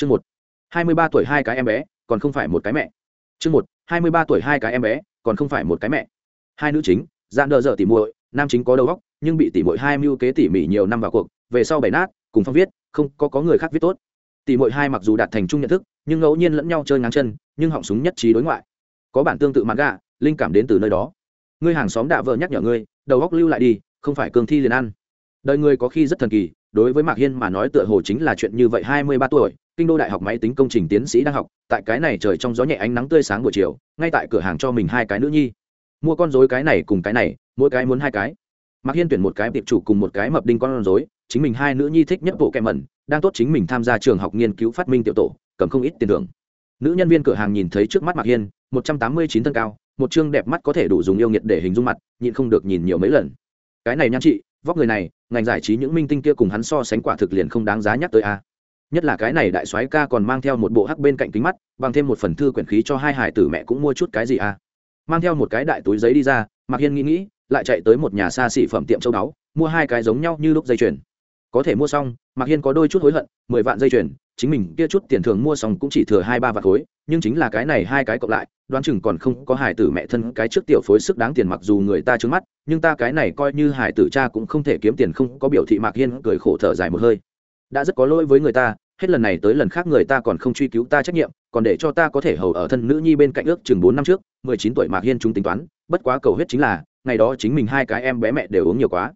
chương một. Hai mươi ba tuổi hai cái em bé, còn không phải một cái mẹ. Chương một. Hai mươi ba tuổi hai cái em bé, còn không phải một cái mẹ. Hai nữ chính dạn đờ dở tỉ muội, nam chính có đầu óc, nhưng bị tỉ muội hai mưu kế tỉ mỉ nhiều năm vào cuộc, về sau bày nát, cùng phong viết, không có có người khác viết tốt. Tỉ muội hai mặc dù đạt thành chung nhận thức, nhưng ngẫu nhiên lẫn nhau chơi ngang chân, nhưng họng súng nhất trí đối ngoại. Có bản tương tự mặt gạ, linh cảm đến từ nơi đó. Ngươi hàng xóm đạ vợ nhắc nhở ngươi, đầu góc lưu lại đi, không phải cương thi liền ăn. Đời ngươi có khi rất thần kỳ đối với mạc hiên mà nói tựa hồ chính là chuyện như vậy, hai mươi ba tuổi, kinh đô đại học máy tính công trình tiến sĩ đang học, tại cái này trời trong gió nhẹ ánh nắng tươi sáng buổi chiều, ngay tại cửa hàng cho mình hai cái nữ nhi. Mua con dối cái này cùng cái này, mỗi cái muốn hai cái. Mạc hiên tuyển một cái tiệp chủ cùng một cái mập đinh con dối chính mình hai nữ nhi thích nhất bộ kẹ mẩn, đang tốt chính mình tham gia trường học nghiên cứu phát minh tiểu tổ, cầm không ít tiền thưởng. Nữ nhân viên cửa hàng nhìn thấy trước mắt mạc hiên, một trăm tám mươi chín thân cao, một chương đẹp mắt có thể đủ dùng yêu nghiệt để hình dung mặt, nhịn không được nhìn nhiều mấy lần. Cái này nhan chị vóc người này, ngành giải trí những minh tinh kia cùng hắn so sánh quả thực liền không đáng giá nhắc tới a. Nhất là cái này đại soái ca còn mang theo một bộ hắc bên cạnh kính mắt, bằng thêm một phần thư quyển khí cho hai hải tử mẹ cũng mua chút cái gì a. Mang theo một cái đại túi giấy đi ra, mạc hiên nghĩ nghĩ, lại chạy tới một nhà xa xỉ phẩm tiệm châu đáo, mua hai cái giống nhau như lúc dây chuyền. Có thể mua xong, mạc hiên có đôi chút hối hận, mười vạn dây chuyền, chính mình kia chút tiền thường mua xong cũng chỉ thừa hai ba vạn khối, nhưng chính là cái này hai cái cộng lại đoán chừng còn không có hải tử mẹ thân cái trước tiểu phối sức đáng tiền mặc dù người ta trứng mắt, nhưng ta cái này coi như hải tử cha cũng không thể kiếm tiền không có biểu thị mạc hiên cười khổ thở dài một hơi. Đã rất có lỗi với người ta, hết lần này tới lần khác người ta còn không truy cứu ta trách nhiệm, còn để cho ta có thể hầu ở thân nữ nhi bên cạnh ước chừng bốn năm trước, mười chín tuổi mạc hiên chúng tính toán, bất quá cầu huyết chính là, ngày đó chính mình hai cái em bé mẹ đều uống nhiều quá.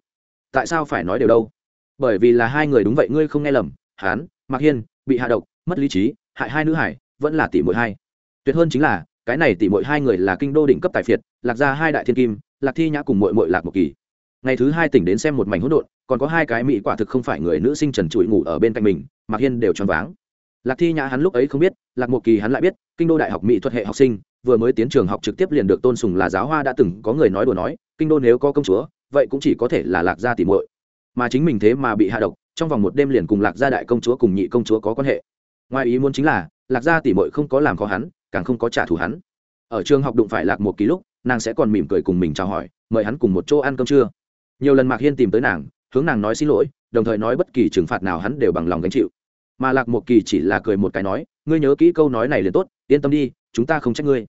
Tại sao phải nói đều đâu? Bởi vì là hai người đúng vậy, ngươi không nghe lầm, hán, mạc hiên, bị hạ độc, mất lý trí, hại hai nữ hải, vẫn là tỷ muội hai. Tuyệt hơn chính là cái này tỷ muội hai người là kinh đô đỉnh cấp tài phiệt, lạc ra hai đại thiên kim, lạc thi nhã cùng muội muội lạc một kỳ. Ngày thứ hai tỉnh đến xem một mảnh hỗn độn, còn có hai cái mỹ quả thực không phải người nữ sinh trần trụi ngủ ở bên cạnh mình, mạc hiên đều choáng váng. Lạc thi nhã hắn lúc ấy không biết, lạc một kỳ hắn lại biết, kinh đô đại học mỹ thuật hệ học sinh, vừa mới tiến trường học trực tiếp liền được tôn sùng là giáo hoa đã từng có người nói đùa nói, kinh đô nếu có công chúa, vậy cũng chỉ có thể là lạc gia tỷ muội. Mà chính mình thế mà bị hạ độc, trong vòng một đêm liền cùng lạc gia đại công chúa cùng nhị công chúa có quan hệ. Ngoài ý muốn chính là, lạc gia tỷ muội không có làm khó hắn càng không có trả thù hắn. Ở trường học đụng phải lạc một kỳ lúc, nàng sẽ còn mỉm cười cùng mình chào hỏi, mời hắn cùng một chỗ ăn cơm trưa. Nhiều lần mạc hiên tìm tới nàng, hướng nàng nói xin lỗi, đồng thời nói bất kỳ trừng phạt nào hắn đều bằng lòng gánh chịu. Mà lạc một kỳ chỉ là cười một cái nói, ngươi nhớ kỹ câu nói này liền tốt, yên tâm đi, chúng ta không trách ngươi.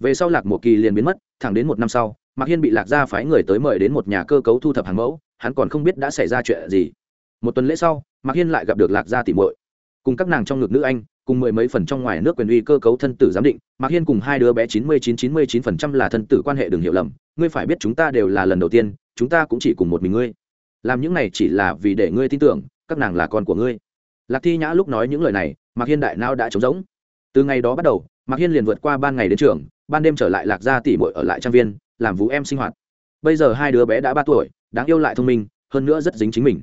Về sau lạc một kỳ liền biến mất, thẳng đến một năm sau, mạc hiên bị lạc gia phái người tới mời đến một nhà cơ cấu thu thập hàng mẫu, hắn còn không biết đã xảy ra chuyện gì. Một tuần lễ sau, mạc hiên lại gặp được lạc gia tỉ muội. Cùng các nàng trong ngực nữ anh cùng mười mấy phần trong ngoài nước quyền uy cơ cấu thân tử giám định, mạc hiên cùng hai đứa bé chín mươi chín chín mươi chín phần trăm là thân tử quan hệ đừng hiểu lầm, ngươi phải biết chúng ta đều là lần đầu tiên, chúng ta cũng chỉ cùng một mình ngươi. Làm những này chỉ là vì để ngươi tin tưởng, các nàng là con của ngươi. Lạc thi nhã lúc nói những lời này, mạc hiên đại nao đã trống rỗng. Từ ngày đó bắt đầu, mạc hiên liền vượt qua ban ngày đến trường, ban đêm trở lại lạc gia tỉ bội ở lại trang viên, làm vũ em sinh hoạt. Bây giờ hai đứa bé đã ba tuổi, đáng yêu lại thông minh, hơn nữa rất dính chính mình.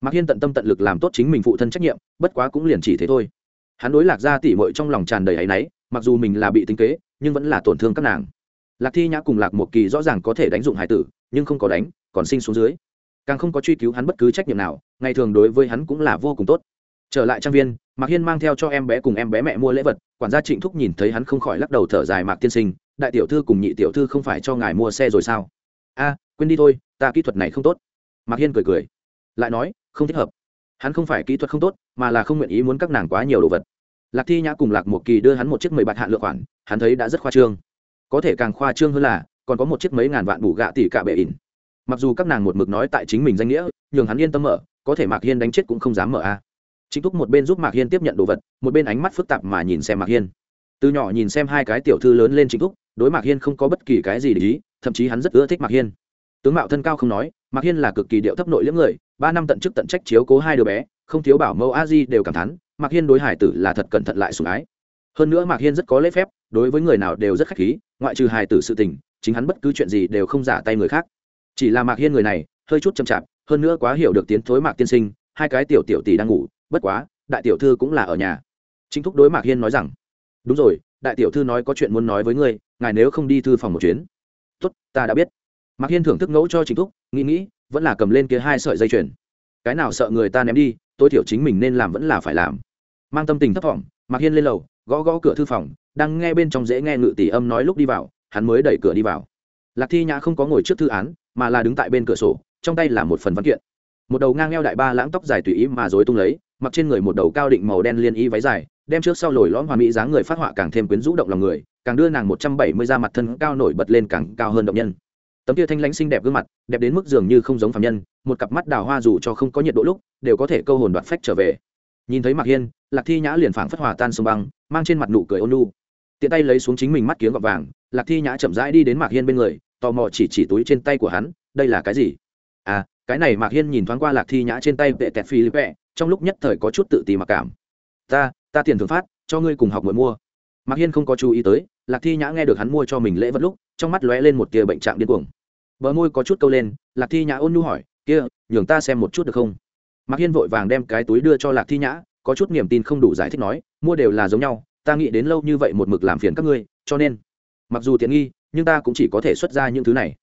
Mạc hiên tận tâm tận lực làm tốt chính mình phụ thân trách nhiệm, bất quá cũng liền chỉ thế thôi hắn đối lạc gia tỉ mội trong lòng tràn đầy áy náy, mặc dù mình là bị tính kế, nhưng vẫn là tổn thương các nàng. Lạc thi nhã cùng lạc một kỳ rõ ràng có thể đánh dụng hải tử, nhưng không có đánh, còn sinh xuống dưới. Càng không có truy cứu hắn bất cứ trách nhiệm nào, ngày thường đối với hắn cũng là vô cùng tốt. Trở lại trang viên, mạc hiên mang theo cho em bé cùng em bé mẹ mua lễ vật, quản gia trịnh thúc nhìn thấy hắn không khỏi lắc đầu thở dài, mạc tiên sinh, đại tiểu thư cùng nhị tiểu thư không phải cho ngài mua xe rồi sao? A, quên đi thôi, ta kỹ thuật này không tốt. Mạc hiên cười cười, lại nói, không thích hợp hắn không phải kỹ thuật không tốt, mà là không nguyện ý muốn các nàng quá nhiều đồ vật. Lạc thi nhã cùng lạc một kỳ đưa hắn một chiếc mười bạt hạn lượng khoản, hắn thấy đã rất khoa trương. Có thể càng khoa trương hơn là, còn có một chiếc mấy ngàn vạn bù gạ tỷ cả bệ ỉn. Mặc dù các nàng một mực nói tại chính mình danh nghĩa, nhường hắn yên tâm mở có thể mạc hiên đánh chết cũng không dám mở a. Chính thúc một bên giúp mạc hiên tiếp nhận đồ vật, một bên ánh mắt phức tạp mà nhìn xem mạc hiên. Từ nhỏ nhìn xem hai cái tiểu thư lớn lên chính thúc, đối mạc hiên không có bất kỳ cái gì để ý, thậm chí hắn rất ưa thích mạc hiên. Tướng mạo thân cao không nói, mạc hiên là cực kỳ điệu thấp nội liễm người ba năm tận chức tận trách chiếu cố hai đứa bé, không thiếu bảo mẫu a di đều cảm thán, mạc hiên đối hải tử là thật cẩn thận lại sủng ái. Hơn nữa mạc hiên rất có lễ phép, đối với người nào đều rất khách khí, ngoại trừ hải tử sự tình, chính hắn bất cứ chuyện gì đều không giả tay người khác. Chỉ là mạc hiên người này, hơi chút chậm chạp, hơn nữa quá hiểu được tiến thối mạc tiên sinh, hai cái tiểu tiểu tỷ đang ngủ, bất quá, đại tiểu thư cũng là ở nhà. Chính thúc đối mạc hiên nói rằng, đúng rồi, đại tiểu thư nói có chuyện muốn nói với ngươi, ngài nếu không đi thư phòng một chuyến. Tốt, ta đã biết. Mạc hiên thưởng thức ngẫu cho chính thúc, nghĩ nghĩ, vẫn là cầm lên kia hai sợi dây chuyền cái nào sợ người ta ném đi, tối thiểu chính mình nên làm vẫn là phải làm. Mang tâm tình thấp thỏm, mạc hiên lên lầu, gõ gõ cửa thư phòng, đang nghe bên trong dễ nghe ngự tỷ âm nói lúc đi vào, hắn mới đẩy cửa đi vào. Lạc thi nhã không có ngồi trước thư án, mà là đứng tại bên cửa sổ, trong tay là một phần văn kiện. Một đầu ngang eo đại ba lãng tóc dài tùy ý mà dối tung lấy, mặc trên người một đầu cao định màu đen liên y váy dài, đem trước sau lồi lõm hoa mỹ dáng người phát họa càng thêm quyến rũ động lòng người, càng đưa nàng một trăm bảy mươi ra mặt thân cao nổi bật lên càng cao hơn động nhân tấm kia thanh lãnh xinh đẹp gương mặt, đẹp đến mức dường như không giống phạm nhân, một cặp mắt đào hoa dù cho không có nhiệt độ lúc, đều có thể câu hồn đoạt phách trở về. Nhìn thấy mạc hiên, lạc thi nhã liền phảng phất hòa tan sông băng, mang trên mặt nụ cười ôn lu tiện tay lấy xuống chính mình mắt kiếng gọt vàng, lạc thi nhã chậm rãi đi đến mạc hiên bên người, tò mò chỉ chỉ túi trên tay của hắn, đây là cái gì? À cái này mạc hiên nhìn thoáng qua lạc thi nhã trên tay vệ tẹt phi vẹ trong lúc nhất thời có chút tự ti mặc cảm. Ta ta tiền thường phát, cho ngươi cùng học mới mua. Mạc hiên không có chú ý tới, lạc thi nhã nghe được hắn mua cho mình lễ vật lúc, trong mắt lóe lên một tia bệnh trạng điên cuồng bờ môi có chút câu lên, lạc thi nhã ôn nhu hỏi, kia, nhường ta xem một chút được không? Mạc hiên vội vàng đem cái túi đưa cho lạc thi nhã, có chút niềm tin không đủ giải thích nói, mua đều là giống nhau, ta nghĩ đến lâu như vậy một mực làm phiền các ngươi, cho nên, mặc dù tiện nghi, nhưng ta cũng chỉ có thể xuất ra những thứ này.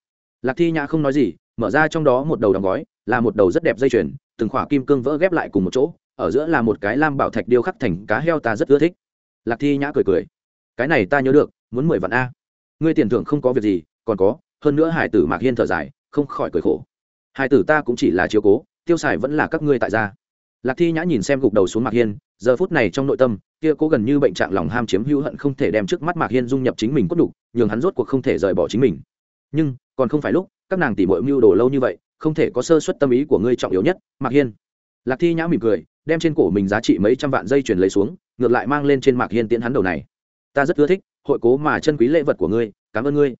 Lạc thi nhã không nói gì, mở ra trong đó một đầu đóng gói, là một đầu rất đẹp dây chuyền, từng khỏa kim cương vỡ ghép lại cùng một chỗ, ở giữa là một cái lam bảo thạch điêu khắc thành cá heo ta rất ưa thích. Lạc thi nhã cười cười, cái này ta nhớ được, muốn mười vạn a. Ngươi tiền thưởng không có việc gì, còn có hơn nữa hải tử mạc hiên thở dài, không khỏi cười khổ. Hải tử ta cũng chỉ là chiếu cố, tiêu xài vẫn là các ngươi tại gia. Lạc thi nhã nhìn xem gục đầu xuống mạc hiên, giờ phút này trong nội tâm, kia cố gần như bệnh trạng lòng ham chiếm hữu hận không thể đem trước mắt mạc hiên dung nhập chính mình cốt đục nhường hắn rốt cuộc không thể rời bỏ chính mình. Nhưng, còn không phải lúc, các nàng tỉ mội mưu đồ lâu như vậy, không thể có sơ suất tâm ý của ngươi trọng yếu nhất, mạc hiên. Lạc thi nhã mỉm cười, đem trên cổ mình giá trị mấy trăm vạn dây chuyền lấy xuống, ngược lại mang lên trên mạc hiên tiễn hắn đầu này. Ta rất ưa thích, hội cố mà chân quý lễ vật của ngươi, cảm ơn ngươi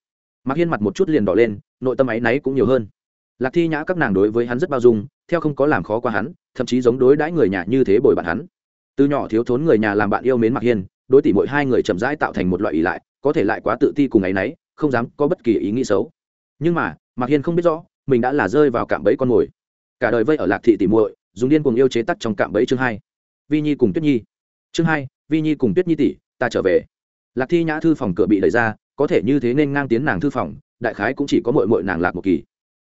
mạc hiên mặt một chút liền đỏ lên, nội tâm áy náy cũng nhiều hơn. Lạc thi nhã các nàng đối với hắn rất bao dung, theo không có làm khó qua hắn, thậm chí giống đối đãi người nhà như thế bồi bạn hắn. Từ nhỏ thiếu thốn người nhà làm bạn yêu mến mạc hiên, đối tỷ mỗi hai người chậm rãi tạo thành một loại ỷ lại, có thể lại quá tự ti cùng áy náy, không dám có bất kỳ ý nghĩ xấu. Nhưng mà, mạc hiên không biết rõ, mình đã là rơi vào cạm bẫy con mồi. Cả đời vây ở lạc thị tỷ muội, dùng điên cuồng yêu chế tắc trong cạm bẫy chương hai. Vi nhi cùng tuyết nhi. Chương hai, vi nhi cùng tuyết nhi tỷ, ta trở về. Lạc thi nhã thư phòng cửa bị đẩy ra có thể như thế nên ngang tiến nàng thư phòng, đại khái cũng chỉ có mội mội nàng lạc một kỳ.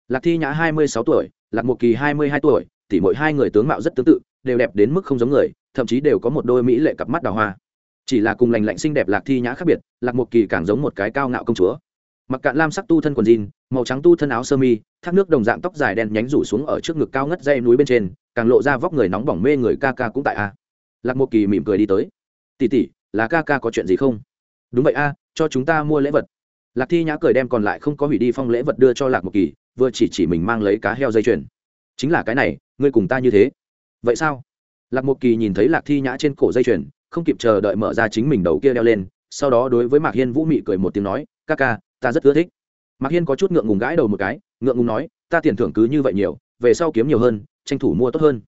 Lạc thi nhã hai mươi sáu tuổi, lạc một kỳ hai mươi hai tuổi tỷ mỗi hai người tướng mạo rất tương tự, đều đẹp đến mức không giống người, thậm chí đều có một đôi mỹ lệ cặp mắt đào hoa. Chỉ là cùng lành lạnh xinh đẹp lạc thi nhã khác biệt, lạc một kỳ càng giống một cái cao ngạo công chúa. Mặc cạn lam sắc tu thân quần jean, màu trắng tu thân áo sơ mi, thác nước đồng dạng tóc dài đen nhánh rủ xuống ở trước ngực cao ngất dây núi bên trên, càng lộ ra vóc người nóng bỏng mê người ca ca cũng tại a. Lạc một kỳ mỉm cười đi tới. Tỉ tỉ là ca ca có chuyện gì không? Đúng vậy a cho chúng ta mua lễ vật. Lạc thi nhã cười đem còn lại không có hủy đi phong lễ vật đưa cho lạc một kỳ, vừa chỉ chỉ mình mang lấy cá heo dây chuyền. Chính là cái này, ngươi cùng ta như thế. Vậy sao? Lạc một kỳ nhìn thấy lạc thi nhã trên cổ dây chuyền, không kịp chờ đợi mở ra chính mình đầu kia đeo lên, sau đó đối với mạc hiên vũ mị cười một tiếng nói, ca ca, ta rất ưa thích. Mạc hiên có chút ngượng ngùng gãi đầu một cái, ngượng ngùng nói, ta tiền thưởng cứ như vậy nhiều, về sau kiếm nhiều hơn, tranh thủ mua tốt hơn.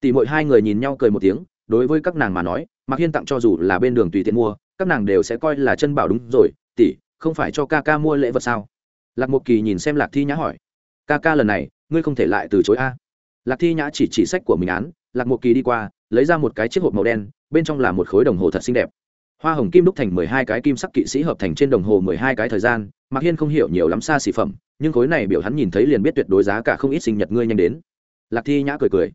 Tỷ mỗi hai người nhìn nhau cười một tiếng, đối với các nàng mà nói, mạc hiên tặng cho dù là bên đường tùy tiện mua các nàng đều sẽ coi là chân bảo đúng rồi, tỷ, không phải cho ca ca mua lễ vật sao? Lạc một kỳ nhìn xem lạc thi nhã hỏi. Ca ca lần này, ngươi không thể lại từ chối a. Lạc thi nhã chỉ chỉ sách của mình án, lạc một kỳ đi qua, lấy ra một cái chiếc hộp màu đen, bên trong là một khối đồng hồ thật xinh đẹp. Hoa hồng kim đúc thành mười hai cái kim sắc kỵ sĩ hợp thành trên đồng hồ mười hai cái thời gian, mạc hiên không hiểu nhiều lắm xa xỉ phẩm, nhưng khối này biểu hắn nhìn thấy liền biết tuyệt đối giá cả không ít sinh nhật ngươi nhanh đến. Lạc thi nhã cười cười.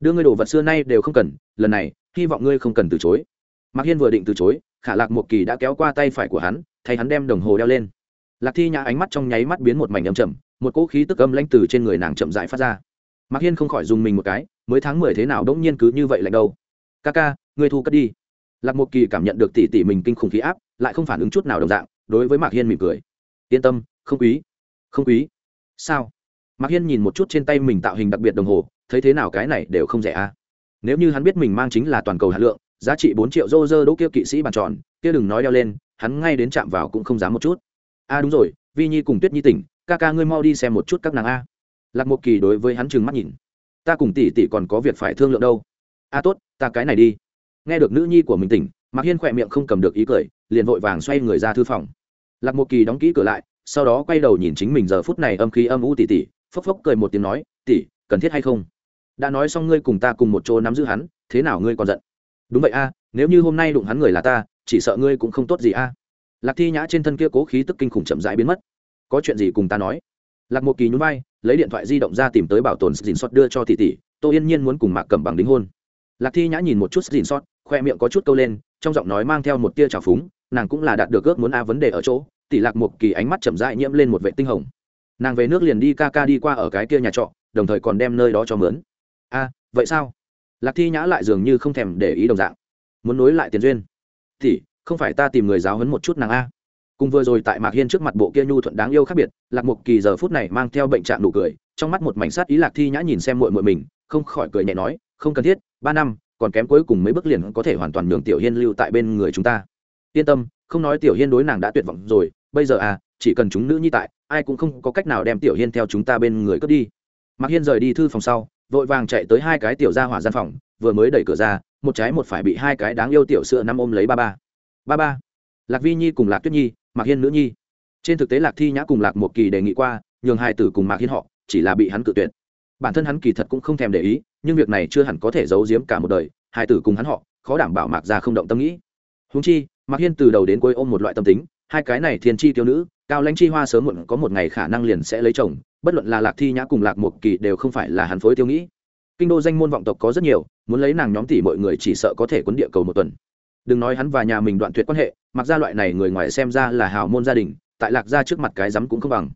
Đưa ngươi đồ vật xưa nay đều không cần, lần này, hy vọng ngươi không cần từ chối. Mạc hiên vừa định từ chối khả lạc một kỳ đã kéo qua tay phải của hắn, thay hắn đem đồng hồ đeo lên. Lạc thi nhã ánh mắt trong nháy mắt biến một mảnh âm chậm một cỗ khí tức âm lãnh từ trên người nàng chậm dại phát ra. Mạc hiên không khỏi dùng mình một cái, mới tháng mười thế nào đ ỗ n g nhiên cứ như vậy lạnh đâu. Ca ca, ngươi thu cất đi. Lạc một kỳ cảm nhận được tỉ tỉ mình kinh khủng khí áp, lại không phản ứng chút nào đồng dạng, đối với mạc hiên mỉm cười. Yên tâm, không quý không quý. Sao? Mạc hiên nhìn một chút trên tay mình tạo hình đặc biệt đồng hồ, thấy thế nào cái này đều không rẻ à? Nếu như hắn biết mình mang chính là toàn cầu hạt lượng giá trị bốn triệu rô rơ đỗ kia kỵ sĩ bàn tròn, kia đừng nói đeo lên, hắn ngay đến chạm vào cũng không dám một chút. A à đúng rồi, vi nhi cùng tuyết nhi tỉnh, ca ca ngươi mau đi xem một chút các nàng a. Lạc một kỳ đối với hắn trừng mắt nhìn. Ta cùng tỷ tỷ còn có việc phải thương lượng đâu. A tốt, ta cái này đi. Nghe được nữ nhi của mình tỉnh, mạc hiên khỏe miệng không cầm được ý cười, liền vội vàng xoay người ra thư phòng. Lạc một kỳ đóng kỹ cửa lại, sau đó quay đầu nhìn chính mình giờ phút này âm khí âm u tỷ tỷ phốc phốc cười một tiếng nói, tỷ, cần thiết hay không? Đã nói xong ngươi cùng ta cùng một chỗ nắm giữ hắn, thế nào ngươi còn giận? Đúng vậy a, nếu như hôm nay đụng hắn người là ta, chỉ sợ ngươi cũng không tốt gì a. Lạc thi nhã trên thân kia cố khí tức kinh khủng chậm rãi biến mất. Có chuyện gì cùng ta nói? Lạc một kỳ nhún vai, lấy điện thoại di động ra tìm tới bảo tồn dìn xót đưa cho tỷ tỷ, tô yên nhiên muốn cùng mạc cầm bằng đính hôn. Lạc thi nhã nhìn một chút dìn xót khoe miệng có chút câu lên, trong giọng nói mang theo một tia trào phúng, nàng cũng là đạt được ước muốn a vấn đề ở chỗ, tỷ lạc một kỳ ánh mắt chậm rãi nhiễm lên một vệ tinh hồng. Nàng về nước liền đi ca ca đi qua ở cái kia nhà trọ, đồng thời còn đem nơi đó cho mướn. A, vậy sao? Lạc thi nhã lại dường như không thèm để ý đồng dạng. Muốn nối lại tiền duyên. Thì, không phải ta tìm người giáo hấn một chút nàng a. Cùng vừa rồi tại mạc hiên trước mặt bộ kia nhu thuận đáng yêu khác biệt, lạc mục kỳ giờ phút này mang theo bệnh trạng nụ cười, trong mắt một mảnh sát ý lạc thi nhã nhìn xem mội mội mình, không khỏi cười nhẹ nói, không cần thiết, ba năm, còn kém cuối cùng mấy bước liền có thể hoàn toàn nhường tiểu hiên lưu tại bên người chúng ta. Yên tâm, không nói tiểu hiên đối nàng đã tuyệt vọng rồi, bây giờ à chỉ cần chúng nữ nhi tại, ai cũng không có cách nào đem tiểu hiên theo chúng ta bên người cướp đi. Mạc hiên rời đi thư phòng sau vội vàng chạy tới hai cái tiểu ra hỏa gian phòng, vừa mới đẩy cửa ra, một trái một phải bị hai cái đáng yêu tiểu sữa năm ôm lấy ba ba. Ba ba. Lạc vi nhi cùng lạc tuyết nhi, mạc hiên nữ nhi. Trên thực tế lạc thi nhã cùng lạc một kỳ đề nghị qua, nhường hai tử cùng mạc hiên họ, chỉ là bị hắn cự tuyệt. Bản thân hắn kỳ thật cũng không thèm để ý, nhưng việc này chưa hẳn có thể giấu giếm cả một đời, hai tử cùng hắn họ, khó đảm bảo mạc ra không động tâm nghĩ. Húng chi, mạc hiên từ đầu đến cuối ôm một loại tâm tính, hai cái này thiên chi tiêu nữ, cao lãnh chi hoa sớm muộn có một ngày khả năng liền sẽ lấy chồng bất luận là lạc thi nhã cùng lạc một kỳ đều không phải là hắn phối tiêu nghĩ. Kinh đô danh môn vọng tộc có rất nhiều, muốn lấy nàng nhóm tỷ mọi người chỉ sợ có thể quấn địa cầu một tuần. Đừng nói hắn và nhà mình đoạn tuyệt quan hệ, mặc ra loại này người ngoài xem ra là hào môn gia đình, tại lạc ra trước mặt cái rắm cũng không bằng.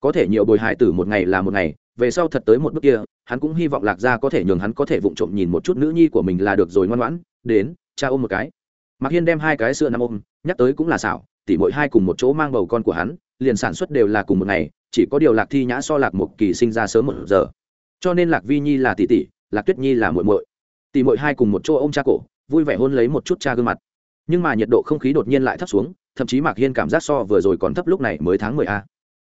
Có thể nhiều bồi hại tử một ngày là một ngày, về sau thật tới một bước kia, hắn cũng hy vọng lạc ra có thể nhường hắn có thể vụng trộm nhìn một chút nữ nhi của mình là được rồi ngoan ngoãn, đến, cha ôm một cái. Mặc hiên đem hai cái sữa năm ôm, nhắc tới cũng là xảo, tỉ mỗi hai cùng một chỗ mang bầu con của hắn liền sản xuất đều là cùng một ngày, chỉ có điều lạc thi nhã so lạc một kỳ sinh ra sớm một giờ. Cho nên lạc vi nhi là tỷ tỷ, lạc tuyết nhi là muội muội. Tỷ muội hai cùng một chỗ ôm cha cổ, vui vẻ hôn lấy một chút cha gương mặt. Nhưng mà nhiệt độ không khí đột nhiên lại thấp xuống, thậm chí mạc hiên cảm giác so vừa rồi còn thấp lúc này mới tháng mười a.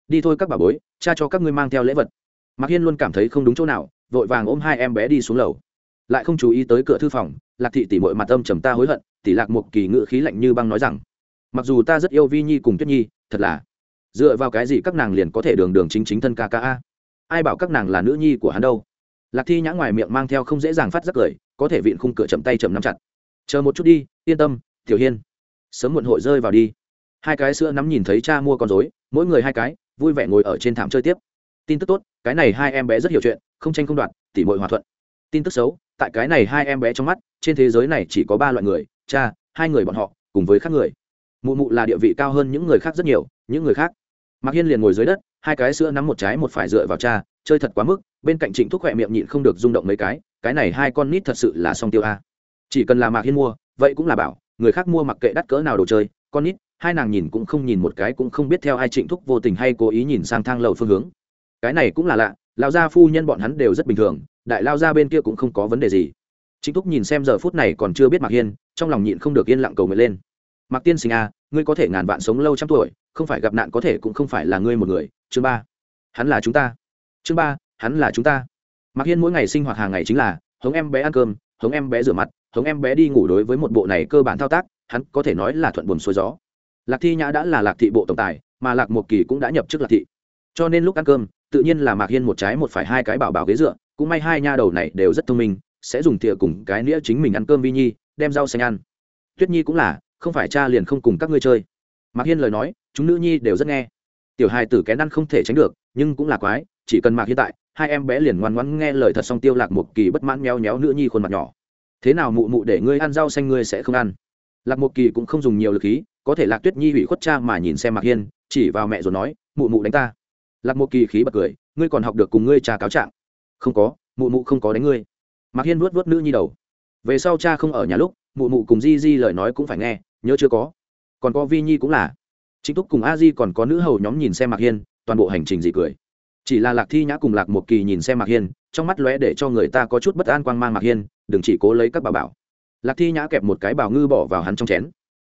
Đi thôi các bà bối, cha cho các ngươi mang theo lễ vật. Mạc hiên luôn cảm thấy không đúng chỗ nào, vội vàng ôm hai em bé đi xuống lầu. Lại không chú ý tới cửa thư phòng, lạc thị tỷ mội mặt âm trầm ta hối hận, tỷ lạc một kỳ ngự khí lạnh như băng nói rằng, mặc dù ta rất yêu vi nhi cùng tuyết nhi, thật là dựa vào cái gì các nàng liền có thể đường đường chính chính thân ca ca a? Ai bảo các nàng là nữ nhi của hắn đâu? Lạc thi nhã ngoài miệng mang theo không dễ dàng phát rất cười có thể vịn khung cửa chậm tay chậm nắm chặt. Chờ một chút đi, yên tâm, tiểu hiên. Sớm muộn hội rơi vào đi. Hai cái sữa nắm nhìn thấy cha mua con dối mỗi người hai cái, vui vẻ ngồi ở trên thảm chơi tiếp. Tin tức tốt, cái này hai em bé rất hiểu chuyện, không tranh không đoạt, tỉ mội hòa thuận. Tin tức xấu, tại cái này hai em bé trong mắt, trên thế giới này chỉ có ba loại người, cha, hai người bọn họ, cùng với khác người. Mụ mụ là địa vị cao hơn những người khác rất nhiều, những người khác mạc hiên liền ngồi dưới đất, hai cái sữa nắm một trái một phải dựa vào cha, chơi thật quá mức, bên cạnh trịnh thúc khỏe miệng nhịn không được rung động mấy cái cái này hai con nít thật sự là song tiêu a. Chỉ cần là mạc hiên mua, vậy cũng là bảo, người khác mua mặc kệ đắt cỡ nào đồ chơi, con nít, hai nàng nhìn cũng không nhìn một cái cũng không biết theo ai trịnh thúc vô tình hay cố ý nhìn sang thang lầu phương hướng. Cái này cũng là lạ lao gia phu nhân bọn hắn đều rất bình thường, đại lao Gia bên kia cũng không có vấn đề gì. Trịnh thúc nhìn xem giờ phút này còn chưa biết mạc hiên, trong lòng nhịn không được yên lặng cầu nguyện lên mạc tiên sinh a ngươi có thể ngàn vạn sống lâu trăm tuổi, không phải gặp nạn có thể cũng không phải là ngươi một người. Chương ba. Hắn là chúng ta. Chương ba, hắn là chúng ta. Mạc hiên mỗi ngày sinh hoạt hàng ngày chính là, hống em bé ăn cơm, hống em bé rửa mặt, hống em bé đi ngủ đối với một bộ này cơ bản thao tác, hắn có thể nói là thuận buồm xuôi gió. Lạc thi nhã đã là lạc thị bộ tổng tài, mà lạc một kỳ cũng đã nhập chức lạc thị. Cho nên lúc ăn cơm, tự nhiên là mạc hiên một trái một phải hai cái bảo bảo ghế dựa, cũng may hai nha đầu này đều rất thông minh, sẽ dùng thìa cùng cái nĩa chính mình ăn cơm vi nhi, đem rau xanh ăn. Tuyết nhi cũng là không phải cha liền không cùng các ngươi chơi. Mạc hiên lời nói, chúng nữ nhi đều rất nghe. Tiểu hài tử kén ăn không thể tránh được, nhưng cũng là quái, chỉ cần mạc hiện tại, hai em bé liền ngoan ngoãn nghe lời thật xong tiêu lạc một kỳ bất mãn méo méo nữ nhi khuôn mặt nhỏ. Thế nào mụ mụ để ngươi ăn rau xanh ngươi sẽ không ăn? Lạc một kỳ cũng không dùng nhiều lực khí, có thể lạc tuyết nhi hủy khuất cha mà nhìn xem mạc hiên, chỉ vào mẹ rồi nói, mụ mụ đánh ta. Lạc một kỳ khí bật cười, ngươi còn học được cùng ngươi cha cáo trạng. Không có, mụ mụ không có đánh ngươi. Mạc hiên vuốt vuốt nữ nhi đầu. Về sau cha không ở nhà lúc, mụ mụ cùng di di lời nói cũng phải nghe nhớ chưa có. Còn có vi nhi cũng là. Chính túc cùng a di còn có nữ hầu nhóm nhìn xem mạc hiên, toàn bộ hành trình gì cười. Chỉ là lạc thi nhã cùng lạc một kỳ nhìn xem mạc hiên, trong mắt lóe để cho người ta có chút bất an quang mang mạc hiên, đừng chỉ cố lấy các bà bảo. Lạc thi nhã kẹp một cái bào ngư bỏ vào hắn trong chén.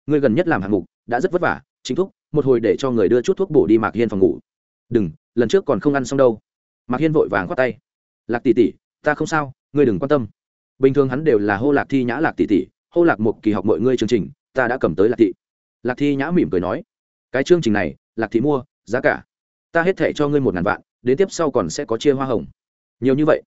Người gần nhất làm hạng mục, đã rất vất vả, chính thúc một hồi để cho người đưa chút thuốc bổ đi mạc hiên phòng ngủ. Đừng, lần trước còn không ăn xong đâu. Mạc hiên vội vàng khoát tay. Lạc tỷ tỷ, ta không sao, ngươi đừng quan tâm. Bình thường hắn đều là hô lạc thi nhã lạc tỷ tỷ, hô lạc một kỳ học mọi ngươi chương trình ta đã cầm tới lạc thị. Lạc thi nhã mỉm cười nói, cái chương trình này, lạc thị mua, giá cả. Ta hết thệ cho ngươi một ngàn vạn, đến tiếp sau còn sẽ có chia hoa hồng. Nhiều như vậy.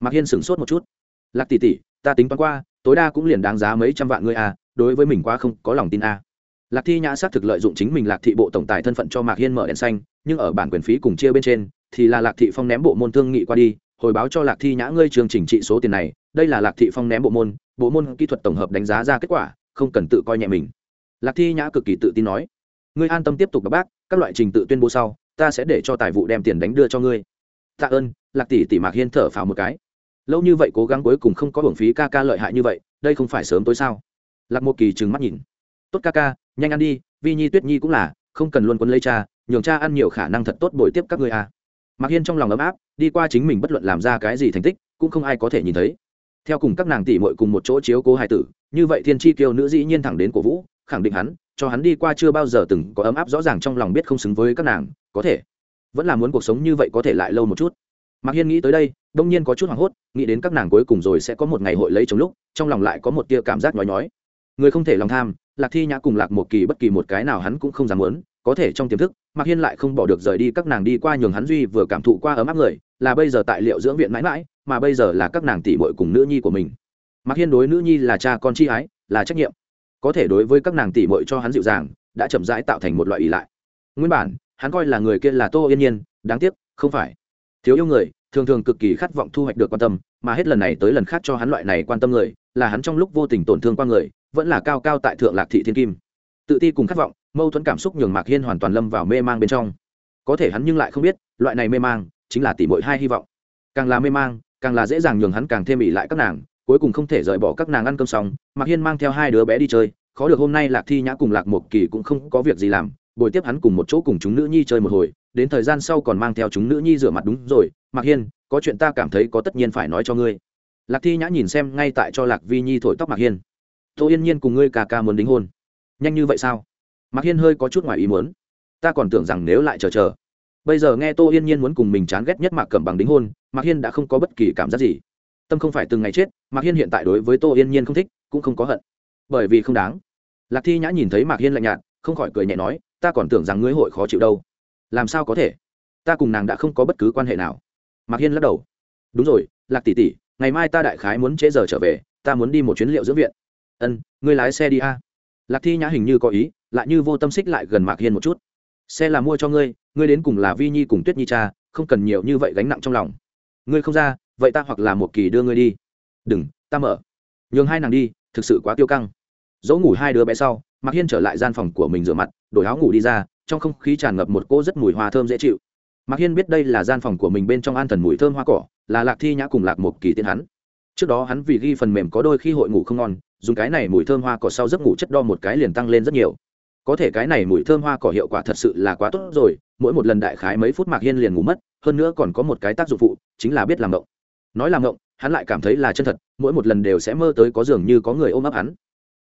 Mạc hiên sửng sốt một chút. Lạc tỷ tỷ, ta tính toán qua, tối đa cũng liền đáng giá mấy trăm vạn ngươi à đối với mình quá không có lòng tin à. lạc thi nhã xác thực lợi dụng chính mình lạc thị bộ tổng tài thân phận cho mạc hiên mở đèn xanh, nhưng ở bản quyền phí cùng chia bên trên, thì là lạc thị phong ném bộ môn thương nghị qua đi, hồi báo cho lạc thi nhã ngươi chương trình trị số tiền này, đây là lạc thị phong ném bộ môn bộ môn kỹ thuật tổng hợp đánh giá ra kết quả không cần tự coi nhẹ mình. Lạc thi nhã cực kỳ tự tin nói, ngươi an tâm tiếp tục đọc bác, các loại trình tự tuyên bố sau, ta sẽ để cho tài vụ đem tiền đánh đưa cho ngươi. Tạ ơn, lạc tỷ tỷ mạc hiên thở phào một cái. Lâu như vậy cố gắng cuối cùng không có hưởng phí ca ca lợi hại như vậy, đây không phải sớm tối sao? Lạc một kỳ trừng mắt nhìn. Tốt ca ca, nhanh ăn đi, vi nhi tuyết nhi cũng là, không cần luôn quân lấy cha, nhường cha ăn nhiều khả năng thật tốt bồi tiếp các ngươi à. mạc hiên trong lòng ấm áp, đi qua chính mình bất luận làm ra cái gì thành tích, cũng không ai có thể nhìn thấy. Theo cùng các nàng tỷ mội cùng một chỗ chiếu cố hai tử như vậy thiên chi kiêu nữ dĩ nhiên thẳng đến cổ vũ, khẳng định hắn, cho hắn đi qua chưa bao giờ từng có ấm áp rõ ràng trong lòng biết không xứng với các nàng, có thể. Vẫn là muốn cuộc sống như vậy có thể lại lâu một chút. Mạc hiên nghĩ tới đây, đông nhiên có chút hoảng hốt, nghĩ đến các nàng cuối cùng rồi sẽ có một ngày hội lấy chống lúc, trong lòng lại có một tia cảm giác nhói nhói. Người không thể lòng tham, lạc thi nhã cùng lạc một kỳ bất kỳ một cái nào hắn cũng không dám muốn, có thể trong tiềm thức, mạc hiên lại không bỏ được rời đi các nàng đi qua nhường hắn duy vừa cảm thụ qua ấm áp người, là bây giờ tại liệu dưỡng viện mãi mãi, mà bây giờ là các nàng tỷ bội cùng nữ nhi của mình mạc hiên đối nữ nhi là cha con chi ái, là trách nhiệm. Có thể đối với các nàng tỷ mội cho hắn dịu dàng, đã chậm rãi tạo thành một loại ỷ lại. Nguyên bản, hắn coi là người kia là tô yên nhiên, đáng tiếc, không phải. Thiếu yêu người, thường thường cực kỳ khát vọng thu hoạch được quan tâm, mà hết lần này tới lần khác cho hắn loại này quan tâm người, là hắn trong lúc vô tình tổn thương qua người, vẫn là cao cao tại thượng lạc thị thiên kim. Tự ti cùng khát vọng, mâu thuẫn cảm xúc nhường mạc hiên hoàn toàn lâm vào mê mang bên trong. Có thể hắn nhưng lại không biết, loại này mê mang, chính là tỷ mội hai hy vọng. Càng là mê mang, càng là dễ dàng nhường hắn càng thêm ỉ lại các nàng cuối cùng không thể rời bỏ các nàng ăn cơm xong, mạc hiên mang theo hai đứa bé đi chơi, khó được hôm nay lạc thi nhã cùng lạc một kỳ cũng không có việc gì làm, buổi tiếp hắn cùng một chỗ cùng chúng nữ nhi chơi một hồi, đến thời gian sau còn mang theo chúng nữ nhi rửa mặt đúng rồi. Mạc hiên, có chuyện ta cảm thấy có tất nhiên phải nói cho ngươi. Lạc thi nhã nhìn xem ngay tại cho lạc vi nhi thổi tóc mạc hiên. Tô yên nhiên cùng ngươi ca ca muốn đính hôn. Nhanh như vậy sao? Mạc hiên hơi có chút ngoài ý muốn. Ta còn tưởng rằng nếu lại chờ chờ. Bây giờ nghe tô yên nhiên muốn cùng mình chán ghét nhất mạc cẩm bằng đính hôn, mạc hiên đã không có bất kỳ cảm giác gì tâm không phải từng ngày chết, mạc hiên hiện tại đối với tô yên nhiên không thích, cũng không có hận. Bởi vì không đáng. Lạc thi nhã nhìn thấy mạc hiên lạnh nhạt, không khỏi cười nhẹ nói, ta còn tưởng rằng ngươi hội khó chịu đâu. Làm sao có thể? Ta cùng nàng đã không có bất cứ quan hệ nào. Mạc hiên lắc đầu. Đúng rồi, lạc tỷ tỷ, ngày mai ta đại khái muốn trễ giờ trở về, ta muốn đi một chuyến liệu dưỡng viện. Ân, ngươi lái xe đi a. Lạc thi nhã hình như có ý, lại như vô tâm xích lại gần mạc hiên một chút. Xe là mua cho ngươi ngươi đến cùng là vi nhi cùng tuyết nhi cha, không cần nhiều như vậy gánh nặng trong lòng. Ngươi không ra vậy ta hoặc là một kỳ đưa ngươi đi. Đừng, ta mở. Nhường hai nàng đi, thực sự quá tiêu căng. Dỗ ngủ hai đứa bé sau, mạc hiên trở lại gian phòng của mình rửa mặt, đổi áo ngủ đi ra, trong không khí tràn ngập một cỗ rất mùi hoa thơm dễ chịu. Mạc hiên biết đây là gian phòng của mình bên trong an thần mùi thơm hoa cỏ, là lạc thi nhã cùng lạc một kỳ tiên hắn. Trước đó hắn vì ghi phần mềm có đôi khi hội ngủ không ngon, dùng cái này mùi thơm hoa cỏ sau giấc ngủ chất đo một cái liền tăng lên rất nhiều. Có thể cái này mùi thơm hoa cỏ hiệu quả thật sự là quá tốt rồi, mỗi một lần đại khái mấy phút mạc hiên liền ngủ mất, hơn nữa còn có một cái tác dụng phụ, chính là biết làm động nói làm ngộng, hắn lại cảm thấy là chân thật, mỗi một lần đều sẽ mơ tới có dường như có người ôm ấp hắn.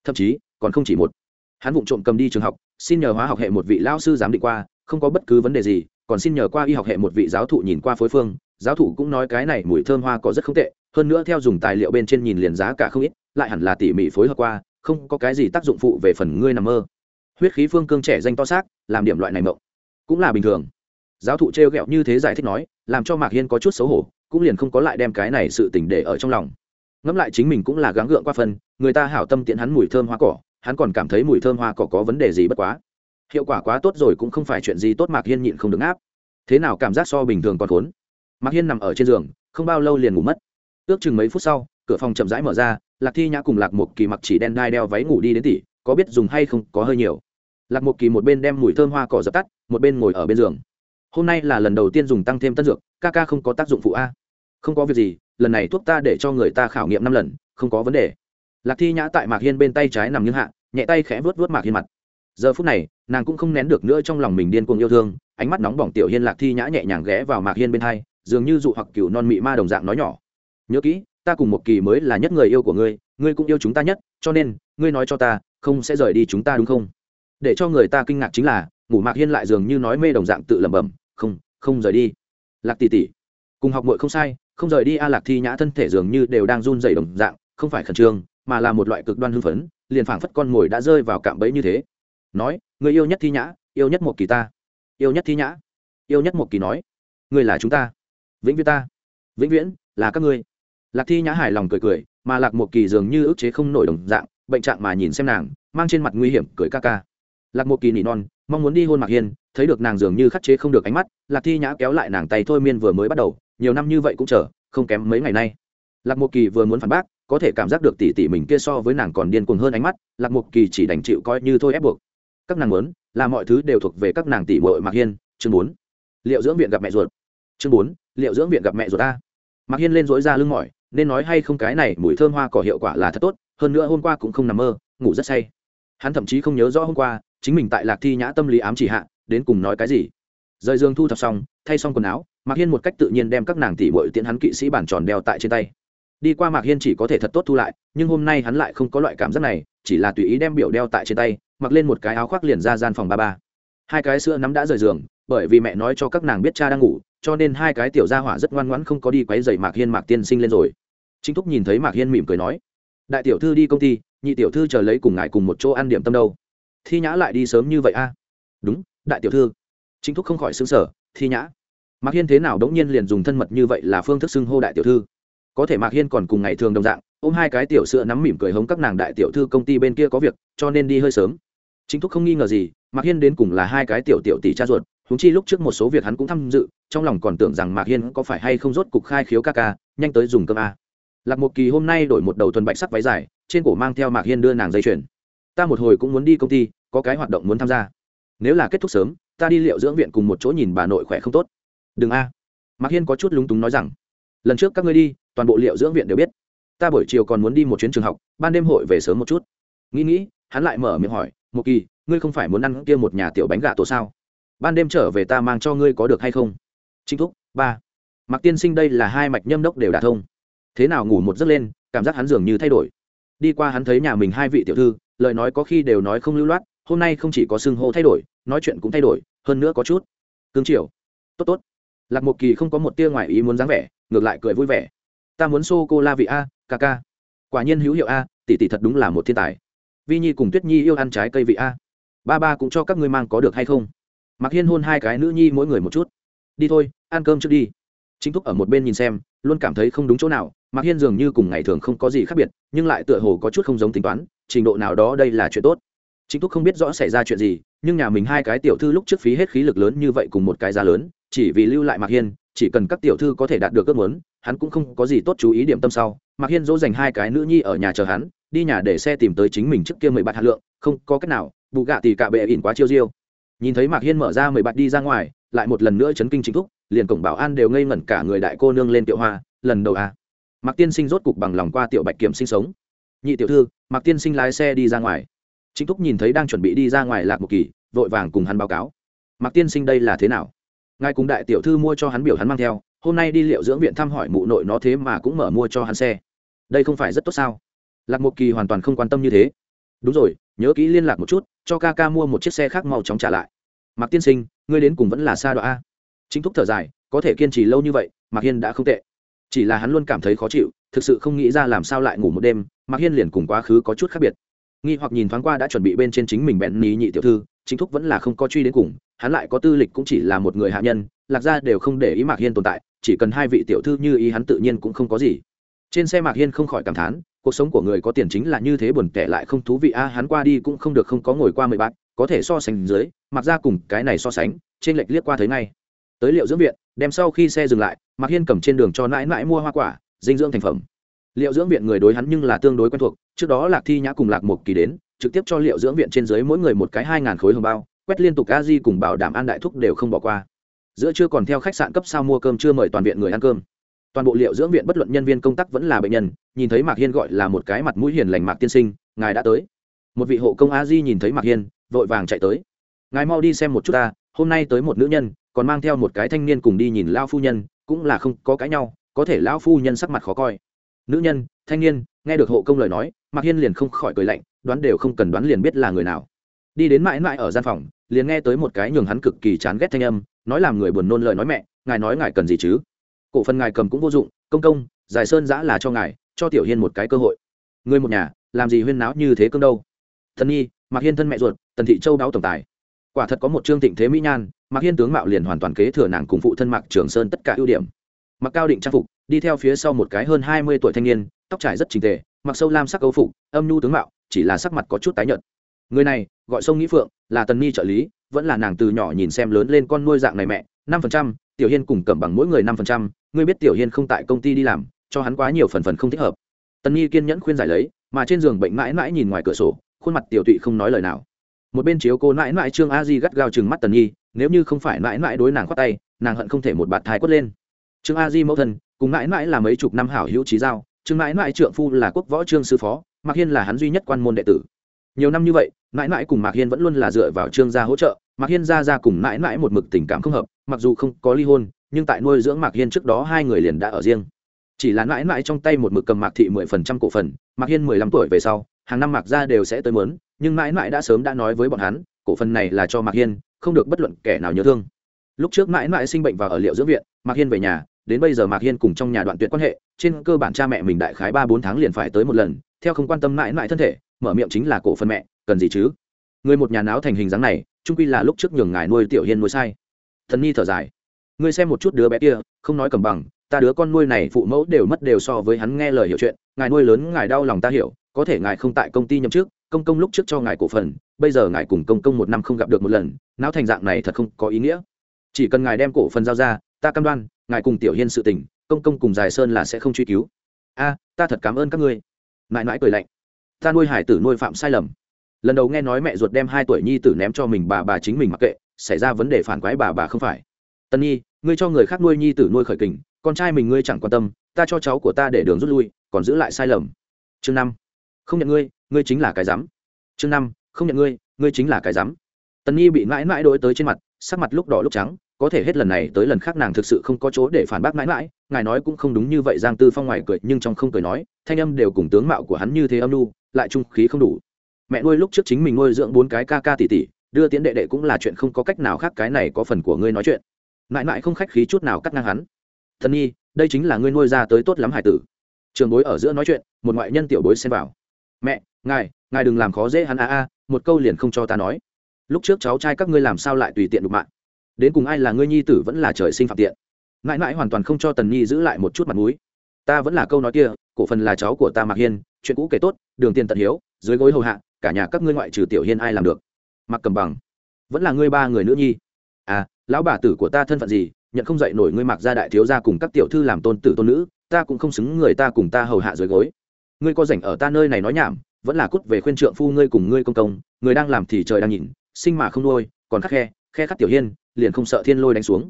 Thậm chí, còn không chỉ một. Hắn vụng trộm cầm đi trường học, xin nhờ hóa học hệ một vị lao sư giám định qua, không có bất cứ vấn đề gì, còn xin nhờ qua y học hệ một vị giáo thụ nhìn qua phối phương, giáo thụ cũng nói cái này mùi thơm hoa cỏ rất không tệ, hơn nữa theo dùng tài liệu bên trên nhìn liền giá cả không ít, lại hẳn là tỉ mỉ phối hợp qua, không có cái gì tác dụng phụ về phần ngươi nằm mơ. Huyết khí phương cương trẻ danh to xác, làm điểm loại này mộng, cũng là bình thường. Giáo thụ trêu ghẹo như thế giải thích nói, làm cho mạc hiên có chút xấu hổ cũng liền không có lại đem cái này sự tình để ở trong lòng. Ngẫm lại chính mình cũng là gắng gượng qua phần, người ta hảo tâm tiện hắn mùi thơm hoa cỏ, hắn còn cảm thấy mùi thơm hoa cỏ có vấn đề gì bất quá. Hiệu quả quá tốt rồi cũng không phải chuyện gì tốt, mạc hiên nhịn không được áp thế nào cảm giác so bình thường còn khốn? Mạc hiên nằm ở trên giường, không bao lâu liền ngủ mất. Ước chừng mấy phút sau, cửa phòng chậm rãi mở ra, lạc thi nhã cùng lạc một kỳ mặc chỉ đen đai đeo váy ngủ đi đến tỉ, có biết dùng hay không, có hơi nhiều. Lạc một kỳ một bên đem mùi thơm hoa cỏ dập tắt, một bên ngồi ở bên giường. Hôm nay là lần đầu tiên dùng tăng thêm tân dược, ca ca không có tác dụng phụ a không có việc gì, lần này thuốc ta để cho người ta khảo nghiệm năm lần, không có vấn đề. Lạc thi nhã tại mạc hiên bên tay trái nằm nghiêng hạ, nhẹ tay khẽ vớt vớt mạc hiên mặt. Giờ phút này, nàng cũng không nén được nữa trong lòng mình điên cuồng yêu thương, ánh mắt nóng bỏng tiểu hiên lạc thi nhã nhẹ nhàng ghé vào mạc hiên bên hai, dường như dụ hoặc cựu non mị ma đồng dạng nói nhỏ. Nhớ kỹ, ta cùng một kỳ mới là nhất người yêu của ngươi ngươi cũng yêu chúng ta nhất, cho nên, ngươi nói cho ta, không sẽ rời đi chúng ta đúng không? Để cho người ta kinh ngạc chính là, ngủ mạc hiên lại dường như nói mê đồng dạng tự lẩm bẩm, không không rời đi. Lạc tỷ tỷ, cùng học muội không sai không rời đi a lạc thi nhã thân thể dường như đều đang run dày đồng dạng, không phải khẩn trương, mà là một loại cực đoan hưng phấn, liền phảng phất con mồi đã rơi vào cạm bẫy như thế. Nói, người yêu nhất thi nhã, yêu nhất một kỳ ta. Yêu nhất thi nhã? Yêu nhất một kỳ nói. Người là chúng ta. Vĩnh viễn ta. Vĩnh viễn, là các ngươi. Lạc thi nhã hài lòng cười cười, mà lạc một kỳ dường như ức chế không nổi đồng dạng, bệnh trạng mà nhìn xem nàng, mang trên mặt nguy hiểm cười ca ca. Lạc một kỳ nỉ non, mong muốn đi hôn mạc hiên, thấy được nàng dường như khắc chế không được ánh mắt, lạc thi nhã kéo lại nàng tay thôi miên vừa mới bắt đầu nhiều năm như vậy cũng chờ, không kém mấy ngày nay. Lạc mộc kỳ vừa muốn phản bác, có thể cảm giác được tỷ tỷ mình kia so với nàng còn điên cuồng hơn ánh mắt, lạc mộc kỳ chỉ đành chịu coi như thôi ép buộc. Các nàng muốn, là mọi thứ đều thuộc về các nàng tỷ muội mạc hiên. Chương bốn. Liệu dưỡng viện gặp mẹ ruột. Chương bốn. Liệu dưỡng viện gặp mẹ ruột ta. Mạc hiên lên dối ra lưng mỏi, nên nói hay không cái này mùi thơm hoa cỏ hiệu quả là thật tốt, hơn nữa hôm qua cũng không nằm mơ, ngủ rất say. Hắn thậm chí không nhớ rõ hôm qua, chính mình tại lạc thi nhã tâm lý ám chỉ hạ, đến cùng nói cái gì. Rời giường thu thập xong, thay xong quần áo mạc hiên một cách tự nhiên đem các nàng tỷ bội tiễn hắn kỵ sĩ bản tròn đeo tại trên tay đi qua mạc hiên chỉ có thể thật tốt thu lại nhưng hôm nay hắn lại không có loại cảm giác này chỉ là tùy ý đem biểu đeo tại trên tay mặc lên một cái áo khoác liền ra gian phòng ba ba hai cái sữa nắm đã rời giường bởi vì mẹ nói cho các nàng biết cha đang ngủ cho nên hai cái tiểu gia hỏa rất ngoan ngoãn không có đi quấy rầy mạc hiên mạc tiên sinh lên rồi chính thúc nhìn thấy mạc hiên mỉm cười nói đại tiểu thư đi công ty nhị tiểu thư chờ lấy cùng ngài cùng một chỗ ăn điểm tâm đâu thi nhã lại đi sớm như vậy a à? đúng đại tiểu thư chính thúc không khỏi xứng sở thi nhã mạc hiên thế nào đống nhiên liền dùng thân mật như vậy là phương thức xưng hô đại tiểu thư. Có thể mạc hiên còn cùng ngày thường đồng dạng, ôm hai cái tiểu sữa nắm mỉm cười hống các nàng đại tiểu thư công ty bên kia có việc, cho nên đi hơi sớm. Chính thúc không nghi ngờ gì, mạc hiên đến cùng là hai cái tiểu tiểu tỷ cha ruột húng chi lúc trước một số việc hắn cũng tham dự, trong lòng còn tưởng rằng mạc hiên có phải hay không rốt cục khai khiếu ca ca, nhanh tới dùng cơm a. Lạc một kỳ hôm nay đổi một đầu tuần bạch sắc váy dài, trên cổ mang theo mạc hiên đưa nàng dây chuyền. Ta một hồi cũng muốn đi công ty, có cái hoạt động muốn tham gia. Nếu là kết thúc sớm, ta đi liệu dưỡng viện cùng một chỗ nhìn bà nội khỏe không tốt đừng a. Mạc hiên có chút lúng túng nói rằng, lần trước các ngươi đi, toàn bộ liệu dưỡng viện đều biết. Ta buổi chiều còn muốn đi một chuyến trường học, ban đêm hội về sớm một chút. Nghĩ nghĩ, hắn lại mở miệng hỏi một kỳ, ngươi không phải muốn ăn kia một nhà tiểu bánh gà tổ sao? Ban đêm trở về ta mang cho ngươi có được hay không? Chính thúc, ba. Mặc tiên sinh đây là hai mạch nhâm đốc đều đả thông. Thế nào ngủ một giấc lên, cảm giác hắn dường như thay đổi. Đi qua hắn thấy nhà mình hai vị tiểu thư, lời nói có khi đều nói không lưu loát, hôm nay không chỉ có xưng hô thay đổi, nói chuyện cũng thay đổi, hơn nữa có chút cương triều tốt tốt lạc một kỳ không có một tia ngoài ý muốn dáng vẻ, ngược lại cười vui vẻ. Ta muốn sô cô la vị a ca ca. Quả nhiên hữu hiệu a, tỷ tỷ thật đúng là một thiên tài. Vi nhi cùng tuyết nhi yêu ăn trái cây vị a. Ba ba cũng cho các ngươi mang có được hay không? Mặc hiên hôn hai cái nữ nhi mỗi người một chút. Đi thôi, ăn cơm trước đi. Chính thúc ở một bên nhìn xem, luôn cảm thấy không đúng chỗ nào. Mặc hiên dường như cùng ngày thường không có gì khác biệt, nhưng lại tựa hồ có chút không giống tính toán. Trình độ nào đó đây là chuyện tốt chính thúc không biết rõ xảy ra chuyện gì, nhưng nhà mình hai cái tiểu thư lúc trước phí hết khí lực lớn như vậy cùng một cái giá lớn, chỉ vì lưu lại mạc hiên, chỉ cần các tiểu thư có thể đạt được ước muốn, hắn cũng không có gì tốt chú ý điểm tâm sau. Mạc hiên dỗ dành hai cái nữ nhi ở nhà chờ hắn, đi nhà để xe tìm tới chính mình trước kia mười bạt hạt lượng, không có cách nào, bù gạ thì cả bệ ỉn quá chiêu diêu. Nhìn thấy mạc hiên mở ra mười bạt đi ra ngoài, lại một lần nữa chấn kinh chính thúc, liền cổng bảo an đều ngây ngẩn cả người đại cô nương lên tiểu hoa, lần đầu à. mạc tiên sinh rốt cục bằng lòng qua tiểu bạch kiểm sinh sống. Nhị tiểu thư, mạc tiên sinh lái xe đi ra ngoài chính thúc nhìn thấy đang chuẩn bị đi ra ngoài lạc một kỳ, vội vàng cùng hắn báo cáo. Mạc tiên sinh đây là thế nào? Ngài cùng đại tiểu thư mua cho hắn biểu hắn mang theo, hôm nay đi liệu dưỡng viện thăm hỏi mụ nội nó thế mà cũng mở mua cho hắn xe. Đây không phải rất tốt sao? Lạc một kỳ hoàn toàn không quan tâm như thế. Đúng rồi, nhớ kỹ liên lạc một chút, cho ca ca mua một chiếc xe khác mau chóng trả lại. Mạc tiên sinh, ngươi đến cùng vẫn là xa đoạn a? Chính thúc thở dài, có thể kiên trì lâu như vậy, mạc hiên đã không tệ. Chỉ là hắn luôn cảm thấy khó chịu, thực sự không nghĩ ra làm sao lại ngủ một đêm, mạc hiên liền cùng quá khứ có chút khác biệt nghi hoặc nhìn thoáng qua đã chuẩn bị bên trên chính mình bẹn ní nhị tiểu thư, chính thúc vẫn là không có truy đến cùng, hắn lại có tư lịch cũng chỉ là một người hạ nhân, lạc gia đều không để ý mạc hiên tồn tại, chỉ cần hai vị tiểu thư như ý hắn tự nhiên cũng không có gì. Trên xe mạc hiên không khỏi cảm thán, cuộc sống của người có tiền chính là như thế buồn tẻ lại không thú vị, a à, hắn qua đi cũng không được không có ngồi qua mười bát có thể so sánh dưới mặc ra cùng cái này so sánh, trên lệch liếc qua thấy ngay. Tới liệu dưỡng viện, đem sau khi xe dừng lại, mạc hiên cầm trên đường cho nãi nãi mua hoa quả, dinh dưỡng thành phẩm liệu dưỡng viện người đối hắn nhưng là tương đối quen thuộc, trước đó lạc thi nhã cùng lạc một kỳ đến, trực tiếp cho liệu dưỡng viện trên dưới mỗi người một cái hai ngàn khối hồng bao, quét liên tục a di cùng bảo đảm an đại thúc đều không bỏ qua. Giữa chưa còn theo khách sạn cấp sao mua cơm chưa mời toàn viện người ăn cơm. Toàn bộ liệu dưỡng viện bất luận nhân viên công tác vẫn là bệnh nhân, nhìn thấy mạc hiên gọi là một cái mặt mũi hiền lành mạc tiên sinh, ngài đã tới. Một vị hộ công a di nhìn thấy mạc hiên, vội vàng chạy tới. Ngài mau đi xem một chút ta, hôm nay tới một nữ nhân, còn mang theo một cái thanh niên cùng đi nhìn lao phu nhân, cũng là không có cãi nhau, có thể lao phu nhân sắc mặt khó coi nữ nhân, thanh niên, nghe được hộ công lời nói, mạc hiên liền không khỏi cười lạnh, đoán đều không cần đoán liền biết là người nào. Đi đến mãi mãi ở gian phòng, liền nghe tới một cái nhường hắn cực kỳ chán ghét thanh âm, nói làm người buồn nôn lời nói mẹ, ngài nói ngài cần gì chứ? Cổ phần ngài cầm cũng vô dụng, công công, giải sơn giã là cho ngài, cho tiểu hiên một cái cơ hội. Người một nhà, làm gì huyên náo như thế cương đâu? Thần nhi, mạc hiên thân mẹ ruột, tần thị châu đáo tổng tài. Quả thật có một trương thịnh thế mỹ nhan, mạc hiên tướng mạo liền hoàn toàn kế thừa nàng cùng phụ thân mạc trường sơn tất cả ưu điểm. Mặc cao định trang phục đi theo phía sau một cái hơn hai mươi tuổi thanh niên, tóc trải rất trình tề, mặc sâu lam sắc âu phục, âm nhu tướng mạo, chỉ là sắc mặt có chút tái nhợt. Người này, gọi sông nghĩ phượng, là tần ni trợ lý, vẫn là nàng từ nhỏ nhìn xem lớn lên con nuôi dạng này mẹ, năm phần trăm, tiểu hiên cùng cẩm bằng mỗi người năm phần trăm, ngươi biết tiểu hiên không tại công ty đi làm, cho hắn quá nhiều phần phần không thích hợp. Tần nhi kiên nhẫn khuyên giải lấy, mà trên giường bệnh mãi mãi nhìn ngoài cửa sổ, khuôn mặt tiểu tụy không nói lời nào. Một bên chiếu cô mãi mãi trương a di gắt gao chừng mắt tần nhi nếu như không phải mãi mãi đối nàng khoát tay, nàng hận không thể một bạt thái quất lên trương a di mẫu thân, cùng mãi mãi là mấy chục năm hảo hữu trí giao, trương mãi mãi trượng phu là quốc võ trương sư phó, mạc hiên là hắn duy nhất quan môn đệ tử. Nhiều năm như vậy, mãi mãi cùng mạc hiên vẫn luôn là dựa vào trương gia hỗ trợ, mạc hiên ra ra cùng mãi mãi một mực tình cảm không hợp, mặc dù không có ly hôn, nhưng tại nuôi dưỡng mạc hiên trước đó hai người liền đã ở riêng. Chỉ là mãi mãi trong tay một mực cầm mạc thị mười phần trăm cổ phần, mạc hiên mười lăm tuổi về sau, hàng năm mạc gia đều sẽ tới mớn nhưng mãi mãi đã sớm đã nói với bọn hắn, cổ phần này là cho mạc hiên, không được bất luận kẻ nào nhớ thương. Lúc trước mãi mãi sinh bệnh và ở liệu dưỡng viện, mạc hiên về nhà đến bây giờ mạc hiên cùng trong nhà đoạn tuyệt quan hệ, trên cơ bản cha mẹ mình đại khái ba bốn tháng liền phải tới một lần, theo không quan tâm mãi mãi thân thể, mở miệng chính là cổ phần mẹ, cần gì chứ? Người một nhà náo thành hình dáng này trung quy là lúc trước nhường ngài nuôi tiểu hiên nuôi sai. Thần nhi thở dài. Ngươi xem một chút đứa bé kia, không nói cầm bằng, ta đứa con nuôi này phụ mẫu đều mất đều so với hắn nghe lời hiểu chuyện, ngài nuôi lớn ngài đau lòng ta hiểu, có thể ngài không tại công ty nhậm chức, công công lúc trước cho ngài cổ phần, bây giờ ngài cùng công công một năm không gặp được một lần não thành dạng này thật không có ý nghĩa. Chỉ cần ngài đem cổ phần giao ra, ta cam đoan ngài cùng tiểu hiên sự tình, công công cùng dài sơn là sẽ không truy cứu. A, ta thật cảm ơn các ngươi. Mãi mãi cười lạnh. Ta nuôi hải tử nuôi phạm sai lầm. Lần đầu nghe nói mẹ ruột đem hai tuổi nhi tử ném cho mình, bà bà chính mình mặc kệ, xảy ra vấn đề phản quái bà bà không phải. Tân nhi, ngươi cho người khác nuôi nhi tử nuôi khởi kình, con trai mình ngươi chẳng quan tâm, ta cho cháu của ta để đường rút lui, còn giữ lại sai lầm. Chương năm. Không nhận ngươi ngươi chính là cái rắm. Chương năm. Không nhận ngươi ngươi chính là cái rắm. Tần nhi bị mãi mãi đ tới trên mặt, sắc mặt lúc đỏ lúc trắng có thể hết lần này tới lần khác nàng thực sự không có chỗ để phản bác mãi mãi, ngài nói cũng không đúng như vậy, giang tư phong ngoài cười nhưng trong không cười nói, thanh âm đều cùng tướng mạo của hắn như thế âm lu lại trung khí không đủ. Mẹ nuôi lúc trước chính mình nuôi dưỡng bốn cái ca ca tỷ tỷ, đưa tiến đệ đệ cũng là chuyện không có cách nào khác, cái này có phần của ngươi nói chuyện. Mãi mãi không khách khí chút nào cắt ngang hắn. Thân nhi, đây chính là ngươi nuôi ra tới tốt lắm hải tử. Trường bối ở giữa nói chuyện, một ngoại nhân tiểu bối xem vào. Mẹ, ngài ngài đừng làm khó dễ hắn a a, một câu liền không cho ta nói. Lúc trước cháu trai các ngươi làm sao lại tùy tiện đục mạng? Đến cùng ai là ngươi nhi tử vẫn là trời sinh phạm tiện. Mãi mãi hoàn toàn không cho tần nhi giữ lại một chút mặt mũi. Ta vẫn là câu nói kia, cổ phần là cháu của ta mạc hiên, chuyện cũ kể tốt, đường tiền tận hiếu, dưới gối hầu hạ, cả nhà các ngươi ngoại trừ tiểu hiên ai làm được? Mặc cầm bằng, vẫn là ngươi ba người nữ nhi? À lão bà tử của ta thân phận gì, nhận không dạy nổi ngươi mặc gia đại thiếu gia cùng các tiểu thư làm tôn tử tôn nữ, ta cũng không xứng người ta cùng ta hầu hạ dưới gối. Ngươi có rảnh ở ta nơi này nói nhảm, vẫn là cút về khuyên trượng phu ngươi cùng ngươi công công, người đang làm thì trời đang nhìn, sinh mà không nuôi, còn khắc khe khe khắc tiểu hiên liền không sợ thiên lôi đánh xuống.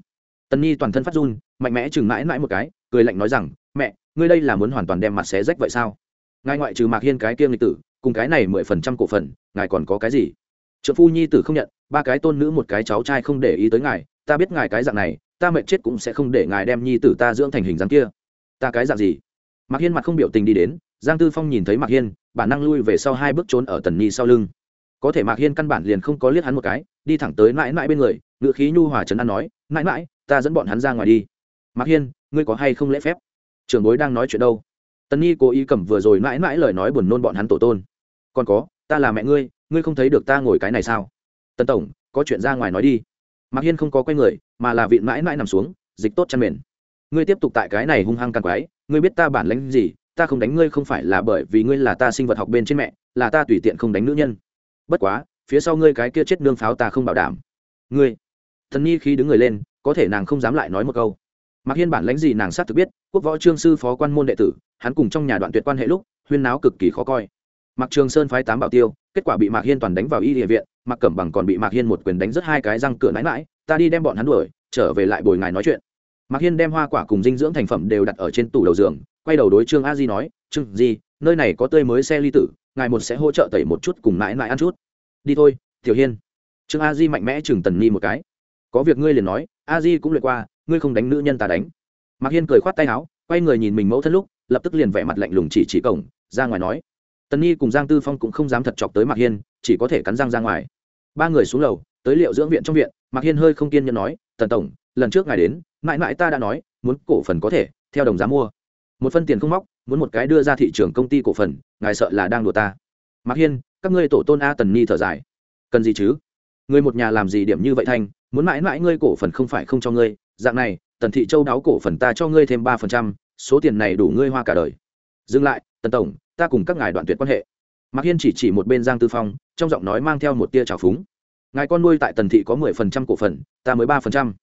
Tần nhi toàn thân phát run, mạnh mẽ chừng mãi mãi một cái, cười lạnh nói rằng, mẹ, ngươi đây là muốn hoàn toàn đem mặt xé rách vậy sao? Ngài ngoại trừ mạc hiên cái kiêng lịch tử, cùng cái này mười phần trăm cổ phần, ngài còn có cái gì? Trợ phu nhi tử không nhận, ba cái tôn nữ một cái cháu trai không để ý tới ngài, ta biết ngài cái dạng này, ta mệt chết cũng sẽ không để ngài đem nhi tử ta dưỡng thành hình dáng kia. Ta cái dạng gì? Mạc hiên mặt không biểu tình đi đến, giang tư phong nhìn thấy mạc hiên, bản năng lui về sau hai bước trốn ở tần nhi sau lưng có thể mạc hiên căn bản liền không có liếc hắn một cái, đi thẳng tới mãi mãi bên người ngự khí nhu hòa trấn an nói, mãi mãi, ta dẫn bọn hắn ra ngoài đi. Mạc hiên, ngươi có hay không lễ phép? Trường bối đang nói chuyện đâu? Tần nhi cố ý cầm vừa rồi mãi mãi lời nói buồn nôn bọn hắn tổ tôn. Còn có, ta là mẹ ngươi ngươi không thấy được ta ngồi cái này sao? Tần tổng, có chuyện ra ngoài nói đi. Mạc hiên không có quay người, mà là vịn mãi mãi nằm xuống, dịch tốt chăn mền. Ngươi tiếp tục tại cái này hung hăng càng quái ngươi biết ta bản lánh gì, ta không đánh ngươi không phải là bởi vì ngươi là ta sinh vật học bên trên mẹ, là ta tùy tiện không đánh nữ nhân bất quá, phía sau ngươi cái kia chết nương pháo ta không bảo đảm. Ngươi, thần nhi khi đứng người lên, có thể nàng không dám lại nói một câu. Mặc hiên bản lãnh gì nàng sát thực biết, quốc võ trương sư phó quan môn đệ tử, hắn cùng trong nhà đoạn tuyệt quan hệ lúc, huyên náo cực kỳ khó coi. Mặc trường sơn phái tám bảo tiêu, kết quả bị mạc hiên toàn đánh vào y địa viện mặc cẩm bằng còn bị mạc hiên một quyền đánh rất hai cái răng cửa mãi mãi ta đi đem bọn hắn đuổi, trở về lại bồi ngài nói chuyện. Mạc hiên đem hoa quả cùng dinh dưỡng thành phẩm đều đặt ở trên tủ đầu giường, quay đầu đối trương a di nói, trương di, nơi này có tươi mới xe ly tử ngài một sẽ hỗ trợ tẩy một chút cùng mãi mãi ăn chút. Đi thôi, tiểu hiên. Trương a di mạnh mẽ chừng tần ni một cái. Có việc ngươi liền nói, a di cũng lượt qua, ngươi không đánh nữ nhân ta đánh. Mạc hiên cười khoát tay áo, quay người nhìn mình mẫu thân lúc, lập tức liền vẻ mặt lạnh lùng chỉ chỉ cổng, ra ngoài nói. Tần nhi cùng giang tư phong cũng không dám thật chọc tới mạc hiên, chỉ có thể cắn răng ra ngoài. Ba người xuống lầu, tới liệu dưỡng viện trong viện, mạc hiên hơi không kiên nhẫn nói, tần tổng, lần trước ngài đến, mãi mãi ta đã nói, muốn cổ phần có thể, theo đồng giá mua. Một phân tiền không móc muốn một cái đưa ra thị trường công ty cổ phần, ngài sợ là đang đùa ta. Mạc hiên, các ngươi tổ tôn a tần ni thở dài. Cần gì chứ? Người một nhà làm gì điểm như vậy thanh? Muốn mãi mãi ngươi cổ phần không phải không cho ngươi. Dạng này, tần thị châu đáo cổ phần ta cho ngươi thêm ba phần trăm, số tiền này đủ ngươi hoa cả đời. Dừng lại, tần tổng, ta cùng các ngài đoạn tuyệt quan hệ. Mạc hiên chỉ chỉ một bên giang tư phong, trong giọng nói mang theo một tia trào phúng. Ngài con nuôi tại tần thị có mười phần trăm cổ phần, ta mới ba phần trăm.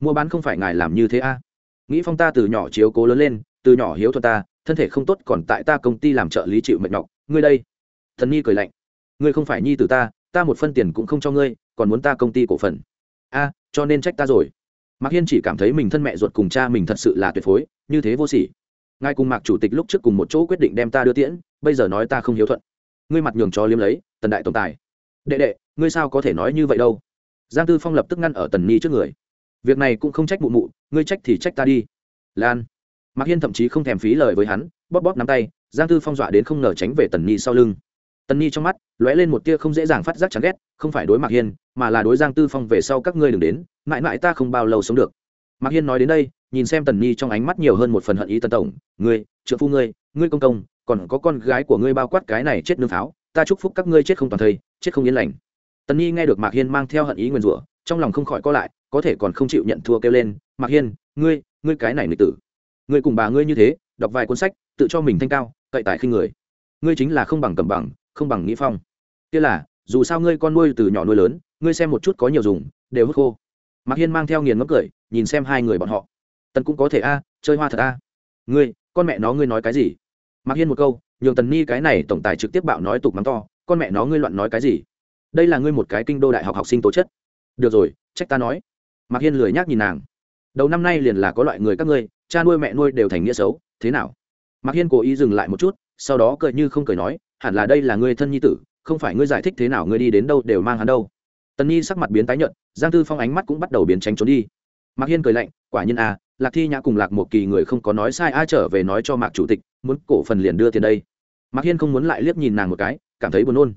Mua bán không phải ngài làm như thế a. Nghĩ phong ta từ nhỏ chiếu cố lớn lên, từ nhỏ hiếu thuận ta thân thể không tốt còn tại ta công ty làm trợ lý chịu mệt nhọc, ngươi đây. Thần nhi cười lạnh, ngươi không phải nhi từ ta ta một phân tiền cũng không cho ngươi, còn muốn ta công ty cổ phần. A, cho nên trách ta rồi. Mạc hiên chỉ cảm thấy mình thân mẹ ruột cùng cha mình thật sự là tuyệt phối, như thế vô sỉ. Ngài cùng mạc chủ tịch lúc trước cùng một chỗ quyết định đem ta đưa tiễn, bây giờ nói ta không hiếu thuận. Ngươi mặt nhường cho liếm lấy, tần đại tổng tài. Đệ đệ, ngươi sao có thể nói như vậy đâu? Giang tư phong lập tức ngăn ở tần ni trước người. Việc này cũng không trách mụ mụ, ngươi trách thì trách ta đi. Lan mạc hiên thậm chí không thèm phí lời với hắn, bóp bóp nắm tay, giang tư phong dọa đến không ngờ tránh về tần Nhi sau lưng. Tần Nhi trong mắt lóe lên một tia không dễ dàng phát giác chán ghét, không phải đối mạc hiên, mà là đối giang tư phong về sau các ngươi đừng đến, mãi mãi ta không bao lâu sống được. Mạc hiên nói đến đây, nhìn xem tần Nhi trong ánh mắt nhiều hơn một phần hận ý tần tổng, ngươi trợ phu ngươi ngươi công công, còn có con gái của ngươi bao quát cái này chết nương pháo, ta chúc phúc các ngươi chết không toàn thây, chết không yên lành. Tần Nhi nghe được mạc hiên mang theo hận ý nguyền rủa, trong lòng không khỏi co lại, có thể còn không chịu nhận thua kêu lên, mạc hiên, ngươi ngươi cái này nghịch tử ngươi cùng bà ngươi như thế, đọc vài cuốn sách, tự cho mình thanh cao, cậy tài khinh người. Ngươi chính là không bằng cầm bằng, không bằng nghĩ phong. Kia là, dù sao ngươi con nuôi từ nhỏ nuôi lớn, ngươi xem một chút có nhiều dùng, đều hút khô. Mạc hiên mang theo nghiền ngấm cười, nhìn xem hai người bọn họ. Tần cũng có thể a, chơi hoa thật a. Ngươi, con mẹ nó ngươi nói cái gì? Mạc hiên một câu, nhường tần ni cái này tổng tài trực tiếp bạo nói tục mắng to, con mẹ nó ngươi loạn nói cái gì? Đây là ngươi một cái kinh đô đại học học sinh tố chất. Được rồi, trách ta nói. Mạc hiên lười nhác nhìn nàng. Đầu năm nay liền là có loại người các ngươi cha nuôi mẹ nuôi đều thành nghĩa xấu, thế nào? Mạc hiên cố ý dừng lại một chút, sau đó cười như không cười nói, hẳn là đây là ngươi thân nhi tử, không phải ngươi giải thích thế nào ngươi đi đến đâu đều mang hắn đâu. Tần nhi sắc mặt biến tái nhợt, giang tư phong ánh mắt cũng bắt đầu biến tránh trốn đi. Mạc hiên cười lạnh, quả nhiên à lạc thi nhã cùng lạc một kỳ người không có nói sai ai trở về nói cho mạc chủ tịch, muốn cổ phần liền đưa tiền đây. Mạc hiên không muốn lại liếc nhìn nàng một cái, cảm thấy buồn nôn.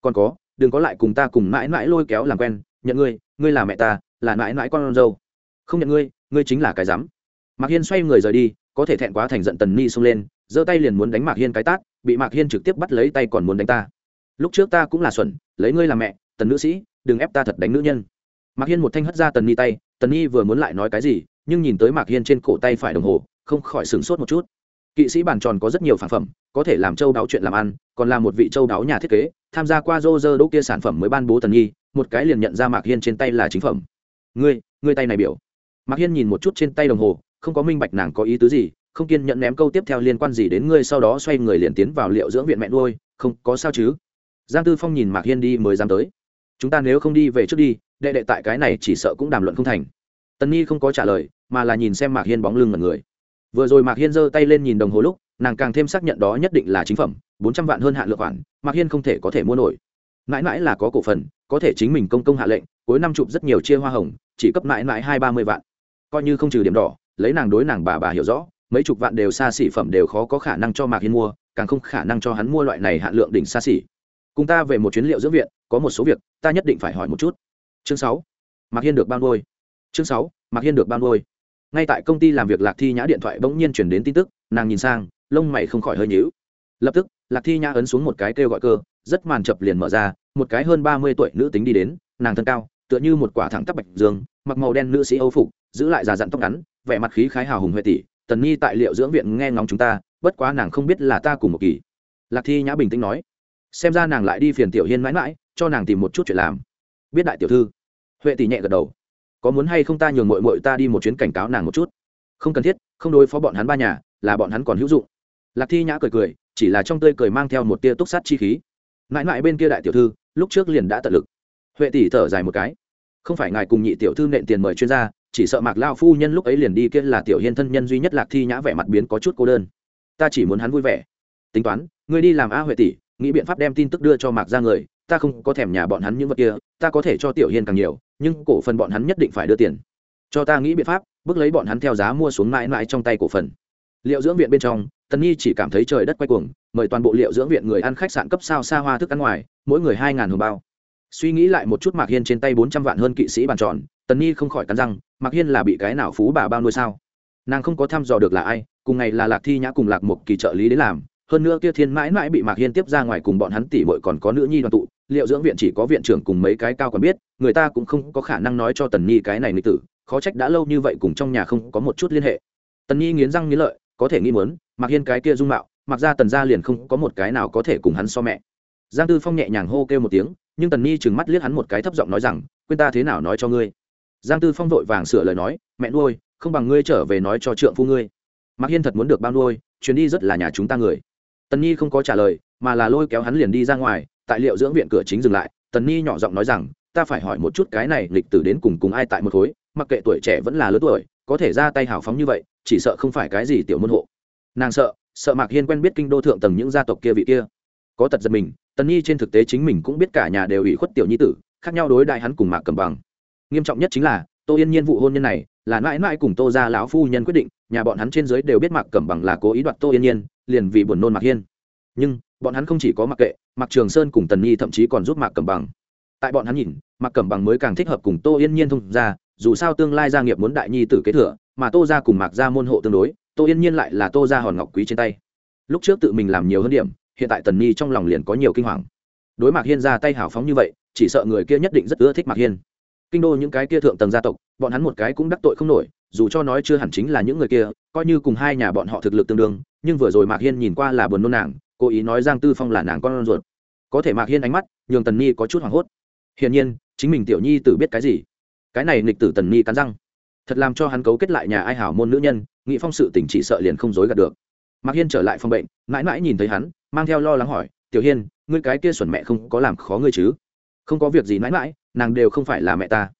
Còn có, đừng có lại cùng ta cùng mãi mãi lôi kéo làm quen, nhận ngươi ngươi là mẹ ta, là mãi mãi con dâu. Không nhận ngươi ngươi chính là cái rắm mạc hiên xoay người rời đi, có thể thẹn quá thành giận tần ni xông lên, giơ tay liền muốn đánh mạc hiên cái tát, bị mạc hiên trực tiếp bắt lấy tay còn muốn đánh ta. Lúc trước ta cũng là xuẩn, lấy ngươi làm mẹ, tần nữ sĩ, đừng ép ta thật đánh nữ nhân. Mạc hiên một thanh hất ra tần ni tay, tần ni vừa muốn lại nói cái gì, nhưng nhìn tới mạc hiên trên cổ tay phải đồng hồ, không khỏi sửng sốt một chút. Kỵ sĩ bàn tròn có rất nhiều phản phẩm, có thể làm châu đáo chuyện làm ăn, còn là một vị châu đáo nhà thiết kế, tham gia qua rô rơ đỗ kia sản phẩm mới ban bố tần nhi một cái liền nhận ra mạc hiên trên tay là chính phẩm. Ngươi ngươi tay này biểu. Mạc hiên nhìn một chút trên tay đồng hồ không có minh bạch nàng có ý tứ gì, không kiên nhận ném câu tiếp theo liên quan gì đến ngươi, sau đó xoay người liền tiến vào liệu dưỡng viện mẹ nuôi, không có sao chứ? Giang tư phong nhìn mạc hiên đi mới dám tới. Chúng ta nếu không đi về trước đi, đệ đệ tại cái này chỉ sợ cũng đàm luận không thành. Tần nhi không có trả lời, mà là nhìn xem mạc hiên bóng lưng mật người. Vừa rồi mạc hiên giơ tay lên nhìn đồng hồ lúc, nàng càng thêm xác nhận đó nhất định là chính phẩm, bốn trăm vạn hơn hạn lượng khoản, mạc hiên không thể có thể mua nổi. Mãi mãi là có cổ phần, có thể chính mình công công hạ lệnh, cuối năm chụp rất nhiều chia hoa hồng, chỉ cấp mãi mãi hai ba mươi vạn. Coi như không trừ điểm đỏ lấy nàng đối nàng bà bà hiểu rõ, mấy chục vạn đều xa xỉ phẩm đều khó có khả năng cho mạc hiên mua, càng không khả năng cho hắn mua loại này hạn lượng đỉnh xa xỉ. Cùng ta về một chuyến liệu dưỡng viện, có một số việc, ta nhất định phải hỏi một chút. Chương sáu, mạc hiên được ban ngôi chương sáu, mạc hiên được ban ngôi ngay tại công ty làm việc lạc thi nhã điện thoại bỗng nhiên chuyển đến tin tức, nàng nhìn sang, lông mày không khỏi hơi nhíu. Lập tức, lạc thi nhã ấn xuống một cái kêu gọi cơ, rất màn chập liền mở ra, một cái hơn ba mươi tuổi nữ tính đi đến, nàng thân cao, tựa như một quả thẳng tắp bạch dương, mặc màu đen nữ sĩ âu phục, giữ lại già dặn tóc ngắn vẻ mặt khí khái hào hùng huệ tỷ, tần nhi tại liệu dưỡng viện nghe ngóng chúng ta, bất quá nàng không biết là ta cùng một kỳ. Lạc thi nhã bình tĩnh nói. Xem ra nàng lại đi phiền tiểu hiên mãi mãi, cho nàng tìm một chút chuyện làm. Biết đại tiểu thư. Huệ tỷ nhẹ gật đầu. Có muốn hay không ta nhường mội mội ta đi một chuyến cảnh cáo nàng một chút? Không cần thiết, không đối phó bọn hắn ba nhà, là bọn hắn còn hữu dụng. Lạc thi nhã cười cười, chỉ là trong tươi cười mang theo một tia túc sát chi khí. Mãi mãi bên kia đại tiểu thư, lúc trước liền đã tận lực. Huệ tỷ thở dài một cái. Không phải ngài cùng nhị tiểu thư nện tiền mời chuyên gia chỉ sợ mạc lao phu nhân lúc ấy liền đi kia là tiểu hiên thân nhân duy nhất lạc thi nhã vẻ mặt biến có chút cô đơn. Ta chỉ muốn hắn vui vẻ. Tính toán, ngươi đi làm a huệ tỷ, nghĩ biện pháp đem tin tức đưa cho mạc ra người, ta không có thèm nhà bọn hắn những vật kia, ta có thể cho tiểu hiên càng nhiều, nhưng cổ phần bọn hắn nhất định phải đưa tiền. Cho ta nghĩ biện pháp, bước lấy bọn hắn theo giá mua xuống mãi mãi trong tay cổ phần. Liệu dưỡng viện bên trong, tần nhi chỉ cảm thấy trời đất quay cuồng, mời toàn bộ liệu dưỡng viện người ăn khách sạn cấp sao xa hoa thức ăn ngoài, mỗi người hai ngàn hồng bao. Suy nghĩ lại một chút mạc hiên trên tay bốn trăm vạn hơn kỵ sĩ bàn tròn, tần nhi không khỏi cắn răng mạc hiên là bị cái nào phú bà bao nuôi sao? Nàng không có thăm dò được là ai, cùng ngày là lạc thi nhã cùng lạc một kỳ trợ lý đến làm, hơn nữa kia thiên mãi mãi bị mạc hiên tiếp ra ngoài cùng bọn hắn tỉ mội còn có nữ nhi đoàn tụ, liệu dưỡng viện chỉ có viện trưởng cùng mấy cái cao còn biết, người ta cũng không có khả năng nói cho tần nhi cái này nữ tử, khó trách đã lâu như vậy cùng trong nhà không có một chút liên hệ. Tần nhi nghiến răng nghiến lợi, có thể nghĩ muốn, mạc hiên cái kia dung mạo, mặc ra tần ra liền không có một cái nào có thể cùng hắn so mẹ. Giang tư phong nhẹ nhàng hô kêu một tiếng, nhưng tần nhi trừng mắt liếc hắn một cái thấp giọng nói rằng, quên ta thế nào nói cho ngươi? Giang tư phong vội vàng sửa lời nói, mẹ nuôi, không bằng ngươi trở về nói cho trượng phu ngươi. Mạc hiên thật muốn được bao nuôi, chuyến đi rất là nhà chúng ta người. Tần nhi không có trả lời, mà là lôi kéo hắn liền đi ra ngoài, tại liệu dưỡng viện cửa chính dừng lại. Tần nhi nhỏ giọng nói rằng, ta phải hỏi một chút cái này lịch tử đến cùng cùng ai tại một khối, mặc kệ tuổi trẻ vẫn là lớn tuổi, có thể ra tay hào phóng như vậy, chỉ sợ không phải cái gì tiểu môn hộ. Nàng sợ sợ mạc hiên quen biết kinh đô thượng tầng những gia tộc kia vị kia. Có tật giật mình, tần nhi trên thực tế chính mình cũng biết cả nhà đều ủy khuất tiểu nhi tử, khác nhau đối đại hắn cùng mạc cầm bằng nghiêm trọng nhất chính là, tô yên nhiên vụ hôn nhân này, là mãi mãi cùng tô ra lão phu nhân quyết định, nhà bọn hắn trên dưới đều biết mạc cẩm bằng là cố ý đoạt tô yên nhiên, liền vì buồn nôn mạc hiên. Nhưng, bọn hắn không chỉ có mặc kệ, mạc trường sơn cùng tần nhi thậm chí còn giúp mạc cẩm bằng. Tại bọn hắn nhìn, mạc cẩm bằng mới càng thích hợp cùng tô yên nhiên thông ra dù sao tương lai gia nghiệp muốn đại nhi tử kế thừa, mà tô ra cùng mạc ra môn hộ tương đối, tô yên nhiên lại là tô ra hòn ngọc quý trên tay. Lúc trước tự mình làm nhiều hơn điểm, hiện tại tần nhi trong lòng liền có nhiều kinh hoàng. Đối mạc hiên ra tay hào phóng như vậy, chỉ sợ người kia nhất định rất ưa thích mạc hiên kinh đô những cái kia thượng tầng gia tộc, bọn hắn một cái cũng đắc tội không nổi, dù cho nói chưa hẳn chính là những người kia, coi như cùng hai nhà bọn họ thực lực tương đương, nhưng vừa rồi mạc hiên nhìn qua là buồn nôn nàng, cố ý nói giang tư phong là nàng con ruột. Có thể mạc hiên ánh mắt, nhường tần nhi có chút hoảng hốt. Hiển nhiên, chính mình tiểu nhi tự biết cái gì? Cái này nghịch tử tần nhi cắn răng. Thật làm cho hắn cấu kết lại nhà ai hảo môn nữ nhân, nghị phong sự tỉnh chỉ sợ liền không dối gạt được. Mạc hiên trở lại phòng bệnh, mãi mãi nhìn thấy hắn, mang theo lo lắng hỏi, tiểu hiên, ngươi cái kia xuẩn mẹ không có làm khó ngươi chứ? Không có việc gì mãi mãi nàng đều không phải là mẹ ta.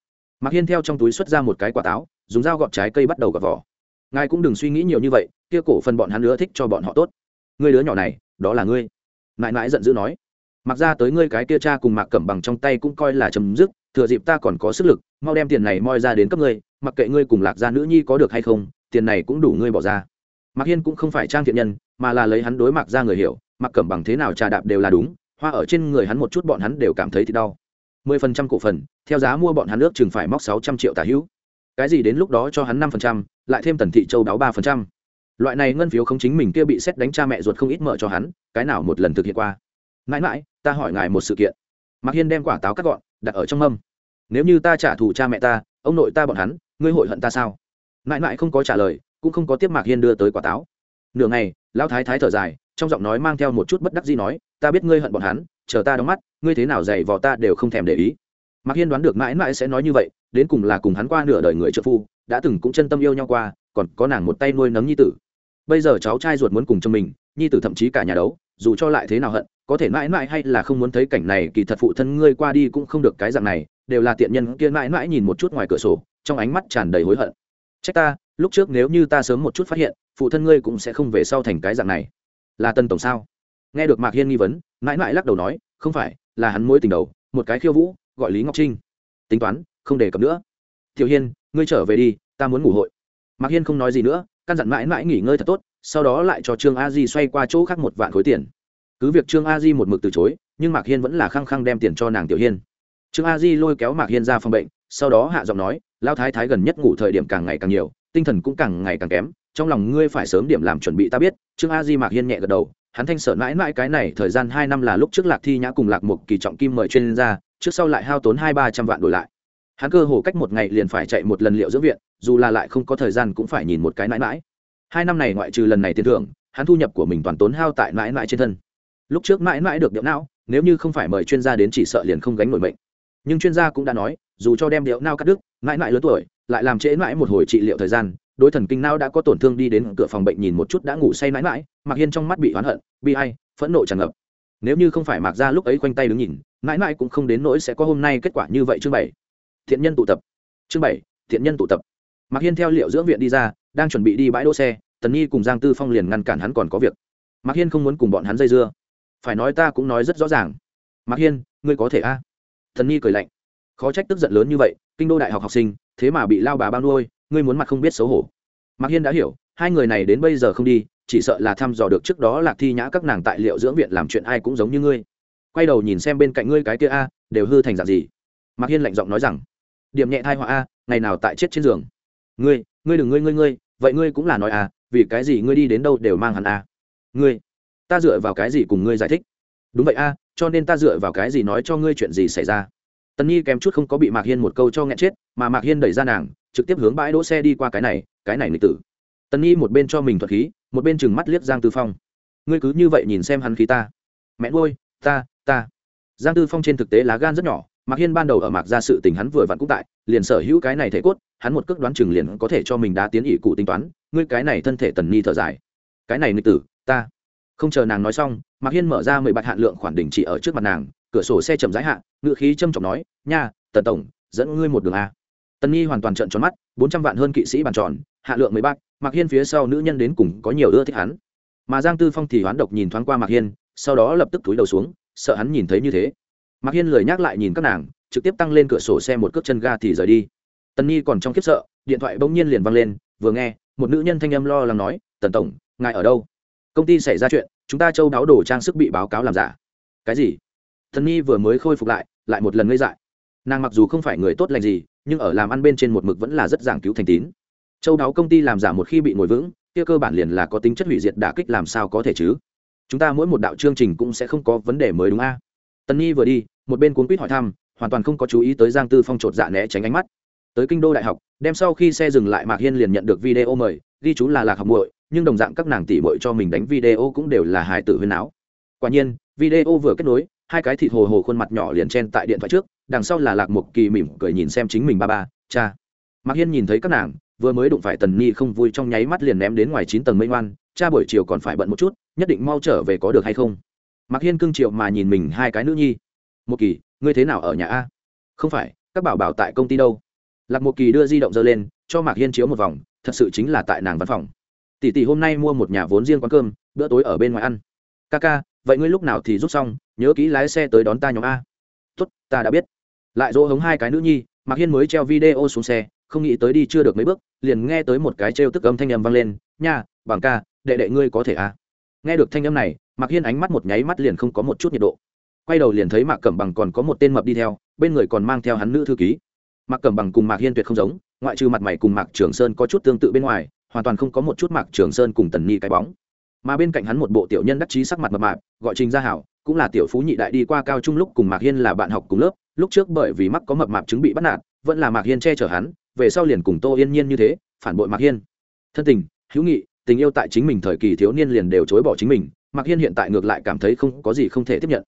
Mạc hiên theo trong túi xuất ra một cái quả táo, dùng dao gọt trái cây bắt đầu gọt vỏ. Ngài cũng đừng suy nghĩ nhiều như vậy, kia cổ phần bọn hắn nữa thích cho bọn họ tốt. Ngươi đứa nhỏ này, đó là ngươi. Mãi mãi giận dữ nói. Mặc ra tới ngươi cái kia cha cùng mạc cẩm bằng trong tay cũng coi là chấm dứt, thừa dịp ta còn có sức lực, mau đem tiền này moi ra đến cấp ngươi, mặc kệ ngươi cùng lạc gia nữ nhi có được hay không, tiền này cũng đủ ngươi bỏ ra. Mạc hiên cũng không phải trang thiện nhân, mà là lấy hắn đối Mặc ra người hiểu mặc cẩm bằng thế nào trà đạp đều là đúng, hoa ở trên người hắn một chút bọn hắn đều cảm thấy thì đau mười phần trăm cổ phần, theo giá mua bọn hắn nước chừng phải móc sáu trăm triệu tả hữu. Cái gì đến lúc đó cho hắn năm phần trăm, lại thêm tần thị châu đáo ba phần trăm. Loại này ngân phiếu không chính mình kia bị xét đánh cha mẹ ruột không ít mở cho hắn, cái nào một lần thực hiện qua. Mãi mãi, ta hỏi ngài một sự kiện. Mạc hiên đem quả táo cắt gọn, đặt ở trong mâm. Nếu như ta trả thù cha mẹ ta, ông nội ta bọn hắn, ngươi hội hận ta sao? Mãi mãi không có trả lời, cũng không có tiếp mạc hiên đưa tới quả táo. Nửa ngày, lão thái thái thở dài, trong giọng nói mang theo một chút bất đắc gì nói, ta biết ngươi hận bọn hắn chờ ta đóng mắt, ngươi thế nào dày vò ta đều không thèm để ý. Mạc hiên đoán được mãi mãi sẽ nói như vậy, đến cùng là cùng hắn qua nửa đời người trợ phu, đã từng cũng chân tâm yêu nhau qua, còn có nàng một tay nuôi nấng nhi tử. Bây giờ cháu trai ruột muốn cùng cho mình, nhi tử thậm chí cả nhà đấu, dù cho lại thế nào hận, có thể mãi mãi hay là không muốn thấy cảnh này, kỳ thật phụ thân ngươi qua đi cũng không được cái dạng này, đều là tiện nhân kia mãi mãi nhìn một chút ngoài cửa sổ, trong ánh mắt tràn đầy hối hận. Trách ta, lúc trước nếu như ta sớm một chút phát hiện, phụ thân ngươi cũng sẽ không về sau thành cái dạng này. Là tân tổng sao? Nghe được mạc hiên nghi vấn mãi mãi lắc đầu nói, không phải, là hắn mối tình đầu, một cái khiêu vũ, gọi lý ngọc trinh. Tính toán, không đề cập nữa. Tiểu hiên, ngươi trở về đi, ta muốn ngủ hội. Mạc hiên không nói gì nữa, căn dặn mãi mãi nghỉ ngơi thật tốt, sau đó lại cho trương a di xoay qua chỗ khác một vạn khối tiền. Cứ việc trương a di một mực từ chối, nhưng mạc hiên vẫn là khăng khăng đem tiền cho nàng tiểu hiên. Trương a di lôi kéo mạc hiên ra phòng bệnh, sau đó hạ giọng nói lao thái thái gần nhất ngủ thời điểm càng ngày càng nhiều, tinh thần cũng càng ngày càng kém, trong lòng ngươi phải sớm điểm làm chuẩn bị ta biết. Trương a di mạc hiên nhẹ gật đầu hắn thanh sở mãi mãi cái này thời gian hai năm là lúc trước lạc thi nhã cùng lạc một kỳ trọng kim mời chuyên gia, trước sau lại hao tốn hai ba trăm vạn đổi lại. Hắn cơ hồ cách một ngày liền phải chạy một lần liệu dưỡng viện, dù là lại không có thời gian cũng phải nhìn một cái mãi mãi. Hai năm này ngoại trừ lần này tiền thưởng, hắn thu nhập của mình toàn tốn hao tại mãi mãi trên thân. Lúc trước mãi mãi được điệu não nếu như không phải mời chuyên gia đến chỉ sợ liền không gánh nổi mệnh. Nhưng chuyên gia cũng đã nói, dù cho đem điệu não cắt đứt, mãi mãi lớn tuổi, lại làm trễ mãi một hồi trị liệu thời gian đối thần kinh não đã có tổn thương đi đến cửa phòng bệnh nhìn một chút đã ngủ say mãi mãi, mạc hiên trong mắt bị oán hận, bi Ai, phẫn nộ tràn ngập. Nếu như không phải mạc ra lúc ấy khoanh tay đứng nhìn, mãi mãi cũng không đến nỗi sẽ có hôm nay kết quả như vậy chương bảy. Thiện nhân tụ tập. Chương bảy, thiện nhân tụ tập. Mạc hiên theo liệu dưỡng viện đi ra, đang chuẩn bị đi bãi đỗ xe, tần nhi cùng giang tư phong liền ngăn cản hắn còn có việc. Mạc hiên không muốn cùng bọn hắn dây dưa. Phải nói ta cũng nói rất rõ ràng. Mạc hiên, ngươi có thể a? À? tần nhi cười lạnh. Khó trách tức giận lớn như vậy, kinh đô đại học học sinh, thế mà bị lao bà bao nuôi ngươi muốn mặt không biết xấu hổ. Mạc hiên đã hiểu, hai người này đến bây giờ không đi, chỉ sợ là thăm dò được trước đó lạc thi nhã các nàng tại liệu dưỡng viện làm chuyện ai cũng giống như ngươi. Quay đầu nhìn xem bên cạnh ngươi cái kia a, đều hư thành dạng gì? Mạc hiên lạnh giọng nói rằng, điểm nhẹ thai họa a, ngày nào tại chết trên giường. Ngươi ngươi đừng ngươi ngươi ngươi, vậy ngươi cũng là nói à vì cái gì ngươi đi đến đâu đều mang hẳn à ngươi, ta dựa vào cái gì cùng ngươi giải thích? Đúng vậy a, cho nên ta dựa vào cái gì nói cho ngươi chuyện gì xảy ra? Tần nhi kém chút không có bị mạc hiên một câu cho nghẹn chết, mà mạc hiên đẩy ra nàng, trực tiếp hướng bãi đỗ xe đi qua cái này cái này lịch tử. Tần nhi một bên cho mình thuật khí, một bên chừng mắt liếc giang tư phong. Ngươi cứ như vậy nhìn xem hắn khí ta. Mẹ nuôi, ta ta. Giang tư phong trên thực tế lá gan rất nhỏ, mạc hiên ban đầu ở mạc ra sự tình hắn vừa vặn cũng tại, liền sở hữu cái này thể cốt, hắn một cước đoán chừng liền có thể cho mình đá tiến ỷ cụ tính toán, ngươi cái này thân thể tần Nhi thở dài. Cái này nghịch tử, ta. Không chờ nàng nói xong, mạc hiên mở ra mười bạch hạn lượng khoản đình chỉ ở trước mặt nàng, cửa sổ xe chậm rãi hạ ngự khí trâm trọng nói, nha, tần tổng, dẫn ngươi một đường a. Tần nghi hoàn toàn trợn tròn mắt, bốn trăm vạn hơn kỵ sĩ bàn tròn, hạ lượng mười bạc, mạc hiên phía sau nữ nhân đến cùng có nhiều ưa thích hắn. Mà giang tư phong thì hoán độc nhìn thoáng qua mạc hiên, sau đó lập tức túi đầu xuống, sợ hắn nhìn thấy như thế. Mạc hiên lười nhắc lại nhìn các nàng, trực tiếp tăng lên cửa sổ xe một cước chân ga thì rời đi. Tần nhi còn trong khiếp sợ, điện thoại bỗng nhiên liền văng lên, vừa nghe, một nữ nhân thanh âm lo lắng nói, tần tổng, ngài ở đâu? Công ty xảy ra chuyện, chúng ta châu đáo đồ trang sức bị báo cáo làm giả. Cái gì? Tần nhi vừa mới khôi phục lại lại một lần ngây dại. Nàng mặc dù không phải người tốt lành gì, nhưng ở làm ăn bên trên một mực vẫn là rất giảng cứu thành tín. Châu đáo công ty làm giả một khi bị ngồi vững, kia cơ bản liền là có tính chất hủy diệt đả kích làm sao có thể chứ? Chúng ta mỗi một đạo chương trình cũng sẽ không có vấn đề mới đúng a? Tần nhi vừa đi, một bên cuốn quýt hỏi thăm, hoàn toàn không có chú ý tới giang tư phong chột dạ né tránh ánh mắt. Tới kinh đô đại học đem sau khi xe dừng lại mạc hiên liền nhận được video mời, ghi chú là lạc học muội, nhưng đồng dạng các nàng tỷ muội cho mình đánh video cũng đều là hài tử huyên áo quả nhiên, video vừa kết nối hai cái thịt hồ hồ khuôn mặt nhỏ liền chen tại điện thoại trước, đằng sau là lạc một kỳ mỉm cười nhìn xem chính mình ba ba, cha. Mạc hiên nhìn thấy các nàng, vừa mới đụng phải tần nhi không vui trong nháy mắt liền ném đến ngoài chín tầng mây ngoan, cha buổi chiều còn phải bận một chút, nhất định mau trở về có được hay không? Mạc hiên cưng triệu mà nhìn mình hai cái nữ nhi. Một kỳ, ngươi thế nào ở nhà a? Không phải, các bảo bảo tại công ty đâu. Lạc một kỳ đưa di động dơ lên, cho mạc hiên chiếu một vòng, thật sự chính là tại nàng văn phòng. Tỷ tỷ hôm nay mua một nhà vốn riêng quán cơm, bữa tối ở bên ngoài ăn. Ca ca vậy ngươi lúc nào thì rút xong, nhớ kỹ lái xe tới đón ta nhóm a. Tốt, ta đã biết. Lại dỗ hống hai cái nữ nhi, mạc hiên mới treo video xuống xe, không nghĩ tới đi chưa được mấy bước, liền nghe tới một cái trêu tức âm thanh âm vang lên, nha, bằng ca, đệ đệ ngươi có thể a. Nghe được thanh âm này, mạc hiên ánh mắt một nháy mắt liền không có một chút nhiệt độ. Quay đầu liền thấy mạc cẩm bằng còn có một tên mập đi theo, bên người còn mang theo hắn nữ thư ký. Mạc cẩm bằng cùng mạc hiên tuyệt không giống, ngoại trừ mặt mày cùng mạc trường sơn có chút tương tự bên ngoài, hoàn toàn không có một chút mạc trường sơn cùng tần nhi cái bóng mà bên cạnh hắn một bộ tiểu nhân đắc chí sắc mặt mập mạp, gọi trình gia hảo, cũng là tiểu phú nhị đại đi qua cao trung lúc cùng mạc hiên là bạn học cùng lớp, lúc trước bởi vì mắc có mập mạp chứng bị bắt nạt, vẫn là mạc hiên che chở hắn, về sau liền cùng tô yên nhiên như thế, phản bội mạc hiên. Thân tình, hữu nghị, tình yêu tại chính mình thời kỳ thiếu niên liền đều chối bỏ chính mình, mạc hiên hiện tại ngược lại cảm thấy không có gì không thể tiếp nhận.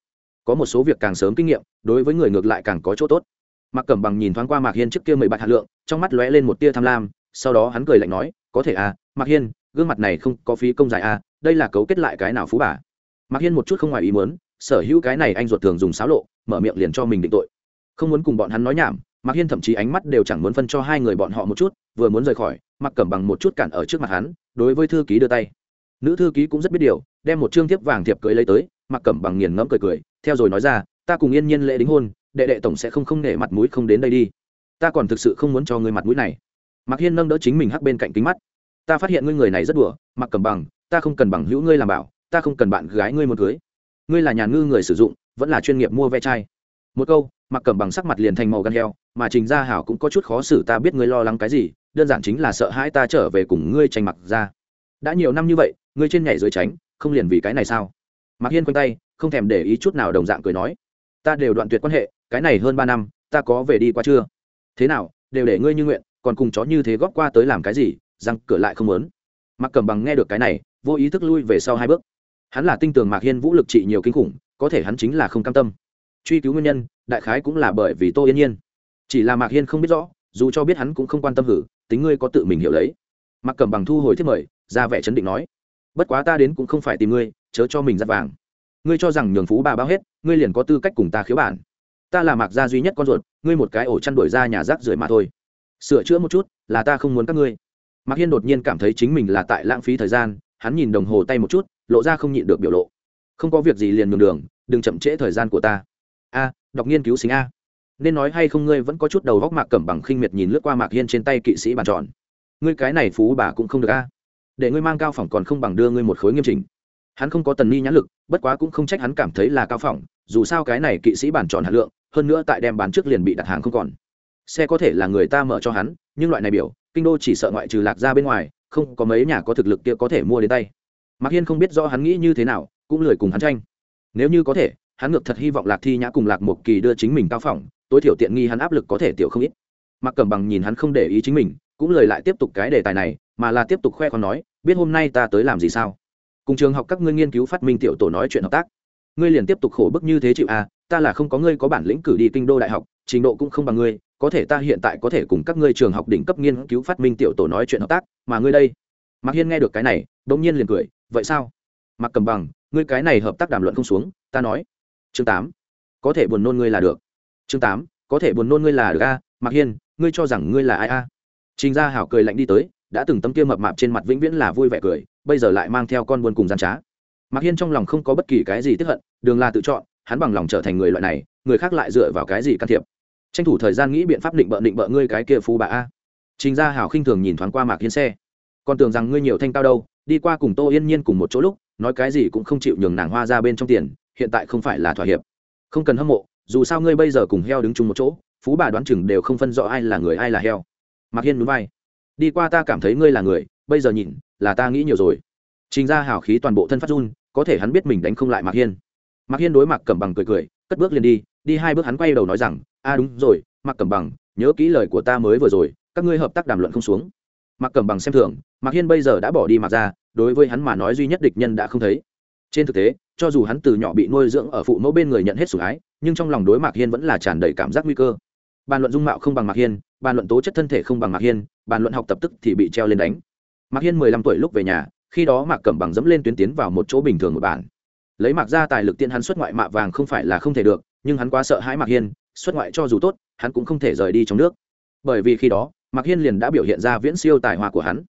Có một số việc càng sớm kinh nghiệm, đối với người ngược lại càng có chỗ tốt. Mạc cẩm bằng nhìn thoáng qua mạc hiên trước kia mười bạch hạt lượng, trong mắt lóe lên một tia tham lam, sau đó hắn cười lạnh nói, có thể à mạc hiên gương mặt này không có phí công dài à đây là cấu kết lại cái nào phú bà? Mạc hiên một chút không ngoài ý muốn, sở hữu cái này anh ruột thường dùng xáo lộ, mở miệng liền cho mình định tội. Không muốn cùng bọn hắn nói nhảm, mạc hiên thậm chí ánh mắt đều chẳng muốn phân cho hai người bọn họ một chút, vừa muốn rời khỏi mặc cẩm bằng một chút cản ở trước mặt hắn, đối với thư ký đưa tay. Nữ thư ký cũng rất biết điều, đem một chương thiếp vàng thiệp cưới lấy tới mặc cẩm bằng nghiền ngẫm cười cười, theo rồi nói ra, ta cùng yên nhiên lễ đính hôn, đệ đệ tổng sẽ không không nể mặt mũi không đến đây đi. Ta còn thực sự không muốn cho ngươi mặt mũi này. Mặc hiên nâng đỡ chính mình hắc bên cạnh kính mắt ta phát hiện ngươi người này rất đùa, mặc cẩm bằng, ta không cần bằng hữu ngươi làm bảo, ta không cần bạn gái ngươi một cưới. Ngươi là nhà ngư người sử dụng, vẫn là chuyên nghiệp mua ve chai. Một câu, mặc cẩm bằng sắc mặt liền thành màu gan heo, mà trình gia hảo cũng có chút khó xử ta biết ngươi lo lắng cái gì, đơn giản chính là sợ hãi ta trở về cùng ngươi tranh mặc ra. Đã nhiều năm như vậy, ngươi trên nhảy dưới tránh, không liền vì cái này sao? Mặc hiên quanh tay, không thèm để ý chút nào đồng dạng cười nói. Ta đều đoạn tuyệt quan hệ, cái này hơn ba năm, ta có về đi qua chưa? Thế nào, đều để ngươi như nguyện, còn cùng chó như thế góp qua tới làm cái gì? Răng cửa lại không muốn. Mặc cầm bằng nghe được cái này, vô ý thức lui về sau hai bước. Hắn là tinh tường mạc hiên vũ lực trị nhiều kinh khủng, có thể hắn chính là không cam tâm. Truy cứu nguyên nhân, đại khái cũng là bởi vì tô yên nhiên. Chỉ là mạc hiên không biết rõ, dù cho biết hắn cũng không quan tâm hử, tính ngươi có tự mình hiểu lấy. Mặc cầm bằng thu hồi thiết mời, ra vẻ chấn định nói, bất quá ta đến cũng không phải tìm ngươi, chớ cho mình dắt vàng. Ngươi cho rằng nhường phú bà bao hết, ngươi liền có tư cách cùng ta khiếu bản. Ta là mạc gia duy nhất con ruột, ngươi một cái ổ chăn đuổi ra nhà rác rưởi mà thôi. Sửa chữa một chút, là ta không muốn các ngươi mạc hiên đột nhiên cảm thấy chính mình là tại lãng phí thời gian, hắn nhìn đồng hồ tay một chút, lộ ra không nhịn được biểu lộ. Không có việc gì liền nhường đường, đừng chậm trễ thời gian của ta. A, đọc nghiên cứu sinh a. Nên nói hay không ngươi vẫn có chút đầu góc mạc cẩm bằng khinh miệt nhìn lướt qua mạc hiên trên tay kỵ sĩ bàn tròn. Ngươi cái này phú bà cũng không được a. Để ngươi mang cao phỏng còn không bằng đưa ngươi một khối nghiêm chỉnh. Hắn không có tần ni nhãn lực, bất quá cũng không trách hắn cảm thấy là cao phỏng, dù sao cái này kỵ sĩ bản tròn hạt lượng, hơn nữa tại đem bán trước liền bị đặt hàng không còn. Xe có thể là người ta mở cho hắn nhưng loại này biểu, kinh đô chỉ sợ ngoại trừ lạc ra bên ngoài, không có mấy nhà có thực lực kia có thể mua đến tay. Mạc hiên không biết rõ hắn nghĩ như thế nào, cũng lười cùng hắn tranh. Nếu như có thể, hắn ngược thật hy vọng lạc thi nhã cùng lạc một kỳ đưa chính mình cao phỏng, tối thiểu tiện nghi hắn áp lực có thể tiểu không ít. Mặc cầm bằng nhìn hắn không để ý chính mình, cũng lời lại tiếp tục cái đề tài này, mà là tiếp tục khoe con nói, biết hôm nay ta tới làm gì sao? Cùng trường học các ngươi nghiên cứu phát minh tiểu tổ nói chuyện hợp tác. Ngươi liền tiếp tục khổ bức như thế chịu à ta là không có ngươi có bản lĩnh cử đi kinh đô đại học trình độ cũng không bằng ngươi, có thể ta hiện tại có thể cùng các ngươi trường học đỉnh cấp nghiên cứu phát minh tiểu tổ nói chuyện hợp tác, mà ngươi đây. Mạc hiên nghe được cái này đ ỗ n g nhiên liền cười, vậy sao? Mặc cầm bằng, ngươi cái này hợp tác đàm luận không xuống, ta nói. Chương tám, có thể buồn nôn ngươi là được. Chương tám, có thể buồn nôn ngươi là được a, mạc hiên, ngươi cho rằng ngươi là ai a? Trình gia hảo cười lạnh đi tới, đã từng tấm kia mập mạp trên mặt vĩnh viễn là vui vẻ cười, bây giờ lại mang theo con buôn cùng gian trá. Mạc hiên trong lòng không có bất kỳ cái gì tiếp hận, đường là tự chọn, hắn bằng lòng trở thành người loại này, người khác lại dựa vào cái gì can thiệp tranh thủ thời gian nghĩ biện pháp định bợ định bợ ngươi cái kia phú bà a. Trình gia hảo khinh thường nhìn thoáng qua mạc hiên xe. Còn tưởng rằng ngươi nhiều thanh cao đâu, đi qua cùng tô yên nhiên cùng một chỗ lúc, nói cái gì cũng không chịu nhường nàng hoa ra bên trong tiền, hiện tại không phải là thỏa hiệp. Không cần hâm mộ, dù sao ngươi bây giờ cùng heo đứng chung một chỗ, phú bà đoán chừng đều không phân rõ ai là người ai là heo. Mạc hiên núi vai. Đi qua ta cảm thấy ngươi là người, bây giờ nhìn, là ta nghĩ nhiều rồi. Trình ra hào khí toàn bộ thân phát run, có thể hắn biết mình đánh không lại mạc hiên. Mạc hiên đối mặt cầm bằng cười cười, cất bước liền đi đi hai bước hắn quay đầu nói rằng a đúng rồi Mặc cẩm bằng, nhớ kỹ lời của ta mới vừa rồi, các ngươi hợp tác đàm luận không xuống. Mặc cẩm bằng xem thường Mặc hiên bây giờ đã bỏ đi mặc ra, đối với hắn mà nói duy nhất địch nhân đã không thấy. Trên thực tế, cho dù hắn từ nhỏ bị nuôi dưỡng ở phụ mẫu bên người nhận hết sủng ái, nhưng trong lòng đối mạc hiên vẫn là tràn đầy cảm giác nguy cơ. Bàn luận dung mạo không bằng mạc hiên, bàn luận tố chất thân thể không bằng mạc hiên, bàn luận học tập tức thì bị treo lên đánh. Mạc hiên mười lăm tuổi lúc về nhà, khi đó mạc cẩm bằng dẫm lên tuyến tiến vào một chỗ bình thường một bản. Lấy mạc ra tài lực tiên hắn xuất ngoại mạ vàng không phải là không thể được, nhưng hắn quá sợ hãi mạc hiên xuất ngoại cho dù tốt, hắn cũng không thể rời đi trong nước. Bởi vì khi đó, mạc hiên liền đã biểu hiện ra viễn siêu tài hoa của hắn.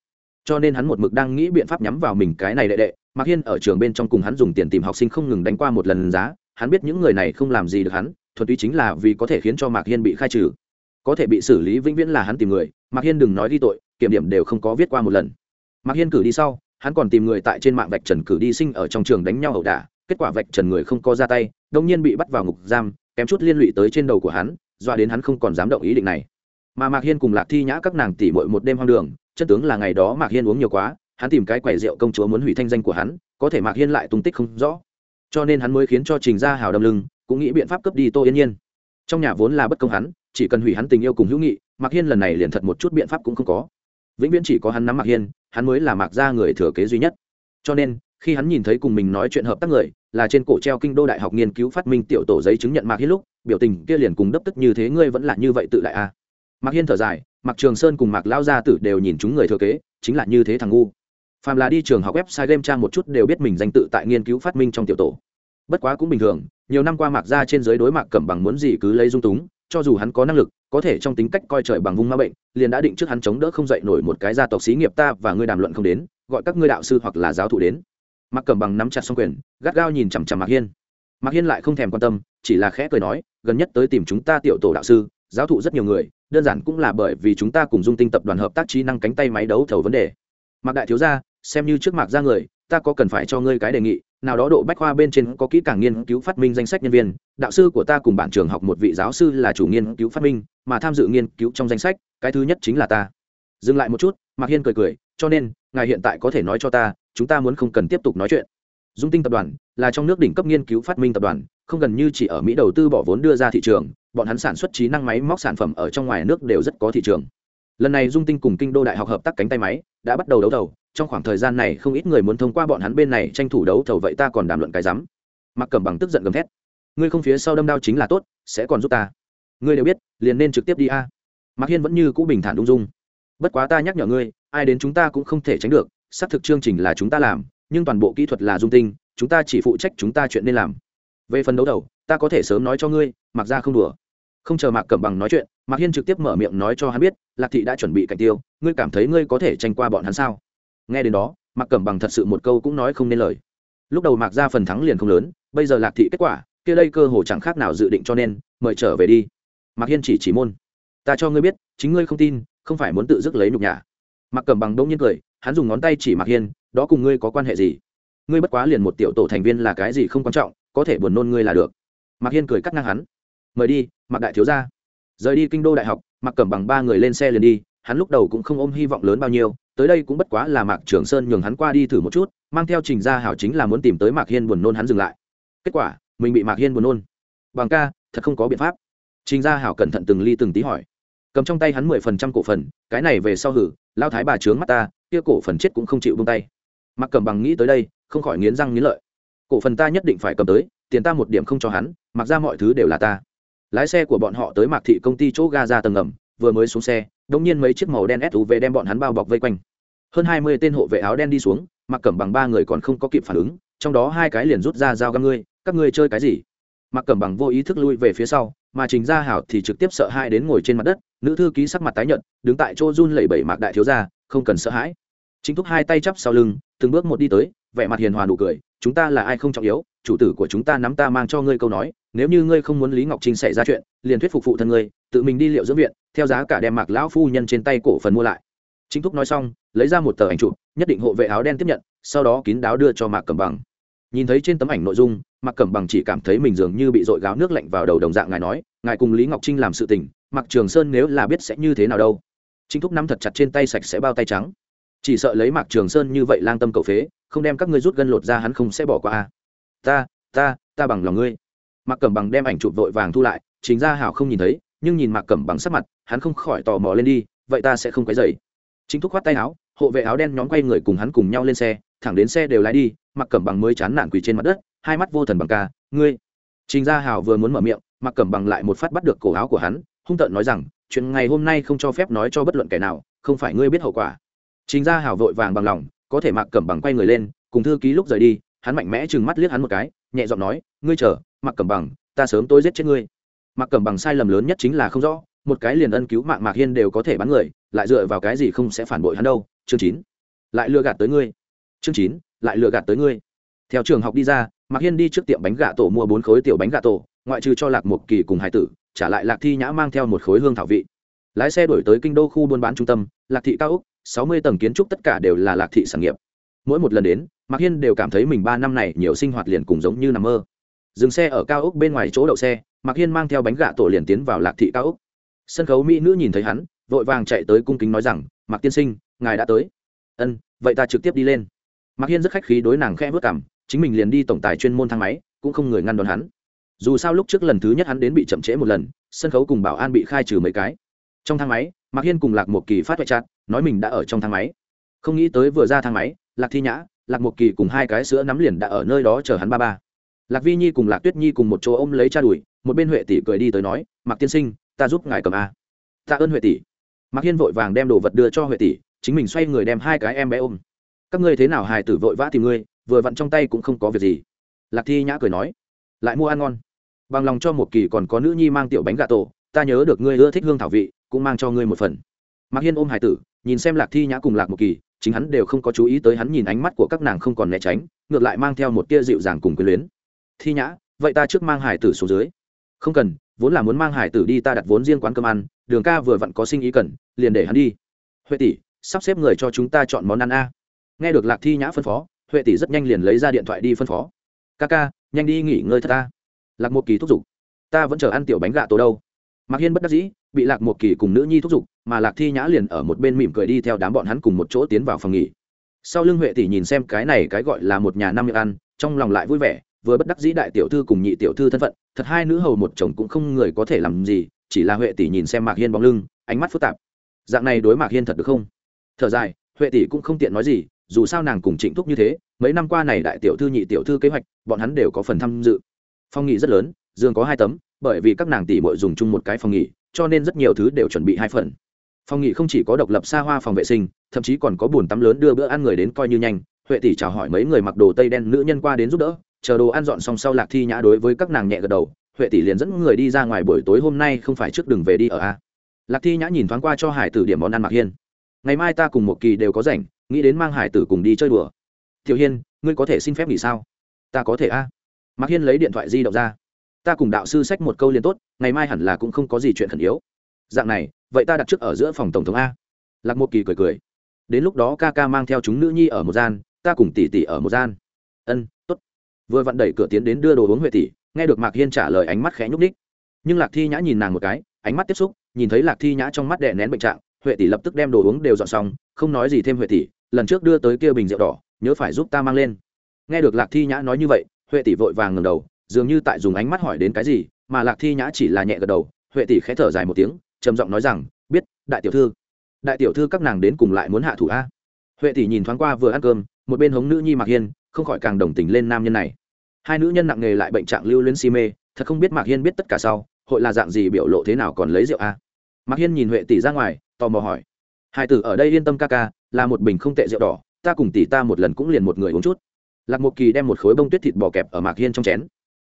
Cho nên hắn một mực đang nghĩ biện pháp nhắm vào mình cái này đệ đệ. Mạc hiên ở trường bên trong cùng hắn dùng tiền tìm học sinh không ngừng đánh qua một lần giá. Hắn biết những người này không làm gì được hắn, thuần túy chính là vì có thể khiến cho mạc hiên bị khai trừ. Có thể bị xử lý vĩnh viễn là hắn tìm người. Mạc hiên đừng nói đi tội, kiểm điểm đều không có viết qua một lần. Mạc hiên cử đi sau, hắn còn tìm người tại trên mạng vạch trần cử đi sinh ở trong trường đánh nhau ẩu đả. Kết quả vạch trần người không có ra tay đông nhiên bị bắt vào ngục giam kém chút liên lụy tới trên đầu của hắn doa đến hắn không còn dám động ý định này. Mà mạc hiên cùng lạc thi nhã các nàng tỉ mội một đêm hoang đường, chân tướng là ngày đó mạc hiên uống nhiều quá, hắn tìm cái quẻ rượu công chúa muốn hủy thanh danh của hắn, có thể mạc hiên lại tung tích không rõ. Cho nên hắn mới khiến cho trình gia hào đâm lưng, cũng nghĩ biện pháp cướp đi tô yên nhiên. Trong nhà vốn là bất công hắn, chỉ cần hủy hắn tình yêu cùng hữu nghị, mạc hiên lần này liền thật một chút biện pháp cũng không có. Vĩnh viễn chỉ có hắn nắm mạc hiên, hắn mới là mạc gia người thừa kế duy nhất. Cho nên, khi hắn nhìn thấy cùng mình nói chuyện hợp tác người là trên cổ treo kinh đô đại học nghiên cứu phát minh tiểu tổ giấy chứng nhận mạc hiên lúc, biểu tình kia liền cùng đấp tức như thế ngươi vẫn là như vậy tự đại a à. mạc hiên thở dài, mạc trường sơn cùng mạc lao gia tử đều nhìn chúng người thừa kế, chính là như thế thằng ngu. Phàm là đi trường học website game trang một chút đều biết mình danh tự tại nghiên cứu phát minh trong tiểu tổ. Bất quá cũng bình thường, nhiều năm qua mạc ra trên giới đối mạc cẩm bằng muốn gì cứ lấy dung túng, cho dù hắn có năng lực, có thể trong tính cách coi trời bằng vung ma bệnh, liền đã định trước hắn chống đỡ không dậy nổi một cái gia tộc xí nghiệp ta và ngươi đàm luận không đến, gọi các ngươi đạo sư hoặc là giáo thụ đến mạc cẩm bằng nắm chặt xong quyền, gắt gao nhìn chằm chằm mạc hiên. Mạc hiên lại không thèm quan tâm, chỉ là khẽ cười nói, gần nhất tới tìm chúng ta tiểu tổ đạo sư, giáo thụ rất nhiều người, đơn giản cũng là bởi vì chúng ta cùng dung tinh tập đoàn hợp tác trí năng cánh tay máy đấu thầu vấn đề. Mạc đại thiếu gia, xem như trước mạc ra người, ta có cần phải cho ngươi cái đề nghị, nào đó độ bách khoa bên trên có kỹ càng nghiên cứu phát minh danh sách nhân viên, đạo sư của ta cùng bản trường học một vị giáo sư là chủ nghiên cứu phát minh, mà tham dự nghiên cứu trong danh sách, cái thứ nhất chính là ta. Dừng lại một chút, mạc hiên cười cười, cho nên, ngài hiện tại có thể nói cho ta chúng ta muốn không cần tiếp tục nói chuyện. Dung tinh tập đoàn là trong nước đỉnh cấp nghiên cứu phát minh tập đoàn, không gần như chỉ ở mỹ đầu tư bỏ vốn đưa ra thị trường, bọn hắn sản xuất trí năng máy móc sản phẩm ở trong ngoài nước đều rất có thị trường. Lần này dung tinh cùng kinh đô đại học hợp tác cánh tay máy đã bắt đầu đấu thầu, trong khoảng thời gian này không ít người muốn thông qua bọn hắn bên này tranh thủ đấu thầu vậy ta còn đàm luận cái rắm. Mặc cầm bằng tức giận gầm thét. Ngươi không phía sau đâm đao chính là tốt, sẽ còn giúp ta. Ngươi đều biết, liền nên trực tiếp đi a. À. mạc hiên vẫn như cũ bình thản ung dung. Bất quá ta nhắc nhở ngươi, ai đến chúng ta cũng không thể tránh được xác thực chương trình là chúng ta làm, nhưng toàn bộ kỹ thuật là dung tinh, chúng ta chỉ phụ trách chúng ta chuyện nên làm. Về phần đấu đầu, ta có thể sớm nói cho ngươi mặc ra không đùa. Không chờ mạc cẩm bằng nói chuyện, mạc hiên trực tiếp mở miệng nói cho hắn biết, lạc thị đã chuẩn bị cạnh tiêu, ngươi cảm thấy ngươi có thể tranh qua bọn hắn sao? Nghe đến đó, mạc cẩm bằng thật sự một câu cũng nói không nên lời. Lúc đầu mạc ra phần thắng liền không lớn, bây giờ lạc thị kết quả, kia đây cơ hồ chẳng khác nào dự định cho nên, mời trở về đi. Mạc hiên chỉ chỉ môn. Ta cho ngươi biết, chính ngươi không tin, không phải muốn tự dứt lấy nhục nhã. Mạc cẩm bằng đông nhiên cười hắn dùng ngón tay chỉ mạc hiên, đó cùng ngươi có quan hệ gì? Ngươi bất quá liền một tiểu tổ thành viên là cái gì không quan trọng, có thể buồn nôn ngươi là được. Mạc hiên cười cắt ngang hắn. Mời đi, mạc đại thiếu gia. Rời đi kinh đô đại học, mạc cẩm bằng ba người lên xe liền đi, hắn lúc đầu cũng không ôm hy vọng lớn bao nhiêu, tới đây cũng bất quá là mạc trường sơn nhường hắn qua đi thử một chút, mang theo trình gia hảo chính là muốn tìm tới mạc hiên buồn nôn hắn dừng lại. Kết quả, mình bị mạc hiên buồn nôn. Bằng ca, thật không có biện pháp. Trình gia hảo cẩn thận từng ly từng tí hỏi cầm trong tay hắn mười phần trăm cổ phần, cái này về sau hử, lao thái bà trướng mắt ta, kia cổ phần chết cũng không chịu bông tay. Mặc cầm bằng nghĩ tới đây, không khỏi nghiến răng nghiến lợi. Cổ phần ta nhất định phải cầm tới, tiền ta một điểm không cho hắn, mặc ra mọi thứ đều là ta. Lái xe của bọn họ tới mạc thị công ty chỗ ga ra tầng ngầm, vừa mới xuống xe đống nhiên mấy chiếc màu đen suv đem bọn hắn bao bọc vây quanh. Hơn hai mươi tên hộ vệ áo đen đi xuống mặc cẩm bằng ba người còn không có kịp phản ứng, trong đó hai cái liền rút ra dao găm ngươi, các ngươi chơi cái gì? Mặc cẩm bằng vô ý thức lui về phía sau mà trình gia hảo thì trực tiếp sợ hãi đến ngồi trên mặt đất, nữ thư ký sắc mặt tái nhợt, đứng tại chỗ run lẩy bẩy mạc đại thiếu gia, không cần sợ hãi. Chính thúc hai tay chắp sau lưng, từng bước một đi tới, vẻ mặt hiền hòa nụ cười, chúng ta là ai không trọng yếu, chủ tử của chúng ta nắm ta mang cho ngươi câu nói, nếu như ngươi không muốn lý ngọc trinh xảy ra chuyện, liền thuyết phục phụ thân ngươi, tự mình đi liệu dưỡng viện, theo giá cả đem mạc lão phu nhân trên tay cổ phần mua lại. Chính thúc nói xong, lấy ra một tờ ảnh chụp, nhất định hộ vệ áo đen tiếp nhận, sau đó kín đáo đưa cho mạc cầm bằng. Nhìn thấy trên tấm ảnh nội dung mạc cẩm bằng chỉ cảm thấy mình dường như bị dội gáo nước lạnh vào đầu đồng dạng ngài nói, ngài cùng lý ngọc trinh làm sự tình, mạc trường sơn nếu là biết sẽ như thế nào đâu. Chính thúc nắm thật chặt trên tay sạch sẽ bao tay trắng. Chỉ sợ lấy mạc trường sơn như vậy lang tâm cậu phế, không đem các ngươi rút gân lột ra hắn không sẽ bỏ qua a. Ta ta ta bằng lòng ngươi. Mạc cẩm bằng đem ảnh chụp vội vàng thu lại, chính ra hảo không nhìn thấy, nhưng nhìn mạc cẩm bằng sắc mặt, hắn không khỏi tò mò lên đi, vậy ta sẽ không quấy dày chính thúc khoát tay áo, hộ vệ áo đen nhóm quay người cùng hắn cùng nhau lên xe, thẳng đến xe đều lái đi mặc cẩm bằng mới chán nản quỳ trên mặt đất hai mắt vô thần bằng ca, ngươi. Trình gia hào vừa muốn mở miệng mặc cẩm bằng lại một phát bắt được cổ áo của hắn, hung tợn nói rằng, chuyện ngày hôm nay không cho phép nói cho bất luận kẻ nào, không phải ngươi biết hậu quả. Trình gia hào vội vàng bằng lòng, có thể mặc cẩm bằng quay người lên, cùng thư ký lúc rời đi, hắn mạnh mẽ chừng mắt liếc hắn một cái, nhẹ giọng nói, ngươi chờ mặc cẩm bằng, ta sớm tôi giết chết ngươi. Mặc cẩm bằng sai lầm lớn nhất chính là không rõ, một cái liền ân cứu mạng mạc hiên đều có thể bắn người, lại dựa vào cái gì không sẽ phản bội hắn đâu? Chương chín. Lại lừa gạt tới ngươi. Chương chín, lại lừa gạt tới ngươi. Theo trường học đi ra mạc hiên đi trước tiệm bánh gà tổ mua bốn khối tiểu bánh gà tổ, ngoại trừ cho lạc một kỳ cùng hải tử, trả lại lạc thi nhã mang theo một khối hương thảo vị. Lái xe đổi tới kinh đô khu buôn bán trung tâm, lạc thị cao úc, sáu mươi tầng kiến trúc tất cả đều là lạc thị sản nghiệp. Mỗi một lần đến, mạc hiên đều cảm thấy mình ba năm này nhiều sinh hoạt liền cùng giống như nằm mơ. Dừng xe ở cao úc bên ngoài chỗ đậu xe, mạc hiên mang theo bánh gà tổ liền tiến vào lạc thị cao úc. Sân khấu mỹ nữ nhìn thấy hắn, vội vàng chạy tới cung kính nói rằng, mạc tiên sinh, ngài đã tới. Ân, vậy ta trực tiếp đi lên. Mạc hiên rất khách khí đối nàng khẽ vớt cảm chính mình liền đi tổng tài chuyên môn thang máy, cũng không người ngăn đón hắn. Dù sao lúc trước lần thứ nhất hắn đến bị chậm trễ một lần, sân khấu cùng bảo an bị khai trừ mấy cái. Trong thang máy, mạc hiên cùng lạc một kỳ phát hoại chặt nói mình đã ở trong thang máy. Không nghĩ tới vừa ra thang máy, lạc thi nhã, lạc một kỳ cùng hai cái sữa nắm liền đã ở nơi đó chờ hắn ba ba. Lạc vi nhi cùng lạc tuyết nhi cùng một chỗ ôm lấy cha đùi, một bên huệ tỷ cười đi tới nói, mạc tiên sinh, ta giúp ngài cầm a. Tạ ơn huệ tỷ. Mạc hiên vội vàng đem đồ vật đưa cho huệ tỷ, chính mình xoay người đem hai cái em bé ôm. Các ngươi thế nào hài tử vội vã tìm ngươi vừa vặn trong tay cũng không có việc gì. Lạc thi nhã cười nói, lại mua ăn ngon. Bằng lòng cho một kỳ còn có nữ nhi mang tiểu bánh gà tổ, ta nhớ được ngươi ưa thích hương thảo vị, cũng mang cho ngươi một phần. Mạc hiên ôm hải tử, nhìn xem lạc thi nhã cùng lạc một kỳ, chính hắn đều không có chú ý tới hắn nhìn ánh mắt của các nàng không còn né tránh, ngược lại mang theo một tia dịu dàng cùng quyền luyến. Thi nhã, vậy ta trước mang hải tử xuống dưới. Không cần, vốn là muốn mang hải tử đi ta đặt vốn riêng quán cơm ăn, đường ca vừa vặn có sinh ý cần, liền để hắn đi. Huệ tỷ, sắp xếp người cho chúng ta chọn món ăn a. Nghe được lạc thi nhã phân phó huệ tỷ rất nhanh liền lấy ra điện thoại đi phân phó. Ca ca, nhanh đi nghỉ ngơi thật ta. Lạc một kỳ thúc giục. Ta vẫn chờ ăn tiểu bánh gà tổ đâu. Mạc hiên bất đắc dĩ, bị lạc một kỳ cùng nữ nhi thúc giục, mà lạc thi nhã liền ở một bên mỉm cười đi theo đám bọn hắn cùng một chỗ tiến vào phòng nghỉ. Sau lưng huệ tỷ nhìn xem cái này cái gọi là một nhà năm miệng ăn, trong lòng lại vui vẻ, vừa bất đắc dĩ đại tiểu thư cùng nhị tiểu thư thân phận, thật hai nữ hầu một chồng cũng không người có thể làm gì, chỉ là huệ tỷ nhìn xem mạc hiên bóng lưng, ánh mắt phức tạp. Dạng này đối mạc hiên thật được không? Thở dài, huệ tỷ cũng không tiện nói gì dù sao nàng cùng trịnh thúc như thế, mấy năm qua này đại tiểu thư nhị tiểu thư kế hoạch, bọn hắn đều có phần tham dự. Phòng nghỉ rất lớn, giường có hai tấm, bởi vì các nàng tỷ bội dùng chung một cái phòng nghỉ, cho nên rất nhiều thứ đều chuẩn bị hai phần. Phòng nghỉ không chỉ có độc lập xa hoa phòng vệ sinh, thậm chí còn có bồn tắm lớn đưa bữa ăn người đến coi như nhanh. Huệ tỷ chào hỏi mấy người mặc đồ tây đen nữ nhân qua đến giúp đỡ, chờ đồ ăn dọn xong sau lạc thi nhã đối với các nàng nhẹ gật đầu. Huệ tỷ liền dẫn người đi ra ngoài buổi tối hôm nay không phải trước đường về đi ở a. Lạc thi nhã nhìn thoáng qua cho hải tử điểm món ăn mặc hiên ngày mai ta cùng một kỳ đều có rảnh, nghĩ đến mang hải tử cùng đi chơi đùa. Tiểu hiên, ngươi có thể xin phép nghỉ sao? Ta có thể a. Mạc hiên lấy điện thoại di động ra. Ta cùng đạo sư sách một câu liền tốt, ngày mai hẳn là cũng không có gì chuyện khẩn yếu. Dạng này, vậy ta đặt trước ở giữa phòng tổng thống a. Lạc một kỳ cười cười. Đến lúc đó ca ca mang theo chúng nữ nhi ở một gian, ta cùng tỷ tỷ ở một gian. Ân t ố t vừa vặn đẩy cửa tiến đến đưa đồ uống huệ tỷ, nghe được mạc hiên trả lời ánh mắt khẽ nhúc ních nhưng lạc thi nhã nhìn nàng một cái, ánh mắt tiếp xúc, nhìn thấy lạc thi nhã trong mắt đè nén bệnh trạng huệ tỷ lập tức đem đồ uống đều dọn xong, không nói gì thêm huệ tỷ, lần trước đưa tới kia bình rượu đỏ, nhớ phải giúp ta mang lên. Nghe được lạc thi nhã nói như vậy, huệ tỷ vội vàng ngầm đầu, dường như tại dùng ánh mắt hỏi đến cái gì, mà lạc thi nhã chỉ là nhẹ gật đầu, huệ tỷ khẽ thở dài một tiếng, trầm giọng nói rằng, biết, đại tiểu thư. Đại tiểu thư các nàng đến cùng lại muốn hạ thủ a? Huệ tỷ nhìn thoáng qua vừa ăn cơm, một bên hống nữ nhi mạc hiên, không khỏi càng đồng tình lên nam nhân này. Hai nữ nhân nặng nghề lại bệnh trạng lưu luyến si mê, thật không biết mạc hiên biết tất cả sau, hội là dạng gì biểu lộ thế nào còn lấy rượu a? Mạc hiên nhìn huệ tỷ ra ngoài tò mò hỏi. Hai tử ở đây yên tâm ca ca, là một bình không tệ rượu đỏ, ta cùng tỷ ta một lần cũng liền một người uống chút. Lạc một kỳ đem một khối bông tuyết thịt bò kẹp ở mạc hiên trong chén.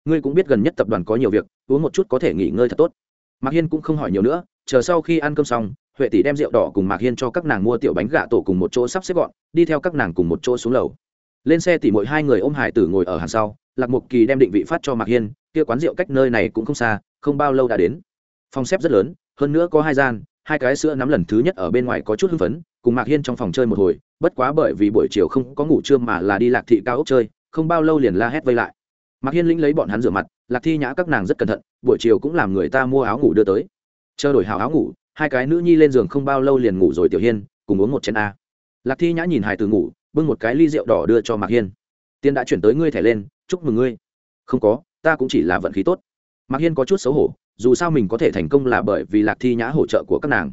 Ngươi cũng biết gần nhất tập đoàn có nhiều việc, uống một chút có thể nghỉ ngơi thật tốt. Mạc hiên cũng không hỏi nhiều nữa, chờ sau khi ăn cơm xong, huệ tỷ đem rượu đỏ cùng mạc hiên cho các nàng mua tiểu bánh gà tổ cùng một chỗ sắp xếp gọn, đi theo các nàng cùng một chỗ xuống lầu. Lên xe tỷ mỗi hai người ôm hải tử ngồi ở hàng sau, lạc mục kỳ đem định vị phát cho mạc hiên, kia quán rượu cách nơi này cũng không xa, không bao lâu đã đến. Phòng xếp rất lớn, hơn nữa có hai gian hai cái sữa nắm lần thứ nhất ở bên ngoài có chút hưng phấn, cùng mạc hiên trong phòng chơi một hồi, bất quá bởi vì buổi chiều không có ngủ trưa mà là đi lạc thị cao ốc chơi, không bao lâu liền la hét vây lại. Mạc hiên lĩnh lấy bọn hắn rửa mặt, lạc thi nhã các nàng rất cẩn thận, buổi chiều cũng làm người ta mua áo ngủ đưa tới. Chờ đổi hào áo ngủ, hai cái nữ nhi lên giường không bao lâu liền ngủ rồi tiểu hiên, cùng uống một chén a. Lạc thi nhã nhìn hải từ ngủ, bưng một cái ly rượu đỏ đưa cho mạc hiên. Tiên đã chuyển tới ngươi thẻ lên, chúc mừng ngươi. Không có, ta cũng chỉ là vận khí tốt. Mạc hiên có chút xấu hổ dù sao mình có thể thành công là bởi vì lạc thi nhã hỗ trợ của các nàng.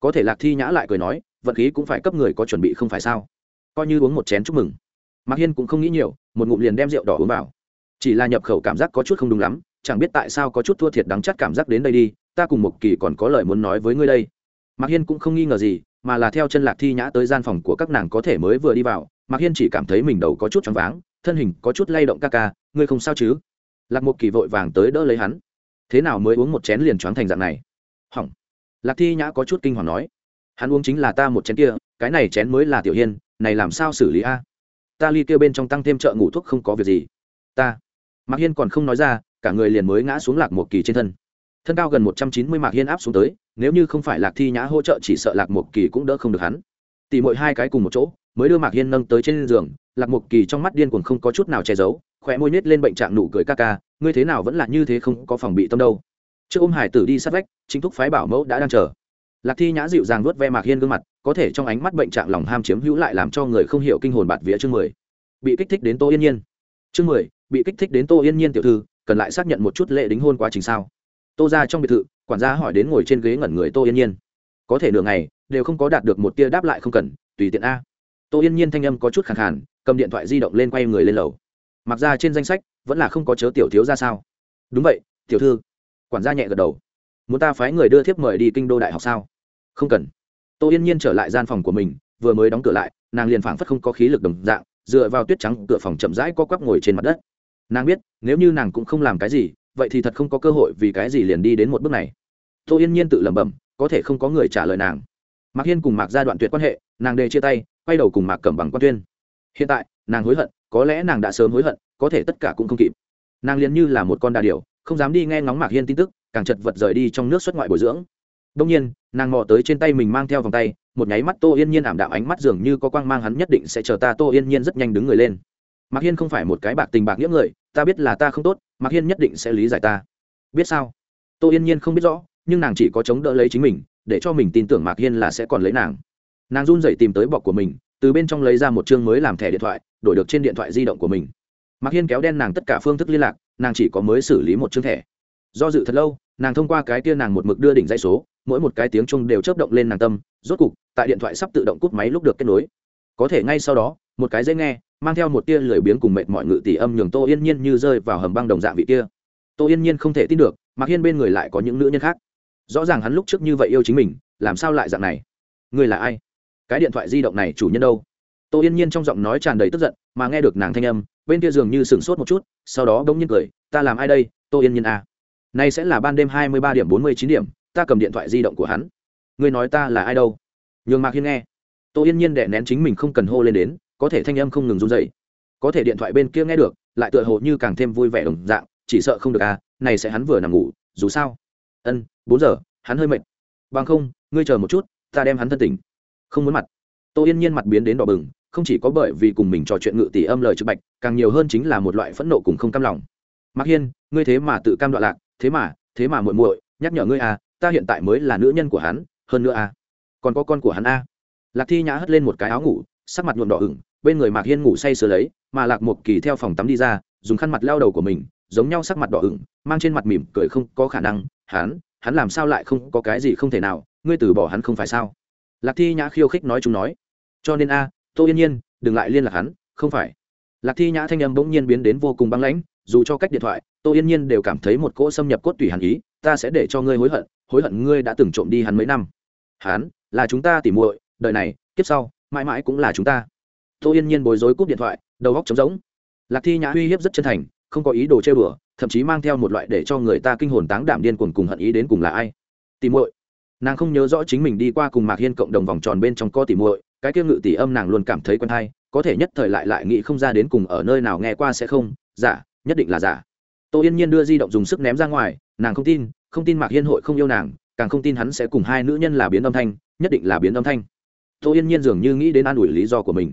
Có thể lạc thi nhã lại cười nói, vận khí cũng phải cấp người có chuẩn bị không phải sao? Coi như uống một chén chúc mừng. Mạc hiên cũng không nghĩ nhiều, một ngụm liền đem rượu đỏ uống vào. Chỉ là nhập khẩu cảm giác có chút không đúng lắm, chẳng biết tại sao có chút thua thiệt đắng chắt cảm giác đến đây đi, ta cùng một kỳ còn có lời muốn nói với ngươi đây. Mạc hiên cũng không nghi ngờ gì, mà là theo chân lạc thi nhã tới gian phòng của các nàng có thể mới vừa đi vào, mạc hiên chỉ cảm thấy mình đầu có chút choáng váng, thân hình có chút lay động ca ca, ngươi không sao chứ? Lạc một kỳ vội vàng tới đỡ lấy hắn thế nào mới uống một chén liền choáng thành dạng này? Hỏng. Lạc thi nhã có chút kinh hoàng nói, hắn uống chính là ta một chén kia, cái này chén mới là tiểu hiên, này làm sao xử lý a? Ta ly kêu bên trong tăng thêm chợ ngủ thuốc không có việc gì. Ta. Mạc hiên còn không nói ra, cả người liền mới ngã xuống lạc một kỳ trên thân. Thân cao gần một trăm chín mươi mạc hiên áp xuống tới, nếu như không phải lạc thi nhã hỗ trợ chỉ sợ lạc một kỳ cũng đỡ không được hắn. Tỉ mỗi hai cái cùng một chỗ, mới đưa mạc hiên nâng tới trên giường, lạc một kỳ trong mắt điên cuồng không có chút nào che giấu khỏe môi nhét lên bệnh trạng nụ cười ca ca, ngươi thế nào vẫn là như thế không có phòng bị tâm đâu. Trước ôm hải tử đi sát vách, chính thúc phái bảo mẫu đã đang chờ. Lạc thi nhã dịu dàng vuốt ve mạc hiên gương mặt, có thể trong ánh mắt bệnh trạng lòng ham chiếm hữu lại làm cho người không hiểu kinh hồn bạt vía chương mười. Bị kích thích đến tô yên nhiên. Chương mười, bị kích thích đến tô yên nhiên tiểu thư, cần lại xác nhận một chút lệ đính hôn quá trình sao? Tô ra trong biệt thự, quản gia hỏi đến ngồi trên ghế ngẩn người tô yên nhiên. Có thể nửa ngày, đều không có đạt được một tia đáp lại không cần, tùy tiện a. Tô yên nhiên thanh âm có chút khẳng khàn, cầm điện thoại di động lên quay người lên lầu mặc ra trên danh sách, vẫn là không có chớ tiểu thiếu ra sao? Đúng vậy, tiểu thư. Quản gia nhẹ gật đầu. Muốn ta phái người đưa thiếp mời đi kinh đô đại học sao? Không cần. Tô yên nhiên trở lại gian phòng của mình, vừa mới đóng cửa lại, nàng liền phảng phất không có khí lực đồng dạng, dựa vào tuyết trắng cửa phòng chậm rãi co quắp ngồi trên mặt đất. Nàng biết, nếu như nàng cũng không làm cái gì, vậy thì thật không có cơ hội vì cái gì liền đi đến một bước này. Tô yên nhiên tự lẩm bẩm, có thể không có người trả lời nàng. Mạc hiên cùng mạc gia đoạn tuyệt quan hệ, nàng đề chia tay, quay đầu cùng mạc cẩm bằng quan tuyên. Hiện tại, nàng hối hận có lẽ nàng đã sớm hối hận, có thể tất cả cũng không kịp. Nàng liền như là một con đà điểu, không dám đi nghe ngóng mạc hiên tin tức, càng chật vật rời đi trong nước xuất ngoại bồi dưỡng. Đông nhiên, nàng mò tới trên tay mình mang theo vòng tay, một nháy mắt tô yên nhiên ảm đạm ánh mắt dường như có quang mang hắn nhất định sẽ chờ ta. Tô yên nhiên rất nhanh đứng người lên. Mạc hiên không phải một cái bạc tình bạc nghĩa người, ta biết là ta không tốt, mạc hiên nhất định sẽ lý giải ta. Biết sao? Tô yên nhiên không biết rõ, nhưng nàng chỉ có chống đỡ lấy chính mình, để cho mình tin tưởng mạc hiên là sẽ còn lấy nàng. Nàng run dậy tìm tới bọc của mình từ bên trong lấy ra một chương mới làm thẻ điện thoại, đổi được trên điện thoại di động của mình. Mạc hiên kéo đen nàng tất cả phương thức liên lạc, nàng chỉ có mới xử lý một chương thẻ. Do dự thật lâu, nàng thông qua cái tia nàng một mực đưa đỉnh dây số, mỗi một cái tiếng chung đều chớp động lên nàng tâm, rốt cục, tại điện thoại sắp tự động cút máy lúc được kết nối. Có thể ngay sau đó, một cái dây nghe, mang theo một tia lười biếng cùng mệt mọi ngự tỷ âm nhường tô yên nhiên như rơi vào hầm băng đồng dạng vị kia. Tô yên nhiên không thể tin được, mạc hiên bên người lại có những nữ nhân khác. Rõ ràng hắn lúc trước như vậy yêu chính mình, làm sao lại dạng này? Người là ai? Cái điện thoại di động này chủ nhân đâu? Tô yên nhiên trong giọng nói tràn đầy tức giận, mà nghe được nàng thanh âm, bên kia dường như sửng sốt một chút, sau đó bỗng nhiên cười, ta làm ai đây? Tô yên nhiên à. nay sẽ là ban đêm hai mươi ba điểm bốn mươi chín điểm, ta cầm điện thoại di động của hắn. Ngươi nói ta là ai đâu? Nhường mạc hiên nghe. Tô yên nhiên đệ nén chính mình không cần hô lên đến, có thể thanh âm không ngừng run dậy có thể điện thoại bên kia nghe được, lại tựa hồ như càng thêm vui vẻ đồng dạng, chỉ sợ không được à này sẽ hắn vừa nằm ngủ, dù sao. Ân, bốn giờ, hắn hơi mệt. Bằng không, ngươi chờ một chút, ta đem hắn thân tỉnh không muốn mặt. Tô yên nhiên mặt biến đến đỏ bừng, không chỉ có bởi vì cùng mình trò chuyện ngự tỷ âm lời trực bạch, càng nhiều hơn chính là một loại phẫn nộ cùng không cam lòng. Mặc hiên, ngươi thế mà tự cam đoạn lạc, thế mà thế mà muội muội, nhắc nhở ngươi à ta hiện tại mới là nữ nhân của hắn, hơn nữa à còn có con của hắn a à. lạc thi nhã hất lên một cái áo ngủ, sắc mặt nhuộm đỏ ửng, bên người mạc hiên ngủ say sưa lấy, mà lạc một kỳ theo phòng tắm đi ra, dùng khăn mặt lao đầu của mình, giống nhau sắc mặt đỏ ửng, mang trên mặt mỉm cười không có khả năng, hắn hắn làm sao lại không có cái gì không thể nào, ngươi từ bỏ hắn không phải sao? Lạc thi nhã khiêu khích nói chúng nói. Cho nên a, tô yên nhiên, đừng lại liên lạc hắn, không phải. Lạc thi nhã thanh âm bỗng nhiên biến đến vô cùng băng lãnh, dù cho cách điện thoại, tô yên nhiên đều cảm thấy một cỗ xâm nhập cốt tủy hàn ý, ta sẽ để cho ngươi hối hận hối hận ngươi đã từng trộm đi hắn mấy năm. Hắn, là chúng ta tỉ muội, đời này, kiếp sau, mãi mãi cũng là chúng ta. Tô yên nhiên bối rối cúp điện thoại, đầu góc trống rỗng. Lạc thi nhã uy hiếp rất chân thành, không có ý đồ chơi bừa, thậm chí mang theo một loại để cho người ta kinh hồn táng đảm điên cuồng cùng hận ý đến cùng là ai. Tỉ muội nàng không nhớ rõ chính mình đi qua cùng mạc hiên cộng đồng vòng tròn bên trong co tỉ muội cái kia ngự tỉ âm nàng luôn cảm thấy quen thai có thể nhất thời lại lại nghĩ không ra đến cùng ở nơi nào nghe qua sẽ không giả dạ, nhất định là giả tô yên nhiên đưa di động dùng sức ném ra ngoài nàng không tin không tin mạc hiên hội không yêu nàng càng không tin hắn sẽ cùng hai nữ nhân là biến âm thanh nhất định là biến âm thanh. Tô yên nhiên dường như nghĩ đến an ủi lý do của mình.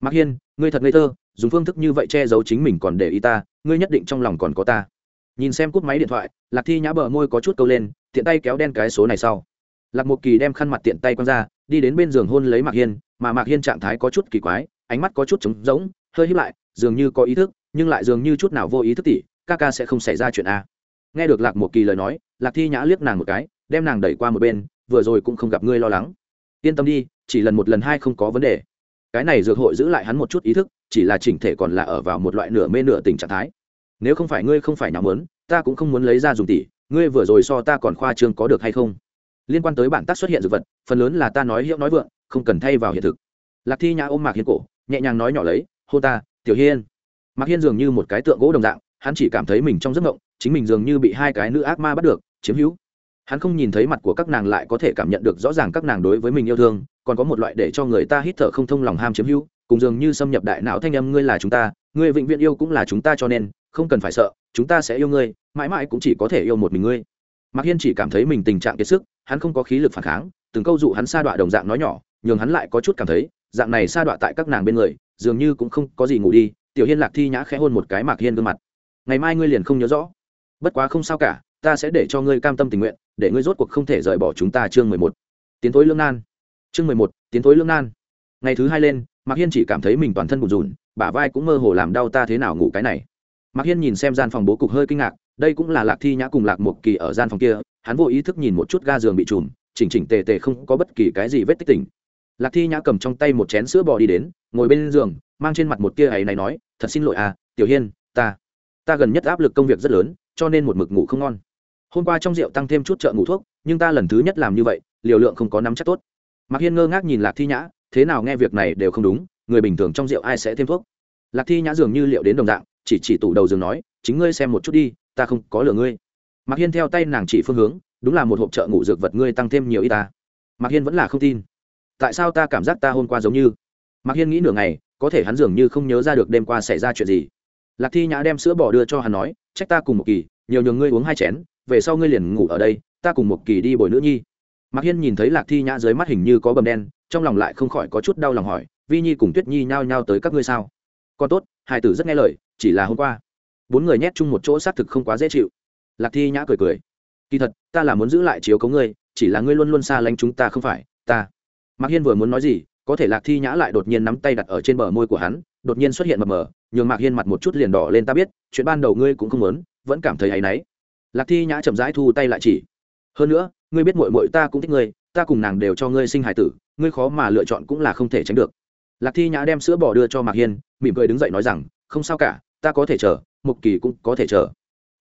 Mạc hiên ngươi thật ngây thơ dùng phương thức như vậy che giấu chính mình còn để ý ta ngươi nhất định trong lòng còn có ta. Nhìn xem cúp máy điện thoại lạc thi nhã bờ môi có chút câu lên tiện tay kéo đen cái số này sau lạc một kỳ đem khăn mặt tiện tay quăng ra, đi đến bên giường hôn lấy mạc hiên, mà mạc hiên trạng thái có chút kỳ quái, ánh mắt có chút trống rỗng, hơi hít lại, dường như có ý thức, nhưng lại dường như chút nào vô ý thức tỉ, ca ca sẽ không xảy ra chuyện a. Nghe được lạc một kỳ lời nói, lạc thi nhã liếc nàng một cái, đem nàng đẩy qua một bên, vừa rồi cũng không gặp ngươi lo lắng. Yên tâm đi, chỉ lần một lần hai không có vấn đề. Cái này dược hội giữ lại hắn một chút ý thức, chỉ là chỉnh thể còn là ở vào một loại nửa mê nửa tình trạng thái. Nếu không phải ngươi không phải nhắm muốn, ta cũng không muốn lấy ra dùng tỷ ngươi vừa rồi so ta còn khoa trương có được hay không? Liên quan tới bản tác xuất hiện dược vật, phần lớn là ta nói hiệu nói vượng, không cần thay vào hiện thực. Lạc thi nhã ôm mạc hiên cổ, nhẹ nhàng nói nhỏ lấy, hô ta, tiểu hiên. Mạc hiên dường như một cái tượng gỗ đồng dạng, hắn chỉ cảm thấy mình trong giấc mộng, chính mình dường như bị hai cái nữ ác ma bắt được, chiếm hữu. Hắn không nhìn thấy mặt của các nàng lại có thể cảm nhận được rõ ràng các nàng đối với mình yêu thương, còn có một loại để cho người ta hít thở không thông lòng ham chiếm hữu, cùng dường như xâm nhập đại não thanh âm, ngươi là chúng ta, ngươi vĩnh viễn yêu cũng là chúng ta cho nên, không cần phải sợ, chúng ta sẽ yêu ngươi, mãi mãi cũng chỉ có thể yêu một mình ngươi. Mạc hiên chỉ cảm thấy mình tình trạng kiệt sức hắn không có khí lực phản kháng, từng câu dụ hắn sa đọa đồng dạng nói nhỏ, nhường hắn lại có chút cảm thấy, dạng này sa đọa tại các nàng bên người, dường như cũng không có gì ngủ đi, tiểu hiên lạc thi nhã khẽ hôn một cái mạc hiên gương mặt. Ngày mai ngươi liền không nhớ rõ. Bất quá không sao cả, ta sẽ để cho ngươi cam tâm tình nguyện, để ngươi rốt cuộc không thể rời bỏ chúng ta chương mười một. Tiến thối lương nan. Chương mười một, tiến thối lương nan. Ngày thứ hai lên, mạc hiên chỉ cảm thấy mình toàn thân bùn rùn, bả vai cũng mơ hồ làm đau ta thế nào ngủ cái này. Mạc hiên nhìn xem gian phòng bố cục hơi kinh ngạc đây cũng là lạc thi nhã cùng lạc một kỳ ở gian phòng kia, hắn vô ý thức nhìn một chút ga giường bị trùm, chỉnh chỉnh tề tề không có bất kỳ cái gì vết tích tỉnh. Lạc thi nhã cầm trong tay một chén sữa bò đi đến, ngồi bên giường, mang trên mặt một tia ấy này nói, thật xin lỗi à tiểu hiên, ta ta gần nhất áp lực công việc rất lớn, cho nên một mực ngủ không ngon. Hôm qua trong rượu tăng thêm chút trợ ngủ thuốc, nhưng ta lần thứ nhất làm như vậy, liều lượng không có nắm chắc tốt. Mạc hiên ngơ ngác nhìn lạc thi nhã, thế nào nghe việc này đều không đúng, người bình thường trong rượu ai sẽ thêm thuốc? Lạc thi nhã dường như liệu đến đồng dạng, chỉ chỉ tủ đầu giường nói, chính ngươi xem một chút đi ta không có lừa ngươi. Mạc hiên theo tay nàng chỉ phương hướng, đúng là một hộp trợ ngủ dược vật ngươi tăng thêm nhiều y ta. Mạc hiên vẫn là không tin. Tại sao ta cảm giác ta hôm qua giống như? Mạc hiên nghĩ nửa ngày, có thể hắn dường như không nhớ ra được đêm qua xảy ra chuyện gì. Lạc thi nhã đem sữa bò đưa cho hắn nói, trách ta cùng một kỳ, nhiều nhường ngươi uống hai chén, về sau ngươi liền ngủ ở đây, ta cùng một kỳ đi bồi nữ nhi. Mạc hiên nhìn thấy lạc thi nhã dưới mắt hình như có bầm đen, trong lòng lại không khỏi có chút đau lòng hỏi, vi nhi cùng tuyết nhi nhao nhao tới các ngươi sao? Còn tốt, hai tử rất nghe lời, chỉ là hôm qua bốn người nhét chung một chỗ xác thực không quá dễ chịu. Lạc thi nhã cười cười. Kỳ thật, ta là muốn giữ lại chiếu cống ngươi, chỉ là ngươi luôn luôn xa lánh chúng ta không phải, ta. Mạc hiên vừa muốn nói gì, có thể lạc thi nhã lại đột nhiên nắm tay đặt ở trên bờ môi của hắn, đột nhiên xuất hiện mập mờ, nhường mạc hiên mặt một chút liền đỏ lên ta biết, chuyện ban đầu ngươi cũng không muốn, vẫn cảm thấy áy náy. Lạc thi nhã chậm rãi thu tay lại chỉ. Hơn nữa, ngươi biết mội mội ta cũng thích ngươi, ta cùng nàng đều cho ngươi sinh hải tử, ngươi khó mà lựa chọn cũng là không thể tránh được. Lạc thi nhã đem sữa bỏ đưa cho mạc hiên, mỉm cười đứng dậy nói rằng, không sao cả ta có thể chờ mục kỳ cũng có thể chờ.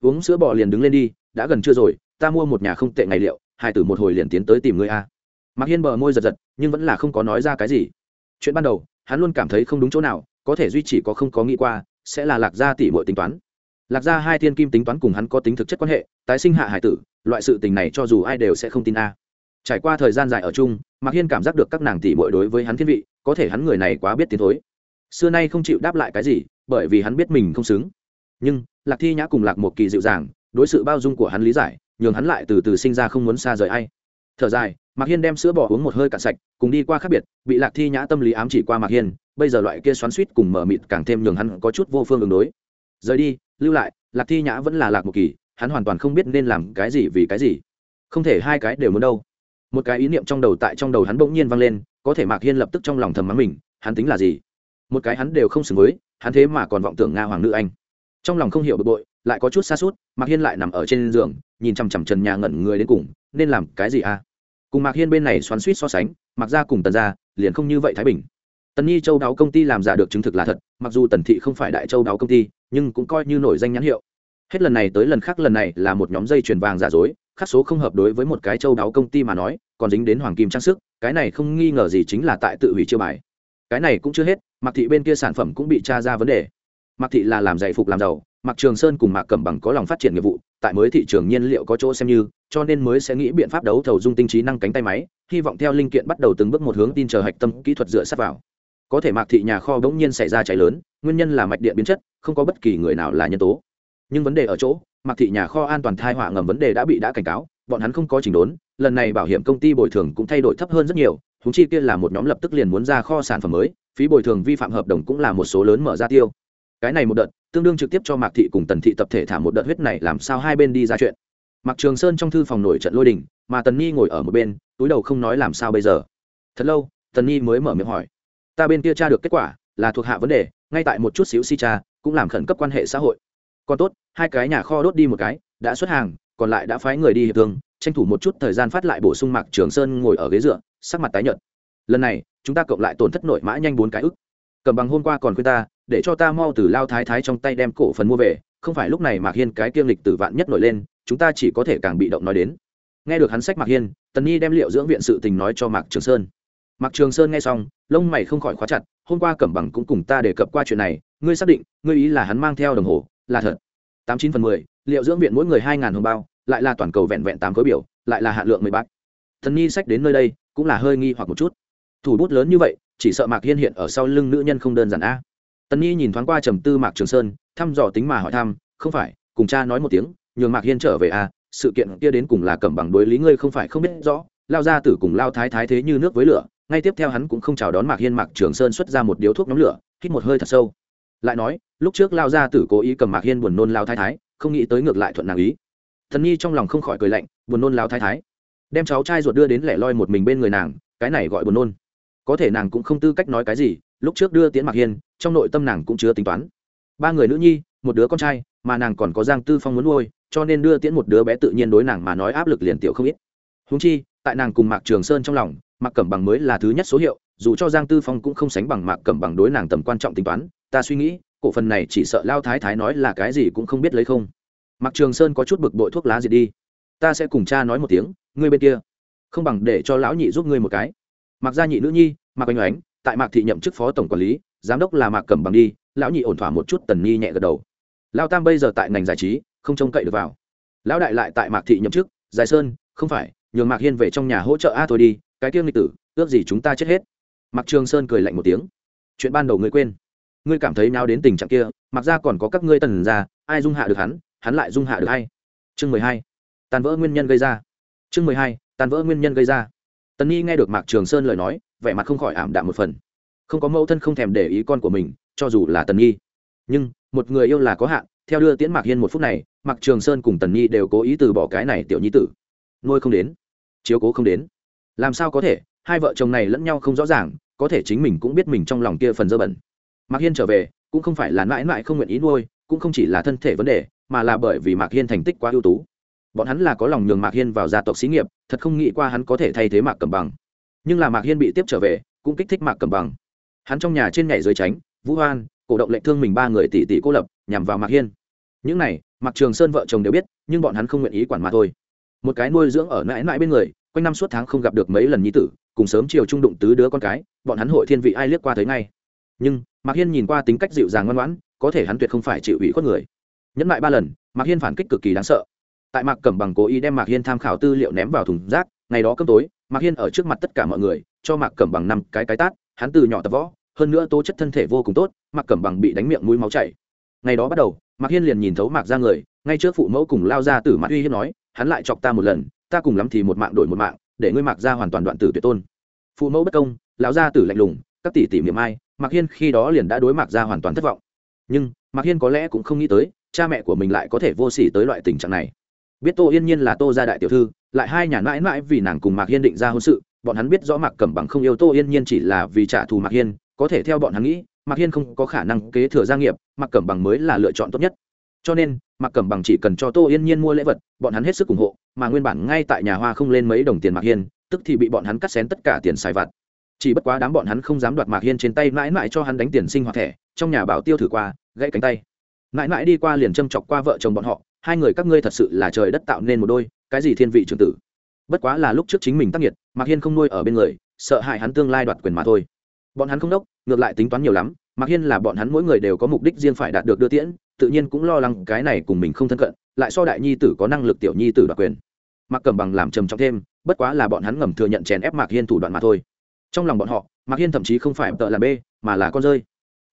Uống sữa bò liền đứng lên đi, đã gần chưa rồi, ta mua một nhà không tệ ngày liệu, Hai tử một hồi liền tiến tới tìm ngươi a. Mạc hiên bờ môi giật giật, nhưng vẫn là không có nói ra cái gì. Chuyện ban đầu, hắn luôn cảm thấy không đúng chỗ nào, có thể duy trì có không có nghĩ qua, sẽ là lạc gia tỷ mọi tính toán. Lạc gia hai thiên kim tính toán cùng hắn có tính thực chất quan hệ, tái sinh hạ hải tử, loại sự tình này cho dù ai đều sẽ không tin a. Trải qua thời gian dài ở chung, mạc hiên cảm giác được các nàng tỷ mọi đối với hắn thiên vị, có thể hắn người này quá biết tiến thối. Xưa nay không chịu đáp lại cái gì bởi vì hắn biết mình không xứng. Nhưng, lạc thi nhã cùng lạc một kỳ dịu dàng, đối sự bao dung của hắn lý giải, nhường hắn lại từ từ sinh ra không muốn xa rời ai. Thở dài, mạc hiên đem sữa bỏ uống một hơi cạn sạch, cùng đi qua khác biệt, bị lạc thi nhã tâm lý ám chỉ qua mạc hiên, bây giờ loại kia xoắn suýt cùng mở mịt càng thêm nhường hắn có chút vô phương ứng đối. Rời đi, lưu lại, lạc thi nhã vẫn là lạc một kỳ, hắn hoàn toàn không biết nên làm cái gì vì cái gì. Không thể hai cái đều muốn đâu. Một cái ý niệm trong đầu tại trong đầu hắn bỗng nhiên vang lên, có thể mạc hiên lập tức trong lòng thầm mắng mình, hắn tính là gì? Một cái hắn đều không xứng với hắn thế mà còn vọng tưởng nga hoàng nữ anh. Trong lòng không hiểu bực bội, lại có chút xa suốt mạc hiên lại nằm ở trên giường, nhìn chằm chằm trần nhà ngẩn người đến cùng, nên làm cái gì à cùng mạc hiên bên này xoắn suýt so sánh mặc ra cùng tần ra liền không như vậy thái bình. Tần nhi châu đáo công ty làm giả được chứng thực là thật, mặc dù tần thị không phải đại châu đáo công ty, nhưng cũng coi như nổi danh nhãn hiệu. Hết lần này tới lần khác, lần này là một nhóm dây chuyền vàng giả dối khắc số không hợp đối với một cái châu đáo công ty mà nói, còn dính đến hoàng kim trang sức, cái này không nghi ngờ gì chính là tại tự hủy chiêu bài. Cái này cũng chưa hết Mạc thị bên kia sản phẩm cũng bị tra ra vấn đề. Mạc thị là làm dạy phục làm giàu, Mạc trường sơn cùng mạc cẩm bằng có lòng phát triển nghiệp vụ, tại mới thị trường nhiên liệu có chỗ xem như, cho nên mới sẽ nghĩ biện pháp đấu thầu dung tinh trí năng cánh tay máy, hy vọng theo linh kiện bắt đầu từng bước một hướng tin chờ hạch tâm kỹ thuật dựa sát vào. Có thể mạc thị nhà kho bỗng nhiên xảy ra cháy lớn, nguyên nhân là mạch điện biến chất, không có bất kỳ người nào là nhân tố. Nhưng vấn đề ở chỗ, mạc thị nhà kho an toàn thai họa ngầm vấn đề đã bị đã cảnh cáo, bọn hắn không có chỉnh đốn, lần này bảo hiểm công ty bồi thường cũng thay đổi thấp hơn rất nhiều húng chi kia là một nhóm lập tức liền muốn ra kho sản phẩm mới phí bồi thường vi phạm hợp đồng cũng là một số lớn mở ra tiêu. Cái này một đợt, tương đương trực tiếp cho mạc thị cùng tần thị tập thể thả một đợt huyết này làm sao hai bên đi ra chuyện. Mạc trường sơn trong thư phòng nổi trận lôi đình, mà tần nhi ngồi ở một bên, túi đầu không nói làm sao bây giờ. Thật lâu, tần nhi mới mở miệng hỏi. Ta bên kia tra được kết quả, là thuộc hạ vấn đề, ngay tại một chút xíu si cha cũng làm khẩn cấp quan hệ xã hội. Còn tốt, hai cái nhà kho đốt đi một cái, đã xuất hàng, còn lại đã phái người đi hiệp thương, tranh thủ một chút thời gian phát lại bổ sung mạc trường sơn ngồi ở ghế dựa, sắc mặt tái nhợt. Lần này chúng ta cộng lại tổn thất nội mã nhanh bốn cái ức. Cầm bằng hôm qua còn khuyên ta, để cho ta mau từ lao thái thái trong tay đem cổ phần mua về, không phải lúc này mạc hiên cái kiêm lịch tử vạn nhất nổi lên, chúng ta chỉ có thể càng bị động nói đến. Nghe được hắn sách mạc hiên, tần nhi đem liệu dưỡng viện sự tình nói cho mạc trường sơn. Mạc trường sơn nghe xong, lông mày không khỏi khóa chặt, hôm qua cẩm bằng cũng cùng ta đề cập qua chuyện này, ngươi xác định, ngươi ý là hắn mang theo đồng hồ, là thật. Tám chín phần mười, liệu dưỡng viện mỗi người hai ngàn hồng bao, lại là toàn cầu vẹn vẹn tám khối biểu, lại là hạn lượng mười bát. Thần nhi sách đến nơi đây, cũng là hơi nghi hoặc một chút thủ bút lớn như vậy, chỉ sợ mạc hiên hiện ở sau lưng nữ nhân không đơn giản a. Tần nhi nhìn thoáng qua trầm tư mạc trường sơn, thăm dò tính mà hỏi thăm, không phải, cùng cha nói một tiếng, nhường mạc hiên trở về a, sự kiện kia đến cùng là cẩm bằng đối lý ngươi không phải không biết rõ, lao ra tử cùng lao thái thái thế như nước với lửa. Ngay tiếp theo hắn cũng không chào đón mạc hiên, mạc trường sơn xuất ra một điếu thuốc nhóm lửa, hít một hơi thật sâu. Lại nói, lúc trước lao ra tử cố ý cầm mạc hiên buồn nôn lao thái thái, không nghĩ tới ngược lại thuận nàng ý. Thần nhi trong lòng không khỏi cười lạnh, buồn nôn lao thái thái. Đem cháu trai ruột đưa đến lẻ loi một mình bên người nàng, cái này gọi buồn nôn có thể nàng cũng không tư cách nói cái gì, lúc trước đưa tiễn mạc hiên, trong nội tâm nàng cũng chứa tính toán. Ba người nữ nhi, một đứa con trai, mà nàng còn có giang tư phong muốn nuôi, cho nên đưa tiễn một đứa bé tự nhiên đối nàng mà nói áp lực liền tiểu không ít. Húng chi, tại nàng cùng mạc trường sơn trong lòng, mạc cẩm bằng mới là thứ nhất số hiệu, dù cho giang tư phong cũng không sánh bằng mạc cẩm bằng đối nàng tầm quan trọng tính toán, ta suy nghĩ, cổ phần này chỉ sợ lao thái thái nói là cái gì cũng không biết lấy không. Mạc trường sơn có chút bực bội thuốc lá gì đi. Ta sẽ cùng cha nói một tiếng, ngươi bên kia, không bằng để cho lão nhị giúp ngươi một cái mặc gia nhị nữ nhi, mạc oanh oánh, tại mạc thị nhậm chức phó tổng quản lý, giám đốc là mạc cẩm bằng đi, lão nhị ổn thỏa một chút tần nhi nhẹ gật đầu. Lao tam bây giờ tại ngành giải trí, không trông cậy được vào. Lão đại lại tại mạc thị nhậm chức, giải sơn, không phải, nhường mạc hiên về trong nhà hỗ trợ a thôi đi, cái kiêng lịch tử, ước gì chúng ta chết hết. Mạc trường sơn cười lạnh một tiếng. Chuyện ban đầu ngươi quên. Ngươi cảm thấy nào đến tình trạng kia mặc ra còn có các ngươi tần ra ai dung hạ được hắn hắn lại dung hạ được hay chương mười hai. Tàn vỡ nguyên nhân gây ra. Chương mười hai. Tàn vỡ nguyên nhân gây ra tần nhi nghe được mạc trường sơn lời nói, vẻ mặt không khỏi ảm đạm một phần. Không có mẫu thân không thèm để ý con của mình, cho dù là tần nhi. Nhưng, một người yêu là có hạn, theo đưa tiễn mạc hiên một phút này, mạc trường sơn cùng tần nhi đều cố ý từ bỏ cái này tiểu nhi tử. Nuôi không đến. Chiếu cố không đến. Làm sao có thể, hai vợ chồng này lẫn nhau không rõ ràng, có thể chính mình cũng biết mình trong lòng kia phần dơ bẩn. Mạc hiên trở về, cũng không phải là mãi mãi không nguyện ý nuôi, cũng không chỉ là thân thể vấn đề, mà là bởi vì mạc hiên thành tích quá ưu tú bọn hắn là có lòng nhường mạc hiên vào gia tộc xí nghiệp, thật không nghĩ qua hắn có thể thay thế mạc cầm bằng. Nhưng là mạc hiên bị tiếp trở về, cũng kích thích mạc cầm bằng. Hắn trong nhà trên nhảy dưới tránh, vũ hoan, cổ động lệnh thương mình ba người tỷ tỷ cô lập, nhằm vào mạc hiên. Những này, mạc trường sơn vợ chồng đều biết, nhưng bọn hắn không nguyện ý quản mà thôi. Một cái nuôi dưỡng ở mãi mãi bên người, quanh năm suốt tháng không gặp được mấy lần nhi tử, cùng sớm chiều trung đụng tứ đứa con cái, bọn hắn hội thiên vị ai liếc qua thấy ngay. Nhưng, mạc hiên nhìn qua tính cách dịu dàng ngoan ngoãn, có thể hắn tuyệt không phải chịu ủy khuất người. Nhẫn lại ba lần, mạc hiên phản kích cực kỳ đáng sợ tại mạc cẩm bằng cố ý đem mạc hiên tham khảo tư liệu ném vào thùng rác, ngày đó cơm tối, mạc hiên ở trước mặt tất cả mọi người, cho mạc cẩm bằng năm cái cái tát, hắn từ nhỏ tập võ, hơn nữa tố chất thân thể vô cùng tốt, mạc cẩm bằng bị đánh miệng mũi máu chảy. Ngày đó bắt đầu, mạc hiên liền nhìn thấu mạc ra người, ngay trước phụ mẫu cùng lao ra từ mặt uy hiếp nói, hắn lại chọc ta một lần, ta cùng lắm thì một mạng đổi một mạng, để ngươi mạc ra hoàn toàn đoạn tử tuyệt tôn. Phụ mẫu bất công, lão gia tử lạnh lùng, các tỷ tỷ miệng ai, mạc hiên khi đó liền đã đối mạc ra hoàn toàn thất vọng. Nhưng, mạc hiên có lẽ cũng không nghĩ tới, cha mẹ của mình lại có thể vô s ỉ tới loại tình trạng này biết tô yên nhiên là tô gia đại tiểu thư, lại hai nhà mãi mãi vì nàng cùng mạc hiên định ra hôn sự, bọn hắn biết rõ mạc cẩm bằng không yêu tô yên nhiên chỉ là vì trả thù mạc hiên, có thể theo bọn hắn nghĩ, mạc hiên không có khả năng kế thừa gia nghiệp, mạc cẩm bằng mới là lựa chọn tốt nhất. Cho nên, mạc cẩm bằng chỉ cần cho tô yên nhiên mua lễ vật, bọn hắn hết sức ủng hộ, mà nguyên bản ngay tại nhà hoa không lên mấy đồng tiền mạc hiên, tức thì bị bọn hắn cắt xén tất cả tiền xài vặt. Chỉ bất quá đám bọn hắn không dám đoạt mạc hiên trên tay, mãi mãi cho hắn đánh tiền sinh hoạt thẻ, trong nhà bảo tiêu thử qua, gãy cánh tay. Mãi mãi đi qua liền châm chọc qua vợ chồng bọn họ hai người các ngươi thật sự là trời đất tạo nên một đôi, cái gì thiên vị trường tử. Bất quá là lúc trước chính mình tác nghiệt mạc hiên không nuôi ở bên người, sợ hại hắn tương lai đoạt quyền mà thôi. Bọn hắn không đốc, ngược lại tính toán nhiều lắm, mạc hiên là bọn hắn mỗi người đều có mục đích riêng phải đạt được đưa tiễn, tự nhiên cũng lo lắng cái này cùng mình không thân cận, lại so đại nhi tử có năng lực tiểu nhi tử đoạt quyền. Mạc cầm bằng làm trầm trọng thêm, bất quá là bọn hắn ngầm thừa nhận chèn ép mạc hiên thủ đoạn mà thôi. Trong lòng bọn họ, mạc hiên thậm chí không phải tợ làm b mà là con rơi.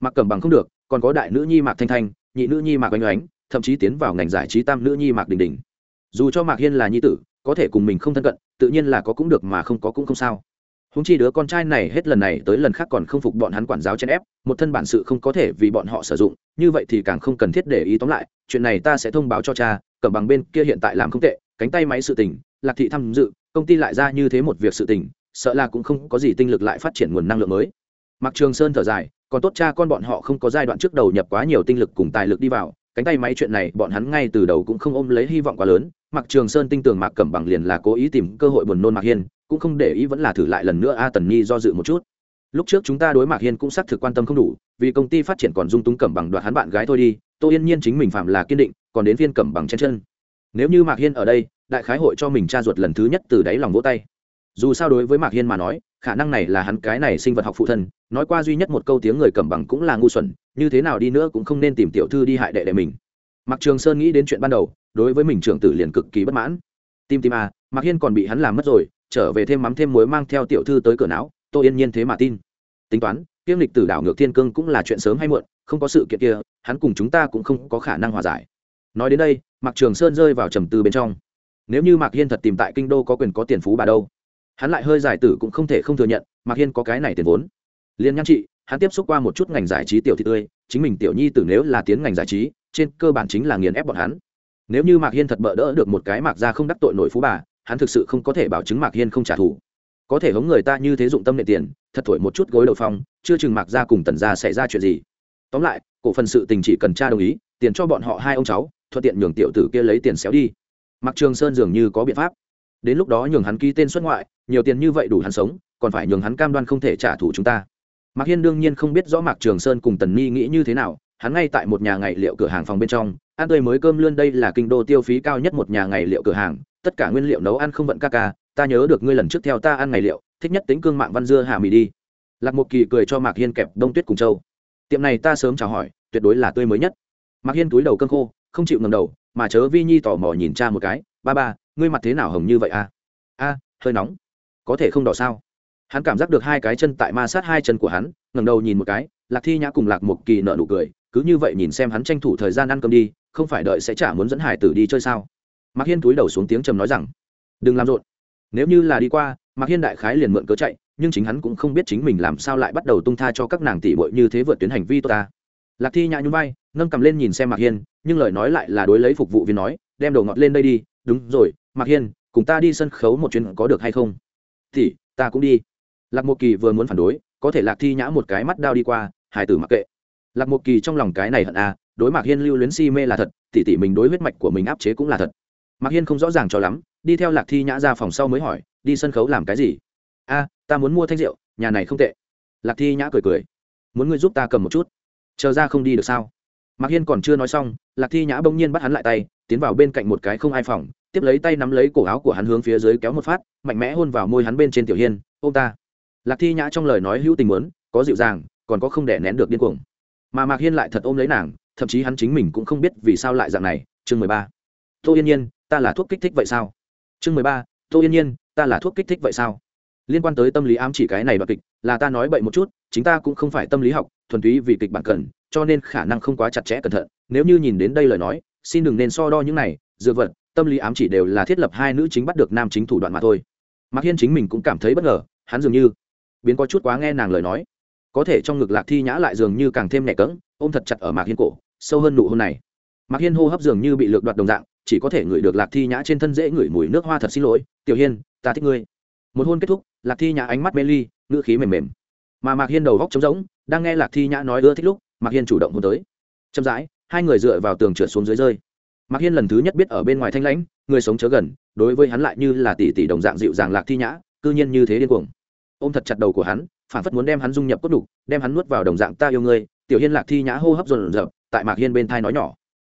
Mặc cẩm bằng không được, còn có đại nữ nhi mạc thanh thanh, nhị nữ nhi mạc oanh oánh thậm chí tiến vào ngành giải trí tam nữ nhi mạc đình đình. Dù cho mạc hiên là nhi tử, có thể cùng mình không thân cận, tự nhiên là có cũng được mà không có cũng không sao. Húng chi đứa con trai này hết lần này tới lần khác còn không phục bọn hắn quản giáo chen ép, một thân bản sự không có thể vì bọn họ sử dụng, như vậy thì càng không cần thiết để ý tóm lại, chuyện này ta sẽ thông báo cho cha, cẩm bằng bên kia hiện tại làm không tệ, cánh tay máy sự tình, lạc thị tham dự, công ty lại ra như thế một việc sự tình, sợ là cũng không có gì tinh lực lại phát triển nguồn năng lượng mới. Mặc trường sơn thở dài, còn tốt cha con bọn họ không có giai đoạn trước đầu nhập quá nhiều tinh lực cùng tài lực đi vào cánh tay máy chuyện này bọn hắn ngay từ đầu cũng không ôm lấy hy vọng quá lớn. Mặc trường sơn tin tưởng mạc cẩm bằng liền là cố ý tìm cơ hội buồn nôn mạc hiên, cũng không để ý vẫn là thử lại lần nữa a tần nhi do dự một chút. Lúc trước chúng ta đối mạc hiên cũng xác thực quan tâm không đủ, vì công ty phát triển còn dung túng cẩm bằng đoạt hắn bạn gái thôi đi, tô yên nhiên chính mình phạm là kiên định, còn đến viên cẩm bằng chen chân. Nếu như mạc hiên ở đây, đại khái hội cho mình cha ruột lần thứ nhất từ đáy lòng vỗ tay dù sao đối với mạc hiên mà nói, khả năng này là hắn cái này sinh vật học phụ thân, nói qua duy nhất một câu tiếng người cầm bằng cũng là ngu xuẩn, như thế nào đi nữa cũng không nên tìm tiểu thư đi hại đệ đệ mình. Mạc trường sơn nghĩ đến chuyện ban đầu, đối với mình trưởng tử liền cực kỳ bất mãn. Tim tim à mạc hiên còn bị hắn làm mất rồi, trở về thêm mắm thêm muối mang theo tiểu thư tới cửa não tôi yên nhiên thế mà tin. Tính toán, kiêm lịch tử đảo ngược thiên cương cũng là chuyện sớm hay muộn, không có sự kiện kia, hắn cùng chúng ta cũng không có khả năng hòa giải. Nói đến đây, mạc trường sơn rơi vào trầm tư bên trong. Nếu như mạc hiên thật tìm tại kinh đô có quyền có tiền phú bà đâu? Hắn lại hơi giải tử cũng không thể không thừa nhận, mạc hiên có cái này tiền vốn. Liên nhan trị, hắn tiếp xúc qua một chút ngành giải trí tiểu thị tươi, chính mình tiểu nhi tử nếu là tiến ngành giải trí, trên cơ bản chính là nghiền ép bọn hắn. Nếu như mạc hiên thật bỡ đỡ được một cái mạc ra không đắc tội nổi phú bà, hắn thực sự không có thể bảo chứng mạc hiên không trả thù. Có thể hống người ta như thế dụng tâm nệ tiền, thật thổi một chút gối đầu phong, chưa chừng mạc ra cùng tần ra xảy ra chuyện gì. Tóm lại, cổ phần sự tình chỉ cần cha đồng ý, tiền cho bọn họ hai ông cháu, thuận tiện nhường tiểu tử kia lấy tiền xéo đi. Mặc trường sơn dường như có biện pháp đến lúc đó nhường hắn ký tên xuất ngoại, nhiều tiền như vậy đủ hắn sống, còn phải nhường hắn cam đoan không thể trả thù chúng ta. Mạc hiên đương nhiên không biết rõ mạc trường sơn cùng tần ni nghĩ như thế nào, hắn ngay tại một nhà ngày liệu cửa hàng phòng bên trong, ăn tươi mới cơm lươn đây là kinh đô tiêu phí cao nhất một nhà ngày liệu cửa hàng, tất cả nguyên liệu nấu ăn không vận ca ca, ta nhớ được ngươi lần trước theo ta ăn ngày liệu, thích nhất tính cương mạng văn dưa hà mì đi. Lạc một kỳ cười cho mạc hiên kẹp đông tuyết cùng châu tiệm này ta sớm chào hỏi, tuyệt đối là tươi mới nhất. Mạc hiên túi đầu cơn khô, không chịu ngầm đầu, mà chớ vi nhi tò mò nhìn cha một cái ba ba, ngươi mặt thế nào hồng như vậy a a, hơi nóng. Có thể không đỏ sao? Hắn cảm giác được hai cái chân tại ma sát hai chân của hắn, ngẩng đầu nhìn một cái, lạc thi nhã cùng lạc một kỳ nợ nụ cười, cứ như vậy nhìn xem hắn tranh thủ thời gian ăn cơm đi, không phải đợi sẽ chả muốn dẫn hải tử đi chơi sao? Mạc hiên túi đầu xuống tiếng trầm nói rằng, đừng làm rộn. Nếu như là đi qua, mạc hiên đại khái liền mượn cớ chạy, nhưng chính hắn cũng không biết chính mình làm sao lại bắt đầu tung tha cho các nàng tỷ bội như thế vượt tuyến hành vi tốt ta. Lạc thi nhã nhún vai, nâng cầm lên nhìn xem mạc hiên, nhưng lời nói lại là đối lấy phục vụ viên nói, đem đồ ngọt lên đây đi đúng rồi, mạc hiên, cùng ta đi sân khấu một chuyến có được hay không? Thì, ta cũng đi. Lạc một kỳ vừa muốn phản đối, có thể lạc thi nhã một cái mắt đao đi qua hải tử mặc kệ. Lạc một kỳ trong lòng cái này hận à đối mạc hiên lưu luyến si mê là thật, tỉ tỉ mình đối huyết mạch của mình áp chế cũng là thật. Mạc hiên không rõ ràng cho lắm, đi theo lạc thi nhã ra phòng sau mới hỏi, đi sân khấu làm cái gì? A, ta muốn mua thanh rượu, nhà này không tệ. Lạc thi nhã cười cười, muốn ngươi giúp ta cầm một chút. Chờ ra không đi được sao? Mạc hiên còn chưa nói xong, lạc thi nhã bỗng nhiên bắt hắn lại tay, tiến vào bên cạnh một cái không ai phòng, tiếp lấy tay nắm lấy cổ áo của hắn hướng phía dưới kéo một phát, mạnh mẽ hôn vào môi hắn bên trên tiểu hiên ô ta. Lạc thi nhã trong lời nói hữu tình muốn, có dịu dàng, còn có không để nén được điên cuồng. Mà mạc hiên lại thật ôm lấy nàng, thậm chí hắn chính mình cũng không biết vì sao lại dạng này. Chương mười ba. Tô yên nhiên, ta là thuốc kích thích vậy sao? Chương mười ba. Tô yên nhiên, ta là thuốc kích thích vậy sao? Liên quan tới tâm lý ám chỉ cái này đoạn kịch, là ta nói bậy một chút, chính ta cũng không phải tâm lý học, thuần túy vì kịch bản cần cho nên khả năng không quá chặt chẽ cẩn thận. Nếu như nhìn đến đây lời nói, xin đừng nên so đo những này dựa vật, tâm lý ám chỉ đều là thiết lập hai nữ chính bắt được nam chính thủ đoạn mà thôi. Mạc hiên chính mình cũng cảm thấy bất ngờ, hắn dường như biến có chút quá nghe nàng lời nói. Có thể trong ngực lạc thi nhã lại dường như càng thêm nhẹ cỡng ôm thật chặt ở mạc hiên cổ, sâu hơn nụ hôn này. Mạc hiên hô hấp dường như bị lược đoạt đồng dạng, chỉ có thể ngửi được lạc thi nhã trên thân dễ ngửi mùi nước hoa thật xin lỗi, tiểu hiên, ta thích ngươi. Một hôn kết thúc, lạc thi nhã ánh mắt mê ly, ngữ khí mềm mềm. Mà mạc hiên đầu góc trống rỗng, đang nghe lạc thi nhã nói ưa thích lúc mạc hiên chủ động hôn tới. Chậm rãi hai người dựa vào tường trượt xuống dưới rơi. Mạc hiên lần thứ nhất biết ở bên ngoài thanh lãnh người sống chớ gần đối với hắn lại như là tỷ tỷ đồng dạng dịu dàng lạc thi nhã cư nhiên như thế điên cuồng. Ôm thật chặt đầu của hắn phản phất muốn đem hắn dung nhập cốt đục đem hắn nuốt vào đồng dạng ta yêu ngươi. Tiểu hiên lạc thi nhã hô hấp dồn dập tại mạc hiên bên thai nói nhỏ.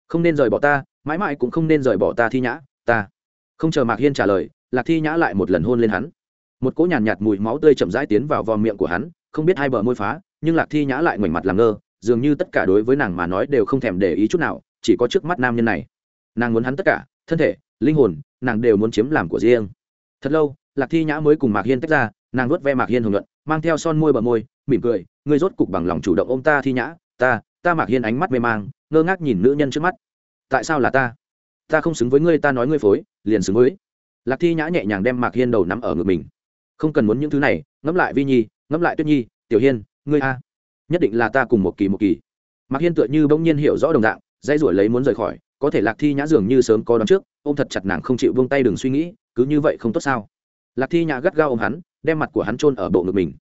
Không nên rời bỏ ta mãi mãi cũng không nên rời bỏ ta thi nhã ta. Không chờ mạc hiên trả lời lạc thi nhã lại một lần hôn lên hắn. Một cỗ nhàn nhạt, nhạt mùi máu tươi chậm rãi tiến vào vòm miệng của hắn không biết hai bờ môi phá nhưng lạc thi nhã lại ngoảnh mặt làm ngơ dường như tất cả đối với nàng mà nói đều không thèm để ý chút nào, chỉ có trước mắt nam nhân này. Nàng muốn hắn tất cả, thân thể, linh hồn, nàng đều muốn chiếm làm của riêng. Thật lâu, lạc thi nhã mới cùng mạc hiên tách ra, nàng nuốt ve mạc hiên hồng luận mang theo son môi bờ môi, mỉm cười, ngươi rốt cục bằng lòng chủ động ô m ta thi nhã, ta ta mạc hiên ánh mắt mê mang, ngơ ngác nhìn nữ nhân trước mắt. Tại sao là ta? Ta không xứng với ngươi, ta nói ngươi phối, liền xứng với. Lạc thi nhã nhẹ nhàng đem mạc hiên đầu nắm ở ngực mình. Không cần muốn những thứ này, ngẫm lại vi nhi, ngẫm lại tuyết nhi, tiểu hiên, ngươi a nhất định là ta cùng một kỳ một kỳ. Mạc hiên tựa như bỗng nhiên hiểu rõ đồng dạng dây rủi lấy muốn rời khỏi, có thể lạc thi nhã dường như sớm có đón trước ô m thật chặt nàng không chịu vung tay đừng suy nghĩ, cứ như vậy không tốt sao? Lạc thi nhã gắt gao ô m hắn, đem mặt của hắn trôn ở bộ ngực mình.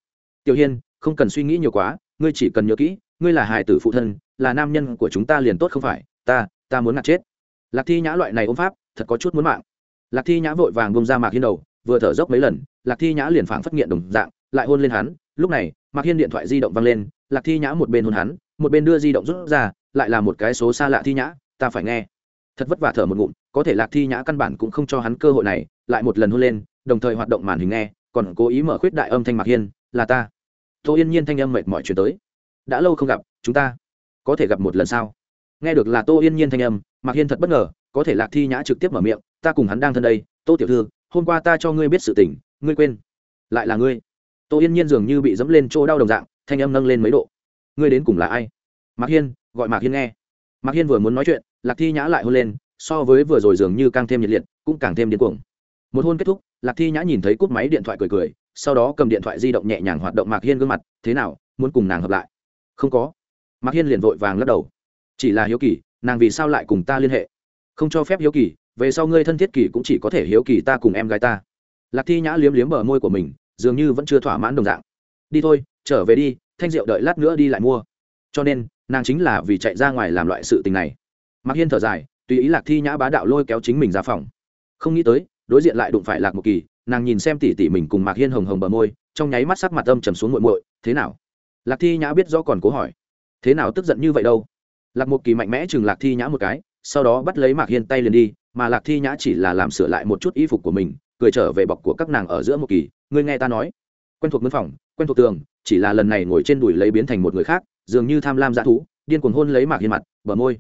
Tiểu hiên, không cần suy nghĩ nhiều quá, ngươi chỉ cần nhớ kỹ, ngươi là hài tử phụ thân, là nam nhân của chúng ta liền tốt không phải, ta ta muốn ngạt chết. Lạc thi nhã loại này ôm pháp, thật có chút muốn mạng. Lạc thi nhã vội vàng bông ra mạc hiên đầu, vừa thở dốc mấy lần, lạc thi nhã liền phảng phất nghiện đồng dạng, lại hôn lên hắn. Lúc này, mạc hiên điện thoại di động văng lên lạc thi nhã một bên hôn hắn, một bên đưa di động rút ra, lại là một cái số xa lạ thi nhã, ta phải nghe. Thật vất vả thở một ngụm, có thể lạc thi nhã căn bản cũng không cho hắn cơ hội này, lại một lần hôn lên, đồng thời hoạt động màn hình nghe, còn cố ý mở khuyết đại âm thanh mạc hiên, là ta. Tô yên nhiên thanh âm mệt mỏi chuyển tới, đã lâu không gặp, chúng ta có thể gặp một lần sau. nghe được là tô yên nhiên thanh âm, mạc hiên thật bất ngờ, có thể lạc thi nhã trực tiếp mở miệng, ta cùng hắn đang thân đây, tô tiểu thư, hôm qua ta cho ngươi biết sự tình, ngươi quên, lại là ngươi. Tô yên nhiên dường như bị dẫm lên chỗ đau đồng dạng thanh âm nâng lên mấy độ. Ngươi đến cùng là ai? Mạc hiên, gọi mạc hiên nghe. Mạc hiên vừa muốn nói chuyện, lạc thi nhã lại hôn lên, so với vừa rồi dường như càng thêm nhiệt liệt, cũng càng thêm điên cuồng. Một hôn kết thúc, lạc thi nhã nhìn thấy cúp máy điện thoại cười cười, sau đó cầm điện thoại di động nhẹ nhàng hoạt động mạc hiên gương mặt, thế nào, muốn cùng nàng hợp lại? Không có. Mạc hiên liền vội vàng lắc đầu. Chỉ là hiếu kỳ, nàng vì sao lại cùng ta liên hệ? Không cho phép hiếu kỳ, về sau ngươi thân thiết kỳ cũng chỉ có thể hiếu kỳ ta cùng em gái ta. Lạc thi nhã liếm liếm bờ môi của mình, dường như vẫn chưa thỏa mãn đồng dạng. Đi thôi trở về đi, thanh rượu đợi lát nữa đi lại mua. Cho nên, nàng chính là vì chạy ra ngoài làm loại sự tình này. Mạc hiên thở dài, tùy ý lạc thi nhã bá đạo lôi kéo chính mình ra phòng. Không nghĩ tới, đối diện lại đụng phải lạc một kỳ, nàng nhìn xem tỉ tỉ mình cùng mạc hiên hồng hồng bờ môi, trong nháy mắt sắc mặt âm trầm xuống muội muội, thế nào? Lạc thi nhã biết rõ còn cố hỏi, thế nào tức giận như vậy đâu? Lạc một kỳ mạnh mẽ chừng lạc thi nhã một cái, sau đó bắt lấy mạc hiên tay liền đi, mà lạc thi nhã chỉ là làm sửa lại một chút y phục của mình, cười trở về bọc của các nàng ở giữa một kỳ, ngươi nghe ta nói, quen thuộc mân phòng, quen thuộc tường chỉ là lần này ngồi trên đùi lấy biến thành một người khác, dường như tham lam dã thú, điên cuồng hôn lấy mạc hiên mặt, bờ môi.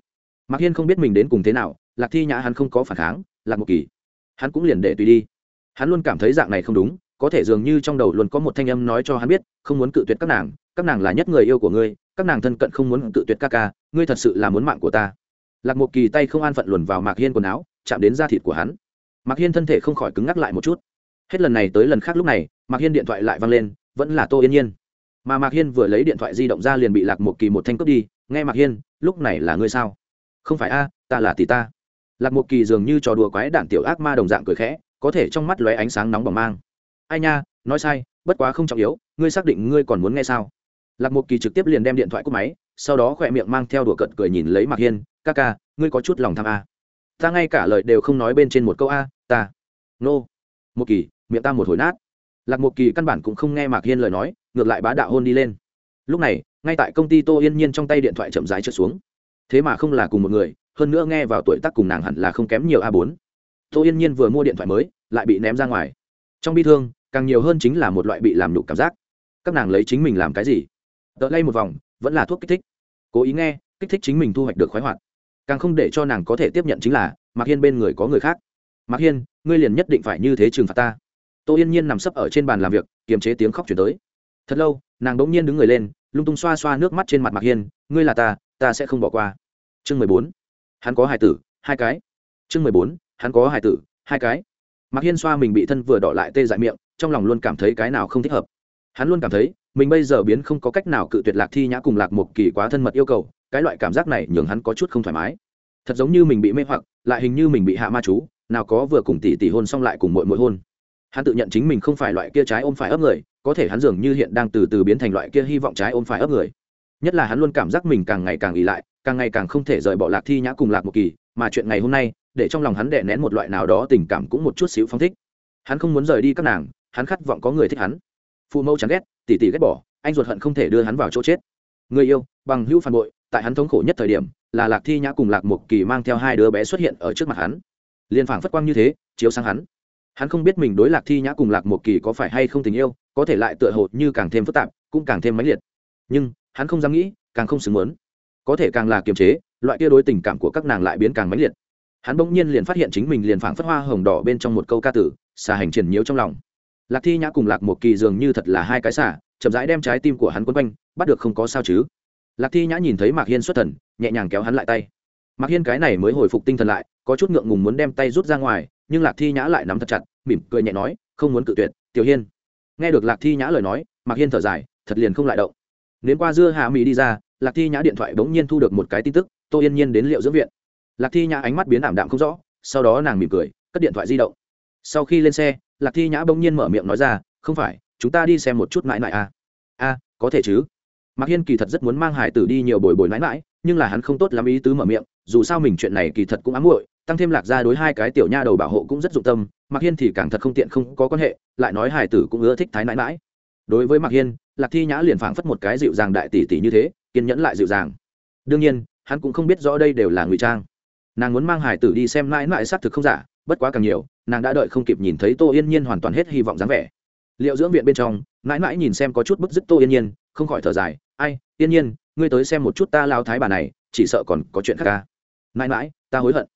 Mạc hiên không biết mình đến cùng thế nào, lạc thi nhã hắn không có phản kháng, lạc một kỳ, hắn cũng liền để tùy đi. Hắn luôn cảm thấy dạng này không đúng, có thể dường như trong đầu luôn có một thanh âm nói cho hắn biết, không muốn cự tuyệt các nàng các nàng là nhất người yêu của ngươi, các nàng thân cận không muốn cự tuyệt ca ca, ngươi thật sự là muốn mạng của ta. Lạc một kỳ tay không an phận luồn vào mạc hiên quần áo, chạm đến da thịt của hắn. Mạc hiên thân thể không khỏi cứng ngắc lại một chút. Hết lần này tới lần khác lúc này, mạc hiên điện thoại lại văng lên, vẫn là tô yên nhiên mà mạc hiên vừa lấy điện thoại di động ra liền bị lạc một kỳ một thanh cướp đi nghe mạc hiên lúc này là ngươi sao không phải a ta là tỷ ta lạc một kỳ dường như trò đùa quái đản tiểu ác ma đồng dạng cười khẽ có thể trong mắt lóe ánh sáng nóng bỏng mang ai nha nói sai bất quá không trọng yếu ngươi xác định ngươi còn muốn nghe sao lạc một kỳ trực tiếp liền đem điện thoại cúp máy sau đó khỏe miệng mang theo đùa cận cười nhìn lấy mạc hiên ca ca ngươi có chút lòng tham a ta ngay cả lời đều không nói bên trên một câu a ta nô một kỳ miệng ta một hồi nát lạc một kỳ căn bản cũng không nghe mạc hiên lời nói, ngược lại bá đạo hôn đi lên. Lúc này, ngay tại công ty tô yên nhiên trong tay điện thoại chậm rãi trượt xuống. Thế mà không là cùng một người, hơn nữa nghe vào tuổi tác cùng nàng hẳn là không kém nhiều a bốn. Tô yên nhiên vừa mua điện thoại mới, lại bị ném ra ngoài. Trong bi thương, càng nhiều hơn chính là một loại bị làm nhục cảm giác. Các nàng lấy chính mình làm cái gì? Đợi lay một vòng, vẫn là thuốc kích thích. Cố ý nghe, kích thích chính mình thu hoạch được khoái hoạt. Càng không để cho nàng có thể tiếp nhận chính là, mạc hiên bên người có người khác. Mạc hiên, ngươi liền nhất định phải như thế trừng phạt ta tô yên nhiên nằm sấp ở trên bàn làm việc, kiềm chế tiếng khóc chuyển tới. Thật lâu, nàng đ ỗ n g nhiên đứng người lên, lung tung xoa xoa nước mắt trên mặt mạc hiên, ngươi là ta ta sẽ không bỏ qua. Chương mười bốn, hắn có hai tử, hai cái. Chương mười bốn, hắn có hai tử, hai cái. Mạc hiên xoa mình bị thân vừa đỏ lại tê dại miệng, trong lòng luôn cảm thấy cái nào không thích hợp. Hắn luôn cảm thấy, mình bây giờ biến không có cách nào cự tuyệt lạc thi nhã cùng lạc một kỳ quá thân mật yêu cầu, cái loại cảm giác này nhường hắn có chút không thoải mái. Thật giống như mình bị mê hoặc, lại hình như mình bị hạ ma chú, nào có vừa cùng tỷ tỷ hôn xong lại cùng mội mội hôn hắn tự nhận chính mình không phải loại kia trái ôm phải ấp người, có thể hắn dường như hiện đang từ từ biến thành loại kia hy vọng trái ôm phải ấp người. Nhất là hắn luôn cảm giác mình càng ngày càng ỉ lại, càng ngày càng không thể rời bỏ lạc thi nhã cùng lạc một kỳ, mà chuyện ngày hôm nay, để trong lòng hắn đè nén một loại nào đó tình cảm cũng một chút xíu phong thích. Hắn không muốn rời đi các nàng, hắn khát vọng có người thích hắn. Phụ mẫu chán ghét tỷ tỷ ghét bỏ, anh ruột hận không thể đưa hắn vào chỗ chết. Người yêu, bằng hữu phản bội, tại hắn thống khổ nhất thời điểm, là lạc thi nhã cùng lạc một kỳ mang theo hai đứa bé xuất hiện ở trước mặt hắn. Liên phảng phất quang như thế, chiếu sang hắn hắn không biết mình đối lạc thi nhã cùng lạc một kỳ có phải hay không tình yêu, có thể lại tựa hồ như càng thêm phức tạp, cũng càng thêm mãnh liệt. Nhưng, hắn không dám nghĩ, càng không xứng muốn. Có thể càng là kiềm chế, loại kia đối tình cảm của các nàng lại biến càng mãnh liệt. Hắn bỗng nhiên liền phát hiện chính mình liền phảng phất hoa hồng đỏ bên trong một câu ca tử, xà hành triển nhiễu trong lòng. Lạc thi nhã cùng lạc một kỳ dường như thật là hai cái xả chậm rãi đem trái tim của hắn quấn quanh, bắt được không có sao chứ. Lạc thi nhã nhìn thấy mạc hiên xuất thần, nhẹ nhàng kéo hắn lại tay. Mạc hiên cái này mới hồi phục tinh thần lại, có chút ngượng ngùng muốn đem tay rút ra ngoài nhưng lạc thi nhã lại nắm thật chặt, mỉm cười nhẹ nói, không muốn cự tuyệt, tiểu hiên. Nghe được lạc thi nhã lời nói, mạc hiên thở dài, thật liền không lại động. Nếu qua dưa hạ mỹ đi ra, lạc thi nhã điện thoại bỗng nhiên thu được một cái tin tức, tô yên nhiên đến liệu dưỡng viện. Lạc thi nhã ánh mắt biến ảm đạm không rõ, sau đó nàng mỉm cười, cất điện thoại di động. Sau khi lên xe, lạc thi nhã bỗng nhiên mở miệng nói ra, không phải, chúng ta đi xem một chút mãi mãi à. a, có thể chứ. Mạc hiên kỳ thật rất muốn mang hải tử đi nhiều bồi bồi mãi mãi, nhưng là hắn không tốt lắm ý tứ mở miệng, dù sao mình chuyện này kỳ thật cũng ám muội tăng thêm lạc gia đối hai cái tiểu nha đầu bảo hộ cũng rất dụng tâm, mạc hiên thì càng thật không tiện không có quan hệ, lại nói hải tử cũng ưa thích thái nãi mãi. Đối với mạc hiên, lạc thi nhã liền phảng phất một cái dịu dàng đại tỷ tỷ như thế, kiên nhẫn lại dịu dàng. Đương nhiên, hắn cũng không biết rõ đây đều là ngụy trang. Nàng muốn mang hải tử đi xem mãi mãi xác thực không giả, bất quá càng nhiều, nàng đã đợi không kịp nhìn thấy tô yên nhiên hoàn toàn hết hy vọng dáng vẻ. Liệu dưỡng viện bên trong, mãi mãi nhìn xem có chút bức dứt tô yên nhiên, không khỏi thở dài, ai, yên nhiên, ngươi tới xem một chút ta lao thái bà này, chỉ sợ còn có chuyện khác ca mãi mãi, ta hối hận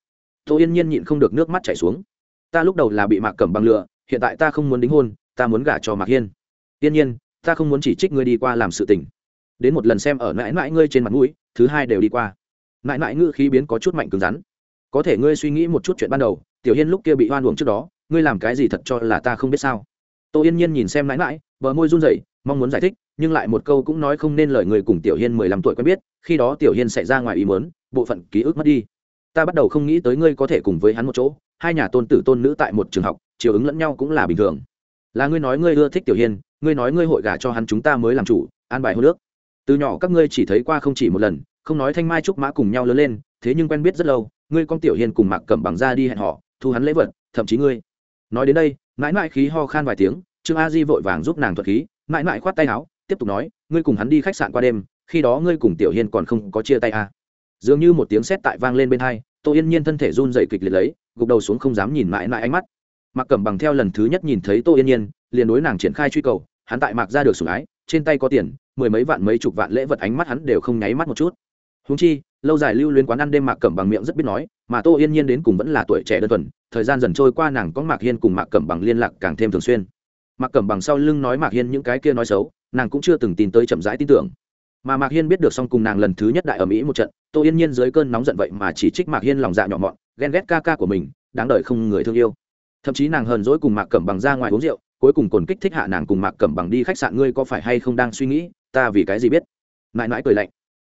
tô yên nhiên nhịn không được nước mắt chảy xuống. Ta lúc đầu là bị mạc cẩm bằng lựa hiện tại ta không muốn đính hôn, ta muốn gả cho mạc hiên. Yên nhiên, ta không muốn chỉ trích ngươi đi qua làm sự tình. Đến một lần xem ở mãi mãi ngươi trên mặt mũi, thứ hai đều đi qua. Mãi mãi ngữ khí biến có chút mạnh cứng rắn. Có thể ngươi suy nghĩ một chút chuyện ban đầu, tiểu hiên lúc kia bị hoan uổng trước đó, ngươi làm cái gì thật cho là ta không biết sao? Tô yên nhiên nhìn xem mãi mãi, bờ môi run rẩy, mong muốn giải thích, nhưng lại một câu cũng nói không nên lời người cùng tiểu hiên mười lăm tuổi quen biết, khi đó tiểu hiên xảy ra ngoài ý mớn bộ phận ký ức mất đi ta bắt đầu không nghĩ tới ngươi có thể cùng với hắn một chỗ, hai nhà tôn tử tôn nữ tại một trường học, chiều ứng lẫn nhau cũng là bình thường. Là ngươi nói ngươi ưa thích tiểu hiên, ngươi nói ngươi hội gả cho hắn chúng ta mới làm chủ, an bài hô nước từ nhỏ các ngươi chỉ thấy qua không chỉ một lần, không nói thanh mai trúc mã cùng nhau lớn lên, thế nhưng quen biết rất lâu, ngươi con tiểu hiên cùng mạc cẩm bằng ra đi hẹn họ thu hắn lễ vật, thậm chí ngươi. Nói đến đây, mãi mãi khí ho khan vài tiếng, trương a di vội vàng giúp nàng thuật khí, mãi mãi khoát tay áo, tiếp tục nói, ngươi cùng hắn đi khách sạn qua đêm, khi đó ngươi cùng tiểu hiên còn không có chia tay à dường như một tiếng sét tại vang lên bên hai, tô yên nhiên thân thể run dậy kịch liệt lấy, gục đầu xuống không dám nhìn mãi mãi ánh mắt. Mặc cẩm bằng theo lần thứ nhất nhìn thấy tô yên nhiên, liền đối nàng triển khai truy cầu, hắn tại mạc ra được sủng ái, trên tay có tiền, mười mấy vạn mấy chục vạn lễ vật ánh mắt hắn đều không nháy mắt một chút. Húng chi, lâu dài lưu luyến quán ăn đêm mạc cẩm bằng miệng rất biết nói, mà tô yên nhiên đến cùng vẫn là tuổi trẻ đơn thuần, thời gian dần trôi qua nàng có mạc hiên cùng mạc cẩm bằng liên lạc càng thêm thường xuyên. Mạc cẩm bằng sau lưng nói mạc hiên những cái kia nói xấu, nàng cũng chưa từng tin tới chậm rãi tin tưởng mà mạc hiên biết được xong cùng nàng lần thứ nhất đại ở mỹ một trận tô yên nhiên dưới cơn nóng giận vậy mà chỉ trích mạc hiên lòng dạ nhỏ mọn ghen ghét ca ca của mình đáng đời không người thương yêu thậm chí nàng hờn dỗi cùng mạc cẩm bằng ra ngoài uống rượu cuối cùng còn kích thích hạ nàng cùng mạc cẩm bằng đi khách sạn ngươi có phải hay không đang suy nghĩ ta vì cái gì biết mãi mãi cười lạnh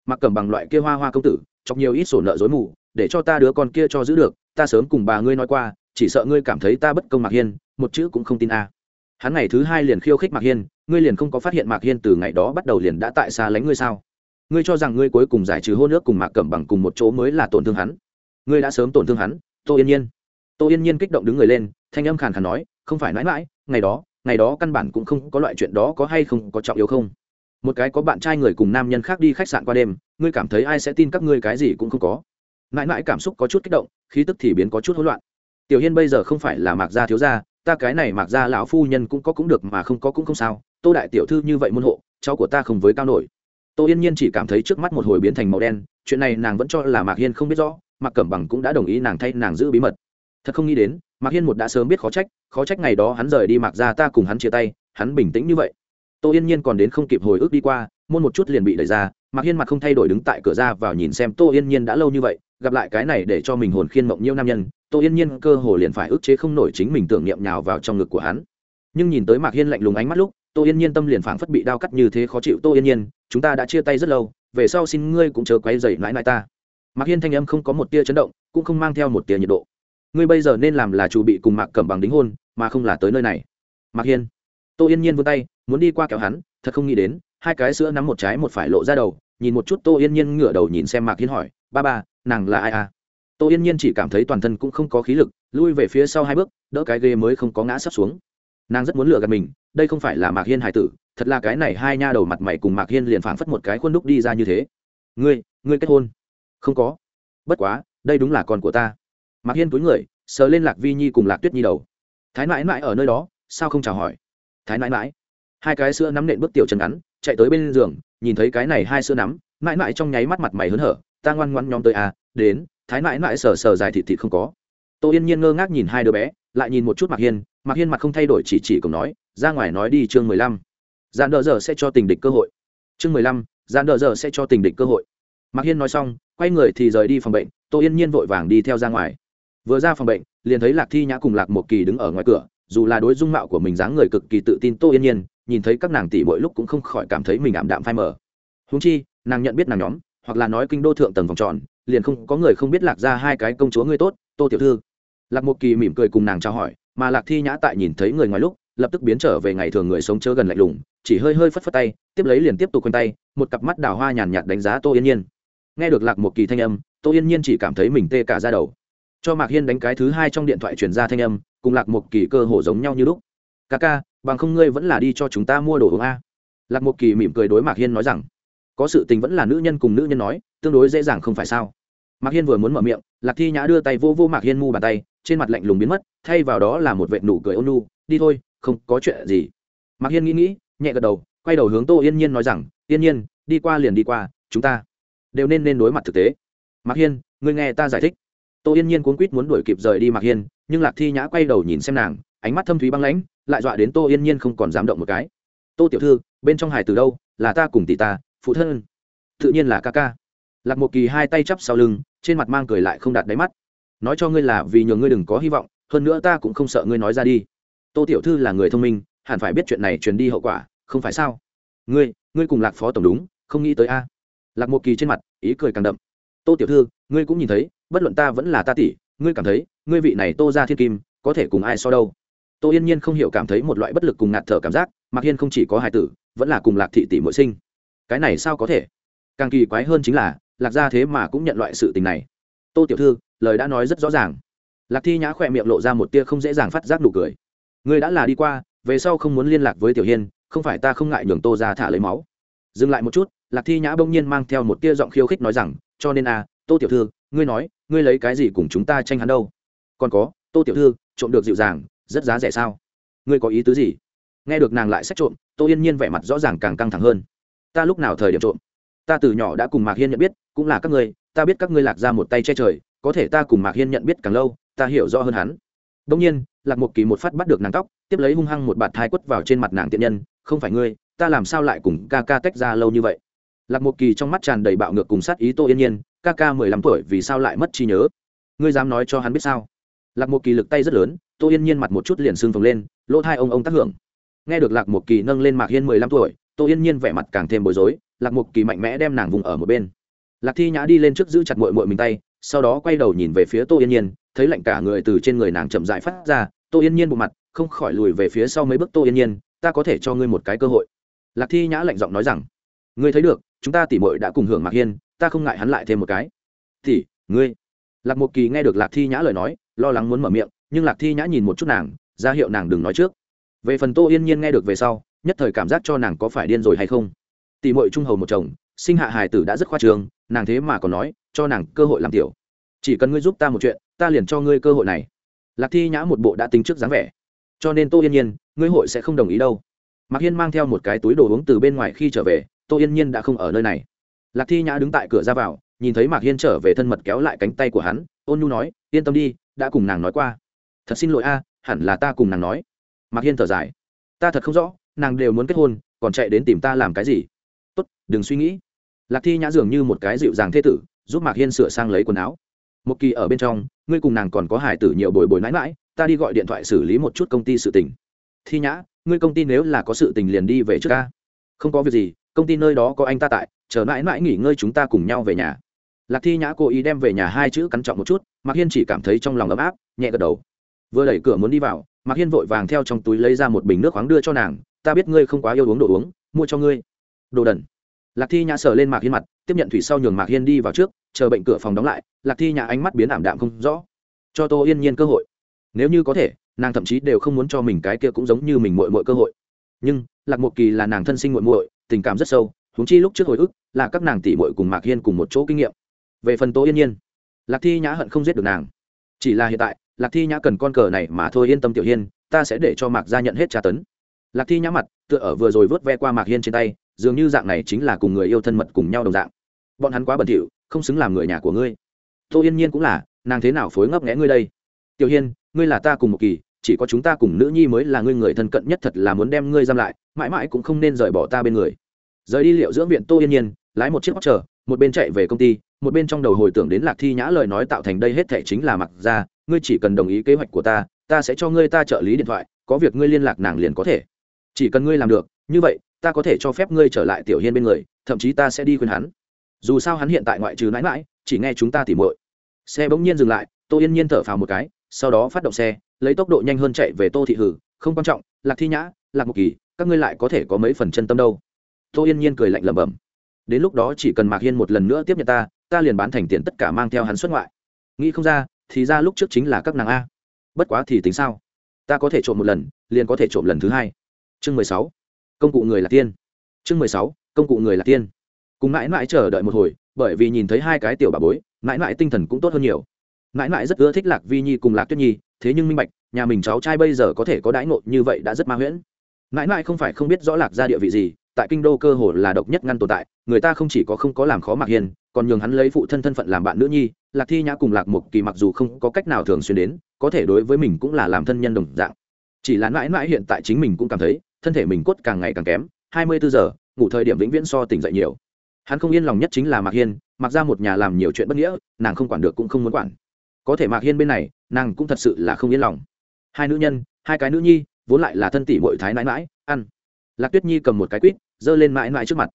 mạc cẩm bằng loại kia hoa hoa công tử chọc nhiều ít sổ nợ dối mù để cho ta đứa con kia cho giữ được ta sớm cùng bà ngươi nói qua chỉ sợ ngươi cảm thấy ta bất công mạc hiên một chữ cũng không tin a hắn ngày thứ hai liền khiêu khích mạc hiên, ngươi liền không có phát hiện mạc hiên từ ngày đó bắt đầu liền đã tại xa lánh ngươi sao? Ngươi cho rằng ngươi cuối cùng giải trừ hôn ước cùng mạc cẩm bằng cùng một chỗ mới là tổn thương hắn? Ngươi đã sớm tổn thương hắn, tô yên nhiên. Tô yên nhiên kích động đứng người lên, thanh âm khàn khàn nói, không phải mãi mãi, ngày đó ngày đó căn bản cũng không có loại chuyện đó có hay không có trọng yếu không? Một cái có bạn trai người cùng nam nhân khác đi khách sạn qua đêm, ngươi cảm thấy ai sẽ tin các ngươi cái gì cũng không có? Mãi mãi cảm xúc có chút kích động, khí tức thì biến có chút hỗn loạn. Tiểu hiên bây giờ không phải là mạc gia thiếu gia ta cái này mặc ra lão phu nhân cũng có cũng được mà không có cũng không sao, tô đại tiểu thư như vậy môn hộ, cháu của ta không với cao nổi. Tô yên nhiên chỉ cảm thấy trước mắt một hồi biến thành màu đen, chuyện này nàng vẫn cho là mạc hiên không biết rõ, mạc cẩm bằng cũng đã đồng ý nàng thay nàng giữ bí mật. Thật không nghĩ đến, mạc hiên một đã sớm biết khó trách khó trách ngày đó hắn rời đi mạc ra ta cùng hắn chia tay, hắn bình tĩnh như vậy. Tô yên nhiên còn đến không kịp hồi ức đi qua, môn một chút liền bị đẩy ra, mạc hiên mặt không thay đổi đứng tại cửa ra vào nhìn xem tô yên nhiên đã lâu như vậy, gặp lại cái này để cho mình hồn khiên mộng nhiêu nam nhân tô yên nhiên cơ hồ liền phải ức chế không nổi chính mình tưởng niệm nhào vào trong ngực của hắn. Nhưng nhìn tới mạc hiên lạnh lùng ánh mắt lúc, tô yên nhiên tâm liền phảng phất bị đau cắt như thế khó chịu. Tô yên nhiên, chúng ta đã chia tay rất lâu, về sau xin ngươi cũng chớ quay dậy mãi mãi ta. Mạc hiên thanh âm không có một tia chấn động, cũng không mang theo một tia nhiệt độ. Ngươi bây giờ nên làm là chủ bị cùng mạc cẩm bằng đính hôn, mà không là tới nơi này. Mạc hiên, tô yên nhiên vươn tay, muốn đi qua kéo hắn, thật không nghĩ đến, hai cái sữa nắm một trái một phải lộ ra đầu. Nhìn một chút tô yên nhiên ngửa đầu nhìn xem mạc hiên hỏi, ba ba, nàng là ai à? Tô yên nhiên chỉ cảm thấy toàn thân cũng không có khí lực, lui về phía sau hai bước, đỡ cái ghê mới không có ngã sắp xuống. Nàng rất muốn lựa gạt mình, đây không phải là mạc hiên hải tử, thật là cái này hai nha đầu mặt mày cùng mạc hiên liền phảng phất một cái khuôn đúc đi ra như thế. Ngươi ngươi kết hôn? Không có. Bất quá, đây đúng là con của ta. Mạc hiên túi người, sờ lên lạc vi nhi cùng lạc tuyết nhi đầu. Thái mãi mãi ở nơi đó, sao không chào hỏi? Thái mãi mãi. Hai cái sữa nắm nện bước tiểu chân ngắn, chạy tới bên giường, nhìn thấy cái này hai sữa nắm, mãi mãi trong nháy mắt mặt mày hớn hở, ta ngoan ngoan nhóm tới à đến thái mãi mãi sờ sờ dài thịt thịt không có. Tô yên nhiên ngơ ngác nhìn hai đứa bé, lại nhìn một chút mạc hiên mạc hiên mặt không thay đổi chỉ chỉ cùng nói, ra ngoài nói đi chương mười lăm. Dàn đỡ giờ sẽ cho tình địch cơ hội. Chương mười lăm dàn đỡ giờ sẽ cho tình địch cơ hội. Mạc hiên nói xong, quay người thì rời đi phòng bệnh, tô yên nhiên vội vàng đi theo ra ngoài. Vừa ra phòng bệnh, liền thấy lạc thi nhã cùng lạc một kỳ đứng ở ngoài cửa, dù là đối dung mạo của mình dáng người cực kỳ tự tin, tô yên nhiên nhìn thấy các nàng tỷ mỗi lúc cũng không khỏi cảm thấy mình ảm đạm phai mờ. Húng chi, nàng nhận biết nàng nhóm, hoặc là nói kinh đô thượng tầng vòng tròn liền không có người không biết lạc ra hai cái công chúa ngươi tốt, tô tiểu thư. Lạc một kỳ mỉm cười cùng nàng trao hỏi, mà lạc thi nhã tại nhìn thấy người ngoài lúc, lập tức biến trở về ngày thường người sống chớ gần lạnh lùng, chỉ hơi hơi phất phất tay, tiếp lấy liền tiếp tục quanh tay, một cặp mắt đào hoa nhàn nhạt đánh giá tô yên nhiên. Nghe được lạc một kỳ thanh âm, tô yên nhiên chỉ cảm thấy mình tê cả ra đầu. Cho mạc hiên đánh cái thứ hai trong điện thoại chuyển ra thanh âm, cùng lạc một kỳ cơ hồ giống nhau như lúc. Ca ca, bằng không ngươi vẫn là đi cho chúng ta mua đồ uống a. Lạc một kỳ mỉm cười đối mạc hiên nói rằng. Có sự tình vẫn là nữ nhân cùng nữ nhân nói tương đối dễ dàng không phải sao? Mạc hiên vừa muốn mở miệng, lạc thi nhã đưa tay vô vô mạc hiên mu bàn tay, trên mặt lạnh lùng biến mất, thay vào đó là một vệ nụ cười ôn nu đi thôi, không có chuyện gì. Mạc hiên nghĩ nghĩ, nhẹ gật đầu, quay đầu hướng tô yên nhiên nói rằng, yên nhiên, đi qua liền đi qua, chúng ta đều nên nên đối mặt thực tế. Mạc hiên, ngươi nghe ta giải thích. Tô yên nhiên cuốn quýt muốn đuổi kịp rời đi mạc hiên, nhưng lạc thi nhã quay đầu nhìn xem nàng, ánh mắt thâm thúy băng lãnh, lại dọa đến tô yên nhiên không còn dám động một cái. Tô tiểu thư, bên trong hải từ đâu? Là ta cùng tỷ ta, phụ thân. Tự nhiên là ca ca lạc một kỳ hai tay chắp sau lưng, trên mặt mang cười lại không đạt đáy mắt. Nói cho ngươi là vì nhờ ngươi đừng có hy vọng, hơn nữa ta cũng không sợ ngươi nói ra đi. Tô tiểu thư là người thông minh, hẳn phải biết chuyện này truyền đi hậu quả, không phải sao? Ngươi ngươi cùng lạc phó tổng đúng, không nghĩ tới a. Lạc một kỳ trên mặt, ý cười càng đậm. Tô tiểu thư, ngươi cũng nhìn thấy, bất luận ta vẫn là ta tỷ, ngươi cảm thấy, ngươi vị này tô ra thiên kim, có thể cùng ai so đâu? Tô yên nhiên không hiểu cảm thấy một loại bất lực cùng ngạt thở cảm giác mặc hiên không chỉ có hài tử, vẫn là cùng lạc thị tỷ mỗi sinh. Cái này sao có thể? Càng kỳ quái hơn chính là lạc gia thế mà cũng nhận loại sự tình này. Tô tiểu thư, lời đã nói rất rõ ràng. Lạc thi nhã khỏe miệng lộ ra một tia không dễ dàng phát giác đủ cười. Ngươi đã là đi qua, về sau không muốn liên lạc với tiểu hiên, không phải ta không ngại nhường tô ra thả lấy máu. Dừng lại một chút, lạc thi nhã bỗng nhiên mang theo một tia giọng khiêu khích nói rằng, cho nên à tô tiểu thư, ngươi nói, ngươi lấy cái gì cùng chúng ta tranh hắn đâu? Còn có, tô tiểu thư, trộm được dịu dàng, rất giá rẻ sao? Ngươi có ý tứ gì? Nghe được nàng lại xét trộm, tô yên nhiên vẻ mặt rõ ràng càng căng thẳng hơn. Ta lúc nào thời điểm trộm? Ta từ nhỏ đã cùng mạc hiên nhận biết, cũng là các ngươi, ta biết các ngươi lạc ra một tay che trời, có thể ta cùng mạc hiên nhận biết càng lâu, ta hiểu rõ hơn hắn. Đông nhiên, lạc một kỳ một phát bắt được nàng tóc, tiếp lấy hung hăng một bạt thai quất vào trên mặt nàng tiện nhân, không phải ngươi, ta làm sao lại cùng ca ca tách ra lâu như vậy? Lạc một kỳ trong mắt tràn đầy bạo ngược cùng sát ý tô yên nhiên, ca ca mười lăm tuổi vì sao lại mất trí nhớ? Ngươi dám nói cho hắn biết sao? Lạc một kỳ lực tay rất lớn, tô yên nhiên mặt một chút liền xương phồng lên, lỗ thai ông ông tác hưởng. Nghe được lạc một kỳ nâng lên mạc hiên mười lăm tuổi, tô yên nhiên vẻ mặt càng thêm bối rối lạc Mục kỳ mạnh mẽ đem nàng vùng ở một bên. Lạc thi nhã đi lên trước giữ chặt mội mội mình tay, sau đó quay đầu nhìn về phía tô yên nhiên, thấy lạnh cả người từ trên người nàng chậm dại phát ra, tô yên nhiên bộ mặt, không khỏi lùi về phía sau mấy bước, tô yên nhiên, ta có thể cho ngươi một cái cơ hội. Lạc thi nhã lạnh giọng nói rằng, ngươi thấy được, chúng ta tỉ mội đã cùng hưởng mạc hiên, ta không ngại hắn lại thêm một cái. Thì ngươi? Lạc Mục kỳ nghe được lạc thi nhã lời nói, lo lắng muốn mở miệng, nhưng lạc thi nhã nhìn một chút nàng, ra hiệu nàng đừng nói trước. Về phần tô yên nhiên nghe được về sau, nhất thời cảm giác cho nàng có phải điên rồi hay không tỷ muội trung hầu một chồng, sinh hạ hài tử đã rất khoa trường nàng thế mà còn nói, cho nàng cơ hội làm tiểu. Chỉ cần ngươi giúp ta một chuyện, ta liền cho ngươi cơ hội này. Lạc thi nhã một bộ đã tính trước dáng vẻ. Cho nên tô yên nhiên, ngươi hội sẽ không đồng ý đâu. Mạc hiên mang theo một cái túi đồ uống từ bên ngoài khi trở về, tô yên nhiên đã không ở nơi này. Lạc thi nhã đứng tại cửa ra vào, nhìn thấy mạc hiên trở về thân mật kéo lại cánh tay của hắn, ôn nhu nói, yên tâm đi, đã cùng nàng nói qua. Thật xin lỗi a, hẳn là ta cùng nàng nói. Mạc hiên thở dài. Ta thật không rõ, nàng đều muốn kết hôn, còn chạy đến tìm ta làm cái gì? Tốt, đừng suy nghĩ. Lạc thi nhã dường như một cái dịu dàng thê tử, giúp mạc hiên sửa sang lấy quần áo. Một kỳ ở bên trong, ngươi cùng nàng còn có hải tử nhiều bồi bồi mãi mãi, ta đi gọi điện thoại xử lý một chút công ty sự tình. Thi nhã, ngươi công ty nếu là có sự tình liền đi về trước ca không có việc gì, công ty nơi đó có anh ta tại, chờ mãi mãi nghỉ ngơi chúng ta cùng nhau về nhà. Lạc thi nhã cố ý đem về nhà hai chữ cắn trọng một chút, mạc hiên chỉ cảm thấy trong lòng ấm áp, nhẹ gật đầu. Vừa đẩy cửa muốn đi vào, mạc hiên vội vàng theo trong túi lấy ra một bình nước khoáng đưa cho nàng. Ta biết ngươi không quá yêu uống đồ uống, mua cho ngươi đồ đần. Lạc thi nhã sờ lên mạc hiên mặt, tiếp nhận thủy sau nhường mạc hiên đi vào trước, chờ bệnh cửa phòng đóng lại, lạc thi nhã ánh mắt biến ảm đạm không rõ. Cho tô yên nhiên cơ hội. Nếu như có thể, nàng thậm chí đều không muốn cho mình cái kia cũng giống như mình mội mội cơ hội. Nhưng, lạc một kỳ là nàng thân sinh muội muội, tình cảm rất sâu, huống chi lúc trước hồi ức, là các nàng tỷ muội cùng mạc hiên cùng một chỗ kinh nghiệm. Về phần tô yên nhiên, lạc thi nhã hận không giết được nàng. Chỉ là hiện tại, lạc thi nhã cần con cờ này mà thôi yên tâm tiểu hiên, ta sẽ để cho mạc gia nhận hết tra tấn. Lạc thi nhã mặt, tựa ở vừa rồi vớt ve qua mạc hiên trên tay dường như dạng này chính là cùng người yêu thân mật cùng nhau đồng dạng. Bọn hắn quá bẩn thỉu, không xứng làm người nhà của ngươi. Tô yên nhiên cũng là, nàng thế nào phối ngấp nghẽ ngươi đây? Tiểu hiên, ngươi là ta cùng một kỳ, chỉ có chúng ta cùng nữ nhi mới là ngươi người thân cận nhất thật là muốn đem ngươi giam lại, mãi mãi cũng không nên rời bỏ ta bên người. Rời đi liệu dưỡng viện, tô yên nhiên, lái một chiếc bóc chờ một bên chạy về công ty, một bên trong đầu hồi tưởng đến lạc thi nhã lời nói tạo thành đây hết thể chính là mặc ra, ngươi chỉ cần đồng ý kế hoạch của ta ta sẽ cho ngươi ta trợ lý điện thoại, có việc ngươi liên lạc nàng liền có thể. Chỉ cần ngươi làm được như vậy, ta có thể cho phép ngươi trở lại tiểu hiên bên người, thậm chí ta sẽ đi khuyên hắn. Dù sao hắn hiện tại ngoại trừ mãi mãi chỉ nghe chúng ta tỉ mội xe bỗng nhiên dừng lại, tô yên nhiên thở phào một cái, sau đó phát động xe, lấy tốc độ nhanh hơn chạy về tô thị hử, không quan trọng, lạc thi nhã, lạc một kỳ, các ngươi lại có thể có mấy phần chân tâm đâu. Tô yên nhiên cười lạnh lẩm bẩm. Đến lúc đó chỉ cần mạc hiên một lần nữa tiếp nhận ta ta liền bán thành tiền tất cả mang theo hắn xuất ngoại. Nghĩ không ra, thì ra lúc trước chính là các nàng a. Bất quá thì tính sao? Ta có thể trộm một lần, liền có thể trộm lần thứ hai. Chương mười sáu công cụ người là tiên. Chương mười sáu, công cụ người là tiên. Cùng mãi mãi chờ đợi một hồi, bởi vì nhìn thấy hai cái tiểu bà bối, mãi mãi tinh thần cũng tốt hơn nhiều. Mãi mãi rất ưa thích lạc vi nhi cùng lạc tuyết nhi, thế nhưng minh bạch, nhà mình cháu trai bây giờ có thể có đãi ngộ như vậy đã rất ma huyễn. Mãi mãi không phải không biết rõ lạc ra địa vị gì, tại kinh đô cơ hồ là độc nhất ngăn tồn tại, người ta không chỉ có không có làm khó mạc hiền còn nhường hắn lấy phụ thân thân phận làm bạn nữ nhi, lạc thi nhã cùng lạc một kỳ mặc dù không có cách nào thường xuyên đến, có thể đối với mình cũng là làm thân nhân đồng dạng. Chỉ là mãi mãi hiện tại chính mình cũng cảm thấy thân thể mình cốt càng ngày càng kém, hai mươi bốn giờ, ngủ thời điểm vĩnh viễn so tỉnh dậy nhiều. Hắn không yên lòng nhất chính là mạc hiên, mặc ra một nhà làm nhiều chuyện bất nghĩa, nàng không quản được cũng không muốn quản. Có thể mạc hiên bên này, nàng cũng thật sự là không yên lòng. Hai nữ nhân, hai cái nữ nhi, vốn lại là thân tỷ bội thái nãi mãi ăn. Lạc tuyết nhi cầm một cái quýt, giơ lên mãi mãi trước mặt.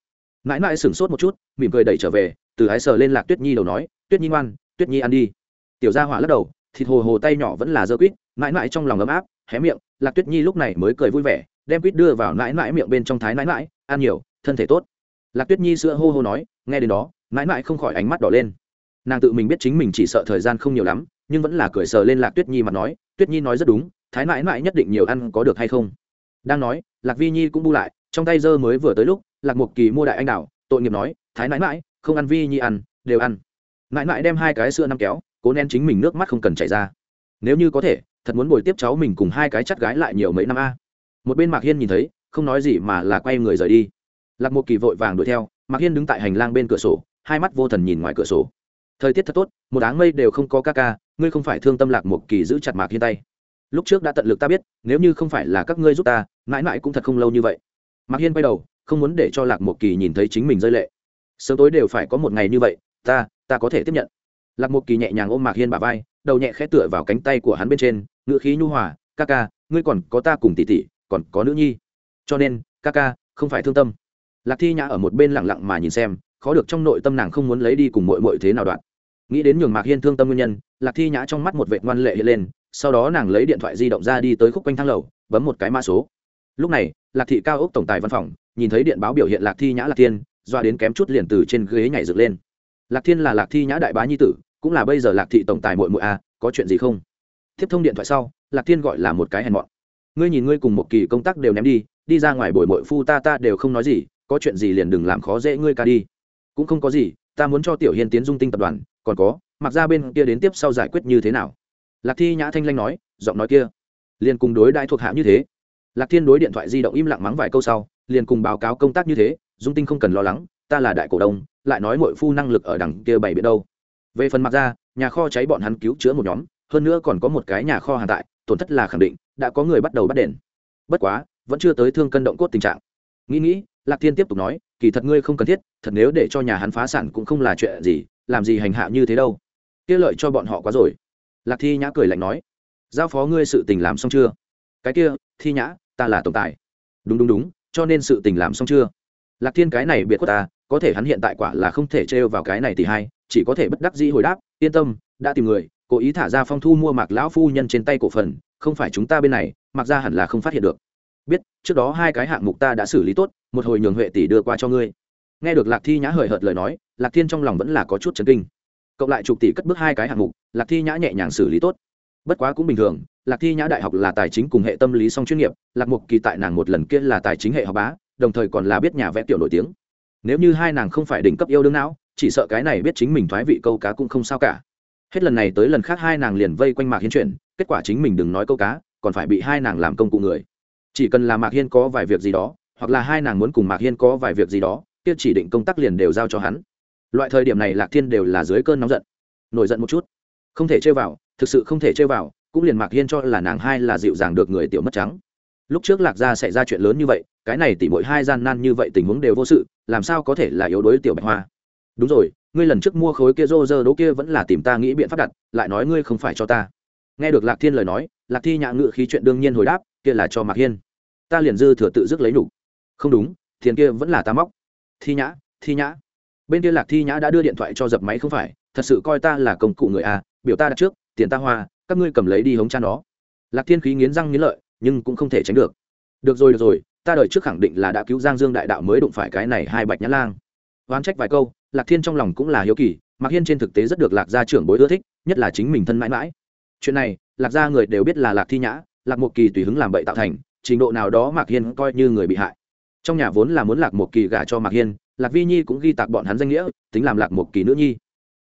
Mãi mãi sửng sốt một chút, mỉm cười đẩy trở về, từ ái sờ lên lạc tuyết nhi đầu nói, tuyết nhi ngoan, tuyết nhi ăn đi. Tiểu gia hỏa lắc đầu, thịt hồ hồ tay nhỏ vẫn là dơ quýt, mãi mãi trong lòng ấm áp, hé miệng, lạc tuyết nhi lúc này mới cười vui vẻ đem quýt đưa vào nãi nãi miệng bên trong thái nãi nãi ăn nhiều, thân thể tốt. Lạc tuyết nhi sữa hô hô nói, nghe đến đó nãi nãi không khỏi ánh mắt đỏ lên. Nàng tự mình biết chính mình chỉ sợ thời gian không nhiều lắm, nhưng vẫn là cười sờ lên lạc tuyết nhi mà nói, tuyết nhi nói rất đúng, thái nãi nãi nhất định nhiều ăn có được hay không? Đang nói, lạc vi nhi cũng bu lại, trong tay dơ mới vừa tới lúc, lạc một kỳ mua đại anh đào, tội nghiệp nói, thái nãi nãi không ăn vi nhi ăn, đều ăn. Nãi nãi đem hai cái sữa năm kéo, cố nén chính mình nước mắt không cần chảy ra. Nếu như có thể, thật muốn bồi tiếp cháu mình cùng hai cái chắt gái lại nhiều mấy năm a một bên mạc hiên nhìn thấy, không nói gì mà là quay người rời đi. Lạc một kỳ vội vàng đuổi theo, mạc hiên đứng tại hành lang bên cửa sổ, hai mắt vô thần nhìn ngoài cửa sổ. Thời tiết thật tốt, một áng mây đều không có ca ca, ngươi không phải thương tâm lạc một kỳ giữ chặt mạc hiên tay. Lúc trước đã tận lực ta biết, nếu như không phải là các ngươi giúp ta, mãi mãi cũng thật không lâu như vậy. Mạc hiên quay đầu, không muốn để cho lạc một kỳ nhìn thấy chính mình rơi lệ. Sớm tối đều phải có một ngày như vậy, ta ta có thể tiếp nhận. Lạc một kỳ nhẹ nhàng ôm mạc hiên bà vai, đầu nhẹ khẽ tựa vào cánh tay của hắn bên trên ngựa khí nhu hòa, ca ca, ngươi còn có ta cùng tỷ tỷ còn có nữ nhi. Cho nên, ca ca, không phải thương tâm. Lạc thi nhã ở một bên lặng lặng mà nhìn xem, khó được trong nội tâm nàng không muốn lấy đi cùng mội mội thế nào đoạn. Nghĩ đến nhường mạc hiên thương tâm nguyên nhân, lạc thi nhã trong mắt một vệ ngoan lệ hiện lên, sau đó nàng lấy điện thoại di động ra đi tới khúc quanh thang lầu, bấm một cái mã số. Lúc này, lạc thị cao ốc tổng tài văn phòng, nhìn thấy điện báo biểu hiện lạc thi nhã lạc thiên, doa đến kém chút liền từ trên ghế nhảy dựng lên. Lạc thiên là lạc thi nhã đại bá nhi tử, cũng là bây giờ lạc thị tổng tài mội mội a, có chuyện gì không? Tiếp thông điện thoại sau, lạc thiên gọi là một cái hèn mọn ngươi nhìn ngươi cùng một kỳ công tác đều ném đi đi ra ngoài bồi mội phu ta ta đều không nói gì, có chuyện gì liền đừng làm khó dễ ngươi ca đi. Cũng không có gì, ta muốn cho tiểu hiên tiến dung tinh tập đoàn, còn có, mặc ra bên kia đến tiếp sau giải quyết như thế nào? Lạc thi nhã thanh lanh nói, giọng nói kia, liền cùng đối đại thuộc hạ như thế. Lạc thiên đối điện thoại di động im lặng mắng vài câu sau, liền cùng báo cáo công tác như thế, dung tinh không cần lo lắng, ta là đại cổ đông, lại nói mội phu năng lực ở đằng kia bảy biết đâu. Về phần mặc ra, nhà kho cháy bọn hắn cứu chữa một nhóm, hơn nữa còn có một cái nhà kho hàng tại, tổn thất là khẳng định đã có người bắt đầu bắt đền. Bất quá vẫn chưa tới thương cân động cốt tình trạng. Nghĩ nghĩ lạc thiên tiếp tục nói kỳ thật ngươi không cần thiết thật nếu để cho nhà hắn phá sản cũng không là chuyện gì làm gì hành hạ như thế đâu. Kia lợi cho bọn họ quá rồi. Lạc thi nhã cười lạnh nói giao phó ngươi sự tình làm xong chưa? Cái kia thi nhã ta là tổng tài. Đúng đúng đúng cho nên sự tình làm xong chưa? Lạc thiên cái này biệt của ta có thể hắn hiện tại quả là không thể trêu vào cái này thì hay, chỉ có thể bất đắc dĩ hồi đáp yên tâm đã tìm người cố ý thả ra phong thu mua mạc lão phu nhân trên tay cổ phần, không phải chúng ta bên này mặc ra hẳn là không phát hiện được. Biết, trước đó hai cái hạng mục ta đã xử lý tốt, một hồi nhường huệ tỷ đưa qua cho ngươi. Nghe được lạc thi nhã hời hợt lời nói, lạc thiên trong lòng vẫn là có chút chấn kinh. Cộng lại chục tỷ cất bước hai cái hạng mục, lạc thi nhã nhẹ nhàng xử lý tốt. Bất quá cũng bình thường, lạc thi nhã đại học là tài chính cùng hệ tâm lý song chuyên nghiệp, lạc mục kỳ tại nàng một lần kia là tài chính hệ học bá, đồng thời còn là biết nhà vẽ tiểu nổi tiếng. Nếu như hai nàng không phải đỉnh cấp yêu đương não, chỉ sợ cái này biết chính mình thoái vị câu cá cũng không sao cả hết lần này tới lần khác hai nàng liền vây quanh mạc Hiên chuyển kết quả chính mình đừng nói câu cá, còn phải bị hai nàng làm công cụ người. Chỉ cần là mạc hiên có vài việc gì đó, hoặc là hai nàng muốn cùng mạc hiên có vài việc gì đó, kia chỉ định công tác liền đều giao cho hắn. Loại thời điểm này lạc thiên đều là dưới cơn nóng giận, nổi giận một chút. Không thể chơi vào, thực sự không thể chơi vào, cũng liền mạc hiên cho là nàng hai là dịu dàng được người tiểu mất trắng. Lúc trước lạc gia xảy ra chuyện lớn như vậy, cái này tỉ mỗi hai gian nan như vậy tình huống đều vô sự, làm sao có thể là yếu đuối tiểu bạch hoa? Đúng rồi ngươi lần trước mua khối kia rô rơ đố kia vẫn là tìm ta nghĩ biện pháp đặt, lại nói ngươi không phải cho ta. Nghe được lạc thiên lời nói, lạc thi nhã ngự khí chuyện đương nhiên hồi đáp, kia là cho mạc hiên. Ta liền dư thừa tự dứt lấy đủ. không đúng thiền kia vẫn là ta móc. Thi nhã thi nhã. Bên kia lạc thi nhã đã đưa điện thoại cho dập máy không phải, thật sự coi ta là công cụ người à? biểu ta đặt trước, tiền ta hoa, các ngươi cầm lấy đi hống cha nó. Lạc thiên khí nghiến răng nghiến lợi, nhưng cũng không thể tránh được. Được rồi được rồi, ta đợi trước khẳng định là đã cứu giang dương đại đạo mới đụng phải cái này hai bạch nhã lang. Oán trách vài câu lạc thiên trong lòng cũng là hiếu kỳ, mạc hiên trên thực tế rất được lạc gia trưởng bối ưa thích, nhất là chính mình thân mãi mãi. Chuyện này, lạc gia người đều biết là lạc thi nhã, lạc một kỳ tùy hứng làm bậy tạo thành, trình độ nào đó mạc hiên coi như người bị hại. Trong nhà vốn là muốn lạc một kỳ gả cho mạc hiên, lạc vi nhi cũng ghi tạc bọn hắn danh nghĩa, tính làm lạc một kỳ nữ nhi.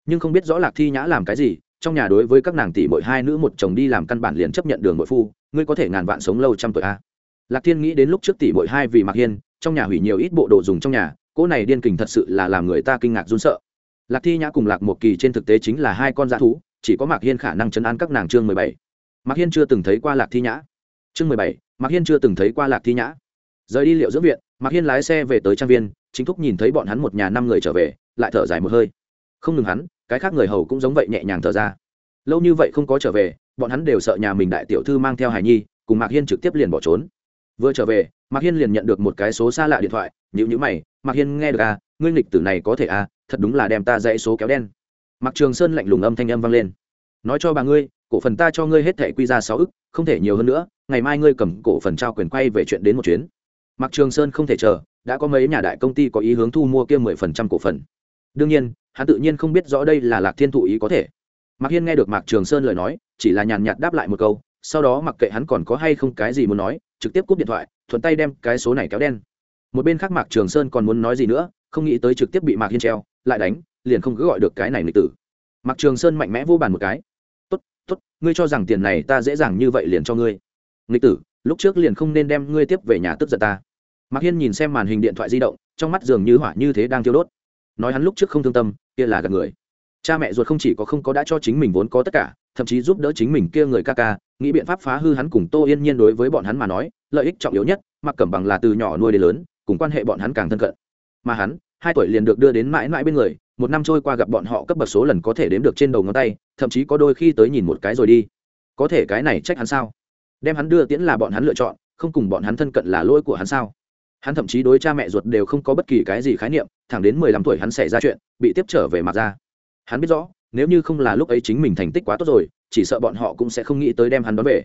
Nhưng không biết rõ lạc thi nhã làm cái gì, trong nhà đối với các nàng tỷ mỗi hai nữ một chồng đi làm căn bản liền chấp nhận đường nội phu, ngươi có thể ngàn vạn sống lâu trăm tuổi a. Lạc thiên nghĩ đến lúc trước tỷ mỗi hai vì mạc hiên, trong nhà hủy nhiều ít bộ đồ dùng trong nhà cỗ này điên kình thật sự là làm người ta kinh ngạc run sợ. Lạc thi nhã cùng lạc một kỳ trên thực tế chính là hai con dã thú, chỉ có mạc hiên khả năng chấn an các nàng chương mười bảy. Mạc hiên chưa từng thấy qua lạc thi nhã. Chương mười bảy, mạc hiên chưa từng thấy qua lạc thi nhã. Rời đi liệu dưỡng viện, mạc hiên lái xe về tới trang viên, chính thúc nhìn thấy bọn hắn một nhà năm người trở về, lại thở dài một hơi. Không ngừng hắn, cái khác người hầu cũng giống vậy nhẹ nhàng thở ra. Lâu như vậy không có trở về, bọn hắn đều sợ nhà mình đại tiểu thư mang theo hải nhi, cùng mạc hiên trực tiếp liền bỏ trốn. Vừa trở về mạc hiên liền nhận được một cái số xa lạ điện thoại nhữ nhữ mày, mạc hiên, nghe được à? Ngươi nghịch tử này có thể à? Thật đúng là đem ta dãy số kéo đen. Mạc trường sơn lạnh lùng âm thanh âm vang lên. Nói cho bà ngươi, cổ phần ta cho ngươi hết thẻ quy ra sáu ức, không thể nhiều hơn nữa, ngày mai ngươi cầm cổ phần trao quyền quay về chuyện đến một chuyến. Mạc trường sơn không thể chờ, đã có mấy nhà đại công ty có ý hướng thu mua kia mười phần trăm cổ phần. Đương nhiên, hắn tự nhiên không biết rõ đây là lạc thiên thụ ý có thể. Mạc hiên nghe được mạc trường sơn lời nói, chỉ là nhàn nhạt đáp lại một câu, sau đó mặc kệ hắn còn có hay không cái gì muốn nói trực tiếp cúp điện thoại, thuận tay đem cái số này kéo đen. Một bên khác mạc trường sơn còn muốn nói gì nữa, không nghĩ tới trực tiếp bị mạc hiên treo, lại đánh, liền không cứ gọi được cái này lịch tử. Mạc trường sơn mạnh mẽ vô bàn một cái. Tốt tốt, ngươi cho rằng tiền này ta dễ dàng như vậy liền cho ngươi. Lịch tử, lúc trước liền không nên đem ngươi tiếp về nhà tức giận ta. Mạc hiên nhìn xem màn hình điện thoại di động, trong mắt dường như hỏa như thế đang thiêu đốt. Nói hắn lúc trước không thương tâm, kia là gặp người. Cha mẹ ruột không chỉ có không có đã cho chính mình vốn có tất cả, thậm chí giúp đỡ chính mình kia người ca ca nghĩ biện pháp phá hư hắn cùng tô yên nhiên đối với bọn hắn mà nói, lợi ích trọng yếu nhất, mặc cẩm bằng là từ nhỏ nuôi đến lớn, cùng quan hệ bọn hắn càng thân cận. Mà hắn, hai tuổi liền được đưa đến mãi mãi bên người, một năm trôi qua gặp bọn họ cấp bậc số lần có thể đếm được trên đầu ngón tay, thậm chí có đôi khi tới nhìn một cái rồi đi. Có thể cái này trách hắn sao? Đem hắn đưa tiễn là bọn hắn lựa chọn, không cùng bọn hắn thân cận là lỗi của hắn sao? Hắn thậm chí đối cha mẹ ruột đều không có bất kỳ cái gì khái niệm, thẳng đến mười lăm tuổi hắn xảy ra chuyện, bị tiếp trở về mặt ra. Hắn biết rõ, nếu như không là lúc ấy chính mình thành tích quá tốt rồi chỉ sợ bọn họ cũng sẽ không nghĩ tới đem hắn đón về.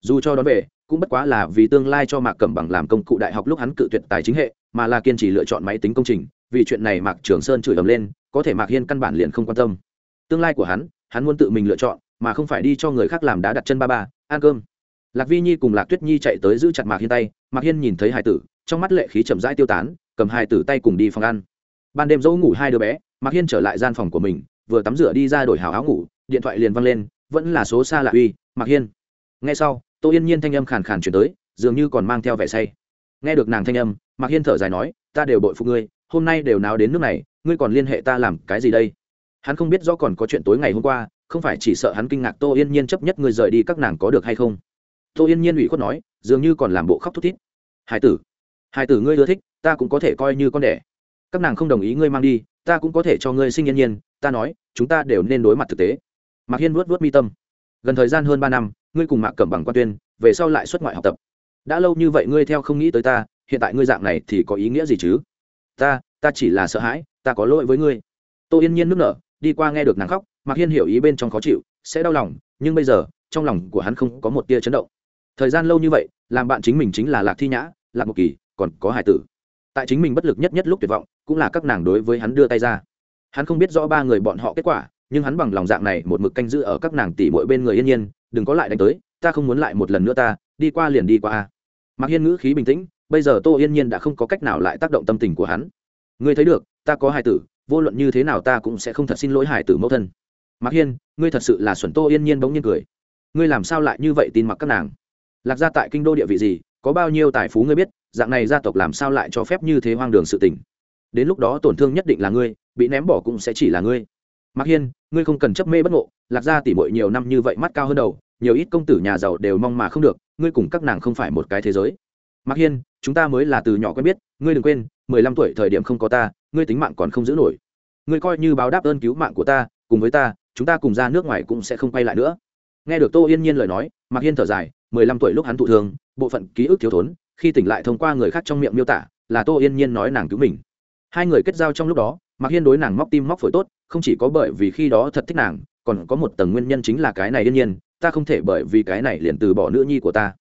Dù cho đón về, cũng bất quá là vì tương lai cho mạc cẩm bằng làm công cụ đại học lúc hắn cự tuyệt tài chính hệ, mà là kiên trì lựa chọn máy tính công trình, vì chuyện này mạc trường sơn chửi ầm lên, có thể mạc hiên căn bản liền không quan tâm. Tương lai của hắn hắn muốn tự mình lựa chọn, mà không phải đi cho người khác làm đá đặt chân ba ba, ăn cơm. Lạc vi nhi cùng lạc tuyết nhi chạy tới giữ chặt mạc hiên tay, mạc hiên nhìn thấy hải tử, trong mắt lệ khí chậm rãi tiêu tán, cầm hải tử tay cùng đi phòng ăn. Ban đêm dỗ ngủ hai đứa bé, mạc hiên trở lại gian phòng của mình, vừa tắm rửa đi ra đổi hào áo ngủ, điện thoại liền văng lên vẫn là số xa lạ uy, mạc hiên. Nghe sau, tô yên nhiên thanh âm khàn khàn chuyển tới, dường như còn mang theo vẻ say. Nghe được nàng thanh âm, mạc hiên thở dài nói, ta đều bội phụ ngươi, hôm nay đều nào đến nước này, ngươi còn liên hệ ta làm cái gì đây? Hắn không biết do còn có chuyện tối ngày hôm qua, không phải chỉ sợ hắn kinh ngạc tô yên nhiên chấp nhất ngươi rời đi các nàng có được hay không? Tô yên nhiên ủy khuất nói, dường như còn làm bộ khóc thút thít. Hải tử hải tử ngươi ưa thích, ta cũng có thể coi như con đẻ. Các nàng không đồng ý ngươi mang đi, ta cũng có thể cho ngươi sinh yên nhiên, ta nói, chúng ta đều nên đối mặt thực tế mạc hiên vuốt vuốt mi tâm. Gần thời gian hơn ba năm, ngươi cùng mạc cẩm bằng quan tuyên, về sau lại xuất ngoại học tập. Đã lâu như vậy ngươi theo không nghĩ tới ta, hiện tại ngươi dạng này thì có ý nghĩa gì chứ? Ta ta chỉ là sợ hãi, ta có lỗi với ngươi. Tô yên nhiên nước nở, đi qua nghe được nàng khóc, mạc hiên hiểu ý bên trong khó chịu, sẽ đau lòng, nhưng bây giờ, trong lòng của hắn không có một tia chấn động. Thời gian lâu như vậy, làm bạn chính mình chính là lạc thi nhã, lạc một kỳ, còn có hải tử. Tại chính mình bất lực nhất nhất lúc tuyệt vọng, cũng là các nàng đối với hắn đưa tay ra. Hắn không biết rõ ba người bọn họ kết quả nhưng hắn bằng lòng dạng này một mực canh giữ ở các nàng tỷ mỗi bên người yên nhiên, đừng có lại đánh tới, ta không muốn lại một lần nữa ta, đi qua liền đi qua a. Mặc hiên ngữ khí bình tĩnh, bây giờ tô yên nhiên đã không có cách nào lại tác động tâm tình của hắn. Ngươi thấy được, ta có hài tử, vô luận như thế nào ta cũng sẽ không thật xin lỗi hài tử mẫu thân. Mặc hiên, ngươi thật sự là xuẩn tô yên nhiên bỗng nhiên cười. Ngươi làm sao lại như vậy tin mặc các nàng? Lạc gia tại kinh đô địa vị gì, có bao nhiêu tài phú ngươi biết, dạng này gia tộc làm sao lại cho phép như thế hoang đường sự tình? Đến lúc đó tổn thương nhất định là ngươi, bị ném bỏ cũng sẽ chỉ là ngươi mạc hiên, ngươi không cần chấp mê bất ngộ, lạc gia tỉ mội nhiều năm như vậy mắt cao hơn đầu, nhiều ít công tử nhà giàu đều mong mà không được, ngươi cùng các nàng không phải một cái thế giới. Mạc hiên, chúng ta mới là từ nhỏ quen biết, ngươi đừng quên, mười lăm tuổi thời điểm không có ta, ngươi tính mạng còn không giữ nổi. Ngươi coi như báo đáp ơn cứu mạng của ta, cùng với ta, chúng ta cùng ra nước ngoài cũng sẽ không quay lại nữa. Nghe được tô yên nhiên lời nói, mạc hiên thở dài, mười lăm tuổi lúc hắn thụ thương, bộ phận ký ức thiếu thốn, khi tỉnh lại thông qua người khác trong miệng miêu tả, là tô yên nhiên nói nàng cứu mình. Hai người kết giao trong lúc đó mạc hiên đối nàng móc tim móc phổi tốt, không chỉ có bởi vì khi đó thật thích nàng, còn có một tầng nguyên nhân chính là cái này yên nhiên, ta không thể bởi vì cái này liền từ bỏ nữ nhi của ta.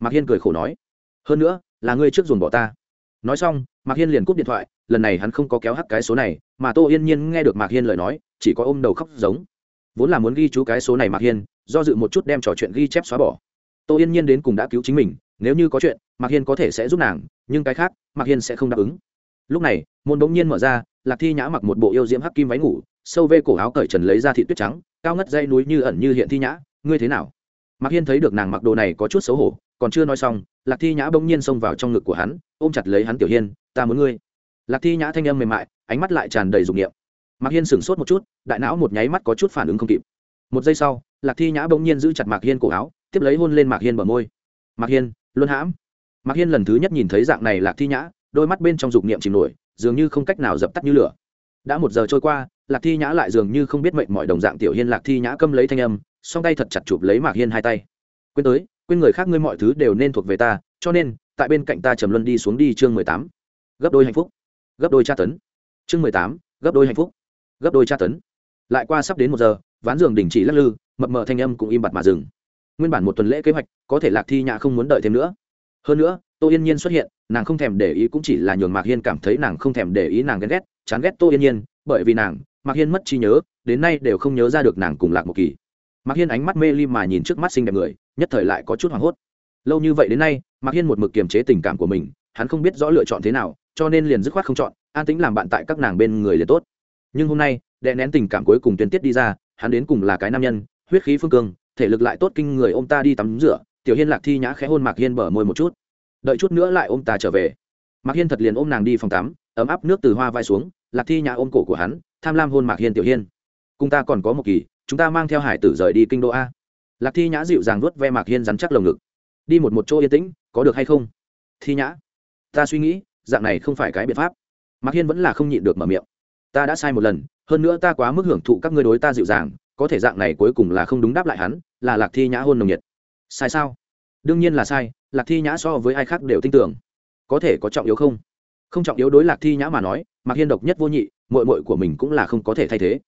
Mạc hiên cười khổ nói, hơn nữa, là ngươi trước dồn bỏ ta. Nói xong, mạc hiên liền cúp điện thoại, lần này hắn không có kéo hắc cái số này, mà tô yên nhiên nghe được mạc hiên lời nói, chỉ có ôm đầu khóc giống. Vốn là muốn ghi chú cái số này mạc hiên, do dự một chút đem trò chuyện ghi chép xóa bỏ. Tô yên nhiên đến cùng đã cứu chính mình, nếu như có chuyện, mạc hiên có thể sẽ giúp nàng, nhưng cái khác, mạc hiên sẽ không đáp ứng lúc này, môn bỗng nhiên mở ra, lạc thi nhã mặc một bộ yêu diễm hắc kim váy ngủ, sâu vê cổ áo cởi trần lấy ra thị tuyết trắng, cao ngất dây núi như ẩn như hiện thi nhã, ngươi thế nào? Mạc hiên thấy được nàng mặc đồ này có chút xấu hổ, còn chưa nói xong, lạc thi nhã bỗng nhiên xông vào trong ngực của hắn, ôm chặt lấy hắn, tiểu hiên, ta muốn ngươi. Lạc thi nhã thanh âm mềm mại, ánh mắt lại tràn đầy dục nghiệm mạc hiên sửng sốt một chút, đại não một nháy mắt có chút phản ứng không kịp. Một giây sau, lạc thi nhã bỗng nhiên giữ chặt mạc hiên cổ áo, tiếp lấy hôn lên mạc hiên bờ môi. Mạc hiên luôn hãm. Mạc hiên lần thứ nhất nhìn thấy dạng này lạc thi nhã đôi mắt bên trong dục niệm chìm nổi, dường như không cách nào dập tắt như lửa. Đã một giờ trôi qua, lạc thi nhã lại dường như không biết mệnh mọi đồng dạng tiểu hiên lạc thi nhã câm lấy thanh âm, song tay thật chặt chụp lấy mạc hiên hai tay. Quên tới, quên người khác ngươi mọi thứ đều nên thuộc về ta, cho nên, tại bên cạnh ta trầm luân đi xuống đi chương mười tám. Gấp đôi hạnh phúc. Gấp đôi tra tấn. Chương mười tám, gấp đôi hạnh phúc. Gấp đôi tra tấn. Lại qua sắp đến một giờ, ván giường đình chỉ lắc lư, mập mờ thanh âm cũng im bặt mà dừng. Nguyên bản một tuần lễ kế hoạch, có thể lạc thi nhã không muốn đợi thêm nữa hơn nữa, tô yên nhiên xuất hiện, nàng không thèm để ý cũng chỉ là nhường mạc hiên cảm thấy nàng không thèm để ý nàng ghen ghét, chán ghét tô yên nhiên, bởi vì nàng, mạc hiên mất trí nhớ, đến nay đều không nhớ ra được nàng cùng lạc một kỳ. Mạc hiên ánh mắt mê ly mà nhìn trước mắt xinh đẹp người, nhất thời lại có chút hoảng hốt. Lâu như vậy đến nay, mạc hiên một mực kiềm chế tình cảm của mình, hắn không biết rõ lựa chọn thế nào, cho nên liền dứt khoát không chọn, an tính làm bạn tại các nàng bên người liền tốt. Nhưng hôm nay đệ nén tình cảm cuối cùng tuyên tiết đi ra, hắn đến cùng là cái nam nhân, huyết khí phương cương, thể lực lại tốt kinh người ô m ta đi tắm rửa tiểu hiên lạc thi nhã khẽ hôn mạc hiên bở môi một chút. Đợi chút nữa lại ôm ta trở về. Mạc hiên thật liền ôm nàng đi phòng tắm, ấm áp nước từ hoa vai xuống, lạc thi nhã ôm cổ của hắn, tham lam hôn mạc hiên tiểu hiên. Cùng ta còn có một kỳ, chúng ta mang theo hải tử rời đi kinh đô a. Lạc thi nhã dịu dàng nuốt ve mạc hiên rắn chắc lồng ngực. Đi một một chỗ yên tĩnh, có được hay không? Thi nhã, ta suy nghĩ, dạng này không phải cái biện pháp. Mạc hiên vẫn là không nhịn được mở miệng. Ta đã sai một lần, hơn nữa ta quá mức hưởng thụ các ngươi đối ta dịu dàng, có thể dạng này cuối cùng là không đúng đáp lại hắn, là lạc thi nhã hôn nồng nhiệt sai sao? Đương nhiên là sai, lạc thi nhã so với ai khác đều tin tưởng. Có thể có trọng yếu không? Không trọng yếu đối lạc thi nhã mà nói, mạc hiên độc nhất vô nhị mội mội của mình cũng là không có thể thay thế.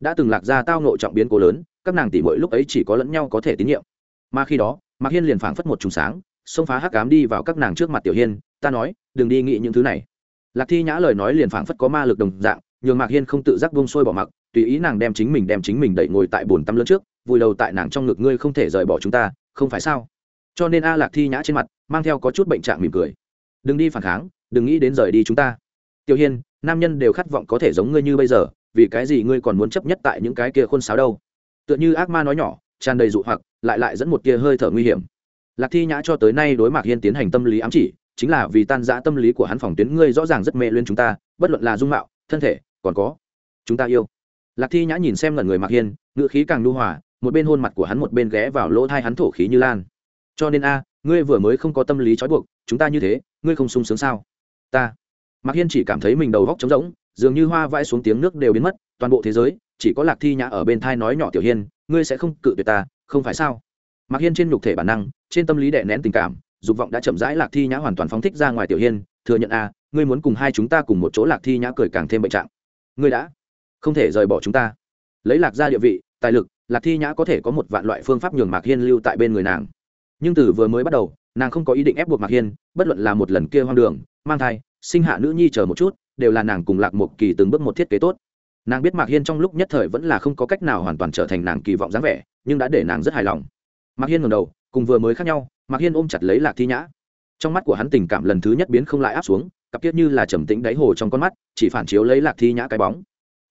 Đã từng lạc ra tao nộ trọng biến cố lớn, các nàng tỷ mội lúc ấy chỉ có lẫn nhau có thể tín nhiệm. Mà khi đó, mạc hiên liền phảng phất một trùng sáng, xông phá hắc cám đi vào các nàng trước mặt tiểu hiên, ta nói, đừng đi nghĩ những thứ này. Lạc thi nhã lời nói liền phảng phất có ma lực đồng dạng, nhường mạc hiên không tự giác vung sôi bỏ mặc, tùy ý nàng đem chính mình đem chính mình đẩy ngồi tại bồn tắm lớn trước, vùi đầu tại nàng trong ngực, ngươi không thể rời bỏ chúng ta không phải sao? Cho nên a lạc thi nhã trên mặt mang theo có chút bệnh trạng mỉm cười. Đừng đi phản kháng, đừng nghĩ đến rời đi chúng ta. Tiểu hiên, nam nhân đều khát vọng có thể giống ngươi như bây giờ, vì cái gì ngươi còn muốn chấp nhất tại những cái kia khuôn sáo đâu? Tựa như ác ma nói nhỏ, tràn đầy dụ hoặc, lại lại dẫn một tia hơi thở nguy hiểm. Lạc thi nhã cho tới nay đối mặt hiên tiến hành tâm lý ám chỉ, chính là vì tan giã tâm lý của hắn phòng tuyến ngươi rõ ràng rất mê lên chúng ta, bất luận là dung mạo, thân thể, còn có, chúng ta yêu. Lạc thi nhã nhìn xem lần người mạc hiên ngựa khí càng lưu hòa một bên hôn mặt của hắn một bên ghé vào lỗ thai hắn thổ khí như lan. Cho nên a, ngươi vừa mới không có tâm lý trói buộc, chúng ta như thế, ngươi không sung sướng sao? Ta. Mạc hiên chỉ cảm thấy mình đầu góc trống rỗng, dường như hoa vãi xuống tiếng nước đều biến mất, toàn bộ thế giới, chỉ có lạc thi nhã ở bên thai nói nhỏ tiểu hiên, ngươi sẽ không cự tuyệt ta, không phải sao? Mạc hiên trên nhục thể bản năng, trên tâm lý đệ nén tình cảm, dục vọng đã chậm rãi lạc thi nhã hoàn toàn phóng thích ra ngoài tiểu hiên, thừa nhận a, ngươi muốn cùng hai chúng ta cùng một chỗ lạc thi nhã cười càng thêm bệnh trạng. Ngươi đã không thể rời bỏ chúng ta. Lấy lạc ra địa vị, tài lực lạc thi nhã có thể có một vạn loại phương pháp nhường mạc hiên lưu tại bên người nàng. Nhưng từ vừa mới bắt đầu, nàng không có ý định ép buộc mạc hiên, bất luận là một lần kia hoang đường, mang thai, sinh hạ nữ nhi chờ một chút, đều là nàng cùng lạc một kỳ từng bước một thiết kế tốt. Nàng biết mạc hiên trong lúc nhất thời vẫn là không có cách nào hoàn toàn trở thành nàng kỳ vọng dáng vẻ, nhưng đã để nàng rất hài lòng. Mạc hiên ngầm đầu, cùng vừa mới khác nhau, mạc hiên ôm chặt lấy lạc thi nhã. Trong mắt của hắn tình cảm lần thứ nhất biến không lại áp xuống, cặp kiết như là trầm tĩnh đáy hồ trong con mắt, chỉ phản chiếu lấy lạc thi nhã cái bóng.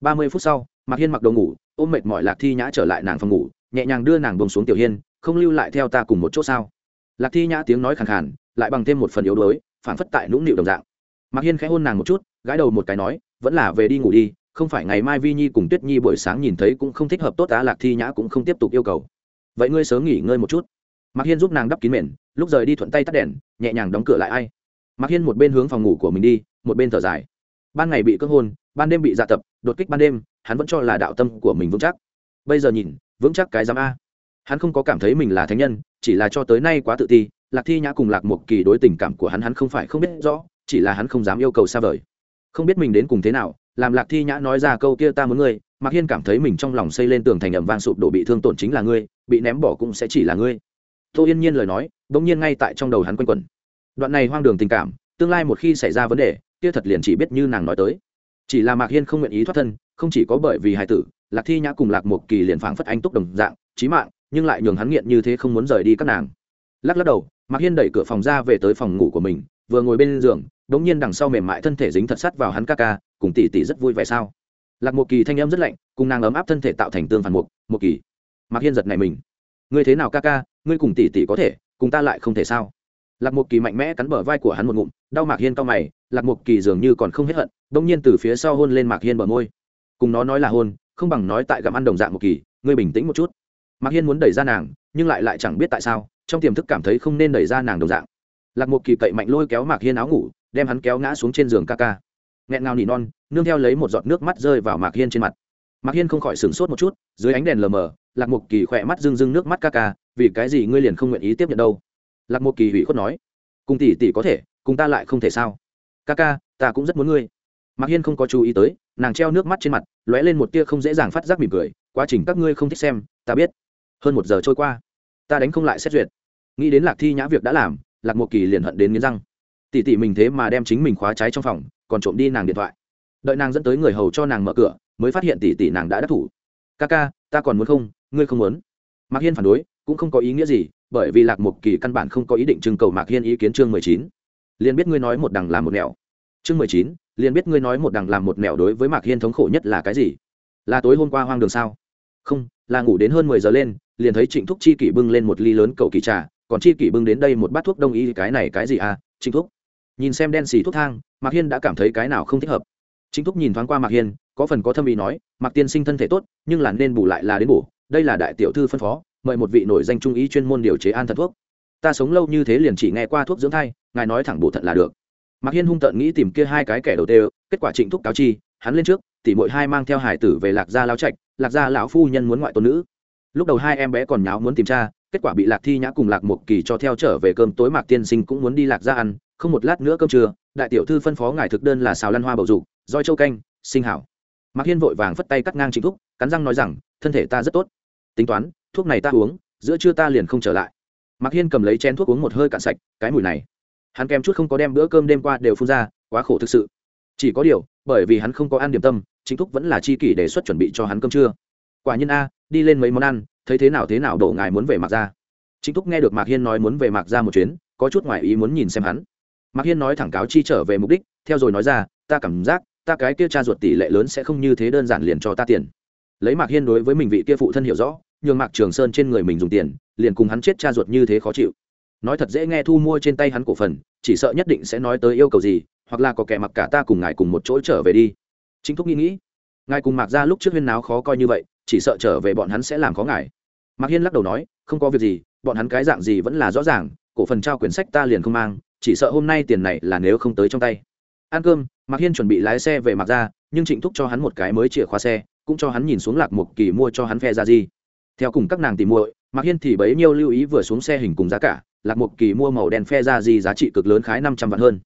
Ba mươi phút sau mạc hiên mặc đồ ngủ, ôm mệt mỏi lạc thi nhã trở lại nàng phòng ngủ, nhẹ nhàng đưa nàng bông xuống tiểu hiên, không lưu lại theo ta cùng một chỗ sao? Lạc thi nhã tiếng nói khẳng khàn, lại bằng thêm một phần yếu đuối phản phất tại nũng nịu đồng dạng. Mạc hiên khẽ hôn nàng một chút, gãi đầu một cái nói, vẫn là về đi ngủ đi, không phải ngày mai vi nhi cùng tuyết nhi buổi sáng nhìn thấy cũng không thích hợp tốt á, lạc thi nhã cũng không tiếp tục yêu cầu. Vậy ngươi sớm nghỉ ngơi một chút. Mạc hiên giúp nàng đắp kín mền, lúc rời đi thuận tay tắt đèn, nhẹ nhàng đóng cửa lại ai. Mạc hiên một bên hướng phòng ngủ của mình đi, một bên thở dài. Ban ngày bị cưỡng hôn, ban đêm bị dạ tập đột kích ban đêm, hắn vẫn cho là đạo tâm của mình vững chắc. Bây giờ nhìn, vững chắc cái giám a. Hắn không có cảm thấy mình là thánh nhân, chỉ là cho tới nay quá tự ti, lạc thi nhã cùng lạc một kỳ đối tình cảm của hắn hắn không phải không biết rõ, chỉ là hắn không dám yêu cầu xa vời. Không biết mình đến cùng thế nào, làm lạc thi nhã nói ra câu kia ta muốn ngươi, mạc hiên cảm thấy mình trong lòng xây lên tường thành ẩm vang sụp đổ bị thương tổn chính là ngươi, bị ném bỏ cũng sẽ chỉ là ngươi. Tô yên nhiên lời nói đ ỗ n g nhiên ngay tại trong đầu hắn quanh quẩn. Đoạn này hoang đường tình cảm, tương lai một khi xảy ra vấn đề, kia thật liền chỉ biết như nàng nói tới chỉ là mạc hiên không nguyện ý thoát thân, không chỉ có bởi vì Hải tử, lạc thi nhã cùng lạc một kỳ liền phảng phất anh túc đồng dạng trí mạng, nhưng lại nhường hắn nghiện như thế không muốn rời đi các nàng. Lắc lắc đầu, mạc hiên đẩy cửa phòng ra về tới phòng ngủ của mình, vừa ngồi bên giường đ ỗ n g nhiên đằng sau mềm mại thân thể dính thật sắt vào hắn ca ca, cùng tỷ tỷ rất vui vẻ sao? Lạc một kỳ thanh em rất lạnh, cùng nàng ấm áp thân thể tạo thành tương phản mục một kỳ. Mạc hiên giật này mình. Ngươi thế nào ca ca, ngươi cùng tỷ tỷ có thể, cùng ta lại không thể sao? Lạc một kỳ mạnh mẽ cắn bờ vai của hắn một ngụm, đau mạc hiên cao mày lạc Mục kỳ dường như còn không hết hận đông nhiên từ phía sau hôn lên mạc hiên bờ môi. Cùng nó nói là hôn, không bằng nói tại gặm ăn đồng dạng một kỳ, ngươi bình tĩnh một chút. Mạc hiên muốn đẩy ra nàng, nhưng lại lại chẳng biết tại sao, trong tiềm thức cảm thấy không nên đẩy ra nàng đồng dạng. Lạc Mục kỳ cậy mạnh lôi kéo mạc hiên áo ngủ, đem hắn kéo ngã xuống trên giường ca ca. Nghẹn ngào nỉ non, nương theo lấy một giọt nước mắt rơi vào mạc hiên trên mặt. Mạc hiên không khỏi sửng sốt một chút, dưới ánh đèn lờ mờ, lạc Mục kỳ khỏe mắt rưng rưng nước mắt ca ca, vì cái gì ngươi liền không nguyện ý tiếp nhận đâu? Lạc Mục kỳ hủy khuất nói, cùng tỷ tỷ có thể, cùng ta lại không thể sao? Ca ca, ta cũng rất muốn ngươi. Mạc hiên không có chú ý tới, nàng treo nước mắt trên mặt, lóe lên một tia không dễ dàng phát giác mỉm cười, quá trình các ngươi không thích xem, ta biết. Hơn một giờ trôi qua, ta đánh không lại xét duyệt. Nghĩ đến lạc thi nhã việc đã làm, lạc một kỳ liền hận đến nghiến răng. Tỷ tỷ mình thế mà đem chính mình khóa trái trong phòng, còn trộm đi nàng điện thoại. Đợi nàng dẫn tới người hầu cho nàng mở cửa, mới phát hiện tỷ tỷ nàng đã đắc thủ. Ca ca, ta còn muốn không, ngươi không muốn. Mạc hiên phản đối, cũng không có ý nghĩa gì, bởi vì lạc một kỳ căn bản không có ý định trưng cầu mạc hiên ý kiến chương mười chín. Liền biết ngươi nói một đằng làm một nẻo chương mười chín, liền biết ngươi nói một đằng làm một mẹo đối với mạc hiên thống khổ nhất là cái gì? Là tối hôm qua hoang đường sao? Không, là ngủ đến hơn mười giờ lên, liền thấy trịnh thúc chi kỷ bưng lên một ly lớn cầu kỳ trà, còn chi kỷ bưng đến đây một bát thuốc đông y, cái này cái gì à? Trịnh thúc. Nhìn xem đen xì thuốc thang, mạc hiên đã cảm thấy cái nào không thích hợp. Trịnh thúc nhìn thoáng qua mạc hiên, có phần có thâm ý nói, mạc tiên sinh thân thể tốt, nhưng là nên bù lại là đến bù, đây là đại tiểu thư phân phó, mời một vị nổi danh trung ý chuyên môn điều chế an thần thuốc. Ta sống lâu như thế liền chỉ nghe qua thuốc dưỡng thai, ngài nói thẳng bổ thận là được mạc hiên hung tợn nghĩ tìm kia hai cái kẻ đầu tê kết quả trịnh thúc cáo chi, hắn lên trước, tỉ mỗi hai mang theo hải tử về lạc gia lao trạch, lạc gia lão phu nhân muốn ngoại tôn nữ. Lúc đầu hai em bé còn nháo muốn tìm cha, kết quả bị lạc thi nhã cùng lạc một kỳ cho theo trở về cơm tối mạc tiên sinh cũng muốn đi lạc gia ăn, không một lát nữa cơm trưa, đại tiểu thư phân phó ngài thực đơn là xào lăn hoa bầu dục, roi châu canh, sinh hảo. Mạc hiên vội vàng phất tay cắt ngang trịnh thúc, cắn răng nói rằng, thân thể ta rất tốt. Tính toán, thuốc này ta uống, giữa trưa ta liền không trở lại. Mạc hiên cầm lấy chén thuốc uống một hơi cạn sạch, cái mùi này hắn kèm chút không có đem bữa cơm đêm qua đều phun ra, quá khổ thực sự. Chỉ có điều, bởi vì hắn không có ăn điểm tâm, chính thúc vẫn là chi kỷ đề xuất chuẩn bị cho hắn cơm trưa. Quả nhiên a, đi lên mấy món ăn, thấy thế nào thế nào đổ ngài muốn về mạc ra chính thúc nghe được mạc hiên nói muốn về mạc ra một chuyến, có chút ngoài ý muốn nhìn xem hắn. Mạc hiên nói thẳng cáo chi trở về mục đích, theo rồi nói ra, ta cảm giác, ta cái kia cha ruột tỷ lệ lớn sẽ không như thế đơn giản liền cho ta tiền. Lấy mạc hiên đối với mình vị kia phụ thân hiểu rõ, nhường mạc trường sơn trên người mình dùng tiền, liền cùng hắn chết cha ruột như thế khó chịu nói thật dễ nghe thu mua trên tay hắn cổ phần, chỉ sợ nhất định sẽ nói tới yêu cầu gì, hoặc là có kẻ mặc cả ta cùng ngài cùng một chỗ trở về đi. Chính thúc nghĩ nghĩ, ngài cùng mạc ra lúc trước huyên náo khó coi như vậy, chỉ sợ trở về bọn hắn sẽ làm khó ngài. Mạc hiên lắc đầu nói, không có việc gì, bọn hắn cái dạng gì vẫn là rõ ràng, cổ phần trao quyển sách ta liền không mang, chỉ sợ hôm nay tiền này là nếu không tới trong tay. Ăn cơm, mạc hiên chuẩn bị lái xe về mạc ra nhưng trịnh thúc cho hắn một cái mới chìa khóa xe, cũng cho hắn nhìn xuống lạc một kỳ mua cho hắn phe ra gì theo cùng các nàng tìm muội, mạc hiên thì bấy nhiêu lưu ý vừa xuống xe hình cùng giá cả lạc một kỳ mua màu đen phe ra gì giá trị cực lớn khái năm trăm vạn hơn.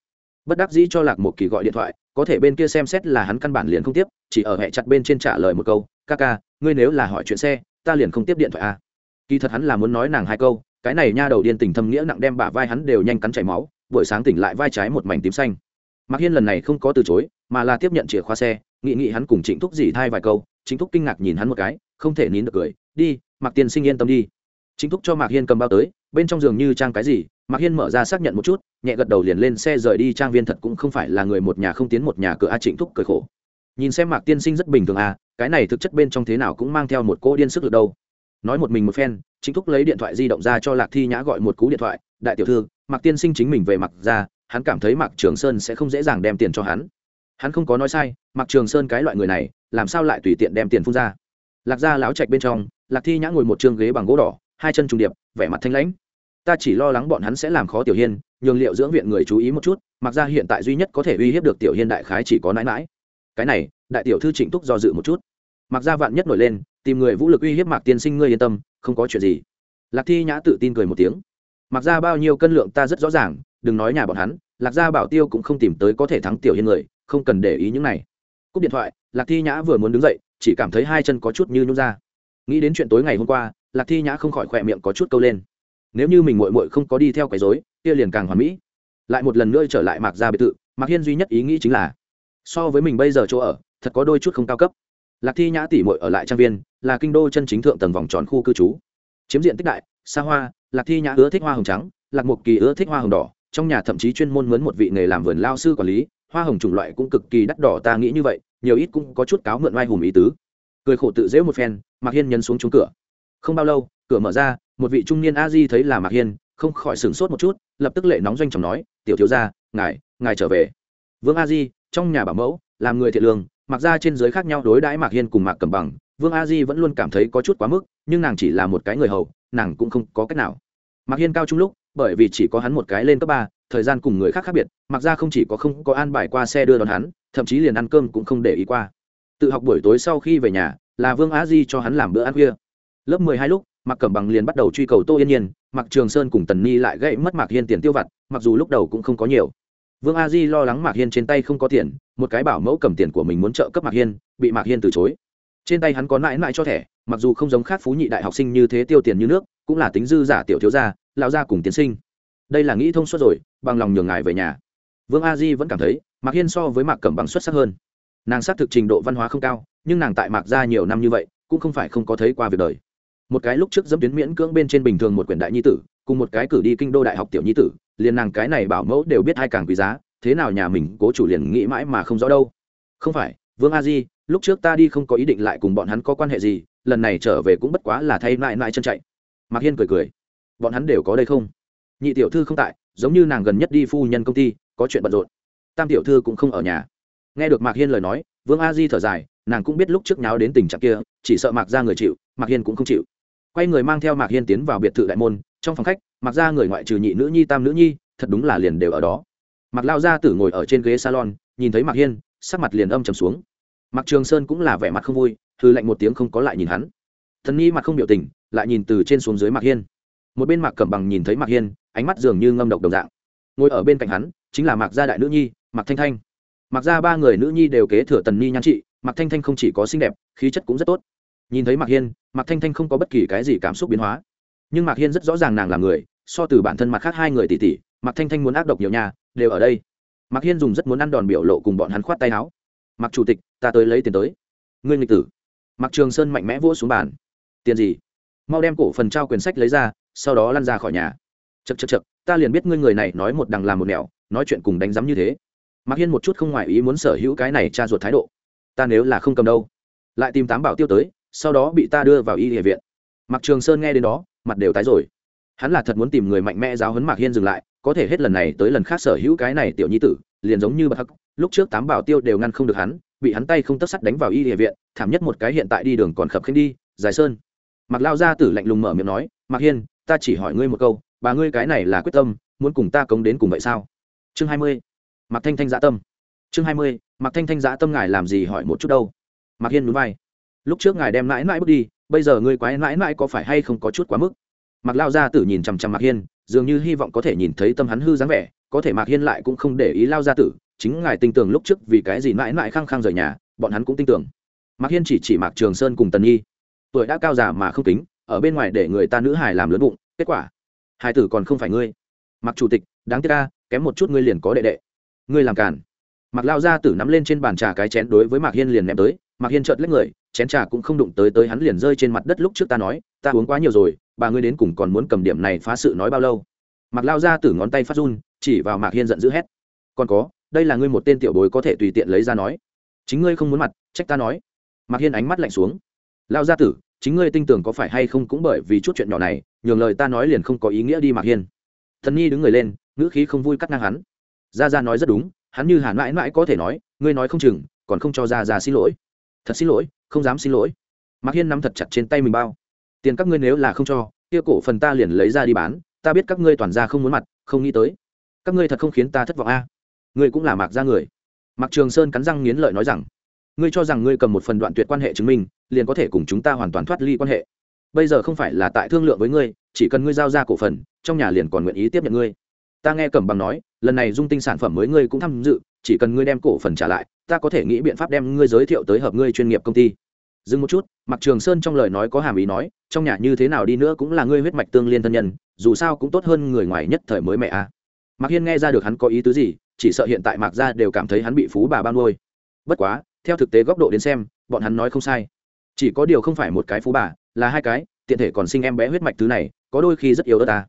Bất đắc dĩ cho lạc một kỳ gọi điện thoại, có thể bên kia xem xét là hắn căn bản liền không tiếp, chỉ ở hệ chặt bên trên trả lời một câu, ca ca, ngươi nếu là hỏi chuyện xe, ta liền không tiếp điện thoại a à. kỳ thật hắn là muốn nói nàng hai câu, cái này nha đầu điên tình thâm nghĩa nặng đem bả vai hắn đều nhanh cắn chảy máu, buổi sáng tỉnh lại vai trái một mảnh tím xanh. Mạc hiên lần này không có từ chối, mà là tiếp nhận chìa khóa xe, nghị nghị hắn cùng trịnh thúc dỉ thai vài câu chính thúc kinh ngạc nhìn hắn một cái, không thể nín được cười, đi, mạc tiên sinh yên tâm đi. Chính thúc cho mạc hiên cầm bao tới bên trong giường như trang cái gì, mạc hiên mở ra xác nhận một chút, nhẹ gật đầu liền lên xe rời đi, trang viên thật cũng không phải là người một nhà không tiến một nhà cửa a trịnh thúc cười khổ. Nhìn xem mạc tiên sinh rất bình thường à cái này thực chất bên trong thế nào cũng mang theo một cô điên sức lực đâu. Nói một mình một phen chính thúc lấy điện thoại di động ra cho lạc thi nhã gọi một cú điện thoại, đại tiểu thư, mạc tiên sinh chính mình về mặc ra, hắn cảm thấy mạc trường sơn sẽ không dễ dàng đem tiền cho hắn. Hắn không có nói sai, mạc trường sơn cái loại người này, làm sao lại tùy tiện đem tiền phun ra? Lạc ra láo chạch bên trong, lạc thi nhã ngồi một chương ghế bằng gỗ đỏ, hai chân trùng điệp, vẻ mặt thanh lãnh ta chỉ lo lắng bọn hắn sẽ làm khó tiểu hiên, nhường liệu dưỡng viện người chú ý một chút, mặc ra hiện tại duy nhất có thể uy hiếp được tiểu hiên đại khái chỉ có nãi mãi cái này, đại tiểu thư trịnh túc do dự một chút. Mặc ra vạn nhất nổi lên, tìm người vũ lực uy hiếp mạc tiên sinh ngươi yên tâm, không có chuyện gì. Lạc thi nhã tự tin cười một tiếng. Mặc ra bao nhiêu cân lượng ta rất rõ ràng, đừng nói nhà bọn hắn, lạc gia bảo tiêu cũng không tìm tới có thể thắng tiểu hiên người, không cần để ý những này. Cúp điện thoại, lạc thi nhã vừa muốn đứng dậy, chỉ cảm thấy hai chân có chút như nhún ra. Nghĩ đến chuyện tối ngày hôm qua, lạc thi nhã không khỏi khỏe miệng có chút câu lên nếu như mình muội muội không có đi theo quấy dối kia liền càng hoàn mỹ. Lại một lần nữa trở lại mạc gia biệt thự, mạc hiên duy nhất ý nghĩ chính là, so với mình bây giờ chỗ ở, thật có đôi chút không cao cấp. Lạc thi nhã tỷ muội ở lại trang viên, là kinh đô chân chính thượng tầng vòng tròn khu cư trú. Chiếm diện tích đại, xa hoa, lạc thi nhã ưa thích hoa hồng trắng, lạc mục kỳ ưa thích hoa hồng đỏ, trong nhà thậm chí chuyên môn mướn một vị nghề làm vườn lao sư quản lý, hoa hồng chủng loại cũng cực kỳ đắt đỏ, ta nghĩ như vậy, nhiều ít cũng có chút cáo mượn oai hùng ý tứ. Cười khổ tự dễ một phen, mạc hiên nhấn xuống trúng cửa. Không bao lâu, cửa mở ra một vị trung niên a di thấy là mạc hiên, không khỏi sửng sốt một chút, lập tức lệ nóng doanh chồng nói, tiểu thiếu gia, ngài ngài trở về. Vương a di, trong nhà bảo mẫu, làm người thiện lương, mặc ra trên giới khác nhau đối đãi mạc hiên cùng mạc cầm bằng. Vương a di vẫn luôn cảm thấy có chút quá mức, nhưng nàng chỉ là một cái người hầu, nàng cũng không có cách nào. Mạc hiên cao trung lúc, bởi vì chỉ có hắn một cái lên cấp ba, thời gian cùng người khác khác biệt, mặc ra không chỉ có không có an bài qua xe đưa đón hắn, thậm chí liền ăn cơm cũng không để ý qua. Tự học buổi tối sau khi về nhà, là vương a di cho hắn làm bữa ăn khuya. Lớp mười hai lúc Mạc cẩm bằng liền bắt đầu truy cầu tô yên nhiên, Mạc trường sơn cùng tần ni lại gãy mất mạc hiên tiền tiêu vặt, mặc dù lúc đầu cũng không có nhiều. Vương a di lo lắng mạc hiên trên tay không có tiền, một cái bảo mẫu cầm tiền của mình muốn trợ cấp mạc hiên, bị mạc hiên từ chối. Trên tay hắn có mãi mãi cho thẻ, mặc dù không giống khác phú nhị đại học sinh như thế tiêu tiền như nước, cũng là tính dư giả tiểu thiếu gia, lão gia cùng tiến sinh. Đây là nghĩ thông suốt rồi, bằng lòng nhường ngài về nhà. Vương a di vẫn cảm thấy, mạc hiên so với mạc cẩm bằng xuất sắc hơn. Nàng xác thực trình độ văn hóa không cao, nhưng nàng tại mạc gia nhiều năm như vậy, cũng không phải không có thấy qua việc đời một cái lúc trước dẫm tuyến miễn cưỡng bên trên bình thường một quyển đại nhi tử, cùng một cái cử đi kinh đô đại học tiểu nhi tử, liền nàng cái này bảo mẫu đều biết hai càng quý giá, thế nào nhà mình cố chủ liền nghĩ mãi mà không rõ đâu. Không phải, vương a di, lúc trước ta đi không có ý định lại cùng bọn hắn có quan hệ gì, lần này trở về cũng bất quá là thay mãi mãi chân chạy. Mạc hiên cười cười. Bọn hắn đều có đây không? Nhị tiểu thư không tại, giống như nàng gần nhất đi phu nhân công ty, có chuyện bận rộn. Tam tiểu thư cũng không ở nhà. Nghe được mạc hiên lời nói, vương a di thở dài, nàng cũng biết lúc trước nháo đến tình trạng kia, chỉ sợ mạc ra người chịu mạc hiên cũng không chịu. Quay người mang theo mạc hiên tiến vào biệt thự đại môn, trong phòng khách, mạc ra người ngoại trừ nhị nữ nhi, tam nữ nhi, thật đúng là liền đều ở đó. Mạc lao gia tử ngồi ở trên ghế salon, nhìn thấy mạc hiên, sắc mặt liền âm trầm xuống. Mạc trường sơn cũng là vẻ mặt không vui thư lạnh một tiếng không có lại nhìn hắn. Thần nhi mặt không biểu tình, lại nhìn từ trên xuống dưới mạc hiên. Một bên mạc cẩm bằng nhìn thấy mạc hiên, ánh mắt dường như ngâm độc đồng dạng. Ngồi ở bên cạnh hắn, chính là mạc gia đại nữ nhi, mạc thanh thanh. Mạc gia ba người nữ nhi đều kế thừa tần Nhi nhan trị, mạc thanh thanh không chỉ có xinh đẹp, khí chất cũng rất tốt nhìn thấy mạc hiên, mạc thanh thanh không có bất kỳ cái gì cảm xúc biến hóa. Nhưng mạc hiên rất rõ ràng nàng là người, so từ bản thân mặt khác hai người tỷ tỷ, mạc thanh thanh muốn ác độc nhiều nhà đều ở đây. Mạc hiên dùng rất muốn ăn đòn biểu lộ cùng bọn hắn khoát tay áo. Mạc chủ tịch, ta tới lấy tiền tới. Ngươi nghịch tử. Mạc trường sơn mạnh mẽ vỗ xuống bàn. Tiền gì? Mau đem cổ phần trao quyền sách lấy ra, sau đó lăn ra khỏi nhà. Chật chật chật ta liền biết ngươi người này nói một đằng làm một nẻo, nói chuyện cùng đánh giám như thế. Mạc hiên một chút không ngoài ý muốn sở hữu cái này cha ruột thái độ. Ta nếu là không cầm đâu. Lại tìm tám bảo tiêu tới sau đó bị ta đưa vào y địa viện. Mặc trường sơn nghe đến đó, mặt đều tái rồi. Hắn là thật muốn tìm người mạnh mẽ giáo hấn mạc hiên dừng lại, có thể hết lần này tới lần khác sở hữu cái này tiểu nhi tử, liền giống như bậc hắc, lúc trước tám bảo tiêu đều ngăn không được hắn, bị hắn tay không tất sắt đánh vào y địa viện, thảm nhất một cái hiện tại đi đường còn khập khênh đi, dài sơn. Mặc lao gia tử lạnh lùng mở miệng nói, mạc hiên, ta chỉ hỏi ngươi một câu, bà ngươi cái này là quyết tâm, muốn cùng ta cống đến cùng vậy sao? Chương hai mươi. Mạc thanh thanh dã tâm. Chương hai mươi, mạc thanh thanh dã tâm ngài làm gì hỏi một chút đâu? Mạc hiên núi vai lúc trước ngài đem mãi mãi bước đi, bây giờ ngươi quái mãi mãi có phải hay không có chút quá mức? Mặc lao gia tử nhìn chằm chằm mạc hiên, dường như hy vọng có thể nhìn thấy tâm hắn hư dáng vẻ, có thể mạc hiên lại cũng không để ý lao gia tử, chính ngài tin tưởng lúc trước vì cái gì mãi mãi khăng khăng rời nhà, bọn hắn cũng tin tưởng. Mạc hiên chỉ chỉ mạc trường sơn cùng tần nhi. Tuổi đã cao già mà không kính, ở bên ngoài để người ta nữ hài làm lớn bụng, kết quả hai tử còn không phải ngươi. Mặc chủ tịch, đáng tiếc ca kém một chút ngươi liền có đệ đệ. Ngươi làm càn. Mặc lao Gia tử nắm lên trên bàn trà cái chén đối với mạc hiên liền ném tới mạc hiên trợt lấy người, chén trà cũng không đụng tới tới hắn liền rơi trên mặt đất lúc trước ta nói, ta uống quá nhiều rồi, bà ngươi đến cùng còn muốn cầm điểm này phá sự nói bao lâu? Mặc lao ra tử ngón tay phát run, chỉ vào mạc hiên giận dữ hét. Còn có, đây là ngươi một tên tiểu bối có thể tùy tiện lấy ra nói. Chính ngươi không muốn mặt, trách ta nói. Mạc hiên ánh mắt lạnh xuống. Lao gia tử, chính ngươi tin tưởng có phải hay không cũng bởi vì chút chuyện nhỏ này, nhường lời ta nói liền không có ý nghĩa đi mạc hiên. Thần nhi đứng người lên, ngữ khí không vui cắt ngang hắn. Gia gia nói rất đúng, hắn như hàn mãi mãi có thể nói, ngươi nói không chừng, còn không cho gia gia xin lỗi thật xin lỗi, không dám xin lỗi. Mạc hiên nắm thật chặt trên tay mình bao. Tiền các ngươi nếu là không cho, kia cổ phần ta liền lấy ra đi bán, ta biết các ngươi toàn ra không muốn mặt, không nghĩ tới. Các ngươi thật không khiến ta thất vọng a. Ngươi cũng là mạc ra người. Mạc trường sơn cắn răng nghiến lợi nói rằng, ngươi cho rằng ngươi cầm một phần đoạn tuyệt quan hệ chứng minh, liền có thể cùng chúng ta hoàn toàn thoát ly quan hệ. Bây giờ không phải là tại thương lượng với ngươi, chỉ cần ngươi giao ra cổ phần, trong nhà liền còn nguyện ý tiếp nhận ngươi. Ta nghe cẩm bằng nói, lần này dung tinh sản phẩm mới ngươi cũng tham dự, chỉ cần ngươi đem cổ phần trả lại ta có thể nghĩ biện pháp đem ngươi giới thiệu tới hợp ngươi chuyên nghiệp công ty. Dừng một chút mặc trường sơn trong lời nói có hàm ý nói, trong nhà như thế nào đi nữa cũng là ngươi huyết mạch tương liên thân nhân, dù sao cũng tốt hơn người ngoài nhất thời mới mẹ a à. mạc hiên nghe ra được hắn có ý tứ gì, chỉ sợ hiện tại mạc gia đều cảm thấy hắn bị phú bà ban nuôi. Bất quá, theo thực tế góc độ đến xem, bọn hắn nói không sai. Chỉ có điều không phải một cái phú bà, là hai cái, tiện thể còn sinh em bé huyết mạch thứ này, có đôi khi rất yếu ớt ta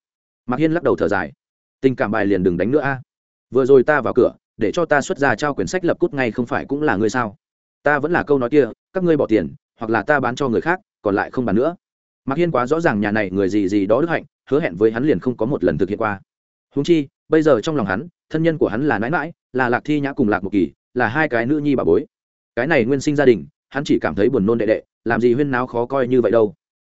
mạc hiên lắc đầu thở dài. Tình cảm bài liền đừng đánh nữa a vừa rồi ta vào cửa để cho ta xuất ra trao quyển sách lập cút ngay không phải cũng là ngươi sao? Ta vẫn là câu nói kia, các ngươi bỏ tiền, hoặc là ta bán cho người khác, còn lại không bán nữa. Mạc hiên quá rõ ràng nhà này người gì gì đó đức hạnh, hứa hẹn với hắn liền không có một lần thực hiện qua. Húng chi, bây giờ trong lòng hắn, thân nhân của hắn là nãi mãi là lạc thi nhã cùng lạc một kỳ, là hai cái nữ nhi bà bối. Cái này nguyên sinh gia đình, hắn chỉ cảm thấy buồn nôn đệ đệ, làm gì huyên náo khó coi như vậy đâu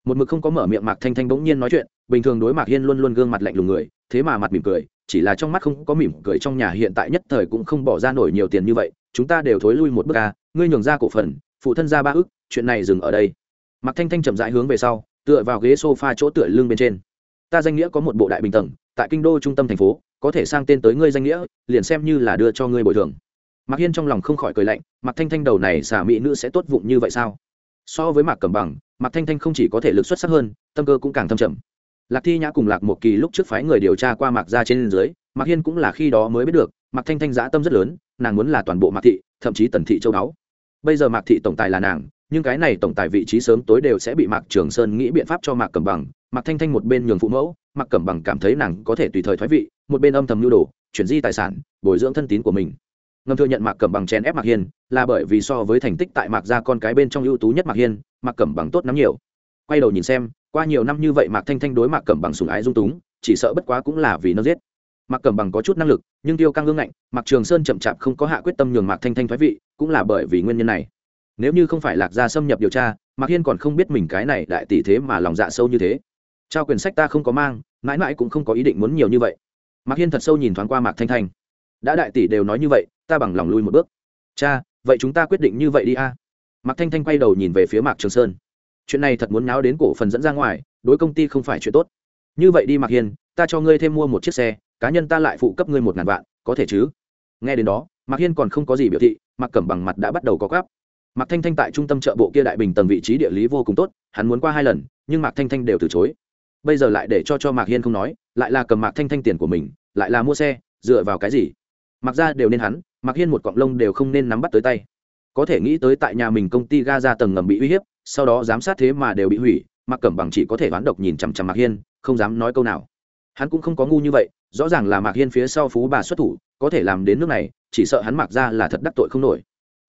một mực không có mở miệng mạc thanh thanh bỗng nhiên nói chuyện, bình thường đối mạc hiên luôn luôn gương mặt lạnh lùng người, thế mà mặt mỉm cười, chỉ là trong mắt không có mỉm cười trong nhà hiện tại nhất thời cũng không bỏ ra nổi nhiều tiền như vậy, chúng ta đều thối lui một bước ca ngươi nhường ra cổ phần, phụ thân ra ba ức chuyện này dừng ở đây. Mạc thanh thanh chậm rãi hướng về sau, tựa vào ghế sofa chỗ tựa lưng bên trên. Ta danh nghĩa có một bộ đại bình tầng, tại kinh đô trung tâm thành phố, có thể sang tên tới ngươi danh nghĩa, liền xem như là đưa cho ngươi bồi thường. Mạc hiên trong lòng không khỏi cười lạnh, mạc thanh thanh đầu này xả mỹ nữ sẽ tốt vụng như vậy sao? So với mạc cẩm bằng, mạc thanh thanh không chỉ có thể lực xuất sắc hơn, tâm cơ cũng càng thâm trầm. Lạc thi nhã cùng lạc một kỳ lúc trước phái người điều tra qua mạc ra trên dưới, mạc hiên cũng là khi đó mới biết được, mạc thanh thanh giã tâm rất lớn, nàng muốn là toàn bộ mạc thị, thậm chí tần thị châu đáo. Bây giờ mạc thị tổng tài là nàng, nhưng cái này tổng tài vị trí sớm tối đều sẽ bị mạc trường sơn nghĩ biện pháp cho mạc cẩm bằng. Mạc thanh thanh một bên nhường phụ mẫu, mạc cẩm bằng cảm thấy nàng có thể tùy thời thoái vị, một bên âm thầm nhu đồ, chuyển di tài sản, bồi dưỡng thân tín của mình ngầm thừa nhận mạc cẩm bằng chèn ép mạc hiên, là bởi vì so với thành tích tại mạc gia con cái bên trong ưu tú nhất mạc hiên, mạc cẩm bằng tốt lắm nhiều. Quay đầu nhìn xem, qua nhiều năm như vậy mạc thanh thanh đối mạc cẩm bằng sùng ái dung túng, chỉ sợ bất quá cũng là vì nó giết. Mạc cẩm bằng có chút năng lực, nhưng tiêu căng ngưng ngạnh, mạc trường sơn chậm chạp không có hạ quyết tâm nhường mạc thanh thanh thoái vị, cũng là bởi vì nguyên nhân này. Nếu như không phải lạc gia xâm nhập điều tra, mạc hiên còn không biết mình cái này đại tỷ thế mà lòng dạ sâu như thế. Trao quyền sách ta không có mang, mãi mãi cũng không có ý định muốn nhiều như vậy. Mạc hiên thật sâu nhìn thoáng qua mạc thanh thanh. Đã đại tỷ đều nói như vậy ta bằng lòng lui một bước. Cha vậy chúng ta quyết định như vậy đi a. Mạc thanh thanh quay đầu nhìn về phía mạc trường sơn. Chuyện này thật muốn náo đến cổ phần dẫn ra ngoài đối công ty không phải chuyện tốt. Như vậy đi mạc hiền, ta cho ngươi thêm mua một chiếc xe cá nhân ta lại phụ cấp ngươi một ngàn vạn có thể chứ? Nghe đến đó mạc hiên còn không có gì biểu thị mạc cẩm bằng mặt đã bắt đầu có gáp mạc thanh thanh tại trung tâm chợ bộ kia đại bình tầng vị trí địa lý vô cùng tốt hắn muốn qua hai lần nhưng mạc thanh thanh đều từ chối. Bây giờ lại để cho cho mạc hiên không nói lại là cầm mạc thanh thanh tiền của mình lại là mua xe dựa vào cái gì? Mặc ra đều nên hắn mạc hiên một cọng lông đều không nên nắm bắt tới tay. Có thể nghĩ tới tại nhà mình công ty ga ra tầng ngầm bị uy hiếp, sau đó giám sát thế mà đều bị hủy, mạc cẩm bằng chỉ có thể đoán độc nhìn chằm chằm mạc hiên, không dám nói câu nào. Hắn cũng không có ngu như vậy, rõ ràng là mạc hiên phía sau phú bà xuất thủ, có thể làm đến nước này, chỉ sợ hắn mặc ra là thật đắc tội không nổi.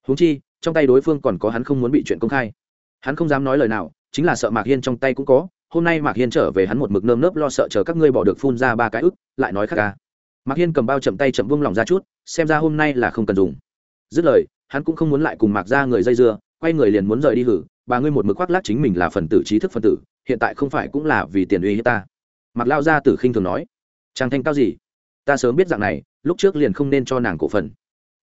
Húng chi, trong tay đối phương còn có hắn không muốn bị chuyện công khai. Hắn không dám nói lời nào, chính là sợ mạc hiên trong tay cũng có, hôm nay mạc hiên trở về hắn một mực nơm nớp lo sợ chờ các ngươi bỏ được phun ra ba cái ức, lại nói khác ca mạc hiên cầm bao chậm tay chậm vung lòng ra chút, xem ra hôm nay là không cần dùng. Dứt lời, hắn cũng không muốn lại cùng mạc ra người dây dưa, quay người liền muốn rời đi hử, bà ngươi một mực khoác lác chính mình là phần tử trí thức phần tử, hiện tại không phải cũng là vì tiền uy hiếp ta. Mạc lao Gia tử khinh thường nói trang thanh cao gì? Ta sớm biết dạng này, lúc trước liền không nên cho nàng cổ phần.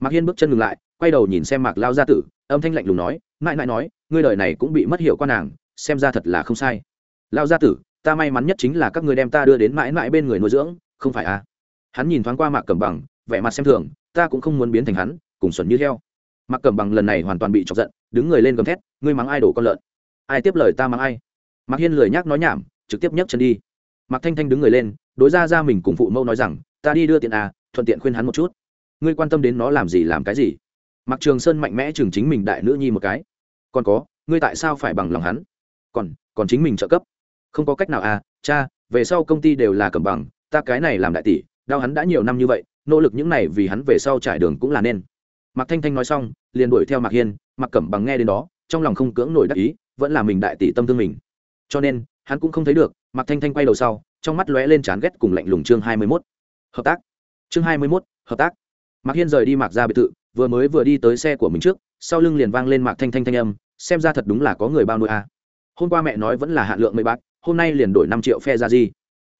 Mạc hiên bước chân ngừng lại, quay đầu nhìn xem mạc lao gia tử, âm thanh lạnh lùng nói, mãi mãi nói, ngươi đời này cũng bị mất hiệu qua nàng, xem ra thật là không sai. Lao gia tử, ta may mắn nhất chính là các ngươi đem ta đưa đến mãi mãi bên người nuôi dưỡng, không phải à? Hắn nhìn thoáng qua mạc cẩm bằng, vẻ mặt xem thường, ta cũng không muốn biến thành hắn, cùng xuẩn như heo mạc cẩm bằng lần này hoàn toàn bị chọc giận, đứng người lên gầm thét, ngươi mắng ai đổ con lợn? Ai tiếp lời ta mắng ai? Mạc hiên lười nhác nói nhảm, trực tiếp nhấc chân đi. Mạc thanh thanh đứng người lên, đối ra ra mình cùng phụ mẫu nói rằng, ta đi đưa tiền à thuận tiện khuyên hắn một chút. Ngươi quan tâm đến nó làm gì làm cái gì? Mạc trường sơn mạnh mẽ chừng chính mình đại nữ nhi một cái. Còn có, ngươi tại sao phải bằng lòng hắn? Còn còn chính mình trợ cấp. Không có cách nào à cha, về sau công ty đều là cầm bằng, ta cái này làm đại tỷ đau hắn đã nhiều năm như vậy, nỗ lực những này vì hắn về sau trải đường cũng là nên. Mạc thanh thanh nói xong, liền đuổi theo mạc hiên, mạc cẩm bằng nghe đến đó, trong lòng không cưỡng nổi đắc ý, vẫn là mình đại tỷ tâm thương mình. Cho nên, hắn cũng không thấy được, mạc thanh thanh quay đầu sau, trong mắt lóe lên chán ghét cùng lạnh lùng chương hai mươi mốt. Hợp tác. Chương hai mươi mốt, hợp tác. Mạc hiên rời đi mạc ra biệt thự, vừa mới vừa đi tới xe của mình trước, sau lưng liền vang lên mạc thanh thanh thanh âm, xem ra thật đúng là có người bao nuôi à. hôm qua mẹ nói vẫn là hạn lượng mấy bạc, hôm nay liền đổi năm triệu phe ra gì.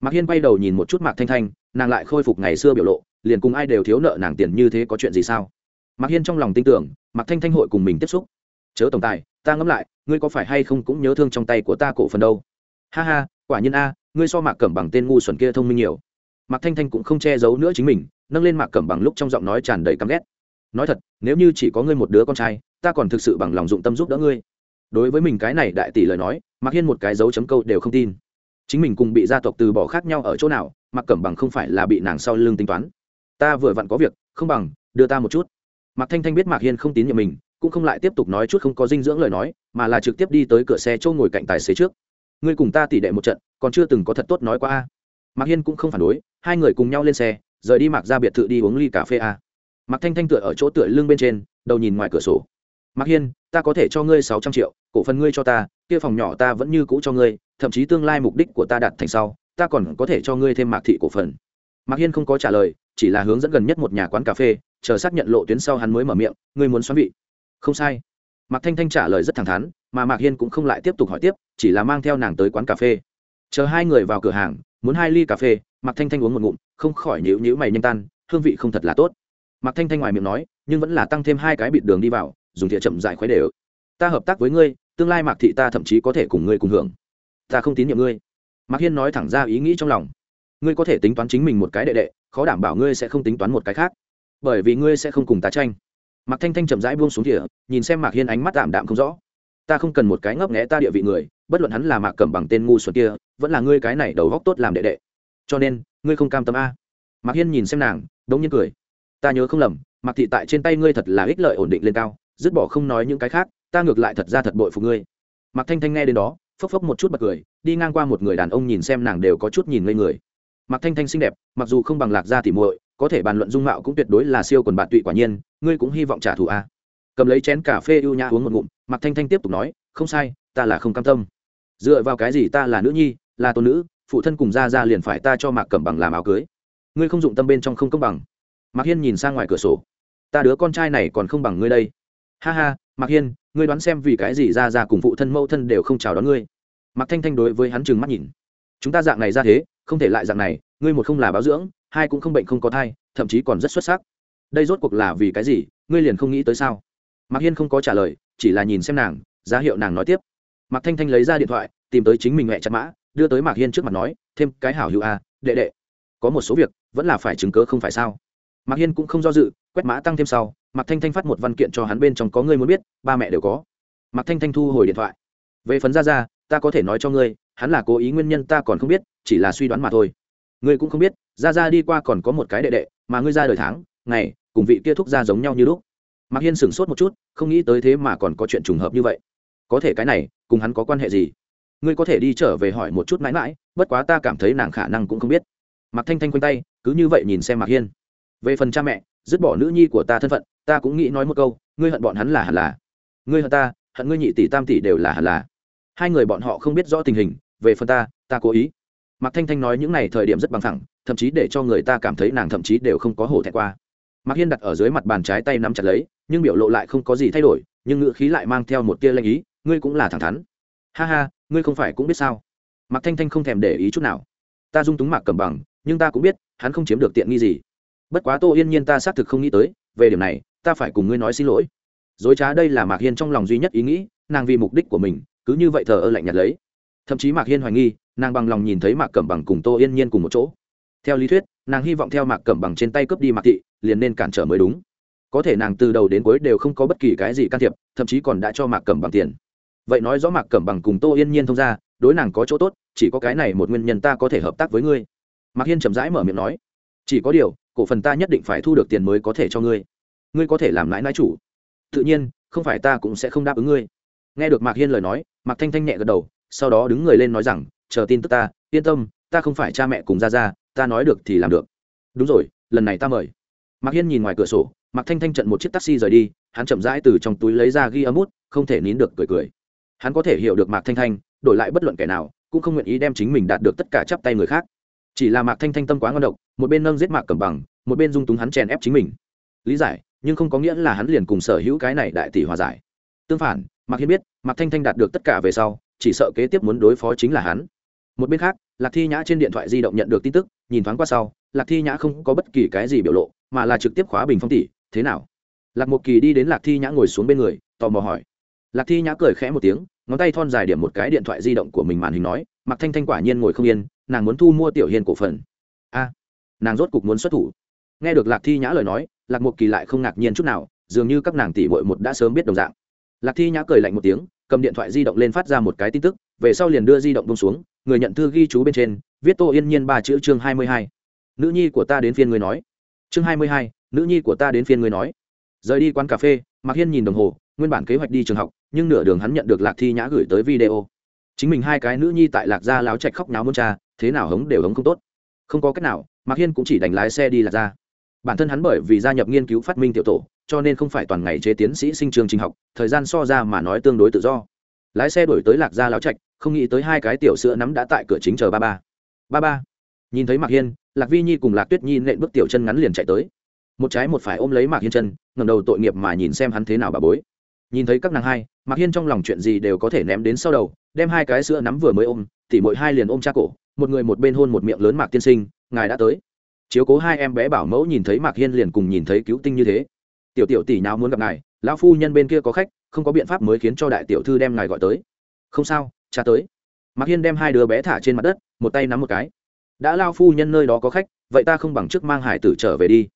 Mạc hiên quay đầu nhìn một chút mạc thanh thanh nàng lại khôi phục ngày xưa biểu lộ, liền cùng ai đều thiếu nợ nàng tiền như thế có chuyện gì sao? Mạc hiên trong lòng tin tưởng, mạc thanh thanh hội cùng mình tiếp xúc. Chớ tổng tài, ta ngẫm lại, ngươi có phải hay không cũng nhớ thương trong tay của ta cổ phần đâu? Ha ha, quả nhiên a, ngươi so mạc cẩm bằng tên ngu xuẩn kia thông minh nhiều. Mạc thanh thanh cũng không che giấu nữa chính mình, nâng lên mạc cẩm bằng lúc trong giọng nói tràn đầy căm ghét. Nói thật, nếu như chỉ có ngươi một đứa con trai, ta còn thực sự bằng lòng dụng tâm giúp đỡ ngươi. Đối với mình cái này đại tỷ lời nói, mạc hiên một cái dấu chấm câu đều không tin. Chính mình cùng bị gia tộc từ bỏ khác nhau ở chỗ nào mặc cẩm bằng không phải là bị nàng sau lưng tính toán. Ta vừa vặn có việc, không bằng, đưa ta một chút. Mạc thanh thanh biết mạc hiên không tín nhiệm mình, cũng không lại tiếp tục nói chút không có dinh dưỡng lời nói, mà là trực tiếp đi tới cửa xe châu ngồi cạnh tài xế trước. Ngươi cùng ta tỉ đệ một trận, còn chưa từng có thật tốt nói qua a. Mạc hiên cũng không phản đối, hai người cùng nhau lên xe, rời đi mạc ra biệt thự đi uống ly cà phê a. Mạc thanh thanh tựa ở chỗ tựa lưng bên trên, đầu nhìn ngoài cửa sổ. Mạc hiên, ta có thể cho ngươi sáu trăm triệu, cổ phần ngươi cho ta, kia phòng nhỏ ta vẫn như cũ cho ngươi, thậm chí tương lai mục đích của ta đạt thành sau ta còn có thể cho ngươi thêm mạc thị cổ phần. Mạc hiên không có trả lời, chỉ là hướng dẫn gần nhất một nhà quán cà phê, chờ xác nhận lộ tuyến sau hắn mới mở miệng, ngươi muốn xoắn vị? Không sai. Mạc thanh thanh trả lời rất thẳng thắn, mà mạc hiên cũng không lại tiếp tục hỏi tiếp, chỉ là mang theo nàng tới quán cà phê. Chờ hai người vào cửa hàng, muốn hai ly cà phê, mạc thanh thanh uống một ngụm, không khỏi nhữ nhữ mày nhanh tan, hương vị không thật là tốt. Mạc thanh thanh ngoài miệng nói, nhưng vẫn là tăng thêm hai cái bịt đường đi vào, dùng thìa chậm dại khuấy đều. Ta hợp tác với ngươi, tương lai mạc thị ta thậm chí có thể cùng ngươi cùng hưởng. Ta không tín nhiệm ngươi mạc hiên nói thẳng ra ý nghĩ trong lòng. Ngươi có thể tính toán chính mình một cái đệ đệ, khó đảm bảo ngươi sẽ không tính toán một cái khác. Bởi vì ngươi sẽ không cùng ta tranh. Mạc thanh thanh chậm rãi buông xuống thỉa nhìn xem mạc hiên ánh mắt tạm đạm không rõ. Ta không cần một cái ngấp nghẽ ta địa vị người, bất luận hắn là mạc cẩm bằng tên ngu xuẩn kia, vẫn là ngươi cái này đầu góc tốt làm đệ đệ. Cho nên, ngươi không cam tâm a. Mạc hiên nhìn xem nàng, đống nhiên cười. Ta nhớ không lầm, mạc thị tại trên tay ngươi thật là ích lợi ổn định lên cao, dứt bỏ không nói những cái khác, ta ngược lại thật ra thật bội phục ngươi. Mạc thanh thanh nghe đến đó phốc phốc một chút bật cười, đi ngang qua một người đàn ông nhìn xem nàng đều có chút nhìn ngây người. Mặc thanh thanh xinh đẹp, mặc dù không bằng lạc gia tỉ muội, có thể bàn luận dung mạo cũng tuyệt đối là siêu quần bạn tụy quả nhiên, ngươi cũng hy vọng trả thù a. Cầm lấy chén cà phê ưu nhã uống một ngụm mặc thanh thanh tiếp tục nói, không sai, ta là không cam tâm. Dựa vào cái gì ta là nữ nhi, là tôn nữ, phụ thân cùng ra ra liền phải ta cho mạc cẩm bằng làm áo cưới. Ngươi không dụng tâm bên trong không công bằng. Mạc hiên nhìn sang ngoài cửa sổ. Ta đứa con trai này còn không bằng ngươi đây ha ha, mạc hiên, ngươi đoán xem vì cái gì ra ra cùng phụ thân mẫu thân đều không chào đón ngươi? Mạc thanh thanh đối với hắn trừng mắt nhìn. Chúng ta dạng này ra thế, không thể lại dạng này, ngươi một không là báo dưỡng, hai cũng không bệnh không có thai, thậm chí còn rất xuất sắc. Đây rốt cuộc là vì cái gì, ngươi liền không nghĩ tới sao? Mạc hiên không có trả lời, chỉ là nhìn xem nàng, giá hiệu nàng nói tiếp. Mạc thanh thanh lấy ra điện thoại, tìm tới chính mình mẹ chặt mã, đưa tới mạc hiên trước mặt nói, thêm cái hảo hữu a, đệ đệ. Có một số việc, vẫn là phải chứng cớ không phải sao? Mạc hiên cũng không do dự, quét mã tăng thêm sau mạc thanh thanh phát một văn kiện cho hắn bên trong có ngươi muốn biết, ba mẹ đều có. Mạc thanh thanh thu hồi điện thoại. Về phần ra ra ta có thể nói cho ngươi, hắn là cố ý nguyên nhân ta còn không biết, chỉ là suy đoán mà thôi. Ngươi cũng không biết ra ra đi qua còn có một cái đệ đệ, mà ngươi ra đời tháng, ngày, cùng vị kia thúc ra giống nhau như lúc. Mạc hiên sửng sốt một chút, không nghĩ tới thế mà còn có chuyện trùng hợp như vậy. Có thể cái này, cùng hắn có quan hệ gì? Ngươi có thể đi trở về hỏi một chút mãi mãi, bất quá ta cảm thấy nàng khả năng cũng không biết. Mạc thanh thanh quanh tay, cứ như vậy nhìn xem mạc hiên. Về phần cha mẹ dứt bỏ nữ nhi của ta thân phận, ta cũng nghĩ nói một câu, ngươi hận bọn hắn là hẳn là. Ngươi hận ta, hận ngươi nhị tỷ tam tỷ đều là hẳn là. Hai người bọn họ không biết rõ tình hình, về phần ta ta cố ý. Mạc thanh thanh nói những n à y thời điểm rất bằng thẳng, thậm chí để cho người ta cảm thấy nàng thậm chí đều không có hổ thẹn qua. Mạc hiên đặt ở dưới mặt bàn trái tay nắm chặt lấy, nhưng biểu lộ lại không có gì thay đổi, nhưng ngữ khí lại mang theo một tia lanh ý, ngươi cũng là thẳng thắn. Ha ha, ngươi không phải cũng biết sao? Mạc thanh thanh không thèm để ý chút nào. Ta dung túng mạc cầm bằng, nhưng ta cũng biết, hắn không chiếm được tiện nghi gì bất quá tô yên nhiên ta xác thực không nghĩ tới, về điểm này, ta phải cùng ngươi nói xin lỗi. Dối trá đây là mạc hiên trong lòng duy nhất ý nghĩ, nàng vì mục đích của mình, cứ như vậy thờ ơ lạnh nhạt lấy. Thậm chí mạc hiên hoài nghi, nàng bằng lòng nhìn thấy mạc cẩm bằng cùng tô yên nhiên cùng một chỗ. Theo lý thuyết, nàng hy vọng theo mạc cẩm bằng trên tay cướp đi mạc thị, liền nên cản trở mới đúng. Có thể nàng từ đầu đến cuối đều không có bất kỳ cái gì can thiệp, thậm chí còn đã cho mạc cẩm bằng tiền. Vậy nói rõ mạc cẩm bằng cùng tô yên nhiên thông ra, đối nàng có chỗ tốt, chỉ có cái này một nguyên nhân ta có thể hợp tác với ngươi. Mạc hiên chậm rãi mở miệng nói chỉ có điều, cổ phần ta nhất định phải thu được tiền mới có thể cho ngươi. Ngươi có thể làm lãi lãi chủ. Tự nhiên, không phải ta cũng sẽ không đáp ứng ngươi. Nghe được mạc hiên lời nói, mạc thanh thanh nhẹ gật đầu, sau đó đứng người lên nói rằng, chờ tin tức ta, yên tâm, ta không phải cha mẹ cùng ra ra ta nói được thì làm được. Đúng rồi, lần này ta mời. Mạc hiên nhìn ngoài cửa sổ, mạc thanh thanh trận một chiếc taxi rời đi, hắn chậm rãi từ trong túi lấy ra ghi âm út không thể nín được cười cười. Hắn có thể hiểu được mạc thanh thanh, đổi lại bất luận kẻ nào, cũng không nguyện ý đem chính mình đạt được tất cả chắp tay người khác chỉ là mạc thanh thanh tâm quá ngon độc, một bên nâng giết mạc cầm bằng, một bên dung túng hắn chèn ép chính mình. Lý giải, nhưng không có nghĩa là hắn liền cùng sở hữu cái này đại tỷ hòa giải. Tương phản, mạc hiên biết, mạc thanh thanh đạt được tất cả về sau, chỉ sợ kế tiếp muốn đối phó chính là hắn. Một bên khác, lạc thi nhã trên điện thoại di động nhận được tin tức, nhìn thoáng qua sau, lạc thi nhã không có bất kỳ cái gì biểu lộ, mà là trực tiếp khóa bình phong tỷ thế nào? Lạc một kỳ đi đến lạc thi nhã ngồi xuống bên người, tò mò hỏi. Lạc thi nhã cười khẽ một tiếng, ngón tay thon dài điểm một cái điện thoại di động của mình màn hình nói Mạc thanh thanh quả nhiên ngồi không yên, nàng muốn thu mua tiểu hiền cổ phần. A, nàng rốt cục muốn xuất thủ. Nghe được lạc thi nhã lời nói, lạc mục kỳ lại không ngạc nhiên chút nào, dường như các nàng tỷ bội một đã sớm biết đồng dạng. Lạc thi nhã cười lạnh một tiếng, cầm điện thoại di động lên phát ra một cái tin tức, về sau liền đưa di động bông xuống, người nhận thư ghi chú bên trên, viết tô yên nhiên ba chữ chương hai mươi hai. Nữ nhi của ta đến phiên người nói. Chương hai mươi hai, nữ nhi của ta đến phiên người nói. Rời đi quán cà phê, mạc hiên nhìn đồng hồ, nguyên bản kế hoạch đi trường học, nhưng nửa đường hắn nhận được lạc thi nhã gửi tới video chính mình hai cái nữ nhi tại lạc gia láo chạch khóc nháo môn cha, thế nào hống đều hống không tốt. Không có cách nào, mạc hiên cũng chỉ đánh lái xe đi lạc gia. Bản thân hắn bởi vì gia nhập nghiên cứu phát minh tiểu tổ, cho nên không phải toàn ngày chế tiến sĩ sinh trường trình học, thời gian so ra mà nói tương đối tự do. Lái xe đổi tới lạc gia láo trạch, không nghĩ tới hai cái tiểu sữa nắm đã tại cửa chính chờ ba ba. Ba ba, nhìn thấy mạc hiên, lạc vi nhi cùng lạc tuyết nhi nện bước tiểu chân ngắn liền chạy tới. Một trái một phải ôm lấy mạc hiên chân ngầm đầu tội nghiệp mà nhìn xem hắn thế nào bà bối nhìn thấy các nàng hai, mạc hiên trong lòng chuyện gì đều có thể ném đến sau đầu, đem hai cái sữa nắm vừa mới ôm, tỉ mỗi hai liền ôm cha cổ, một người một bên hôn một miệng lớn mạc tiên sinh, ngài đã tới. Chiếu cố hai em bé bảo mẫu nhìn thấy mạc hiên liền cùng nhìn thấy cứu tinh như thế. Tiểu tiểu tỷ nào muốn gặp ngài, lão phu nhân bên kia có khách, không có biện pháp mới khiến cho đại tiểu thư đem ngài gọi tới. Không sao, cha tới. Mạc hiên đem hai đứa bé thả trên mặt đất, một tay nắm một cái. Đã lao phu nhân nơi đó có khách, vậy ta không bằng chức mang hải tử trở về đi.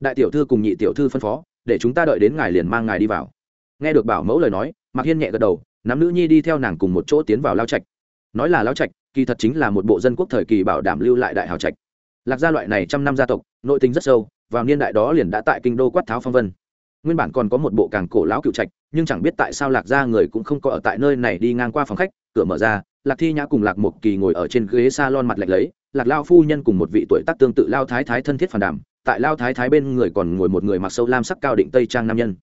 Đại tiểu thư cùng nhị tiểu thư phân phó, để chúng ta đợi đến ngài liền mang ngài đi vào nghe được bảo mẫu lời nói, mạc hiên nhẹ gật đầu, nắm nữ nhi đi theo nàng cùng một chỗ tiến vào lao trạch. Nói là lao trạch, kỳ thật chính là một bộ dân quốc thời kỳ bảo đảm lưu lại đại hào trạch. Lạc gia loại này trăm năm gia tộc, nội tình rất sâu, vào niên đại đó liền đã tại kinh đô quát tháo phong vân. Nguyên bản còn có một bộ càng cổ lão cựu trạch, nhưng chẳng biết tại sao lạc gia người cũng không có ở tại nơi này đi ngang qua phòng khách, cửa mở ra, lạc thi nhã cùng lạc một kỳ ngồi ở trên ghế s a lon mặt lệch lấy, lạc lao phu nhân cùng một vị tuổi tác tương tự lao thái thái thân thiết phản đàm tại lao thái thái bên người còn ngồi một người mặc sâu lam sắc cao định tây trang nam nhân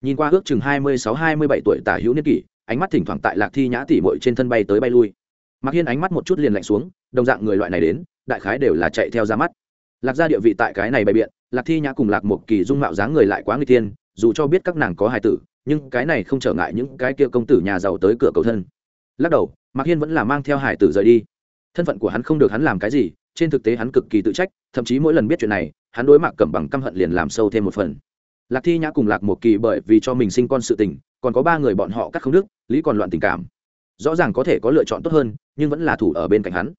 nhìn qua ước chừng hai mươi sáu, hai mươi bảy tuổi tả hữu niên kỷ, ánh mắt thỉnh thoảng tại lạc thi nhã tỉ mội trên thân bay tới bay lui. Mặc hiên ánh mắt một chút liền lạnh xuống, đồng dạng người loại này đến, đại khái đều là chạy theo ra mắt. Lạc gia địa vị tại cái này bày biện, lạc thi nhã cùng lạc một kỳ dung mạo dáng người lại quá người tiên dù cho biết các nàng có hài tử, nhưng cái này không trở ngại những cái kia công tử nhà giàu tới cửa cầu thân. Lắc đầu, mạc hiên vẫn là mang theo hải tử rời đi. Thân phận của hắn không được hắn làm cái gì, trên thực tế hắn cực kỳ tự trách, thậm chí mỗi lần biết chuyện này, hắn đối mạc cẩm bằng căm hận liền làm sâu thêm một phần lạc thi nhã cùng lạc một kỳ bởi vì cho mình sinh con sự tình, còn có ba người bọn họ cắt không đức lý còn loạn tình cảm. Rõ ràng có thể có lựa chọn tốt hơn, nhưng vẫn là thủ ở bên cạnh hắn.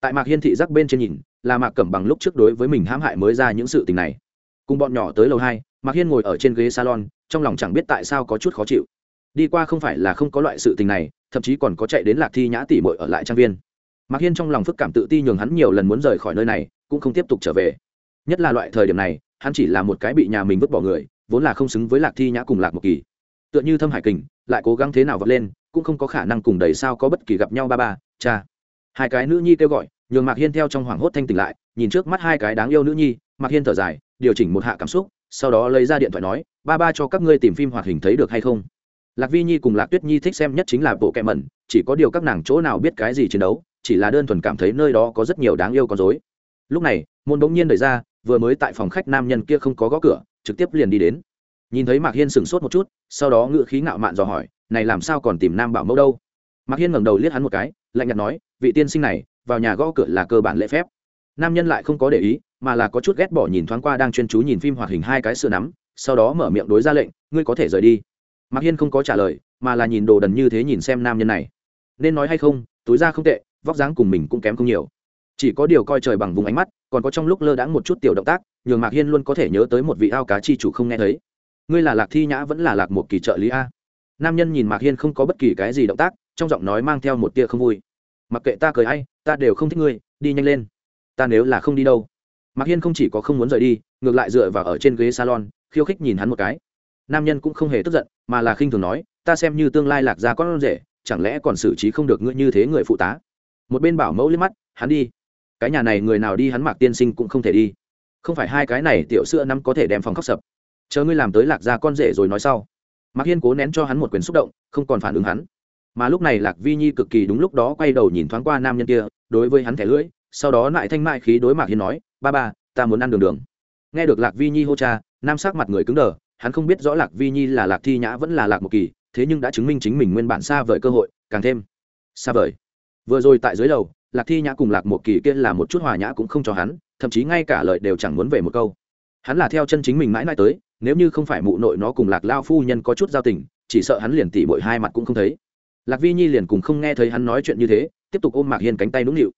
Tại mạc hiên thị giác bên trên nhìn, là mạc cẩm bằng lúc trước đối với mình hãm hại mới ra những sự tình này. Cùng bọn nhỏ tới lầu hai, mạc hiên ngồi ở trên ghế salon, trong lòng chẳng biết tại sao có chút khó chịu. Đi qua không phải là không có loại sự tình này, thậm chí còn có chạy đến lạc thi nhã tỉ mội ở lại trang viên. Mạc hiên trong lòng phức cảm tự ti nhường hắn nhiều lần muốn rời khỏi nơi này, cũng không tiếp tục trở về. Nhất là loại thời điểm này, hắn chỉ là một cái bị nhà mình vứt bỏ người vốn là không xứng với lạc thi nhã cùng lạc một kỳ. Tựa như thâm hải kình, lại cố gắng thế nào vọt lên, cũng không có khả năng cùng đầy sao có bất kỳ gặp nhau ba ba, cha. Hai cái nữ nhi kêu gọi, nhường mạc hiên theo trong hoảng hốt thanh tỉnh lại, nhìn trước mắt hai cái đáng yêu nữ nhi, mạc hiên thở dài, điều chỉnh một hạ cảm xúc, sau đó lấy ra điện thoại nói, ba ba cho các ngươi tìm phim hoạt hình thấy được hay không? Lạc vi nhi cùng lạc tuyết nhi thích xem nhất chính là bộ kẹ mẩn, chỉ có điều các nàng chỗ nào biết cái gì chiến đấu, chỉ là đơn thuần cảm thấy nơi đó có rất nhiều đáng yêu con dối lúc này, môn bỗng nhiên đẩy ra, vừa mới tại phòng khách nam nhân kia không có gõ cửa trực tiếp liền đi đến. Nhìn thấy mạc hiên sửng sốt một chút, sau đó ngựa khí ngạo mạn dò hỏi, này làm sao còn tìm nam bảo mẫu đâu? Mạc hiên ngẩng đầu liếc hắn một cái, lạnh nhạt nói, vị tiên sinh này, vào nhà gõ cửa là cơ bản lễ phép. Nam nhân lại không có để ý, mà là có chút ghét bỏ nhìn thoáng qua đang chuyên chú nhìn phim hoạt hình hai cái sữa nắm, sau đó mở miệng đối ra lệnh, ngươi có thể rời đi. Mạc hiên không có trả lời, mà là nhìn đồ đần như thế nhìn xem nam nhân này. Nên nói hay không, túi ra không tệ, vóc dáng cùng mình cũng kém không nhiều chỉ có điều coi trời bằng vùng ánh mắt, còn có trong lúc lơ đãng một chút tiểu động tác, nhường mạc hiên luôn có thể nhớ tới một vị ao cá chi chủ không nghe thấy. Ngươi là lạc thi nhã vẫn là lạc một kỳ trợ lý a? Nam nhân nhìn mạc hiên không có bất kỳ cái gì động tác, trong giọng nói mang theo một tia không vui. Mặc kệ ta cười hay, ta đều không thích ngươi, đi nhanh lên. Ta nếu là không đi đâu. Mạc hiên không chỉ có không muốn rời đi, ngược lại dựa vào ở trên ghế salon, khiêu khích nhìn hắn một cái. Nam nhân cũng không hề tức giận, mà là khinh thường nói, ta xem như tương lai lạc ra con rể, chẳng lẽ còn xử trí không được ngươi như thế người phụ tá? Một bên bảo mẫu liếc mắt, hắn đi cái nhà này người nào đi hắn mạc tiên sinh cũng không thể đi. Không phải hai cái này tiểu sữa năm có thể đem phòng khóc sập. Chờ ngươi làm tới lạc gia con rể rồi nói sau. Mạc hiên cố nén cho hắn một quyền xúc động, không còn phản ứng hắn. Mà lúc này lạc vi nhi cực kỳ đúng lúc đó quay đầu nhìn thoáng qua nam nhân kia, đối với hắn thẻ lưỡi, sau đó lại thanh mại khí đối mạc hiên nói, ba ba, ta muốn ăn đường đường. Nghe được lạc vi nhi hô cha, nam sắc mặt người cứng đờ, hắn không biết rõ lạc vi nhi là lạc thi nhã vẫn là lạc một kỳ, thế nhưng đã chứng minh chính mình nguyên bản xa vời cơ hội, càng thêm xa vời. Vừa rồi tại dưới lầu lạc thi nhã cùng lạc một kỳ kia là một chút hòa nhã cũng không cho hắn, thậm chí ngay cả lời đều chẳng muốn về một câu. Hắn là theo chân chính mình mãi mãi tới, nếu như không phải mụ nội nó cùng lạc lao phu nhân có chút giao tình, chỉ sợ hắn liền tỉ bội hai mặt cũng không thấy. Lạc vi nhi liền cùng không nghe thấy hắn nói chuyện như thế, tiếp tục ôm mạc hiên cánh tay nũng nịu.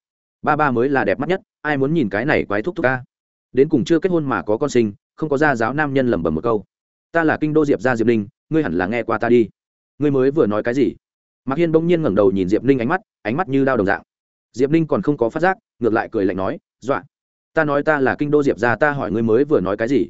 Ba ba mới là đẹp mắt nhất, ai muốn nhìn cái này quái thúc thúc ca? Đến cùng chưa kết hôn mà có con sinh, không có gia giáo nam nhân lẩm bẩm một câu. Ta là kinh đô diệp gia diệp ninh, ngươi hẳn là nghe qua ta đi. Ngươi mới vừa nói cái gì? Mạc hiên bỗng nhiên ngẩng đầu nhìn diệp ninh ánh mắt ánh mắt như đao đồng dạng diệp ninh còn không có phát giác, ngược lại cười lạnh nói, dọa, ta nói ta là kinh đô diệp gia, ta hỏi ngươi mới vừa nói cái gì?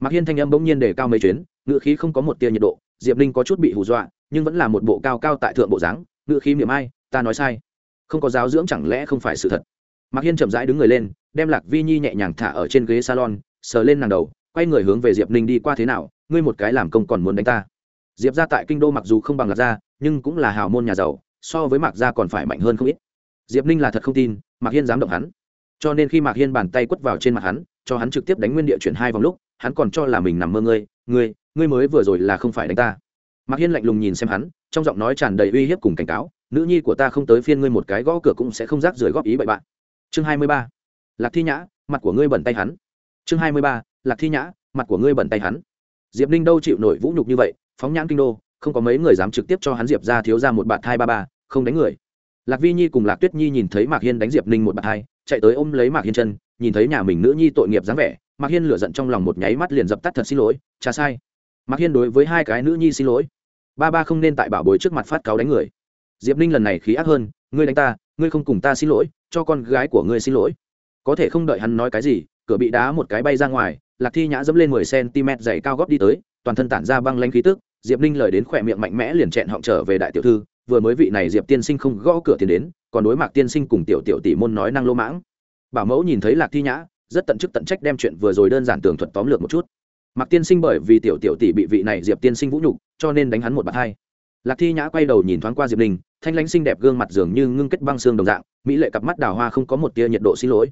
Mạc hiên thanh âm bỗng nhiên để cao mấy chuyến ngự khí không có một tia nhiệt độ, diệp ninh có chút bị hù dọa, nhưng vẫn là một bộ cao cao tại thượng bộ dáng ngự khí miệng ai ta nói sai, không có giáo dưỡng chẳng lẽ không phải sự thật? Mạc hiên chậm rãi đứng người lên, đem lạc vi nhi nhẹ nhàng thả ở trên ghế salon, sờ lên nàng đầu, quay người hướng về diệp ninh đi qua thế nào, ngươi một cái làm công còn muốn đánh ta. Diệp ra tại kinh đô mặc dù không bằng lạc gia, nhưng cũng là hào môn nhà giàu, so với mạc gia còn phải mạnh hơn không ít diệp ninh là thật không tin, mạc hiên dám động hắn. Cho nên khi mạc hiên bàn tay quất vào trên mặt hắn, cho hắn trực tiếp đánh nguyên địa chuyển hai vòng lúc, hắn còn cho là mình nằm mơ ngươi ngươi ngươi mới vừa rồi là không phải đánh ta. Mạc hiên lạnh lùng nhìn xem hắn, trong giọng nói tràn đầy uy hiếp cùng cảnh cáo, nữ nhi của ta không tới phiên ngươi một cái gõ cửa cũng sẽ không rác rưởi góp ý bậy bạn. Chương hai mươi ba, lạc thi nhã, mặt của ngươi bẩn tay hắn. Chương hai mươi ba, lạc thi nhã, mặt của ngươi bẩn tay hắn. Diệp ninh đâu chịu nổi vũ nhục như vậy, phóng nhãn kinh đô, không có mấy người dám trực tiếp cho hắn diệp ra thiếu ra một bạt hai ba ba, không đánh người lạc vi nhi cùng lạc tuyết nhi nhìn thấy mạc hiên đánh diệp ninh một bạt hai, chạy tới ôm lấy mạc hiên chân, nhìn thấy nhà mình nữ nhi tội nghiệp dáng vẻ, mạc hiên lửa giận trong lòng một nháy mắt liền dập tắt thật xin lỗi cha sai. Mạc hiên đối với hai cái nữ nhi xin lỗi. Ba ba không nên tại bảo bối trước mặt phát cáo đánh người. Diệp ninh lần này khí ác hơn, ngươi đánh ta, ngươi không cùng ta xin lỗi, cho con gái của ngươi xin lỗi. Có thể không đợi hắn nói cái gì, cửa bị đá một cái bay ra ngoài, lạc thi nhã dẫm lên mười cm dày cao góp đi tới, toàn thân tản ra băng lanh khí tức, diệp ninh lời đến khỏe miệng mạnh mẽ liền chẹn họng trở về đại tiểu thư vừa mới vị này diệp tiên sinh không gõ cửa tiền đến, còn đối mặt tiên sinh cùng tiểu tiểu tỷ môn nói năng lô mãng. Bảo mẫu nhìn thấy lạc thi nhã, rất tận chức tận trách đem chuyện vừa rồi đơn giản tường thuật tóm lược một chút. Mặc tiên sinh bởi vì tiểu tiểu tỷ bị vị này diệp tiên sinh vũ nhục, cho nên đánh hắn một bạt hai. Lạc thi nhã quay đầu nhìn thoáng qua diệp ninh, thanh lãnh xinh đẹp gương mặt dường như ngưng kết băng xương đồng dạng, mỹ lệ cặp mắt đào hoa không có một tia nhiệt độ xin lỗi.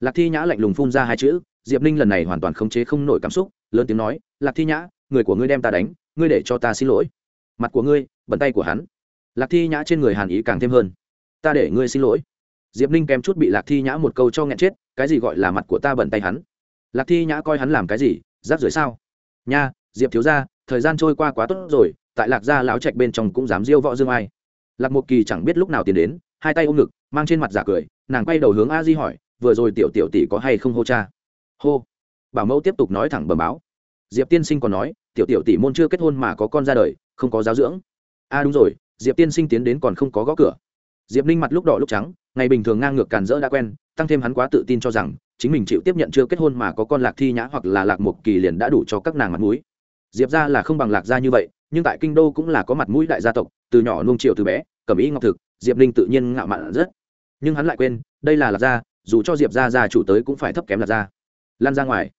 Lạc thi nhã lạnh lùng phun ra hai chữ, diệp ninh lần này hoàn toàn khống chế không nổi cảm xúc, lớn tiếng nói, lạc thi nhã, người của ngươi đem ta đánh, ngươi để cho ta xin lỗi. Mặt của ngươi bẩn tay của hắn lạc thi nhã trên người hàn ý càng thêm hơn. Ta để ngươi xin lỗi. Diệp ninh kém chút bị lạc thi nhã một câu cho nghẹn chết, cái gì gọi là mặt của ta bẩn tay hắn. Lạc thi nhã coi hắn làm cái gì giáp rưỡi sao? Nha, diệp thiếu ra thời gian trôi qua quá tốt rồi, tại lạc gia lão trạch bên trong cũng dám diêu võ dương ai. Lạc một kỳ chẳng biết lúc nào tiến đến, hai tay ôm ngực, mang trên mặt giả cười, nàng quay đầu hướng a di hỏi, vừa rồi tiểu tiểu tỷ có hay không hô cha? Hô. Bảo mẫu tiếp tục nói thẳng bẩm báo. Diệp tiên sinh còn nói, tiểu tiểu tỷ môn chưa kết hôn mà có con ra đời, không có giáo dưỡng. A đúng rồi diệp tiên sinh tiến đến còn không có gõ cửa diệp ninh mặt lúc đỏ lúc trắng ngày bình thường ngang ngược càn rỡ đã quen tăng thêm hắn quá tự tin cho rằng chính mình chịu tiếp nhận chưa kết hôn mà có con lạc thi nhã hoặc là lạc một kỳ liền đã đủ cho các nàng mặt mũi diệp ra là không bằng lạc gia như vậy nhưng tại kinh đô cũng là có mặt mũi đại gia tộc từ nhỏ nung triệu từ bé cầm ý ngọc thực diệp ninh tự nhiên ngạo mạn rất nhưng hắn lại quên đây là lạc gia dù cho diệp gia gia chủ tới cũng phải thấp kém lạc gia lan ra ngoài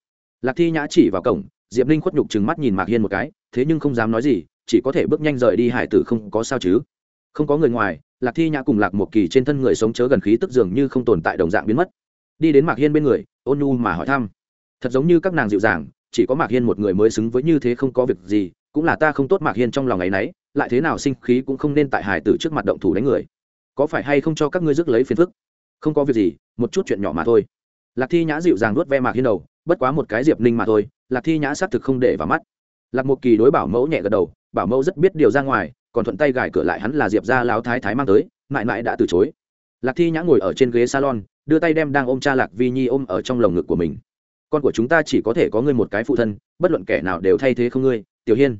lạc thi nhã chỉ vào cổng diệp ninh khuất nhục trừng mắt nhìn mạc hiên một cái thế nhưng không dám nói gì chỉ có thể bước nhanh rời đi hải tử không có sao chứ. Không có người ngoài, lạc thi nhã cùng lạc một kỳ trên thân người sống chớ gần khí tức dường như không tồn tại đồng dạng biến mất. Đi đến mạc hiên bên người, ôn nhu mà hỏi thăm. Thật giống như các nàng dịu dàng, chỉ có mạc hiên một người mới xứng với như thế không có việc gì, cũng là ta không tốt mạc hiên trong lòng ấ y n ấ y lại thế nào sinh khí cũng không nên tại hải tử trước mặt động thủ đánh người. Có phải hay không cho các ngươi rước lấy phiền phức? Không có việc gì, một chút chuyện nhỏ mà thôi. Lạc thi nhã dịu dàng nuốt ve mạc hiên đầu, bất quá một cái diệp ninh mà thôi, lạc thi nhã xác thực không để vào mắt lạc một kỳ đối bảo mẫu nhẹ gật đầu, bảo mẫu rất biết điều ra ngoài, còn thuận tay gài cửa lại hắn là diệp ra láo thái thái mang tới, mãi mãi đã từ chối. Lạc thi nhã ngồi ở trên ghế salon, đưa tay đem đang ôm cha lạc vi nhi ôm ở trong lồng ngực của mình. Con của chúng ta chỉ có thể có ngươi một cái phụ thân, bất luận kẻ nào đều thay thế không ngươi, tiểu hiên.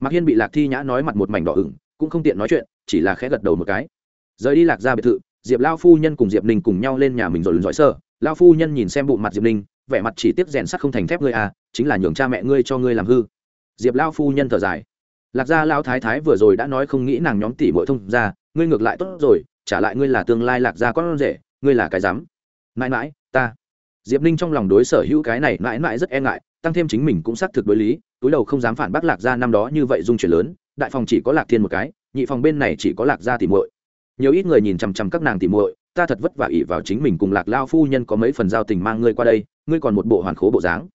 Mạc hiên bị lạc thi nhã nói mặt một mảnh đỏ ửng, cũng không tiện nói chuyện, chỉ là khẽ gật đầu một cái. Rời đi lạc ra biệt thự, diệp lao phu nhân cùng diệp ninh cùng nhau lên nhà mình rồi lần giỏi sơ. Lao phu nhân nhìn xem bụng mặt diệp ninh, vẻ mặt chỉ tiếp rèn sắt không thành thép ngươi à chính là nhường cha mẹ ngươi cho ngươi làm hư diệp lao phu nhân thở dài. Lạc gia lao thái thái vừa rồi đã nói không nghĩ nàng nhóm tỷ bội thông ra ngươi ngược lại tốt rồi, trả lại ngươi là tương lai lạc gia con rể, ngươi là cái dám mãi mãi, ta. Diệp ninh trong lòng đối sở hữu cái này mãi mãi rất e ngại, tăng thêm chính mình cũng xác thực đối lý, túi đầu không dám phản bác lạc gia năm đó như vậy dung chuyển lớn, đại phòng chỉ có lạc thiên một cái, nhị phòng bên này chỉ có lạc gia tỉ muội. Nhiều ít người nhìn chằm chằm các nàng tỉ muội, ta thật vất vả ỉ vào chính mình cùng lạc lao phu nhân có mấy phần giao tình mang ngươi qua đây, ngươi còn một bộ hoàn khố bộ dáng.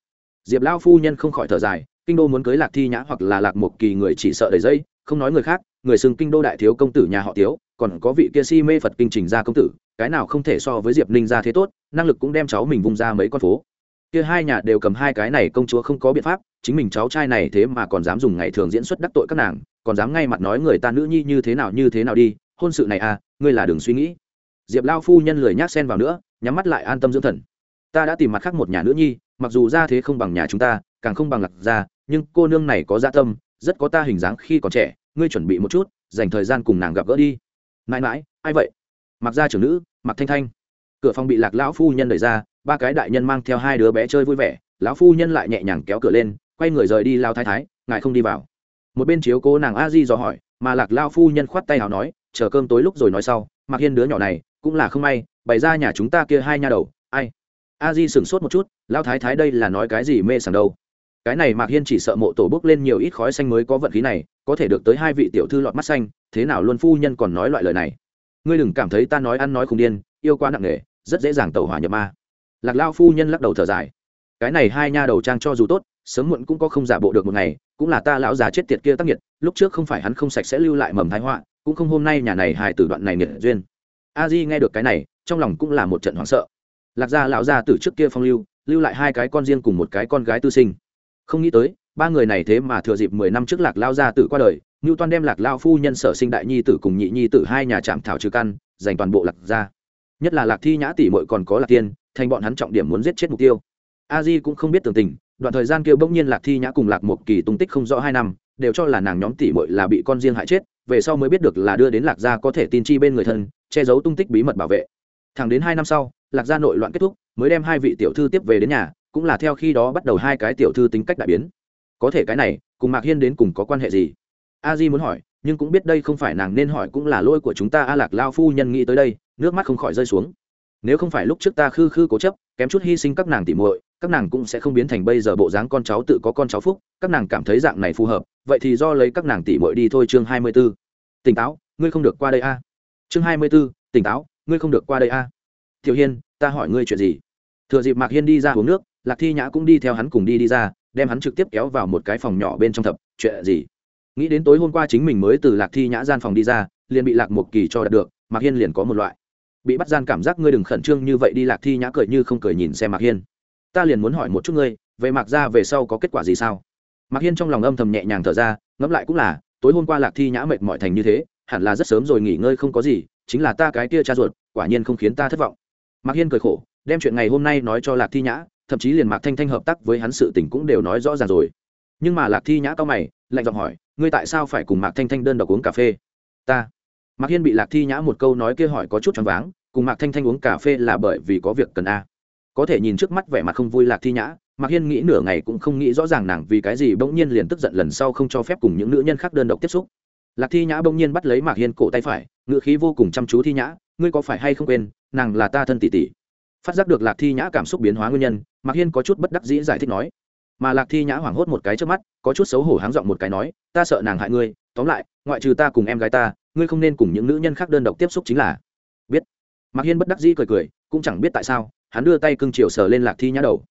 Diệp lao phu nhân không khỏi thở dài kinh đô muốn cưới lạc thi nhã hoặc là lạc một kỳ người chỉ sợ đầy dây, không nói người khác, người xưng kinh đô đại thiếu công tử nhà họ tiếu, còn có vị kia si mê phật kinh trình gia công tử, cái nào không thể so với diệp ninh ra thế tốt, năng lực cũng đem cháu mình vung ra mấy con phố. Kia hai nhà đều cầm hai cái này công chúa không có biện pháp, chính mình cháu trai này thế mà còn dám dùng ngày thường diễn xuất đắc tội các nàng, còn dám ngay mặt nói người ta nữ nhi như thế nào như thế nào đi, hôn sự này à ngươi là đừng suy nghĩ. Diệp lao phu nhân lười nhác xen vào nữa, nhắm mắt lại an tâm dưỡng thần. Ta đã tìm mặt khác một nhà nữ nhi, mặc dù ra thế không bằng nhà chúng ta, càng không bằng lạc gia nhưng cô nương này có dạ tâm, rất có ta hình dáng khi còn trẻ, ngươi chuẩn bị một chút, dành thời gian cùng nàng gặp gỡ đi. Mãi mãi, ai vậy? Mặc gia trưởng nữ, mặc thanh thanh. Cửa phòng bị lạc lão phu nhân đẩy ra, ba cái đại nhân mang theo hai đứa bé chơi vui vẻ, lão phu nhân lại nhẹ nhàng kéo cửa lên, quay người rời đi lao thái thái, ngài không đi vào. Một bên chiếu cố nàng a di dò hỏi, mà lạc lao phu nhân khoát tay nào nói, chờ cơm tối lúc rồi nói sau, mặc hiên đứa nhỏ này, cũng là không may, bày ra nhà chúng ta kia hai nha đầu, ai? A di sửng sốt một chút lao thái thái đây là nói cái gì mê sảng đâu? Cái này mạc hiên chỉ sợ mộ tổ bước lên nhiều ít khói xanh mới có vận khí này, có thể được tới hai vị tiểu thư lọt mắt xanh, thế nào luôn phu nhân còn nói loại lời này? Ngươi đừng cảm thấy ta nói ăn nói không điên, yêu quá nặng nề, rất dễ dàng tẩu hỏa nhập ma. Lạc lao phu nhân lắc đầu thở dài. Cái này hai nha đầu trang cho dù tốt, sớm muộn cũng có không giả bộ được một ngày, cũng là ta lão già chết tiệt kia tác nghiệt lúc trước không phải hắn không sạch sẽ lưu lại mầm thái họa, cũng không hôm nay nhà này hài từ đoạn này nghiệt duyên. A di nghe được cái này, trong lòng cũng là một trận hoảng sợ. Lạc gia lão gia từ trước kia phong lưu lưu lại hai cái con riêng cùng một cái con gái tư sinh không nghĩ tới, ba người này thế mà thừa dịp mười năm trước lạc lao gia tử qua đời ngưu toan đem lạc lao phu nhân sở sinh đại nhi tử cùng nhị nhi tử hai nhà trạm thảo trừ căn, dành toàn bộ lạc gia. Nhất là lạc thi nhã tỷ mội còn có lạc tiên, thành bọn hắn trọng điểm muốn giết chết mục tiêu. A di cũng không biết tường tình, đoạn thời gian kia bỗng nhiên lạc thi nhã cùng lạc một kỳ tung tích không rõ hai năm, đều cho là nàng nhóm tỷ mội là bị con riêng hại chết, về sau mới biết được là đưa đến lạc gia có thể tin chi bên người thân, che giấu tung tích bí mật bảo vệ. Thẳng đến hai năm sau, lạc gia nội loạn kết thúc, mới đem hai vị tiểu thư tiếp về đến nhà cũng là theo khi đó bắt đầu hai cái tiểu thư tính cách đại biến. Có thể cái này, cùng mạc hiên đến cùng có quan hệ gì? A di muốn hỏi, nhưng cũng biết đây không phải nàng nên hỏi cũng là lỗi của chúng ta, a lạc lao phu nhân nghĩ tới đây, nước mắt không khỏi rơi xuống. Nếu không phải lúc trước ta khư khư cố chấp, kém chút hy sinh các nàng tỉ muội, các nàng cũng sẽ không biến thành bây giờ bộ dáng con cháu tự có con cháu phúc, các nàng cảm thấy dạng này phù hợp, vậy thì do lấy các nàng tỉ muội đi thôi. Chương hai mươi b ố tỉnh táo, ngươi không được qua đây a. Chương hai mươi b ố tỉnh táo, ngươi không được qua đây a. Tiểu hiên, ta hỏi ngươi chuyện gì? Thừa dịp mạc hiên đi ra uống nước lạc thi nhã cũng đi theo hắn cùng đi đi ra, đem hắn trực tiếp kéo vào một cái phòng nhỏ bên trong thập. Chuyện gì? Nghĩ đến tối hôm qua chính mình mới từ lạc thi nhã gian phòng đi ra, liền bị lạc một kỳ cho đạt được, mạc hiên liền có một loại. Bị bắt gian cảm giác ngươi đừng khẩn trương như vậy đi, lạc thi nhã cười như không cười nhìn xem mạc hiên. Ta liền muốn hỏi một chút ngươi, về mạc ra về sau có kết quả gì sao? Mạc hiên trong lòng âm thầm nhẹ nhàng thở ra, ngẫm lại cũng là, tối hôm qua lạc thi nhã mệt mỏi thành như thế, hẳn là rất sớm rồi nghỉ ngơi không có gì, chính là ta cái kia cha ruột, quả nhiên không khiến ta thất vọng. Mạc hiên cười khổ, đem chuyện ngày hôm nay nói cho lạc thi nhã thậm chí liền mạc thanh thanh hợp tác với hắn sự tình cũng đều nói rõ ràng rồi. Nhưng mà lạc thi nhã cao mày, lạnh giọng hỏi, ngươi tại sao phải cùng mạc thanh thanh đơn độc uống cà phê? Ta. Mạc hiên bị lạc thi nhã một câu nói kia hỏi có chút choáng váng, cùng mạc thanh thanh uống cà phê là bởi vì có việc cần a. Có thể nhìn trước mắt vẻ mặt không vui lạc thi nhã, mạc hiên nghĩ nửa ngày cũng không nghĩ rõ ràng nàng vì cái gì bỗng nhiên liền tức giận lần sau không cho phép cùng những nữ nhân khác đơn độc tiếp xúc. Lạc thi nhã bỗng nhiên bắt lấy mạc hiên cổ tay phải ngựa khí vô cùng chăm chú thi nhã, ngươi có phải hay không quên, nàng là ta thân tỷ tỷ? Phát giác được lạc thi nhã cảm xúc biến hóa nguyên nhân, mạc hiên có chút bất đắc dĩ giải thích nói. Mà lạc thi nhã hoảng hốt một cái trước mắt, có chút xấu hổ háng giọng một cái nói, ta sợ nàng hại ngươi, tóm lại, ngoại trừ ta cùng em gái ta, ngươi không nên cùng những nữ nhân khác đơn độc tiếp xúc chính là. Biết. Mạc hiên bất đắc dĩ cười cười, cũng chẳng biết tại sao, hắn đưa tay cưng chiều sờ lên lạc thi nhã đầu.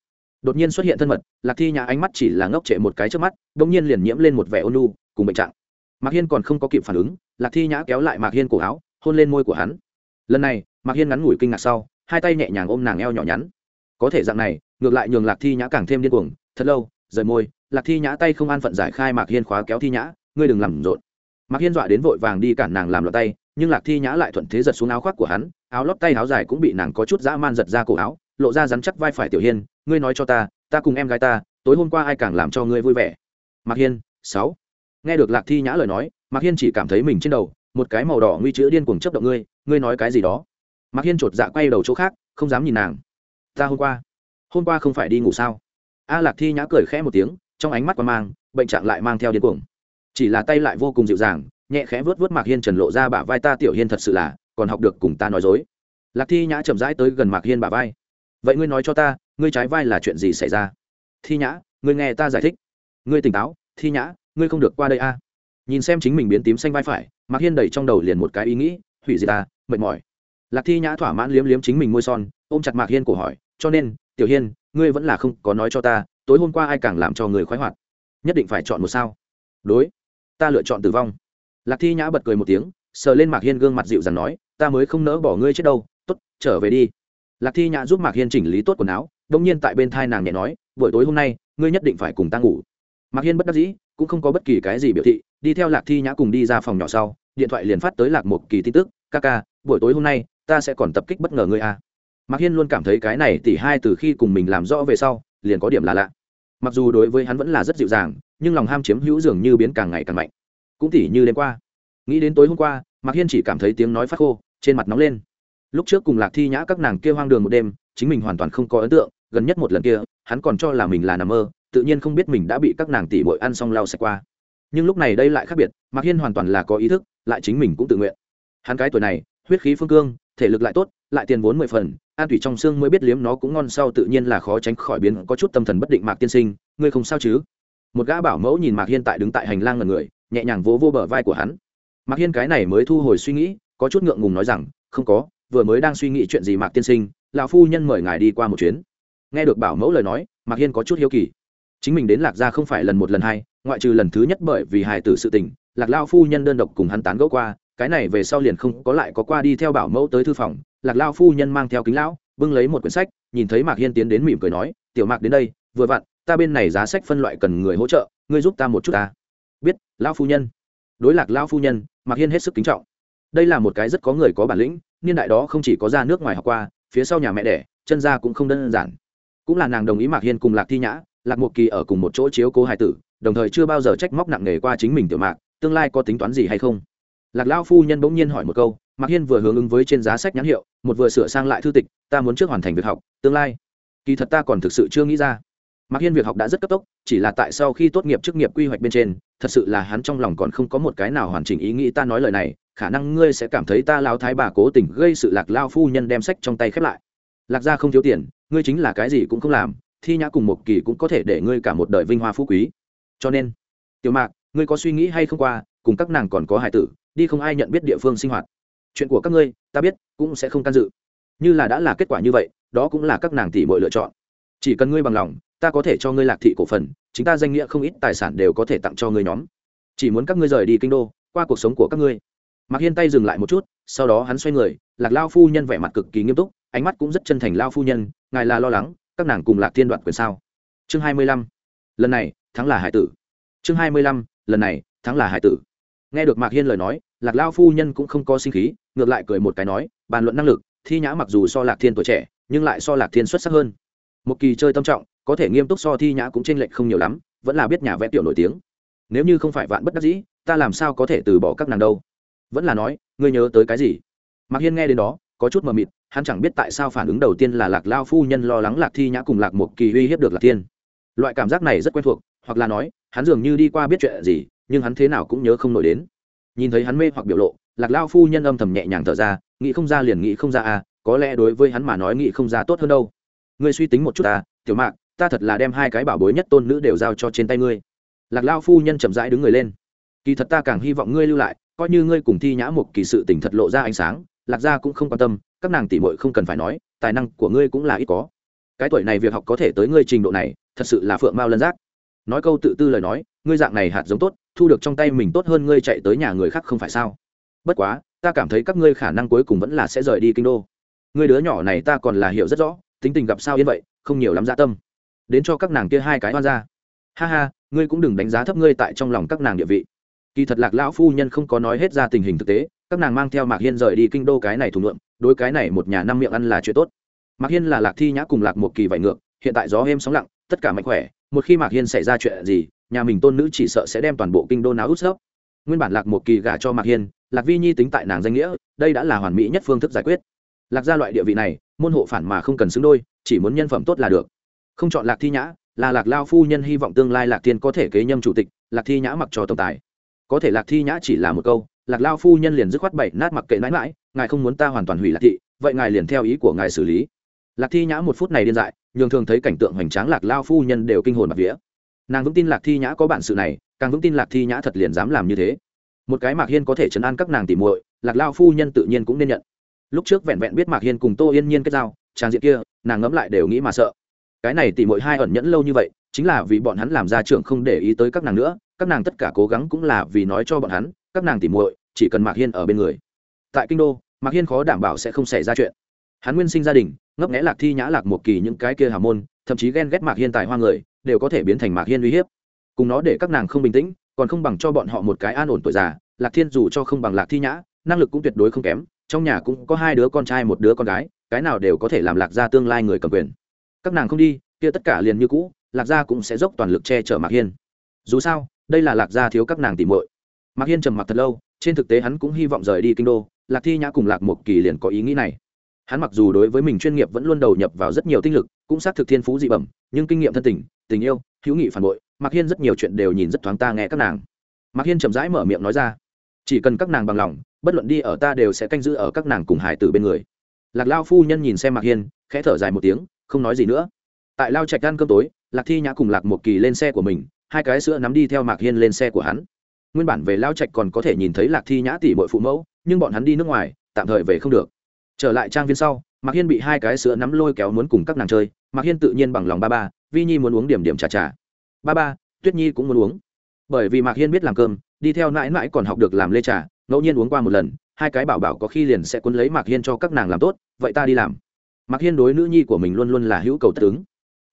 Đột nhiên xuất hiện thân mật, lạc thi nhã ánh mắt chỉ là ngốc trệ một cái trước mắt đ ỗ n g nhiên liền nhiễm lên một vẻ ôn lu cùng bệnh trạng. Mạc hiên còn không có kịp phản ứng, lạc thi nhã kéo lại mạc hiên cổ áo, hôn lên môi của hắn. Lần này, mạc hiên ngắn ngủi kinh ngạc sau hai tay nhẹ nhàng ôm nàng eo nhỏ nhắn. Có thể dạng này, ngược lại nhường lạc thi nhã càng thêm điên cuồng. Thật lâu, rời môi, lạc thi nhã tay không an phận giải khai mạc hiên khóa kéo thi nhã, ngươi đừng làm rộn. Mạc hiên dọa đến vội vàng đi cản nàng làm loạn tay, nhưng lạc thi nhã lại thuận thế giật xuống áo khoác của hắn, áo lót tay áo dài cũng bị nàng có chút dã man giật ra cổ áo, lộ ra rắn chắc vai phải tiểu hiên, ngươi nói cho ta ta cùng em gái ta, tối hôm qua ai càng làm cho ngươi vui vẻ? Mạc hiên, sáu. Nghe được lạc thi nhã lời nói, mạc hiên chỉ cảm thấy mình trên đầu, một cái màu đỏ nguy chữ điên cuồng chấp động ngươi ngươi nói cái gì đó? Mạc hiên chột dạ quay đầu chỗ khác, không dám nhìn nàng. Ta hôm qua hôm qua không phải đi ngủ sao? A lạc thi nhã cười khẽ một tiếng, trong ánh mắt qua mang, bệnh trạng lại mang theo điên cuồng. Chỉ là tay lại vô cùng dịu dàng, nhẹ khẽ vớt vớt mạc hiên trần lộ ra bả vai ta tiểu hiên thật sự là, còn học được cùng ta nói dối. Lạc thi nhã chậm rãi tới gần mạc hiên bả vai. Vậy ngươi nói cho ta, ngươi trái vai là chuyện gì xảy ra? Thi nhã, ngươi nghe ta giải thích. Ngươi tỉnh táo, thi nhã, ngươi không được qua đây a. Nhìn xem chính mình biến tím xanh vai phải, mạc hiên đẩy trong đầu liền một cái ý nghĩ, hủy diệt ta, mệt mỏi lạc thi nhã thỏa mãn liếm liếm chính mình môi son, ôm chặt mạc hiên cổ hỏi, cho nên, tiểu hiên, ngươi vẫn là không có nói cho ta, tối hôm qua ai càng làm cho người khoái hoạt? Nhất định phải chọn một sao. Đối, ta lựa chọn tử vong. Lạc thi nhã bật cười một tiếng, sờ lên mạc hiên gương mặt dịu dàng nói, ta mới không nỡ bỏ ngươi chết đâu t ố t trở về đi. Lạc thi nhã giúp mạc hiên chỉnh lý tốt quần áo, đông nhiên tại bên thai nàng nhẹ nói, buổi tối hôm nay, ngươi nhất định phải cùng ta ngủ. Mạc hiên bất đắc dĩ, cũng không có bất kỳ cái gì biểu thị, đi theo lạc thi nhã cùng đi ra phòng nhỏ sau, điện thoại liền phát tới lạc một kỳ tin tức, ca ca, buổi tối hôm nay ta sẽ còn tập kích bất ngờ ngươi a. À. mạc hiên luôn cảm thấy cái này tỷ hai từ khi cùng mình làm rõ về sau, liền có điểm là lạ. Mặc dù đối với hắn vẫn là rất dịu dàng, nhưng lòng ham chiếm hữu dường như biến càng ngày càng mạnh. Cũng tỉ như đêm qua. Nghĩ đến tối hôm qua, mạc hiên chỉ cảm thấy tiếng nói phát khô, trên mặt nóng lên. Lúc trước cùng lạc thi nhã các nàng kia hoang đường một đêm, chính mình hoàn toàn không có ấn tượng, gần nhất một lần kia, hắn còn cho là mình là nằm mơ, tự nhiên không biết mình đã bị các nàng tỉ bội ăn xong lau sạch qua. Nhưng lúc này đây lại khác biệt, mạc hiên hoàn toàn là có ý thức, lại chính mình cũng tự nguyện. Hắn cái tuổi này huyết khí phương cương, thể lực lại tốt, lại tiền vốn mười phần, an thủy trong xương mới biết liếm nó cũng ngon sau tự nhiên là khó tránh khỏi biến, có chút tâm thần bất định mạc tiên sinh, ngươi không sao chứ? Một gã bảo mẫu nhìn mạc hiên tại đứng tại hành lang ngần người, nhẹ nhàng vỗ vô bờ vai của hắn. Mạc hiên cái này mới thu hồi suy nghĩ, có chút ngượng ngùng nói rằng, không có, vừa mới đang suy nghĩ chuyện gì mạc tiên sinh, lão phu nhân mời ngài đi qua một chuyến. Nghe được bảo mẫu lời nói, mạc hiên có chút hiếu kỳ. Chính mình đến lạc gia không phải lần một lần hai, ngoại trừ lần thứ nhất bởi vì hài tử sự tình, lạc lao phu nhân đơn độc cùng hắn tán gẫu qua cái này về sau liền không có lại có qua đi theo bảo mẫu tới thư phòng, lạc lao phu nhân mang theo kính lão, bưng lấy một quyển sách, nhìn thấy mạc hiên tiến đến mỉm cười nói, tiểu mạc đến đây, vừa vặn, ta bên này giá sách phân loại cần người hỗ trợ, ngươi giúp ta một chút ta. Biết, lão phu nhân. Đối lạc lao phu nhân, mạc hiên hết sức kính trọng. Đây là một cái rất có người có bản lĩnh, niên đại đó không chỉ có ra nước ngoài học qua, phía sau nhà mẹ đẻ, chân ra cũng không đơn giản. Cũng là nàng đồng ý mạc hiên cùng lạc thi nhã, lạc một kỳ ở cùng một chỗ chiếu cố hải tử, đồng thời chưa bao giờ trách móc nặng nề qua chính mình tiểu mạc, tương lai có tính toán gì hay không? Lạc lao phu nhân bỗng nhiên hỏi một câu, mạc hiên vừa hướng ứng với trên giá sách nhãn hiệu, một vừa sửa sang lại thư tịch, ta muốn trước hoàn thành việc học, tương lai. Kỳ thật ta còn thực sự chưa nghĩ ra. Mạc hiên việc học đã rất cấp tốc, chỉ là tại sau khi tốt nghiệp chức nghiệp quy hoạch bên trên, thật sự là hắn trong lòng còn không có một cái nào hoàn chỉnh ý nghĩ ta nói lời này, khả năng ngươi sẽ cảm thấy ta lao thái bà cố tình gây sự lạc lao phu nhân đem sách trong tay khép lại. Lạc gia không thiếu tiền, ngươi chính là cái gì cũng không làm, thi nhã cùng một kỳ cũng có thể để ngươi cả một đời vinh hoa phú quý. Cho nên, tiểu mạc, ngươi có suy nghĩ hay không qua, cùng các nàng còn có hải tử đi không ai nhận biết địa phương sinh hoạt. Chuyện của các ngươi, ta biết, cũng sẽ không can dự. Như là đã là kết quả như vậy, đó cũng là các nàng tỷ mọi lựa chọn. Chỉ cần ngươi bằng lòng, ta có thể cho ngươi lạc thị cổ phần, chính ta danh nghĩa không ít tài sản đều có thể tặng cho ngươi nhóm. Chỉ muốn các ngươi rời đi kinh đô, qua cuộc sống của các ngươi. Mặc hiên tay dừng lại một chút, sau đó hắn xoay người, lạc lao phu nhân vẻ mặt cực kỳ nghiêm túc, ánh mắt cũng rất chân thành lao phu nhân, ngài là lo lắng, các nàng cùng lạc thiên đoạt quyền sao? Chương hai mươi lăm. Lần này, thắng là hải tử. Chương hai mươi lăm, lần này, thắng là hải tử. Nghe được mạc hiên lời nói lạc lao phu nhân cũng không có sinh khí, ngược lại cười một cái nói, bàn luận năng lực, thi nhã mặc dù so lạc thiên tuổi trẻ, nhưng lại so lạc thiên xuất sắc hơn. Một kỳ chơi tâm trọng, có thể nghiêm túc so thi nhã cũng t r ê n lệch không nhiều lắm, vẫn là biết nhà vẽ tiểu nổi tiếng. Nếu như không phải vạn bất đắc dĩ, ta làm sao có thể từ bỏ các nàng đâu? Vẫn là nói, ngươi nhớ tới cái gì? Mạc hiên nghe đến đó, có chút mờ mịt, hắn chẳng biết tại sao phản ứng đầu tiên là lạc lao phu nhân lo lắng lạc thi nhã cùng lạc một kỳ uy hiếp được lạc thiên. Loại cảm giác này rất quen thuộc, hoặc là nói, hắn dường như đi qua biết chuyện gì, nhưng hắn thế nào cũng nhớ không nổi đến nhìn thấy hắn mê hoặc biểu lộ, lạc lao phu nhân âm thầm nhẹ nhàng thở ra, nghĩ không ra liền nghĩ không ra à có lẽ đối với hắn mà nói nghĩ không ra tốt hơn đâu. Ngươi suy tính một chút à tiểu mạc, ta thật là đem hai cái bảo bối nhất tôn nữ đều giao cho trên tay ngươi. Lạc lao phu nhân chậm rãi đứng người lên. Kỳ thật ta càng hy vọng ngươi lưu lại, coi như ngươi cùng thi nhã một kỳ sự tỉnh thật lộ ra ánh sáng, lạc gia cũng không quan tâm, các nàng tỉ mội không cần phải nói, tài năng của ngươi cũng là ít có. Cái tuổi này việc học có thể tới ngươi trình độ này, thật sự là phượng mao lân giác. Nói câu tự tư lời nói, ngươi dạng này hạt giống tốt thu được trong tay mình tốt hơn ngươi chạy tới nhà người khác không phải sao? Bất quá, ta cảm thấy các ngươi khả năng cuối cùng vẫn là sẽ rời đi kinh đô. Ngươi đứa nhỏ này ta còn là hiểu rất rõ, tính tình gặp sao yên vậy, không nhiều lắm dạ tâm. Đến cho các nàng kia hai cái oan ra ha ha, ngươi cũng đừng đánh giá thấp ngươi tại trong lòng các nàng địa vị. Kỳ thật lạc lão phu nhân không có nói hết ra tình hình thực tế, các nàng mang theo mạc hiên rời đi kinh đô cái này thủ ngượng đối cái này một nhà năm miệng ăn là chuyện tốt. Mạc hiên là lạc thi nhã cùng lạc một kỳ vải ngược, hiện tại gió êm sóng lặng, tất cả mạnh khỏe một khi mạc hiên xảy ra chuyện gì, nhà mình tôn nữ chỉ sợ sẽ đem toàn bộ kinh đô náo út sấp nguyên bản lạc một kỳ gả cho mạc hiên, lạc vi nhi tính tại nàng danh nghĩa, đây đã là hoàn mỹ nhất phương thức giải quyết. Lạc ra loại địa vị này, môn hộ phản mà không cần xứng đôi, chỉ muốn nhân phẩm tốt là được. Không chọn lạc thi nhã, là lạc lao phu nhân hy vọng tương lai lạc Thiên có thể kế nhâm chủ tịch, lạc thi nhã mặc cho tổng tài. Có thể lạc thi nhã chỉ là một câu, lạc lao phu nhân liền dứt khoát bảy nát mặc kệ mãi mãi, ngài không muốn ta hoàn toàn hủy lạc thị, vậy ngài liền theo ý của ngài xử lý lạc thi nhã một phút này điên dại, nhường thường thấy cảnh tượng hoành tráng lạc lao phu nhân đều kinh hồn bạc vía. Nàng vững tin lạc thi nhã có bản sự này, càng vững tin lạc thi nhã thật liền dám làm như thế. Một cái mạc hiên có thể chấn an các nàng tỉ muội, lạc lao phu nhân tự nhiên cũng nên nhận. Lúc trước vẹn vẹn biết mạc hiên cùng tô yên nhiên kết giao, trang diện kia, nàng ngẫm lại đều nghĩ mà sợ. Cái này tỉ muội hai ẩn nhẫn lâu như vậy, chính là vì bọn hắn làm ra trưởng không để ý tới các nàng nữa, các nàng tất cả cố gắng cũng là vì nói cho bọn hắn, các nàng tỉ muội, chỉ cần mạc hiên ở bên người. Tại kinh đô, mạc hiên khó đảm bảo sẽ không xảy ra chuyện hắn nguyên sinh gia đình, ngấp nghẽ lạc thi nhã, lạc một kỳ những cái kia hào môn, thậm chí ghen ghét mạc hiên tài hoa người, đều có thể biến thành mạc hiên uy hiếp. Cùng nó để các nàng không bình tĩnh, còn không bằng cho bọn họ một cái an ổn tuổi già, lạc thiên dù cho không bằng lạc thi nhã, năng lực cũng tuyệt đối không kém, trong nhà cũng có hai đứa con trai một đứa con gái, cái nào đều có thể làm lạc gia tương lai người cầm quyền. Các nàng không đi, kia tất cả liền như cũ, lạc gia cũng sẽ dốc toàn lực che chở mạc hiên. Dù sao, đây là lạc gia thiếu các nàng tìm muội. Mạc hiên trầm mặc thật lâu, trên thực tế hắn cũng hy vọng rời đi kinh đô, lạc thi nhã cùng lạc một kỳ liền có ý nghĩ này hắn mặc dù đối với mình chuyên nghiệp vẫn luôn đầu nhập vào rất nhiều tinh lực, cũng xác thực thiên phú dị bẩm, nhưng kinh nghiệm thân tình tình yêu, hữu nghị phản bội, mạc hiên rất nhiều chuyện đều nhìn rất thoáng ta nghe các nàng. Mạc hiên chậm rãi mở miệng nói ra, chỉ cần các nàng bằng lòng, bất luận đi ở ta đều sẽ canh giữ ở các nàng cùng hải tử bên người. Lạc lao phu nhân nhìn xem mạc hiên, khẽ thở dài một tiếng, không nói gì nữa. Tại lao trạch ăn cơm tối, lạc thi nhã cùng lạc một kỳ lên xe của mình, hai cái sữa nắm đi theo mạc hiên lên xe của hắn. Nguyên bản về lao trạch còn có thể nhìn thấy lạc thi nhã tỷ bội phụ mẫu, nhưng bọn hắn đi nước ngoài, tạm thời về không được trở lại trang viên sau, mạc hiên bị hai cái sữa nắm lôi kéo muốn cùng các nàng chơi, mạc hiên tự nhiên bằng lòng ba ba, vi nhi muốn uống điểm điểm trà trà. Ba ba, tuyết nhi cũng muốn uống. Bởi vì mạc hiên biết làm cơm, đi theo mãi mãi còn học được làm lê trà, ngẫu nhiên uống qua một lần, hai cái bảo bảo có khi liền sẽ cuốn lấy mạc hiên cho các nàng làm tốt, vậy ta đi làm. Mạc hiên đối nữ nhi của mình luôn luôn là hữu cầu tất ứng.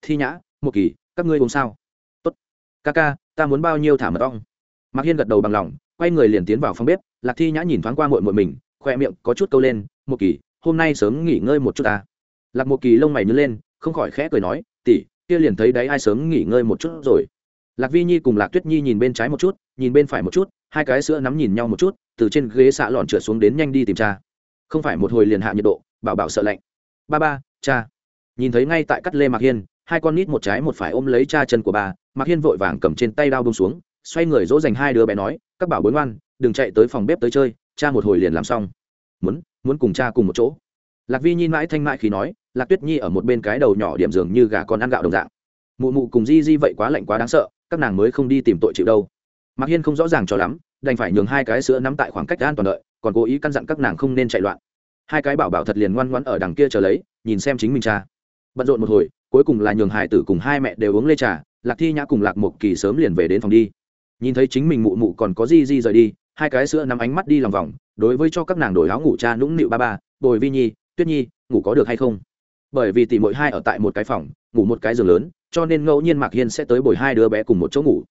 Thi nhã một kỳ, các ngươi uống sao? Tốt. Ca ca, ta muốn bao nhiêu thả mật ong? Mạc hiên gật đầu bằng lòng, quay người liền tiến vào phòng bếp, lạc thi nhã nhìn thoáng qua mội mội mình, khoe miệng có chút câu lên một kỳ hôm nay sớm nghỉ ngơi một chút ta. Lạc một kỳ lông mày nhớ lên, không khỏi khẽ cười nói tỉ kia liền thấy đấy, ai sớm nghỉ ngơi một chút rồi. Lạc vi nhi cùng lạc tuyết nhi nhìn bên trái một chút, nhìn bên phải một chút, hai cái sữa nắm nhìn nhau một chút, từ trên ghế xạ lọn trượt xuống đến nhanh đi tìm cha. Không phải một hồi liền hạ nhiệt độ, bảo bảo sợ lạnh. Ba ba, cha. Nhìn thấy ngay tại cắt lê mạc hiên, hai con nít một trái một phải ôm lấy cha chân của bà, mạc hiên vội vàng cầm trên tay đao bông xuống, xoay người dỗ dành hai đứa bé nói, các bảo bối ngoan, đừng chạy tới phòng bếp tới chơi, cha một hồi liền làm xong. Muốn muốn cùng cha cùng một chỗ. Lạc vi nhi mãi thanh mãi khi nói, lạc tuyết nhi ở một bên cái đầu nhỏ điểm dường như gà con ăn gạo đồng dạng. Mụ mụ cùng di di vậy quá lạnh quá đáng sợ, các nàng mới không đi tìm tội chịu đâu. Mạc hiên không rõ ràng cho lắm, đành phải nhường hai cái sữa nắm tại khoảng cách an toàn đợi, còn cố ý căn dặn các nàng không nên chạy loạn. Hai cái bảo bảo thật liền ngoan ngoãn ở đằng kia chờ lấy, nhìn xem chính mình cha. Bận rộn một hồi, cuối cùng là nhường hải tử cùng hai mẹ đều uống lê trà, lạc thi nhã cùng lạc một kỳ sớm liền về đến phòng đi. Nhìn thấy chính mình mụ mụ còn có di di rời đi, hai cái sữa nắm ánh mắt đi lòng vòng đối với cho các nàng đổi áo ngủ cha nũng nịu ba ba, bồi vi nhi, tuyết nhi, ngủ có được hay không? Bởi vì tỷ mỗi hai ở tại một cái phòng, ngủ một cái giường lớn, cho nên ngẫu nhiên mạc hiên sẽ tới bồi hai đứa bé cùng một chỗ ngủ.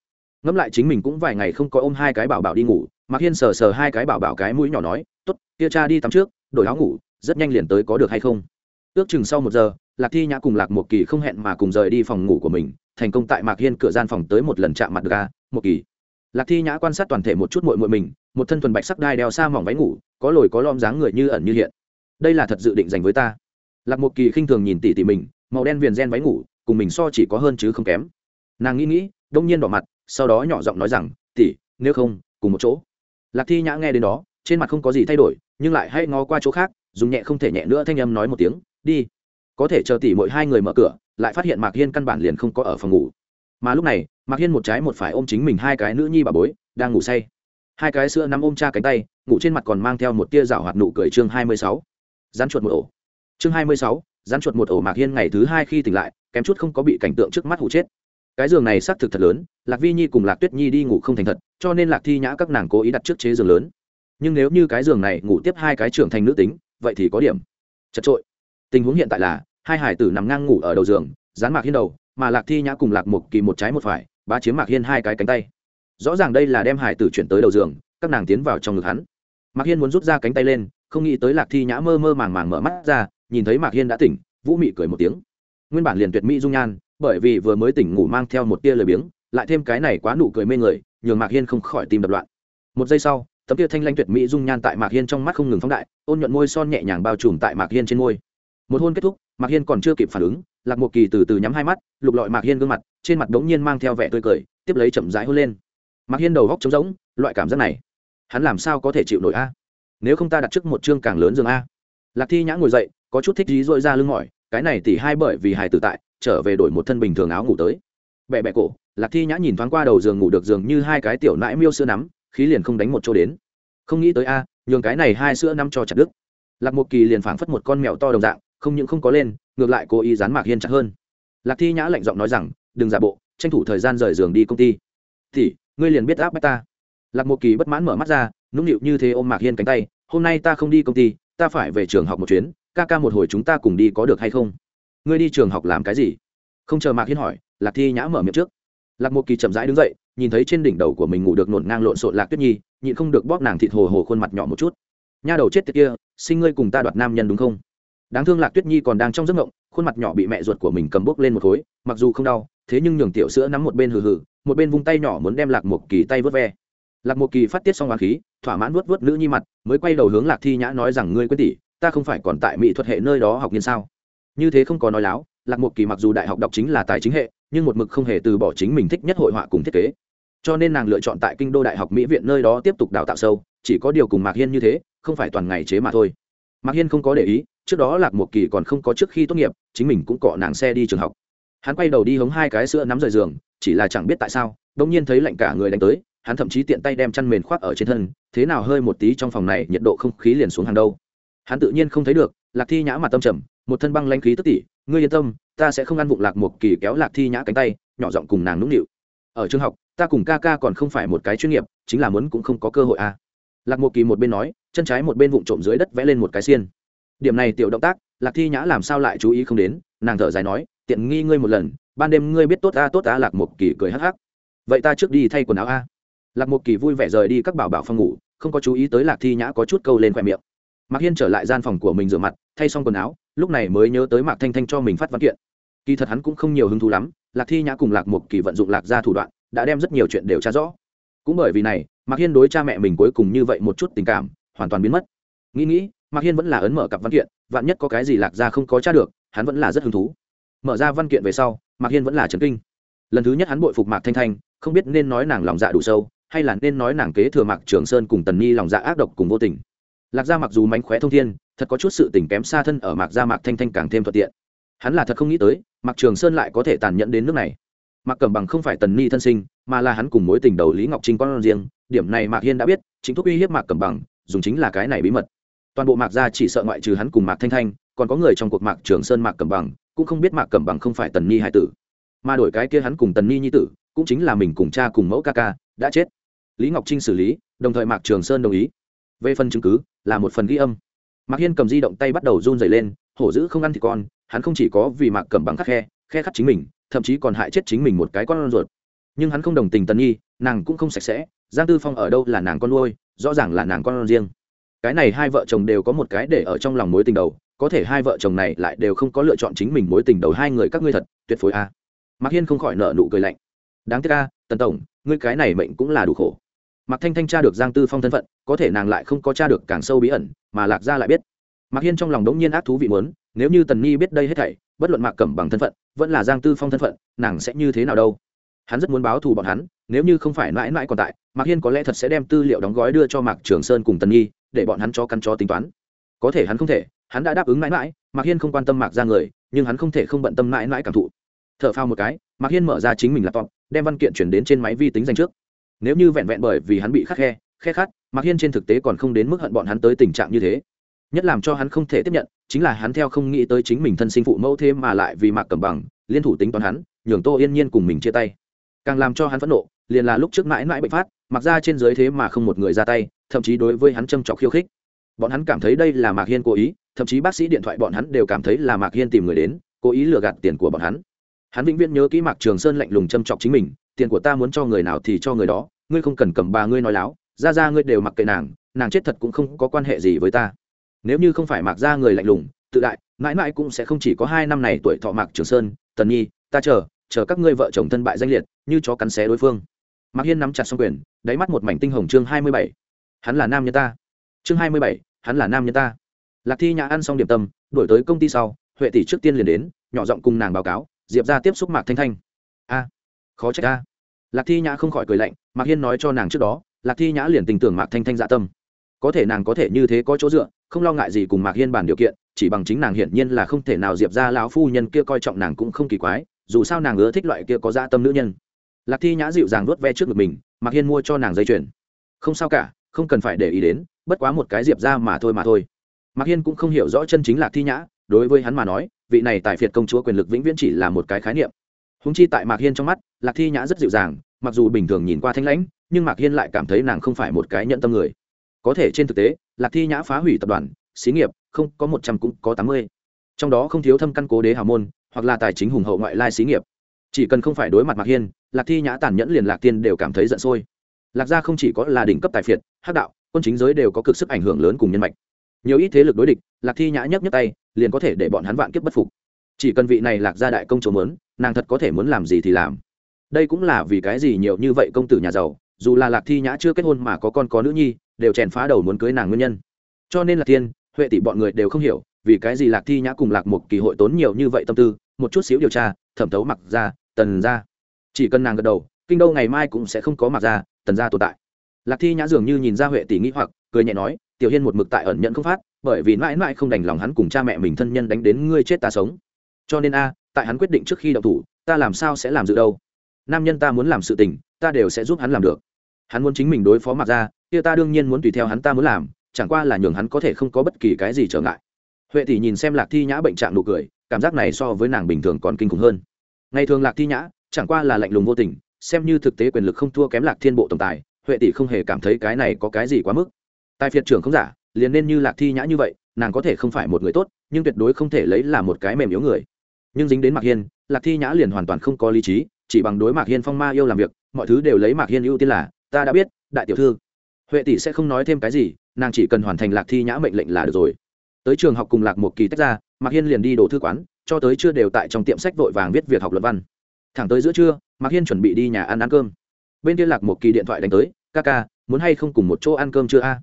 Ngẫm lại chính mình cũng vài ngày không có ôm hai cái bảo bảo đi ngủ, mạc hiên sờ sờ hai cái bảo bảo cái mũi nhỏ nói t ố t kia cha đi tắm trước, đổi áo ngủ, rất nhanh liền tới có được hay không? Ước chừng sau một giờ, lạc thi nhã cùng lạc một kỳ không hẹn mà cùng rời đi phòng ngủ của mình, thành công tại mạc hiên cửa gian phòng tới một lần chạm mặt ga một kỳ. Lạc thi nhã quan sát toàn thể một chút mội mội mình một thân thuần bạch sắc đai đeo xa mỏng váy ngủ, có lồi có lom dáng người như ẩn như hiện. Đây là thật dự định dành với ta. Lạc một kỳ khinh thường nhìn tỉ tỉ mình, màu đen viền gen váy ngủ, cùng mình so chỉ có hơn chứ không kém. Nàng nghĩ nghĩ, đông nhiên đỏ mặt, sau đó nhỏ giọng nói rằng tỉ nếu không, cùng một chỗ. Lạc thi nhã nghe đến đó, trên mặt không có gì thay đổi, nhưng lại hay ngó qua chỗ khác, dùng nhẹ không thể nhẹ nữa thanh âm nói một tiếng, đi. Có thể chờ tỉ mỗi hai người mở cửa, lại phát hiện mạc hiên căn bản liền không có ở phòng ngủ. Mà lúc này, mạc hiên một trái một phải ôm chính mình hai cái nữ nhi bà bối, đang ngủ say hai cái sữa nắm ôm cha cánh tay, ngủ trên mặt còn mang theo một tia rào hoạt nụ cười chương hai mươi sáu. Rán chuột một ổ. Chương hai mươi sáu rán chuột một ổ mạc hiên ngày thứ hai khi tỉnh lại, kém chút không có bị cảnh tượng trước mắt hụ chết. Cái giường này xác thực thật lớn, lạc vi nhi cùng lạc tuyết nhi đi ngủ không thành thật, cho nên lạc thi nhã các nàng cố ý đặt trước chế giường lớn. Nhưng nếu như cái giường này ngủ tiếp hai cái trưởng thành nữ tính, vậy thì có điểm. Chật trội tình huống hiện tại là, hai hải tử nằm ngang ngủ ở đầu giường, dán mạc hiên đầu, mà lạc thi nhã cùng lạc một kỳ một trái một phải ba chiếm mạc hiên hai cái cánh tay rõ ràng đây là đem hải tử chuyển tới đầu giường, các nàng tiến vào trong ngực hắn. Mạc hiên muốn rút ra cánh tay lên, không nghĩ tới lạc thi nhã mơ mơ màng màng mở mắt ra, nhìn thấy mạc hiên đã tỉnh, vũ mị cười một tiếng. Nguyên bản liền tuyệt mỹ dung nhan, bởi vì vừa mới tỉnh ngủ mang theo một tia lời biếng, lại thêm cái này quá nụ cười mê người, nhường mạc hiên không khỏi tìm đập loạn. Một giây sau, tấm tia thanh lanh tuyệt mỹ dung nhan tại mạc hiên trong mắt không ngừng phóng đại, ôn nhuận môi son nhẹ nhàng bao trùm tại mạc hiên trên môi. Một hôn kết thúc, mạc hiên còn chưa kịp phản ứng, lạc một kỳ từ từ nhắm hai mắt, lục lọi mạc hiên gương mặt, trên mặt đống nhiên mang theo vẻ tươi cười, tiếp lấy chậm rãi hôn lên mạc hiên đầu góc trống rỗng, loại cảm giác này, hắn làm sao có thể chịu nổi a? Nếu không ta đặt trước một chương càng lớn giường a. Lạc thi nhã ngồi dậy, có chút thích dí dội ra lưng mỏi, cái này tỉ hai bởi vì hài tử tại, trở về đổi một thân bình thường áo ngủ tới. Bẹ bẹ cổ, lạc thi nhã nhìn thoáng qua đầu giường ngủ được giường như hai cái tiểu nãi miêu sữa nắm, khí liền không đánh một chỗ đến. Không nghĩ tới a, nhường cái này hai sữa nắm cho chặt đứt. Lạc một kỳ liền phảng phất một con mèo to đồng dạng, không những không có lên, ngược lại cố ý dán mạc hiên chặt hơn. Lạc thi nhã lạnh giọng nói rằng, đừng giả bộ, tranh thủ thời gian rời giường đi công ty. Thì ngươi liền biết áp bách ta. Lạc một kỳ bất mãn mở mắt ra, nũng nịu như thế ôm mạc hiên cánh tay, hôm nay ta không đi công ty, ta phải về trường học một chuyến, ca ca một hồi chúng ta cùng đi có được hay không? Ngươi đi trường học làm cái gì? Không chờ mạc hiên hỏi, lạc thi nhã mở miệng trước. Lạc một kỳ chậm rãi đứng dậy, nhìn thấy trên đỉnh đầu của mình ngủ được nổn ngang lộn xộn lạc tuyết nhi, nhịn không được bóp nàng thịt hồ hồ khuôn mặt nhỏ một chút. Nha đầu chết tiệt kia, sinh ngươi cùng ta đoạt nam nhân đúng không? Đáng thương lạc tuyết nhi còn đang trong giấc ngộng khuôn mặt nhỏ bị mẹ ruột của mình cầm bốc lên một khối, mặc dù không đau, thế nhưng nhường tiểu sữa nắm một bên hừ hừ một bên vung tay nhỏ muốn đem lạc một kỳ tay vớt ve. Lạc một kỳ phát tiết xong hoàng khí, thỏa mãn vớt vớt nữ nhi mặt, mới quay đầu hướng lạc thi nhã nói rằng, ngươi quyết tỷ, ta không phải còn tại mỹ thuật hệ nơi đó học nghiên sao? Như thế không có nói láo, lạc một kỳ mặc dù đại học đọc chính là tài chính hệ, nhưng một mực không hề từ bỏ chính mình thích nhất hội họa cùng thiết kế. Cho nên nàng lựa chọn tại kinh đô đại học mỹ viện nơi đó tiếp tục đào tạo sâu, chỉ có điều cùng mạc hiên như thế, không phải toàn ngày chế mà thôi. Mạc hiên không có để ý, trước đó lạc một kỳ còn không có trước khi tốt nghiệp, chính mình cũng cọ nàng xe đi trường học hắn quay đầu đi hống hai cái sữa nắm rời giường, chỉ là chẳng biết tại sao đông nhiên thấy lạnh cả người đánh tới, hắn thậm chí tiện tay đem chăn mền khoác ở trên thân, thế nào hơi một tí trong phòng này nhiệt độ không khí liền xuống hàng đâu. Hắn tự nhiên không thấy được, lạc thi nhã mặt tâm trầm, một thân băng lanh khí tức tỉ, ngươi yên tâm, ta sẽ không ăn vụng lạc một kỳ kéo lạc thi nhã cánh tay, nhỏ giọng cùng nàng nũng nịu. Ở trường học, ta cùng ca ca còn không phải một cái chuyên nghiệp, chính là muốn cũng không có cơ hội à. Lạc một kỳ một bên nói, chân trái một bên vụn trộm dưới đất vẽ lên một cái xiên. Điểm này tiểu động tác, lạc thi nhã làm sao lại chú ý không đến, nàng thở dài nói tiện nghi ngươi một lần, ban đêm ngươi biết tốt ta tốt ta lạc một kỳ cười hắc hắc. Vậy ta trước đi thay quần áo a. Lạc một kỳ vui vẻ rời đi các bảo bảo phòng ngủ, không có chú ý tới lạc thi nhã có chút câu lên khoe miệng. Mạc hiên trở lại gian phòng của mình rửa mặt, thay xong quần áo, lúc này mới nhớ tới mạc thanh thanh cho mình phát văn kiện. Kỳ thật hắn cũng không nhiều hứng thú lắm, lạc thi nhã cùng lạc một kỳ vận dụng lạc ra thủ đoạn, đã đem rất nhiều chuyện đều tra rõ. Cũng bởi vì này, mạc hiên đối cha mẹ mình cuối cùng như vậy một chút tình cảm, hoàn toàn biến mất. Nghĩ nghĩ, mạc hiên vẫn là ấn mở cặp văn kiện, vạn nhất có cái gì lạc ra không có tra được, hắn vẫn là rất hứng thú mở ra văn kiện về sau, mạc hiên vẫn là trấn kinh. Lần thứ nhất hắn bội phục mạc thanh thanh, không biết nên nói nàng lòng dạ đủ sâu, hay là nên nói nàng kế thừa mạc trường sơn cùng tần Nhi lòng dạ ác độc cùng vô tình. Lạc gia mặc dù mánh khóe thông thiên, thật có chút sự tình kém xa thân ở mạc gia mạc thanh thanh càng thêm thuận tiện. Hắn là thật không nghĩ tới, mạc trường sơn lại có thể tàn nhẫn đến nước này. Mạc cẩm bằng không phải tần Nhi thân sinh, mà là hắn cùng mối tình đầu lý ngọc trinh con riêng, điểm này mạc hiên đã biết, chính thức uy hiếp mạc cẩm bằng, dùng chính là cái này bí mật. Toàn bộ mạc gia chỉ sợ ngoại trừ hắn cùng mạc thanh thanh, còn có người trong cuộc mạc trường sơn mạc cẩm bằng cũng không biết mạc cẩm bằng không phải tần ni hải tử. Mà đổi cái kia hắn cùng tần ni nhi tử, cũng chính là mình cùng cha cùng mẫu ca ca, đã chết. Lý ngọc trinh xử lý, đồng thời mạc trường sơn đồng ý. Về phần chứng cứ, là một phần ghi âm. Mạc hiên cầm di động tay bắt đầu run dày lên, hổ dữ không ăn thì con, hắn không chỉ có vì mạc cẩm bằng khắc khe khe khắc chính mình, thậm chí còn hại chết chính mình một cái con ruột. Nhưng hắn không đồng tình tần nhi, nàng cũng không sạch sẽ, giang tư phong ở đâu là nàng con nuôi, rõ ràng là nàng con riêng. Cái này hai vợ chồng đều có một cái để ở trong lòng mối tình đầu có thể hai vợ chồng này lại đều không có lựa chọn chính mình mối tình đầu hai người các ngươi thật, tuyệt phối a. À. mạc hiên không khỏi nợ nụ cười lạnh. Đáng tiếc a, tần tổng, ngươi cái này mệnh cũng là đủ khổ. Mạc thanh thanh tra được giang tư phong thân phận, có thể nàng lại không có tra được càng sâu bí ẩn, mà lạc gia lại biết. Mạc hiên trong lòng đống nhiên ác thú vị muốn, nếu như tần nhi biết đây hết thảy, bất luận mạc cẩm bằng thân phận, vẫn là giang tư phong thân phận, nàng sẽ như thế nào đâu? Hắn rất muốn báo thù bọn hắn, nếu như không phải mãi mãi còn tại, mạc hiên có lẽ thật sẽ đem tư liệu đóng gói đưa cho mạc trường sơn cùng tần nhi, để bọn hắn cho căn cho tính toán. Có thể hắn không thể hắn đã đáp ứng mãi mãi, mạc hiên không quan tâm mạc ra người, nhưng hắn không thể không bận tâm mãi mãi cảm thụ. T h ở phao một cái, mạc hiên mở ra chính mình laptop, đem văn kiện chuyển đến trên máy vi tính dành trước. Nếu như vẹn vẹn bởi vì hắn bị khắc khe khe khát, mạc hiên trên thực tế còn không đến mức hận bọn hắn tới tình trạng như thế. Nhất làm cho hắn không thể tiếp nhận, chính là hắn theo không nghĩ tới chính mình thân sinh phụ mẫu thế mà lại vì mạc cầm bằng, liên thủ tính toán hắn, nhường tô yên nhiên cùng mình chia tay. Càng làm cho hắn phẫn nộ, liền là lúc trước mãi mãi bệnh phát mặc ra trên dưới thế mà không một người ra tay, thậm chí đối với hắn châm trọc khiêu khích bọn hắn cảm thấy đây là mạc hiên cố ý, thậm chí bác sĩ điện thoại bọn hắn đều cảm thấy là mạc hiên tìm người đến, cố ý lừa gạt tiền của bọn hắn. Hắn vĩnh viễn nhớ kỹ mạc trường sơn lạnh lùng châm chọc chính mình, tiền của ta muốn cho người nào thì cho người đó, ngươi không cần cầm bà ngươi nói láo, ra ra ngươi đều mặc kệ nàng nàng chết thật cũng không có quan hệ gì với ta. Nếu như không phải mạc ra người lạnh lùng, tự đại, mãi mãi cũng sẽ không chỉ có hai năm này tuổi thọ mạc trường sơn, tần nhi, ta chờ chờ các ngươi vợ chồng thân bại danh liệt, như chó cắn xé đối phương. Mạc hiên nắm chặt xong quyền, đáy mắt một mảnh tinh hồng chương hai mươi bảy. Hắn là nam nhân ta. Chương hai mươi bảy hắn là nam nhân ta. Lạc thi nhã ăn xong điểm tâm đổi tới công ty sau, huệ tỷ trước tiên liền đến, nhỏ giọng cùng nàng báo cáo, diệp ra tiếp xúc mạc thanh thanh. A, khó trách a lạc thi nhã không khỏi cười lạnh, mạc hiên nói cho nàng trước đó, lạc thi nhã liền tình tưởng mạc thanh thanh dạ tâm. Có thể nàng có thể như thế có chỗ dựa, không lo ngại gì cùng mạc hiên bàn điều kiện, chỉ bằng chính nàng hiển nhiên là không thể nào diệp ra lão phu nhân kia coi trọng nàng cũng không kỳ quái, dù sao nàng ưa thích loại kia có dạ tâm nữ nhân. Lạc thi nhã dịu dàng nuốt ve trước ngực mình, mạc hiên mua cho nàng dây chuyền. Không sao cả, không cần phải để ý đến bất quá một cái diệp ra mà thôi mà thôi. Mạc hiên cũng không hiểu rõ chân chính lạc thi nhã, đối với hắn mà nói, vị này tại phiệt công chúa quyền lực vĩnh viễn chỉ là một cái khái niệm. Húng chi tại mạc hiên trong mắt, lạc thi nhã rất dịu dàng, mặc dù bình thường nhìn qua thanh lãnh, nhưng mạc hiên lại cảm thấy nàng không phải một cái nhận tâm người. Có thể trên thực tế, lạc thi nhã phá hủy tập đoàn, xí nghiệp, không, có một trăm cũng có tám mươi. Trong đó không thiếu thâm căn cố đế hào môn, hoặc là tài chính hùng hậu ngoại lai xí nghiệp. Chỉ cần không phải đối mặt mạc hiên, lạc thi nhã tàn nhẫn liền lạc tiên đều cảm thấy giận sôi. Lạc gia không chỉ có là đỉnh cấp tài phiệt, hắc đạo quân chính giới đều có cực sức ảnh hưởng lớn cùng nhân mạch. Nhiều ít thế lực đối địch lạc thi nhã nhấc nhấc tay liền có thể để bọn hắn vạn kiếp bất phục. Chỉ cần vị này lạc gia đại công chỗ muốn, nàng thật có thể muốn làm gì thì làm. Đây cũng là vì cái gì nhiều như vậy công tử nhà giàu dù là lạc thi nhã chưa kết hôn mà có con có nữ nhi đều chèn phá đầu muốn cưới nàng nguyên nhân. Cho nên là tiên huệ tỷ bọn người đều không hiểu vì cái gì lạc thi nhã cùng lạc một kỳ hội tốn nhiều như vậy tâm tư một chút xíu điều tra thẩm thấu mặc ra tần ra chỉ cần nàng gật đầu kinh đô ngày mai cũng sẽ không có mặc ra tần ra tồn tại lạc thi nhã dường như nhìn ra huệ tỷ nghĩ hoặc, cười nhẹ nói, tiểu hiên một mực tại ẩn nhận không phát, bởi vì mãi mãi không đành lòng hắn cùng cha mẹ mình thân nhân đánh đến ngươi chết ta sống. Cho nên a, tại hắn quyết định trước khi đậu thủ, ta làm sao sẽ làm dự đâu? Nam nhân ta muốn làm sự tình, ta đều sẽ giúp hắn làm được. Hắn muốn chính mình đối phó mặc ra kia ta đương nhiên muốn tùy theo hắn ta muốn làm, chẳng qua là nhường hắn có thể không có bất kỳ cái gì trở ngại. Huệ tỷ nhìn xem lạc thi nhã bệnh trạng nụ cười, cảm giác này so với nàng bình thường còn kinh khủng hơn. Ngày thường lạc thi nhã, chẳng qua là lạnh lùng vô tình, xem như thực tế quyền lực không thua kém lạc thiên bộ tổng tài huệ tỷ không hề cảm thấy cái này có cái gì quá mức. Tài phiệt trưởng không giả, liền nên như lạc thi nhã như vậy, nàng có thể không phải một người tốt, nhưng tuyệt đối không thể lấy là một cái mềm yếu người. Nhưng dính đến mạc hiên, lạc thi nhã liền hoàn toàn không có lý trí, chỉ bằng đối mạc hiên phong ma yêu làm việc, mọi thứ đều lấy mạc hiên ưu tiên là, ta đã biết, đại tiểu thư. Huệ tỷ sẽ không nói thêm cái gì, nàng chỉ cần hoàn thành lạc thi nhã mệnh lệnh là được rồi. Tới trường học cùng lạc một kỳ tách ra, mạc hiên liền đi đổ thư quán, cho tới chưa đều tại trong tiệm sách vội vàng viết việc học luật văn. Thẳng tới giữa trưa, mạc hiên chuẩn bị đi nhà ăn ăn cơm bên kia lạc một kỳ điện thoại đánh tới, ca ca, muốn hay không cùng một chỗ ăn cơm chưa a?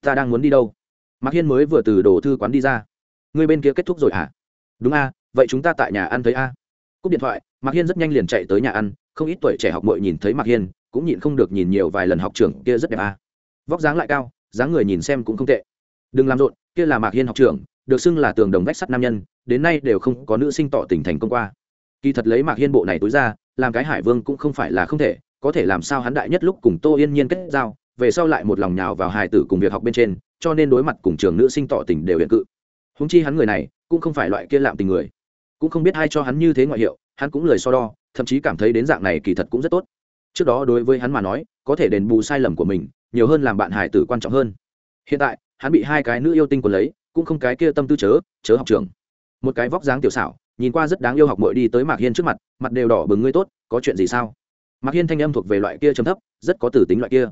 Ta đang muốn đi đâu? Mạc hiên mới vừa từ đồ thư quán đi ra. Người bên kia kết thúc rồi hả? Đúng a, vậy chúng ta tại nhà ăn thấy a. Cúp điện thoại, mạc hiên rất nhanh liền chạy tới nhà ăn, không ít tuổi trẻ học mội nhìn thấy mạc hiên, cũng nhịn không được nhìn nhiều vài lần học trưởng kia rất đẹp a. Vóc dáng lại cao, dáng người nhìn xem cũng không tệ. Đừng làm rộn, kia là mạc hiên học trưởng, được xưng là tường đồng vách sắt nam nhân, đến nay đều không có nữ sinh tỏ tình thành công qua. Kỳ thật lấy mạc hiên bộ này tối ra, làm cái hải vương cũng không phải là không thể có thể làm sao hắn đại nhất lúc cùng tô yên nhiên kết giao, về sau lại một lòng nhào vào hài tử cùng việc học bên trên, cho nên đối mặt cùng trường nữ sinh tỏ tình đều hiện cự. Húng chi hắn người này, cũng không phải loại kia lạm tình người. Cũng không biết ai cho hắn như thế ngoại hiệu, hắn cũng lời so đo, thậm chí cảm thấy đến dạng này kỳ thật cũng rất tốt. Trước đó đối với hắn mà nói, có thể đền bù sai lầm của mình, nhiều hơn làm bạn hải tử quan trọng hơn. Hiện tại, hắn bị hai cái nữ yêu tinh quần lấy, cũng không cái kia tâm tư chớ chớ học trường. Một cái vóc dáng tiểu xảo, nhìn qua rất đáng yêu học mội đi tới mạc hiên trước mặt mặt đều đỏ bừng ngươi tốt, có chuyện gì sao? Mạc hiên thanh âm thuộc về loại kia chấm thấp, rất có tử tính loại kia.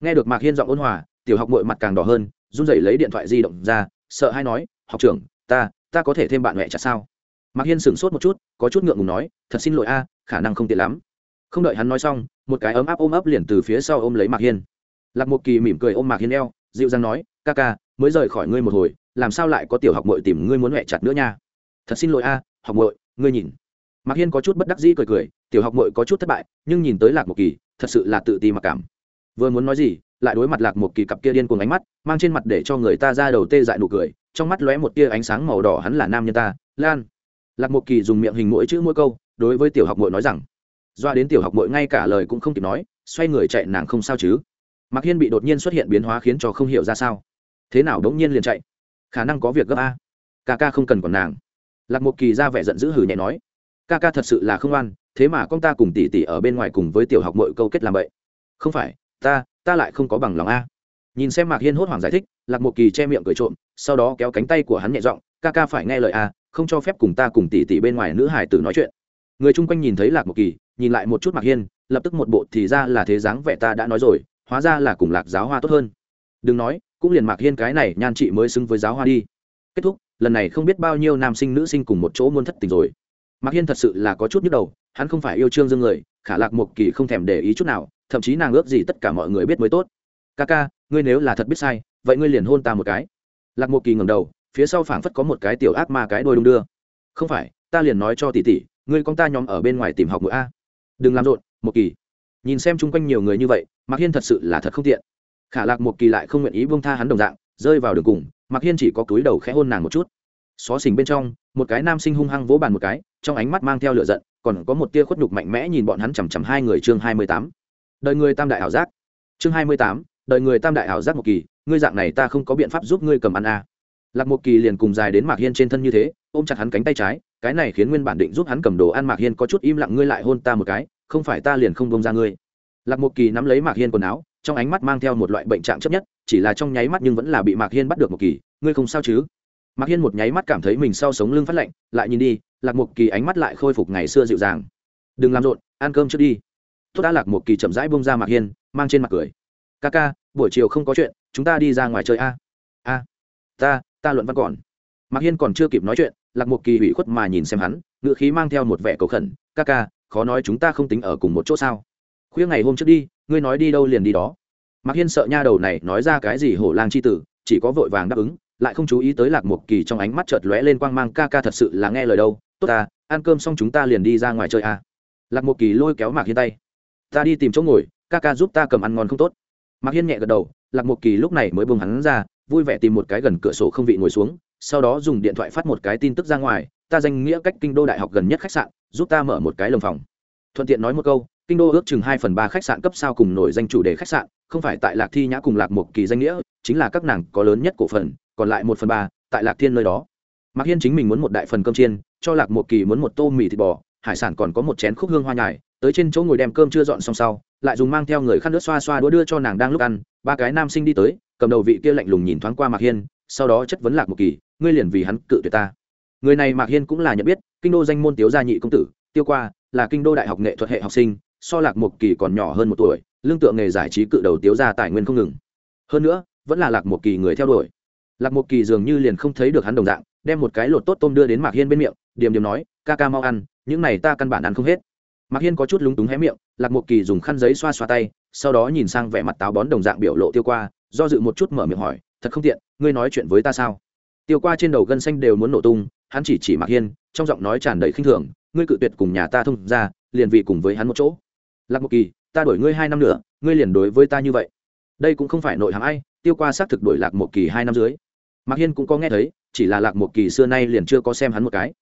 Nghe được mạc hiên giọng ôn hòa, tiểu học mội mặt càng đỏ hơn, run rẩy lấy điện thoại di động ra, sợ hay nói, học trưởng, ta ta có thể thêm bạn mẹ chặt sao? Mạc hiên sửng sốt một chút, có chút ngượng ngùng nói, thật xin lỗi a, khả năng không tiện lắm. Không đợi hắn nói xong, một cái ấm áp ôm ấp liền từ phía sau ôm lấy mạc hiên. Lạc một kỳ mỉm cười ôm mạc hiên eo, dịu dàng nói, ca ca, mới rời khỏi ngươi một hồi, làm sao lại có tiểu học mội tìm ngươi muốn mẹ chặt nữa nha? Thật xin lỗi a, học mội ngươi nhìn. Mạc hiên có chút bất đắc dĩ cười cười tiểu học mội có chút thất bại, nhưng nhìn tới lạc một kỳ, thật sự là tự ti mặc cảm. Vừa muốn nói gì, lại đối mặt lạc một kỳ cặp kia điên cuồng ánh mắt, mang trên mặt để cho người ta ra đầu tê dại nụ cười, trong mắt lóe một tia ánh sáng màu đỏ, hắn là nam nhân ta, lan. Lạc một kỳ dùng miệng hình mỗi chữ mỗi câu, đối với tiểu học mội nói rằng, doa đến tiểu học mội ngay cả lời cũng không kịp nói, xoay người chạy nàng không sao chứ? Mạc hiên bị đột nhiên xuất hiện biến hóa khiến cho không hiểu ra sao. Thế nào đống nhiên liền chạy? Khả năng có việc gấp a. Ca ca không cần còn nàng. Lạc một kỳ ra vẻ giận dữ hử nhẹ nói, ca ca thật sự là không ăn thế mà con ta cùng tỷ tỷ ở bên ngoài cùng với tiểu học mọi câu kết làm vậy không phải, ta ta lại không có bằng lòng a. Nhìn xem mạc hiên hốt hoảng giải thích, lạc một kỳ che miệng cười trộm, sau đó kéo cánh tay của hắn nhẹ giọng, ca ca phải nghe lời a, không cho phép cùng ta cùng tỷ tỷ bên ngoài nữ hải tử nói chuyện. Người chung quanh nhìn thấy lạc một kỳ, nhìn lại một chút mạc hiên, lập tức một bộ thì ra là thế dáng vẻ ta đã nói rồi, hóa ra là cùng lạc giáo hoa tốt hơn. Đừng nói, cũng liền mạc hiên cái này nhan chị mới xứng với giáo hoa đi. Kết thúc, lần này không biết bao nhiêu nam sinh nữ sinh cùng một chỗ muôn thất tình rồi. Mạc hiên thật sự là có chút nhức đầu hắn không phải yêu trương dương người, khả lạc một kỳ không thèm để ý chút nào, thậm chí nàng ước gì tất cả mọi người biết mới tốt. Ca ca, ngươi nếu là thật biết sai, vậy ngươi liền hôn ta một cái. Lạc một kỳ ngầm đầu, phía sau phảng phất có một cái tiểu ác ma cái đôi đung đưa. Không phải, ta liền nói cho tỷ tỷ, ngươi con ta nhóm ở bên ngoài tìm học mũi a. Đừng làm rộn một kỳ. Nhìn xem chung quanh nhiều người như vậy, mạc hiên thật sự là thật không tiện. Khả lạc một kỳ lại không nguyện ý buông tha hắn đồng dạng, rơi vào đường cùng, mạc hiên chỉ có túi đầu khẽ hôn nàng một chút. Xó xỉnh bên trong, một cái nam sinh hung hăng vỗ bàn một cái, trong ánh mắt mang theo lửa giận còn có một tia khuất nhục mạnh mẽ nhìn bọn hắn chằm chằm hai người chương hai mươi tám. Đời người tam đại ảo giác. Chương hai mươi tám, đời người tam đại ảo giác một kỳ, ngươi dạng này ta không có biện pháp giúp ngươi cầm ăn a à. lạc một kỳ liền cùng dài đến mạc hiên trên thân như thế, ôm chặt hắn cánh tay trái, cái này khiến nguyên bản định giúp hắn cầm đồ ăn mạc hiên có chút im lặng, ngươi lại hôn ta một cái, không phải ta liền không bông ra ngươi. Lạc một kỳ nắm lấy mạc hiên quần áo, trong ánh mắt mang theo một loại bệnh trạng chấp nhất, chỉ là trong nháy mắt nhưng vẫn là bị mạc hiên bắt được một kỳ, ngươi không sao chứ? Mạc hiên một nháy mắt cảm thấy mình sau sống lưng phát lạnh, lại nhìn đi, lạc một kỳ ánh mắt lại khôi phục ngày xưa dịu dàng. Đừng làm rộn, ăn cơm trước đi. Tốt đã, lạc một kỳ chậm rãi bông ra mạc hiên, mang trên mặt cười. Ca ca, buổi chiều không có chuyện, chúng ta đi ra ngoài chơi a. A, ta ta luận văn còn. Mạc hiên còn chưa kịp nói chuyện, lạc một kỳ hủy khuất mà nhìn xem hắn, ngựa khí mang theo một vẻ cầu khẩn. Ca ca, khó nói chúng ta không tính ở cùng một chỗ sao? Khuya ngày hôm trước đi, ngươi nói đi đâu liền đi đó. Mạc hiên sợ nha đầu này nói ra cái gì hổ lang c h i tử, chỉ có vội vàng đáp ứng lại không chú ý tới lạc một kỳ trong ánh mắt chợt lóe lên quang mang, ca ca thật sự là nghe lời đâu. Tốt ta, ăn cơm xong chúng ta liền đi ra ngoài chơi à. lạc một kỳ lôi kéo mạc hiên tay. Ta đi tìm chỗ ngồi, ca ca giúp ta cầm ăn ngon không tốt. Mạc hiên nhẹ gật đầu, lạc một kỳ lúc này mới buông hắn ra, vui vẻ tìm một cái gần cửa sổ không vị ngồi xuống, sau đó dùng điện thoại phát một cái tin tức ra ngoài. Ta danh nghĩa cách kinh đô đại học gần nhất khách sạn, giúp ta mở một cái lồng phòng. Thuận tiện nói một câu, kinh đô ước chừng hai phần ba khách sạn cấp sao cùng nổi danh chủ đề khách sạn, không phải tại lạc thi nhã cùng lạc một kỳ danh nghĩa, chính là các nàng có lớn nhất cổ phần còn lại một phần ba tại lạc thiên nơi đó mạc hiên chính mình muốn một đại phần cơm chiên cho lạc một kỳ muốn một tô mì thịt bò hải sản còn có một chén khúc hương hoa nhài tới trên chỗ ngồi đem cơm chưa dọn xong sau lại dùng mang theo người khăn nước xoa xoa đũa đưa cho nàng đang lúc ăn ba cái nam sinh đi tới cầm đầu vị kia lạnh lùng nhìn thoáng qua mạc hiên sau đó chất vấn lạc một kỳ ngươi liền vì hắn cự tuyệt ta người này mạc hiên cũng là nhận biết kinh đô danh môn tiếu gia nhị công tử tiêu qua là kinh đô đại học nghệ thuật hệ học sinh so lạc một kỳ còn nhỏ hơn một tuổi lương tượng nghề giải trí cự đầu tiếu gia tài nguyên không ngừng hơn nữa vẫn là lạc một kỳ người theo đuổi lạc một kỳ dường như liền không thấy được hắn đồng dạng, đem một cái lột tốt tôm đưa đến mạc hiên bên miệng, điềm điềm nói, ca ca mau ăn, những này ta căn bản ăn không hết. Mạc hiên có chút lúng túng hé miệng, lạc một kỳ dùng khăn giấy xoa xoa tay, sau đó nhìn sang vẻ mặt táo bón đồng dạng biểu lộ tiêu qua, do dự một chút mở miệng hỏi, thật không tiện, ngươi nói chuyện với ta sao? Tiêu qua trên đầu gân xanh đều muốn nổ tung, hắn chỉ chỉ mạc hiên, trong giọng nói tràn đầy khinh thường, ngươi cự tuyệt cùng nhà ta thông ra, liền vị cùng với hắn một chỗ. Lạc một kỳ, ta đổi ngươi hai năm nữa, ngươi liền đối với ta như vậy. Đây cũng không phải nội hàm ai, tiêu qua xác thực đổi lạc một kỳ hai năm dưới mạc hiên cũng có nghe thấy chỉ là lạc một kỳ xưa nay liền chưa có xem hắn một cái.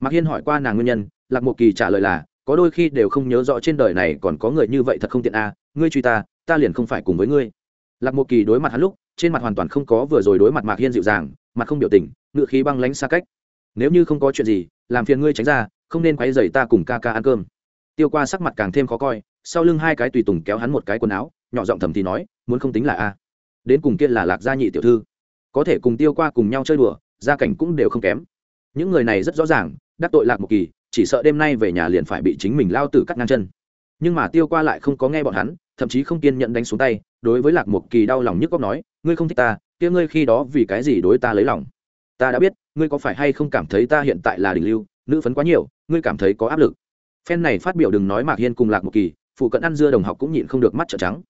Mạc hiên hỏi qua nàng nguyên nhân lạc một kỳ trả lời là có đôi khi đều không nhớ rõ trên đời này còn có người như vậy thật không tiện a à, ngươi truy ta ta liền không phải cùng với ngươi. Lạc một kỳ đối mặt hắn lúc trên mặt hoàn toàn không có vừa rồi đối mặt mạc hiên dịu dàng mặt không biểu tình ngựa khí băng lánh xa cách. Nếu như không có chuyện gì làm phiền ngươi tránh ra không nên quấy dày ta cùng ca ca ăn cơm. Tiêu qua sắc mặt càng thêm khó coi sau lưng hai cái tùy tùng kéo hắn một cái quần áo nhỏ giọng thầm thì nói muốn không tính là a. Đến cùng kia là lạc gia nhị tiểu thư có thể cùng tiêu qua cùng nhau chơi đùa, gia cảnh cũng đều không kém. Những người này rất rõ ràng, đắc tội lạc một kỳ, chỉ sợ đêm nay về nhà liền phải bị chính mình lao tử cắt ngang chân. Nhưng mà tiêu qua lại không có nghe bọn hắn, thậm chí không kiên nhận đánh xuống tay, đối với lạc một kỳ đau lòng nhức góc nói, ngươi không thích ta, kia ngươi khi đó vì cái gì đối ta lấy lòng? Ta đã biết, ngươi có phải hay không cảm thấy ta hiện tại là đỉnh lưu, nữ phấn quá nhiều, ngươi cảm thấy có áp lực? Phen này phát biểu đừng nói mạc hiên cùng lạc một kỳ, phụ cận ăn dưa đồng học cũng nhịn không được mắt trợn trắng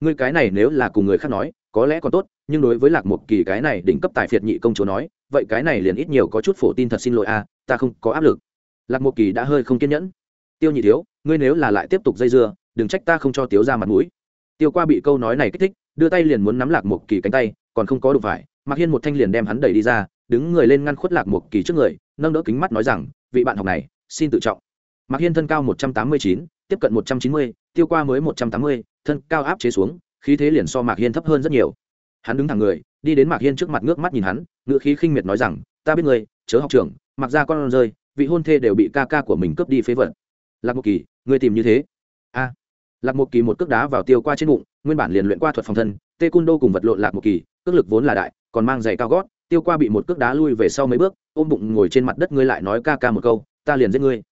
ngươi cái này nếu là cùng người khác nói, có lẽ còn tốt, nhưng đối với lạc một kỳ cái này đỉnh cấp tài phiệt nhị công chúa nói, vậy cái này liền ít nhiều có chút phổ tin thật xin lỗi a, ta không có áp lực. Lạc một kỳ đã hơi không kiên nhẫn. Tiêu nhị thiếu, ngươi nếu là lại tiếp tục dây dưa, đừng trách ta không cho tiếu ra mặt mũi. Tiêu qua bị câu nói này kích thích, đưa tay liền muốn nắm lạc một kỳ cánh tay, còn không có đủ phải, mạc hiên một thanh liền đem hắn đẩy đi ra, đứng người lên ngăn khuất lạc một kỳ trước người, nâng đỡ kính mắt nói rằng, vị bạn học này, xin tự trọng. Mạc hiên thân cao một trăm tám mươi chín, tiếp cận một trăm chín mươi, tiêu qua mới một trăm tám mươi thân cao áp chế xuống, khí thế liền so mạc hiên thấp hơn rất nhiều. Hắn đứng thẳng người, đi đến mạc hiên trước mặt ngước mắt nhìn hắn ngựa khí khinh miệt nói rằng, ta biết người chớ học trưởng, mặc ra con rơi, vị hôn thê đều bị ca ca của mình cướp đi phế vật. Lạc một kỳ người tìm như thế? A. Lạc một kỳ một cước đá vào tiêu qua trên bụng, nguyên bản liền luyện qua thuật phòng thân tê cun đô cùng vật lộn lạc một kỳ, cước lực vốn là đại, còn mang giày cao gót, tiêu qua bị một cước đá lui về sau mấy bước, ôm bụng ngồi trên mặt đất ngươi lại nói ca ca một câu, ta liền giết ngươi.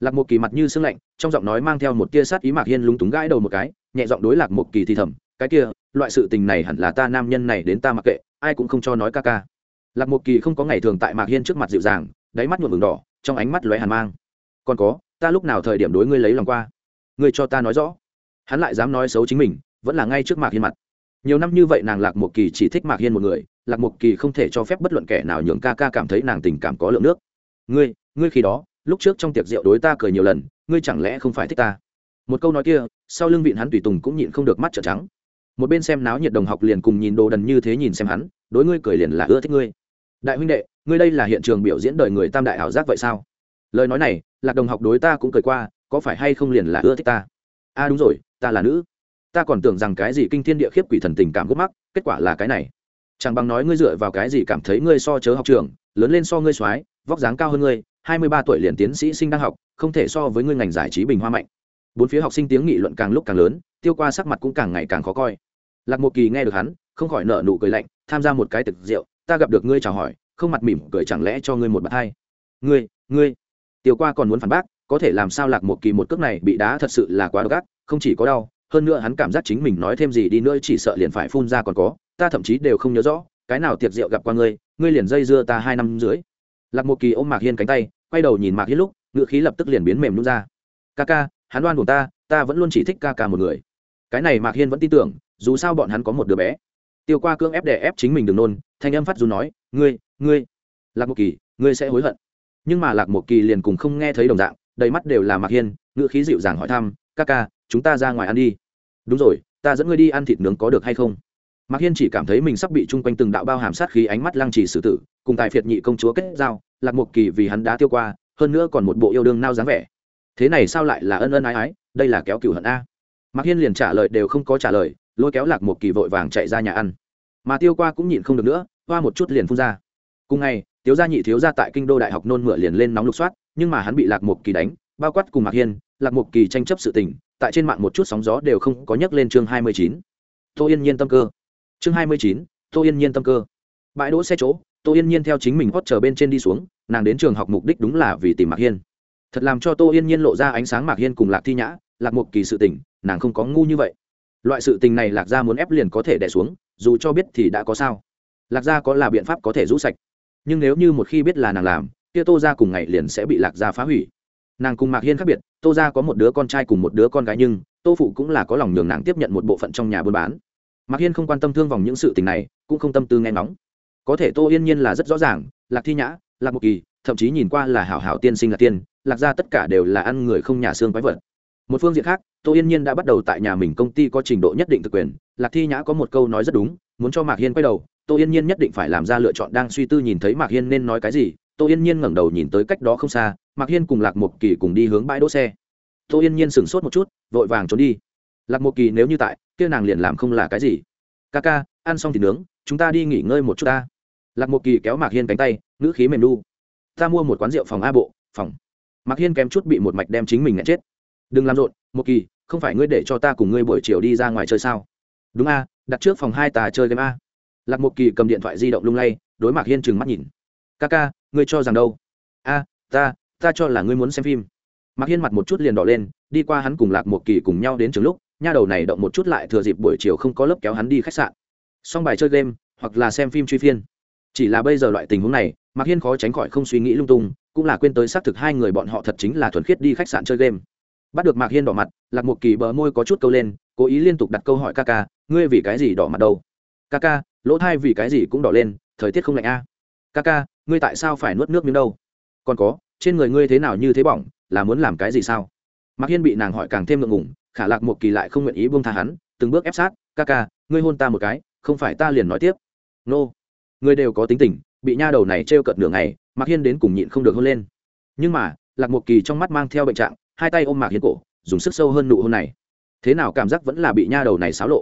Lạc một kỳ mặt như sưng lạnh, trong giọng nói mang theo một tia sát ý mạc hiên lúng túng gãi đầu một cái nhẹ giọng đối lạc một kỳ thì thầm, cái kia, loại sự tình này hẳn là ta nam nhân này đến ta mặc kệ, ai cũng không cho nói ca ca. Lạc một kỳ không có ngày thường tại mạc hiên trước mặt dịu dàng, đáy mắt nhuộm vừng đỏ, trong ánh mắt lóe hàn mang. Còn có, ta lúc nào thời điểm đối ngươi lấy lòng qua? Ngươi cho ta nói rõ. Hắn lại dám nói xấu chính mình, vẫn là ngay trước mạc hiên mặt. Nhiều năm như vậy nàng lạc một kỳ chỉ thích mạc hiên một người, lạc một kỳ không thể cho phép bất luận kẻ nào nhường ca ca cảm thấy nàng tình cảm có lượng nước. Ngươi ngươi khi đó, lúc trước trong tiệc rượu đối ta cười nhiều lần, ngươi chẳng lẽ không phải thích ta? Một câu nói kia, sau lưng vịn hắn tùy tùng cũng nhịn không được mắt trợ trắng. Một bên xem náo nhiệt đồng học liền cùng nhìn đồ đần như thế nhìn xem hắn, đối ngươi cười liền là ưa thích ngươi. Đại huynh đệ, ngươi đây là hiện trường biểu diễn đời người tam đại ảo giác vậy sao? Lời nói này, lạc đồng học đối ta cũng cười qua, có phải hay không liền là ưa thích ta? A à đúng rồi, ta là nữ. Ta còn tưởng rằng cái gì kinh thiên địa khiếp quỷ thần tình cảm gốc mắc, kết quả là cái này. Chẳng bằng nói ngươi dựa vào cái gì cảm thấy ngươi so chớ học trường, lớn lên so ngươi soái, vóc dáng cao hơn ngươi, hai mươi ba tuổi liền tiến sĩ sinh đang học, không thể so với ngươi ngành giải trí bình hoa mạnh bốn phía học sinh tiếng nghị luận càng lúc càng lớn, tiêu qua sắc mặt cũng càng ngày càng khó coi. Lạc một kỳ nghe được hắn, không khỏi nợ nụ cười lạnh, tham gia một cái thực rượu, ta gặp được ngươi chào hỏi, không mặt mỉm cười chẳng lẽ cho ngươi một bạt hai? Ngươi ngươi. Tiêu qua còn muốn phản bác, có thể làm sao lạc một kỳ một cước này bị đá thật sự là quá độc ác, không chỉ có đau, hơn nữa hắn cảm giác chính mình nói thêm gì đi nữa chỉ sợ liền phải phun ra còn có, ta thậm chí đều không nhớ rõ, cái nào tiệc rượu gặp qua ngươi ngươi liền dây dưa ta hai năm dưới lạc một kỳ ôm mạc hiên cánh tay, quay đầu nhìn mạc hiên lúc ngựa khí lập tức liền biến mềm nút ra. Ca ca hắn đoan của ta ta vẫn luôn chỉ thích ca ca một người. Cái này mạc hiên vẫn tin tưởng, dù sao bọn hắn có một đứa bé. Tiêu qua cưỡng ép để ép chính mình đừng nôn, thanh âm phát dù nói, ngươi ngươi. Lạc một kỳ, ngươi sẽ hối hận. Nhưng mà lạc một kỳ liền cùng không nghe thấy đồng dạng, đầy mắt đều là mạc hiên ngựa khí dịu dàng hỏi thăm, ca ca, chúng ta ra ngoài ăn đi. Đúng rồi, ta dẫn ngươi đi ăn thịt nướng có được hay không? Mạc hiên chỉ cảm thấy mình sắp bị chung quanh từng đạo bao hàm sát khí ánh mắt lăng trì xử tử, cùng tài phiệt nhị công chúa kết giao, lạc một kỳ vì hắn đã tiêu qua, hơn nữa còn một bộ yêu đương nao dáng vẻ thế này sao lại là ân ân ái ái, đây là kéo cựu hận a. Mạc hiên liền trả lời đều không có trả lời, lôi kéo lạc một kỳ vội vàng chạy ra nhà ăn. Mà tiêu qua cũng nhịn không được nữa, hoa một chút liền phun ra. Cùng ngày, tiếu gia nhị thiếu gia tại kinh đô đại học nôn mửa liền lên nóng lục soát, nhưng mà hắn bị lạc một kỳ đánh, bao quát cùng mạc hiên, lạc một kỳ tranh chấp sự tình, tại trên mạng một chút sóng gió đều không có nhắc lên chương hai mươi chín. Tô yên nhiên tâm cơ. Chương hai mươi chín, tô yên nhiên tâm cơ. Bãi đỗ xe chỗ, tô yên nhiên theo chính mình hót chờ bên trên đi xuống, nàng đến trường học mục đích đúng là vì tìm mạc hiên thật làm cho tô yên nhiên lộ ra ánh sáng mạc hiên cùng lạc thi nhã, lạc một kỳ sự tình, nàng không có ngu như vậy. Loại sự tình này lạc gia muốn ép liền có thể đẻ xuống, dù cho biết thì đã có sao. Lạc gia có là biện pháp có thể rũ sạch. Nhưng nếu như một khi biết là nàng làm, kia tô ra cùng ngày liền sẽ bị lạc gia phá hủy. Nàng cùng mạc hiên khác biệt, tô ra có một đứa con trai cùng một đứa con gái nhưng, tô phụ cũng là có lòng nhường nàng tiếp nhận một bộ phận trong nhà buôn bán. Mạc hiên không quan tâm thương vòng những sự tình này, cũng không tâm tư nghe ngóng. Có thể tô yên nhiên là rất rõ ràng, lạc thi nhã, lạc một kỳ thậm chí nhìn qua là hảo hảo tiên sinh là tiên, lạc ra tất cả đều là ăn người không nhà xương quái vật. Một phương diện khác, tô yên nhiên đã bắt đầu tại nhà mình công ty có trình độ nhất định thực quyền, lạc thi nhã có một câu nói rất đúng, muốn cho mạc hiên quay đầu, tô yên nhiên nhất định phải làm ra lựa chọn đang suy tư nhìn thấy mạc hiên nên nói cái gì, tô yên nhiên ngẩng đầu nhìn tới cách đó không xa, mạc hiên cùng lạc một kỳ cùng đi hướng bãi đỗ xe. Tô yên nhiên sửng sốt một chút, vội vàng trốn đi. Lạc một kỳ nếu như tại, kia nàng liền làm không là cái gì. Ca ca, ăn xong thì nướng, chúng ta đi nghỉ ngơi một chút ta. Lạc một kỳ kéo mạc hiên cánh tay, ngữ khí mềm đu ta mua một quán rượu phòng a bộ, phòng. Mạc hiên kém chút bị một mạch đem chính mình ngã chết. Đừng làm rộn một kỳ, không phải ngươi để cho ta cùng ngươi buổi chiều đi ra ngoài chơi sao? Đúng a, đặt trước phòng hai tà chơi game a. Lạc một kỳ cầm điện thoại di động lung lay, đối mạc hiên trừng mắt nhìn. Ca ca, ngươi cho rằng đâu? A, ta ta cho là ngươi muốn xem phim. Mạc hiên mặt một chút liền đỏ lên, đi qua hắn cùng lạc một kỳ cùng nhau đến trường lúc, nha đầu này động một chút lại thừa dịp buổi chiều không có lớp kéo hắn đi khách sạn. Xong bài chơi game, hoặc là xem phim truy phiên chỉ là bây giờ loại tình huống này, mạc hiên khó tránh khỏi không suy nghĩ lung tung, cũng là quên tới xác thực hai người bọn họ thật chính là thuần khiết đi khách sạn chơi game. Bắt được mạc hiên đỏ mặt, lạc một kỳ bờ môi có chút câu lên, cố ý liên tục đặt câu hỏi ca ca, ngươi vì cái gì đỏ mặt đâu? Ca ca, lỗ thai vì cái gì cũng đỏ lên, thời tiết không lạnh a. À. ca ca, ngươi tại sao phải nuốt nước miếng đâu? Còn có, trên người ngươi thế nào như thế bỏng, là muốn làm cái gì sao? Mạc hiên bị nàng hỏi càng thêm ngượng ngủng khả lạc một kỳ lại không nguyện ý buông tha hắn, từng bước ép sát, ca ca, ngươi hôn ta một cái, không phải ta liền nói tiếp. Nô người đều có tính tình, bị nha đầu này t r e o cợt nửa ngày, mạc hiên đến cùng nhịn không được hôn lên. Nhưng mà, lạc một kỳ trong mắt mang theo bệnh trạng, hai tay ôm mạc hiên cổ, dùng sức sâu hơn nụ hôn này. Thế nào cảm giác vẫn là bị nha đầu này xáo lộ?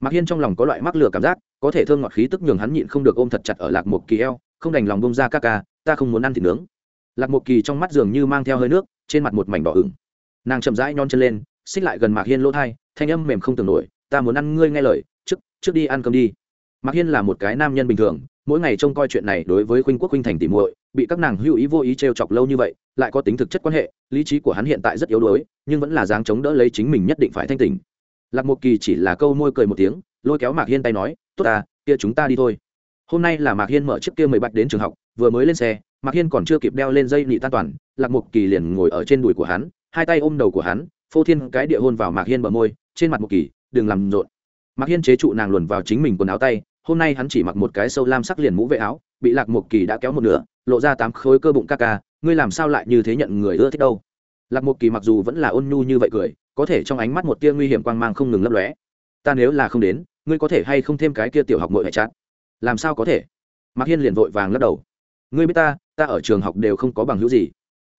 Mạc hiên trong lòng có loại mắc lửa cảm giác, có thể thơm ngọt khí tức nhường hắn nhịn không được ôm thật chặt ở lạc một kỳ eo, không đành lòng bông ra ca ca, ta không muốn ăn thịt nướng. Lạc một kỳ trong mắt dường như mang theo hơi nước, trên mặt một mảnh đỏ ửng. Nàng chậm rãi nhon chân lên, xích lại gần mạc hiên lỗ thai, thanh âm mềm không tưởng nổi, ta muốn ăn, ngươi nghe lời, trước trước đi ăn cơm đi mạc hiên là một cái nam nhân bình thường, mỗi ngày trông coi chuyện này đối với khuynh quốc, khuynh thành tỉ muội, bị các nàng hữu ý vô ý t r e o chọc lâu như vậy, lại có tính thực chất quan hệ, lý trí của hắn hiện tại rất yếu đuối, nhưng vẫn là dáng chống đỡ lấy chính mình nhất định phải thanh tỉnh. Lạc một kỳ chỉ là câu môi cười một tiếng, lôi kéo mạc hiên tay nói, tốt à kia chúng ta đi thôi. Hôm nay là mạc hiên mở chiếc kia mười bạch đến trường học, vừa mới lên xe, mạc hiên còn chưa kịp đeo lên dây nị tan toàn, lạc một kỳ liền ngồi ở trên đùi của hắn, hai tay ôm đầu của hắn, phô thiên cái địa hôn vào mạc hiên bờ môi, trên mặt một kỳ, đừng làm rộn. Mạc hiên chế trụ nàng luồn vào chính mình quần áo tay hôm nay hắn chỉ mặc một cái sâu lam sắc liền mũ vệ áo, bị lạc một kỳ đã kéo một nửa, lộ ra tám khối cơ bụng ca ca, ngươi làm sao lại như thế nhận người ưa thích đâu? Lạc một kỳ mặc dù vẫn là ôn nhu như vậy cười, có thể trong ánh mắt một tia nguy hiểm quang mang không ngừng lấp lóe. Ta nếu là không đến, ngươi có thể hay không thêm cái kia tiểu học mội hệ chát làm sao có thể? Mạc hiên liền vội vàng lắc đầu. Ngươi biết ta ta ở trường học đều không có bằng hữu gì.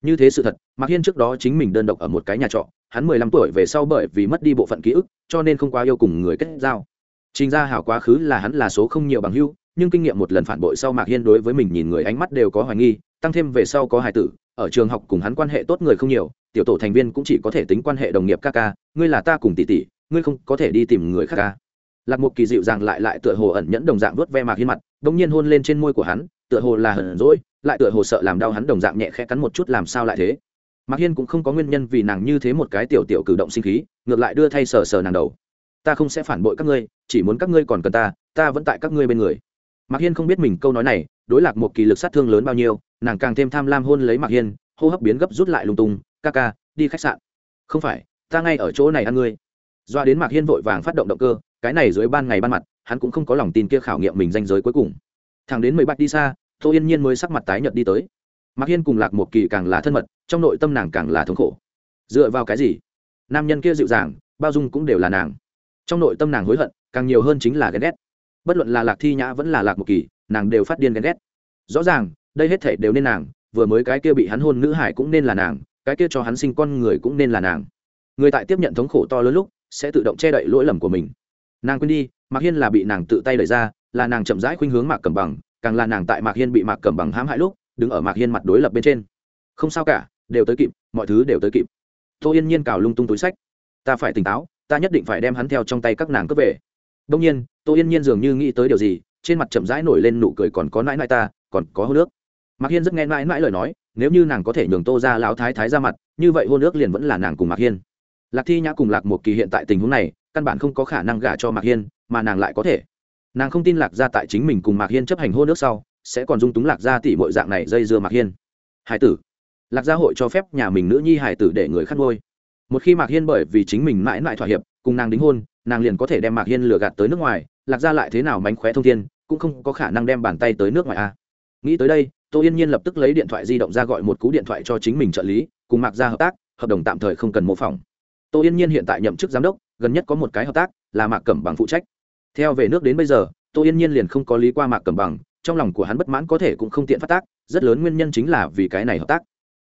Như thế sự thật, mạc hiên trước đó chính mình đơn độc ở một cái nhà trọ, hắn mười lăm tuổi về sau bởi vì mất đi bộ phận ký ức, cho nên không quá yêu cùng người kết giao. Trình gia hảo quá khứ là hắn là số không nhiều bằng hữu, nhưng kinh nghiệm một lần phản bội sau Mạc Hiên đối với mình nhìn người ánh mắt đều có hoài nghi, tăng thêm về sau có hài tử, ở trường học cùng hắn quan hệ tốt người không nhiều, tiểu tổ thành viên cũng chỉ có thể tính quan hệ đồng nghiệp ca ca, ngươi là ta cùng tỷ tỷ, ngươi không có thể đi tìm người khác ca. lạc một kỳ dịu dàng lại lại tựa hồ ẩn nhẫn đồng dạng vuốt ve mạc hiên mặt đ nhiên hôn lên trên môi của hắn tựa hồ là hờn dỗi, lại tựa hồ sợ làm đau hắn đồng dạng nhẹ khẽ cắn một chút làm sao lại thế mạc hiên cũng không có nguyên nhân vì nàng như thế một cái tiểu tiểu cử động sinh khí ngược lại đưa thay sờ sờ nàng đầu ta không sẽ phản bội các ngươi, chỉ muốn các ngươi còn cần ta ta vẫn tại các ngươi bên người. Mạc hiên không biết mình câu nói này, đối lạc một kỳ lực sát thương lớn bao nhiêu, nàng càng thêm tham lam hôn lấy mạc hiên, hô hấp biến gấp rút lại lung tung, ca ca, đi khách sạn. Không phải, ta ngay ở chỗ này ăn ngươi. Doa đến mạc hiên vội vàng phát động động cơ, cái này dưới ban ngày ban mặt, hắn cũng không có lòng tin kia khảo nghiệm mình danh giới cuối cùng. Thằng đến mười bạch đi xa, tô yên nhiên mới sắc mặt tái nhợt đi tới. Mạc hiên cùng lạc một kỳ càng là thân mật, trong nội tâm nàng càng là thống khổ. Dựa vào cái gì? Nam nhân kia dịu dàng, bao dung cũng đều là nàng trong nội tâm nàng hối hận, càng nhiều hơn chính là ghen ghét. Bất luận là lạc thi nhã vẫn là lạc một kỳ, nàng đều phát điên ghen ghét. Rõ ràng, đây hết thể đều nên nàng, vừa mới cái kia bị hắn hôn nữ hải cũng nên là nàng, cái kia cho hắn sinh con người cũng nên là nàng. Người tại tiếp nhận thống khổ to lớn lúc, sẽ tự động che đậy lỗi lầm của mình. Nàng quên đi, mạc hiên là bị nàng tự tay đẩy ra, là nàng chậm rãi khuynh hướng mạc cầm bằng, càng là nàng tại mạc hiên bị mạc cầm bằng hãm hại lúc, đứng ở mạc hiên mặt đối lập bên trên. Không sao cả, đều tới kịp, mọi thứ đều tới kịp. Tô yên nhiên cào lung tung túi sách. Ta phải tỉnh táo ta nhất định phải đem hắn theo trong tay các nàng cướp về. Đông nhiên, tô yên nhiên dường như nghĩ tới điều gì, trên mặt chậm rãi nổi lên nụ cười còn có nãi nãi ta, còn có hô nước mạc hiên rất nghe nãi nãi lời nói, nếu như nàng có thể nhường tô ra lão thái thái ra mặt, như vậy hôn nước liền vẫn là nàng cùng mạc hiên. Lạc thi nhã cùng lạc một kỳ hiện tại tình huống này, căn bản không có khả năng gả cho mạc hiên, mà nàng lại có thể. Nàng không tin lạc ra tại chính mình cùng mạc hiên chấp hành hôn nước sau, sẽ còn dung túng lạc ra tỷ mọi dạng này dây dưa mạc hiên. Hải tử. Lạc gia hội cho phép nhà mình nữ nhi hải tử để người khăn ngôi một khi mạc hiên bởi vì chính mình mãi mãi thỏa hiệp, cùng nàng đính hôn, nàng liền có thể đem mạc hiên lừa gạt tới nước ngoài, lạc ra lại thế nào mánh khóe thông thiên, cũng không có khả năng đem bàn tay tới nước ngoài a. Nghĩ tới đây, tô yên nhiên lập tức lấy điện thoại di động ra gọi một cú điện thoại cho chính mình trợ lý, cùng mạc ra hợp tác, hợp đồng tạm thời không cần mô phỏng. Tô yên nhiên hiện tại nhậm chức giám đốc, gần nhất có một cái hợp tác, là mạc cẩm bằng phụ trách. Theo về nước đến bây giờ, tô yên nhiên liền không có lý qua mạc cẩm bằng, trong lòng của hắn bất mãn có thể cũng không tiện phát tác, rất lớn nguyên nhân chính là vì cái này hợp tác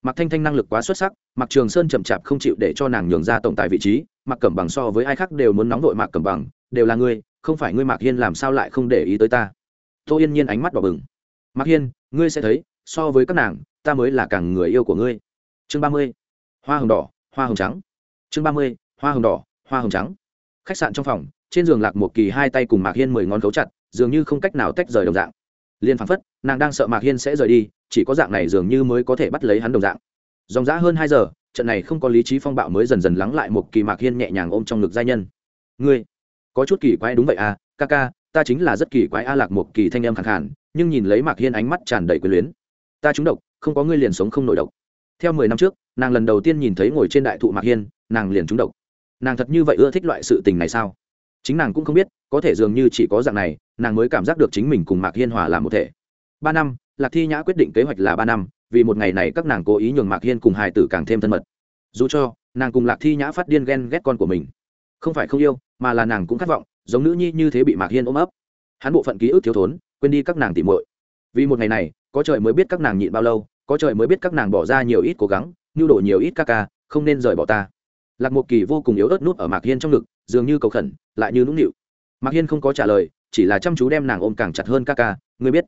mạc thanh thanh năng lực quá xuất sắc, mạc trường sơn chậm chạp không chịu để cho nàng nhường ra tổng tài vị trí, mạc cẩm bằng so với ai khác đều muốn nóng đội mạc cẩm bằng, đều là ngươi, không phải ngươi mạc hiên làm sao lại không để ý tới ta. Tô yên nhiên ánh mắt đỏ bừng. Mạc hiên, ngươi sẽ thấy, so với các nàng, ta mới là càng người yêu của ngươi. Chương ba mươi. Hoa hồng đỏ, hoa hồng trắng. Chương ba mươi. Hoa hồng đỏ, hoa hồng trắng. Khách sạn trong phòng, trên giường lạc một kỳ hai tay cùng mạc hiên mười ngón cấu chặt, dường như không cách nào tách rời đồng dạng liền phảng phất, nàng đang sợ mạc hiên sẽ rời đi, chỉ có dạng này dường như mới có thể bắt lấy hắn đồng dạng. Dòng dã hơn hai giờ, trận này không có lý trí phong bạo mới dần dần lắng lại một kỳ mạc hiên nhẹ nhàng ôm trong ngực giai nhân. Ngươi, có chút kỳ quái đúng vậy à ca ca, ta chính là rất kỳ quái a lạc một kỳ thanh em khẳng khản nhưng nhìn lấy mạc hiên ánh mắt tràn đầy quyền luyến. Ta trúng độc, không có ngươi liền sống không nổi độc. Theo mười năm trước, nàng lần đầu tiên nhìn thấy ngồi trên đại thụ mạc hiên, nàng liền trúng độc. Nàng thật như vậy ưa thích loại sự tình này sao? Chính nàng cũng không biết, có thể dường như chỉ có dạng này nàng mới cảm giác được chính mình cùng mạc hiên hòa làm một thể. Ba năm, lạc thi nhã quyết định kế hoạch là ba năm, vì một ngày này các nàng cố ý nhường mạc hiên cùng hài tử càng thêm thân mật. Dù cho, nàng cùng lạc thi nhã phát điên ghen ghét con của mình. Không phải không yêu, mà là nàng cũng khát vọng, giống nữ nhi như thế bị mạc hiên ôm ấp. Hắn bộ phận ký ức thiếu thốn, quên đi các nàng tìm muội. Vì một ngày này, có trời mới biết các nàng nhịn bao lâu, có trời mới biết các nàng bỏ ra nhiều ít cố gắng, nhu đổ nhiều ít ca ca, không nên rời bỏ ta. Lạc một kỳ vô cùng yếu ớt nút ở mạc hiên trong ngực, dường như cầu khẩn, lại như nũng nịu. Mạc hiên không có trả lời chỉ là chăm chú đem nàng ôm càng chặt hơn ca ca, ngươi biết.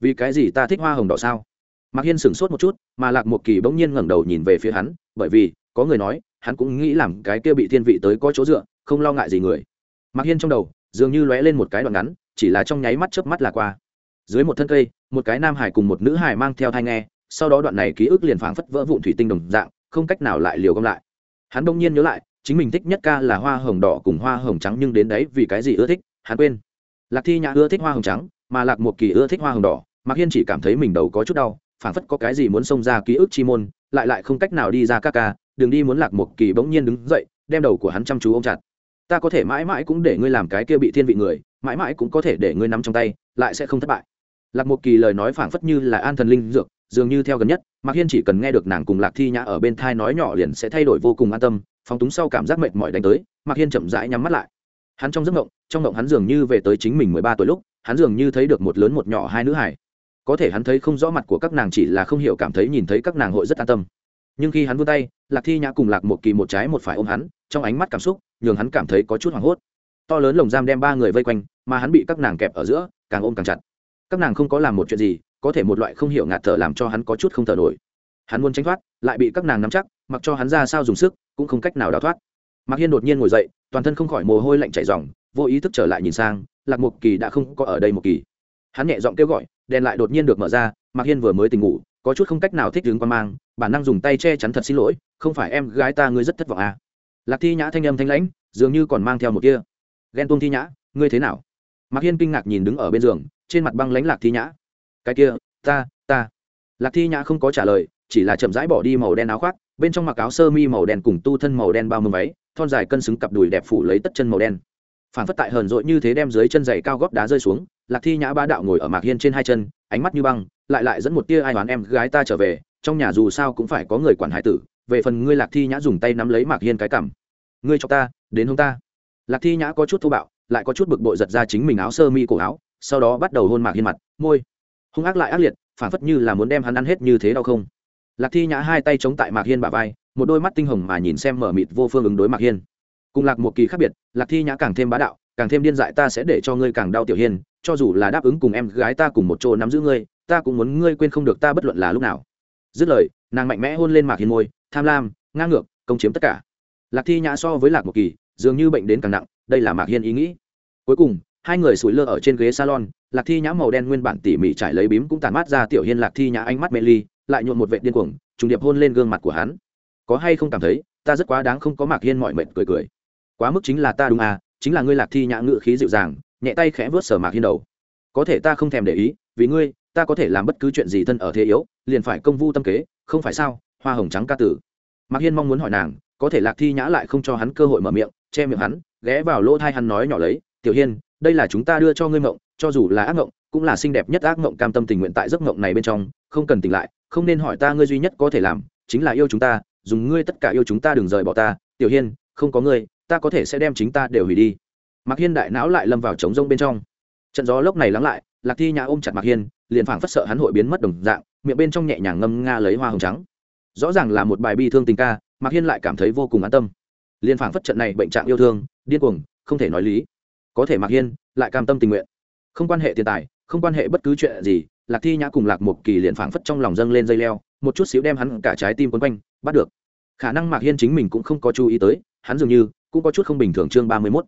Vì cái gì ta thích hoa hồng đỏ sao? Mạc hiên sửng sốt một chút, mà lạc một kỳ bỗng nhiên ngẩng đầu nhìn về phía hắn, bởi vì, có người nói, hắn cũng nghĩ làm cái kia bị thiên vị tới có chỗ dựa, không lo ngại gì người. Mạc hiên trong đầu, dường như lóe lên một cái đoạn ngắn, chỉ là trong nháy mắt chớp mắt là qua. Dưới một thân cây, một cái nam hải cùng một nữ hải mang theo thai nghe, sau đó đoạn này ký ức liền phảng phất vỡ vụn thủy tinh đồng dạng, không cách nào lại liều gom lại. Hắn đông nhiên nhớ lại, chính mình thích nhất ca là hoa hồng đỏ cùng hoa hồng trắng, nhưng đến đấy vì cái gì ưa thích, hắn quên lạc thi nhã ưa thích hoa hồng trắng, mà lạc một kỳ ưa thích hoa hồng đỏ. Mạc hiên chỉ cảm thấy mình đầu có chút đau, phảng phất có cái gì muốn xông ra ký ức chi môn, lại lại không cách nào đi ra ca ca Đường đi muốn lạc một kỳ bỗng nhiên đứng dậy, đem đầu của hắn chăm chú ôm chặt. Ta có thể mãi mãi cũng để ngươi làm cái kia bị thiên vị người, mãi mãi cũng có thể để ngươi nắm trong tay, lại sẽ không thất bại. Lạc một kỳ lời nói phảng phất như là an thần linh dược, dường như theo gần nhất, mạc hiên chỉ cần nghe được nàng cùng lạc thi nhã ở bên thai nói nhỏ liền sẽ thay đổi vô cùng an tâm, phóng túng sau cảm giác mệt mỏi đánh tới, mạc hiên chậm rãi nhắm mắt lại hắn trong giấc ngộng trong ngộng hắn dường như về tới chính mình mười ba tuổi lúc, hắn dường như thấy được một lớn một nhỏ hai nữ hải có thể hắn thấy không rõ mặt của các nàng chỉ là không hiểu cảm thấy nhìn thấy các nàng hội rất an tâm. Nhưng khi hắn vươn tay, lạc thi nhã cùng lạc một kỳ một trái một phải ôm hắn, trong ánh mắt cảm xúc, nhường hắn cảm thấy có chút hoảng hốt. To lớn lồng giam đem ba người vây quanh, mà hắn bị các nàng kẹp ở giữa, càng ôm càng chặt. Các nàng không có làm một chuyện gì, có thể một loại không hiểu ngạt thở làm cho hắn có chút không thở nổi. Hắn muốn tránh thoát, lại bị các nàng nắm chắc, mặc cho hắn ra sao dùng sức, cũng không cách nào đào thoát. Mạc hiên đột nhiên ngồi dậy toàn thân không khỏi mồ hôi lạnh chảy ròng, vô ý thức trở lại nhìn sang lạc mục kỳ đã không có ở đây một kỳ. Hắn nhẹ giọng kêu gọi đèn lại đột nhiên được mở ra mạc hiên vừa mới tỉnh ngủ có chút không cách nào thích đứng qua mang bản năng dùng tay che chắn thật xin lỗi không phải em gái ta ngươi rất thất vọng à. lạc thi nhã thanh âm thanh lãnh dường như còn mang theo một kia ghen tuông thi nhã ngươi thế nào? Mạc hiên kinh ngạc nhìn đứng ở bên giường trên mặt băng lãnh lạc thi nhã. Cái kia ta ta. Lạc thi nhã không có trả lời chỉ là chậm rãi bỏ đi màu đen áo khoác bên trong mặc áo sơ mi màu đen cùng tu thân màu đen bao mâm váy thon dài cân xứng cặp đùi đẹp phủ lấy tất chân màu đen. Phản phất tại hờn dội như thế đem dưới chân giày cao góp đá rơi xuống, lạc thi nhã ba đạo ngồi ở mạc hiên trên hai chân, ánh mắt như băng, lại lại dẫn một tia ai đoán em gái ta trở về, trong nhà dù sao cũng phải có người quản hải tử, về phần ngươi lạc thi nhã dùng tay nắm lấy mạc hiên cái cằm. Ngươi cho ta, đến hông ta. Lạc thi nhã có chút thô bạo, lại có chút bực bội giật ra chính mình áo sơ mi cổ áo, sau đó bắt đầu hôn mạc hiên mặt, môi. Hung ác lại ác liệt phản phất như là muốn đem hắn ăn hết như thế đau không? Lạc thi nhã hai tay chống tại mạc hiên bả vai một đôi mắt tinh hồng mà nhìn xem mở mịt vô phương ứng đối mạc hiên. Cùng lạc một kỳ khác biệt, lạc thi nhã càng thêm bá đạo, càng thêm điên dại ta sẽ để cho ngươi càng đau tiểu hiên, cho dù là đáp ứng cùng em gái ta cùng một chỗ nắm giữ ngươi, ta cũng muốn ngươi quên không được ta bất luận là lúc nào. Dứt lời, nàng mạnh mẽ hôn lên mạc hiên môi, tham lam, ngang ngược, công chiếm tất cả. Lạc thi nhã so với lạc một kỳ, dường như bệnh đến càng nặng, đây là mạc hiên ý nghĩ. Cuối cùng, hai người sủi lơ ở trên ghế salon, lạc thi nhã màu đen nguyên bản tỉ mỉ trải lấy bím cũng tàn mát ra tiểu hiên lạc thi nhã ánh mắt mê ly, lại nhuộn một vệ điên cuồng, trùng điệp hôn lên gương mặt của hắn có hay không cảm thấy, ta rất quá đáng không có mạc hiên mọi mệt cười cười. Quá mức chính là ta đúng à chính là ngươi lạc thi nhã ngự khí dịu dàng, nhẹ tay khẽ vớt sở mạc hiên đầu. Có thể ta không thèm để ý, vì ngươi, ta có thể làm bất cứ chuyện gì thân ở thế yếu, liền phải công vu tâm kế, không phải sao, hoa hồng trắng ca tử. Mạc hiên mong muốn hỏi nàng, có thể lạc thi nhã lại không cho hắn cơ hội mở miệng, che miệng hắn, ghé vào lỗ thai hắn nói nhỏ lấy, tiểu hiên, đây là chúng ta đưa cho ngươi mộng, cho dù là ác mộng, cũng là xinh đẹp nhất ác mộng cam tâm tình nguyện tại giấc mộng này bên trong, không cần tỉnh lại, không nên hỏi ta ngươi duy nhất có thể làm, chính là yêu chúng ta dùng ngươi tất cả yêu chúng ta đừng rời bỏ ta, tiểu hiên, không có ngươi, ta có thể sẽ đem chính ta đều hủy đi. Mạc hiên đại não lại lâm vào trống rông bên trong. Trận gió lốc này lắng lại, lạc thi nhã ôm chặt mạc hiên, liền phảng phất sợ hắn hội biến mất đồng dạng, miệng bên trong nhẹ nhàng ngâm nga lấy hoa hồng trắng. Rõ ràng là một bài bi thương tình ca, mạc hiên lại cảm thấy vô cùng an tâm. Liền phảng phất trận này bệnh trạng yêu thương, điên cuồng, không thể nói lý. Có thể mạc hiên lại cam tâm tình nguyện. Không quan hệ tiền tài, không quan hệ bất cứ chuyện gì, lạc thi nhã cùng lạc một kỳ liền phảng phất trong lòng dâng lên dây leo, một chút xíu đem hắn cả trái tim quấn quanh bắt được. Khả năng mạc hiên chính mình cũng không có chú ý tới, hắn dường như cũng có chút không bình thường chương ba mươi mốt.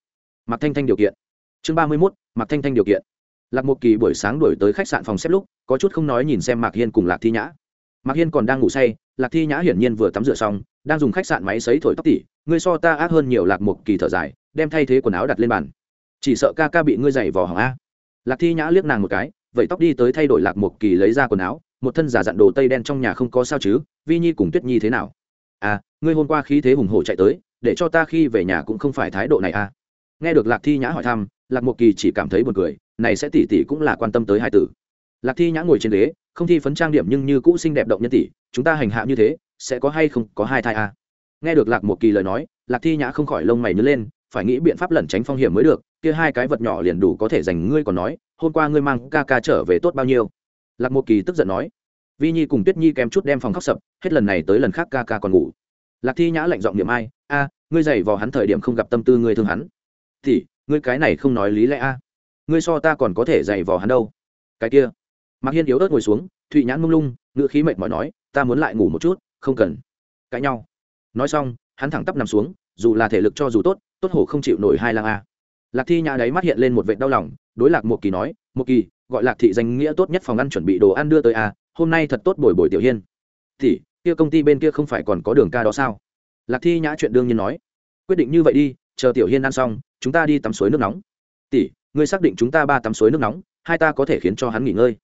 Mạc thanh thanh điều kiện. Chương ba mươi mốt, mạc thanh thanh điều kiện. Lạc một kỳ buổi sáng đổi tới khách sạn phòng xếp lúc, có chút không nói nhìn xem mạc hiên cùng lạc thi nhã. Mạc hiên còn đang ngủ say, lạc thi nhã hiển nhiên vừa tắm rửa xong, đang dùng khách sạn máy xấy thổi tóc tỉ, ngươi so ta ác hơn nhiều, lạc một kỳ thở dài, đem thay thế quần áo đặt lên bàn. Chỉ sợ ca ca bị ngươi giày vò hỏng a. Lạc thi nhã liếc nàng một cái vậy tóc đi tới thay đổi lạc một kỳ lấy ra quần áo, một thân giả dặn đồ tây đen trong nhà không có sao chứ, vi nhi cùng tuyết nhi thế nào? À ngươi hôm qua khí thế hùng hổ chạy tới, để cho ta khi về nhà cũng không phải thái độ này à? Nghe được lạc thi nhã hỏi thăm, lạc một kỳ chỉ cảm thấy buồn cười, này sẽ tỷ tỷ cũng là quan tâm tới hai tử. Lạc thi nhã ngồi trên ghế, không thi phấn trang điểm nhưng như cũ xinh đẹp động nhân tỷ, chúng ta hành hạ như thế, sẽ có hay không có hai thai à? Nghe được lạc một kỳ lời nói, lạc thi nhã không khỏi lông mày nhớ lên, phải nghĩ biện pháp lẩn tránh phong hiểm mới được kia hai cái vật nhỏ liền đủ có thể dành ngươi còn nói, hôm qua ngươi mang ca ca trở về tốt bao nhiêu? Lạc một kỳ tức giận nói. Vi nhi cùng tuyết nhi kém chút đem phòng khóc sập, hết lần này tới lần khác ca ca còn ngủ. Lạc thi nhã lạnh giọng niệm ai, a, ngươi giày vò hắn thời điểm không gặp tâm tư ngươi thương hắn. Thì, ngươi cái này không nói lý lẽ a. Ngươi so ta còn có thể giày vò hắn đâu. Cái kia. Mạc hiên yếu ớt ngồi xuống, thụy nhãn mông lung, ngữ khí mệt mỏi nói, ta muốn lại ngủ một chút, không cần. Cãi nhau. Nói xong, hắn thẳng tắp nằm xuống, dù là thể lực cho dù tốt tốt hổ không chịu nổi hai lang a lạc thi nhã đáy mắt hiện lên một vệ đau lòng, đối lạc một kỳ nói một kỳ, gọi lạc thị danh nghĩa tốt nhất phòng ăn chuẩn bị đồ ăn đưa tới a hôm nay thật tốt bồi bồi tiểu hiên. Thì kia công ty bên kia không phải còn có đường ca đó sao? Lạc thi nhã chuyện đương nhiên nói, quyết định như vậy đi, chờ tiểu hiên ăn xong, chúng ta đi tắm suối nước nóng. Tỷ, ngươi xác định chúng ta ba tắm suối nước nóng, hai ta có thể khiến cho hắn nghỉ ngơi.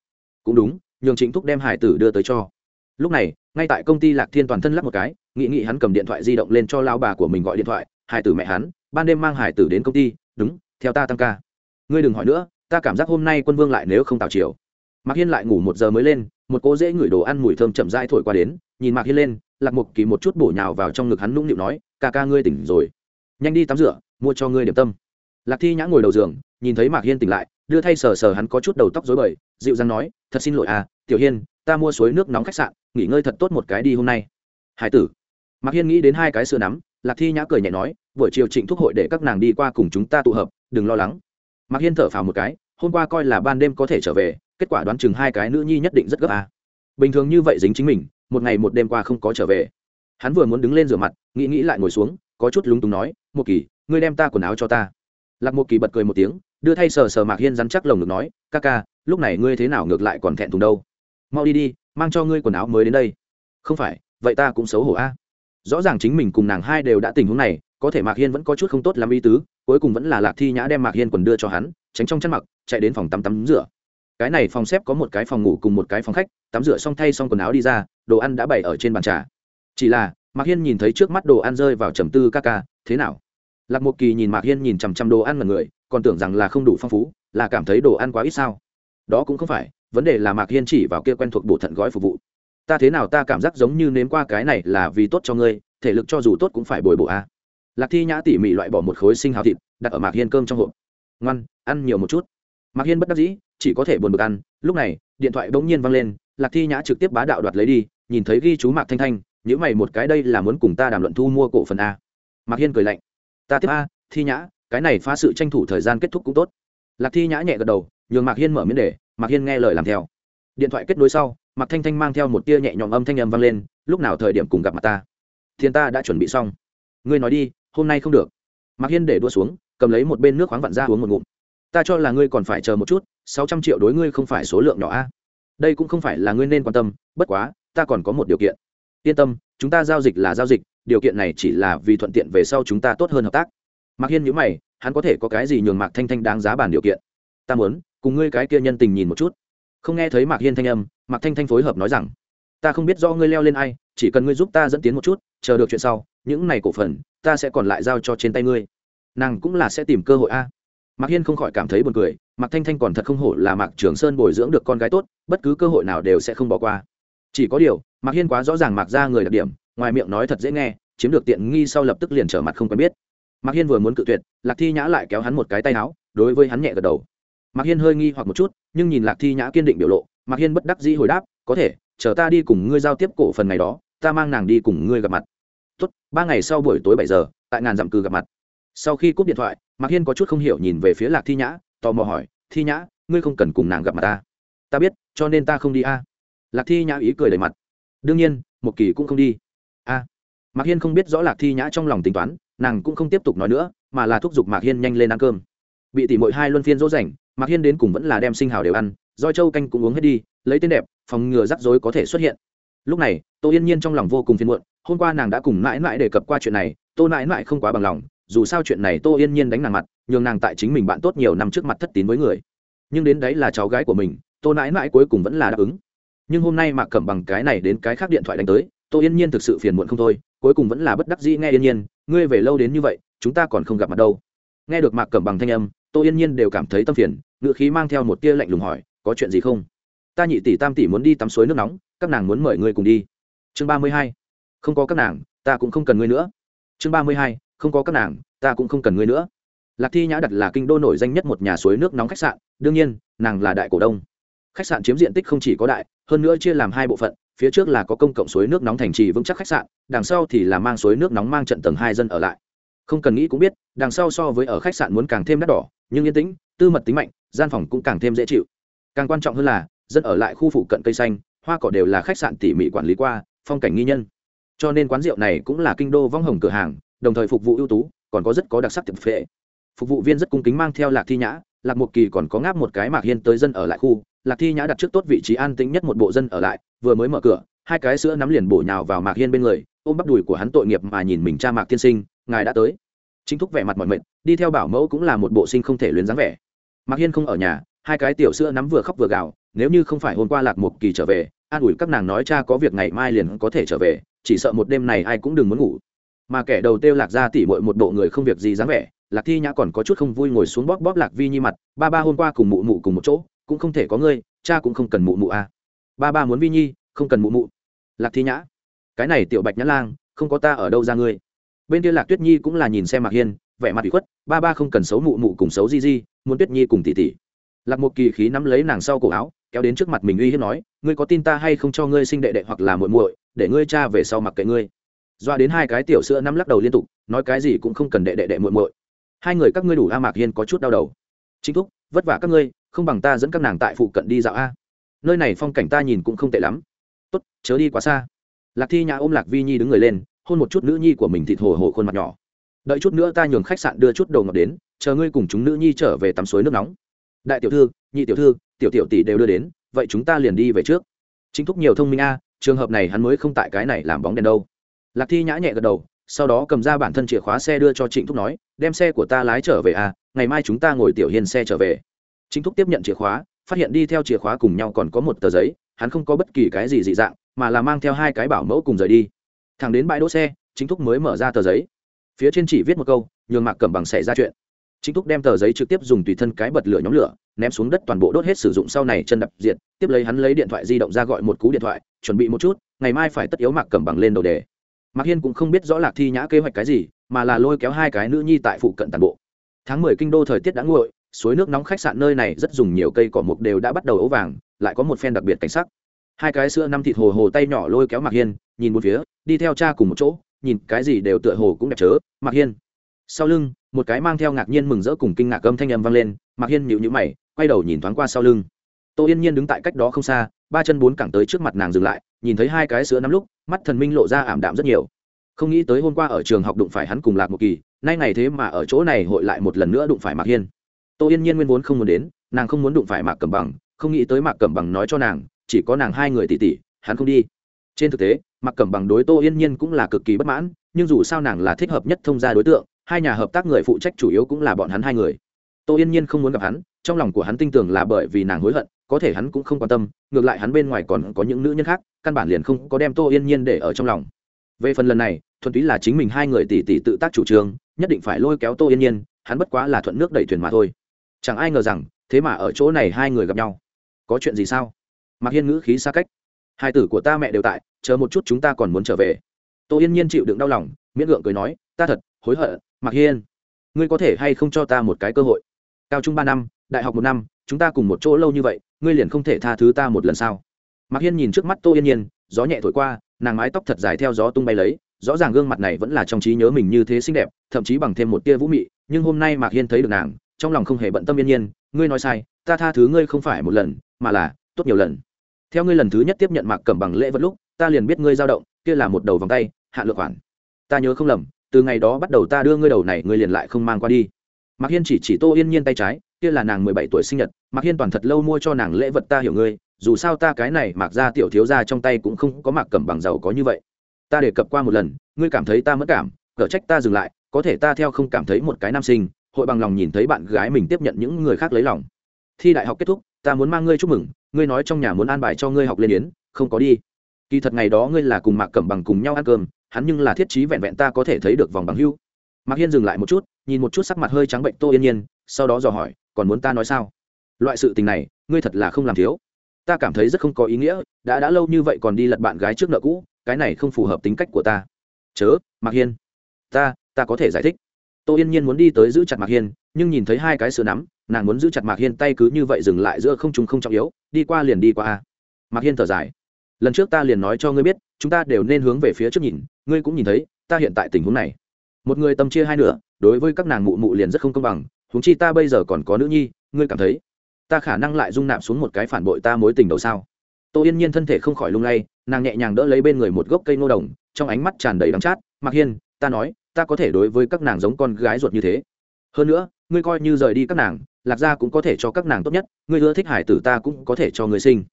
Cũng đúng, nhường trịnh thúc đem hải tử đưa tới cho. Lúc này, ngay tại công ty lạc thiên toàn thân lắp một cái nghị nghị hắn cầm điện thoại di động lên cho lao bà của mình gọi điện thoại, hải tử mẹ hắn ban đêm mang hải tử đến công ty, đúng, theo ta tăng ca. Ngươi đừng hỏi nữa, ta cảm giác hôm nay quân vương lại nếu không tào chiều mạc hiên lại ngủ một giờ mới lên, một cô dễ ngửi đồ ăn mùi thơm chậm rãi thổi qua đến, nhìn mạc hiên lên, lạc một kỳ một chút bổ nhào vào trong ngực hắn nũng nịu nói, ca ca ngươi tỉnh rồi. Nhanh đi tắm rửa, mua cho ngươi điểm tâm. Lạc thi nhã ngồi đầu giường, nhìn thấy mạc hiên tỉnh lại, đưa thay sờ sờ hắn có chút đầu tóc dối bời, dịu dàng nói, thật xin lỗi à tiểu hiên, ta mua suối nước nóng khách sạn, nghỉ ngơi thật tốt một cái đi hôm nay. Hải tử. Mạc hiên nghĩ đến hai cái sữa nắm, lạc thi nhã cười nhẹ nói buổi chiều trịnh thúc hội để các nàng đi qua cùng chúng ta tụ hợp, đừng lo lắng. Mạc hiên thở phào một cái, hôm qua coi là ban đêm có thể trở về, kết quả đoán chừng hai cái nữ nhi nhất định rất gấp à. bình thường như vậy dính chính mình, một ngày một đêm qua không có trở về. Hắn vừa muốn đứng lên rửa mặt, nghĩ nghĩ lại ngồi xuống, có chút lúng túng nói một kỳ, ngươi đem ta quần áo cho ta. Lạc một kỳ bật cười một tiếng, đưa thay sờ sờ mạc hiên rắn chắc lồng ngực nói, ca ca, lúc này ngươi thế nào ngược lại còn thẹn thùng đâu? Mau đi đi, mang cho ngươi quần áo mới đến đây. Không phải, vậy ta cũng xấu hổ a. Rõ ràng chính mình cùng nàng hai đều đã tình huống này có thể mạc hiên vẫn có chút không tốt làm ý tứ, cuối cùng vẫn là lạc thi nhã đem mạc hiên quần đưa cho hắn, tránh trong chăn mặc, chạy đến phòng tắm tắm rửa. Cái này phòng xếp có một cái phòng ngủ cùng một cái phòng khách, tắm rửa xong thay xong quần áo đi ra, đồ ăn đã bày ở trên bàn trà. Chỉ là, mạc hiên nhìn thấy trước mắt đồ ăn rơi vào trầm tư ca ca, thế nào? Lạc một kỳ nhìn mạc hiên nhìn chằm chằm đồ ăn mật người, còn tưởng rằng là không đủ phong phú, là cảm thấy đồ ăn quá ít sao? Đó cũng không phải, vấn đề là mạc hiên chỉ vào kia quen thuộc bộ thận gói phục vụ. Ta thế nào ta cảm giác giống như nếm qua cái này là vì tốt cho ngươi, thể lực cho dù tốt cũng phải bồi bổ a lạc thi nhã tỉ mỉ loại bỏ một khối sinh hào thịt, đặt ở mạc hiên cơm trong hộp. Ngoan, ăn nhiều một chút. Mạc hiên bất đắc dĩ, chỉ có thể buồn bực ăn. Lúc này, điện thoại bỗng nhiên văng lên, lạc thi nhã trực tiếp bá đạo đoạt lấy đi, nhìn thấy ghi chú mạc thanh thanh nhữ mày một cái, đây là muốn cùng ta đàm luận thu mua cổ phần a. Mạc hiên cười lạnh, ta tiếp a, thi nhã, cái này phá sự tranh thủ thời gian kết thúc cũng tốt. Lạc thi nhã nhẹ gật đầu, nhường mạc hiên mở miếng để, mạc hiên nghe lời làm theo. Điện thoại kết nối sau, mạc thanh thanh mang theo một tia nhẹ nhõm âm thanh âm vang lên, lúc nào thời điểm cùng gặp mặt ta? Thiên ta đã chuẩn bị xong. Ngươi nói đi hôm nay không được. Mạc hiên để đua xuống, cầm lấy một bên nước khoáng vặn ra uống một ngụm. Ta cho là ngươi còn phải chờ một chút, sáu trăm triệu đối ngươi không phải số lượng nhỏ a. Đây cũng không phải là ngươi nên quan tâm, bất quá, ta còn có một điều kiện. Yên tâm, chúng ta giao dịch là giao dịch, điều kiện này chỉ là vì thuận tiện về sau chúng ta tốt hơn hợp tác. Mạc hiên nhữ mày, hắn có thể có cái gì nhường mạc thanh thanh đáng giá bản điều kiện? Ta muốn cùng ngươi cái kia nhân tình nhìn một chút. Không nghe thấy mạc hiên thanh âm, mạc thanh thanh phối hợp nói rằng ta không biết do ngươi leo lên ai, chỉ cần ngươi giúp ta dẫn tiến một chút, chờ được chuyện sau, những này cổ phần, ta sẽ còn lại giao cho trên tay ngươi. Nàng cũng là sẽ tìm cơ hội a. Mạc hiên không khỏi cảm thấy buồn cười, mạc thanh thanh còn thật không hổ là mạc trường sơn bồi dưỡng được con gái tốt, bất cứ cơ hội nào đều sẽ không bỏ qua. Chỉ có điều, mạc hiên quá rõ ràng mạc ra người đặc điểm, ngoài miệng nói thật dễ nghe, chiếm được tiện nghi sau lập tức liền trở mặt không quen biết. Mạc hiên vừa muốn cự tuyệt, lạc thi nhã lại kéo hắn một cái tay áo, đối với hắn nhẹ gật đầu. Mạc hiên hơi nghi hoặc một chút, nhưng nhìn lạc thi nhã kiên định biểu lộ, mạc hiên bất đắc dĩ hồi đáp, có thể chờ ta đi cùng ngươi giao tiếp cổ phần ngày đó, ta mang nàng đi cùng ngươi gặp mặt. Tốt, ba ngày sau buổi tối bảy giờ, tại ngàn dặm cư gặp mặt. Sau khi cúp điện thoại, mạc hiên có chút không hiểu nhìn về phía lạc thi nhã, tò mò hỏi, thi nhã, ngươi không cần cùng nàng gặp mặt ta. Ta biết, cho nên ta không đi a. Lạc thi nhã ý cười đầy mặt. Đương nhiên, một kỳ cũng không đi. A. Mạc hiên không biết rõ lạc thi nhã trong lòng tính toán, nàng cũng không tiếp tục nói nữa, mà là thúc giục mạc hiên nhanh lên ăn cơm. Bị tỉ mỗi hai luân phiên dỗ dành, mạc hiên đến cùng vẫn là đem sinh hào đều ăn, roi châu canh cũng uống hết đi, lấy tên đẹp phòng ngừa rắc rối có thể xuất hiện. Lúc này, tô yên nhiên trong lòng vô cùng phiền muộn, hôm qua nàng đã cùng mãi mãi đề cập qua chuyện này, tô mãi mãi không quá bằng lòng, dù sao chuyện này tô yên nhiên đánh nàng mặt, nhường nàng tại chính mình bạn tốt nhiều năm trước mặt thất tín với người. Nhưng đến đấy là cháu gái của mình, tô mãi mãi cuối cùng vẫn là đáp ứng. Nhưng hôm nay mạc cẩm bằng cái này đến cái khác điện thoại đánh tới, tô yên nhiên thực sự phiền muộn không thôi, cuối cùng vẫn là bất đắc dĩ nghe yên nhiên, ngươi về lâu đến như vậy, chúng ta còn không gặp mặt đâu. Nghe được mạc cẩm bằng thanh âm, tô yên nhiên đều cảm thấy tâm phiền ngự khí mang theo một tia lạnh lùng hỏi, có chuyện gì không? Ta nhị tỷ tam tỷ muốn đi tắm suối nước nóng, các nàng muốn mời ngươi cùng đi. Chương ba mươi hai, không có các nàng, ta cũng không cần ngươi nữa. Chương ba mươi hai, không có các nàng, ta cũng không cần ngươi nữa. Lạc thi nhã đặt là kinh đô nổi danh nhất một nhà suối nước nóng khách sạn, đương nhiên, nàng là đại cổ đông. Khách sạn chiếm diện tích không chỉ có đại, hơn nữa chia làm hai bộ phận, phía trước là có công cộng suối nước nóng thành trì vững chắc khách sạn, đằng sau thì là mang suối nước nóng mang trận tầng hai dân ở lại. Không cần nghĩ cũng biết, đằng sau so với ở khách sạn muốn càng thêm đắt đỏ, nhưng yên tĩnh, tư mật tính mạnh, gian phòng cũng càng thêm dễ chịu. Càng quan trọng hơn là dân ở lại khu phụ cận cây xanh, hoa cỏ đều là khách sạn tỉ mỉ quản lý qua, phong cảnh nghi nhân. Cho nên quán rượu này cũng là kinh đô vong hồng cửa hàng, đồng thời phục vụ ưu tú, còn có rất có đặc sắc tiệp phệ. Phục vụ viên rất cung kính mang theo lạc thi nhã, lạc một kỳ còn có ngáp một cái mạc hiên tới dân ở lại khu. Lạc thi nhã đặt trước tốt vị trí an tĩnh nhất một bộ dân ở lại, vừa mới mở cửa, hai cái sữa nắm liền bổ nhào vào mạc hiên bên người, ôm bắp đùi của hắn tội nghiệp mà nhìn mình cha mạc tiên sinh, ngài đã tới. Chính thúc vẻ mặt mọi mệt, đi theo bảo mẫu cũng là một bộ sinh không thể luyến dáng vẻ. Mạc hiên không ở nhà hai cái tiểu sữa nắm vừa khóc vừa gào, nếu như không phải hôm qua lạc một kỳ trở về, an ủi các nàng nói cha có việc ngày mai liền có thể trở về, chỉ sợ một đêm này ai cũng đừng muốn ngủ. Mà kẻ đầu tiêu lạc ra tỉ mội một bộ người không việc gì dáng vẻ, lạc thi nhã còn có chút không vui ngồi xuống bóp bóp lạc vi nhi mặt, ba ba hôm qua cùng mụ mụ cùng một chỗ, cũng không thể có ngươi, cha cũng không cần mụ mụ à. ba ba muốn vi nhi, không cần mụ mụ. Lạc thi nhã, cái này tiểu bạch nhã lang, không có ta ở đâu ra ngươi. Bên kia lạc tuyết nhi cũng là nhìn xem mạc hiên, vẻ mặt bị khuất, ba ba không cần xấu mụ mụ cùng xấu di di, muốn tuyết nhi cùng tỷ tỷ lạc một kỳ khí nắm lấy nàng sau cổ áo, kéo đến trước mặt mình uy hiếp nói, ngươi có tin ta hay không cho ngươi sinh đệ đệ hoặc là muội muội, để ngươi cha về sau mặc kệ ngươi. Doa đến hai cái tiểu sữa nắm lắc đầu liên tục, nói cái gì cũng không cần đệ đệ đệ muội muội. Hai người các ngươi đủ a mạc hiên có chút đau đầu. Chính thúc, vất vả các ngươi, không bằng ta dẫn các nàng tại phụ cận đi dạo a. Nơi này phong cảnh ta nhìn cũng không tệ lắm. Tốt, chớ đi quá xa. Lạc thi nhã ôm lạc vi nhi đứng người lên, hôn một chút nữ nhi của mình thịt hồ hồ khuôn mặt nhỏ. Đợi chút nữa ta nhường khách sạn đưa chút đồ ngọt đến, chờ ngươi cùng chúng nữ nhi trở về tắm suối nước nóng đại tiểu thư, nhị tiểu thư, tiểu tiểu tỷ đều đưa đến, vậy chúng ta liền đi về trước. Chính thúc nhiều thông minh a, trường hợp này hắn mới không tại cái này làm bóng đèn đâu. Lạc thi nhã nhẹ gật đầu, sau đó cầm ra bản thân chìa khóa xe đưa cho trịnh thúc nói, đem xe của ta lái trở về a, ngày mai chúng ta ngồi tiểu hiền xe trở về. Chính thúc tiếp nhận chìa khóa, phát hiện đi theo chìa khóa cùng nhau còn có một tờ giấy, hắn không có bất kỳ cái gì dị dạng, mà là mang theo hai cái bảo mẫu cùng rời đi. Thẳng đến bãi đỗ xe chính thúc mới mở ra tờ giấy. Phía trên chỉ viết một câu, nhường mạc cầm bằng xảy ra chuyện chính thúc đem tờ giấy trực tiếp dùng tùy thân cái bật lửa nhóm lửa, ném xuống đất toàn bộ đốt hết sử dụng sau này chân đập diện tiếp lấy hắn lấy điện thoại di động ra gọi một cú điện thoại, chuẩn bị một chút, ngày mai phải tất yếu mạc cầm bằng lên đầu đề. Mạc hiên cũng không biết rõ lạc thi nhã kế hoạch cái gì, mà là lôi kéo hai cái nữ nhi tại phụ cận toàn bộ. Tháng mười kinh đô thời tiết đã nguội, suối nước nóng khách sạn nơi này rất dùng nhiều cây cỏ mục đều đã bắt đầu ấu vàng, lại có một phen đặc biệt cảnh sắc. Hai cái sữa năm thịt hồ hồ tay nhỏ lôi kéo mạc hiên, nhìn một phía, đi theo cha cùng một chỗ, nhìn cái gì đều tựa hồ cũng đẹp chớ, mạc hiên sau lưng, một cái mang theo ngạc nhiên mừng rỡ cùng kinh ngạc âm thanh âm vang lên, mạc hiên nhịu nhữ mày, quay đầu nhìn thoáng qua sau lưng. Tô yên nhiên đứng tại cách đó không xa, ba chân bốn cẳng tới trước mặt nàng dừng lại, nhìn thấy hai cái sữa năm lúc, mắt thần minh lộ ra ảm đạm rất nhiều. Không nghĩ tới hôm qua ở trường học đụng phải hắn cùng lạc một kỳ, nay ngày thế mà ở chỗ này hội lại một lần nữa đụng phải mạc hiên. Tô yên nhiên nguyên vốn không muốn đến, nàng không muốn đụng phải mạc cẩm bằng, không nghĩ tới mạc cẩm bằng nói cho nàng, chỉ có nàng hai người tỉ tỉ hắn không đi. Trên thực tế, mạc cẩm bằng đối tô yên nhiên cũng là cực kỳ bất mãn, nhưng dù sao nàng là thích hợp nhất thông gia đối tượng hai nhà hợp tác người phụ trách chủ yếu cũng là bọn hắn hai người. Tô yên nhiên không muốn gặp hắn, trong lòng của hắn tin tưởng là bởi vì nàng hối hận, có thể hắn cũng không quan tâm, ngược lại hắn bên ngoài còn có những nữ nhân khác, căn bản liền không có đem tô yên nhiên để ở trong lòng. Về phần lần này, thuần túy là chính mình hai người tỷ tỷ tự tác chủ trương, nhất định phải lôi kéo tô yên nhiên, hắn bất quá là thuận nước đẩy thuyền mà thôi. Chẳng ai ngờ rằng, thế mà ở chỗ này hai người gặp nhau. Có chuyện gì sao? Mạc hiên ngữ khí xa cách. Hai tử của ta mẹ đều tại, chờ một chút chúng ta còn muốn trở về. Tô yên nhiên chịu đựng đau lòng, miễn gượng cười nói, ta thật, hối hận mạc hiên, ngươi có thể hay không cho ta một cái cơ hội? Cao trung ba năm, đại học một năm, chúng ta cùng một chỗ lâu như vậy, ngươi liền không thể tha thứ ta một lần sao? Mạc hiên nhìn trước mắt tô yên nhiên, gió nhẹ thổi qua, nàng mái tóc thật dài theo gió tung bay lấy, rõ ràng gương mặt này vẫn là trong trí nhớ mình như thế xinh đẹp, thậm chí bằng thêm một tia vũ mị, nhưng hôm nay mạc hiên thấy được nàng, trong lòng không hề bận tâm yên nhiên, ngươi nói sai, ta tha thứ ngươi không phải một lần, mà là tốt nhiều lần. Theo ngươi lần thứ nhất tiếp nhận mạc cẩm bằng lễ vật lúc, ta liền biết ngươi dao động, kia là một đầu vòng tay, hạ lượng khoản ta nhớ không lầm từ ngày đó bắt đầu ta đưa ngươi đầu này ngươi liền lại không mang qua đi. Mạc hiên chỉ chỉ tô yên nhiên tay trái, kia là nàng mười bảy tuổi sinh nhật, mạc hiên toàn thật lâu mua cho nàng lễ vật ta hiểu ngươi, dù sao ta cái này mạc ra tiểu thiếu ra trong tay cũng không có mạc cẩm bằng giàu có như vậy. Ta đề cập qua một lần, ngươi cảm thấy ta mất cảm, cở trách ta dừng lại, có thể ta theo không cảm thấy một cái nam sinh, hội bằng lòng nhìn thấy bạn gái mình tiếp nhận những người khác lấy lòng. Thi đại học kết thúc, ta muốn mang ngươi chúc mừng, ngươi nói trong nhà muốn an bài cho ngươi học lên yến, không có đi. Kỳ thật ngày đó ngươi là cùng mạc cẩm bằng cùng nhau ăn cơm hắn nhưng là thiết trí vẹn vẹn ta có thể thấy được vòng bằng hưu. Mạc hiên dừng lại một chút, nhìn một chút sắc mặt hơi trắng bệnh tô yên nhiên, sau đó dò hỏi, còn muốn ta nói sao? Loại sự tình này, ngươi thật là không làm thiếu. Ta cảm thấy rất không có ý nghĩa, đã đã lâu như vậy còn đi lật bạn gái trước nợ cũ, cái này không phù hợp tính cách của ta. Chớ, mạc hiên. Ta ta có thể giải thích. Tô yên nhiên muốn đi tới giữ chặt mạc hiên, nhưng nhìn thấy hai cái sữa nắm, nàng muốn giữ chặt mạc hiên tay cứ như vậy dừng lại giữa không trùng không trọng yếu, đi qua liền đi qua mạc hiên thở dài. Lần trước ta liền nói cho ngươi biết, chúng ta đều nên hướng về phía trước nhìn ngươi cũng nhìn thấy, ta hiện tại tình huống này. Một người tâm chia hai nửa, đối với các nàng mụ mụ liền rất không công bằng, huống chi ta bây giờ còn có nữ nhi, ngươi cảm thấy? Ta khả năng lại dung nạp xuống một cái phản bội ta mối tình đầu sao? Tô yên nhiên thân thể không khỏi lung lay, nàng nhẹ nhàng đỡ lấy bên người một gốc cây ngô đồng, trong ánh mắt tràn đầy đắng chát mặc hiên, ta nói, ta có thể đối với các nàng giống con gái ruột như thế. Hơn nữa, ngươi coi như rời đi các nàng, lạc gia cũng có thể cho các nàng tốt nhất, ngươi ưa thích hải tử ta cũng có thể cho người sinh.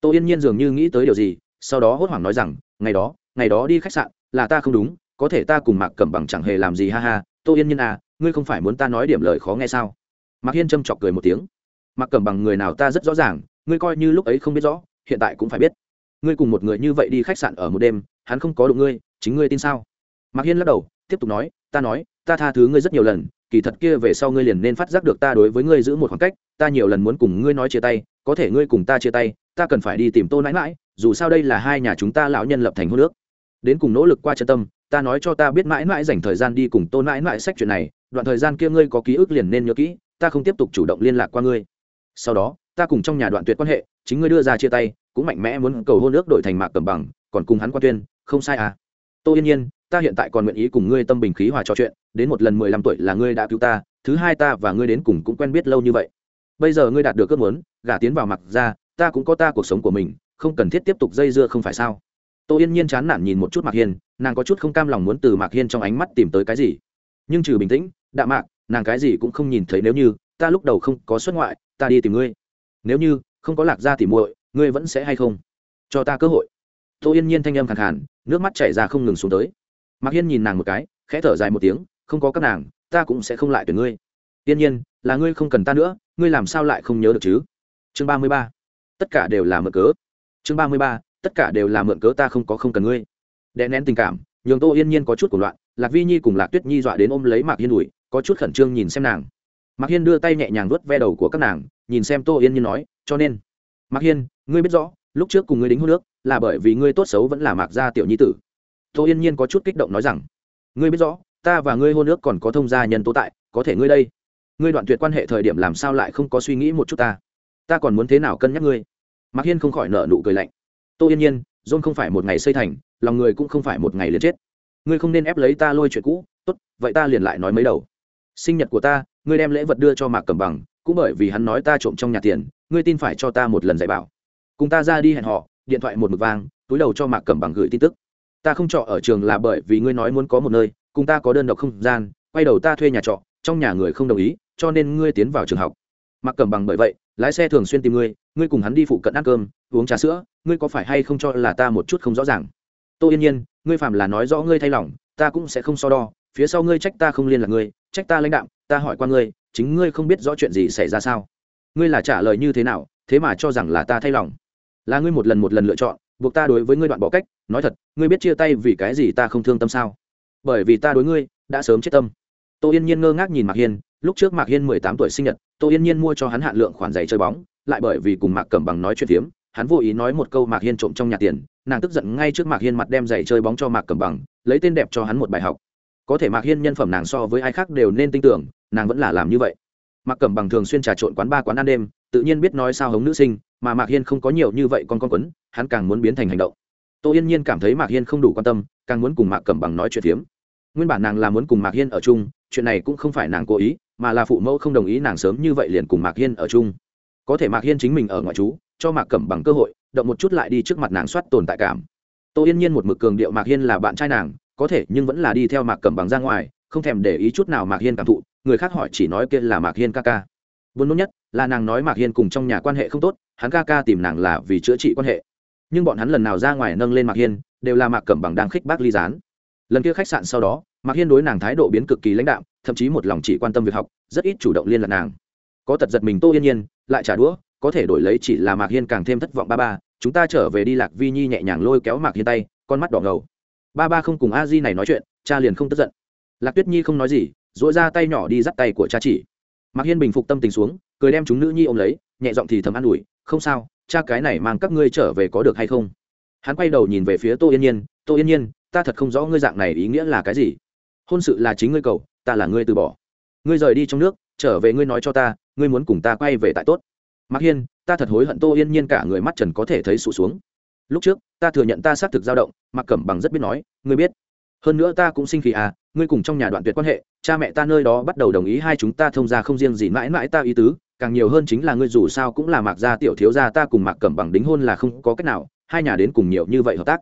Tô yên nhiên dường như nghĩ tới điều gì, sau đó hốt hoảng nói rằng, ngày đó ngày đó đi khách sạn là ta không đúng, có thể ta cùng mạc cẩm bằng chẳng hề làm gì, ha ha tô yên nhiên à ngươi không phải muốn ta nói điểm lời khó nghe sao? Mạc hiên châm chọc cười một tiếng. Mạc cẩm bằng người nào ta rất rõ ràng, ngươi coi như lúc ấy không biết rõ, hiện tại cũng phải biết. Ngươi cùng một người như vậy đi khách sạn ở một đêm, hắn không có đụng ngươi, chính ngươi tin sao? Mạc hiên lắc đầu, tiếp tục nói, ta nói, ta tha thứ ngươi rất nhiều lần, kỳ thật kia về sau ngươi liền nên phát giác được ta đối với ngươi giữ một khoảng cách, ta nhiều lần muốn cùng ngươi nói chia tay, có thể ngươi cùng ta chia tay, ta cần phải đi tìm tô nãi mãi, dù sao đây là hai nhà chúng ta lão nhân lập thành hô nước đến cùng nỗ lực qua chân tâm, ta nói cho ta biết mãi mãi dành thời gian đi cùng tôn mãi mãi sách chuyện này, đoạn thời gian kia ngươi có ký ức liền nên nhớ kỹ, ta không tiếp tục chủ động liên lạc qua ngươi. Sau đó, ta cùng trong nhà đoạn tuyệt quan hệ, chính ngươi đưa ra chia tay, cũng mạnh mẽ muốn cầu hôn ước đổi thành mạc cầm bằng, còn cùng hắn quan tuyên, không sai à. Tô yên nhiên, ta hiện tại còn nguyện ý cùng ngươi tâm bình khí hòa trò chuyện, đến một lần mười lăm tuổi là ngươi đã cứu ta, thứ hai ta và ngươi đến cùng cũng quen biết lâu như vậy. Bây giờ ngươi đạt được ước muốn, gả tiến vào mặc ra ta cũng có ta cuộc sống của mình, không cần thiết tiếp tục dây dưa không phải sao? Tô yên nhiên chán nản nhìn một chút mạc hiên, nàng có chút không cam lòng muốn từ mạc hiên trong ánh mắt tìm tới cái gì. Nhưng trừ bình tĩnh đạm mạc, nàng cái gì cũng không nhìn thấy nếu như, ta lúc đầu không có xuất ngoại, ta đi tìm ngươi. Nếu như, không có lạc gia tỉ muội, ngươi vẫn sẽ hay không? Cho ta cơ hội. Tô yên nhiên thanh âm khẳng khàn, nước mắt chảy ra không ngừng xuống tới. Mạc hiên nhìn nàng một cái, khẽ thở dài một tiếng, không có các nàng, ta cũng sẽ không lại tuyển ngươi. Yên nhiên, là ngươi không cần ta nữa, ngươi làm sao lại không nhớ được chứ? Chương ba mươi ba. Tất cả đều là mượn cớ. Chương ba mươi ba tất cả đều là mượn cớ ta không có không cần ngươi. Đè nén tình cảm, nhường tô yên nhiên có chút của loạn, lạc vi nhi cùng lạc tuyết nhi dọa đến ôm lấy mạc hiên đùi có chút khẩn trương nhìn xem nàng. Mạc hiên đưa tay nhẹ nhàng vuốt ve đầu của các nàng, nhìn xem tô yên nhiên nói, cho nên, mạc hiên, ngươi biết rõ, lúc trước cùng ngươi đính hôn nước là bởi vì ngươi tốt xấu vẫn là mạc gia tiểu nhi tử. Tô yên nhiên có chút kích động nói rằng, ngươi biết rõ, ta và ngươi hôn nước còn có thông gia nhân tố tại, có thể ngươi đây, ngươi đoạn tuyệt quan hệ thời điểm làm sao lại không có suy nghĩ một chút ta? Ta còn muốn thế nào cân nhắc ngươi? Mạc hiên không khỏi nợ nụ cười lạnh tô yên nhiên, dôn không phải một ngày xây thành, lòng người cũng không phải một ngày liền chết. Ngươi không nên ép lấy ta lôi chuyện cũ, tốt, vậy ta liền lại nói mấy đầu. Sinh nhật của ta, ngươi đem lễ vật đưa cho mạc cẩm bằng, cũng bởi vì hắn nói ta trộm trong nhà tiền, ngươi tin phải cho ta một lần dạy bảo. Cùng ta ra đi hẹn họ điện thoại một mực vang, túi đầu cho mạc cẩm bằng gửi tin tức. Ta không trọ ở trường là bởi vì ngươi nói muốn có một nơi, cùng ta có đơn độc không gian, quay đầu ta thuê nhà trọ, trong nhà người không đồng ý, cho nên ngươi tiến vào trường học mạc cẩm bằng bởi vậy, lái xe thường xuyên tìm ngươi ngươi cùng hắn đi phụ cận ăn cơm, uống trà sữa, ngươi có phải hay không cho là ta một chút không rõ ràng? Tô yên nhiên, ngươi phạm là nói rõ ngươi thay lòng, ta cũng sẽ không so đo, phía sau ngươi trách ta không liên lạc ngươi, trách ta lãnh đạm ta hỏi qua ngươi, chính ngươi không biết rõ chuyện gì xảy ra sao? Ngươi là trả lời như thế nào, thế mà cho rằng là ta thay lòng? Là ngươi một lần một lần lựa chọn, buộc ta đối với ngươi đoạn bỏ cách, nói thật, ngươi biết chia tay vì cái gì ta không thương tâm sao? Bởi vì ta đối ngươi, đã sớm chết tâm. Tô yên nhiên ngơ ngác nhìn mạc hiên, lúc trước mạc hiên mười tám tuổi sinh nhật tô yên nhiên mua cho hắn hạn lượng khoản giày chơi bóng, lại bởi vì cùng mạc cẩm bằng nói chuyện phiếm, hắn vô ý nói một câu mạc hiên trộm trong nhà tiền, nàng tức giận ngay trước mạc hiên mặt đem giày chơi bóng cho mạc cẩm bằng, lấy tên đẹp cho hắn một bài học. Có thể mạc hiên nhân phẩm nàng so với ai khác đều nên tin tưởng, nàng vẫn là làm như vậy. Mạc cẩm bằng thường xuyên trà trộn quán ba quán ăn đêm, tự nhiên biết nói sao hống nữ sinh, mà mạc hiên không có nhiều như vậy con con quấn, hắn càng muốn biến thành hành động. Tô yên nhiên cảm thấy mạc hiên không đủ quan tâm, càng muốn cùng mạc cẩm bằng nói chuyện phiếm. Nguyên bản nàng là muốn cùng mạc hiên ở chung, chuyện này cũng không phải nàng cố ý mà là phụ mẫu không đồng ý nàng sớm như vậy liền cùng mạc hiên ở chung. Có thể mạc hiên chính mình ở ngoại trú, cho mạc cẩm bằng cơ hội, động một chút lại đi trước mặt nàng soát tồn tại cảm. Tô yên nhiên một mực cường điệu mạc hiên là bạn trai nàng, có thể nhưng vẫn là đi theo mạc cẩm bằng ra ngoài, không thèm để ý chút nào mạc hiên cảm thụ, người khác hỏi chỉ nói kia là mạc hiên ca ca. Vốn nôn nhất là nàng nói mạc hiên cùng trong nhà quan hệ không tốt, hắn ca ca tìm nàng là vì chữa trị quan hệ. Nhưng bọn hắn lần nào ra ngoài nâng lên mạc hiên, đều là mạc cẩm bằng đang khích bác ly gián. Lần kia khách sạn sau đó mạc hiên đối nàng thái độ biến cực kỳ lãnh đạm, thậm chí một lòng chỉ quan tâm việc học, rất ít chủ động liên lạc nàng. Có tật giật mình tô yên nhiên, lại trả đũa, có thể đổi lấy chỉ là mạc hiên càng thêm thất vọng ba ba, chúng ta trở về đi lạc vi nhi nhẹ nhàng lôi kéo mạc hiên tay, con mắt đỏ ngầu. Ba ba không cùng a di này nói chuyện, cha liền không tức giận. Lạc tuyết nhi không nói gì dỗi ra tay nhỏ đi dắt tay của cha chỉ. Mạc hiên bình phục tâm tình xuống, cười đem chúng nữ nhi ôm lấy, nhẹ giọng thì thầm an ủi, không sao, cha cái này mang các ngươi trở về có được hay không? Hắn quay đầu nhìn về phía tô yên nhiên, tô yên nhiên, ta thật không rõ ngươi dạng này ý nghĩa là cái gì hôn sự là chính ngươi cầu, ta là ngươi từ bỏ. Ngươi rời đi trong nước, trở về ngươi nói cho ta, ngươi muốn cùng ta quay về tại tốt. Mạc hiên, ta thật hối hận tô yên nhiên cả người mắt trần có thể thấy sụt xuống. Lúc trước, ta thừa nhận ta xác thực dao động mặc cẩm bằng rất biết nói, ngươi biết, hơn nữa ta cũng sinh khí à ngươi cùng trong nhà đoạn tuyệt quan hệ, cha mẹ ta nơi đó bắt đầu đồng ý hai chúng ta thông ra không riêng gì mãi mãi ta ý tứ, càng nhiều hơn chính là ngươi dù sao cũng là mạc gia tiểu thiếu gia, ta cùng mạc cẩm bằng đính hôn là không có cách nào, hai nhà đến cùng nhiều như vậy hợp tác.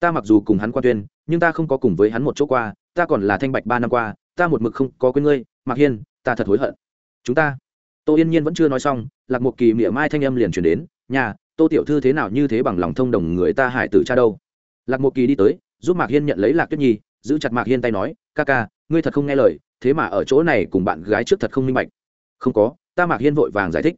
Ta mặc dù cùng hắn quan tuyên, nhưng ta không có cùng với hắn một chỗ qua ta còn là thanh bạch ba năm qua, ta một mực không có quên ngươi, mạc hiên, ta thật hối hận. Chúng ta, tô yên nhiên vẫn chưa nói xong, lạc một kỳ mỉa mai thanh âm liền chuyển đến, nhà, tô tiểu thư thế nào như thế bằng lòng thông đồng người ta hải tử cha đâu? Lạc một kỳ đi tới, giúp mạc hiên nhận lấy lạc tuyết nhi, giữ chặt mạc hiên tay nói, ca ca, ngươi thật không nghe lời, thế mà ở chỗ này cùng bạn gái trước thật không minh bạch. Không có, ta mạc hiên vội vàng giải thích.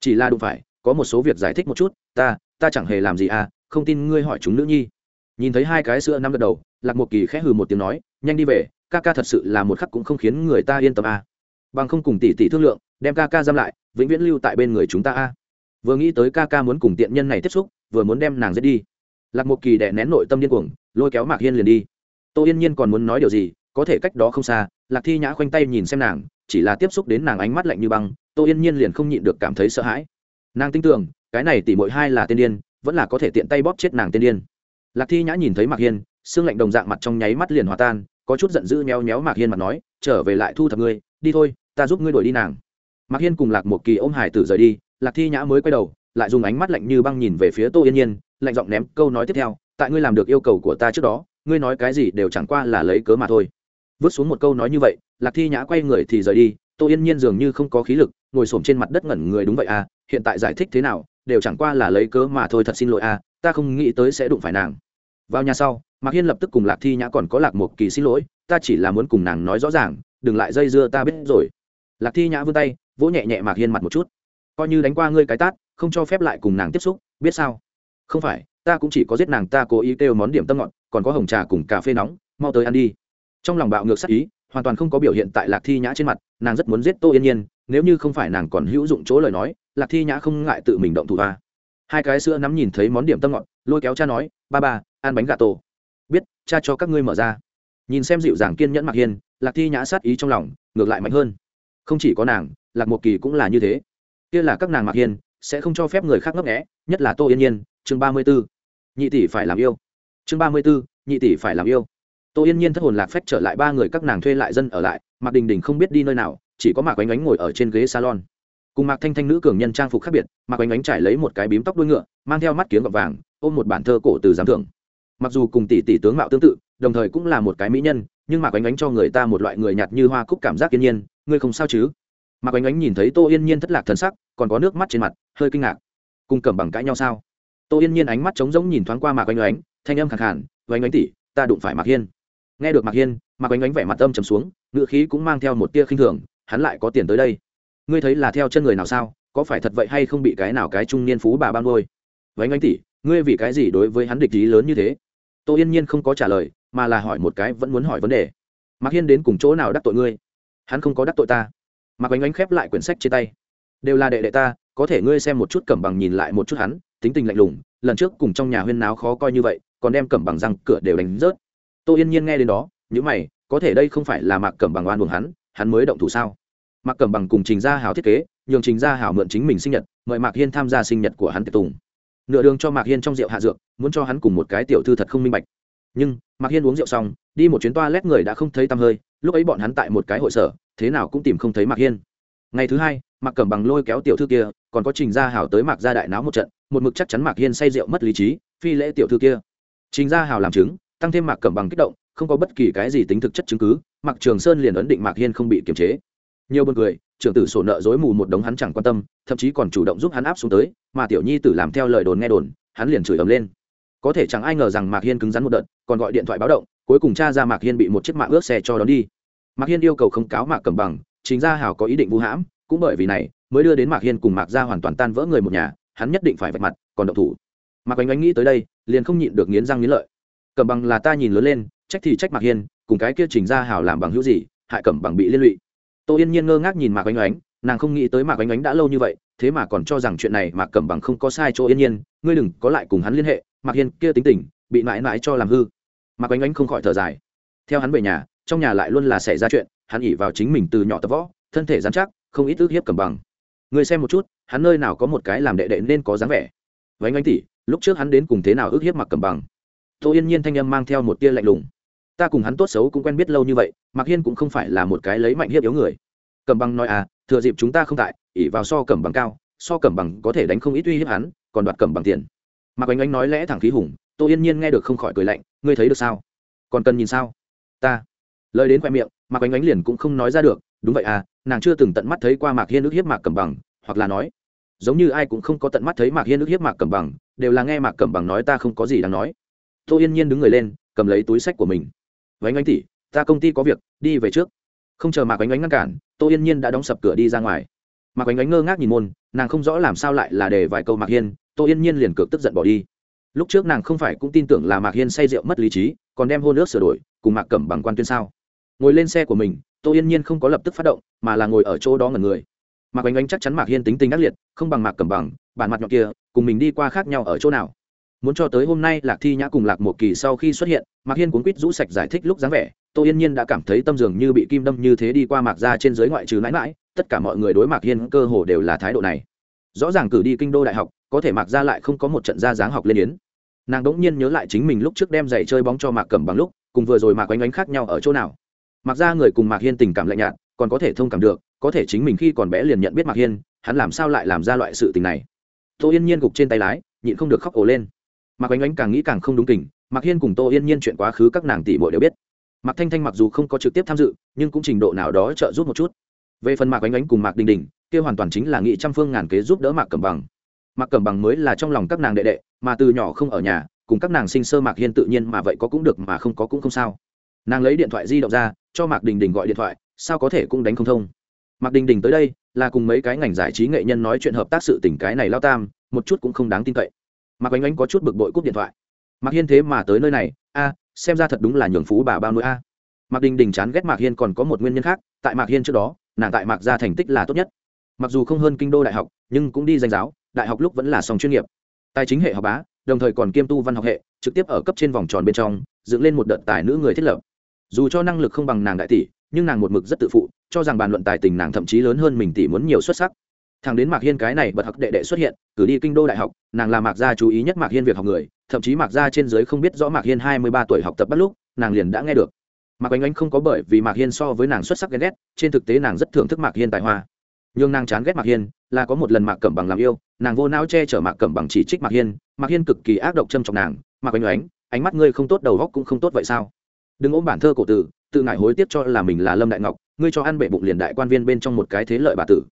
Chỉ là đụng phải, có một số việc giải thích một chút, ta ta chẳng hề làm gì à không tin ngươi hỏi chúng nữ nhi nhìn thấy hai cái sữa năm gật đầu, lạc một kỳ khẽ hừ một tiếng nói, nhanh đi về, ca ca thật sự là một khắc cũng không khiến người ta yên tâm à. bằng không cùng tỷ tỷ thương lượng, đem ca ca giam lại, vĩnh viễn lưu tại bên người chúng ta à. vừa nghĩ tới ca ca muốn cùng tiện nhân này tiếp xúc, vừa muốn đem nàng giết đi, lạc một kỳ đè nén nội tâm điên cuồng, lôi kéo mạc hiên liền đi tô yên nhiên còn muốn nói điều gì, có thể cách đó không xa, lạc thi nhã khoanh tay nhìn xem nàng, chỉ là tiếp xúc đến nàng ánh mắt lạnh như băng, tô yên nhiên liền không nhịn được cảm thấy sợ hãi nàng tin tưởng, cái này tỷ mỗi hai là tiên điên, vẫn là có thể tiện tay bóp chết nàng tiên điên lạc thi nhã nhìn thấy mạc hiên, xương lạnh đồng dạng mặt trong nháy mắt liền hòa tan, có chút giận dữ méo méo mạc hiên mặt nói, trở về lại thu thập ngươi, đi thôi, ta giúp ngươi đuổi đi nàng. Mạc hiên cùng lạc một kỳ ôm hải tử rời đi, lạc thi nhã mới quay đầu, lại dùng ánh mắt lạnh như băng nhìn về phía tô yên nhiên, lạnh giọng ném câu nói tiếp theo, tại ngươi làm được yêu cầu của ta trước đó, ngươi nói cái gì đều chẳng qua là lấy cớ mà thôi. Vứt xuống một câu nói như vậy, lạc thi nhã quay người thì rời đi, tô yên nhiên dường như không có khí lực, ngồi s trên mặt đất ngẩn người đúng vậy à hiện tại giải thích thế nào, đều chẳng qua là lấy cớ mà thôi thật xin lỗi à ta không nghĩ tới sẽ đụng phải nàng vào nhà sau, mạc hiên lập tức cùng lạc thi nhã còn có lạc một kỳ xin lỗi, ta chỉ là muốn cùng nàng nói rõ ràng, đừng lại dây dưa ta biết rồi. Lạc thi nhã vươn tay, vỗ nhẹ nhẹ mạc hiên mặt một chút. Coi như đánh qua ngươi cái tát, không cho phép lại cùng nàng tiếp xúc, biết sao? Không phải, ta cũng chỉ có giết nàng, ta cố ý kêu món điểm tâm ngọt, còn có hồng trà cùng cà phê nóng, mau tới ăn đi. Trong lòng bạo ngược sắc ý, hoàn toàn không có biểu hiện tại lạc thi nhã trên mặt, nàng rất muốn giết tô yên nhiên, nếu như không phải nàng còn hữu dụng chỗ lời nói, lạc thi nhã không ngại tự mình động thủ ta hai cái sữa nắm nhìn thấy món điểm tâm ngọt, lôi kéo cha nói, ba ba ăn bánh gà tổ. Biết, cha cho các ngươi mở ra. Nhìn xem dịu dàng kiên nhẫn mặc hiên, lạc thi nhã sát ý trong lòng, ngược lại mạnh hơn. Không chỉ có nàng, lạc một kỳ cũng là như thế. Kia là các nàng mặc hiên, sẽ không cho phép người khác ngấp nghẽ nhất là tô yên nhiên, chương ba mươi b ố nhị tỷ phải làm yêu. Chương ba mươi b ố nhị tỷ phải làm yêu. Tô yên nhiên thất hồn lạc phách trở lại ba người các nàng thuê lại dân ở lại, mạc đình đình không biết đi nơi nào, chỉ có mạc oánh oánh ngồi ở trên ghế salon. Cùng mạc thanh thanh nữ cường nhân trang phục khác biệt, mạc oánh oánh trải lấy một cái bím tóc đuôi ngựa, mang theo mắt kiếm gọt vàng, ôm một bản thơ cổ từ giám thưởng mặc dù cùng tỷ tỷ tướng mạo tương tự đồng thời cũng là một cái mỹ nhân nhưng mạc oánh oánh cho người ta một loại người nhạt như hoa cúc cảm giác yên nhiên ngươi không sao chứ? Mạc oánh oánh nhìn thấy tô yên nhiên thất lạc thần sắc còn có nước mắt trên mặt hơi kinh ngạc. Cùng cầm bằng cãi nhau sao? Tô yên nhiên ánh mắt trống rỗng nhìn thoáng qua mạc oánh oánh thanh âm khẳng hẳn, oánh oánh tỷ ta đụng phải mạc hiên. Nghe được mạc hiên mạc oánh oánh vẻ mặt âm trầm xuống ngựa khí cũng mang theo một tia khinh thường hắn lại có tiền tới đây. Ngươi thấy là theo chân người nào sao? Có phải thật vậy hay không bị cái nào cái trung niên phú bà ban ngôi oánh oánh tỷ ngươi vì cái gì đối với hắn địch ý lớn như thế? Tô yên nhiên không có trả lời, mà là hỏi một cái vẫn muốn hỏi vấn đề. Mạc hiên đến cùng chỗ nào đắc tội ngươi? Hắn không có đắc tội ta. Mạc oánh oánh khép lại quyển sách trên tay. Đều là đệ đệ ta, có thể ngươi xem một chút cẩm bằng nhìn lại một chút hắn, tính tình lạnh lùng, lần trước cùng trong nhà huyên náo khó coi như vậy, còn đem cẩm bằng răng cửa đều đánh rớt. Tô yên nhiên nghe đến đó nhữ mày, có thể đây không phải là mạc cẩm bằng oan buồng hắn hắn mới động thủ sao? Mạc cẩm bằng cùng trình gia hảo thiết kế, nhường trình gia hảo mượn chính mình sinh nhật, mời mạc hiên tham gia sinh nhật của hắn tiệc tùng nửa đường cho mạc hiên trong rượu hạ dược, muốn cho hắn cùng một cái tiểu thư thật không minh bạch. Nhưng, mạc hiên uống rượu xong, đi một chuyến toa lét người đã không thấy tăm hơi, lúc ấy bọn hắn tại một cái hội sở, thế nào cũng tìm không thấy mạc hiên. Ngày thứ hai, mạc cẩm bằng lôi kéo tiểu thư kia, còn có trình gia hảo tới mạc gia đại náo một trận, một mực chắc chắn mạc hiên say rượu mất lý trí, phi lễ tiểu thư kia. Trình gia hảo làm chứng, tăng thêm mạc cẩm bằng kích động, không có bất kỳ cái gì tính thực chất chứng cứ, mạc trường sơn liền ấn định mạc hiên không bị kiềm chế. Nhiều bên người trưởng tử sổ nợ dối mù một đống hắn chẳng quan tâm, thậm chí còn chủ động giúp hắn áp xuống tới, mà tiểu nhi tử làm theo lời đồn nghe đồn, hắn liền chửi ầm lên. Có thể chẳng ai ngờ rằng mạc hiên cứng rắn một đợt, còn gọi điện thoại báo động, cuối cùng cha ra mạc hiên bị một chiếc mạng ướt xe cho đón đi. Mạc hiên yêu cầu không cáo mạc cầm bằng, chính gia hảo có ý định vũ hãm, cũng bởi vì này, mới đưa đến mạc hiên cùng mạc gia hoàn toàn tan vỡ người một nhà, hắn nhất định phải vạch mặt, còn động thủ. Mạc oanh oanh nghĩ tới đây, liền không nhịn được nghiến răng nghiến lợi. Cầm bằng là ta nhìn lớn lên, trách thì trách mạc hiên, cùng cái kia trình gia hảo làm bằng hữu gì, hại cẩm bằng bị liên lụy tô yên nhiên ngơ ngác nhìn mạc oanh oánh nàng không nghĩ tới mạc oanh oánh đã lâu như vậy, thế mà còn cho rằng chuyện này mạc cẩm bằng không có sai chỗ yên nhiên, ngươi đừng có lại cùng hắn liên hệ, mạc hiên kia tính tình, bị mãi mãi cho làm hư. Mạc oanh oánh không khỏi thở dài. Theo hắn về nhà, trong nhà lại luôn là xảy ra chuyện, hắn ỉ vào chính mình từ nhỏ tập võ, thân thể dán chắc, không ít ước hiếp cầm bằng. Ngươi xem một chút, hắn nơi nào có một cái làm đệ đệ nên có dáng vẻ. Vánh anh tỷ, lúc trước hắn đến cùng thế nào ước hiếp mặc cầm bằng? Tô yên nhiên thanh âm mang theo một tia lạnh lùng ta cùng hắn tốt xấu cũng quen biết lâu như vậy, mạc hiên cũng không phải là một cái lấy mạnh hiếp yếu người. Cầm bằng nói à thừa dịp chúng ta không tại ỉ vào so cầm bằng cao, so cầm bằng có thể đánh không ít uy hiếp hắn, còn đoạt cầm bằng tiền. Mạc oanh oanh nói lẽ thẳng khí hùng tôi yên nhiên nghe được không khỏi cười lạnh, ngươi thấy được sao? Còn cần nhìn sao? Ta. Lời đến khoe miệng, mạc oanh oanh liền cũng không nói ra được, đúng vậy à nàng chưa từng tận mắt thấy qua mạc hiên ức hiếp mạc cầm bằng, hoặc là nói, giống như ai cũng không có tận mắt thấy mạc hiên ức hiếp mạc cầm bằng, đều là nghe mạc cầm bằng nói ta không có gì đáng nói. Tôi yên nhiên đứng người lên, cầm lấy túi sách của mình vánh anh tỷ, ta công ty có việc, đi về trước. Không chờ mạc vánh ánh ngăn cản, tô yên nhiên đã đóng sập cửa đi ra ngoài. Mạc vánh ánh ngơ ngác nhìn môn, nàng không rõ làm sao lại là để vài câu mạc hiên, tô yên nhiên liền cược tức giận bỏ đi. Lúc trước nàng không phải cũng tin tưởng là mạc hiên say rượu mất lý trí, còn đem hôn ước sửa đổi, cùng mạc cẩm bằng quan tuyên sao. Ngồi lên xe của mình, tô yên nhiên không có lập tức phát động, mà là ngồi ở chỗ đó ngẩn người. Mạc ánh ánh chắc chắn mạc hiên tính tình ác liệt, không bằng mạc cẩm bằng, bản mặt nhọn kia, cùng mình đi qua khác nhau ở chỗ nào muốn cho tới hôm nay lạc thi nhã cùng lạc một kỳ sau khi xuất hiện, mạc hiên cuốn quýt rũ sạch giải thích lúc dáng vẻ, tô yên nhiên đã cảm thấy tâm dường như bị kim đâm như thế đi qua mạc ra trên giới ngoại trừ mãi mãi, tất cả mọi người đối mạc hiên cơ hồ đều là thái độ này. Rõ ràng cử đi kinh đô đại học, có thể mạc ra lại không có một trận ra dáng học lên yến. Nàng đ ỗ n g nhiên nhớ lại chính mình lúc trước đem giày chơi bóng cho mạc cầm bằng lúc, cùng vừa rồi mạc oanh oánh khác nhau ở chỗ nào. Mặc ra người cùng mạc hiên tình cảm lạnh nhạt, còn có thể thông cảm được, có thể chính mình khi còn bé liền nhận biết mạc hiên, hắn làm sao lại làm ra loại sự tình này. Tô yên nhiên gục trên tay lái, nhịn không được khóc ổ lên mạc oanh ánh càng nghĩ càng không đúng tình, mạc hiên cùng tô yên nhiên chuyện quá khứ các nàng tỷ bội đều biết. Mạc thanh thanh mặc dù không có trực tiếp tham dự nhưng cũng trình độ nào đó trợ giúp một chút. Về phần mạc ánh ánh cùng mạc đình đình kia hoàn toàn chính là nghị trăm phương ngàn kế giúp đỡ mạc cẩm bằng. Mạc cẩm bằng mới là trong lòng các nàng đệ đệ mà từ nhỏ không ở nhà cùng các nàng sinh sơ mạc hiên tự nhiên mà vậy có cũng được mà không có cũng không sao. Nàng lấy điện thoại di động ra cho mạc đình đình gọi điện thoại sao có thể cũng đánh không thông. Mạc đình đình tới đây là cùng mấy cái ngành giải trí nghệ nhân nói chuyện hợp tác sự tình cái này lao tam một chút cũng không đáng tin cậy mạc ánh ánh có chút bực bội cúp điện thoại. Mạc hiên thế mà tới nơi này, a, xem ra thật đúng là nhường phú bà bao nuôi a. Mạc đình đình chán ghét mạc hiên còn có một nguyên nhân khác, tại mạc hiên trước đó, nàng tại mạc gia thành tích là tốt nhất. Mặc dù không hơn kinh đô đại học, nhưng cũng đi danh giáo, đại học lúc vẫn là song chuyên nghiệp. Tài chính hệ học bá, đồng thời còn kiêm tu văn học hệ, trực tiếp ở cấp trên vòng tròn bên trong, dựng lên một đợt tài nữ người thiết lập. Dù cho năng lực không bằng nàng đại tỷ, nhưng nàng một mực rất tự phụ, cho rằng bàn luận tài tình nàng thậm chí lớn hơn mình tỷ muốn nhiều xuất sắc thằng đến mạc hiên cái này bật học đệ đệ xuất hiện, cử đi kinh đô đại học, nàng là mạc gia chú ý nhất mạc hiên việc học người, thậm chí mạc gia trên giới không biết rõ mạc hiên hai mươi ba tuổi học tập bắt lúc, nàng liền đã nghe được. Mạc oanh oanh không có bởi vì mạc hiên so với nàng xuất sắc ghen ghét, trên thực tế nàng rất thưởng thức mạc hiên tài hoa. Nhưng nàng chán ghét mạc hiên, là có một lần mạc cẩm bằng làm yêu, nàng vô não che chở mạc cẩm bằng chỉ trích mạc hiên mạc hiên cực kỳ ác độc châm trọng nàng, mạc oanh oánh ánh mắt ngươi không tốt, đầu góc cũng không tốt vậy sao? Đừng ôm bản thơ cổ tử, tự ngại hối tiếc cho là mình là lâm đại ngọc, ngươi cho ăn bệ bụng liền đại quan viên bên trong một cái thế lợi bà tử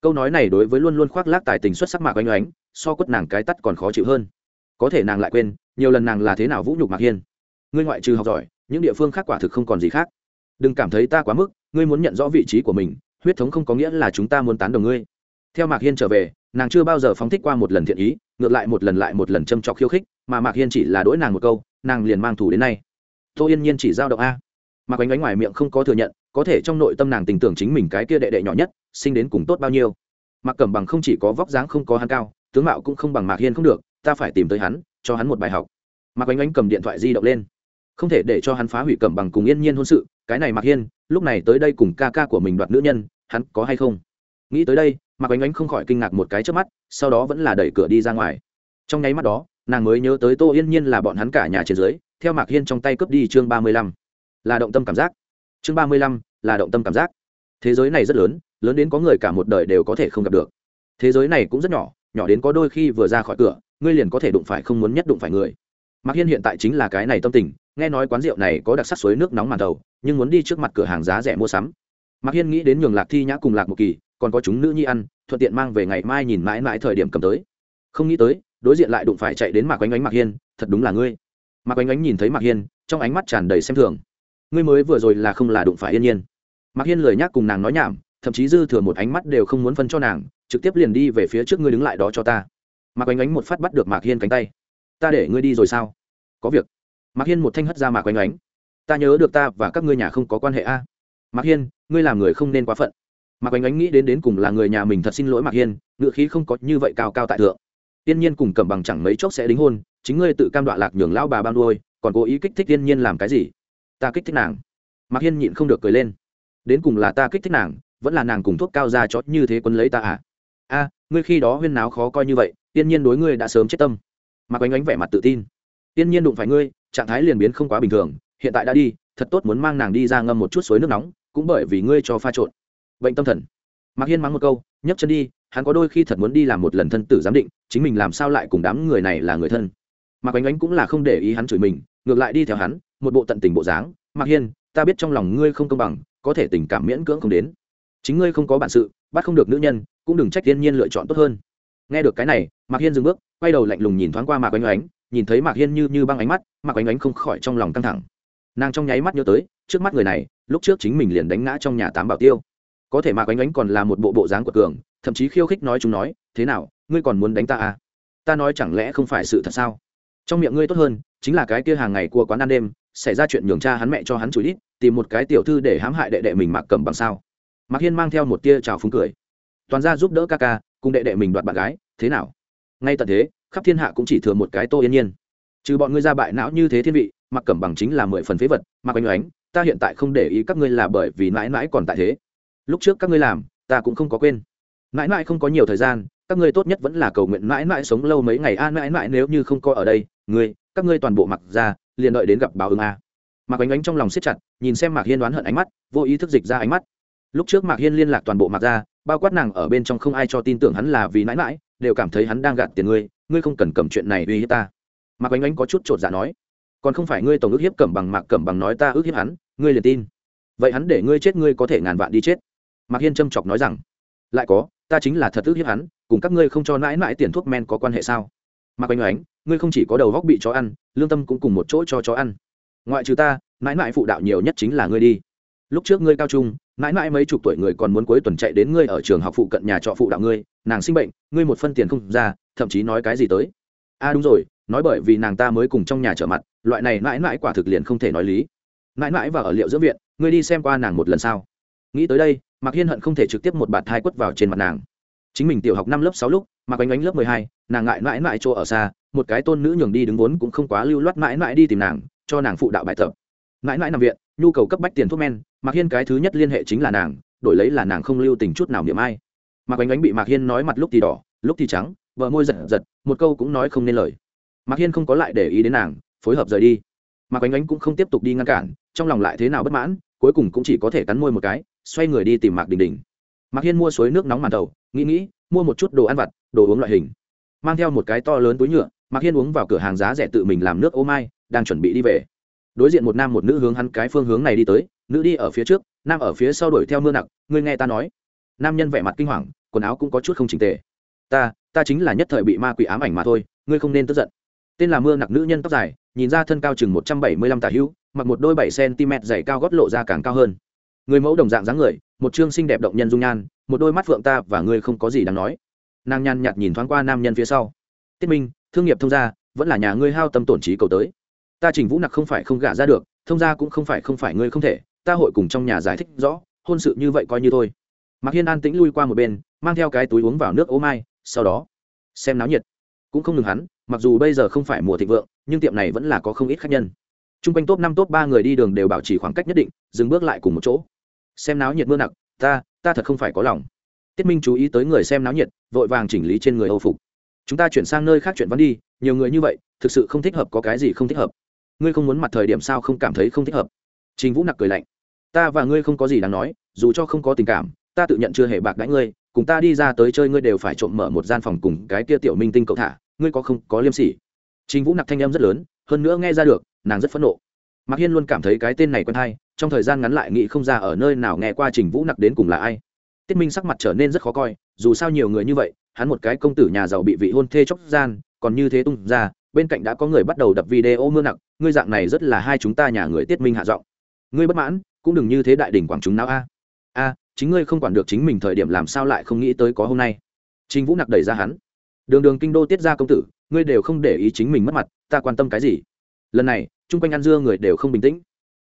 câu nói này đối với luôn luôn khoác lác tài tình xuất sắc mạc oanh oánh, so quất nàng cái tắt còn khó chịu hơn. Có thể nàng lại quên, nhiều lần nàng là thế nào vũ nhục mạc hiên. Ngươi ngoại trừ học giỏi, những địa phương khác quả thực không còn gì khác. Đừng cảm thấy ta quá mức, ngươi muốn nhận rõ vị trí của mình, huyết thống không có nghĩa là chúng ta muốn tán đồng ngươi. Theo mạc hiên trở về, nàng chưa bao giờ phóng thích qua một lần thiện ý, ngược lại một lần lại một lần châm trọc khiêu khích, mà mạc hiên chỉ là đỗi nàng một câu, nàng liền mang thủ đến nay. Tô yên nhiên chỉ giao động a. Mạc Oanh Oánh ngoài miệng không có thừa nhận có thể trong nội tâm nàng tình tưởng chính mình cái kia đệ đệ nhỏ nhất, sinh đến cùng tốt bao nhiêu. Mạc cẩm bằng không chỉ có vóc dáng không có hắn cao, tướng mạo cũng không bằng mạc hiên không được, ta phải tìm tới hắn, cho hắn một bài học. Mạc ánh ánh cầm điện thoại di động lên. Không thể để cho hắn phá hủy cẩm bằng cùng yên nhiên hôn sự, cái này mạc hiên, lúc này tới đây cùng ca ca của mình đoạt nữ nhân, hắn có hay không? Nghĩ tới đây, mạc ánh ánh không khỏi kinh ngạc một cái trước mắt, sau đó vẫn là đẩy cửa đi ra ngoài. Trong nháy mắt đó, nàng mới nhớ tới tô yên nhiên là bọn hắn cả nhà trên dưới, theo mạc hiên trong tay cướp đi chương ba mươi lăm. Là động tâm cảm giác chương ba mươi lăm, là động tâm cảm giác. Thế giới này rất lớn lớn đến có người cả một đời đều có thể không gặp được. Thế giới này cũng rất nhỏ nhỏ đến có đôi khi vừa ra khỏi cửa, ngươi liền có thể đụng phải không muốn nhất đụng phải người. Mạc hiên hiện tại chính là cái này tâm tình, nghe nói quán rượu này có đặc sắc suối nước nóng màn đầu, nhưng muốn đi trước mặt cửa hàng giá rẻ mua sắm. Mạc hiên nghĩ đến nhường lạc thi nhã cùng lạc một kỳ, còn có chúng nữ nhi ăn, thuận tiện mang về ngày mai nhìn mãi mãi thời điểm cầm tới. Không nghĩ tới, đối diện lại đụng phải chạy đến mạc oanh oánh mạc hiên, thật đúng là ngươi. Mạc oanh oánh nhìn thấy mạc hiên, trong ánh mắt tràn đầy xem thường ngươi mới vừa rồi là không là đụng phải yên nhiên. Mạc hiên lời nhắc cùng nàng nói nhảm, thậm chí dư thừa một ánh mắt đều không muốn phân cho nàng, trực tiếp liền đi về phía trước ngươi đứng lại đó cho ta. Mạc oanh ánh một phát bắt được mạc hiên cánh tay. Ta để ngươi đi rồi sao? Có việc. Mạc hiên một thanh hất ra mạc oanh ánh ta nhớ được ta và các ngươi nhà không có quan hệ a. Mạc hiên, ngươi làm người không nên quá phận. Mạc oanh ánh nghĩ đến đến cùng là người nhà mình thật xin lỗi mạc hiên, ngựa khí không có như vậy cao cao tại thượng. Tiên nhiên cùng cầm bằng chẳng mấy chốc sẽ đính hôn, chính ngươi tự cam đoạ lạc nhường lão bà ban đuôi còn cố ý kích thích tiên nhiên làm cái gì? Ta kích thích nàng. Mạc hiên nhịn không được cười lên. Đến cùng là ta kích thích nàng, vẫn là nàng cùng thuốc cao ra chót như thế quân lấy ta à? A, ngươi khi đó huyên náo khó coi như vậy, tiên nhiên đối ngươi đã sớm chết tâm. Mạc oanh ánh vẻ mặt tự tin. Tiên nhiên đụng phải ngươi, trạng thái liền biến không quá bình thường, hiện tại đã đi, thật tốt muốn mang nàng đi ra ngâm một chút suối nước nóng, cũng bởi vì ngươi cho pha trộn. Bệnh tâm thần. Mạc hiên mắng một câu, nhấc chân đi, hắn có đôi khi thật muốn đi làm một lần thân tử giám định, chính mình làm sao lại cùng đám người này là người thân. Mạc oanh oánh cũng là không để ý hắn chửi mình, ngược lại đi theo hắn một bộ tận tình bộ dáng, mạc hiên, ta biết trong lòng ngươi không công bằng, có thể tình cảm miễn cưỡng không đến. Chính ngươi không có bản sự, bắt không được nữ nhân, cũng đừng trách thiên nhiên lựa chọn tốt hơn. Nghe được cái này, mạc hiên dừng bước, quay đầu lạnh lùng nhìn thoáng qua mạc oanh oánh, nhìn thấy mạc hiên như như băng ánh mắt, mạc oanh oánh không khỏi trong lòng căng thẳng. Nàng trong nháy mắt nhớ tới, trước mắt người này, lúc trước chính mình liền đánh ngã trong nhà tám bảo tiêu. Có thể mạc oanh oánh còn là một bộ bộ dáng của cường, thậm chí khiêu khích nói chúng nói, thế nào, ngươi còn muốn đánh ta à? Ta nói chẳng lẽ không phải sự thật sao? Trong miệng ngươi tốt hơn, chính là cái kia hàng ngày của quán ăn đêm xảy ra chuyện nhường cha hắn mẹ cho hắn chửi đít tìm một cái tiểu thư để hãm hại đệ đệ mình mạc cầm bằng sao? Mạc hiên mang theo một tia trào phúng cười. Toàn ra giúp đỡ ca ca, cùng đệ đệ mình đoạt bạn gái, thế nào? Ngay tận thế, khắp thiên hạ cũng chỉ thừa một cái tô yên nhiên. Trừ bọn ngươi ra bại não như thế thiên vị mặc cẩm bằng chính là mười phần phế vật mặc oanh oánh, ta hiện tại không để ý các ngươi là bởi vì mãi mãi còn tại thế. Lúc trước các ngươi làm, ta cũng không có quên. Mãi mãi không có nhiều thời gian, các ngươi tốt nhất vẫn là cầu nguyện mãi mãi sống lâu mấy ngày. A, mãi mãi nếu như không có ở đây, ngươi, các ngươi toàn bộ mặc ra liền đợi đến gặp báo ứng a. Mạc ánh ánh trong lòng siết chặt, nhìn xem mạc hiên đoán hận ánh mắt, vô ý thức dịch ra ánh mắt. Lúc trước mạc hiên liên lạc toàn bộ mạc ra bao quát nàng ở bên trong không ai cho tin tưởng hắn là vì mãi mãi đều cảm thấy hắn đang gạt tiền ngươi ngươi không cần cầm chuyện này uy hiếp ta. Mạc ánh ánh có chút chột dạ nói, còn không phải ngươi tổng ước hiếp cẩm bằng mạc cẩm bằng nói ta ước hiếp hắn, ngươi liền tin. Vậy hắn để ngươi chết ngươi có thể ngàn vạn đi chết. Mạc hiên châm chọc nói rằng, lại có, ta chính là thật ước hiếp hắn, cùng các ngươi không cho mãi mãi tiền thuốc men có quan hệ sao? Mạc Ánh Ánh ngươi không chỉ có đầu góc bị chó ăn, lương tâm cũng cùng một chỗ cho chó ăn. Ngoại trừ ta, mãi mãi phụ đạo nhiều nhất chính là ngươi đi. Lúc trước ngươi cao trung, mãi mãi mấy chục tuổi người còn muốn cuối tuần chạy đến ngươi ở trường học phụ cận nhà trọ phụ đạo ngươi, nàng sinh bệnh, ngươi một phân tiền không ra, thậm chí nói cái gì tới. A à đúng rồi, nói bởi vì nàng ta mới cùng trong nhà trở mặt, loại này mãi mãi quả thực liền không thể nói lý. Mãi mãi và ở liệu dưỡng viện, ngươi đi xem qua nàng một lần sau nghĩ tới đây, mạc hiên hận không thể trực tiếp một bạt thai quất vào trên mặt nàng. Chính mình tiểu học năm lớp sáu lúc, mạc ánh ánh lớp mười hai, nàng ngại mãi mãi chỗ ở xa một cái tôn nữ nhường đi đứng vốn cũng không quá lưu loát mãi mãi đi tìm nàng, cho nàng phụ đạo bài tập. Mãi mãi nằm viện, nhu cầu cấp bách tiền thuốc men, mạc hiên cái thứ nhất liên hệ chính là nàng, đổi lấy là nàng không lưu tình chút nào niệm ai. Mạc ánh ánh bị mạc hiên nói mặt lúc thì đỏ, lúc thì trắng, vợ môi giật giật, một câu cũng nói không nên lời. Mạc hiên không có lại để ý đến nàng, phối hợp rời đi. Mạc ánh ánh cũng không tiếp tục đi ngăn cản, trong lòng lại thế nào bất mãn, cuối cùng cũng chỉ có thể cắn môi một cái, xoay người đi tìm mạc đình đình. Mạc hiên mua suối nước nóng màn tàu, nghĩ nghĩ, mua một chút đồ ăn vặt, đồ uống loại hình. Mang theo một cái to lớn túi nhựa mạc hiên uống vào cửa hàng giá rẻ tự mình làm nước ô mai, đang chuẩn bị đi về. Đối diện một nam một nữ hướng hắn cái phương hướng này đi tới, nữ đi ở phía trước, nam ở phía sau đuổi theo mưa nặc ngươi nghe ta nói. Nam nhân vẻ mặt kinh hoàng, quần áo cũng có chút không trình tề. Ta ta chính là nhất thời bị ma quỷ ám ảnh mà thôi, ngươi không nên tức giận. Tên là mưa nặc nữ nhân tóc dài, nhìn ra thân cao chừng một trăm bảy mươi lăm tả hữu, mặc một đôi bảy cm dày cao gót lộ ra càng cao hơn. Người mẫu đồng dạng dáng người, một chương xinh đẹp động nhân dung nhan, một đôi mắt phượng ta và ngươi không có gì đáng nói. Nàng nhàn nhạt nhìn thoáng qua nam nhân phía sau tiết minh, thương nghiệp thông gia, vẫn là nhà ngươi hao tâm tổn trí cầu tới. Ta trình vũ nặc không phải không gả ra được, thông gia cũng không phải không phải ngươi không thể, ta hội cùng trong nhà giải thích rõ, hôn sự như vậy coi như thôi. Mạc hiên an tĩnh lui qua một bên, mang theo cái túi uống vào nước ô mai, sau đó, xem náo nhiệt. Cũng không ngừng hắn, mặc dù bây giờ không phải mùa thịnh vượng, nhưng tiệm này vẫn là có không ít khách nhân. T r u n g quanh top năm, top ba người đi đường đều bảo trì khoảng cách nhất định, dừng bước lại cùng một chỗ. Xem náo nhiệt mưa nặc ta ta thật không phải có lòng. Tiết minh chú ý tới người xem náo nhiệt, vội vàng chỉnh lý trên người âu phục chúng ta chuyển sang nơi khác chuyện văn đi, nhiều người như vậy, thực sự không thích hợp, có cái gì không thích hợp? Ngươi không muốn mặt thời điểm sao không cảm thấy không thích hợp? Trình vũ nặc cười lạnh. Ta và ngươi không có gì đáng nói, dù cho không có tình cảm, ta tự nhận chưa hề bạc đãi ngươi, cùng ta đi ra tới chơi ngươi đều phải trộm mở một gian phòng cùng cái kia tiểu minh tinh cậu thả, ngươi có không có liêm sỉ? Trình vũ nặc thanh em rất lớn, hơn nữa nghe ra được, nàng rất phẫn nộ. Mạc hiên luôn cảm thấy cái tên này quen hay, trong thời gian ngắn lại nghĩ không ra ở nơi nào nghe qua trình vũ nặc đến cùng là ai. Tiết minh sắc mặt trở nên rất khó coi, dù sao nhiều người như vậy hắn một cái công tử nhà giàu bị vị hôn thê chóc gian, còn như thế tung ra, bên cạnh đã có người bắt đầu đập video mưa nặng, ngươi dạng này rất là hai chúng ta nhà người tiết minh hạ giọng. Ngươi bất mãn, cũng đừng như thế đại đỉnh quảng chúng não a. A, chính ngươi không quản được chính mình thời điểm làm sao lại không nghĩ tới có hôm nay. Trình vũ nặc đẩy ra hắn. Đường đường kinh đô tiết ra công tử, ngươi đều không để ý chính mình mất mặt, ta quan tâm cái gì? Lần này, chung quanh ăn dưa người đều không bình tĩnh.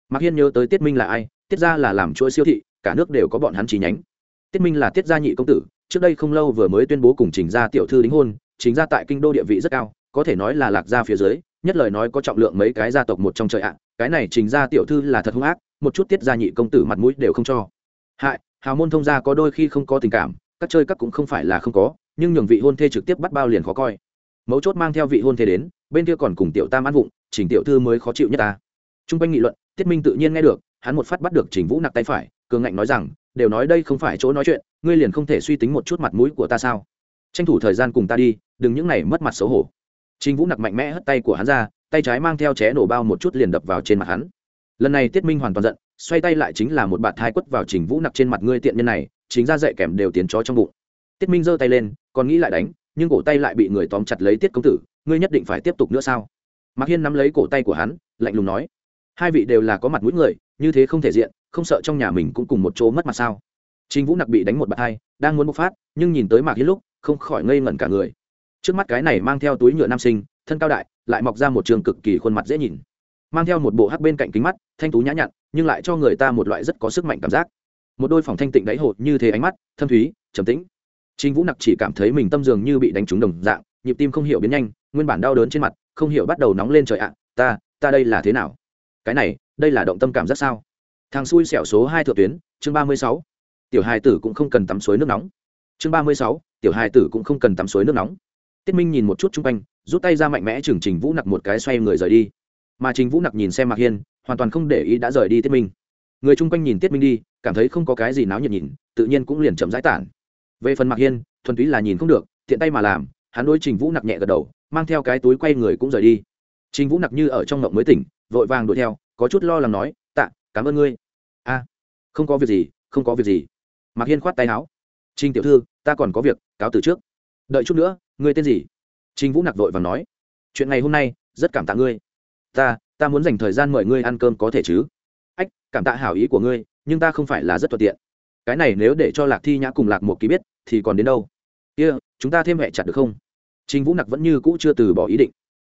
Mạc hiên nhớ tới tiết minh là ai, tiết ra là làm chuỗi siêu thị, cả nước đều có bọn hắn chi nhánh. Tiết minh là tiết gia nhị công tử trước đây không lâu vừa mới tuyên bố cùng trình gia tiểu thư đính hôn chính gia tại kinh đô địa vị rất cao, có thể nói là lạc gia phía dưới, nhất lời nói có trọng lượng mấy cái gia tộc một trong trời ạ. Cái này trình gia tiểu thư là thật hung ác, một chút tiết gia nhị công tử mặt mũi đều không cho. Hại, hào môn thông gia có đôi khi không có tình cảm, các chơi các cũng không phải là không có, nhưng nhường vị hôn thê trực tiếp bắt bao liền khó coi. Mấu chốt mang theo vị hôn thê đến, bên kia còn cùng tiểu tam ăn vụng, trình tiểu thư mới khó chịu nhất ta. T r u n g quanh nghị luận, tiết minh tự nhiên nghe được, hắn một phát bắt được trình vũ nặc tay phải, cường ngạnh nói rằng đều nói đây không phải chỗ nói chuyện ngươi liền không thể suy tính một chút mặt mũi của ta sao tranh thủ thời gian cùng ta đi đừng những này mất mặt xấu hổ Trình Vũ nặc mạnh mẽ hất tay của hắn ra, tay trái mang theo ché nổ bao một chút liền đập vào trên mặt hắn. Lần này Tiết Minh hoàn toàn giận, xoay tay lại chính là một bạt thai quất vào Trình Vũ nặc trên mặt ngươi tiện nhân này, chính ra dạy kèm đều tiến chó trong bụng. Tiết Minh giơ tay lên, còn nghĩ lại đánh, nhưng cổ tay lại bị người tóm chặt lấy Tiết công tử, ngươi nhất định phải tiếp tục nữa sao? Mạc Hiên nắm lấy cổ tay của hắn, lạnh lùng nói: hai vị đều là có mặt mũi người, như thế không thể diện, không sợ trong nhà mình cũng cùng một chỗ mất mặt sao? Trình Vũ nặc bị đánh một bạt hai, đang muốn bộc phát, nhưng nhìn tới Mạc Hiên lúc, không khỏi ngây ngẩn cả người trước mắt cái này mang theo túi nhựa nam sinh thân cao đại lại mọc ra một trường cực kỳ khuôn mặt dễ nhìn mang theo một bộ hắc bên cạnh kính mắt thanh tú nhã nhặn nhưng lại cho người ta một loại rất có sức mạnh cảm giác một đôi phòng thanh tịnh đáy hột như thế ánh mắt thâm thúy trầm tĩnh Trình Vũ Nặc chỉ cảm thấy mình tâm dường như bị đánh trúng đồng dạng, nhịp tim không hiểu biến nhanh, nguyên bản đau đớn trên mặt, không hiểu bắt đầu nóng lên trời ạ, ta, ta đây là thế nào? Cái này, đây là động tâm cảm giác sao? Thằng xui xẻo số hai thượng tuyến, chương ba mươi sáu. Tiểu hài tử cũng không cần tắm suối nước nóng. Chương ba mươi sáu tiểu hài tử cũng không cần tắm suối nước nóng. Tiết minh nhìn một chút chung quanh rút tay ra mạnh mẽ chừng trình vũ nặc một cái xoay người rời đi. Mà trình vũ nặc nhìn xem mạc hiên hoàn toàn không để ý đã rời đi tiết minh. Người chung quanh nhìn tiết minh đi cảm thấy không có cái gì náo nhiệt nhìn tự nhiên cũng liền chậm rãi tản. Về phần mạc hiên thuần túy là nhìn không được tiện tay mà làm hắn đôi trình vũ nặc nhẹ gật đầu mang theo cái túi quay người cũng rời đi. Trình vũ nặc như ở trong ngộng mới tỉnh vội vàng đuổi theo có chút lo lắng nói tạ cảm ơn ngươi a không có việc gì không có việc gì. Mạc hiên khoát tay áo. Trinh tiểu thư ta còn có việc cáo từ trước. Đợi chút nữa ngươi tên gì? Trinh vũ nặc vội và nói. Chuyện ngày hôm nay rất cảm tạ ngươi. Ta ta muốn dành thời gian mời ngươi ăn cơm có thể chứ? Ách cảm tạ hảo ý của ngươi nhưng ta không phải là rất thuận tiện. Cái này nếu để cho lạc thi nhã cùng lạc một ký biết thì còn đến đâu? Kia、yeah, chúng ta thêm hẹ chặt được không? Trình Vũ Nặc vẫn như cũ chưa từ bỏ ý định.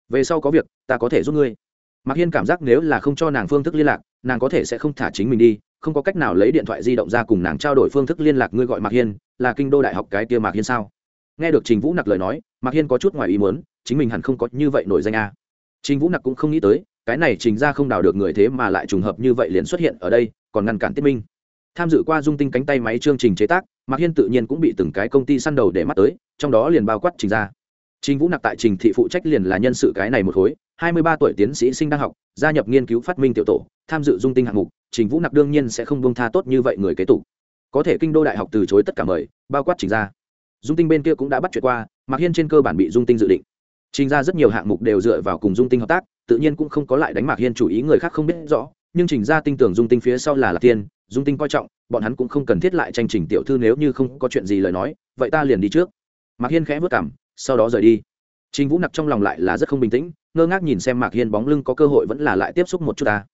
Về sau có việc, ta có thể giúp ngươi. Mạc Hiên cảm giác nếu là không cho nàng phương thức liên lạc, nàng có thể sẽ không thả chính mình đi, không có cách nào lấy điện thoại di động ra cùng nàng trao đổi phương thức liên lạc. Ngươi gọi Mạc Hiên, là kinh đô đại học cái kia Mạc Hiên sao? Nghe được Trình Vũ Nặc lời nói, Mạc Hiên có chút ngoài ý muốn, chính mình hẳn không có như vậy nổi danh a. Trình Vũ Nặc cũng không nghĩ tới, cái này Trình ra không đào được người thế mà lại trùng hợp như vậy liền xuất hiện ở đây, còn ngăn cản Tiết Minh. Tham dự qua dung tinh cánh tay máy chương trình chế tác, Mạc Hiên tự nhiên cũng bị từng cái công ty săn đầu để mắt tới, trong đó liền bao quát Trình ra Trình Vũ Nặc tại Trình thị phụ trách liền là nhân sự cái này một khối, 23 tuổi tiến sĩ sinh đang học, gia nhập nghiên cứu phát minh tiểu tổ, tham dự dung tinh hạng mục, Trình Vũ Nặc đương nhiên sẽ không buông tha tốt như vậy người kế tục. Có thể kinh đô đại học từ chối tất cả mời, bao quát Trình gia. Dung tinh bên kia cũng đã bắt chuyện qua, Mạc Hiên trên cơ bản bị Dung tinh dự định. Trình ra rất nhiều hạng mục đều dựa vào cùng Dung tinh hợp tác, tự nhiên cũng không có lại đánh Mạc Hiên chủ ý người khác không biết rõ, nhưng Trình ra tinh tưởng Dung tinh phía sau là lạc tiên, Dung tinh coi trọng, bọn hắn cũng không cần thiết lại tranh trình tiểu thư nếu như không có chuyện gì lời nói, vậy ta liền đi trước. Mạc Hiên khẽ vất cảm sau đó rời đi Trình Vũ Nặc trong lòng lại là rất không bình tĩnh, ngơ ngác nhìn xem Mạc Hiên bóng lưng có cơ hội vẫn là lại tiếp xúc một chút ta.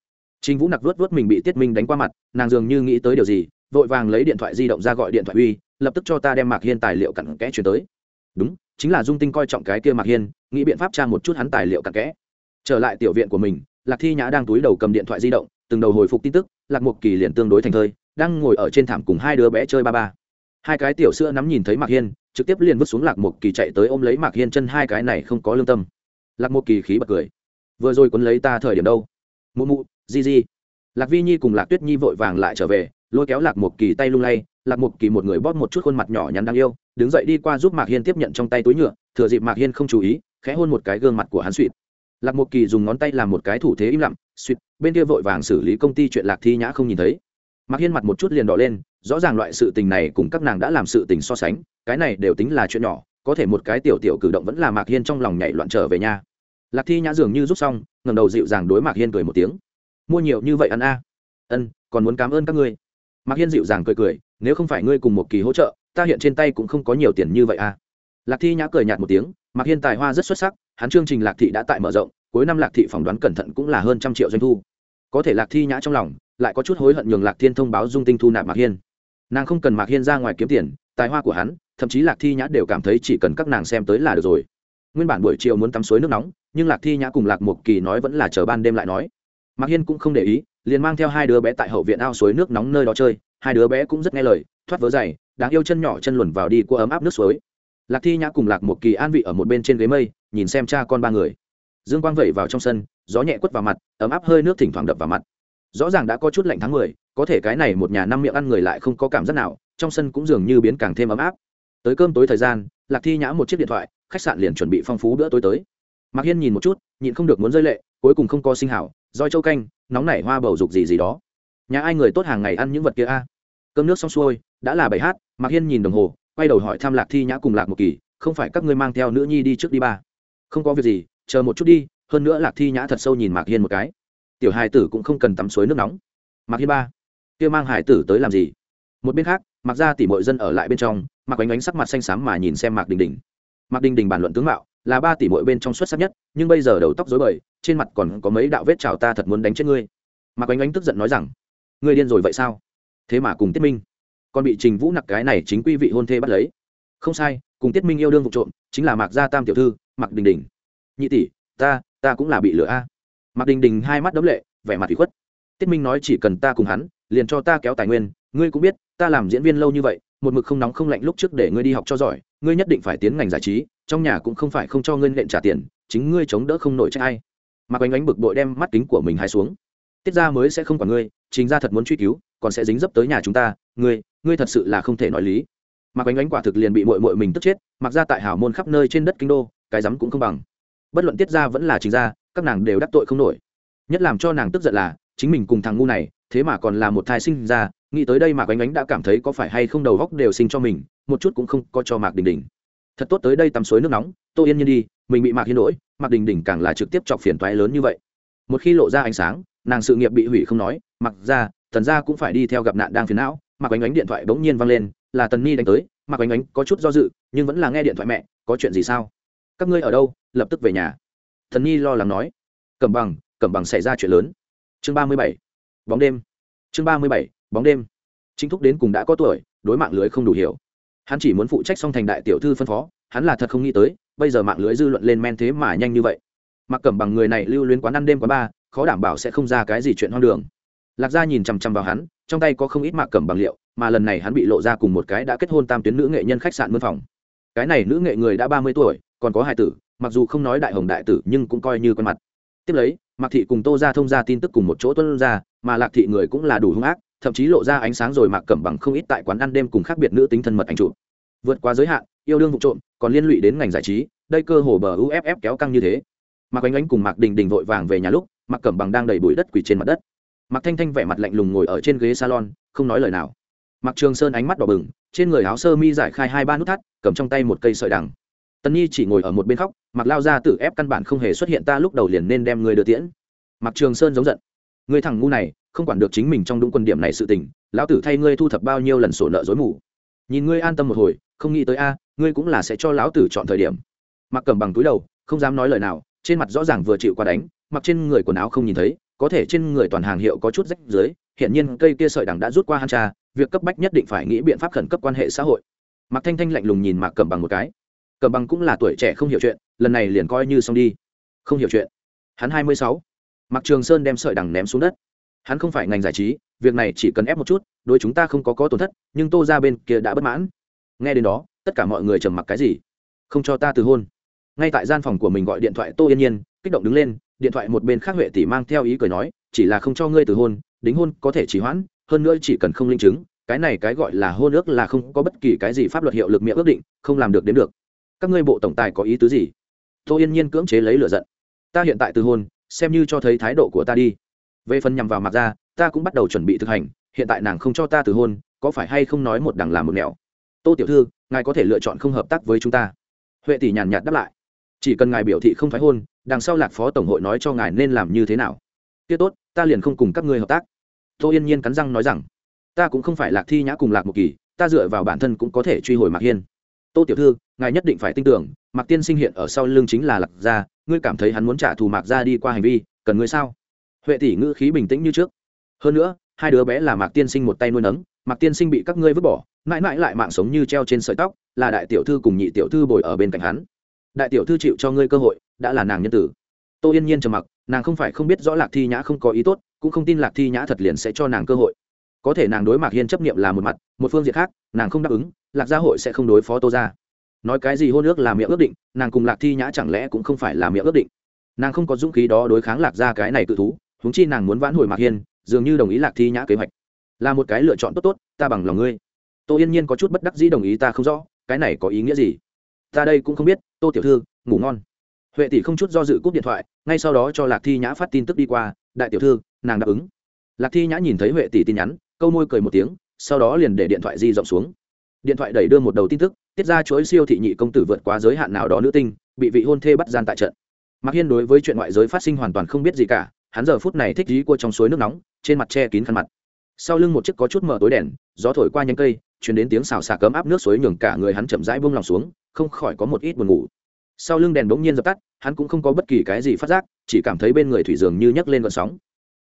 Trình Vũ Nặc vuốt vuốt mình bị Tiết Minh đánh qua mặt, nàng dường như nghĩ tới điều gì, vội vàng lấy điện thoại di động ra gọi điện thoại uy, lập tức cho ta đem Mạc Hiên tài liệu cặn kẽ truyền tới. Đúng, chính là Dung Tinh coi trọng cái kia Mạc Hiên, nghĩ biện pháp tra một chút hắn tài liệu cặn kẽ. Trở lại tiểu viện của mình, Lạc Thi Nhã đang túi đầu cầm điện thoại di động, từng đầu hồi phục tin tức, Lạc Mục Kỳ liền tương đối thành thơi, đang ngồi ở trên thảm cùng hai đứa bé chơi ba ba. Hai cái tiểu sữa nắm nhìn thấy Mạc Hiên, trực tiếp liền vứt xuống lạc Mục kỳ chạy tới ôm lấy mạc hiên chân hai cái này không có lương tâm lạc Mục kỳ khí bật cười vừa rồi quấn lấy ta thời điểm đâu mụ mụ, di di. Lạc vi nhi cùng lạc tuyết nhi vội vàng lại trở về, lôi kéo lạc một kỳ tay lung lay. Lạc một kỳ một người bóp một chút khuôn mặt nhỏ nhắn đáng yêu, đứng dậy đi qua giúp mạc hiên tiếp nhận trong tay túi nhựa. Thừa dịp mạc hiên không chú ý, khẽ hôn một cái gương mặt của hắn suỵt lạc một kỳ dùng ngón tay làm một cái thủ thế im lặng suỵt bên kia vội vàng xử lý công ty chuyện lạc thi nhã không nhìn thấy. Mạc hiên mặt một chút liền đỏ lên, rõ ràng loại sự tình này cùng các nàng đã làm sự tình so sánh, cái này đều tính là chuyện nhỏ, có thể một cái tiểu tiểu cử động vẫn là mạc hiên trong lòng nhảy loạn trở về nhà lạc thi nhã dường như rút xong ngầm đầu dịu dàng đối mạc hiên cười một tiếng. Mua nhiều như vậy ăn a? Ân, còn muốn cảm ơn các ngươi. Mạc hiên dịu dàng cười cười, nếu không phải ngươi cùng một kỳ hỗ trợ, ta hiện trên tay cũng không có nhiều tiền như vậy a. Lạc thi nhã cười nhạt một tiếng, mạc hiên tài hoa rất xuất sắc, hắn chương trình lạc thị đã tại mở rộng, cuối năm lạc thị phỏng đoán cẩn thận cũng là hơn trăm triệu doanh thu. Có thể lạc thi nhã trong lòng lại có chút hối hận nhường lạc thiên thông báo dung tinh thu nạp mạc hiên. Nàng không cần mạc hiên ra ngoài kiếm tiền, tài hoa của hắn, thậm chí lạc thi nhã đều cảm thấy chỉ cần các nàng xem tới là được rồi. Nguyên bản buổi chiều muốn tắm suối nước nóng nhưng lạc thi nhã cùng lạc một kỳ nói vẫn là chờ ban đêm lại nói. Mạc hiên cũng không để ý, liền mang theo hai đứa bé tại hậu viện ao suối nước nóng nơi đó chơi. Hai đứa bé cũng rất nghe lời, thoát vớ dày, đáng yêu chân nhỏ chân luồn vào đi qua ấm áp nước suối. Lạc thi nhã cùng lạc một kỳ an vị ở một bên trên ghế mây, nhìn xem cha con ba người. Dương quang vẩy vào trong sân, gió nhẹ quất vào mặt, ấm áp hơi nước thỉnh thoảng đập vào mặt. Rõ ràng đã có chút lạnh tháng mười, có thể cái này một nhà năm miệng ăn người lại không có cảm giác nào, trong sân cũng dường như biến càng thêm ấm áp. Tới cơm tối thời gian, lạc thi nhã một chiếc điện thoại, khách sạn liền chuẩn bị phong phú bữa tối tới mạc hiên nhìn một chút, nhịn không được muốn rơi lệ, cuối cùng không có sinh hảo, roi châu canh, nóng nảy hoa bầu dục gì gì đó. Nhà ai người tốt hàng ngày ăn những vật kia a? Cơm nước xong xuôi, đã là bảy hát, mạc hiên nhìn đồng hồ, quay đầu hỏi thăm lạc thi nhã cùng lạc một kỳ, không phải các ngươi mang theo nữ nhi đi trước đi ba? Không có việc gì, chờ một chút đi, hơn nữa lạc thi nhã thật sâu nhìn mạc hiên một cái. Tiểu hài tử cũng không cần tắm suối nước nóng. Mạc hiên ba, kia mang hải tử tới làm gì? Một bên khác mặc ra tỉ mọi dân ở lại bên trong, Mạc ánh ánh sắc mặt xanh xám mà nhìn xem mạc đình đình. Mạc đình đình bàn luận tướng mạo là ba tỷ mỗi bên trong xuất sắc nhất, nhưng bây giờ đầu tóc dối bời, trên mặt còn có mấy đạo vết trào ta thật muốn đánh chết ngươi. Mạc ánh ánh tức giận nói rằng, ngươi điên rồi vậy sao? Thế mà cùng tiết minh, còn bị trình vũ nặc cái này chính quy vị hôn thê bắt lấy. Không sai, cùng tiết minh yêu đương vụ trộm, chính là mạc gia tam tiểu thư, mạc đình đình. Nhị tỷ, ta ta cũng là bị lừa a. Mạc đình đình hai mắt đấm lệ, vẻ mặt ủy khuất. Tiết minh nói chỉ cần ta cùng hắn, liền cho ta kéo tài nguyên, ngươi cũng biết, ta làm diễn viên lâu như vậy một mực không nóng không lạnh lúc trước để ngươi đi học cho giỏi, ngươi nhất định phải tiến ngành giải trí, trong nhà cũng không phải không cho ngươi nện trả tiền, chính ngươi chống đỡ không nổi trách ai. Mạc ánh ánh bực bội đem mắt kính của mình hai xuống. Tiết ra mới sẽ không còn ngươi, chính ra thật muốn truy cứu, còn sẽ dính dấp tới nhà chúng ta, ngươi ngươi thật sự là không thể nói lý. Mạc ánh ánh quả thực liền bị mội mội mình tức chết, mặc ra tại hảo môn khắp nơi trên đất kinh đô, cái rắm cũng không bằng. Bất luận tiết ra vẫn là chính ra các nàng đều đắc tội không nổi. Nhất làm cho nàng tức giận là, chính mình cùng thằng ngu này thế mà còn là một thai sinh ra, nghĩ tới đây mạc ánh ánh đã cảm thấy có phải hay không đầu góc đều sinh cho mình, một chút cũng không có cho mạc đình đình. Thật tốt tới đây tắm suối nước nóng, tô yên nhiên đi, mình bị mạc hiên đỗi mạc đình đình càng là trực tiếp chọc phiền toái lớn như vậy. Một khi lộ ra ánh sáng, nàng sự nghiệp bị hủy không nói, mặc ra tần gia cũng phải đi theo gặp nạn đang phiền não, mạc ánh ánh điện thoại bỗng nhiên văng lên, là tần ni đánh tới, mạc ánh ánh có chút do dự, nhưng vẫn là nghe điện thoại mẹ, có chuyện gì sao? Các ngươi ở đâu? Lập tức về nhà. Thần nhi lo lắng nói, cẩm bằng cẩm bằng xảy ra chuyện lớn. Chương ba mươi bảy bóng đêm. Chương ba mươi bảy, bóng đêm. Chính thúc đến cùng đã có tuổi, đối mạng lưới không đủ hiểu. Hắn chỉ muốn phụ trách xong thành đại tiểu thư phân phó, hắn là thật không nghĩ tới, bây giờ mạng lưới dư luận lên men thế mà nhanh như vậy. Mặc cẩm bằng người này lưu luyến quán ăn đêm quán ba, khó đảm bảo sẽ không ra cái gì chuyện hoang đường. Lạc gia nhìn chằm chằm vào hắn, trong tay có không ít mạc cẩm bằng liệu, mà lần này hắn bị lộ ra cùng một cái đã kết hôn tam tuyến nữ nghệ nhân khách sạn mân phòng. Cái này nữ nghệ người đã ba mươi tuổi, còn có hai tử, mặc dù không nói đại hồng đại tử nhưng cũng coi như quen mặt. Tiếp lấy, mạc thị cùng tô ra thông ra tin tức cùng một chỗ tuân ra mà lạc thị người cũng là đủ hung ác, thậm chí lộ ra ánh sáng rồi mạc cẩm bằng không ít tại quán ăn đêm cùng khác biệt nữ tính thân mật ảnh chụp. Vượt qua giới hạn, yêu đương vụ trộm, còn liên lụy đến ngành giải trí, đây cơ hồ bờ uff kéo căng như thế. Mạc ánh ánh cùng mạc đình đình vội vàng về nhà lúc, mạc cẩm bằng đang đầy bụi đất quỳ trên mặt đất. Mạc thanh thanh vẻ mặt lạnh lùng ngồi ở trên ghế salon, không nói lời nào. Mạc trường sơn ánh mắt đỏ bừng, trên người áo sơ mi giải khai hai ba nút thắt, cầm trong tay một cây sợi đằng. Tân nhi chỉ ngồi ở một bên khóc mặc lao ra tự ép căn bản không hề xuất hiện, ta lúc đầu liền nên đem người đưa tiễn. Mặc trường sơn giống giận người thằng ngu này không quản được chính mình trong đúng quân điểm này sự tình lão tử thay ngươi thu thập bao nhiêu lần sổ nợ dối mù. Nhìn ngươi an tâm một hồi không nghĩ tới a ngươi cũng là sẽ cho lão tử chọn thời điểm. Mặc cầm bằng túi đầu không dám nói lời nào trên mặt rõ ràng vừa chịu qua đánh mặc trên người quần áo không nhìn thấy có thể trên người toàn hàng hiệu có chút rách dưới hiện nhiên cây kia sợi đằng đã rút qua han tra, việc cấp bách nhất định phải nghĩ biện pháp khẩn cấp quan hệ xã hội. Mặc thanh thanh lạnh lùng nhìn mạc cầm bằng một cái. Cầm bằng cũng là tuổi trẻ không hiểu chuyện lần này liền coi như xong đi. Không hiểu chuyện. Hắn hai mươi sáu mặc trường sơn đem sợi đằng ném xuống đất. Hắn không phải ngành giải trí, việc này chỉ cần ép một chút, đối chúng ta không có có tổn thất, nhưng tô ra bên kia đã bất mãn. Nghe đến đó, tất cả mọi người trầm mặc cái gì? Không cho ta từ hôn. Ngay tại gian phòng của mình gọi điện thoại tô yên nhiên, kích động đứng lên, điện thoại một bên khác huệ tỷ mang theo ý cười nói, chỉ là không cho ngươi từ hôn, đính hôn có thể trì hoãn, hơn nữa chỉ cần không linh chứng, cái này cái gọi là hôn ước là không có bất kỳ cái gì pháp luật hiệu lực miệng ước định, không làm được đến được. Các ngươi bộ tổng tài có ý tứ gì? Tô yên nhiên cưỡng chế lấy lựa giận. Ta hiện tại từ hôn xem như cho thấy thái độ của ta đi. Về phần nhằm vào mặt ra ta cũng bắt đầu chuẩn bị thực hành, hiện tại nàng không cho ta từ hôn, có phải hay không nói một đằng làm một nẻo? Tô tiểu thư, ngài có thể lựa chọn không hợp tác với chúng ta. Huệ tỷ nhàn nhạt đáp lại. Chỉ cần ngài biểu thị không thoái hôn, đằng sau lạc phó tổng hội nói cho ngài nên làm như thế nào? Tiết tốt, ta liền không cùng các ngươi hợp tác. Tô yên nhiên cắn răng nói rằng, ta cũng không phải lạc thi nhã cùng lạc một kỳ, ta dựa vào bản thân cũng có thể truy hồi mạc hiên tô tiểu thư, ngài nhất định phải tin tưởng, mạc tiên sinh hiện ở sau lưng chính là lạc gia, ngươi cảm thấy hắn muốn trả thù mạc gia đi qua hành vi, cần ngươi sao? Huệ tỷ ngữ khí bình tĩnh như trước. Hơn nữa, hai đứa bé là mạc tiên sinh một tay nuôi nấng, mạc tiên sinh bị các ngươi vứt bỏ, mãi mãi lại mạng sống như treo trên sợi tóc, là đại tiểu thư cùng nhị tiểu thư bồi ở bên cạnh hắn. Đại tiểu thư chịu cho ngươi cơ hội, đã là nàng nhân tử. Tô yên nhiên trầm mặc, nàng không phải không biết rõ lạc thi nhã không có ý tốt, cũng không tin lạc thi nhã thật liền sẽ cho nàng cơ hội. Có thể nàng đối mạc hiên chấp nghiệm là một mặt, một phương diện khác, nàng không đáp ứng lạc gia hội sẽ không đối phó tô ra nói cái gì hôn ước là miệng ước định, nàng cùng lạc thi nhã chẳng lẽ cũng không phải là miệng ước định. Nàng không có dũng khí đó đối kháng lạc gia cái này tự thú húng chi nàng muốn vãn hồi mạc hiên, dường như đồng ý lạc thi nhã kế hoạch. Là một cái lựa chọn tốt tốt, ta bằng lòng ngươi. Tô yên nhiên có chút bất đắc dĩ đồng ý ta không rõ, cái này có ý nghĩa gì? Ta đây cũng không biết, tô tiểu thư, ngủ ngon. Huệ tỷ không chút do dự cúp điện thoại, ngay sau đó cho lạc thi nhã phát tin tức đi qua, đại tiểu thư, nàng đáp ứng. Lạc thi nhã nhìn thấy huệ tỷ tin nhắn, câu môi cười một tiếng, sau đó liền để điện thoại di rộng xuống điện thoại đẩy đưa một đầu tin tức, tiết ra chuỗi siêu thị nhị công tử vượt quá giới hạn nào đó nữ tinh, bị vị hôn thê bắt gian tại trận. Mạc hiên đối với chuyện ngoại giới phát sinh hoàn toàn không biết gì cả, hắn giờ phút này thích dí cua trong suối nước nóng, trên mặt che kín khăn mặt. Sau lưng một chiếc có chút mở tối đèn, gió thổi qua nhánh cây chuyển đến tiếng xào xà cấm áp nước suối nhường cả người hắn chậm rãi buông lòng xuống, không khỏi có một ít buồn ngủ. Sau lưng đèn bỗng nhiên dập tắt, hắn cũng không có bất kỳ cái gì phát giác, chỉ cảm thấy bên người thủy dường như nhấc lên gọn sóng.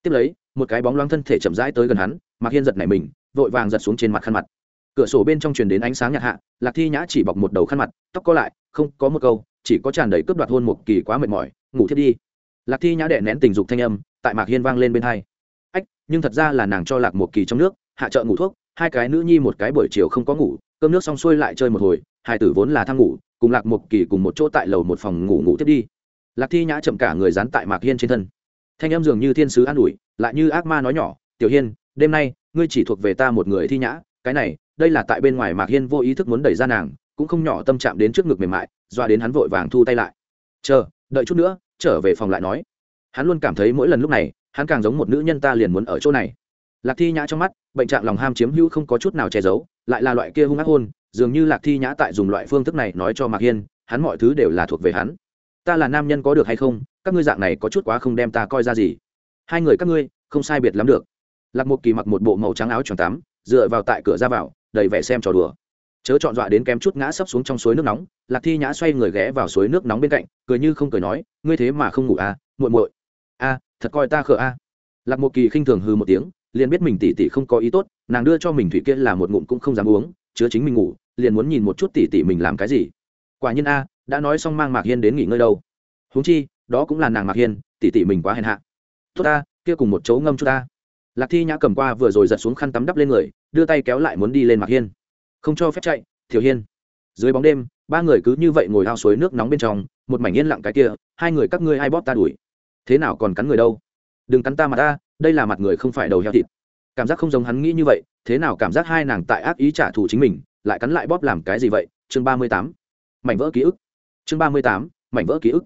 Tiếp lấy, một cái bóng loáng thân thể chậm rãi tới gần hắn, mạc hiên giật nảy mình, vội vàng giật xuống trên mặt khăn mặt cửa sổ bên trong truyền đến ánh sáng nhạt hạ, lạc thi nhã chỉ bọc một đầu khăn mặt, tóc có lại, không có một câu, chỉ có tràn đầy cướp đoạt hôn một kỳ quá mệt mỏi, ngủ thiết đi. Lạc thi nhã đệ nén tình dục thanh âm, tại mạc hiên vang lên bên hai. Ách, nhưng thật ra là nàng cho lạc một kỳ trong nước, hạ trợ ngủ thuốc, hai cái nữ nhi một cái buổi chiều không có ngủ, cơm nước xong xuôi lại chơi một hồi, hai tử vốn là thang ngủ, cùng lạc một kỳ cùng một chỗ tại lầu một phòng ngủ ngủ tiếp đi. Lạc thi nhã chậm cả người dán tại mạc hiên trên thân. Thanh âm dường như thiên sứ an ủi, lại như ác ma nói nhỏ, tiểu hiên, đêm nay, ngươi chỉ thuộc về ta một người thi nhã cái này, đây là tại bên ngoài mạc hiên vô ý thức muốn đẩy ra nàng, cũng không nhỏ tâm trạng đến trước ngực mềm mại, doa đến hắn vội vàng thu tay lại. Chờ, đợi chút nữa, trở về phòng lại nói. Hắn luôn cảm thấy mỗi lần lúc này, hắn càng giống một nữ nhân ta liền muốn ở chỗ này. Lạc thi nhã trong mắt, bệnh trạng lòng ham chiếm hữu không có chút nào che giấu, lại là loại kia hung ác hôn, dường như lạc thi nhã tại dùng loại phương thức này nói cho mạc hiên, hắn mọi thứ đều là thuộc về hắn. Ta là nam nhân có được hay không? Các ngươi dạng này có chút quá không đem ta coi ra gì. Hai người các ngươi, không sai biệt lắm được. Lạc một kỳ mặc một bộ màu trắng áo tròn tắm dựa vào tại cửa ra vào, đầy vẻ xem trò đùa. Chớ chọn dọa đến kém chút ngã sấp xuống trong suối nước nóng, lạc thi nhã xoay người ghé vào suối nước nóng bên cạnh, cười như không cười nói, ngươi thế mà không ngủ à muội muội. A, thật coi ta khờ a. Lạc một kỳ khinh thường hư một tiếng, liền biết mình tỉ tỉ không có ý tốt, nàng đưa cho mình thủy kia là một ngụm cũng không dám uống, chứa chính mình ngủ, liền muốn nhìn một chút tỉ tỉ mình làm cái gì. Quả nhiên a, đã nói xong mang mạc hiên đến nghỉ ngơi đâu. Huống chi, đó cũng là nàng mạc hiên, tỉ tỉ mình quá hèn hạ. Tốt ta, kia cùng một chỗ ngâm chút ta lạc thi nhã cầm qua vừa rồi giật xuống khăn tắm đắp lên người, đưa tay kéo lại muốn đi lên mạc hiên. Không cho phép chạy thiểu hiên. Dưới bóng đêm, ba người cứ như vậy ngồi ao suối nước nóng bên trong, một mảnh yên lặng cái kia, hai người các ngươi ai bóp ta đuổi? Thế nào còn cắn người đâu? Đừng cắn ta mặt ta, đây là mặt người không phải đầu heo thịt. Cảm giác không giống hắn nghĩ như vậy, thế nào cảm giác hai nàng tại ác ý trả thù chính mình, lại cắn lại bóp làm cái gì vậy? Chương ba mươi tám. Mảnh vỡ ký ức. Chương ba mươi tám. Mảnh vỡ ký ức.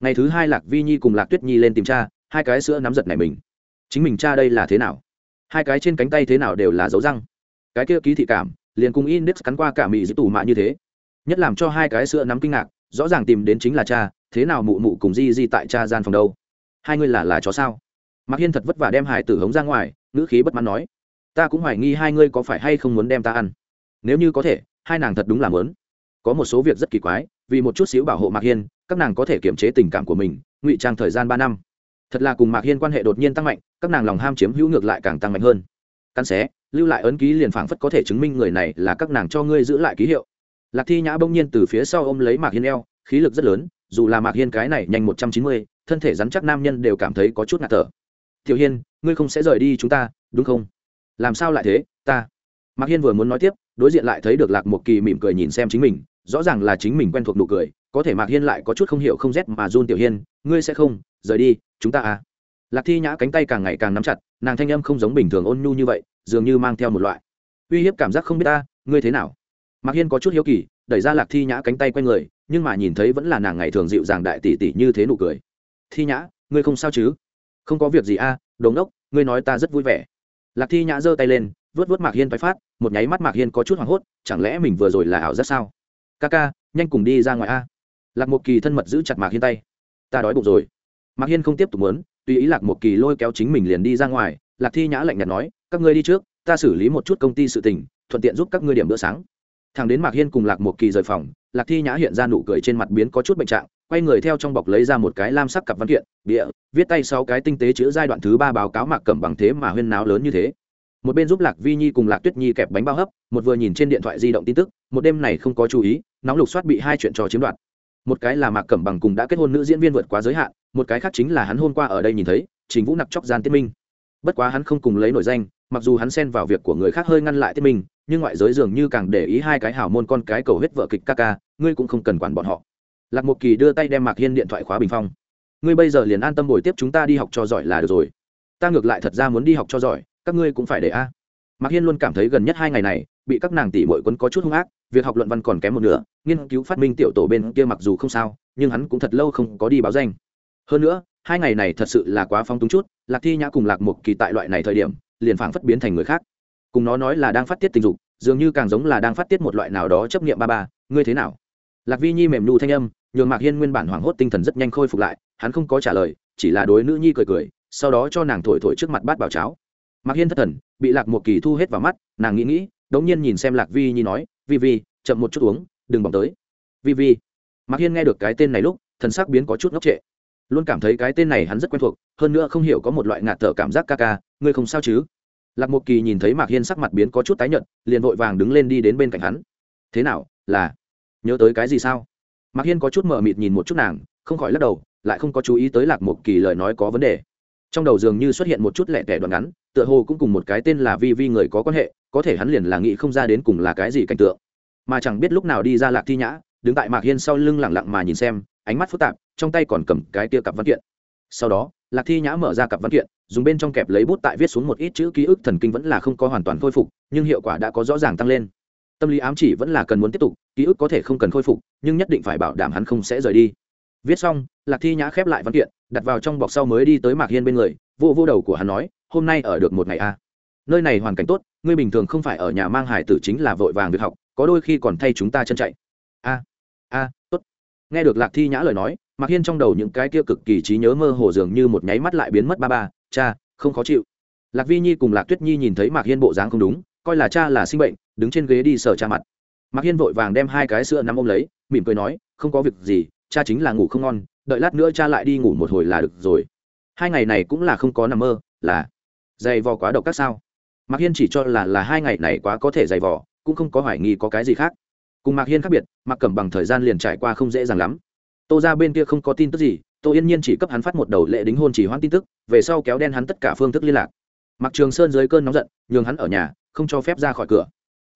Ngày thứ hai lạc vi nhi cùng lạc tuyết nhi lên tìm cha, hai cái sữa nắm giật này mình chính mình cha đây là thế nào? Hai cái trên cánh tay thế nào đều là dấu răng. Cái kia ký thị cảm, liền cùng index cắn qua cả mị dĩ tủ mạ như thế. Nhất làm cho hai cái sữa nắm kinh ngạc, rõ ràng tìm đến chính là cha, thế nào mụ mụ cùng di di tại cha gian phòng đâu? Hai ngươi là là chó sao? Mạc hiên thật vất vả đem hải tử hống ra ngoài, ngữ khí bất mãn nói, ta cũng hoài nghi hai ngươi có phải hay không muốn đem ta ăn. Nếu như có thể, hai nàng thật đúng là muốn. Có một số việc rất kỳ quái, vì một chút xíu bảo hộ mạc hiên, các nàng có thể kiềm chế tình cảm của mình, ngụy trang thời gian ba năm thật là cùng mạc hiên quan hệ đột nhiên tăng mạnh, các nàng lòng ham chiếm hữu ngược lại càng tăng mạnh hơn. Căn xé, lưu lại ấn ký liền phảng phất có thể chứng minh người này là các nàng cho ngươi giữ lại ký hiệu. Lạc thi nhã bỗng nhiên từ phía sau ôm lấy mạc hiên eo, khí lực rất lớn, dù là mạc hiên cái này nhanh một trăm chín mươi, thân thể rắn chắc nam nhân đều cảm thấy có chút ngạt thở. Tiểu hiên, ngươi không sẽ rời đi chúng ta, đúng không? Làm sao lại thế, ta? Mạc hiên vừa muốn nói tiếp, đối diện lại thấy được lạc một kỳ mỉm cười nhìn xem chính mình, rõ ràng là chính mình quen thuộc nụ cười, có thể mạc hiên lại có chút không hiểu không rét mà run tiểu hiên, ngươi sẽ không rời đi chúng ta à. Lạc thi nhã cánh tay càng ngày càng nắm chặt nàng thanh âm không giống bình thường ôn nhu như vậy dường như mang theo một loại uy hiếp cảm giác không biết ta ngươi thế nào? Mạc hiên có chút hiếu kỳ đẩy ra lạc thi nhã cánh tay q u a n người nhưng mà nhìn thấy vẫn là nàng ngày thường dịu dàng đại tỷ tỷ như thế nụ cười. Thi nhã ngươi không sao chứ? Không có việc gì a à, đống đốc ngươi nói ta rất vui vẻ. Lạc thi nhã giơ tay lên vớt vớt mạc hiên tái phát một nháy mắt mạc hiên có chút hoảng hốt chẳng lẽ mình vừa rồi là ảo rất sao? Ca ca nhanh cùng đi ra ngoài a. Lạc một kỳ thân mật giữ chặt mạc hiên tay. Ta đói bụng rồi mạc hiên không tiếp tục muốn, tùy ý lạc một kỳ lôi kéo chính mình liền đi ra ngoài, lạc thi nhã lạnh nhạt nói, các ngươi đi trước, ta xử lý một chút công ty sự tình, thuận tiện giúp các ngươi điểm bữa sáng. Thằng đến mạc hiên cùng lạc một kỳ rời phòng, lạc thi nhã hiện ra nụ cười trên mặt biến có chút bệnh trạng, quay người theo trong bọc lấy ra một cái lam sắc cặp văn kiện địa viết tay sau cái tinh tế chữ giai đoạn thứ ba báo cáo mạc cẩm bằng thế mà huyên náo lớn như thế. Một bên giúp lạc vi nhi cùng lạc tuyết nhi kẹp bánh bao hấp, một vừa nhìn trên điện thoại di động tin tức, một đêm này không có chú ý, nóng lục soát bị hai chuyện trò chiếm đoạt một cái là mạc cẩm bằng cùng đã kết hôn nữ diễn viên vượt quá giới hạn, một cái khác chính là hắn hôm qua ở đây nhìn thấy chính vũ nặc chóc gian tiết minh. Bất quá hắn không cùng lấy nổi danh, mặc dù hắn xen vào việc của người khác hơi ngăn lại tiết minh, nhưng ngoại giới dường như càng để ý hai cái hào môn con cái cầu hết vợ kịch ca ca, ngươi cũng không cần quản bọn họ. Lạc một kỳ đưa tay đem mạc hiên điện thoại khóa bình phong. Ngươi bây giờ liền an tâm bồi tiếp chúng ta đi học cho giỏi là được rồi. Ta ngược lại thật ra muốn đi học cho giỏi, các ngươi cũng phải để a. Mạc hiên luôn cảm thấy gần nhất hai ngày này, bị các nàng tỷ bội quấn có chút hung ác việc học luận văn còn kém một nửa, nghiên cứu phát minh tiểu tổ bên kia mặc dù không sao, nhưng hắn cũng thật lâu không có đi báo danh. Hơn nữa, hai ngày này thật sự là quá phong túng chút, lạc thi nhã cùng lạc một kỳ tại loại này thời điểm, liền phảng phất biến thành người khác. Cùng nó nói là đang phát tiết tình dục, dường như càng giống là đang phát tiết một loại nào đó chấp nghiệm ba ba, ngươi thế nào? Lạc vi nhi mềm nụ thanh âm, nhường mạc hiên nguyên bản hoảng hốt tinh thần rất nhanh khôi phục lại, hắn không có trả lời, chỉ là đối nữ nhi cười cười, sau đó cho nàng thổi thổi trước mặt bát bảo cháo. Mạc hiên thất thần, bị lạc một kỳ thu hết vào mắt, nàng nghĩ nghĩ, đống nhiên nhìn xem lạc vi nhi nói vi vi, chậm một chút uống, đừng bỏng tới. Vi vi. Mạc hiên nghe được cái tên này lúc, thần sắc biến có chút ngốc trệ. Luôn cảm thấy cái tên này hắn rất quen thuộc, hơn nữa không hiểu có một loại ngạt thở cảm giác ca ca, ngươi không sao chứ? Lạc một kỳ nhìn thấy mạc hiên sắc mặt biến có chút tái nhợt, liền vội vàng đứng lên đi đến bên cạnh hắn. Thế nào, là nhớ tới cái gì sao? Mạc hiên có chút mờ mịt nhìn một chút nàng, không khỏi lắc đầu, lại không có chú ý tới lạc một kỳ lời nói có vấn đề. Trong đầu dường như xuất hiện một chút lẹ tẻ đoạn ngắn tựa hồ cũng cùng một cái tên là vi vi người có quan hệ, có thể hắn liền là nghĩ không ra đến cùng là cái gì cảnh tượng. Mà chẳng biết lúc nào đi ra lạc thi nhã, đứng tại mạc hiên sau lưng lẳng lặng mà nhìn xem, ánh mắt phức tạp, trong tay còn cầm cái tia cặp văn kiện. Sau đó, lạc thi nhã mở ra cặp văn kiện, dùng bên trong kẹp lấy bút tại viết xuống một ít chữ ký ức thần kinh vẫn là không có hoàn toàn khôi phục, nhưng hiệu quả đã có rõ ràng tăng lên. Tâm lý ám chỉ vẫn là cần muốn tiếp tục, ký ức có thể không cần khôi phục, nhưng nhất định phải bảo đảm hắn không sẽ rời đi. Viết xong, lạc thi nhã khép lại văn kiện, đặt vào trong bọc sau mới đi tới mạc hiên bên người vô vô đầu của hắn nói, hôm nay ở được một ngày a à. nơi này hoàn cảnh tốt, ngươi bình thường không phải ở nhà mang hải tử chính là vội vàng việc học, có đôi khi còn thay chúng ta chân chạy. A a, tốt. Nghe được lạc thi nhã lời nói, mạc hiên trong đầu những cái kia cực kỳ trí nhớ mơ hồ dường như một nháy mắt lại biến mất ba ba, cha, không khó chịu. Lạc vi nhi cùng lạc tuyết nhi nhìn thấy mạc hiên bộ dáng không đúng, coi là cha là sinh bệnh, đứng trên ghế đi sờ cha mặt. Mạc hiên vội vàng đem hai cái sữa nắm ôm lấy, mỉm cười nói, không có việc gì, cha chính là ngủ không ngon, đợi lát nữa cha lại đi ngủ một hồi là được rồi hai ngày này cũng là không có nằm mơ, là dày vò quá độc các sao. Mạc hiên chỉ cho là là hai ngày này quá có thể dày vò, cũng không có hoài nghi có cái gì khác. Cùng mạc hiên khác biệt, mạc cẩm bằng thời gian liền trải qua không dễ dàng lắm. Tô ra bên kia không có tin tức gì, tô yên nhiên chỉ cấp hắn phát một đầu lệ đính hôn chỉ hoãn tin tức, về sau kéo đen hắn tất cả phương thức liên lạc. Mặc trường sơn dưới cơn nóng giận, nhường hắn ở nhà, không cho phép ra khỏi cửa.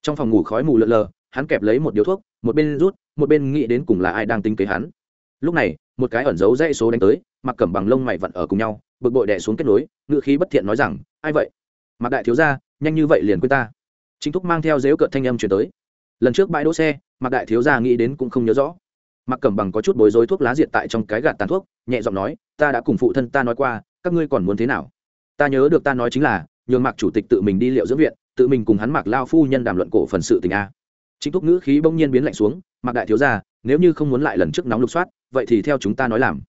Trong phòng ngủ khói mù lợn lờ, hắn kẹp lấy một điếu thuốc, một bên rút, một bên nghĩ đến cùng là ai đang tính kế hắn. Lúc này một cái ẩn giấu dãy số đánh tới mặc cẩm bằng lông mày vặn ở cùng nhau bực bội đẻ xuống kết nối ngựa khí bất thiện nói rằng ai vậy? Mặc đại thiếu gia, nhanh như vậy liền quên ta. Chính thúc mang theo dếu cợt thanh âm chuyển tới. Lần trước bãi đỗ xe mặc đại thiếu gia nghĩ đến cũng không nhớ rõ. Mặc cẩm bằng có chút bối rối thuốc lá diệt tại trong cái gạt tàn thuốc nhẹ giọng nói ta đã cùng phụ thân ta nói qua các ngươi còn muốn thế nào? Ta nhớ được ta nói chính là nhường mạc chủ tịch tự mình đi liệu dưỡng viện tự mình cùng hắn mạc lao phu nhân đàm luận cổ phần sự tình a. Chính thúc ngữ khí bỗng nhiên biến lạnh xuống mạc đại thiếu gia nếu như không muốn lại lần trước nóng lục soát vậy thì theo chúng ta nói làm.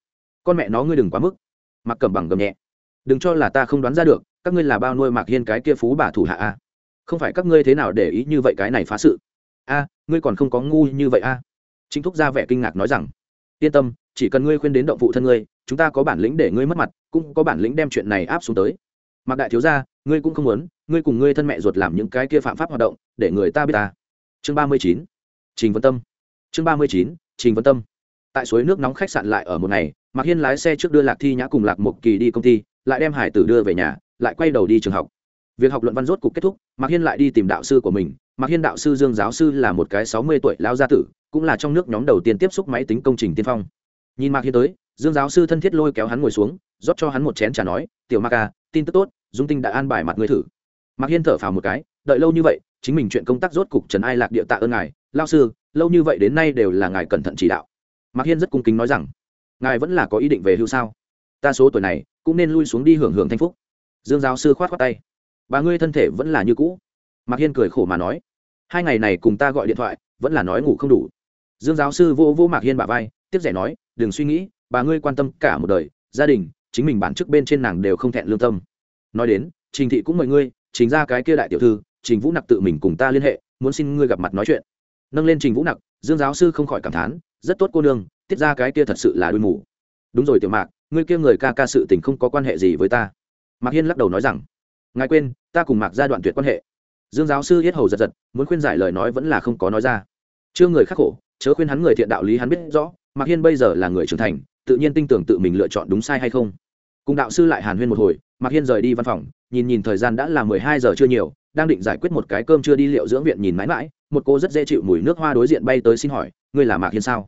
Con mẹ nó ngươi đừng quá mức. Mặc cẩm bằng gầm nhẹ. Đừng cho là ta không đoán ra được, các ngươi là bao nuôi mạc hiên cái kia phú bà thủ hạ a không phải các ngươi thế nào để ý như vậy cái này phá sự? A, ngươi còn không có ngu như vậy a? Chính thúc ra vẻ kinh ngạc nói rằng, yên tâm, chỉ cần ngươi khuyên đến động phụ thân ngươi, chúng ta có bản lĩnh để ngươi mất mặt, cũng có bản lĩnh đem chuyện này áp xuống tới. Mặc đại thiếu gia, ngươi cũng không muốn, ngươi cùng ngươi thân mẹ ruột làm những cái kia phạm pháp hoạt động, để người ta biết ta. Chương ba mươi chín, trình vân tâm. Chương ba mươi chín, trình vân tâm tại suối nước nóng khách sạn lại ở một ngày, mạc hiên lái xe trước đưa lạc thi nhã cùng lạc một kỳ đi công ty, lại đem hải tử đưa về nhà, lại quay đầu đi trường học. Việc học luận văn rốt cục kết thúc, mạc hiên lại đi tìm đạo sư của mình. Mạc hiên đạo sư dương giáo sư là một cái sáu mươi tuổi lao gia tử, cũng là trong nước nhóm đầu tiên tiếp xúc máy tính công trình tiên phong. Nhìn mạc hiên tới, dương giáo sư thân thiết lôi kéo hắn ngồi xuống, rót cho hắn một chén trà nói, tiểu mạc à tin tức tốt, dung tinh đã an bài mặt ngươi thử. Mạc hiên thở phào một cái, đợi lâu như vậy, chính mình chuyện công tác rốt cục trần ai lạc địa tạ ơn ngài. Lao sư, lâu như vậy đến nay đều là ngài cẩn thận chỉ đạo mạc hiên rất cung kính nói rằng, ngài vẫn là có ý định về hưu sao? Ta số tuổi này cũng nên lui xuống đi hưởng hưởng thanh phúc. Dương giáo sư khoát khoát tay, bà ngươi thân thể vẫn là như cũ. Mạc hiên cười khổ mà nói, hai ngày này cùng ta gọi điện thoại, vẫn là nói ngủ không đủ. Dương giáo sư vô vô mạc hiên bà vai, tiếp rẻ nói, đừng suy nghĩ, bà ngươi quan tâm cả một đời, gia đình, chính mình bản chức bên trên nàng đều không thẹn lương tâm. Nói đến, trình thị cũng mời ngươi chính ra cái kia đại tiểu thư, trình vũ nặc tự mình cùng ta liên hệ, muốn xin ngươi gặp mặt nói chuyện. Nâng lên trình vũ nặc, dương giáo sư không khỏi cảm thán rất tốt cô nương, tiết ra cái kia thật sự là đuôi mù. Đúng rồi tiểu mạc, ngươi kia người ca ca sự tình không có quan hệ gì với ta. Mạc hiên lắc đầu nói rằng, ngài quên, ta cùng mạc gia đoạn tuyệt quan hệ. Dương giáo sư yết hầu giật giật, muốn khuyên giải lời nói vẫn là không có nói ra. Chưa người khắc khổ, chớ khuyên hắn người thiện đạo lý hắn biết rõ, mạc hiên bây giờ là người trưởng thành, tự nhiên tin tưởng tự mình lựa chọn đúng sai hay không. Cùng đạo sư lại hàn huyên một hồi, mạc hiên rời đi văn phòng, nhìn nhìn thời gian đã là mười hai giờ chưa nhiều, đang định giải quyết một cái cơm chưa đi liệu dưỡng viện nhìn mãi mãi, một cô rất dễ chịu mùi nước hoa đối diện bay tới xin hỏi ngươi là mạc hiên sao?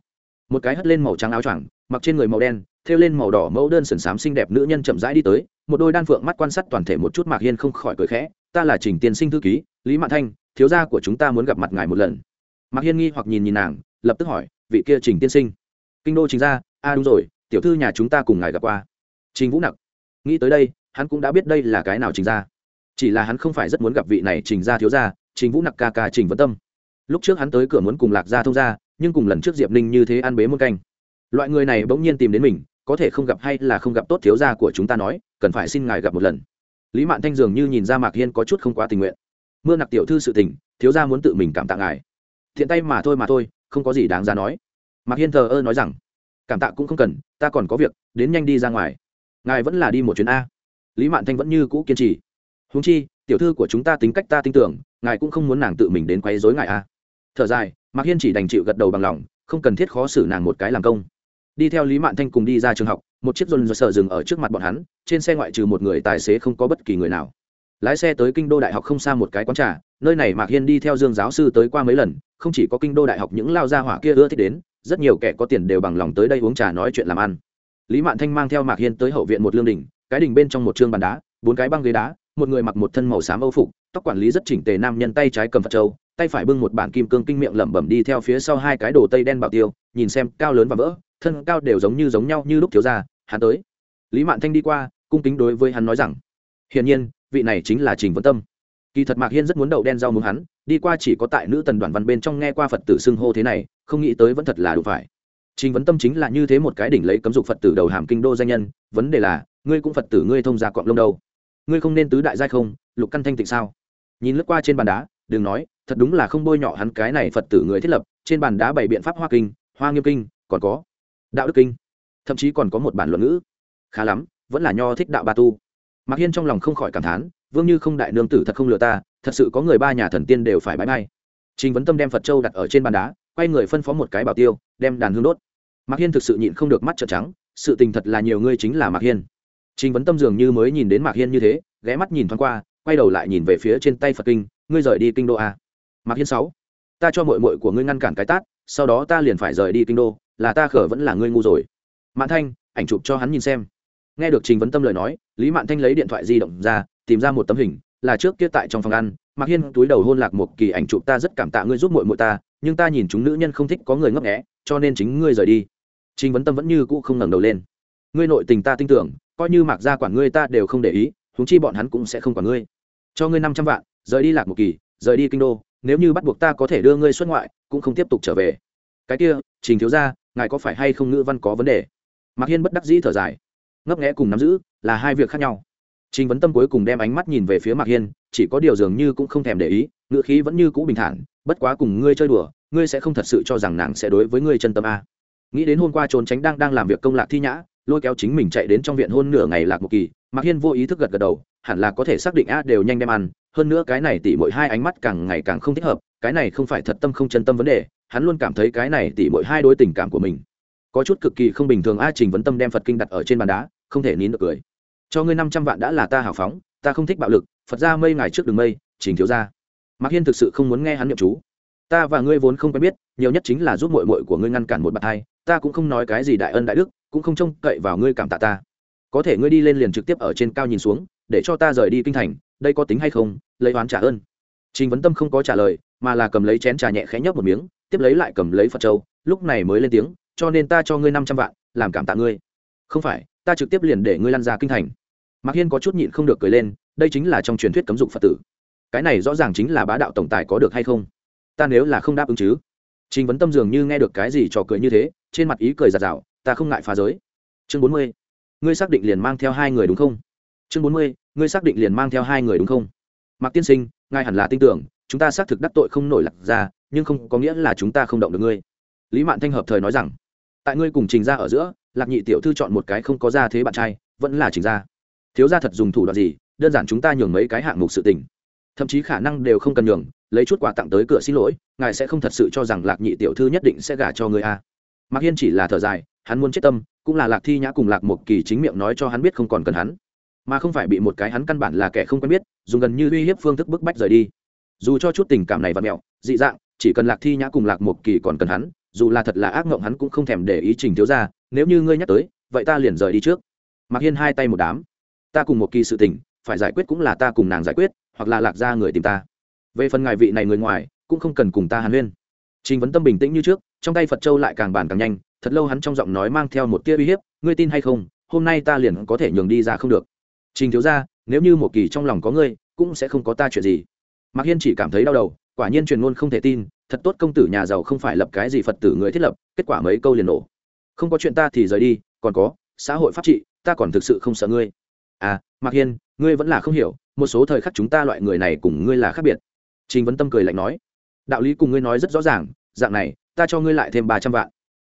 Một cái hất lên màu trắng áo choàng, mặc trên người màu đen, thêu lên màu đỏ mẫu đơn sần xám xinh đẹp nữ nhân chậm rãi đi tới, một đôi đan phượng mắt quan sát toàn thể một chút mạc hiên không khỏi cười khẽ, ta là trình tiên sinh thư ký, lý mạn thanh, thiếu gia của chúng ta muốn gặp mặt ngài một lần. Mạc hiên nghi hoặc nhìn nhìn nàng, lập tức hỏi, vị kia trình tiên sinh? Kinh đô trình ra a, đúng rồi, tiểu thư nhà chúng ta cùng ngài gặp qua. Trình vũ nặc. Nghĩ tới đây, hắn cũng đã biết đây là cái nào trình ra chỉ là hắn không phải rất muốn gặp vị này trình ra thiếu gia, trình vũ nặc ca ca trình vân tâm. Lúc trước hắn tới cửa muốn cùng lạc gia thông gia nhưng cùng lần trước diệp ninh như thế ăn bế muôn canh loại người này bỗng nhiên tìm đến mình có thể không gặp hay là không gặp tốt thiếu gia của chúng ta nói cần phải xin ngài gặp một lần lý mạn thanh dường như nhìn ra mạc hiên có chút không quá tình nguyện mưa nặc tiểu thư sự tình thiếu gia muốn tự mình cảm tạ ngài thiện tay mà thôi mà thôi không có gì đáng ra nói mạc hiên thờ ơ nói rằng cảm tạ cũng không cần ta còn có việc đến nhanh đi ra ngoài ngài vẫn là đi một chuyến a lý mạn thanh vẫn như cũ kiên trì húng chi tiểu thư của chúng ta tính cách ta tin tưởng ngài cũng không muốn nàng tự mình đến quấy dối ngài a thở dài, mạc hiên chỉ đành chịu gật đầu bằng lòng, không cần thiết khó xử nàng một cái làm công. Đi theo lý mạn thanh cùng đi ra trường học, một chiếc dồn dồn sợ dừng ở trước mặt bọn hắn, trên xe ngoại trừ một người tài xế không có bất kỳ người nào. Lái xe tới kinh đô đại học không xa một cái quán trà, nơi này mạc hiên đi theo dương giáo sư tới qua mấy lần, không chỉ có kinh đô đại học những lao gia hỏa kia ưa thích đến, rất nhiều kẻ có tiền đều bằng lòng tới đây uống trà nói chuyện làm ăn. Lý mạn thanh mang theo mạc hiên tới hậu viện một lương đình cái đình bên trong một chương bàn đá, bốn cái băng ghế đá, một người mặc một thân màu xám âu phục, tóc quản lý rất chỉnh tề nam nhân tay trái cầm phật trâu tay phải bưng một bản kim cương kinh miệng lẩm bẩm đi theo phía sau hai cái đồ tây đen bảo tiêu, nhìn xem cao lớn và vỡ, thân cao đều giống như giống nhau như lúc thiếu gia hắn tới. Lý mạn thanh đi qua, cung kính đối với hắn nói rằng, hiển nhiên, vị này chính là trình vân tâm. Kỳ thật mạc hiên rất muốn đậu đen rau muốn hắn, đi qua chỉ có tại nữ tần đoàn văn bên trong nghe qua phật tử xưng hô thế này, không nghĩ tới vẫn thật là đủ phải. Trình vấn tâm chính là như thế một cái đỉnh lấy cấm dục phật tử đầu hàm kinh đô danh nhân, vấn đề là, ngươi cũng phật tử ngươi thông ra cọng lông đâu? Ngươi không nên tứ đại giai không, lục căn thanh tịnh sao? Nhìn lướt qua trên bàn đá, đừng nói thật đúng là không bôi nhọ hắn cái này phật tử người thiết lập, trên bàn đá bày biện pháp hoa kinh, hoa nghiêm kinh, còn có đạo đức kinh, thậm chí còn có một bản luận ngữ. Khá lắm, vẫn là nho thích đạo ba tu. Mạc hiên trong lòng không khỏi cảm thán, vương như không đại nương tử thật không lừa ta, thật sự có người ba nhà thần tiên đều phải bãi bay trình vấn tâm đem phật châu đặt ở trên bàn đá, quay người phân phó một cái bảo tiêu, đem đàn hương đốt. Mạc hiên thực sự nhịn không được mắt trợn trắng, sự tình thật là nhiều ngươi chính là mạc hiên. Trình vấn tâm dường như mới nhìn đến mạc hiên như thế, ghé mắt nhìn thoáng qua, quay đầu lại nhìn về phía trên tay phật kinh, ngươi rời đi kinh đô a mạc hiên sáu, ta cho mội mội của ngươi ngăn cản cái tát, sau đó ta liền phải rời đi kinh đô, là ta khở vẫn là ngươi ngu rồi. Mạn thanh, ảnh chụp cho hắn nhìn xem. Nghe được trình vấn tâm lời nói, lý mạn thanh lấy điện thoại di động ra, tìm ra một tấm hình, là trước kia tại trong phòng ăn, mạc hiên túi đầu hôn lạc một kỳ ảnh chụp ta rất cảm tạ ngươi giúp mội mội ta, nhưng ta nhìn chúng nữ nhân không thích có người ngấp nghẽ cho nên chính ngươi rời đi. Trình vấn tâm vẫn như cũ không ngẩng đầu lên. Ngươi nội tình ta tin tưởng, coi như mạc gia quản ngươi ta đều không để ý, huống chi bọn hắn cũng sẽ không quản ngươi. Cho ngươi năm trăm vạn, rời đi lạc một kỳ, rời đi kinh đô nếu như bắt buộc ta có thể đưa ngươi xuất ngoại, cũng không tiếp tục trở về. Cái kia, trình thiếu gia, ngài có phải hay không ngữ văn có vấn đề? Mạc hiên bất đắc dĩ thở dài. Ngấp nghẽ cùng nắm giữ, là hai việc khác nhau. Trình vấn tâm cuối cùng đem ánh mắt nhìn về phía mạc hiên, chỉ có điều dường như cũng không thèm để ý, ngữ khí vẫn như cũ bình thản, bất quá cùng ngươi chơi đùa, ngươi sẽ không thật sự cho rằng nàng sẽ đối với ngươi chân tâm a. Nghĩ đến hôm qua trốn tránh đang đang làm việc công lạc thi nhã, lôi kéo chính mình chạy đến trong viện hôn nửa ngày lạc một kỳ, mạc hiên vô ý thức gật gật đầu, hẳn là có thể xác định a, đều nhanh đem ăn hơn nữa cái này tỉ mỗi hai ánh mắt càng ngày càng không thích hợp, cái này không phải thật tâm không chân tâm vấn đề, hắn luôn cảm thấy cái này tỉ mỗi hai đối tình cảm của mình. Có chút cực kỳ không bình thường a trình vấn tâm đem phật kinh đặt ở trên bàn đá, không thể nín được cười. Cho ngươi năm trăm vạn đã là ta hào phóng, ta không thích bạo lực, phật ra mây ngày trước đường mây, trình thiếu ra mạc hiên thực sự không muốn nghe hắn nhậm chú. Ta và ngươi vốn không quen biết, nhiều nhất chính là giúp mội mội của ngươi ngăn cản một bạn hai, ta cũng không nói cái gì đại ân đại đức, cũng không trông cậy vào ngươi cảm tạ ta. Có thể ngươi đi lên liền trực tiếp ở trên cao nhìn xuống, để cho ta rời đi kinh thành đây có tính hay không, lấy oán trả ơn. Trình vấn tâm không có trả lời, mà là cầm lấy chén trà nhẹ khẽ nhấp một miếng, tiếp lấy lại cầm lấy phật châu, lúc này mới lên tiếng, cho nên ta cho ngươi năm trăm vạn, làm cảm tạ ngươi. Không phải, ta trực tiếp liền để ngươi lăn ra kinh thành. Mạc hiên có chút nhịn không được cười lên, đây chính là trong truyền thuyết cấm dục phật tử. Cái này rõ ràng chính là bá đạo tổng tài có được hay không? Ta nếu là không đáp ứng chứ? Trình vấn tâm dường như nghe được cái gì trò cười như thế, trên mặt ý cười giạt rào, ta không ngại phá giới. Chương bốn mươi. Ngươi xác định liền mang theo hai người đúng không? Chương bốn mươi, ngươi xác định liền mang theo hai người đúng không? Mạc tiên sinh, ngài hẳn là tin tưởng, chúng ta xác thực đắc tội không nổi lạc ra nhưng không có nghĩa là chúng ta không động được ngươi. Lý mạn thanh hợp thời nói rằng, tại ngươi cùng trình ra ở giữa, lạc nhị tiểu thư chọn một cái không có ra thế bạn trai, vẫn là trình ra thiếu ra thật dùng thủ đoạn gì, đơn giản chúng ta nhường mấy cái hạng mục sự tình. Thậm chí khả năng đều không cần nhường, lấy chút quà tặng tới cửa xin lỗi, ngài sẽ không thật sự cho rằng lạc nhị tiểu thư nhất định sẽ gả cho người a. Mạc hiên chỉ là thở dài, hắn muốn chết tâm, cũng là lạc thi nhã cùng lạc một kỳ chính miệng nói cho hắn biết không còn cần hắn mà không phải bị một cái hắn căn bản là kẻ không quen biết, dùng gần như uy hiếp phương thức bức bách rời đi. Dù cho chút tình cảm này và mẹo, dị dạng, chỉ cần lạc thi nhã cùng lạc một kỳ còn cần hắn, dù là thật là ác mộng hắn cũng không thèm để ý trình thiếu ra nếu như ngươi nhắc tới, vậy ta liền rời đi trước. Mặc hiên hai tay một đám. Ta cùng một kỳ sự tình, phải giải quyết cũng là ta cùng nàng giải quyết, hoặc là lạc ra người tìm ta. Về phần ngài vị này người ngoài, cũng không cần cùng ta hàn huyên. Trình vấn tâm bình tĩnh như trước, trong tay phật châu lại càng bàn càng nhanh, thật lâu hắn trong giọng nói mang theo một tia uy hiếp, ngươi tin hay không, hôm nay ta liền có thể nhường đi ra không được trình thiếu ra nếu như một kỳ trong lòng có ngươi, cũng sẽ không có ta chuyện gì. Mạc hiên chỉ cảm thấy đau đầu, quả nhiên truyền ngôn không thể tin, thật tốt công tử nhà giàu không phải lập cái gì phật tử người thiết lập, kết quả mấy câu liền nổ. Không có chuyện ta thì rời đi, còn có, xã hội pháp trị, ta còn thực sự không sợ ngươi. À mạc hiên, ngươi vẫn là không hiểu, một số thời khắc chúng ta loại người này cùng ngươi là khác biệt. Trình vấn tâm cười lạnh nói. Đạo lý cùng ngươi nói rất rõ ràng, dạng này, ta cho ngươi lại thêm ba trăm vạn.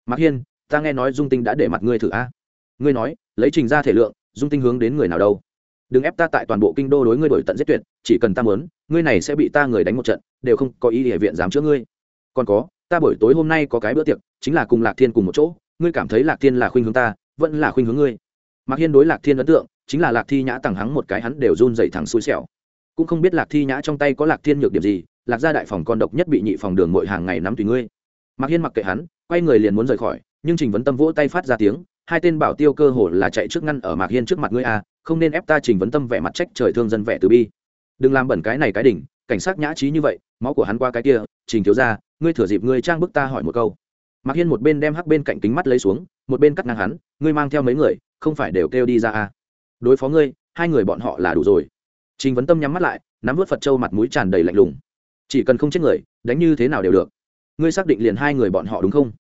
Mạc hiên, ta nghe nói dung tinh đã để mặt ngươi thử a. Ngươi nói, lấy trình ra thể lượng, dung tinh hướng đến người nào đâu? Đừng ép ta tại toàn bộ kinh đô đối ngươi đổi tận giết tuyệt, chỉ cần ta muốn, ngươi này sẽ bị ta người đánh một trận, đều không có ý địa viện dám chữa ngươi. Còn có, ta buổi tối hôm nay có cái bữa tiệc, chính là cùng lạc thiên cùng một chỗ, ngươi cảm thấy lạc thiên là khuynh hướng ta, vẫn là khuynh hướng ngươi. Mạc hiên đối lạc thiên ấn tượng, chính là lạc thi nhã tằng hắng một cái hắn đều run dậy thẳng xui xẻo. Cũng không biết lạc thi nhã trong tay có lạc thiên nhược điểm gì, lạc gia đại phòng con độc nhất bị nhị phòng đường mội hàng ngày nắm tùy ngươi. Mạc hiên mặc kệ hắn, quay người liền muốn rời khỏi, nhưng trình vấn tâm vỗ tay phát ra tiếng, hai tên bảo tiêu cơ hồ là chạy trước ngăn ở mạc hiên trước mặt ngươi a không nên ép ta trình vấn tâm vẻ mặt trách trời thương dân vẻ từ bi. Đừng làm bẩn cái này cái đỉnh, cảnh sát nhã trí như vậy, máu của hắn qua cái kia, trình thiếu ra ngươi thừa dịp ngươi trang bức ta hỏi một câu. Mạc hiên một bên đem hắc bên cạnh kính mắt lấy xuống, một bên cắt ngang hắn, ngươi mang theo mấy người, không phải đều kêu đi ra à. đối phó ngươi, hai người bọn họ là đủ rồi. Trình vấn tâm nhắm mắt lại, nắm vớt phật châu mặt mũi tràn đầy lạnh lùng. Chỉ cần không chết người, đánh như thế nào đều được. Ngươi xác định liền hai người bọn họ đúng không?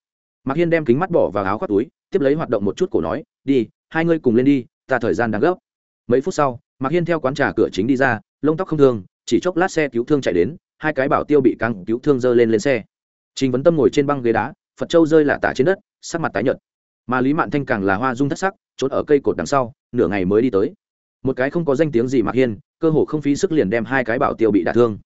Mạc hiên đem kính mắt bỏ vào áo khoác túi, tiếp lấy hoạt động một chút cổ nói, đi, hai ngươi cùng lên đi, ta thời gian đang gấp mấy phút sau, mạc hiên theo quán trà cửa chính đi ra, lông tóc không thương, chỉ chốc lát xe cứu thương chạy đến, hai cái bảo tiêu bị căng cứu thương dơ lên lên xe. Trình vấn tâm ngồi trên băng ghế đá, phật châu rơi lạ tả trên đất, sắc mặt tái nhợt. Mà lý mạn thanh càng là hoa dung thất sắc, trốn ở cây cột đằng sau, nửa ngày mới đi tới. Một cái không có danh tiếng gì mạc hiên, cơ hồ không phí sức liền đem hai cái bảo tiêu bị đả thương.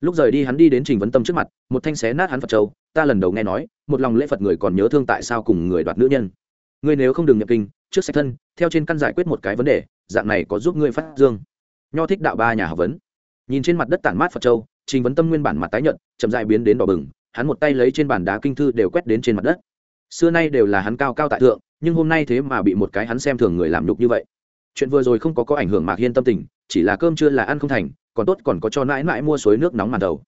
Lúc rời đi hắn đi đến trình vấn tâm trước mặt, một thanh xé nát hắn phật châu, ta lần đầu nghe nói, một lòng lễ phật người còn nhớ thương tại sao cùng người đoạt nữ nhân. Ngươi nếu không đừng nhập kinh trước sách thân, theo trên căn giải quyết một cái vấn đề, dạng này có giúp ngươi phát dương. Nho thích đạo ba nhà học vấn. Nhìn trên mặt đất tản mát phật châu, trình vấn tâm nguyên bản mặt tái nhợt, chậm dại biến đến đỏ bừng, hắn một tay lấy trên bàn đá kinh thư đều quét đến trên mặt đất. Xưa nay đều là hắn cao cao tại thượng, nhưng hôm nay thế mà bị một cái hắn xem thường người làm nhục như vậy. Chuyện vừa rồi không có có ảnh hưởng mạc hiên tâm tình, chỉ là cơm chưa là ăn không thành, còn tốt còn có cho mãi mãi mua suối nước nóng màn đầu.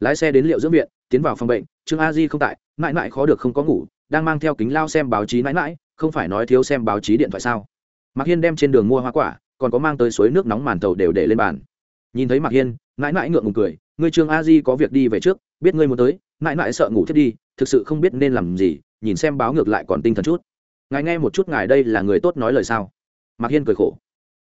Lái xe đến liệu dưỡng viện, tiến vào phòng bệnh, trương a di không tại, mãi mãi khó được không có ngủ, đang mang theo kính lao xem báo chí mãi mãi không phải nói thiếu xem báo chí điện thoại sao? Mạc hiên đem trên đường mua hoa quả, còn có mang tới suối nước nóng màn tàu đều để lên bàn. Nhìn thấy mạc hiên, mãi mãi ngượng ngùng cười, ngươi trương a di có việc đi về trước, biết ngươi muốn tới, mãi mãi sợ ngủ thiết đi, thực sự không biết nên làm gì, nhìn xem báo ngược lại còn tinh thần chút. Ngài nghe một chút ngài đây là người tốt nói lời sao? Mạc hiên cười khổ,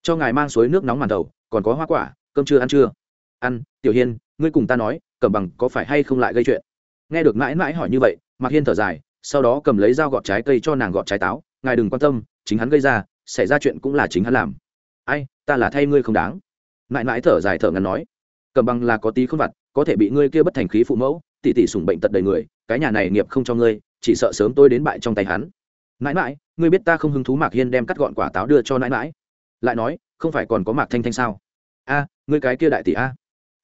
cho ngài mang suối nước nóng màn tàu, còn có hoa quả, cơm chưa ăn chưa ăn, tiểu hiên, ngươi cùng ta nói cầm bằng có phải hay không lại gây chuyện? Nghe được mãi mãi hỏi như vậy, mạc hiên thở dài sau đó cầm lấy dao gọt trái cây cho nàng gọt trái táo, ngài đừng quan tâm, chính hắn gây ra, xảy ra chuyện cũng là chính hắn làm. Ai, ta là thay ngươi không đáng. Mãi mãi thở dài thở ngắn nói, cầm bằng là có tí không vặt, có thể bị ngươi kia bất thành khí phụ mẫu tỉ tỉ sủng bệnh tật đầy người, cái nhà này nghiệp không cho ngươi, chỉ sợ sớm tôi đến bại trong tay hắn. Mãi mãi, ngươi biết ta không hứng thú mạc hiên đem cắt gọn quả táo đưa cho mãi mãi? Lại nói, không phải còn có mạc thanh thanh sao? A, ngươi cái kia đại tỷ a.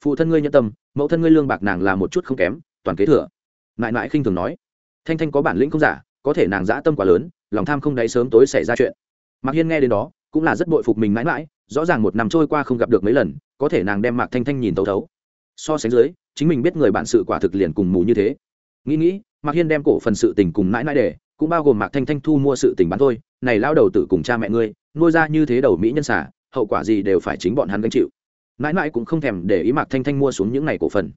Phụ thân ngươi nhân tâm, mẫu thân ngươi lương bạc nàng là một chút không kém, toàn kế thừa. Mãi mãi khinh thường nói thanh thanh có bản lĩnh không giả, có thể nàng dã tâm quá lớn, lòng tham không đáy sớm tối xảy ra chuyện. Mạc hiên nghe đến đó, cũng là rất bội phục mình mãi mãi, rõ ràng một năm trôi qua không gặp được mấy lần, có thể nàng đem mạc thanh thanh nhìn tấu thấu. So sánh dưới, chính mình biết người bạn sự quả thực liền cùng mù như thế. Nghĩ nghĩ, mạc hiên đem cổ phần sự tình cùng mãi mãi để, cũng bao gồm mạc thanh thanh thu mua sự tình bán thôi, này lao đầu tử cùng cha mẹ ngươi, nuôi ra như thế đầu mỹ nhân xả, hậu quả gì đều phải chính bọn hắn gánh chịu. Mãi mãi cũng không thèm để ý mạc thanh thanh mua xuống những này cổ phần.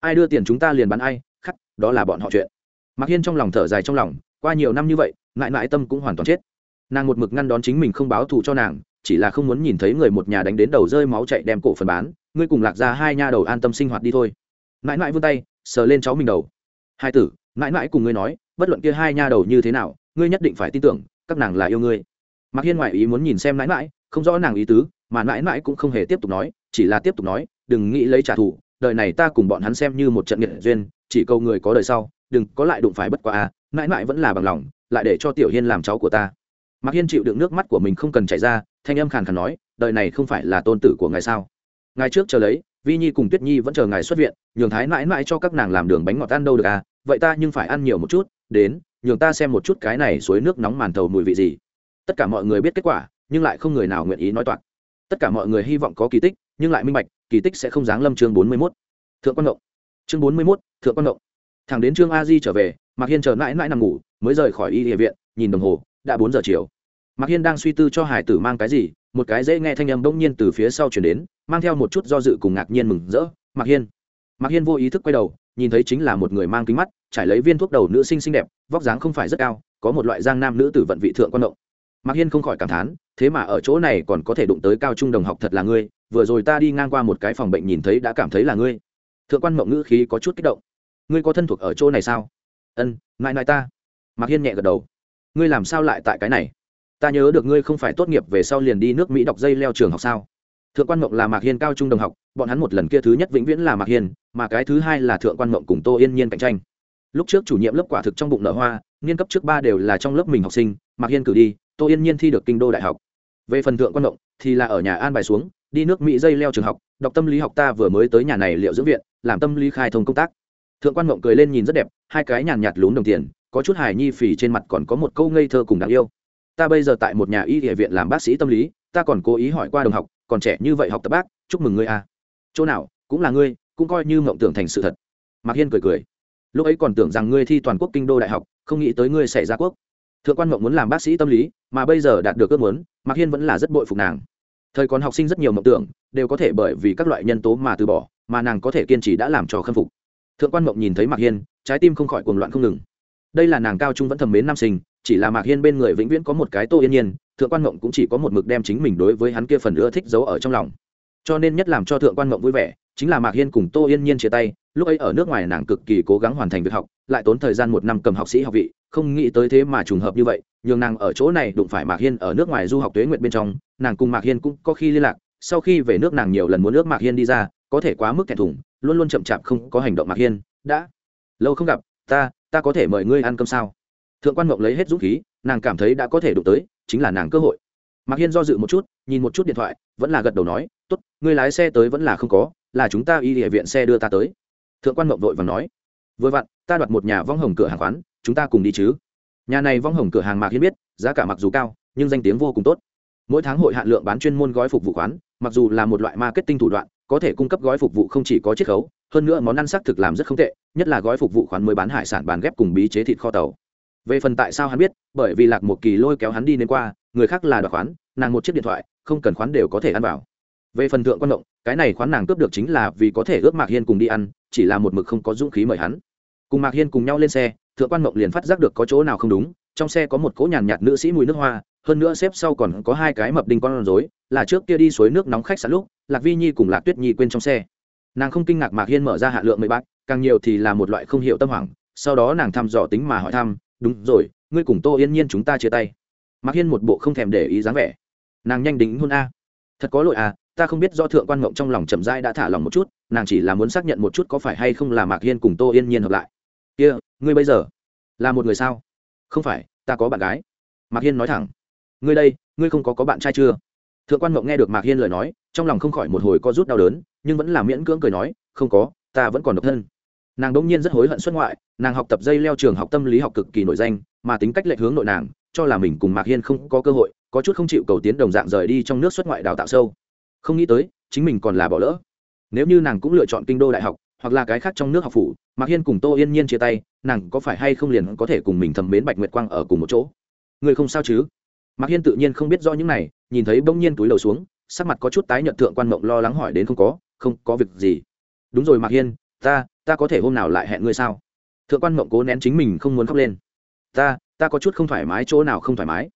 Ai đưa tiền chúng ta liền bán ai, khắc, đó là bọn họ chuyện mạc hiên trong lòng thở dài trong lòng, qua nhiều năm như vậy, mãi mãi tâm cũng hoàn toàn chết. Nàng một mực ngăn đón chính mình không báo thù cho nàng, chỉ là không muốn nhìn thấy người một nhà đánh đến đầu rơi máu chạy đem cổ phần bán, ngươi cùng lạc ra hai nha đầu an tâm sinh hoạt đi thôi. Mãi mãi vươn tay, sờ lên cháu mình đầu. Hai tử, mãi mãi cùng ngươi nói, bất luận kia hai nha đầu như thế nào, ngươi nhất định phải tin tưởng, các nàng là yêu ngươi. Mạc hiên ngoại ý muốn nhìn xem mãi mãi, không rõ nàng ý tứ, mà mãi mãi cũng không hề tiếp tục nói, chỉ là tiếp tục nói, đừng nghĩ lấy trả thù, đời này ta cùng bọn hắn xem như một trận nghiệt duyên, chỉ câu người có đời sau đừng có lại đụng phải bất quá a, mãi mãi vẫn là bằng lòng, lại để cho tiểu hiên làm cháu của ta. Mạc hiên chịu đựng nước mắt của mình không cần chảy ra, thanh âm khàn khàn nói, đời này không phải là tôn tử của ngài sao? Ngài trước chờ lấy, vi nhi cùng tuyết nhi vẫn chờ ngài xuất viện, nhường thái mãi mãi cho các nàng làm đường bánh ngọt ăn đâu được à vậy ta nhưng phải ăn nhiều một chút, đến, nhường ta xem một chút cái này suối nước nóng màn thầu mùi vị gì. Tất cả mọi người biết kết quả, nhưng lại không người nào nguyện ý nói toạc. Tất cả mọi người hy vọng có kỳ tích, nhưng lại minh bạch, kỳ tích sẽ không giáng lâm chương bốn mươi mốt. Thượng quan động chương bốn mươi mốt, thượng quan động thằng đến trương a di trở về, mạc hiên chờ mãi mãi nằm ngủ, mới rời khỏi y địa viện, nhìn đồng hồ, đã bốn giờ chiều. Mạc hiên đang suy tư cho hải tử mang cái gì, một cái dễ nghe thanh âm bỗng nhiên từ phía sau chuyển đến, mang theo một chút do dự cùng ngạc nhiên mừng rỡ, mạc hiên. Mạc hiên vô ý thức quay đầu, nhìn thấy chính là một người mang kính mắt, trải lấy viên thuốc đầu nữ sinh xinh đẹp, vóc dáng không phải rất cao, có một loại giang nam nữ tử vận vị thượng quan động. Mạc hiên không khỏi cảm thán, thế mà ở chỗ này còn có thể đụng tới cao trung đồng học thật là ngươi, vừa rồi ta đi ngang qua một cái phòng bệnh nhìn thấy đã cảm thấy là ngươi. Thượng quan mộng ngữ khí có chút kích động ngươi có thân thuộc ở chỗ này sao? Ân mãi mãi ta. Mạc hiên nhẹ gật đầu. Ngươi làm sao lại tại cái này? Ta nhớ được ngươi không phải tốt nghiệp về sau liền đi nước mỹ đọc dây leo trường học sao? Thượng quan mộng là mạc hiên cao trung đồng học, bọn hắn một lần kia thứ nhất vĩnh viễn là mạc hiên, mà cái thứ hai là thượng quan mộng cùng tô yên nhiên cạnh tranh. Lúc trước chủ nhiệm lớp quả thực trong bụng nợ hoa, niên cấp trước ba đều là trong lớp mình học sinh, mạc hiên cử đi, tô yên nhiên thi được kinh đô đại học. Về phần thượng quan mộng thì là ở nhà an bài xuống, đi nước mỹ dây leo trường học, đọc tâm lý học ta vừa mới tới nhà này liệu dưỡng viện, làm tâm lý khai thông công tác thượng quan mộng cười lên nhìn rất đẹp, hai cái nhàn nhạt lún đồng tiền, có chút hài nhi phì trên mặt còn có một câu ngây thơ cùng đáng yêu. Ta bây giờ tại một nhà y địa viện làm bác sĩ tâm lý, ta còn cố ý hỏi qua đồng học, còn trẻ như vậy học tập bác, chúc mừng ngươi a à. chỗ nào, cũng là ngươi, cũng coi như mộng tưởng thành sự thật. Mạc hiên cười cười. Lúc ấy còn tưởng rằng ngươi thi toàn quốc kinh đô đại học, không nghĩ tới ngươi xảy ra quốc. Thượng quan mộng muốn làm bác sĩ tâm lý, mà bây giờ đạt được ước muốn, mạc hiên vẫn là rất bội phục nàng. Thời còn học sinh rất nhiều mộng tưởng, đều có thể bởi vì các loại nhân tố mà từ bỏ, mà nàng có thể kiên trì đã làm cho khâm phục thượng quan mộng nhìn thấy mạc hiên, trái tim không khỏi cuồng loạn không ngừng. Đây là nàng cao trung vẫn thầm mến nam sinh, chỉ là mạc hiên bên người vĩnh viễn có một cái tô yên nhiên, thượng quan mộng cũng chỉ có một mực đem chính mình đối với hắn kia phần ưa thích giấu ở trong lòng. Cho nên nhất làm cho thượng quan mộng vui vẻ, chính là mạc hiên cùng tô yên nhiên chia tay, lúc ấy ở nước ngoài nàng cực kỳ cố gắng hoàn thành việc học, lại tốn thời gian một năm cầm học sĩ học vị, không nghĩ tới thế mà trùng hợp như vậy, nhường nàng ở chỗ này đụng phải mạc hiên ở nước ngoài du học tuế nguyện bên trong, nàng cùng mạc hiên cũng có khi liên lạc, sau khi về nước nàng nhiều lần muốn nước mạc hiên đi ra, có thể quá mức thẹn thùng luôn luôn chậm chạp không có hành động mạc hiên. Đã. Lâu không gặp, ta ta có thể mời ngươi ăn cơm sao? Thượng quan mộng lấy hết dũng khí, nàng cảm thấy đã có thể đụng tới, chính là nàng cơ hội. Mạc hiên do dự một chút, nhìn một chút điện thoại, vẫn là gật đầu nói t ố t ngươi lái xe tới vẫn là không có, là chúng ta y địa viện xe đưa ta tới. Thượng quan mộng vội và nói, vừa vặn, ta đoạt một nhà vong hồng cửa hàng khoán chúng ta cùng đi chứ. Nhà này vong hồng cửa hàng mạc hiên biết, giá cả mặc dù cao, nhưng danh tiếng vô cùng tốt. Mỗi tháng hội hạn lượng bán chuyên môn gói phục vụ khoán mặc dù là một loại marketing thủ đoạn, có thể cung cấp gói phục vụ không chỉ có chiết khấu, hơn nữa món ăn sắc thực làm rất không tệ, nhất là gói phục vụ khoán mới bán hải sản bàn ghép cùng bí chế thịt kho tàu. Về phần tại sao hắn biết, bởi vì lạc một kỳ lôi kéo hắn đi đến qua, người khác là đoạt khoán, nàng một chiếc điện thoại, không cần khoán đều có thể ăn vào. Về phần thượng quan động, cái này khoán nàng cướp được chính là vì có thể ước mạc hiên cùng đi ăn, chỉ là một mực không có dũng khí mời hắn. Cùng mạc hiên cùng nhau lên xe, thượng quan mộng liền phát giác được có chỗ nào không đúng, trong xe có một cỗ nhàn nhạt nữ sĩ mùi nước hoa, hơn nữa xếp sau còn có hai cái mập đinh con rối là trước kia đi suối nước nóng khách sạn lúc lạc vi nhi cùng lạc tuyết nhi quên trong xe. Nàng không kinh ngạc mạc hiên mở ra hạ lượng mười bát càng nhiều thì là một loại không hiểu tâm hoảng sau đó nàng thăm dò tính mà hỏi thăm đúng rồi ngươi cùng tô yên nhiên chúng ta chia tay. Mạc hiên một bộ không thèm để ý dáng vẻ. Nàng nhanh đính hôn a. Thật có lỗi à ta không biết do thượng quan ngộng trong lòng chậm rãi đã thả lòng một chút nàng chỉ là muốn xác nhận một chút có phải hay không là mạc hiên cùng tô yên nhiên hợp lại. Kia、yeah, ngươi bây giờ là một người sao? Không phải ta có bạn gái. Mạc hiên nói thẳng. Ngươi đây ngươi không có có bạn trai chưa? Thượng quan mộng nghe được mạc hiên lời nói, trong lòng không khỏi một hồi co rút đau đớn, nhưng vẫn là miễn cưỡng cười nói, không có, ta vẫn còn độc thân. Nàng đ ỗ n g nhiên rất hối hận xuất ngoại, nàng học tập dây leo trường học tâm lý học cực kỳ nổi danh, mà tính cách lệch hướng nội nàng, cho là mình cùng mạc hiên không có cơ hội, có chút không chịu cầu tiến đồng dạng rời đi trong nước xuất ngoại đào tạo sâu. Không nghĩ tới, chính mình còn là bỏ lỡ. Nếu như nàng cũng lựa chọn kinh đô đại học, hoặc là cái khác trong nước học phủ, mạc hiên cùng tô yên nhiên chia tay, nàng có phải hay không liền có thể cùng mình thầm mến bạch nguyệt quang ở cùng một chỗ? Người không sao chứ? Mạc hiên tự nhiên không biết rõ những này, nhìn thấy bỗng nhiên túi đầu xuống, sắc mặt có chút tái nhợt thượng quan mộng lo lắng hỏi đến không có không có việc gì. Đúng rồi mạc hiên, ta ta có thể hôm nào lại hẹn ngươi sao? Thượng quan mộng cố nén chính mình không muốn khóc lên. Ta ta có chút không thoải mái, chỗ nào không thoải mái?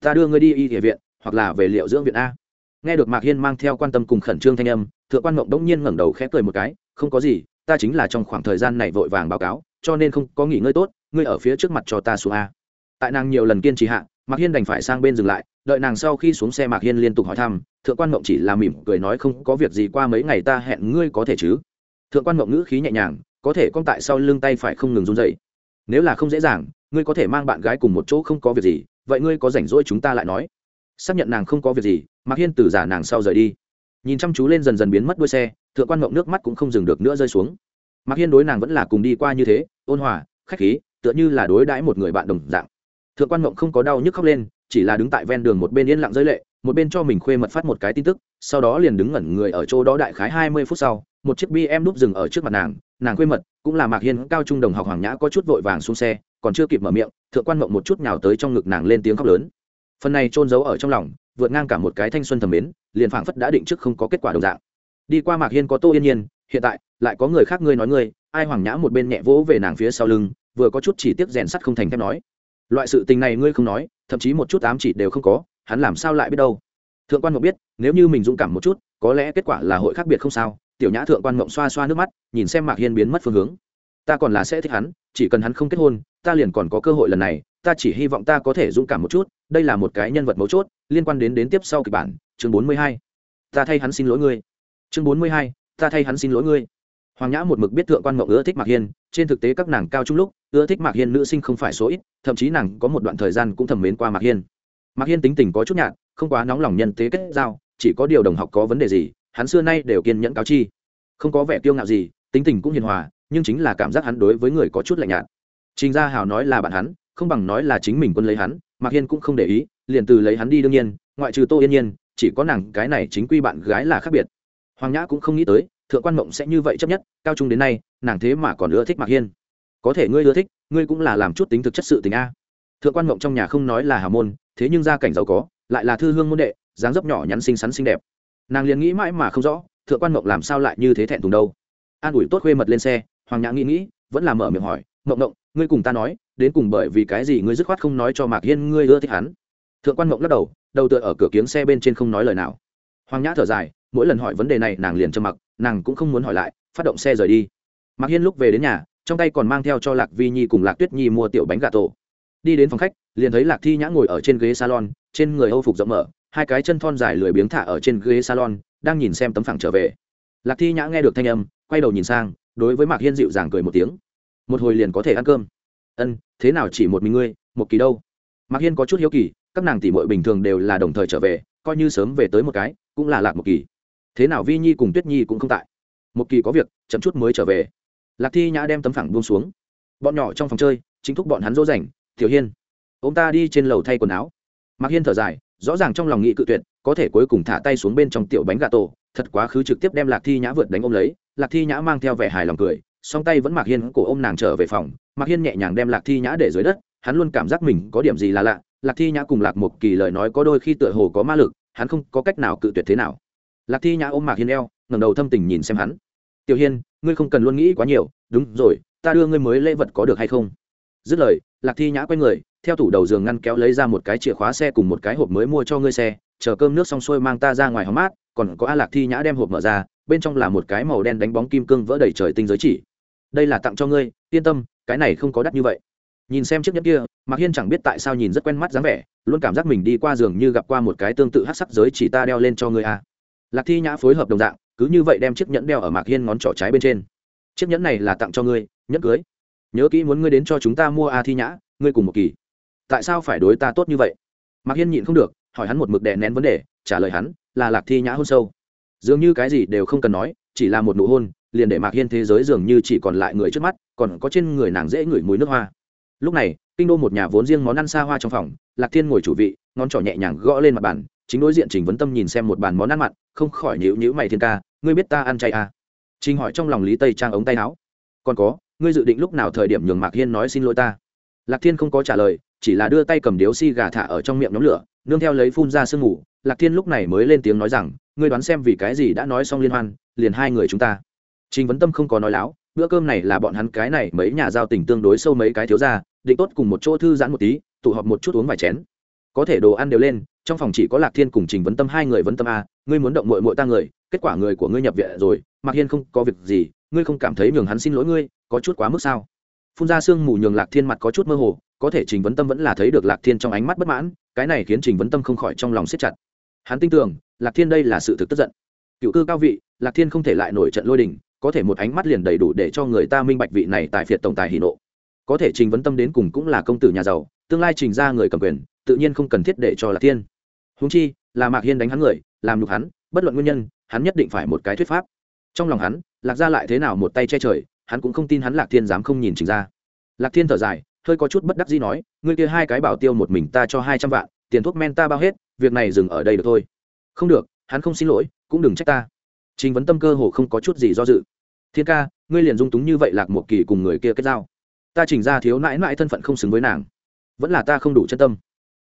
Ta đưa ngươi đi y địa viện, hoặc là về liệu dưỡng viện a. Nghe được mạc hiên mang theo quan tâm cùng khẩn trương thanh âm, thượng quan mộng bỗng nhiên ngẩng đầu khẽ cười một cái, không có gì, ta chính là trong khoảng thời gian này vội vàng báo cáo, cho nên không có nghỉ ngơi tốt, ngươi ở phía trước mặt cho ta xuống a. Tại nàng nhiều lần kiên trì hạ mạc hiên đành phải sang bên dừng lại, đợi nàng sau khi xuống xe mạc hiên liên tục hỏi thăm, thượng quan mộng chỉ là mỉm cười nói không có việc gì qua mấy ngày ta hẹn ngươi có thể chứ? Thượng quan mộng ngữ khí nhẹ nhàng, có thể con tại sau lưng tay phải không ngừng run dậy nếu là không dễ dàng, ngươi có thể mang bạn gái cùng một chỗ không có việc gì, vậy ngươi có rảnh rỗi chúng ta lại nói. Xác nhận nàng không có việc gì, mạc hiên từ giả nàng sau rời đi. Nhìn chăm chú lên dần dần biến mất đuôi xe, thượng quan mộng nước mắt cũng không dừng được nữa rơi xuống. Mạc hiên đối nàng vẫn là cùng đi qua như thế, ôn hòa, khách khí, tựa như là đối đãi một người bạn đồng dạng thượng quan mộng không có đau nhức khóc lên, chỉ là đứng tại ven đường một bên yên lặng rơi lệ, một bên cho mình khuê mật phát một cái tin tức, sau đó liền đứng ngẩn người ở chỗ đó đại khái hai mươi phút sau, một chiếc bi em núp dừng ở trước mặt nàng nàng khuê mật, cũng là mạc hiên cao trung đồng học hoàng nhã có chút vội vàng xuống xe, còn chưa kịp mở miệng, thượng quan mộng một chút nhào tới trong ngực nàng lên tiếng khóc lớn. Phần này trôn giấu ở trong lòng, vượt ngang cả một cái thanh xuân thầm mến, liền phảng phất đã định trước không có kết quả đồng dạng. Đi qua mạc hiên có tô yên nhiên, hiện tại, lại có người khác ngươi nói ngươi, ai hoàng nhã một bên nhẹ vỗ về nàng phía sau lưng, vừa có chút chỉ tiếc rèn sắt không thành thép nói loại sự tình này ngươi không nói, thậm chí một chút ám chỉ đều không có, hắn làm sao lại biết đâu? Thượng quan mộng biết, nếu như mình dũng cảm một chút, có lẽ kết quả là hội khác biệt không sao. Tiểu nhã thượng quan mộng xoa xoa nước mắt, nhìn xem mạc hiên biến mất phương hướng. Ta còn là sẽ thích hắn, chỉ cần hắn không kết hôn, ta liền còn có cơ hội lần này, ta chỉ hy vọng ta có thể dũng cảm một chút, đây là một cái nhân vật mấu chốt, liên quan đến đến tiếp sau kịch bản, chương bốn mươi hai. Ta thay hắn xin lỗi ngươi. Chương bốn mươi hai, ta thay hắn xin lỗi ngươi. Hoàng nhã một mực biết thượng quan mộng ưa thích mạc hiên, trên thực tế các nàng cao trung lúc ưa thích mạc hiên nữ sinh không phải số ít, thậm chí nàng có một đoạn thời gian cũng thầm mến qua mạc hiên. Mạc hiên tính tình có chút nhạt, không quá nóng lòng nhân tế kết giao, chỉ có điều đồng học có vấn đề gì, hắn xưa nay đều kiên nhẫn cáo chi. Không có vẻ kiêu ngạo gì, tính tình cũng hiền hòa, nhưng chính là cảm giác hắn đối với người có chút lạnh nhạt. Trình gia hào nói là bạn hắn, không bằng nói là chính mình quân lấy hắn, mạc hiên cũng không để ý, liền từ lấy hắn đi đương nhiên, ngoại trừ tô yên nhiên, chỉ có nàng cái này chính quy bạn gái là khác biệt. Hoàng nhã cũng không nghĩ tới, thượng quan mộng sẽ như vậy chấp nhất, cao trung đến nay, nàng thế mà còn ưa thích mạc hiên có thể ngươi ưa thích, ngươi cũng là làm chút tính thực chất sự tình a. Thượng quan mộng trong nhà không nói là hào môn, thế nhưng gia cảnh giàu có, lại là thư hương môn đệ, dáng dấp nhỏ nhắn xinh xắn xinh đẹp. Nàng liền nghĩ mãi mà không rõ, thượng quan mộng làm sao lại như thế thẹn thùng đâu. An ủi tốt khuê mật lên xe, hoàng nhã nghĩ nghĩ, vẫn là mở miệng hỏi mộng mộng ngươi cùng ta nói, đến cùng bởi vì cái gì ngươi dứt khoát không nói cho mạc hiên ngươi ưa thích hắn? Thượng quan mộng lắc đầu đầu tựa ở cửa kiếng xe bên trên không nói lời nào. Hoàng nhã thở dài, mỗi lần hỏi vấn đề này nàng liền trầm mặc, nàng cũng không muốn hỏi lại, phát động xe rời đi. Mạc hiên lúc về đến nhà trong tay còn mang theo cho lạc vi nhi cùng lạc tuyết nhi mua tiểu bánh gà tổ. Đi đến phòng khách, liền thấy lạc thi nhã ngồi ở trên ghế salon, trên người âu phục rộng mở, hai cái chân thon dài lười biếng thả ở trên ghế salon, đang nhìn xem tấm phẳng trở về. Lạc thi nhã nghe được thanh âm, quay đầu nhìn sang, đối với mạc hiên dịu dàng cười một tiếng. Một hồi liền có thể ăn cơm. Ân, thế nào chỉ một mình ngươi, một kỳ đâu? Mạc hiên có chút hiếu kỳ, các nàng tỷ muội bình thường đều là đồng thời trở về, coi như sớm về tới một cái, cũng là lạc một kỳ. Thế nào vi nhi cùng tuyết nhi cũng không tại? Một kỳ có việc, chậm chút mới trở về lạc thi nhã đem tấm phẳng buông xuống. Bọn nhỏ trong phòng chơi, chính thúc bọn hắn dỗ dành, tiểu hiên ông ta đi trên lầu thay quần áo. Mạc hiên thở dài, rõ ràng trong lòng nghị cự tuyệt, có thể cuối cùng thả tay xuống bên trong tiểu bánh gà tổ, thật quá khứ trực tiếp đem lạc thi nhã vượt đánh ôm lấy. Lạc thi nhã mang theo vẻ hài lòng cười, song tay vẫn mạc hiên cổ ô m nàng trở về phòng. Mạc hiên nhẹ nhàng đem lạc thi nhã để dưới đất, hắn luôn cảm giác mình có điểm gì là lạ. Lạc thi nhã cùng lạc một kỳ lời nói có đôi khi tựa hồ có ma lực, hắn không có cách nào cự tuyệt thế nào. Lạc thi nhã ôm mạc hiên eo ngầm đầu thâm tình nhìn xem hắn. Tiểu hiên ngươi không cần luôn nghĩ quá nhiều, đúng rồi, ta đưa ngươi mới lễ vật có được hay không? Dứt lời, lạc thi nhã quay người, theo tủ đầu giường ngăn kéo lấy ra một cái chìa khóa xe cùng một cái hộp mới mua cho ngươi xe, chờ cơm nước xong xuôi mang ta ra ngoài hóng mát, còn có a lạc thi nhã đem hộp mở ra, bên trong là một cái màu đen đánh bóng kim cương vỡ đầy trời tinh giới chỉ. Đây là tặng cho ngươi, yên tâm, cái này không có đắt như vậy. Nhìn xem chiếc nhẫn kia, mạc hiên chẳng biết tại sao nhìn rất quen mắt dáng vẻ, luôn cảm giác mình đi qua giường như gặp qua một cái tương tự hát sắc giới chỉ ta đeo lên cho ngươi a lạc thi nhã phối hợp đồng dạng cứ như vậy đem chiếc nhẫn đeo ở mạc hiên ngón trỏ trái bên trên. Chiếc nhẫn này là tặng cho ngươi, nhẫn cưới. Nhớ kỹ muốn ngươi đến cho chúng ta mua a thi nhã, ngươi cùng một kỳ. Tại sao phải đối ta tốt như vậy? Mạc hiên nhịn không được, hỏi hắn một mực đè nén vấn đề, trả lời hắn, là lạc thi nhã hôn sâu. Dường như cái gì đều không cần nói, chỉ là một nụ hôn, liền để mạc hiên thế giới dường như chỉ còn lại người trước mắt, còn có trên người nàng dễ ngửi mùi nước hoa. Lúc này, kinh đô một nhà vốn riêng món ăn xa hoa trong phòng, lạc thiên ngồi chủ vị, ngón trỏ nhẹ nhàng gõ lên mặt bàn, chính đối diện trình vấn tâm nhìn xem một bàn món ăn mặn không khỏi nhịu nhữ mày thiên ca, ngươi biết ta ăn chay à. trình hỏi trong lòng lý tây trang ống tay áo. Còn có, ngươi dự định lúc nào thời điểm nhường mạc hiên nói xin lỗi ta? Lạc thiên không có trả lời, chỉ là đưa tay cầm điếu xi gà thả ở trong miệng nhóm lửa, nương theo lấy phun ra sương ngủ lạc thiên lúc này mới lên tiếng nói rằng, ngươi đoán xem vì cái gì đã nói xong liên hoan, liền hai người chúng ta. Trình vấn tâm không có nói láo, bữa cơm này là bọn hắn cái này mấy nhà giao tình tương đối sâu mấy cái thiếu ra định tốt cùng một chỗ thư giãn một tí, tụ họp một chút uống vài chén. Có thể đồ ăn đều lên trong phòng chỉ có lạc thiên cùng trình vấn tâm hai người vấn tâm a, ngươi muốn động mội mội ta người, kết quả người của ngươi nhập viện rồi, mạc hiên không có việc gì, ngươi không cảm thấy nhường hắn xin lỗi ngươi, có chút quá mức sao? Phun ra sương mù nhường lạc thiên mặt có chút mơ hồ, có thể trình vấn tâm vẫn là thấy được lạc thiên trong ánh mắt bất mãn, cái này khiến trình vấn tâm không khỏi trong lòng siết chặt. Hắn tin tưởng, lạc thiên đây là sự thực tức giận. Cựu cư cao vị, lạc thiên không thể lại nổi trận lôi đình, có thể một ánh mắt liền đầy đủ để cho người ta minh bạch vị này tại phiệt tổng tài hỷ nộ. Có thể trình vấn tâm đến cùng cũng là công tử nhà giàu, tương lai trình ra người cầm quyền, tự nhiên không cần thiết để cho lạc thiên húng chi, là mạc hiên đánh hắn người, làm nhục hắn, bất luận nguyên nhân, hắn nhất định phải một cái thuyết pháp. Trong lòng hắn, lạc ra lại thế nào một tay che trời, hắn cũng không tin hắn lạc thiên dám không nhìn trình ra. Lạc thiên thở dài, hơi có chút bất đắc gì nói, ngươi kia hai cái bảo tiêu một mình ta cho hai trăm vạn, tiền thuốc men ta bao hết, việc này dừng ở đây được thôi. Không được, hắn không xin lỗi, cũng đừng trách ta. Trình vấn tâm cơ hồ không có chút gì do dự. Thiên ca, ngươi liền dung túng như vậy lạc một kỳ cùng người kia kết giao. Ta chỉnh ra thiếu nãi nãi thân phận không xứng với nàng. Vẫn là ta không đủ chân tâm.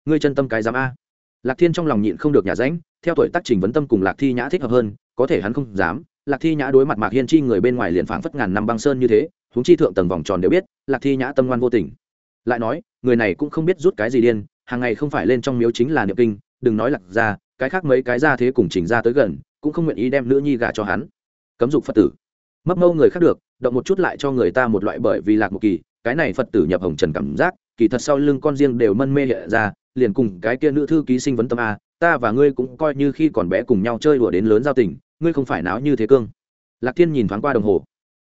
Ngươi chân tâm cái dám a? Lạc thiên trong lòng nhịn không được nhà ránh theo tuổi tác trình vấn tâm cùng lạc thi nhã thích hợp hơn, có thể hắn không dám. Lạc thi nhã đối mặt mạc hiên chi người bên ngoài liền phảng phất ngàn năm băng sơn như thế, huống chi thượng tầng vòng tròn đều biết, lạc thi nhã tâm ngoan vô tình. Lại nói, người này cũng không biết rút cái gì điên, hàng ngày không phải lên trong miếu chính là niệm kinh, đừng nói lạc ra cái khác mấy cái ra thế cùng trình ra tới gần, cũng không nguyện ý đem nữ nhi gả cho hắn. Cấm dục phật tử. Mấp mâu người khác được, động một chút lại cho người ta một loại bởi vì lạc một kỳ, cái này phật tử nhập hồng trần cảm giác, kỳ thật sau lưng con riêng đều mân mê hiện ra liền cùng cái kia nữ thư ký sinh vấn tâm a, ta và ngươi cũng coi như khi còn bé cùng nhau chơi đùa đến lớn giao tình, ngươi không phải náo như thế cương. Lạc thiên nhìn thoáng qua đồng hồ.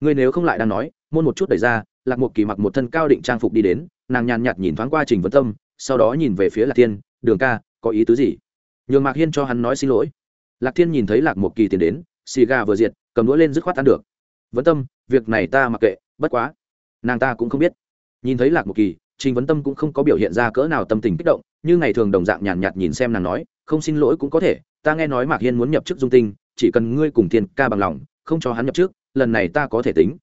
Ngươi nếu không lại đang nói, môn một chút đẩy ra, lạc một kỳ mặc một thân cao định trang phục đi đến, nàng nhàn nhạt nhìn thoáng qua trình vấn tâm, sau đó nhìn về phía lạc thiên, đường ca, có ý tứ gì? Nhường mạc hiên cho hắn nói xin lỗi. Lạc thiên nhìn thấy lạc một kỳ tiến đến, xì gà vừa diệt, cầm đũa lên dứt khoát ăn được. Vấn tâm, việc này ta mặc kệ, bất quá, nàng ta cũng không biết. Nhìn thấy lạc một kỳ, trình vấn tâm cũng không có biểu hiện ra cỡ nào tâm tình kích động như ngày thường đồng dạng nhàn nhạt nhìn xem nàng nói, không xin lỗi cũng có thể, ta nghe nói mạc hiên muốn nhập chức dung tinh, chỉ cần ngươi cùng thiên ca bằng lòng, không cho hắn nhập trước lần này ta có thể tính.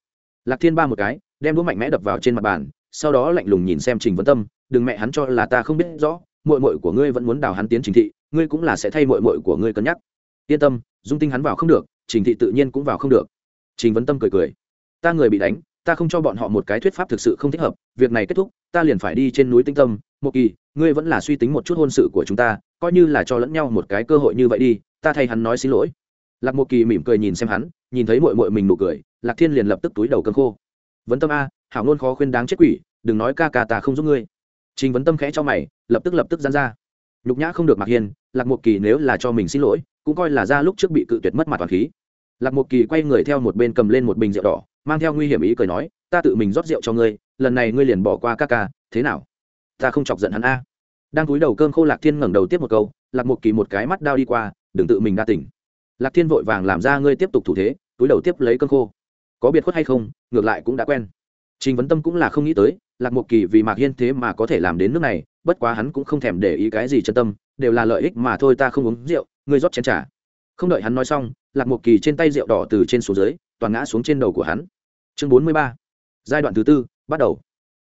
Lạc thiên ba một cái, đem đũa mạnh mẽ đập vào trên mặt bàn, sau đó lạnh lùng nhìn xem trình vấn tâm, đừng mẹ hắn cho là ta không biết rõ mội mội của ngươi vẫn muốn đào hắn tiến trình thị, ngươi cũng là sẽ thay mội mội của ngươi cân nhắc. Yên tâm, dung tinh hắn vào không được, trình thị tự nhiên cũng vào không được. Trình vấn tâm cười cười, ta người bị đánh ta không cho bọn họ một cái thuyết pháp thực sự không thích hợp, việc này kết thúc, ta liền phải đi trên núi tinh tâm. Một kỳ, ngươi vẫn là suy tính một chút hôn sự của chúng ta, coi như là cho lẫn nhau một cái cơ hội như vậy đi, ta thay hắn nói xin lỗi. Lạc một kỳ mỉm cười nhìn xem hắn, nhìn thấy mội mội mình nụ cười, lạc thiên liền lập tức túi đầu cơn khô. Vấn tâm a, hảo ngôn khó khuyên đáng chết quỷ, đừng nói ca ca ta không giúp ngươi. Trình vấn tâm khẽ cho mày, lập tức lập tức gian ra. Nhục nhã không được mặc hiền lạc một kỳ nếu là cho mình xin lỗi, cũng coi là ra lúc trước bị cự tuyệt mất mặt toàn khí lạc một kỳ quay người theo một bên cầm lên một bình rượu đỏ, mang theo nguy hiểm ý cười nói, ta tự mình rót rượu cho ngươi, lần này ngươi liền bỏ qua ca ca, thế nào? Ta không chọc giận hắn a. Đang cúi đầu cơm khô lạc thiên ngẩng đầu tiếp một câu, lạc một kỳ một cái mắt đao đi qua, đừng tự mình đa tỉnh lạc thiên vội vàng làm ra ngươi tiếp tục thủ thế, túi đầu tiếp lấy cơm khô. Có biệt khuất hay không, ngược lại cũng đã quen. Trình vấn tâm cũng là không nghĩ tới, lạc một kỳ vì mạc hiên thế mà có thể làm đến nước này, bất quá hắn cũng không thèm để ý cái gì chân tâm, đều là lợi ích mà thôi, ta không uống rượu, ngươi rót chén t r à không đợi hắn nói xong, lạc một kỳ trên tay rượu đỏ từ trên xuống dưới, toàn ngã xuống trên đầu của hắn. Chương bốn mươi ba, giai đoạn thứ tư, bắt đầu.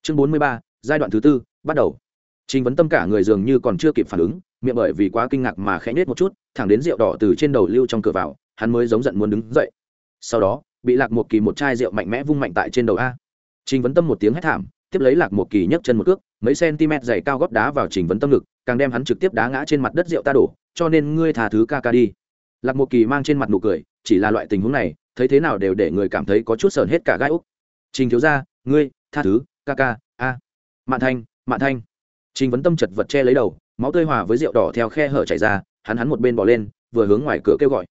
Chương bốn mươi ba, giai đoạn thứ tư, bắt đầu. Trình vấn tâm cả người dường như còn chưa kịp phản ứng, miệng bởi vì quá kinh ngạc mà khẽ nết một chút, thẳng đến rượu đỏ từ trên đầu lưu trong cửa vào, hắn mới giống giận muốn đứng dậy. Sau đó, bị lạc một kỳ một chai rượu mạnh mẽ vung mạnh tại trên đầu a. Trình vấn tâm một tiếng hét thảm, tiếp lấy lạc một kỳ nhấc chân một cước, mấy cm dày cao góp đá vào trình vấn tâm ngực, càng đem hắn trực tiếp đá ngã trên mặt đất rượu ta đổ, cho nên ngươi thả thứ ca ca đi lạc một kỳ mang trên mặt nụ cười chỉ là loại tình huống này thấy thế nào đều để người cảm thấy có chút sờn hết cả gai úc. Trình thiếu gia, ngươi tha thứ ca ca a. Mạn thanh mạn thanh. Trình vấn tâm chật vật che lấy đầu máu tươi hòa với rượu đỏ theo khe hở chảy ra hắn hắn một bên bỏ lên vừa hướng ngoài cửa kêu gọi.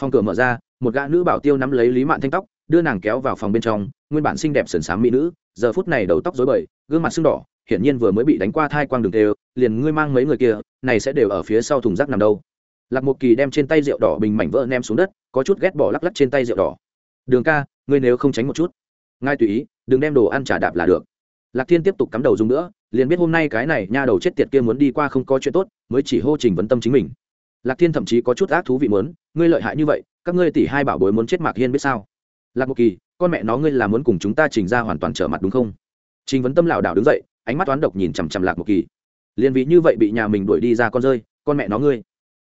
Phòng cửa mở ra một gã nữ bảo tiêu nắm lấy lý mạn thanh tóc đưa nàng kéo vào phòng bên trong nguyên bản xinh đẹp sườn m mỹ nữ giờ phút này đầu tóc rối bời gương mặt sưng đỏ hiển nhiên vừa mới bị đánh qua thai quang đường tê liền ngươi mang mấy người kia này sẽ đều ở phía sau thùng rác nằm đâu lạc một kỳ đem trên tay rượu đỏ bình mảnh vỡ ném xuống đất, có chút ghét bỏ lắc lắc trên tay rượu đỏ. Đường ca, ngươi nếu không tránh một chút ngay tùy ý, đừng đem đồ ăn trả đạp là được. Lạc thiên tiếp tục cắm đầu dùng nữa, liền biết hôm nay cái này nha đầu chết tiệt kia muốn đi qua không có chuyện tốt, mới chỉ hô trình vấn tâm chính mình. Lạc thiên thậm chí có chút ác thú vị muốn, ngươi lợi hại như vậy, các ngươi tỷ hai bảo bối muốn chết mạc hiên biết sao? Lạc một kỳ, con mẹ nó ngươi là muốn cùng chúng ta trình ra hoàn toàn trở mặt đúng không? Trình vấn tâm lảo đảo đứng dậy, ánh mắt toán độc nhìn chằm chằm lạc một kỳ. Liền vì như vậy bị nhà mình đuổi đi ra con rơi, con mẹ nó ngươi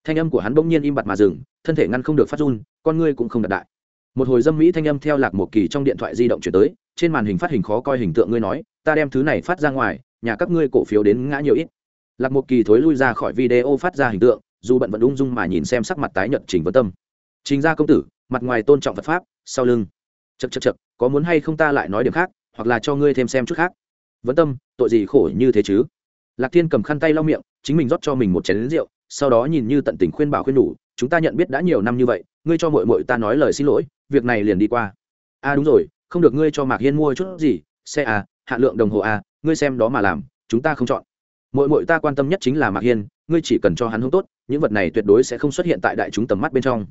thanh âm của hắn bỗng nhiên im bặt mà dừng, thân thể ngăn không được phát run, con ngươi cũng không đặt đại. Một hồi dâm mỹ thanh âm theo lạc một kỳ trong điện thoại di động chuyển tới, trên màn hình phát hình khó coi hình tượng ngươi nói, ta đem thứ này phát ra ngoài, nhà các ngươi cổ phiếu đến ngã nhiều ít. Lạc một kỳ thối lui ra khỏi video phát ra hình tượng, dù bận vẫn ung dung mà nhìn xem sắc mặt tái nhợt trình vân tâm. Trình ra công tử, mặt ngoài tôn trọng phật pháp, sau lưng. Chật chật chật có muốn hay không ta lại nói điểm khác, hoặc là cho ngươi thêm xem chút khác. Vấn tâm, tội gì khổ như thế chứ? Lạc thiên cầm khăn tay lau miệng, chính mình rót cho mình một chén lính rượu sau đó nhìn như tận tình khuyên bảo khuyên đủ, chúng ta nhận biết đã nhiều năm như vậy, ngươi cho mội mội ta nói lời xin lỗi, việc này liền đi qua. A à đúng rồi, không được ngươi cho mạc hiên mua chút gì, xe à hạn lượng đồng hồ à ngươi xem đó mà làm, chúng ta không chọn. Mội mội ta quan tâm nhất chính là mạc hiên, ngươi chỉ cần cho hắn hông tốt, những vật này tuyệt đối sẽ không xuất hiện tại đại chúng tầm mắt bên trong.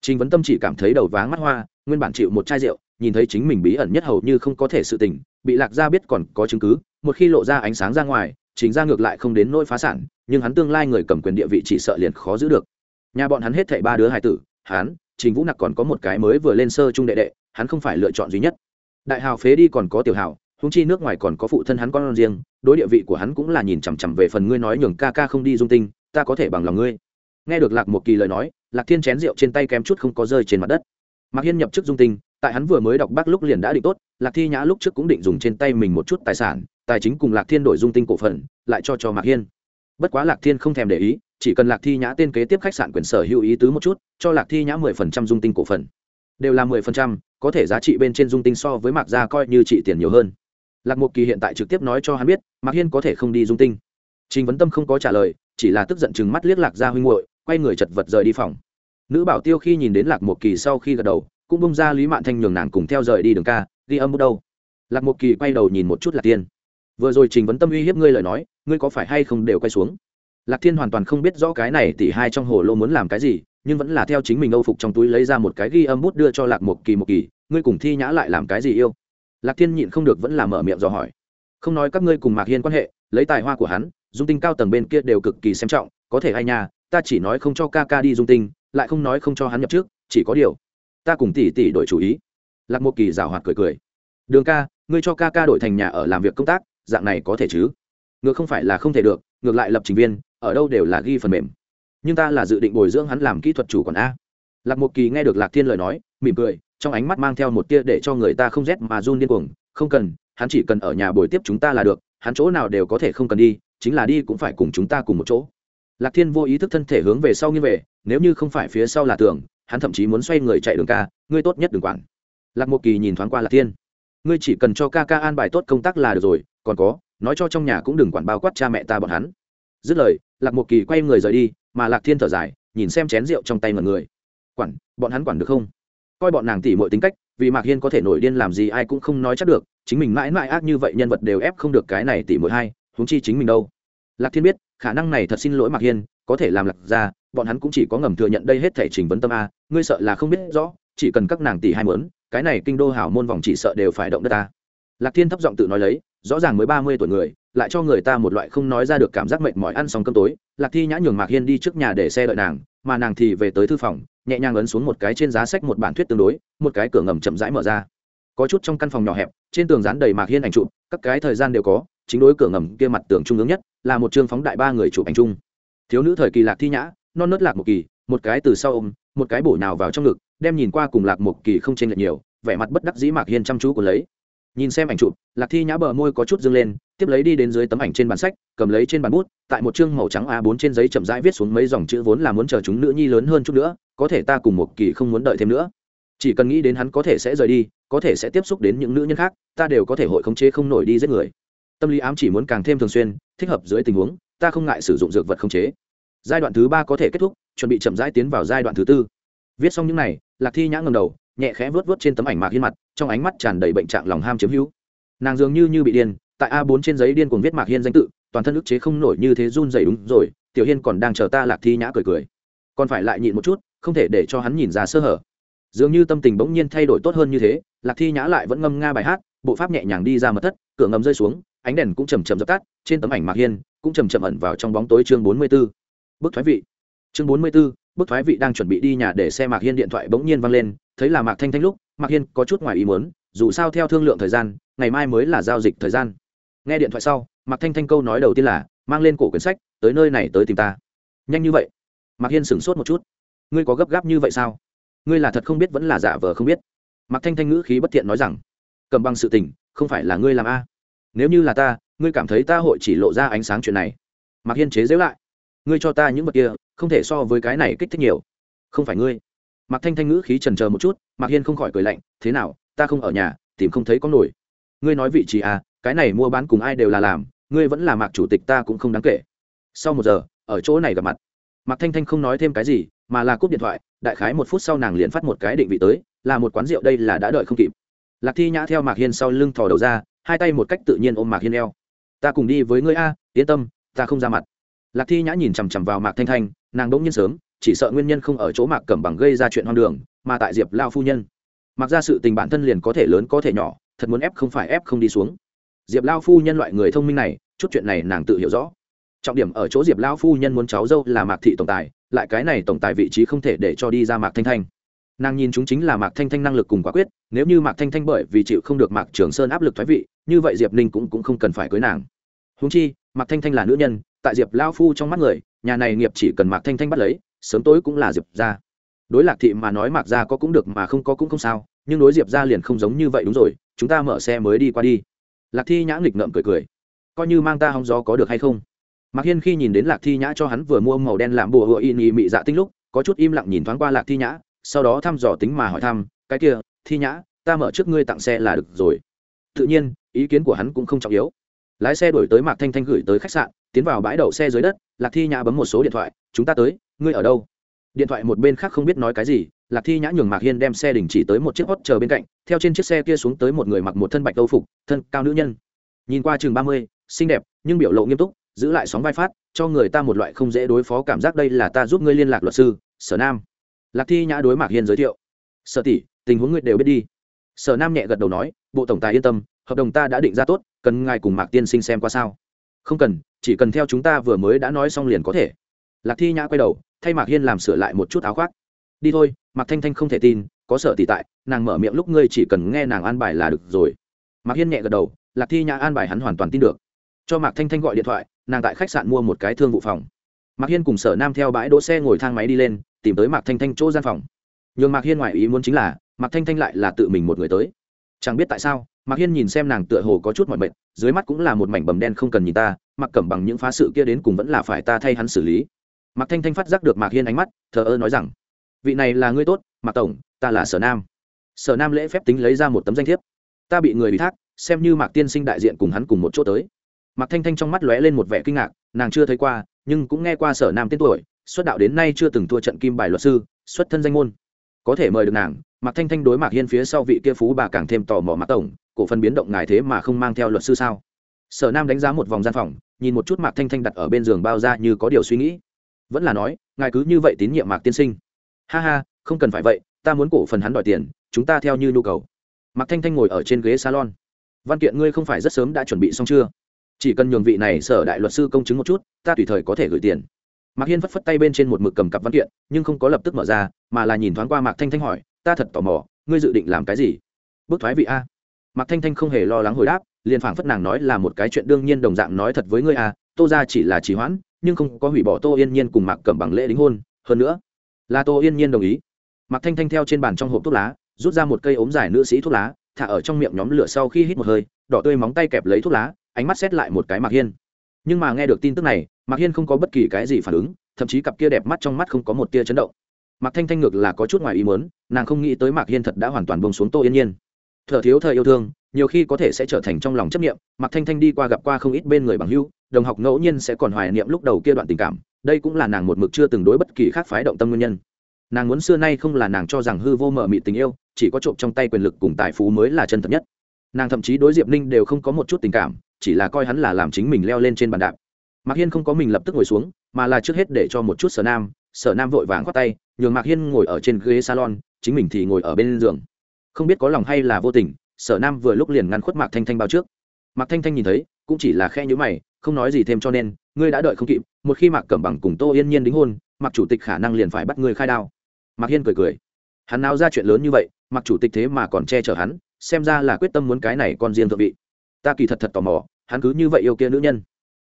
Trình vấn tâm chỉ cảm thấy đầu váng mắt hoa, nguyên bản chịu một chai rượu, nhìn thấy chính mình bí ẩn nhất hầu như không có thể sự tình, bị lạc ra biết còn có chứng cứ, một khi lộ ra ánh sáng ra ngoài chính ra ngược lại không đến nỗi phá sản, nhưng hắn tương lai người cầm quyền địa vị chỉ sợ liền khó giữ được. Nhà bọn hắn hết thảy ba đứa hải tử, hắn, trình vũ nặc còn có một cái mới vừa lên sơ trung đệ đệ, hắn không phải lựa chọn duy nhất. Đại hào phế đi còn có tiểu hào húng chi nước ngoài còn có phụ thân hắn con riêng, đối địa vị của hắn cũng là nhìn chằm chằm về phần ngươi nói nhường ca ca không đi dung tinh, ta có thể bằng lòng ngươi. Nghe được lạc một kỳ lời nói, lạc thiên chén rượu trên tay kém chút không có rơi trên mặt đất. Mạc hiên nhập chức dung tinh, tại hắn vừa mới đọc bác lúc liền đã định tốt, lạc thi nhã lúc trước cũng định dùng trên tay mình một chút tài sản tài chính cùng lạc thiên đổi dung tinh cổ phần, lại cho cho mạc hiên. Bất quá lạc thiên không thèm để ý, chỉ cần lạc thi nhã tên kế tiếp khách sạn quyền sở hữu ý tứ một chút, cho lạc thi nhã mười phần trăm dung tinh cổ phần. Đều là mười phần trăm, có thể giá trị bên trên dung tinh so với mạc gia coi như trị tiền nhiều hơn. Lạc mục kỳ hiện tại trực tiếp nói cho hắn biết, mạc hiên có thể không đi dung tinh. Trình vấn tâm không có trả lời, chỉ là tức giận chừng mắt liếc lạc gia huynh hội quay người chật vật rời đi phòng. Nữ bảo tiêu khi nhìn đến lạc mục kỳ sau khi gật đầu, cũng bông ra lý mạn thanh nhường nàng cùng theo rời đi đường ca, ghi âm bước đâu? Lạc mục kỳ quay đầu nhìn một chút lạc tiên vừa rồi trình vấn tâm uy hiếp ngươi lời nói, ngươi có phải hay không đều quay xuống? Lạc thiên hoàn toàn không biết rõ cái này tỷ hai trong hồ lô muốn làm cái gì, nhưng vẫn là theo chính mình âu phục trong túi lấy ra một cái ghi âm bút đưa cho lạc một kỳ một kỳ, ngươi cùng thi nhã lại làm cái gì yêu? Lạc thiên nhịn không được vẫn là mở miệng dò hỏi. Không nói các ngươi cùng mạc hiên quan hệ, lấy tài hoa của hắn, dung tinh cao tầng bên kia đều cực kỳ xem trọng, có thể hay nhà ta chỉ nói không cho ca ca đi dung tinh, lại không nói không cho hắn nhập trước, chỉ có điều, ta cùng tỷ tỷ đổi chủ ý. Lạc một kỳ rào hoạt cười cười. Đường ca, ngươi cho ca ca đổi thành nhà ở làm việc công tác dạng này có thể chứ? Ngược không phải là không thể được, ngược lại lập trình viên, ở đâu đều là ghi phần mềm. Nhưng ta là dự định bồi dưỡng hắn làm kỹ thuật chủ còn a. Lạc một kỳ nghe được lạc thiên lời nói, mỉm cười, trong ánh mắt mang theo một tia để cho người ta không rét mà run điên cuồng, không cần, hắn chỉ cần ở nhà bồi tiếp chúng ta là được, hắn chỗ nào đều có thể không cần đi, chính là đi cũng phải cùng chúng ta cùng một chỗ. Lạc thiên vô ý thức thân thể hướng về sau như về, nếu như không phải phía sau là tường, hắn thậm chí muốn xoay người chạy đường ca, ngươi tốt nhất đừng quản. Lạc một kỳ nhìn thoáng qua lạc thiên. Ngươi chỉ cần cho ca ca an bài tốt công tác là được rồi còn có, nói cho trong nhà cũng đừng quản bao quát cha mẹ ta bọn hắn. Dứt lời, lạc một kỳ quay người rời đi, mà lạc thiên thở dài, nhìn xem chén rượu trong tay mọi người. Quản, bọn hắn quản được không? Coi bọn nàng tỉ mọi tính cách, vì mạc hiên có thể nổi điên làm gì ai cũng không nói chắc được, chính mình mãi mãi ác như vậy nhân vật đều ép không được cái này tỉ mỗi hai huống chi chính mình đâu. Lạc thiên biết, khả năng này thật xin lỗi mạc hiên, có thể làm lạc ra, bọn hắn cũng chỉ có ngầm thừa nhận đây hết thể trình vấn tâm a, ngươi sợ là không biết rõ, chỉ cần các nàng tỷ hai mớn cái này kinh đô hảo môn vòng chỉ sợ đều phải động đất ta lạc thiên thấp giọng tự nói lấy, rõ ràng mới ba mươi tuổi người, lại cho người ta một loại không nói ra được cảm giác mệt mỏi ăn xong cơm tối. Lạc thi nhã nhường mạc hiên đi trước nhà để xe đợi nàng, mà nàng thì về tới thư phòng, nhẹ nhàng ấn xuống một cái trên giá sách một bản thuyết tương đối, một cái cửa ngầm chậm rãi mở ra. Có chút trong căn phòng nhỏ hẹp, trên tường dán đầy mạc hiên ảnh chụp, các cái thời gian đều có, chính đối cửa ngầm kia mặt tường trung ương nhất, là một chương phóng đại ba người chụp ảnh chung. Thiếu nữ thời kỳ lạc thi nhã, non nớt lạc một kỳ, một cái từ sau ôm, một cái bổ nào vào trong ngực, đem nhìn qua cùng lạc một kỳ không chênh lệch nhiều, vẻ mặt bất đắc dĩ mạc hiên chăm chú của lấy nhìn xem ảnh chụp, lạc thi nhã bờ môi có chút dâng lên, tiếp lấy đi đến dưới tấm ảnh trên bản sách, cầm lấy trên bàn bút, tại một chương màu trắng a 4 trên giấy chậm rãi viết xuống mấy dòng chữ vốn là muốn chờ chúng nữ nhi lớn hơn chút nữa, có thể ta cùng một kỳ không muốn đợi thêm nữa. Chỉ cần nghĩ đến hắn có thể sẽ rời đi, có thể sẽ tiếp xúc đến những nữ nhân khác, ta đều có thể hội khống chế không nổi đi giết người. Tâm lý ám chỉ muốn càng thêm thường xuyên, thích hợp dưới tình huống, ta không ngại sử dụng dược vật khống chế. Giai đoạn thứ ba có thể kết thúc, chuẩn bị chậm rãi tiến vào giai đoạn thứ tư. Viết xong những này, lạc thi nhã ngầm đầu nhẹ khẽ vớt vớt trên tấm ảnh mạc hiên mặt trong ánh mắt tràn đầy bệnh trạng lòng ham chiếm hữu. Nàng dường như như bị điên tại a 4 trên giấy điên cuồng viết mạc hiên danh tự toàn thân ức chế không nổi như thế run dày đúng rồi tiểu hiên còn đang chờ ta lạc thi nhã cười cười. Còn phải lại nhịn một chút không thể để cho hắn nhìn ra sơ hở. Dường như tâm tình bỗng nhiên thay đổi tốt hơn như thế lạc thi nhã lại vẫn ngâm nga bài hát bộ pháp nhẹ nhàng đi ra mật thất cửa ngầm rơi xuống ánh đèn cũng chầm chậm dập tắt trên tấm ảnh mạc hiên cũng chầm chậm ẩn vào trong bóng tối chương 44. bức thoái vị. Chương 44, bức thoái vị đang chuẩn bị đi nhà để xe mạc hiên điện thoại bỗng nhiên vang lên, thấy là mạc thanh thanh lúc, mạc hiên có chút ngoài ý muốn, dù sao theo thương lượng thời gian, ngày mai mới là giao dịch thời gian. Nghe điện thoại sau, mạc thanh thanh câu nói đầu tiên là, mang lên cổ quyển sách, tới nơi này tới tìm ta. Nhanh như vậy? Mạc hiên sửng sốt một chút. Ngươi có gấp gáp như vậy sao? Ngươi là thật không biết vẫn là giả vờ không biết. Mạc thanh thanh ngữ khí bất thiện nói rằng, cầm bằng sự tình, không phải là ngươi làm a. Nếu như là ta, ngươi cảm thấy ta hội chỉ lộ ra ánh sáng chuyện này. Mạc hiên chế giễu lại ngươi cho ta những vật kia, không thể so với cái này kích thích nhiều. Không phải ngươi. Mạc thanh thanh ngữ khí trần chờ một chút, mạc hiên không khỏi cười lạnh, thế nào, ta không ở nhà, tìm không thấy có nổi. Ngươi nói vị trí à cái này mua bán cùng ai đều là làm, ngươi vẫn là mạc chủ tịch ta cũng không đáng kể. Sau một giờ, ở chỗ này gặp mặt. Mạc thanh thanh không nói thêm cái gì, mà là cúp điện thoại, đại khái một phút sau nàng liền phát một cái định vị tới, là một quán rượu đây là đã đợi không kịp. Lạc thi nhã theo mạc hiên sau lưng thò đầu ra, hai tay một cách tự nhiên ôm mạc hiên eo. Ta cùng đi với ngươi a, yên tâm, ta không ra mặt lạc thi nhã nhìn chằm chằm vào mạc thanh thanh nàng đ ỗ n g nhiên sớm chỉ sợ nguyên nhân không ở chỗ mạc cẩm bằng gây ra chuyện hoang đường mà tại diệp lao phu nhân. Mặc ra sự tình bản thân liền có thể lớn có thể nhỏ thật muốn ép không phải ép không đi xuống. Diệp lao phu nhân loại người thông minh này chút chuyện này nàng tự hiểu rõ. Trọng điểm ở chỗ diệp lao phu nhân muốn cháu dâu là mạc thị tổng tài lại cái này tổng tài vị trí không thể để cho đi ra mạc thanh thanh. Nàng nhìn chúng chính là mạc thanh thanh năng lực cùng quả quyết nếu như mạc thanh thanh bởi vì chịu không được mạc trường sơn áp lực thoái vị như vậy diệp ninh cũng, cũng không cần phải cưới nàng húng chi, mạc thanh thanh là nữ nhân, tại diệp lao phu trong mắt người, nhà này nghiệp chỉ cần mạc thanh thanh bắt lấy, sớm tối cũng là diệp ra đối lạc thị mà nói mạc ra có cũng được mà không có cũng không sao, nhưng đối diệp ra liền không giống như vậy đúng rồi, chúng ta mở xe mới đi qua đi. Lạc thi nhã nghịch ngợm cười cười. Coi như mang ta hóng gió có được hay không? Mạc hiên khi nhìn đến lạc thi nhã cho hắn vừa mua màu đen làm bùa hựa y nhị mị dạ tinh lúc, có chút im lặng nhìn thoáng qua lạc thi nhã, sau đó thăm dò tính mà hỏi thăm, cái kia, thi nhã, ta mở trước ngươi tặng xe là được rồi. Tự nhiên, ý kiến của hắn cũng không trọng yếu lái xe đổi tới mạc thanh thanh gửi tới khách sạn, tiến vào bãi đậu xe dưới đất, lạc thi nhã bấm một số điện thoại, chúng ta tới, ngươi ở đâu? Điện thoại một bên khác không biết nói cái gì, lạc thi nhã nhường mạc hiên đem xe đình chỉ tới một chiếc hot chờ bên cạnh, theo trên chiếc xe kia xuống tới một người mặc một thân bạch âu phục, thân cao nữ nhân. Nhìn qua chừng ba mươi, xinh đẹp, nhưng biểu lộ nghiêm túc, giữ lại sóng vai phát, cho người ta một loại không dễ đối phó cảm giác đây là ta giúp ngươi liên lạc luật sư, sở nam. Lạc thi nhã đối mạc hiên giới thiệu. Sở tỷ, tình huống ngươi đều biết đi. Sở nam nhẹ gật đầu nói, bộ tổng tài yên tâm hợp đồng ta đã định ra tốt, cần ngài cùng mạc tiên sinh xem qua sao? Không cần, chỉ cần theo chúng ta vừa mới đã nói xong liền có thể. Lạc thi nhã quay đầu, thay mạc hiên làm sửa lại một chút áo khoác. Đi thôi, mạc thanh thanh không thể tin, có sợ tỷ tại, nàng mở miệng lúc ngươi chỉ cần nghe nàng an bài là được rồi. Mạc hiên nhẹ gật đầu, lạc thi nhã an bài hắn hoàn toàn tin được. Cho mạc thanh thanh gọi điện thoại, nàng tại khách sạn mua một cái thương vụ phòng. Mạc hiên cùng sở nam theo bãi đỗ xe ngồi thang máy đi lên, tìm tới mạc thanh thanh chỗ gian phòng. Nhường mạc hiên ngoài ý muốn chính là, mạc thanh thanh lại là tự mình một người tới chẳng biết tại sao, mạc hiên nhìn xem nàng tựa hồ có chút mọi mệt, dưới mắt cũng là một mảnh bầm đen không cần nhìn ta, mặc cẩm bằng những phá sự kia đến cùng vẫn là phải ta thay hắn xử lý. Mạc thanh thanh phát giác được mạc hiên ánh mắt, thờ ơ nói rằng, vị này là ngươi tốt, mạc tổng, ta là sở nam. Sở nam lễ phép tính lấy ra một tấm danh thiếp. Ta bị người bị thác, xem như mạc tiên sinh đại diện cùng hắn cùng một chỗ tới. Mạc thanh thanh trong mắt lóe lên một vẻ kinh ngạc, nàng chưa thấy qua, nhưng cũng nghe qua sở nam tên tuổi, xuất đạo đến nay chưa từng thua trận kim bài luật sư, xuất thân danh môn có thể mời được nàng, mạc thanh thanh đối mạc hiên phía sau vị kia phú bà càng thêm tò mò mạc tổng, cổ phần biến động ngài thế mà không mang theo luật sư sao? Sở nam đánh giá một vòng gian phòng, nhìn một chút mạc thanh thanh đặt ở bên giường bao ra như có điều suy nghĩ. Vẫn là nói, ngài cứ như vậy tín nhiệm mạc tiên sinh. Ha ha, không cần phải vậy, ta muốn cổ phần hắn đòi tiền, chúng ta theo như nhu cầu. Mạc thanh thanh ngồi ở trên ghế salon. Văn kiện ngươi không phải rất sớm đã chuẩn bị xong chưa? Chỉ cần nhường vị này sở đại luật sư công chứng một chút, ta tùy thời có thể gửi tiền mạc hiên phất phất tay bên trên một mực cầm cặp văn kiện, nhưng không có lập tức mở ra, mà là nhìn thoáng qua mạc thanh thanh hỏi, ta thật tò mò, ngươi dự định làm cái gì? Bước thoái vị a. Mạc thanh thanh không hề lo lắng hồi đáp, liền phảng phất nàng nói là một cái chuyện đương nhiên đồng dạng nói thật với ngươi a, tô ra chỉ là trì hoãn, nhưng không có hủy bỏ tô yên nhiên cùng mạc cẩm bằng lễ đính hôn, hơn nữa là tô yên nhiên đồng ý. Mạc thanh thanh theo trên bàn trong hộp thuốc lá, rút ra một cây ốm dài nữ sĩ thuốc lá, thả ở trong miệng nhóm lửa sau khi hít một hơi, đỏ tươi móng tay kẹp lấy thuốc lá, ánh mắt xét lại một cái mạc hiên. Nhưng mà nghe được tin tức này mạc hiên không có bất kỳ cái gì phản ứng, thậm chí cặp kia đẹp mắt trong mắt không có một tia chấn động. Mạc thanh thanh ngược là có chút ngoài ý muốn, nàng không nghĩ tới mạc hiên thật đã hoàn toàn bông xuống tô yên nhiên. Thợ thiếu thời yêu thương, nhiều khi có thể sẽ trở thành trong lòng chấp niệm, mạc thanh thanh đi qua gặp qua không ít bên người bằng hưu đồng học ngẫu nhiên sẽ còn hoài niệm lúc đầu kia đoạn tình cảm, đây cũng là nàng một mực chưa từng đối bất kỳ khác phái động tâm nguyên nhân. Nàng muốn xưa nay không là nàng cho rằng hư vô mờ mị tình yêu, chỉ có trộm trong tay quyền lực cùng tài phú mới là chân thật nhất. Nàng thậm chí đối diệp ninh đều không có một chút tình cảm, chỉ là coi hắn là làm chính mình leo lên trên bàn đạp mạc hiên không có mình lập tức ngồi xuống, mà là trước hết để cho một chút sở nam sở nam vội vàng khoát tay, nhường mạc hiên ngồi ở trên ghế salon, chính mình thì ngồi ở bên giường. Không biết có lòng hay là vô tình, sở nam vừa lúc liền ngăn khuất mạc thanh thanh bao trước. Mạc thanh thanh nhìn thấy, cũng chỉ là khe nhữ mày, không nói gì thêm cho nên, ngươi đã đợi không kịp, một khi mạc cẩm bằng cùng tô yên nhiên đính hôn, mạc chủ tịch khả năng liền phải bắt ngươi khai đao. Mạc hiên cười cười. Hắn nào ra chuyện lớn như vậy, mạc chủ tịch thế mà còn che chở hắn, xem ra là quyết tâm muốn cái này con riêng thượng vị. Ta kỳ thật thật tò mò, hắn cứ như vậy yêu kia nữ nhân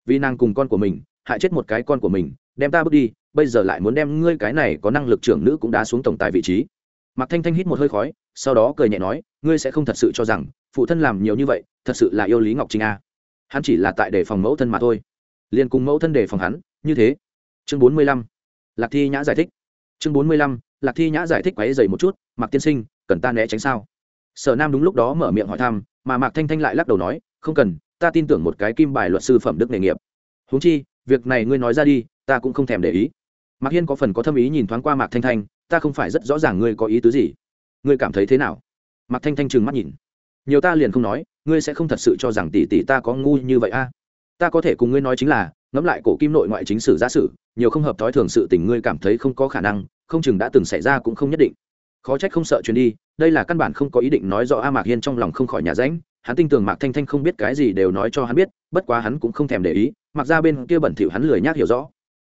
vì nàng cùng con của mình, hại chết một cái con của mình, đem ta bước đi, bây giờ lại muốn đem ngươi cái này có năng lực trưởng nữ cũng đã xuống tổng tài vị trí. Mạc thanh thanh hít một hơi khói, sau đó cười nhẹ nói, ngươi sẽ không thật sự cho rằng, phụ thân làm nhiều như vậy, thật sự là yêu lý ngọc trinh a. Hắn chỉ là tại đề phòng mẫu thân mà thôi. Liền cùng mẫu thân đề phòng hắn, như thế. Chương bốn mươi lăm, lạc thi nhã giải thích. Chương bốn mươi lăm, lạc thi nhã giải thích quáy dày một chút, mạc tiên sinh, cần ta né tránh sao? Sở nam đúng lúc đó mở miệng hỏi thăm, mà mạc thanh thanh lại lắc đầu nói, không cần ta tin tưởng một cái kim bài luật sư phẩm đức nghề nghiệp. Huống chi, việc này ngươi nói ra đi, ta cũng không thèm để ý. Mạc hiên có phần có thâm ý nhìn thoáng qua mạc thanh thanh, ta không phải rất rõ ràng ngươi có ý tứ gì. Ngươi cảm thấy thế nào? Mạc thanh thanh trừng mắt nhìn. Nhiều ta liền không nói, ngươi sẽ không thật sự cho rằng tỷ tỷ ta có ngu như vậy a? Ta có thể cùng ngươi nói chính là, ngẫm lại cổ kim nội ngoại chính sử giả sử, nhiều không hợp thói thường sự tình ngươi cảm thấy không có khả năng, không chừng đã từng xảy ra cũng không nhất định. Khó trách không sợ truyền đi, đây là căn bản không có ý định nói rõ a mạc hiên trong lòng không khỏi nhà ránh hắn tin tưởng mạc thanh thanh không biết cái gì đều nói cho hắn biết, bất quá hắn cũng không thèm để ý, mặc ra bên kia bẩn thỉu hắn lười nhác hiểu rõ.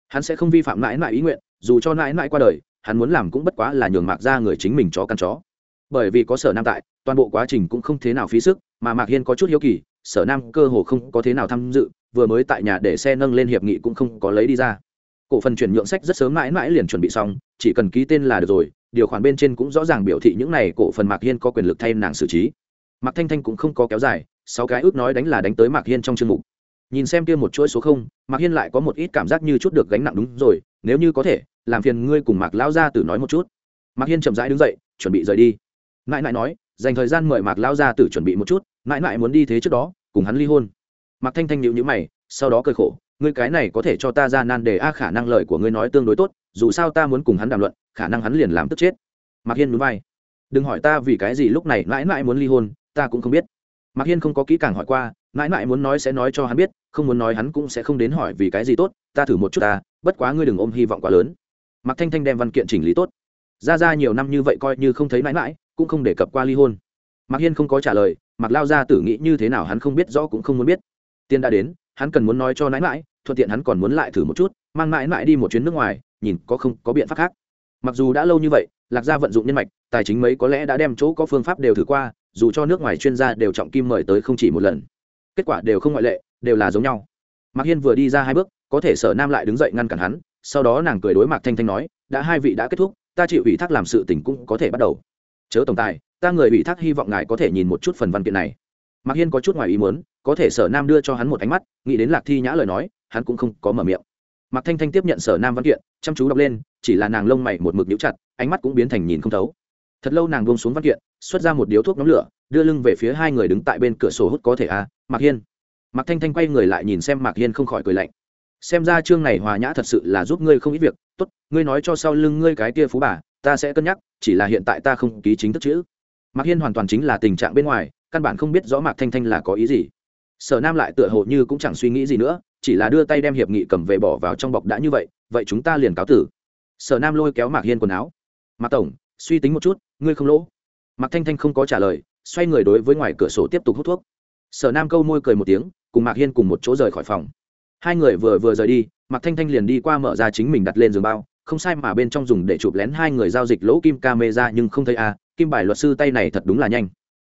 Hắn sẽ không vi phạm mãi mãi ý nguyện, dù cho mãi mãi qua đời, hắn muốn làm cũng bất quá là nhường mạc ra người chính mình chó căn chó. Bởi vì có sở nam tại, toàn bộ quá trình cũng không thế nào phí sức, mà mạc hiên có chút hiếu kỳ, sở nam cơ hồ không có thế nào tham dự, vừa mới tại nhà để xe nâng lên hiệp nghị cũng không có lấy đi ra. Cổ phần chuyển nhượng sách rất sớm mãi mãi liền chuẩn bị xong, chỉ cần ký tên là được rồi, điều khoản bên trên cũng rõ ràng biểu thị những này cổ phần mạc hiên có quyền lực thay nàng xử trí mạc thanh thanh cũng không có kéo dài, sáu cái ước nói đánh là đánh tới mạc hiên trong chương mục. Nhìn xem kia một chuỗi số không, mạc hiên lại có một ít cảm giác như chút được gánh nặng đúng rồi, nếu như có thể, làm phiền ngươi cùng mạc lão gia tử nói một chút. Mạc hiên chậm rãi đứng dậy, chuẩn bị rời đi. Mãi mãi nói, dành thời gian mời mạc lão gia tử chuẩn bị một chút mãi mãi muốn đi thế trước đó, cùng hắn ly hôn. Mạc thanh thanh nhịu nhữ mày, sau đó cơi khổ, ngươi cái này có thể cho ta ra nan đề a, khả năng lời của ngươi nói tương đối tốt, dù sao ta muốn cùng hắn đàm luận, khả năng hắn liền làm tức chết. Mạc hiên núi vai. Đừng hỏi ta vì cái gì lúc này mãi mãi muốn ly hôn ta cũng không biết. Mạc hiên không có kỹ càng hỏi qua, mãi mãi muốn nói sẽ nói cho hắn biết, không muốn nói hắn cũng sẽ không đến hỏi vì cái gì tốt, ta thử một chút ta, bất quá ngươi đừng ôm hy vọng quá lớn. Mạc thanh thanh đem văn kiện chỉnh lý tốt. Ra ra nhiều năm như vậy coi như không thấy mãi mãi, cũng không đề cập qua ly hôn. Mạc hiên không có trả lời, mạc lao ra tử nghĩ như thế nào hắn không biết rõ cũng không muốn biết. Tiên đã đến, hắn cần muốn nói cho mãi mãi, thuận tiện hắn còn muốn lại thử một chút, mang mãi mãi đi một chuyến nước ngoài, nhìn có không có biện pháp khác. Mặc dù đã lâu như vậy lạc gia vận dụng nhân mạch, tài chính mấy có lẽ đã đem chỗ có phương pháp đều thử qua, dù cho nước ngoài chuyên gia đều trọng kim mời tới không chỉ một lần. Kết quả đều không ngoại lệ, đều là giống nhau. Mạc hiên vừa đi ra hai bước, có thể sở nam lại đứng dậy ngăn cản hắn, sau đó nàng cười đối mạc thanh thanh nói, đã hai vị đã kết thúc, ta chịu ủy thác làm sự tình cũng có thể bắt đầu. Chớ tổng tài, ta người ủy thác hy vọng ngài có thể nhìn một chút phần văn kiện này. Mạc hiên có chút ngoài ý muốn, có thể sở nam đưa cho hắn một ánh mắt, nghĩ đến lạc thi nhã lời nói, hắn cũng không có mở miệng. Mạc thanh thanh tiếp nhận sở nam văn kiện, chăm chú đọc lên chỉ là nàng lông mày một mực nhíu chặt, ánh mắt cũng biến thành nhìn không thấu. Thật lâu nàng buông xuống văn kiện, xuất ra một điếu thuốc nhóm lửa, đưa lưng về phía hai người đứng tại bên cửa sổ hút có thể à mạc hiên. Mạc thanh thanh quay người lại nhìn xem mạc hiên không khỏi cười lạnh. Xem ra chương này hòa nhã thật sự là giúp ngươi không ít việc, tốt, ngươi nói cho sau lưng ngươi cái kia phú bà, ta sẽ cân nhắc, chỉ là hiện tại ta không ký chính thức chữ. Mạc hiên hoàn toàn chính là tình trạng bên ngoài, căn bản không biết rõ mạc thanh thanh là có ý gì. Sở nam lại tựa hồ như cũng chẳng suy nghĩ gì nữa, chỉ là đưa tay đem hiệp nghị cầm về bỏ vào trong bọc đã như vậy vậy chúng ta liền cáo tử sở nam lôi kéo mạc hiên quần áo. Mạc tổng, suy tính một chút, ngươi không lỗ. Mạc thanh thanh không có trả lời, xoay người đối với ngoài cửa sổ tiếp tục hút thuốc. Sở nam câu môi cười một tiếng, cùng mạc hiên cùng một chỗ rời khỏi phòng. Hai người vừa vừa rời đi, mạc thanh thanh liền đi qua mở ra chính mình đặt lên giường bao, không sai mà bên trong dùng để chụp lén hai người giao dịch lỗ kim ca mê ra nhưng không thấy a, kim bài luật sư tay này thật đúng là nhanh.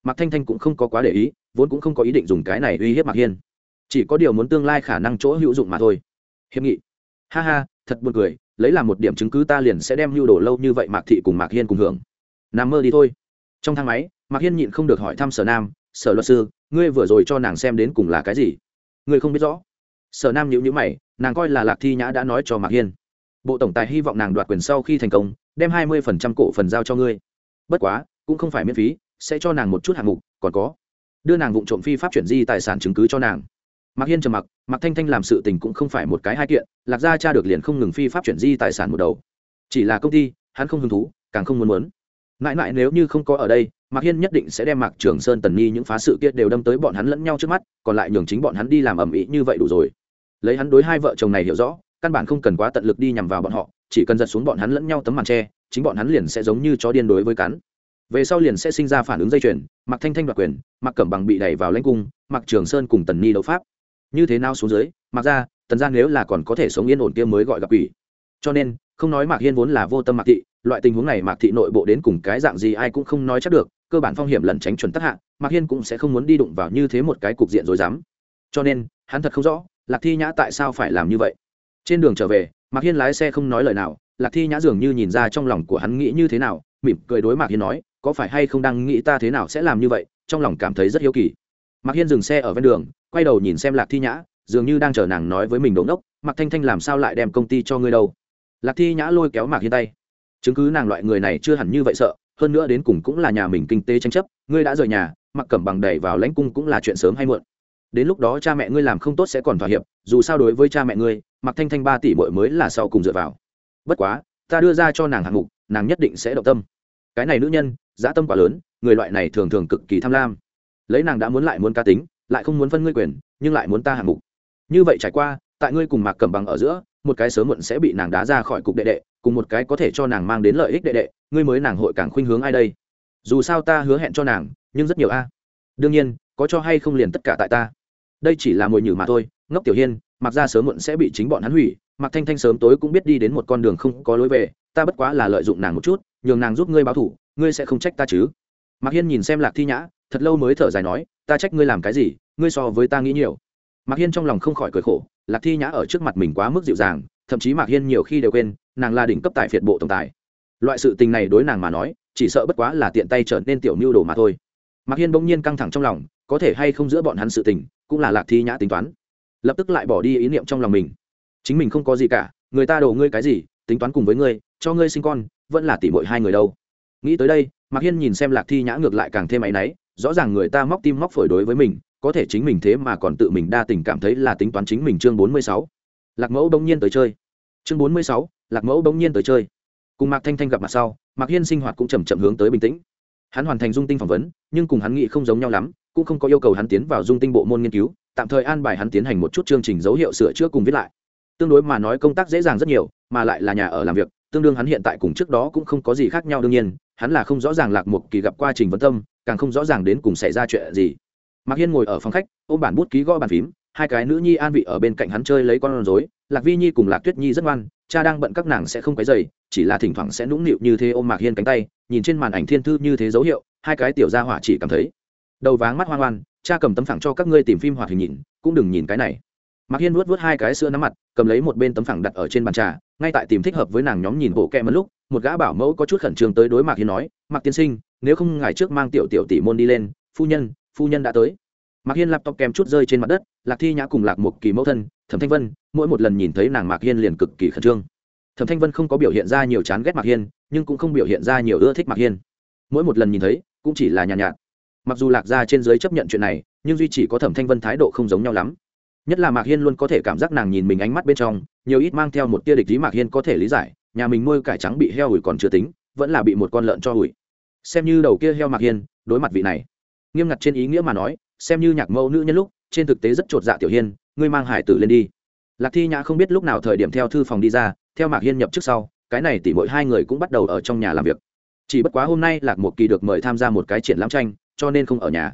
Mạc thanh thanh cũng không có quá để ý, vốn cũng không có ý định dùng cái này uy hiếp mạc hiên. Chỉ có điều muốn tương lai khả năng chỗ hữu dụng mà thôi. Hiệp nghị. Ha ha, thật buồn cười lấy làm một điểm chứng cứ ta liền sẽ đem lưu đồ lâu như vậy mạc thị cùng mạc hiên cùng hưởng. Nằm mơ đi thôi. Trong thang máy, mạc hiên nhịn không được hỏi thăm sở nam, sở luật sư, ngươi vừa rồi cho nàng xem đến cùng là cái gì? Ngươi không biết rõ. Sở nam nhữ nhữ mày, nàng coi là lạc thi nhã đã nói cho mạc hiên. Bộ tổng tài hy vọng nàng đoạt quyền sau khi thành công, đem hai mươi phần trăm cổ phần giao cho ngươi. Bất quá, cũng không phải miễn phí, sẽ cho nàng một chút hạng mục, còn có đưa nàng vụ trộm phi pháp chuyển di tài sản chứng cứ cho nàng mạc hiên trầm mặc, mạc thanh thanh làm sự tình cũng không phải một cái hai kiện, lạc gia cha được liền không ngừng phi pháp chuyển di tài sản một đầu. Chỉ là công ty, hắn không hứng thú, càng không muốn muốn. Mãi mãi nếu như không có ở đây, mạc hiên nhất định sẽ đem mạc trường sơn, tần nhi những phá sự kia đều đâm tới bọn hắn lẫn nhau trước mắt, còn lại nhường chính bọn hắn đi làm ầm ĩ như vậy đủ rồi. Lấy hắn đối hai vợ chồng này hiểu rõ, căn bản không cần quá tận lực đi nhằm vào bọn họ, chỉ cần giật xuống bọn hắn lẫn nhau tấm màn tre chính bọn hắn liền sẽ giống như chó điên đối với cắn. Về sau liền sẽ sinh ra phản ứng dây chuyền, Mạc thanh thanh đoạt quyền, Mạc cẩm bằng bị đẩy vào lãnh cung, Mạc trường sơn cùng tần Nhi đấu pháp như thế nào xuống dưới, mặc ra, tần gia nếu là còn có thể sống yên ổn kia mới gọi gặp ủy. Cho nên, không nói mạc hiên vốn là vô tâm mạc thị, loại tình huống này mạc thị nội bộ đến cùng cái dạng gì ai cũng không nói chắc được, cơ bản phong hiểm lẩn tránh chuẩn tắc hạ, mạc hiên cũng sẽ không muốn đi đụng vào như thế một cái cục diện rồi dám cho nên, hắn thật không rõ, lạc thi nhã tại sao phải làm như vậy. Trên đường trở về, mạc hiên lái xe không nói lời nào, lạc thi nhã dường như nhìn ra trong lòng của hắn nghĩ như thế nào, mỉm cười đối mạc hiên nói, có phải hay không đang nghĩ ta thế nào sẽ làm như vậy? Trong lòng cảm thấy rất hiếu kỳ. Mạc hiên dừng xe ở ven đường quay đầu nhìn xem lạc thi nhã, dường như đang chờ nàng nói với mình đống đốc mạc thanh thanh làm sao lại đem công ty cho ngươi đâu? Lạc thi nhã lôi kéo mạc hiên tay. Chứng cứ nàng loại người này chưa hẳn như vậy sợ, hơn nữa đến cùng cũng là nhà mình kinh tế tranh chấp, ngươi đã rời nhà, mặc cẩm bằng đẩy vào lãnh cung cũng là chuyện sớm hay muộn. Đến lúc đó cha mẹ ngươi làm không tốt sẽ còn thỏa hiệp, dù sao đối với cha mẹ ngươi mặc thanh thanh ba tỷ bội mới là sau cùng dựa vào. Bất quá, ta đưa ra cho nàng hạng mục, nàng nhất định sẽ động tâm. Cái này nữ nhân dã tâm quá lớn, người loại này thường thường cực kỳ tham lam. Lấy nàng đã muốn lại muốn ca tính lại không muốn phân ngươi quyền, nhưng lại muốn ta hạng mục. Như vậy trải qua, tại ngươi cùng mạc cầm bằng ở giữa, một cái sớm muộn sẽ bị nàng đá ra khỏi cục đệ đệ, cùng một cái có thể cho nàng mang đến lợi ích đệ đệ, ngươi mới nàng hội càng khuynh hướng ai đây? Dù sao ta hứa hẹn cho nàng, nhưng rất nhiều a. Đương nhiên, có cho hay không liền tất cả tại ta. Đây chỉ là mồi nhử mà thôi, ngốc tiểu hiên mặc ra sớm muộn sẽ bị chính bọn hắn hủy mặc thanh thanh sớm tối cũng biết đi đến một con đường không có lối về, ta bất quá là lợi dụng nàng một chút, nhường nàng giúp ngươi báo thủ, ngươi sẽ không trách ta chứ. Mạc hiên nhìn xem lạc thi nhã, thật lâu mới thở dài nói ta trách ngươi làm cái gì, ngươi so với ta nghĩ nhiều. Mạc hiên trong lòng không khỏi cười khổ, lạc thi nhã ở trước mặt mình quá mức dịu dàng, thậm chí mạc hiên nhiều khi đều quên, nàng là đỉnh cấp tài phiệt bộ tổng tài. Loại sự tình này đối nàng mà nói, chỉ sợ bất quá là tiện tay trở nên tiểu mưu đồ mà thôi. Mạc hiên bỗng nhiên căng thẳng trong lòng, có thể hay không giữa bọn hắn sự tình, cũng là lạc thi nhã tính toán. Lập tức lại bỏ đi ý niệm trong lòng mình. Chính mình không có gì cả, người ta đổ ngươi cái gì, tính toán cùng với ngươi, cho ngươi sinh con, vẫn là tỷ bội hai người đâu. Nghĩ tới đây, mạc hiên nhìn xem lạc thi nhã ngược lại càng thêm áy náy rõ ràng người ta móc tim móc phổi đối với mình, có thể chính mình thế mà còn tự mình đa tình cảm thấy là tính toán chính mình chương bốn mươi sáu. Lạc mẫu bỗng nhiên tới chơi. Chương bốn mươi sáu, lạc mẫu bỗng nhiên tới chơi. Cùng mạc thanh thanh gặp mặt sau, mạc hiên sinh hoạt cũng chầm chậm hướng tới bình tĩnh. Hắn hoàn thành dung tinh phỏng vấn, nhưng cùng hắn nghĩ không giống nhau lắm, cũng không có yêu cầu hắn tiến vào dung tinh bộ môn nghiên cứu, tạm thời an bài hắn tiến hành một chút chương trình dấu hiệu sửa chữa cùng viết lại. Tương đối mà nói công tác dễ dàng rất nhiều, mà lại là nhà ở làm việc, tương đương hắn hiện tại cùng trước đó cũng không có gì khác nhau đương nhiên, hắn là không rõ ràng lạc một kỳ gặp qua trình vấn tâm càng không rõ ràng đến cùng xảy ra chuyện gì. Mạc hiên ngồi ở phòng khách ôm bản bút ký gõ bàn phím hai cái nữ nhi an vị ở bên cạnh hắn chơi lấy con rối lạc vi nhi cùng lạc tuyết nhi rất ngoan cha đang bận các nàng sẽ không cái dày chỉ là thỉnh thoảng sẽ nũng nịu như thế ôm mạc hiên cánh tay nhìn trên màn ảnh thiên thư như thế dấu hiệu hai cái tiểu gia hỏa chỉ cảm thấy đầu váng mắt hoang hoan, cha cầm tấm phẳng cho các ngươi tìm phim hoạt hình nhìn cũng đừng nhìn cái này. Mạc hiên vuốt vuốt hai cái sữa nắm mặt cầm lấy một bên tấm phẳng đặt ở trên bàn trà ngay tại tìm thích hợp với nàng nhóm nhìn bộ kẹ mất lúc một gã bảo mẫu có chút khẩn trương tới đối mạc hiên nói mạc tiên sinh nếu không ngài trước mang tiểu tiểu tỷ môn đi lên phu nhân phu nhân đã tới. Mạc hiên laptop kèm chút rơi trên mặt đất lạc thi nhã cùng lạc một kỳ mẫu thân thẩm thanh vân mỗi một lần nhìn thấy nàng mạc hiên liền cực kỳ khẩn trương. Thẩm thanh vân không có biểu hiện ra nhiều chán ghét mạc hiên nhưng cũng không biểu hiện ra nhiều ưa thích mạc hiên. Mỗi một lần nhìn thấy cũng chỉ là nhàn nhạt, nhạt. Mặc dù lạc gia trên giới chấp nhận chuyện này nhưng duy chỉ có thẩm thanh vân thái độ không giống nhau lắm. Nhất là mạc hiên luôn có thể cảm giác nàng nhìn mình ánh mắt bên trong nhiều ít mang theo một tia địch lý mạc hiên có thể lý giải nhà mình nuôi cải trắng bị heo ủi còn chưa tính vẫn là bị một con lợn cho ủi xem như đầu kia heo mạc hiên, đối mặt vị này. Nghiêm ngặt trên ý nghĩa mà nói, xem như nhạc mẫu nữ nhân lúc, trên thực tế rất chột dạ tiểu hiên, ngươi mang hải tử lên đi. Lạc thi nhã không biết lúc nào thời điểm theo thư phòng đi ra, theo mạc hiên nhập trước sau, cái này tỉ mỗi hai người cũng bắt đầu ở trong nhà làm việc. Chỉ bất quá hôm nay lạc một kỳ được mời tham gia một cái triển lãm tranh, cho nên không ở nhà.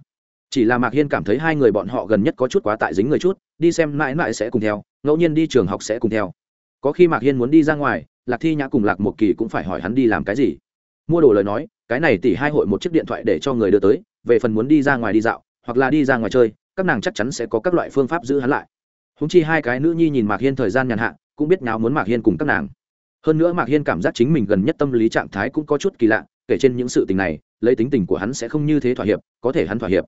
Chỉ là mạc hiên cảm thấy hai người bọn họ gần nhất có chút quá tại dính người chút, đi xem mãi mãi sẽ cùng theo, ngẫu nhiên đi trường học sẽ cùng theo. Có khi mạc hiên muốn đi ra ngoài, lạc thi nhã cùng lạc một kỳ cũng phải hỏi hắn đi làm cái gì. Mua đồ lời nói cái này tỷ hai hội một chiếc điện thoại để cho người đưa tới, về phần muốn đi ra ngoài đi dạo, hoặc là đi ra ngoài chơi, các nàng chắc chắn sẽ có các loại phương pháp giữ hắn lại. Húng chi hai cái nữ nhi nhìn mạc hiên thời gian nhàn hạ, cũng biết nào muốn mạc hiên cùng các nàng. Hơn nữa mạc hiên cảm giác chính mình gần nhất tâm lý trạng thái cũng có chút kỳ lạ, kể trên những sự tình này, lấy tính tình của hắn sẽ không như thế thỏa hiệp, có thể hắn thỏa hiệp.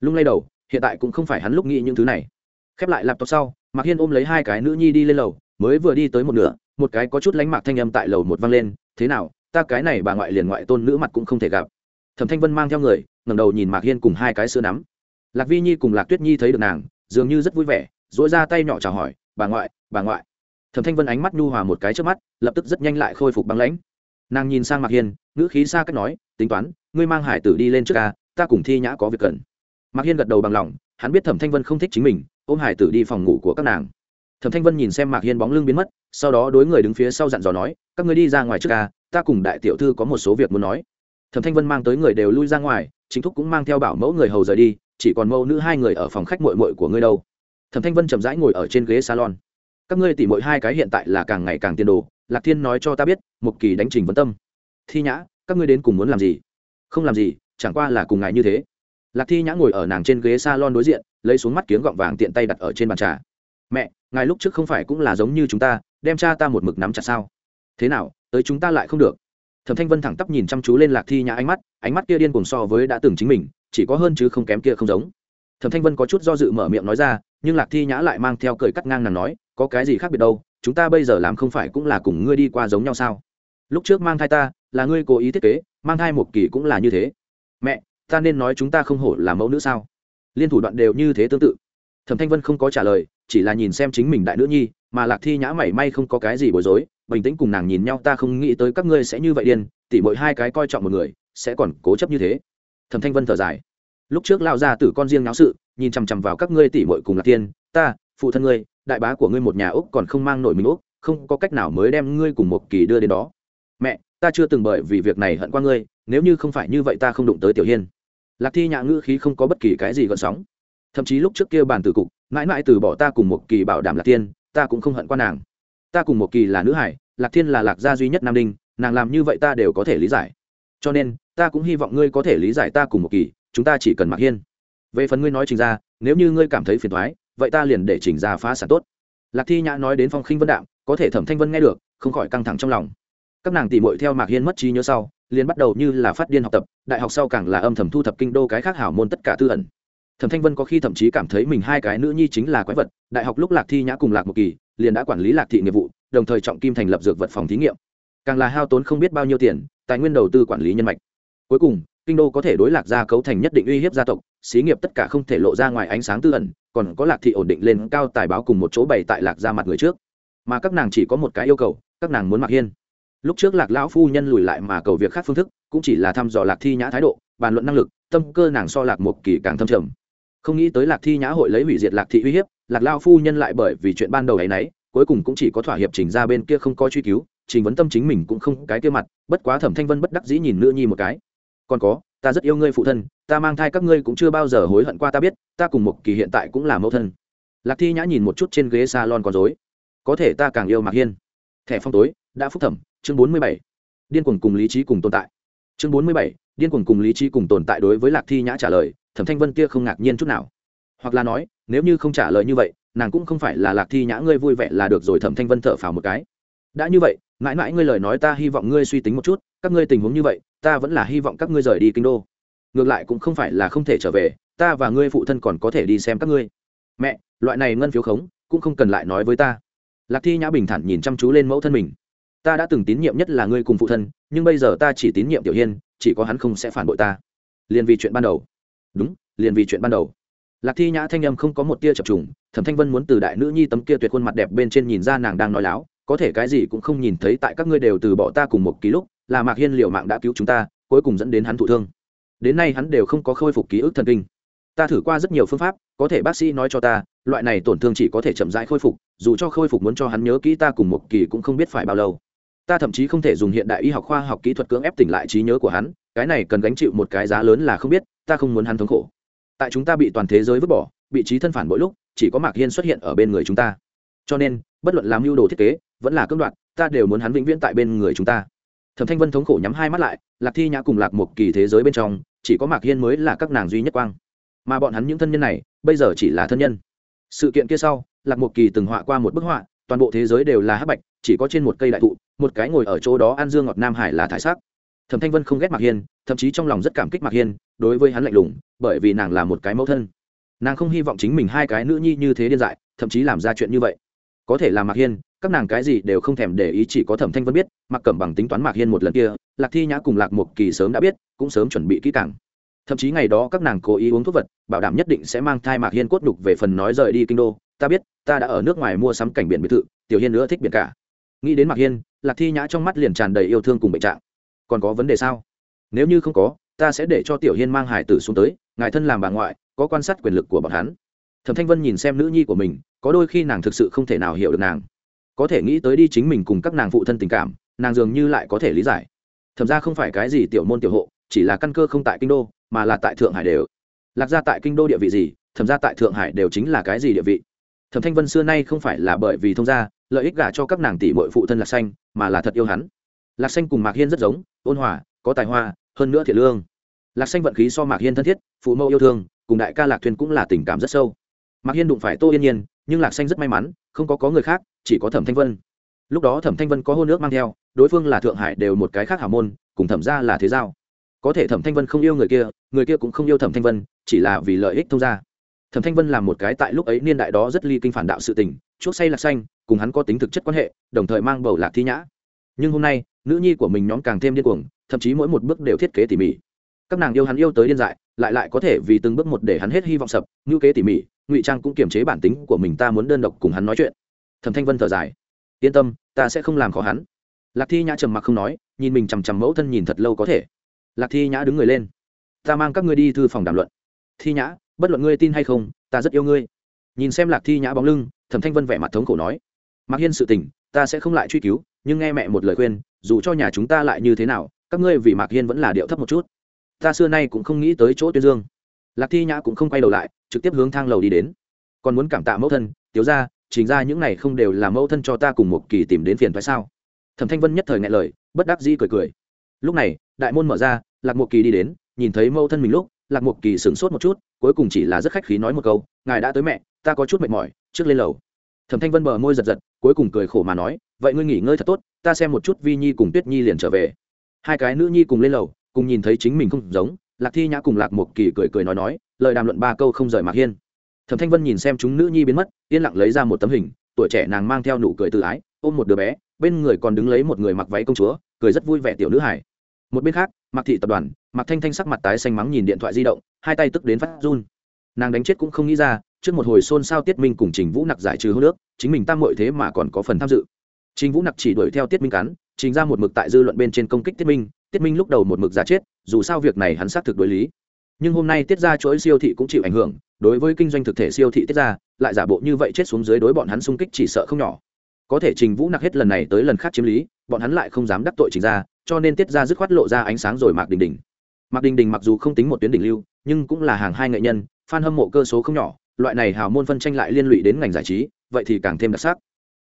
Lung lay đầu, hiện tại cũng không phải hắn lúc nghĩ những thứ này. Khép lại laptop sau, mạc hiên ôm lấy hai cái nữ nhi đi lên lầu, mới vừa đi tới một nửa, một cái có chút lánh mạc thanh âm tại lầu một vang lên, thế nào ta cái này bà ngoại liền ngoại tôn nữ mặt cũng không thể gặp. Thẩm thanh vân mang theo người, ngẩng đầu nhìn mạc hiên cùng hai cái sữa nắm. Lạc vi nhi cùng lạc tuyết nhi thấy được nàng, dường như rất vui vẻ dỗi ra tay nhỏ chào hỏi, bà ngoại bà ngoại. Thẩm thanh vân ánh mắt nhu hòa một cái trước mắt, lập tức rất nhanh lại khôi phục băng lãnh. Nàng nhìn sang mạc hiên, ngữ khí xa cách nói, tính toán, ngươi mang hải tử đi lên trước ca ta cùng thi nhã có việc cần. Mạc hiên gật đầu bằng lòng, hắn biết thẩm thanh vân không thích chính mình, ôm hải tử đi phòng ngủ của các nàng. Thẩm thanh vân nhìn xem mạc hiên bóng lưng biến mất, sau đó đối người đứng phía sau dặn dò nói, các người đi ra ngoài trước ca ta cùng đại tiểu thư có một số việc muốn nói. Thẩm thanh vân mang tới người đều lui ra ngoài, chính thúc cũng mang theo bảo mẫu người hầu rời đi, chỉ còn mẫu nữ hai người ở phòng khách mội mội của ngươi đâu. Thẩm thanh vân chậm rãi ngồi ở trên ghế salon. Các ngươi tỉ mỗi hai cái hiện tại là càng ngày càng tiên đồ, lạc thiên nói cho ta biết, một kỳ đánh trình vấn tâm. Thi nhã, các ngươi đến cùng muốn làm gì? Không làm gì, chẳng qua là cùng ngài như thế. Lạc thi nhã ngồi ở nàng trên ghế salon đối diện, lấy xuống mắt kiếng gọng vàng tiện tay đặt ở trên bàn trà. Mẹ, ngài lúc trước không phải cũng là giống như chúng ta, đem cha ta một mực nắm chặt sao? Thế nào tới chúng ta lại không được. Thẩm thanh vân thẳng tắp nhìn chăm chú lên lạc thi nhã ánh mắt ánh mắt kia điên cùng so với đã từng chính mình, chỉ có hơn chứ không kém kia không giống. Thẩm thanh vân có chút do dự mở miệng nói ra, nhưng lạc thi nhã lại mang theo cười cắt ngang nàng nói, có cái gì khác biệt đâu, chúng ta bây giờ làm không phải cũng là cùng ngươi đi qua giống nhau sao? Lúc trước mang thai ta, là ngươi cố ý thiết kế, mang thai một kỳ cũng là như thế. Mẹ, ta nên nói chúng ta không hổ là mẫu nữ sao? Liên thủ đoạn đều như thế tương tự. Thẩm thanh vân không có trả lời, chỉ là nhìn xem chính mình đại nữ nhi mà lạc thi nhã mảy may không có cái gì bối rối, bình tĩnh cùng nàng nhìn nhau, ta không nghĩ tới các ngươi sẽ như vậy điên, tỉ mỗi hai cái coi trọng một người, sẽ còn cố chấp như thế. Thẩm thanh vân thở dài. Lúc trước lao ra tử con riêng náo sự, nhìn chằm chằm vào các ngươi tỉ mội cùng lạc tiên ta, phụ thân ngươi, đại bá của ngươi một nhà úc còn không mang nổi mình úc, không có cách nào mới đem ngươi cùng một kỳ đưa đến đó. Mẹ, ta chưa từng bởi vì việc này hận qua ngươi, nếu như không phải như vậy ta không đụng tới tiểu hiên. Lạc thi nhã ngữ khí không có bất kỳ cái gì gợn sóng. Thậm chí lúc trước kia bàn tử cục, mãi mãi từ bỏ ta cùng một kỳ bảo đảm lạc tiên ta cũng không hận qua nàng. Ta cùng một kỳ là nữ hải, lạc thiên là lạc gia duy nhất nam đinh, nàng làm như vậy ta đều có thể lý giải. Cho nên, ta cũng hy vọng ngươi có thể lý giải ta cùng một kỳ, chúng ta chỉ cần mặc hiên. Về phần ngươi nói trình ra, nếu như ngươi cảm thấy phiền thoái vậy ta liền để trình ra phá sản tốt. Lạc thi nhã nói đến phong khinh vân đạm, có thể thẩm thanh vân nghe được, không khỏi căng thẳng trong lòng. Các nàng tỉ mội theo mạc hiên mất trí nhớ sau, liền bắt đầu như là phát điên học tập, đại học sau càng là âm thầm thu thập kinh đô cái khác hảo môn tất cả tư ẩn thẩm thanh vân có khi thậm chí cảm thấy mình hai cái nữ nhi chính là quái vật, đại học lúc lạc thi nhã cùng lạc một kỳ, liền đã quản lý lạc thị nghiệp vụ, đồng thời trọng kim thành lập dược vật phòng thí nghiệm. Càng là hao tốn không biết bao nhiêu tiền, tài nguyên đầu tư quản lý nhân mạch. Cuối cùng, kinh đô có thể đối lạc gia cấu thành nhất định uy hiếp gia tộc, xí nghiệp tất cả không thể lộ ra ngoài ánh sáng tư ẩn, còn có lạc thị ổn định lên cao tài báo cùng một chỗ bày tại lạc gia mặt người trước. Mà các nàng chỉ có một cái yêu cầu, các nàng muốn mặc hiên. Lúc trước lạc lão phu nhân lùi lại mà cầu việc khác phương thức, cũng chỉ là thăm dò lạc thi nhã thái độ, bàn luận năng lực, tâm cơ nàng so lạc một kỳ càng thâm trầm không nghĩ tới lạc thi nhã hội lấy hủy diệt lạc thị uy hiếp, lạc lao phu nhân lại bởi vì chuyện ban đầu ấy nấy, cuối cùng cũng chỉ có thỏa hiệp trình ra bên kia không có truy cứu, trình vấn tâm chính mình cũng không cái kia mặt, bất quá thẩm thanh vân bất đắc dĩ nhìn nữ nhi một cái. Còn có, ta rất yêu ngươi phụ thân, ta mang thai các ngươi cũng chưa bao giờ hối hận qua ta biết, ta cùng một kỳ hiện tại cũng là mẫu thân. Lạc thi nhã nhìn một chút trên ghế s a lon còn dối có thể ta càng yêu mạc hiên. Thẻ phong tối, đã phúc thẩm, chương bốn mươi bảy. Điên cuồng cùng lý trí cùng tồn tại. Chương bốn mươi bảy, điên cuồng cùng lý trí cùng tồn tại đối với lạc thi nhã trả lời thẩm thanh vân kia không ngạc nhiên chút nào. Hoặc là nói, nếu như không trả lời như vậy, nàng cũng không phải là lạc thi nhã ngươi vui vẻ là được rồi thẩm thanh vân thở phào một cái. Đã như vậy, mãi mãi ngươi lời nói ta hy vọng ngươi suy tính một chút, các ngươi tình huống như vậy, ta vẫn là hy vọng các ngươi rời đi kinh đô. Ngược lại cũng không phải là không thể trở về, ta và ngươi phụ thân còn có thể đi xem các ngươi. Mẹ, loại này ngân phiếu khống, cũng không cần lại nói với ta. Lạc thi nhã bình thản nhìn chăm chú lên mẫu thân mình. Ta đã từng tín nhiệm nhất là ngươi cùng phụ thân, nhưng bây giờ ta chỉ tín nhiệm tiểu hiên, chỉ có hắn không sẽ phản bội ta. Liền vì chuyện ban đầu đúng, liền vì chuyện ban đầu. Lạc thi nhã thanh âm không có một tia chập trùng, thẩm thanh vân muốn từ đại nữ nhi tấm kia tuyệt khuôn mặt đẹp bên trên nhìn ra nàng đang nói láo, có thể cái gì cũng không nhìn thấy tại các ngươi đều từ bỏ ta cùng một ký lúc, là mạc hiên liệu mạng đã cứu chúng ta, cuối cùng dẫn đến hắn thụ thương. Đến nay hắn đều không có khôi phục ký ức thần kinh. Ta thử qua rất nhiều phương pháp, có thể bác sĩ nói cho ta, loại này tổn thương chỉ có thể chậm rãi khôi phục, dù cho khôi phục muốn cho hắn nhớ kỹ ta cùng một kỳ cũng không biết phải bao lâu. Ta thậm chí không thể dùng hiện đại y học khoa học kỹ thuật cưỡng ép tỉnh lại trí nhớ của hắn, cái này cần gánh chịu một cái giá lớn là không biết ta không muốn hắn thống khổ. Tại chúng ta bị toàn thế giới vứt bỏ, bị trí thân phản mỗi lúc, chỉ có mạc hiên xuất hiện ở bên người chúng ta. Cho nên, bất luận làm mưu đồ thiết kế, vẫn là cưỡng đoạt, ta đều muốn hắn vĩnh viễn tại bên người chúng ta. Thẩm thanh vân thống khổ nhắm hai mắt lại, lạc thi nhã cùng lạc một kỳ thế giới bên trong, chỉ có mạc hiên mới là các nàng duy nhất quang. Mà bọn hắn những thân nhân này, bây giờ chỉ là thân nhân. Sự kiện kia sau, lạc một kỳ từng họa qua một bức họa, toàn bộ thế giới đều là hắc bạch, chỉ có trên một cây đại thụ, một cái ngồi ở chỗ đó an dương ngọt nam hải là thải sắc thẩm thanh vân không ghét mạc hiên, thậm chí trong lòng rất cảm kích mạc hiên, đối với hắn lạnh lùng, bởi vì nàng là một cái mẫu thân. Nàng không hy vọng chính mình hai cái nữ nhi như thế điên dại, thậm chí làm ra chuyện như vậy. Có thể là mạc hiên, các nàng cái gì đều không thèm để ý chỉ có thẩm thanh vân biết mặc cẩm bằng tính toán mạc hiên một lần kia, lạc thi nhã cùng lạc một kỳ sớm đã biết, cũng sớm chuẩn bị kỹ càng. Thậm chí ngày đó các nàng cố ý uống thuốc vật, bảo đảm nhất định sẽ mang thai mạc hiên cốt đục về phần nói rời đi kinh đô. Ta biết, ta đã ở nước ngoài mua sắm cảnh biển biệt thự, tiểu hiên nữa thích biển cả. Nghĩ đến mạc hiên, lạc thi nhã trong mắt liền tràn đầy yêu thương cùng bệnh trạng còn có vấn đề sao? Nếu như không có, ta sẽ để cho tiểu hiên mang hải tử xuống tới, ngài thân làm bà ngoại, có quan sát quyền lực của bọn hắn. Thẩm thanh vân nhìn xem nữ nhi của mình, có đôi khi nàng thực sự không thể nào hiểu được nàng. Có thể nghĩ tới đi chính mình cùng các nàng phụ thân tình cảm, nàng dường như lại có thể lý giải. Thẩm ra không phải cái gì tiểu môn tiểu hộ, chỉ là căn cơ không tại kinh đô, mà là tại thượng hải đều. Lạc ra tại kinh đô địa vị gì, thẩm ra tại thượng hải đều chính là cái gì địa vị? Thẩm thanh vân xưa nay không phải là bởi vì thông gia, lợi ích gả cho các nàng tỷ mội phụ thân lạc xanh, mà là thật yêu hắn lạc xanh cùng mạc hiên rất giống, ôn hòa, có tài hoa, hơn nữa thiện lương. Lạc xanh vận khí so mạc hiên thân thiết, phụ mẫu yêu thương, cùng đại ca lạc thuyền cũng là tình cảm rất sâu. Mạc hiên đụng phải tô yên nhiên, nhưng lạc xanh rất may mắn, không có có người khác, chỉ có thẩm thanh vân. Lúc đó thẩm thanh vân có hôn nước mang theo, đối phương là thượng hải đều một cái khác hảo môn, cùng thẩm ra là thế giao. Có thể thẩm thanh vân không yêu người kia người kia cũng không yêu thẩm thanh vân, chỉ là vì lợi ích thông gia. Thẩm thanh vân làm một cái tại lúc ấy niên đại đó rất ly kinh phản đạo sự tình, chuốc say lạc xanh, cùng hắn có tính thực chất quan hệ, đồng thời mang bầu lạc thi nhã. Nhưng hôm nay nữ nhi của mình nhóm càng thêm điên cuồng, thậm chí mỗi một bước đều thiết kế tỉ mỉ. Các nàng yêu hắn yêu tới điên dại, lại lại có thể vì từng bước một để hắn hết hy vọng sập ngữ kế tỉ mỉ, ngụy trang cũng kiềm chế bản tính của mình ta muốn đơn độc cùng hắn nói chuyện. Thẩm thanh vân thở dài. Yên tâm, ta sẽ không làm khó hắn. Lạc thi nhã trầm mặc không nói, nhìn mình chằm chằm mẫu thân nhìn thật lâu có thể. Lạc thi nhã đứng người lên. Ta mang các ngươi đi thư phòng đàm luận. Thi nhã, bất luận ngươi tin hay không, ta rất yêu ngươi. Nhìn xem lạc thi nhã bóng lưng, thẩm thanh vân vẻ mặt thống khổ nói. Mặc hiên sự tình, ta sẽ không lại truy cứu, nhưng nghe mẹ một lời khuyên dù cho nhà chúng ta lại như thế nào, các ngươi vì mạc hiên vẫn là điệu thấp một chút. Ta xưa nay cũng không nghĩ tới chỗ tuyên dương. Lạc thi nhã cũng không quay đầu lại, trực tiếp hướng thang lầu đi đến. Còn muốn cảm tạ mẫu thân tiếu ra chính ra những này không đều là mẫu thân cho ta cùng một kỳ tìm đến phiền thoái sao? Thẩm thanh vân nhất thời ngại lời, bất đắc dĩ cười cười. Lúc này, đại môn mở ra, lạc một kỳ đi đến, nhìn thấy mẫu thân mình lúc, lạc một kỳ sửng sốt một chút, cuối cùng chỉ là rất khách khí nói một câu, ngài đã tới mẹ, ta có chút mệt mỏi, trước lên lầu. Thẩm thanh vân bờ môi giật giật, cuối cùng cười khổ mà nói vậy ngươi nghỉ ngơi thật tốt, ta xem một chút vi nhi cùng tuyết nhi liền trở về. Hai cái nữ nhi cùng lên lầu, cùng nhìn thấy chính mình không giống, lạc thi nhã cùng lạc một kỳ cười cười nói nói, lời đàm luận ba câu không rời mạc hiên. Thẩm thanh vân nhìn xem chúng nữ nhi biến mất, yên lặng lấy ra một tấm hình, tuổi trẻ nàng mang theo nụ cười tự ái, ôm một đứa bé, bên người còn đứng lấy một người mặc váy công chúa, cười rất vui vẻ tiểu nữ hải một bên khác mặc thị tập đoàn, mạc thanh thanh sắc mặt tái xanh mắng nhìn điện thoại di động, hai tay tức đến phát run. Nàng đánh chết cũng không nghĩ ra, trước một hồi xôn xao tiết minh cùng trình vũ nặc giải trừ hô nước chính mình tam mội thế mà còn có phần tham dự trình vũ nặc chỉ đuổi theo tiết minh cắn, trình ra một mực tại dư luận bên trên công kích tiết minh tiết minh lúc đầu một mực giả chết, dù sao việc này hắn xác thực đối lý. Nhưng hôm nay tiết ra chuỗi siêu thị cũng chịu ảnh hưởng, đối với kinh doanh thực thể siêu thị tiết ra, lại giả bộ như vậy chết xuống dưới đối bọn hắn xung kích chỉ sợ không nhỏ. Có thể trình vũ nặc hết lần này tới lần khác chiếm lý, bọn hắn lại không dám đắc tội trình ra, cho nên tiết ra dứt khoát lộ ra ánh sáng rồi mạc đình đình. Mạc đình đình mặc dù không tính một tuyến đỉnh lưu, nhưng cũng là hàng hai nghệ nhân, fan hâm mộ cơ số không nhỏ, loại này hào môn phân tranh lại liên lụy đến ngành giải trí, vậy thì càng thêm đặc sắc.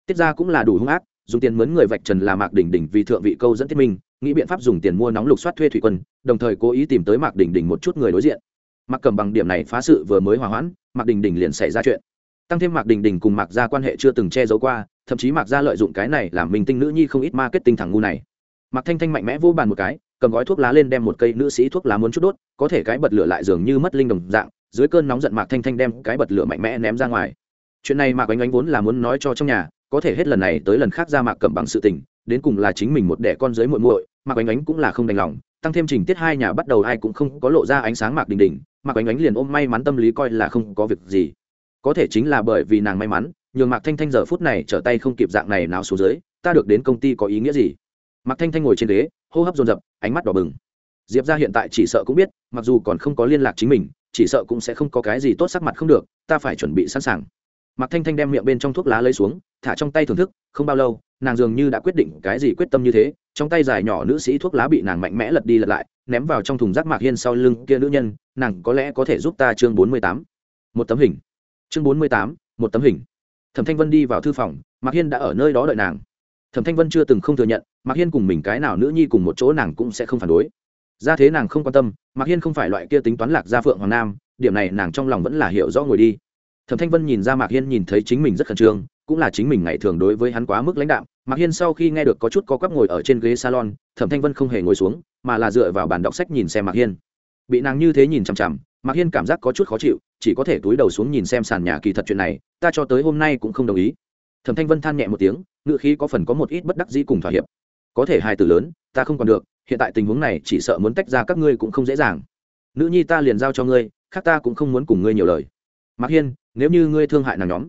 Tiết ra cũng là đủ hung ác dùng tiền mướn người vạch trần là mạc Đỉnh Đỉnh vì thượng vị câu dẫn thiết minh, nghĩ biện pháp dùng tiền mua nóng lục soát thuê thủy quân, đồng thời cố ý tìm tới mạc Đỉnh Đỉnh một chút người đối diện. Mạc cầm bằng điểm này phá sự vừa mới hòa hoãn, mạc đình đình liền xảy ra chuyện. Tăng thêm mạc đình đình cùng mạc gia quan hệ chưa từng che giấu qua, thậm chí mạc gia lợi dụng cái này làm mình tinh nữ nhi không ít marketing thằng ngu này. Mạc thanh thanh mạnh mẽ vô bàn một cái, cầm gói thuốc lá lên đem một cây nữ sĩ thuốc lá muốn chút đốt, có thể cái bật lửa lại dường như mất linh đồng dạng, dưới cơn nóng giận mạc thanh thanh đem cái bật lửa mạnh mẽ ném ra ngoài. Chuyện này mạc oanh oanh vốn là muốn nói cho trong nhà có thể hết lần này tới lần khác ra mạc cẩm bằng sự tình, đến cùng là chính mình một đẻ con dưới muội muội, mạc oanh ánh cũng là không đành lòng, tăng thêm trình tiết hai nhà bắt đầu ai cũng không có lộ ra ánh sáng mạc đình đình, mạc oanh ánh liền ôm may mắn tâm lý coi là không có việc gì. Có thể chính là bởi vì nàng may mắn, nhường mạc thanh thanh giờ phút này trở tay không kịp dạng này nào xuống dưới, ta được đến công ty có ý nghĩa gì? Mạc thanh thanh ngồi trên ghế, hô hấp dồn dập, ánh mắt đỏ bừng. Diệp ra hiện tại chỉ sợ cũng biết, mặc dù còn không có liên lạc chính mình, chỉ sợ cũng sẽ không có cái gì tốt sắc mặt không được, ta phải chuẩn bị sẵn sàng mạc thanh thanh đem miệng bên trong thuốc lá lấy xuống, thả trong tay thưởng thức, không bao lâu, nàng dường như đã quyết định cái gì quyết tâm như thế, trong tay dài nhỏ nữ sĩ thuốc lá bị nàng mạnh mẽ lật đi lật lại, ném vào trong thùng rác mạc hiên sau lưng kia nữ nhân, nàng có lẽ có thể giúp ta chương bốn mươi tám. Một tấm hình. Chương bốn mươi tám, một tấm hình. Thẩm thanh vân đi vào thư phòng, mạc hiên đã ở nơi đó đợi nàng. Thẩm thanh vân chưa từng không thừa nhận, mạc hiên cùng mình cái nào nữ nhi cùng một chỗ nàng cũng sẽ không phản đối. Ra thế nàng không quan tâm, mạc hiên không phải loại kia tính toán lạc gia phượng hoàng nam, điểm này nàng trong lòng vẫn là hiểu rõ ngồi đi thẩm thanh vân nhìn ra mạc hiên nhìn thấy chính mình rất khẩn trương, cũng là chính mình ngày thường đối với hắn quá mức lãnh đạm. mạc hiên sau khi nghe được có chút có quắp ngồi ở trên ghế salon, thẩm thanh vân không hề ngồi xuống, mà là dựa vào bàn đọc sách nhìn xem mạc hiên. Bị nàng như thế nhìn chằm chằm, mạc hiên cảm giác có chút khó chịu, chỉ có thể túi đầu xuống nhìn xem sàn nhà kỳ thật chuyện này, ta cho tới hôm nay cũng không đồng ý. Thẩm thanh vân than nhẹ một tiếng ngự khí có phần có một ít bất đắc dĩ cùng thỏa hiệp. Có thể hai từ lớn, ta không còn được, hiện tại tình huống này chỉ sợ muốn tách ra các ngươi cũng không dễ dàng. Nữ nhi ta liền giao cho ngươi, khác ta cũng không muốn cùng ngươi nhiều lời. Mạc hiên nếu như ngươi thương hại nàng nhóm.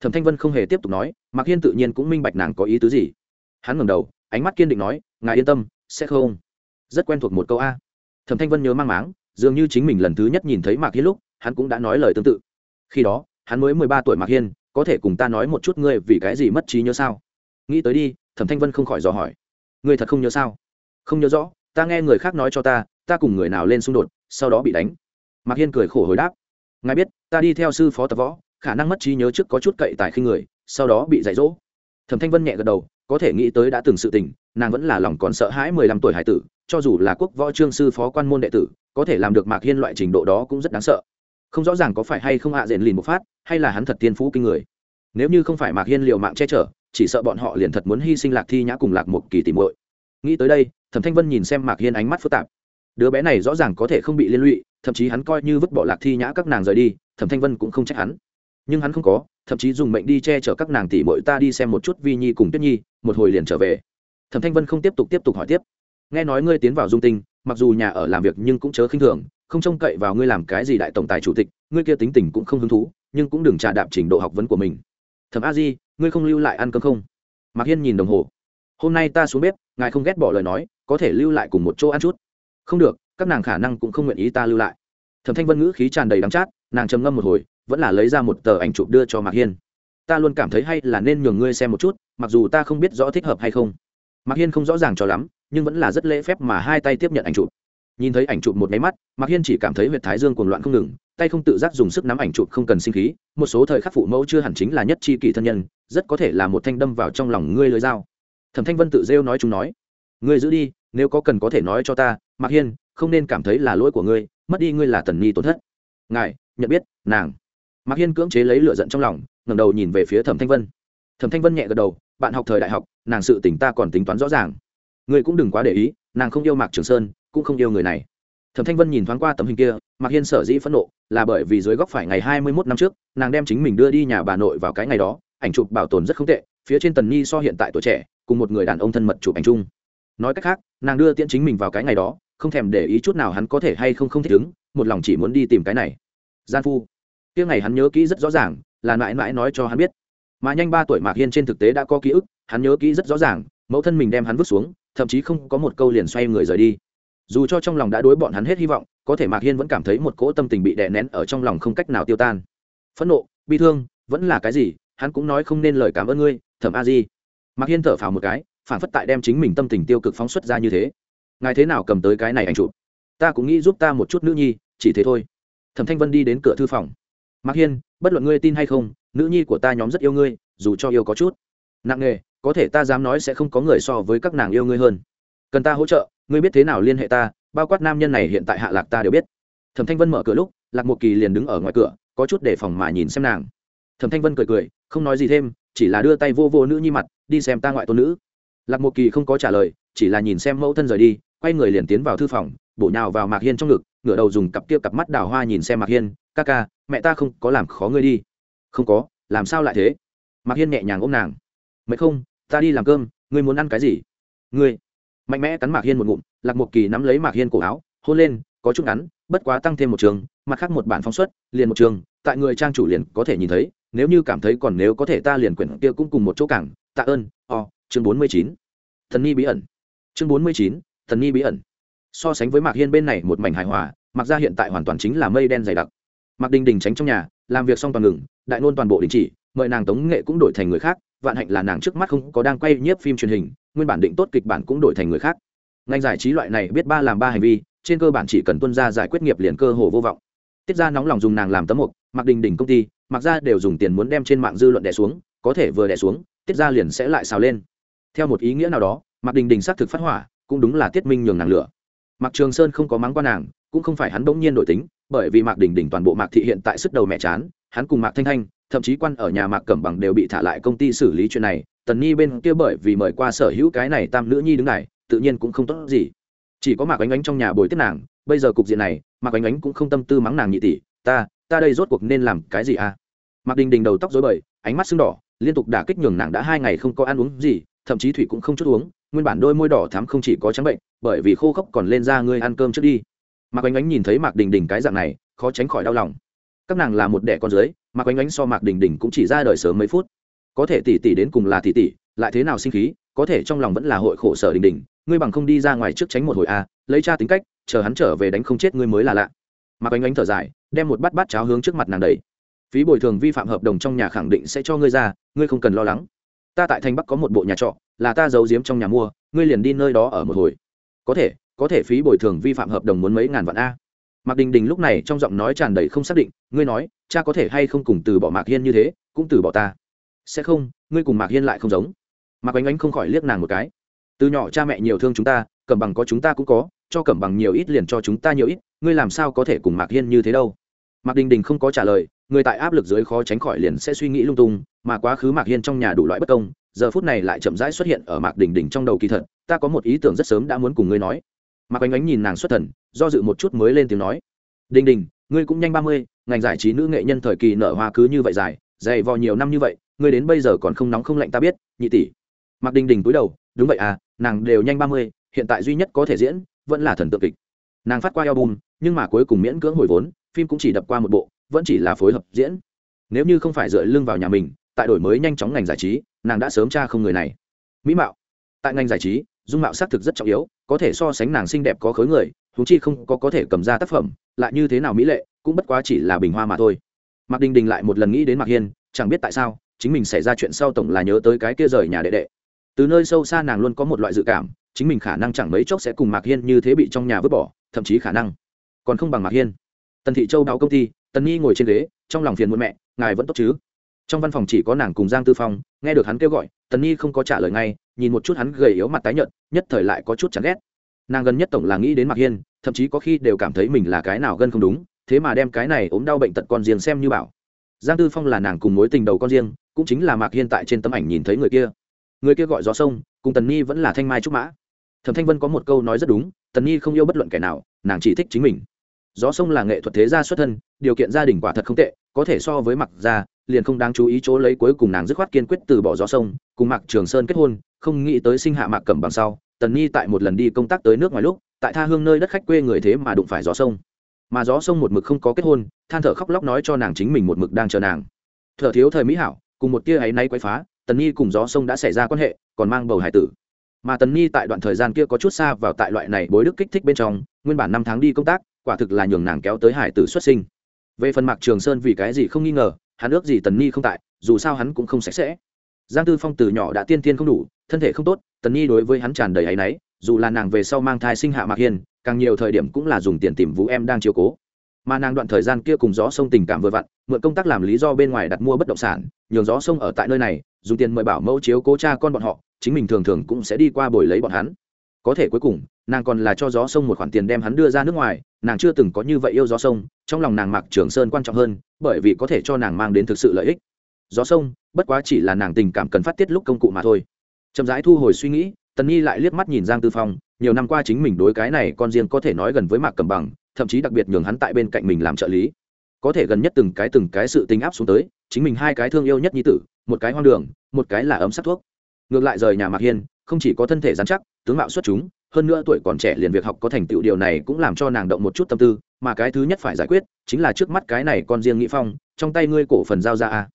Thẩm thanh vân không hề tiếp tục nói, mạc hiên tự nhiên cũng minh bạch nàng có ý tứ gì. Hắn ngẩng đầu, ánh mắt kiên định nói, ngài yên tâm, sẽ không. Rất quen thuộc một câu a. Thẩm thanh vân nhớ mang máng, dường như chính mình lần thứ nhất nhìn thấy mạc hiên lúc, hắn cũng đã nói lời tương tự. Khi đó, hắn mới mười ba tuổi mạc hiên, có thể cùng ta nói một chút ngươi vì cái gì mất trí nhớ sao? Nghĩ tới đi, thẩm thanh vân không khỏi dò hỏi. Ngươi thật không nhớ sao? Không nhớ rõ, ta nghe người khác nói cho ta ta cùng người nào lên xung đột, sau đó bị đánh. Mạc hiên cười khổ hồi đáp ngài biết, ta đi theo sư phó tập võ, khả năng mất trí nhớ trước có chút cậy tài khi người, sau đó bị dạy dỗ. Thẩm thanh vân nhẹ gật đầu, có thể nghĩ tới đã từng sự tình, nàng vẫn là lòng còn sợ hãi mười lăm tuổi hải tử, cho dù là quốc võ trương sư phó quan môn đệ tử, có thể làm được mạc hiên loại trình độ đó cũng rất đáng sợ. Không rõ ràng có phải hay không hạ à rền lìn một phát, hay là hắn thật tiên phú kinh người. Nếu như không phải mạc hiên liều mạng che chở, chỉ sợ bọn họ liền thật muốn hy sinh lạc thi nhã cùng lạc một kỳ tìm muội. Nghĩ tới đây, thẩm thanh vân nhìn xem mạc hiên ánh mắt phức tạp đứa bé này rõ ràng có thể không bị liên lụy, thậm chí hắn coi như vứt bỏ lạc thi nhã các nàng rời đi, thẩm thanh vân cũng không trách hắn. Nhưng hắn không có, thậm chí dùng mệnh đi che chở các nàng tỷ muội ta đi xem một chút vi nhi cùng tuyết nhi, một hồi liền trở về. Thẩm thanh vân không tiếp tục tiếp tục hỏi tiếp. Nghe nói ngươi tiến vào dung tinh, mặc dù nhà ở làm việc nhưng cũng chớ khinh thường, không trông cậy vào ngươi làm cái gì đại tổng tài chủ tịch, ngươi kia tính tình cũng không hứng thú, nhưng cũng đừng trà đạp trình độ học vấn của mình. Thẩm a di, ngươi không lưu lại ăn cơm không? Mạc hiên nhìn đồng hồ. Hôm nay ta xuống bếp, ngài không ghét bỏ lời nói, có thể lưu lại cùng một chỗ ăn chút không được, các nàng khả năng cũng không nguyện ý ta lưu lại. Thẩm thanh vân ngữ khí tràn đầy đắng chát, nàng trầm ngâm một hồi, vẫn là lấy ra một tờ ảnh chụp đưa cho mạc hiên. Ta luôn cảm thấy hay là nên nhường ngươi xem một chút, mặc dù ta không biết rõ thích hợp hay không. Mạc hiên không rõ ràng cho lắm, nhưng vẫn là rất lễ phép mà hai tay tiếp nhận ảnh chụp. Nhìn thấy ảnh chụp một máy mắt, mạc hiên chỉ cảm thấy huyện thái dương cuồng loạn không ngừng, tay không tự giác dùng sức nắm ảnh chụp không cần sinh khí, một số thời khắc phụ mẫu chưa hẳn chính là nhất chi kỷ thân nhân, rất có thể là một thanh đâm vào trong lòng ngươi lưới dao. Thẩm thanh vân tự rêu nói chúng nói, ngươi giữ đi, nếu có cần có thể nói cho ta mạc hiên, không nên cảm thấy là lỗi của ngươi, mất đi ngươi là tần nhi tổn thất. Ngài, nhận biết, nàng. Mạc hiên cưỡng chế lấy lựa giận trong lòng, ngẩng đầu nhìn về phía thẩm thanh vân. Thẩm thanh vân nhẹ gật đầu, bạn học thời đại học, nàng sự tỉnh ta còn tính toán rõ ràng. Ngươi cũng đừng quá để ý, nàng không yêu mạc trường sơn, cũng không yêu người này. Thẩm thanh vân nhìn thoáng qua tấm hình kia, mạc hiên sở dĩ phẫn nộ, là bởi vì dưới góc phải ngày hai mươi mốt năm trước, nàng đem chính mình đưa đi nhà bà nội vào cái ngày đó, ảnh chụp bảo tồn rất không tệ, phía trên tần nhi so hiện tại tuổi trẻ, cùng một người đàn ông thân mật chụp ảnh chung. Nói cách khác, nàng đưa tiễn chính mình vào cái ngày đó không thèm để ý chút nào hắn có thể hay không không thích ứng, một lòng chỉ muốn đi tìm cái này. Gian phu. Kia ngày hắn nhớ kỹ rất rõ ràng, là mãi mãi nói cho hắn biết. Mà nhanh ba tuổi mạc hiên trên thực tế đã có ký ức, hắn nhớ kỹ rất rõ ràng, mẫu thân mình đem hắn vứt xuống, thậm chí không có một câu liền xoay người rời đi. Dù cho trong lòng đã đối bọn hắn hết hy vọng, có thể mạc hiên vẫn cảm thấy một cỗ tâm tình bị đè nén ở trong lòng không cách nào tiêu tan. Phẫn nộ, bi thương, vẫn là cái gì, hắn cũng nói không nên lời cảm ơn ngươi, thẩm a di. Mạc hiên thở phào một cái, phản phất tại đem chính mình tâm tình tiêu cực phóng xuất ra như thế ngài thế nào cầm tới cái này ảnh chụp? Ta cũng nghĩ giúp ta một chút nữ nhi, chỉ thế thôi. Thẩm thanh vân đi đến cửa thư phòng. Mạc hiên, bất luận ngươi tin hay không, nữ nhi của ta nhóm rất yêu ngươi, dù cho yêu có chút. Nặng nề, có thể ta dám nói sẽ không có người so với các nàng yêu ngươi hơn. Cần ta hỗ trợ, ngươi biết thế nào liên hệ ta, bao quát nam nhân này hiện tại hạ lạc ta đều biết. Thẩm thanh vân mở cửa lúc, lạc một kỳ liền đứng ở ngoài cửa, có chút đề phòng mà nhìn xem nàng. Thẩm thanh vân cười cười, không nói gì thêm, chỉ là đưa tay vô vô nữ nhi mặt, đi xem ta ngoại tôn nữ. Lạc một kỳ không có trả lời, chỉ là nhìn xem mẫu thân rời đi quay người liền tiến vào thư phòng, bổ nhào vào mạc hiên trong ngực, ngửa đầu dùng cặp kia cặp mắt đào hoa nhìn xem mạc hiên, ca ca, mẹ ta không có làm khó ngươi đi. Không có, làm sao lại thế? Mạc hiên nhẹ nhàng ôm nàng. Mẹ không, ta đi làm cơm, ngươi muốn ăn cái gì? Ngươi. Mạnh mẽ cắn mạc hiên một ngụm, lạc một kỳ nắm lấy mạc hiên cổ áo, hôn lên, có chút ngắn, bất quá tăng thêm một trường, mặt khác một bản phóng xuất, liền một trường, tại người trang chủ liền có thể nhìn thấy, nếu như cảm thấy còn nếu có thể ta liền quyển kia cũng cùng một chỗ cảng, tạ ơn, o, chương bốn mươi chín. Thần ni bí ẩn. Chương bốn mươi chín thần nghi bí ẩn. So sánh với mạc hiên bên này một mảnh hài hòa mặc ra hiện tại hoàn toàn chính là mây đen dày đặc. Mạc đình đình tránh trong nhà, làm việc xong toàn ngừng, đại nôn toàn bộ đình chỉ, mời nàng tống nghệ cũng đổi thành người khác, vạn hạnh là nàng trước mắt không có đang quay nhiếp phim truyền hình, nguyên bản định tốt kịch bản cũng đổi thành người khác. Ngành giải trí loại này biết ba làm ba hành vi, trên cơ bản chỉ cần tuân ra giải quyết nghiệp liền cơ hồ vô vọng. Tiết ra nóng lòng dùng nàng làm tấm mục mặc đình đình công ty mặc ra đều dùng tiền muốn đem trên mạng dư luận đẻ xuống, có thể vừa đẻ xuống, tiết ra liền sẽ lại xào lên. Theo một ý nghĩa nào đó mặc đình đình xác thực phát hỏa cũng đúng là tiết minh nhường nàng lửa. Mặc trường sơn không có mắng qua nàng, cũng không phải hắn bỗng nhiên đổi tính, bởi vì mạc đình đình toàn bộ mạc thị hiện tại sức đầu mẹ chán, hắn cùng mạc thanh thanh, thậm chí quan ở nhà mạc cẩm bằng đều bị thả lại công ty xử lý chuyện này, tần nhi bên kia bởi vì mời qua sở hữu cái này tam nữ nhi đứng này, tự nhiên cũng không tốt gì. Chỉ có mạc ánh ánh trong nhà bồi tiếp nàng, bây giờ cục diện này, mạc ánh ánh cũng không tâm tư mắng nàng nhị tỷ, ta ta đây rốt cuộc nên làm cái gì à? Mạc đình đình đầu tóc dối bời, ánh mắt sưng đỏ, liên tục đả kích nhường nàng đã hai ngày không có ăn uống gì, thậm chí thủy cũng không chút uống nguyên bản đôi môi đỏ thắm không chỉ có trắng bệnh bởi vì khô khốc còn lên ra ngươi ăn cơm trước đi. Mạc ánh ánh nhìn thấy mạc đình đình cái dạng này khó tránh khỏi đau lòng. Các nàng là một đẻ con dưới mạc ánh ánh so mạc đình đình cũng chỉ ra đời sớm mấy phút. Có thể tỷ tỷ đến cùng là tỷ tỷ lại thế nào sinh khí có thể trong lòng vẫn là hội khổ sở đình đình ngươi bằng không đi ra ngoài trước tránh một hồi a à, lấy cha tính cách chờ hắn trở về đánh không chết ngươi mới là lạ. Mạc ánh ánh thở dài đem một bát bát cháo hướng trước mặt nàng đầy phí bồi thường vi phạm hợp đồng trong nhà khẳng định sẽ cho ngươi ra ngươi không cần lo lắng. Ta tại thành bắc có một bộ nhà trọ là ta giấu giếm trong nhà mua, ngươi liền đi nơi đó ở một hồi. Có thể có thể phí bồi thường vi phạm hợp đồng muốn mấy ngàn vạn a. Mạc đình đình lúc này trong giọng nói tràn đầy không xác định, ngươi nói, cha có thể hay không cùng từ bỏ mạc hiên như thế, cũng từ bỏ ta? Sẽ không, ngươi cùng mạc hiên lại không giống. Mạc ánh ánh không khỏi liếc nàng một cái. Từ nhỏ cha mẹ nhiều thương chúng ta cẩm bằng có chúng ta cũng có, cho cẩm bằng nhiều ít liền cho chúng ta nhiều ít, ngươi làm sao có thể cùng mạc hiên như thế đâu? Mạc đình đình không có trả lời, người tại áp lực dưới khó tránh khỏi liền sẽ suy nghĩ lung tung, mà quá khứ mạc hiên trong nhà đủ loại bất công giờ phút này lại chậm rãi xuất hiện ở mạc đình đình trong đầu kỳ thật, ta có một ý tưởng rất sớm đã muốn cùng ngươi nói. Mạc ánh ánh nhìn nàng xuất thần, do dự một chút mới lên tiếng nói. Đình đình, ngươi cũng nhanh ba mươi, ngành giải trí nữ nghệ nhân thời kỳ nở hoa cứ như vậy dài, dày vò nhiều năm như vậy, ngươi đến bây giờ còn không nóng không lạnh ta biết, nhị tỷ. Mạc đình đình cúi đầu, đúng vậy à nàng đều nhanh ba mươi, hiện tại duy nhất có thể diễn, vẫn là thần tượng kịch. Nàng phát qua album, nhưng mà cuối cùng miễn cưỡng hồi vốn, phim cũng chỉ đập qua một bộ, vẫn chỉ là phối hợp diễn. Nếu như không phải dựa lưng vào nhà mình tại đổi mới nhanh chóng ngành giải trí, nàng đã sớm tra không người này. Mỹ mạo. Tại ngành giải trí, dung mạo xác thực rất trọng yếu, có thể so sánh nàng xinh đẹp có khối người thú chi không có có thể cầm ra tác phẩm, lại như thế nào mỹ lệ, cũng bất quá chỉ là bình hoa mà thôi. Mạc đình đình lại một lần nghĩ đến mạc hiên, chẳng biết tại sao, chính mình xảy ra chuyện sau tổng là nhớ tới cái kia rời nhà đệ đệ. Từ nơi sâu xa nàng luôn có một loại dự cảm, chính mình khả năng chẳng mấy chốc sẽ cùng mạc hiên như thế bị trong nhà vứt bỏ, thậm chí khả năng còn không bằng mạc hiên. Tần thị châu đào công ty, tần nhi ngồi trên ghế, trong lòng phiền muộn mẹ, ngài vẫn tốt chứ? Trong văn phòng chỉ có nàng cùng giang tư phong, nghe được hắn kêu gọi, tần nhi không có trả lời ngay, nhìn một chút hắn gầy yếu mặt tái nhợt, nhất thời lại có chút chán ghét. Nàng gần nhất tổng là nghĩ đến mạc hiên, thậm chí có khi đều cảm thấy mình là cái nào gân không đúng, thế mà đem cái này ốm đau bệnh tật con riêng xem như bảo. Giang tư phong là nàng cùng mối tình đầu con riêng, cũng chính là mạc hiên tại trên tấm ảnh nhìn thấy người kia. Người kia gọi gió sông, cùng tần nhi vẫn là thanh mai trúc mã. Thẩm thanh vân có một câu nói rất đúng, tần nhi không yêu bất luận kẻ nào, nàng chỉ thích chính mình. Gió sông là nghệ thuật thế gia xuất thân, điều kiện gia đình quả thật không tệ, có thể so với mặc gia liền không đáng chú ý chỗ lấy cuối cùng nàng dứt khoát kiên quyết từ bỏ gió sông, cùng mặc trường sơn kết hôn, không nghĩ tới sinh hạ mạc cẩm bằng sau, tần nhi tại một lần đi công tác tới nước ngoài lúc, tại tha hương nơi đất khách quê người thế mà đụng phải gió sông. Mà gió sông một mực không có kết hôn, than thở khóc lóc nói cho nàng chính mình một mực đang chờ nàng. Thở thiếu thời mỹ hảo, cùng một tia ấy nay quay phá, tần nhi cùng gió sông đã xảy ra quan hệ, còn mang bầu hải tử. Mà tần nhi tại đoạn thời gian kia có chút xa vào tại loại này bối đức kích thích bên trong, nguyên bản năm tháng đi công tác, quả thực là nhường nàng kéo tới hải tử xuất sinh. Về phần mạc trường sơn vì cái gì không nghi ngờ hắn ước gì tần nhi không tại, dù sao hắn cũng không sạch sẽ. Giang tư phong từ nhỏ đã tiên tiên không đủ, thân thể không tốt, tần nhi đối với hắn tràn đầy áy náy, dù là nàng về sau mang thai sinh hạ mạc hiền càng nhiều thời điểm cũng là dùng tiền tìm vũ em đang chiều cố. Mà nàng đoạn thời gian kia cùng gió sông tình cảm vừa vặn, mượn công tác làm lý do bên ngoài đặt mua bất động sản, nhường gió sông ở tại nơi này, dùng tiền mời bảo mẫu chiếu cố cha con bọn họ, chính mình thường thường cũng sẽ đi qua bồi lấy bọn hắn. Có thể cuối cùng, nàng còn là cho gió sông một khoản tiền đem hắn đưa ra nước ngoài, nàng chưa từng có như vậy yêu gió sông, trong lòng nàng mặc trường sơn quan trọng hơn bởi vì có thể cho nàng mang đến thực sự lợi ích. Gió sông, bất quá chỉ là nàng tình cảm cần phát tiết lúc công cụ mà thôi. Chậm rãi thu hồi suy nghĩ, tần nhi lại liếc mắt nhìn giang tư phong, nhiều năm qua chính mình đối cái này con riêng có thể nói gần với mạc cầm bằng, thậm chí đặc biệt nhường hắn tại bên cạnh mình làm trợ lý. Có thể gần nhất từng cái từng cái sự tính áp xuống tới, chính mình hai cái thương yêu nhất nhi tử, một cái hoang đường, một cái là ấm sắc thuốc. Ngược lại rời nhà mạc hiên, không chỉ có thân thể dán chắc, tướng mạo xuất chúng, hơn nữa tuổi còn trẻ liền việc học có thành tựu điều này cũng làm cho nàng động một chút tâm tư mà cái thứ nhất phải giải quyết chính là trước mắt cái này con riêng nghĩ phong, trong tay ngươi cổ phần giao ra à.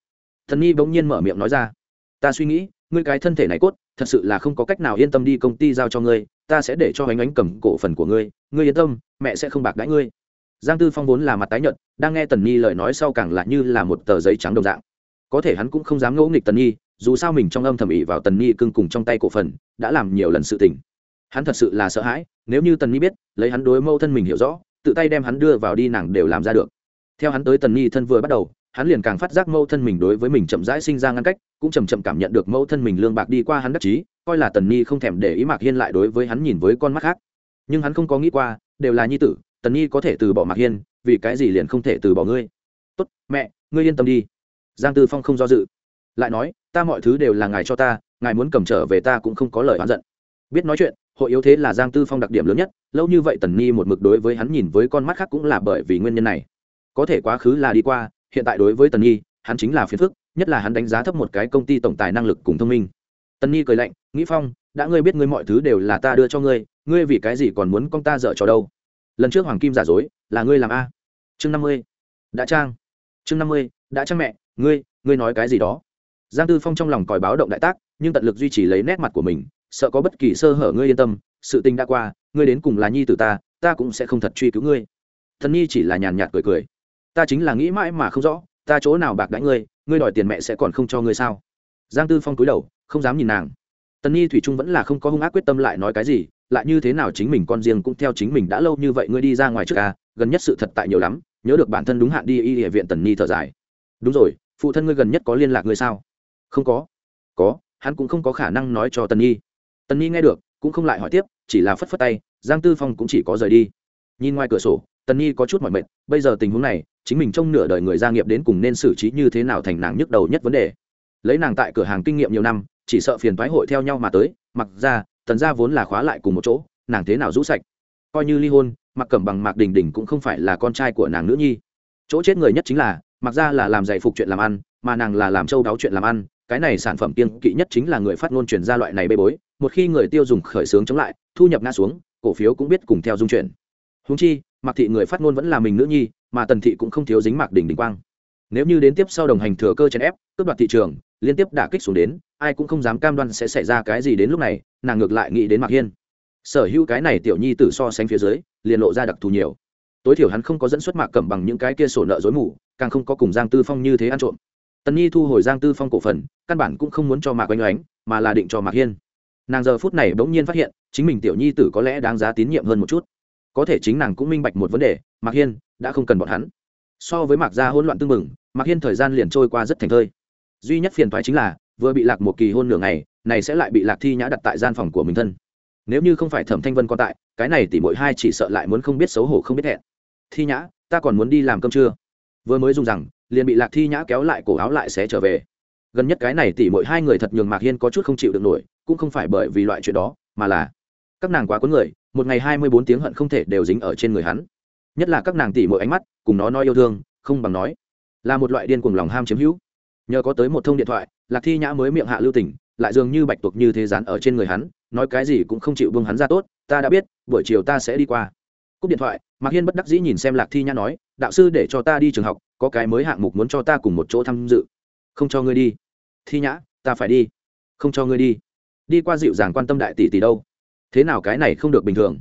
thần nhi bỗng nhiên mở miệng nói ra, ta suy nghĩ, ngươi cái thân thể này cốt, thật sự là không có cách nào yên tâm đi công ty giao cho ngươi, ta sẽ để cho ánh ánh cầm cổ phần của ngươi ngươi yên tâm, mẹ sẽ không bạc đãi ngươi. Giang tư phong vốn là mặt tái nhợt, đang nghe tần nhi lời nói sau càng là như là một tờ giấy trắng đồng dạng. Có thể hắn cũng không dám ngẫu nghịch tần nhi, dù sao mình trong âm thầm ỉ vào tần nhi cưng cùng trong tay cổ phần, đã làm nhiều lần sự tình. Hắn thật sự là sợ hãi, nếu như tần nhi biết, lấy hắn đối mâu thân mình hiểu rõ tự tay đem hắn đưa vào đi nàng đều làm ra được. Theo hắn tới tần nhi thân vừa bắt đầu, hắn liền càng phát giác mâu thân mình đối với mình chậm rãi sinh ra ngăn cách, cũng chầm chậm cảm nhận được mâu thân mình lương bạc đi qua hắn đắc chí, coi là tần nhi không thèm để ý mạc hiên lại đối với hắn nhìn với con mắt khác. Nhưng hắn không có nghĩ qua, đều là nhi tử, tần nhi có thể từ bỏ mạc hiên, vì cái gì liền không thể từ bỏ ngươi? Tốt, mẹ, ngươi yên tâm đi. Giang tư phong không do dự. Lại nói, ta mọi thứ đều là ngài cho ta, ngài muốn cầm trở về ta cũng không có lời oán giận. Biết nói chuyện hội yếu thế là giang tư phong đặc điểm lớn nhất, lâu như vậy tần nhi một mực đối với hắn nhìn với con mắt khác cũng là bởi vì nguyên nhân này. Có thể quá khứ là đi qua, hiện tại đối với tần nhi, hắn chính là phiền phức, nhất là hắn đánh giá thấp một cái công ty tổng tài năng lực cùng thông minh. Tần nhi cười lạnh, nghĩ phong, đã ngươi biết ngươi mọi thứ đều là ta đưa cho ngươi ngươi vì cái gì còn muốn con ta dở trò đâu? Lần trước hoàng kim giả dối, là ngươi làm a. Chương năm mươi. Đã trang. Chương năm mươi, đã trang mẹ, ngươi ngươi nói cái gì đó? Giang tư phong trong lòng còi báo động đại tác, nhưng tận lực duy trì lấy nét mặt của mình sợ có bất kỳ sơ hở ngươi yên tâm, sự tình đã qua, ngươi đến cùng là nhi tử ta ta cũng sẽ không thật truy cứu ngươi. Thần nhi chỉ là nhàn nhạt cười cười. Ta chính là nghĩ mãi mà không rõ, ta chỗ nào bạc đãi ngươi ngươi đòi tiền mẹ sẽ còn không cho ngươi sao? Giang tư phong cúi đầu, không dám nhìn nàng. Tần nhi thủy trung vẫn là không có hung ác quyết tâm lại nói cái gì, lại như thế nào chính mình con riêng cũng theo chính mình đã lâu như vậy ngươi đi ra ngoài trước à gần nhất sự thật tại nhiều lắm, nhớ được bản thân đúng hạn đi y địa viện tần nhi thở dài. Đúng rồi, phụ thân ngươi gần nhất có liên lạc ngươi sao? Không có. Có, hắn cũng không có khả năng nói cho tần nhi tần nhi nghe được, cũng không lại hỏi tiếp, chỉ là phất phất tay, giang tư phong cũng chỉ có rời đi. Nhìn ngoài cửa sổ, tần nhi có chút mỏi mệt, bây giờ tình huống này, chính mình trong nửa đời người gia nghiệp đến cùng nên xử trí như thế nào thành nàng nhức đầu nhất vấn đề. Lấy nàng tại cửa hàng kinh nghiệm nhiều năm, chỉ sợ phiền thoái hội theo nhau mà tới, mặc ra, tần gia vốn là khóa lại cùng một chỗ, nàng thế nào rũ sạch? Coi như ly hôn, mặc cẩm bằng mạc đình đình cũng không phải là con trai của nàng nữ nhi. Chỗ chết người nhất chính là, mặc ra là làm giày phục chuyện làm ăn, mà nàng là làm châu đáo chuyện làm ăn cái này sản phẩm kiên kỵ nhất chính là người phát ngôn chuyển ra loại này bê bối, một khi người tiêu dùng khởi xướng chống lại, thu nhập ngã xuống, cổ phiếu cũng biết cùng theo dung chuyển. Húng chi mặc thị người phát ngôn vẫn là mình nữ nhi, mà tần thị cũng không thiếu dính mạc đỉnh đình quang. Nếu như đến tiếp sau đồng hành thừa cơ chèn ép, cướp đoạt thị trường, liên tiếp đả kích xuống đến, ai cũng không dám cam đoan sẽ xảy ra cái gì đến lúc này, nàng ngược lại nghĩ đến mạc hiên. Sở hữu cái này tiểu nhi tử so sánh phía dưới, liền lộ ra đặc thù nhiều. Tối thiểu hắn không có dẫn xuất mạc cẩm bằng những cái kia sổ nợ dối mù, càng không có cùng giang tư phong như thế ăn trộm tần nhi thu hồi giang tư phong cổ phần, căn bản cũng không muốn cho mạc oanh oánh, mà là định cho mạc hiên. Nàng giờ phút này bỗng nhiên phát hiện, chính mình tiểu nhi tử có lẽ đáng giá tín nhiệm hơn một chút. Có thể chính nàng cũng minh bạch một vấn đề, mạc hiên đã không cần bọn hắn. So với mạc gia hỗn loạn tưng bừng mạc hiên thời gian liền trôi qua rất thành thơi. Duy nhất phiền thoái chính là, vừa bị lạc một kỳ hôn nửa ngày, này sẽ lại bị lạc thi nhã đặt tại gian phòng của mình thân. Nếu như không phải thẩm thanh vân còn tại, cái này tỷ mỗi hai chỉ sợ lại muốn không biết xấu hổ không biết hẹn. Thi nhã, ta còn muốn đi làm cơm trưa vừa mới dùng rằng, liền bị lạc thi nhã kéo lại cổ áo lại sẽ trở về. Gần nhất cái này tỷ mỗi hai người thật nhường mạc hiên có chút không chịu được nổi, cũng không phải bởi vì loại chuyện đó, mà là các nàng quá có người, một ngày hai mươi bốn tiếng hận không thể đều dính ở trên người hắn. Nhất là các nàng tỷ mỗi ánh mắt, cùng nó nói yêu thương, không bằng nói, là một loại điên cuồng lòng ham chiếm hữu. Nhờ có tới một thông điện thoại, lạc thi nhã mới miệng hạ lưu tỉnh lại dường như bạch tuộc như thế rán ở trên người hắn, nói cái gì cũng không chịu buông hắn ra tốt, ta đã biết, buổi chiều ta sẽ đi qua. Cúp điện thoại, mạc hiên bất đắc dĩ nhìn xem lạc thi nhã nói đạo sư để cho ta đi trường học, có cái mới hạng mục muốn cho ta cùng một chỗ tham dự. Không cho ngươi đi. Thi nhã, ta phải đi. Không cho ngươi đi. Đi qua dịu dàng quan tâm đại tỷ tỷ đâu. Thế nào cái này không được bình thường.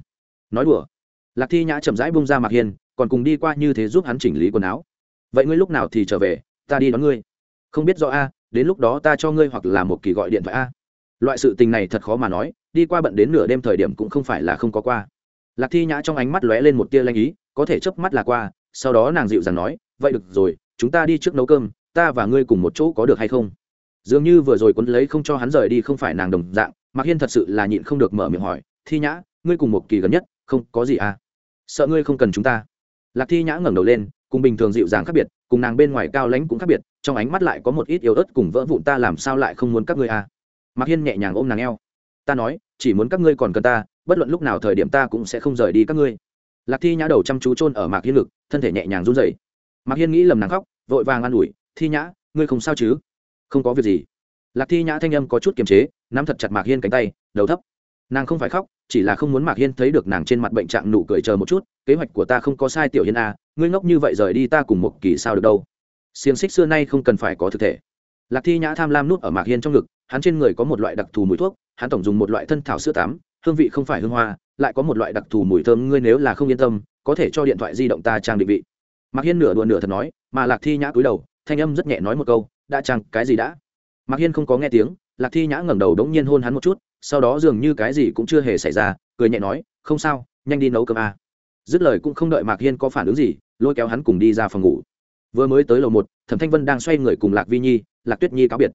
Nói đùa. Lạc thi nhã chậm rãi bung ra mạc hiên, còn cùng đi qua như thế giúp hắn chỉnh lý quần áo. Vậy ngươi lúc nào thì trở về, ta đi đón ngươi. Không biết rõ a, đến lúc đó ta cho ngươi hoặc là một kỳ gọi điện thoại a. Loại sự tình này thật khó mà nói, đi qua bận đến nửa đêm thời điểm cũng không phải là không có qua. Lạc thi nhã trong ánh mắt lóe lên một tia lanh ý, có thể chớp mắt là qua sau đó nàng dịu dàng nói, vậy được rồi, chúng ta đi trước nấu cơm, ta và ngươi cùng một chỗ có được hay không? Dường như vừa rồi quấn lấy không cho hắn rời đi không phải nàng đồng dạng, mạc hiên thật sự là nhịn không được mở miệng hỏi, thi nhã, ngươi cùng một kỳ gần nhất, không có gì à? Sợ ngươi không cần chúng ta. Lạc thi nhã ngẩng đầu lên, cùng bình thường dịu dàng khác biệt, cùng nàng bên ngoài cao lãnh cũng khác biệt, trong ánh mắt lại có một ít yếu ớt cùng vỡ vụn ta làm sao lại không muốn các ngươi à? Mạc hiên nhẹ nhàng ôm nàng eo. Ta nói, chỉ muốn các ngươi còn cần ta, bất luận lúc nào thời điểm ta cũng sẽ không rời đi các ngươi lạc thi nhã đầu chăm chú chôn ở mạc hiên ngực thân thể nhẹ nhàng run rẩy. Mạc hiên nghĩ lầm nàng khóc vội vàng an ủi thi nhã ngươi không sao chứ? Không có việc gì. Lạc thi nhã thanh âm có chút kiềm chế nắm thật chặt mạc hiên cánh tay đầu thấp. Nàng không phải khóc chỉ là không muốn mạc hiên thấy được nàng trên mặt bệnh trạng nụ cười chờ một chút kế hoạch của ta không có sai tiểu hiên a à, ngươi ngốc như vậy rời đi ta cùng một kỳ sao được đâu. Xiềng xích xưa nay không cần phải có thực thể. Lạc thi nhã tham lam nút ở mạc hiên trong ngực hắn trên người có một loại đặc thù mùi thuốc hắn tổng dùng một loại thân thảo sữa tắm hương vị không phải hương hoa lại có một loại đặc thù mùi thơm, ngươi nếu là không yên tâm, có thể cho điện thoại di động ta trang định vị. Mạc hiên nửa đùa nửa thật nói, mà lạc thi nhã cúi đầu, thanh âm rất nhẹ nói một câu, đã trang, cái gì đã? Mạc hiên không có nghe tiếng, lạc thi nhã ngẩng đầu đống nhiên hôn hắn một chút, sau đó dường như cái gì cũng chưa hề xảy ra, cười nhẹ nói, không sao, nhanh đi nấu cơm a à. dứt lời cũng không đợi mạc hiên có phản ứng gì, lôi kéo hắn cùng đi ra phòng ngủ. Vừa mới tới lầu một, thẩm thanh vân đang xoay người cùng lạc vi nhi, lạc tuyết nhi cáo biệt.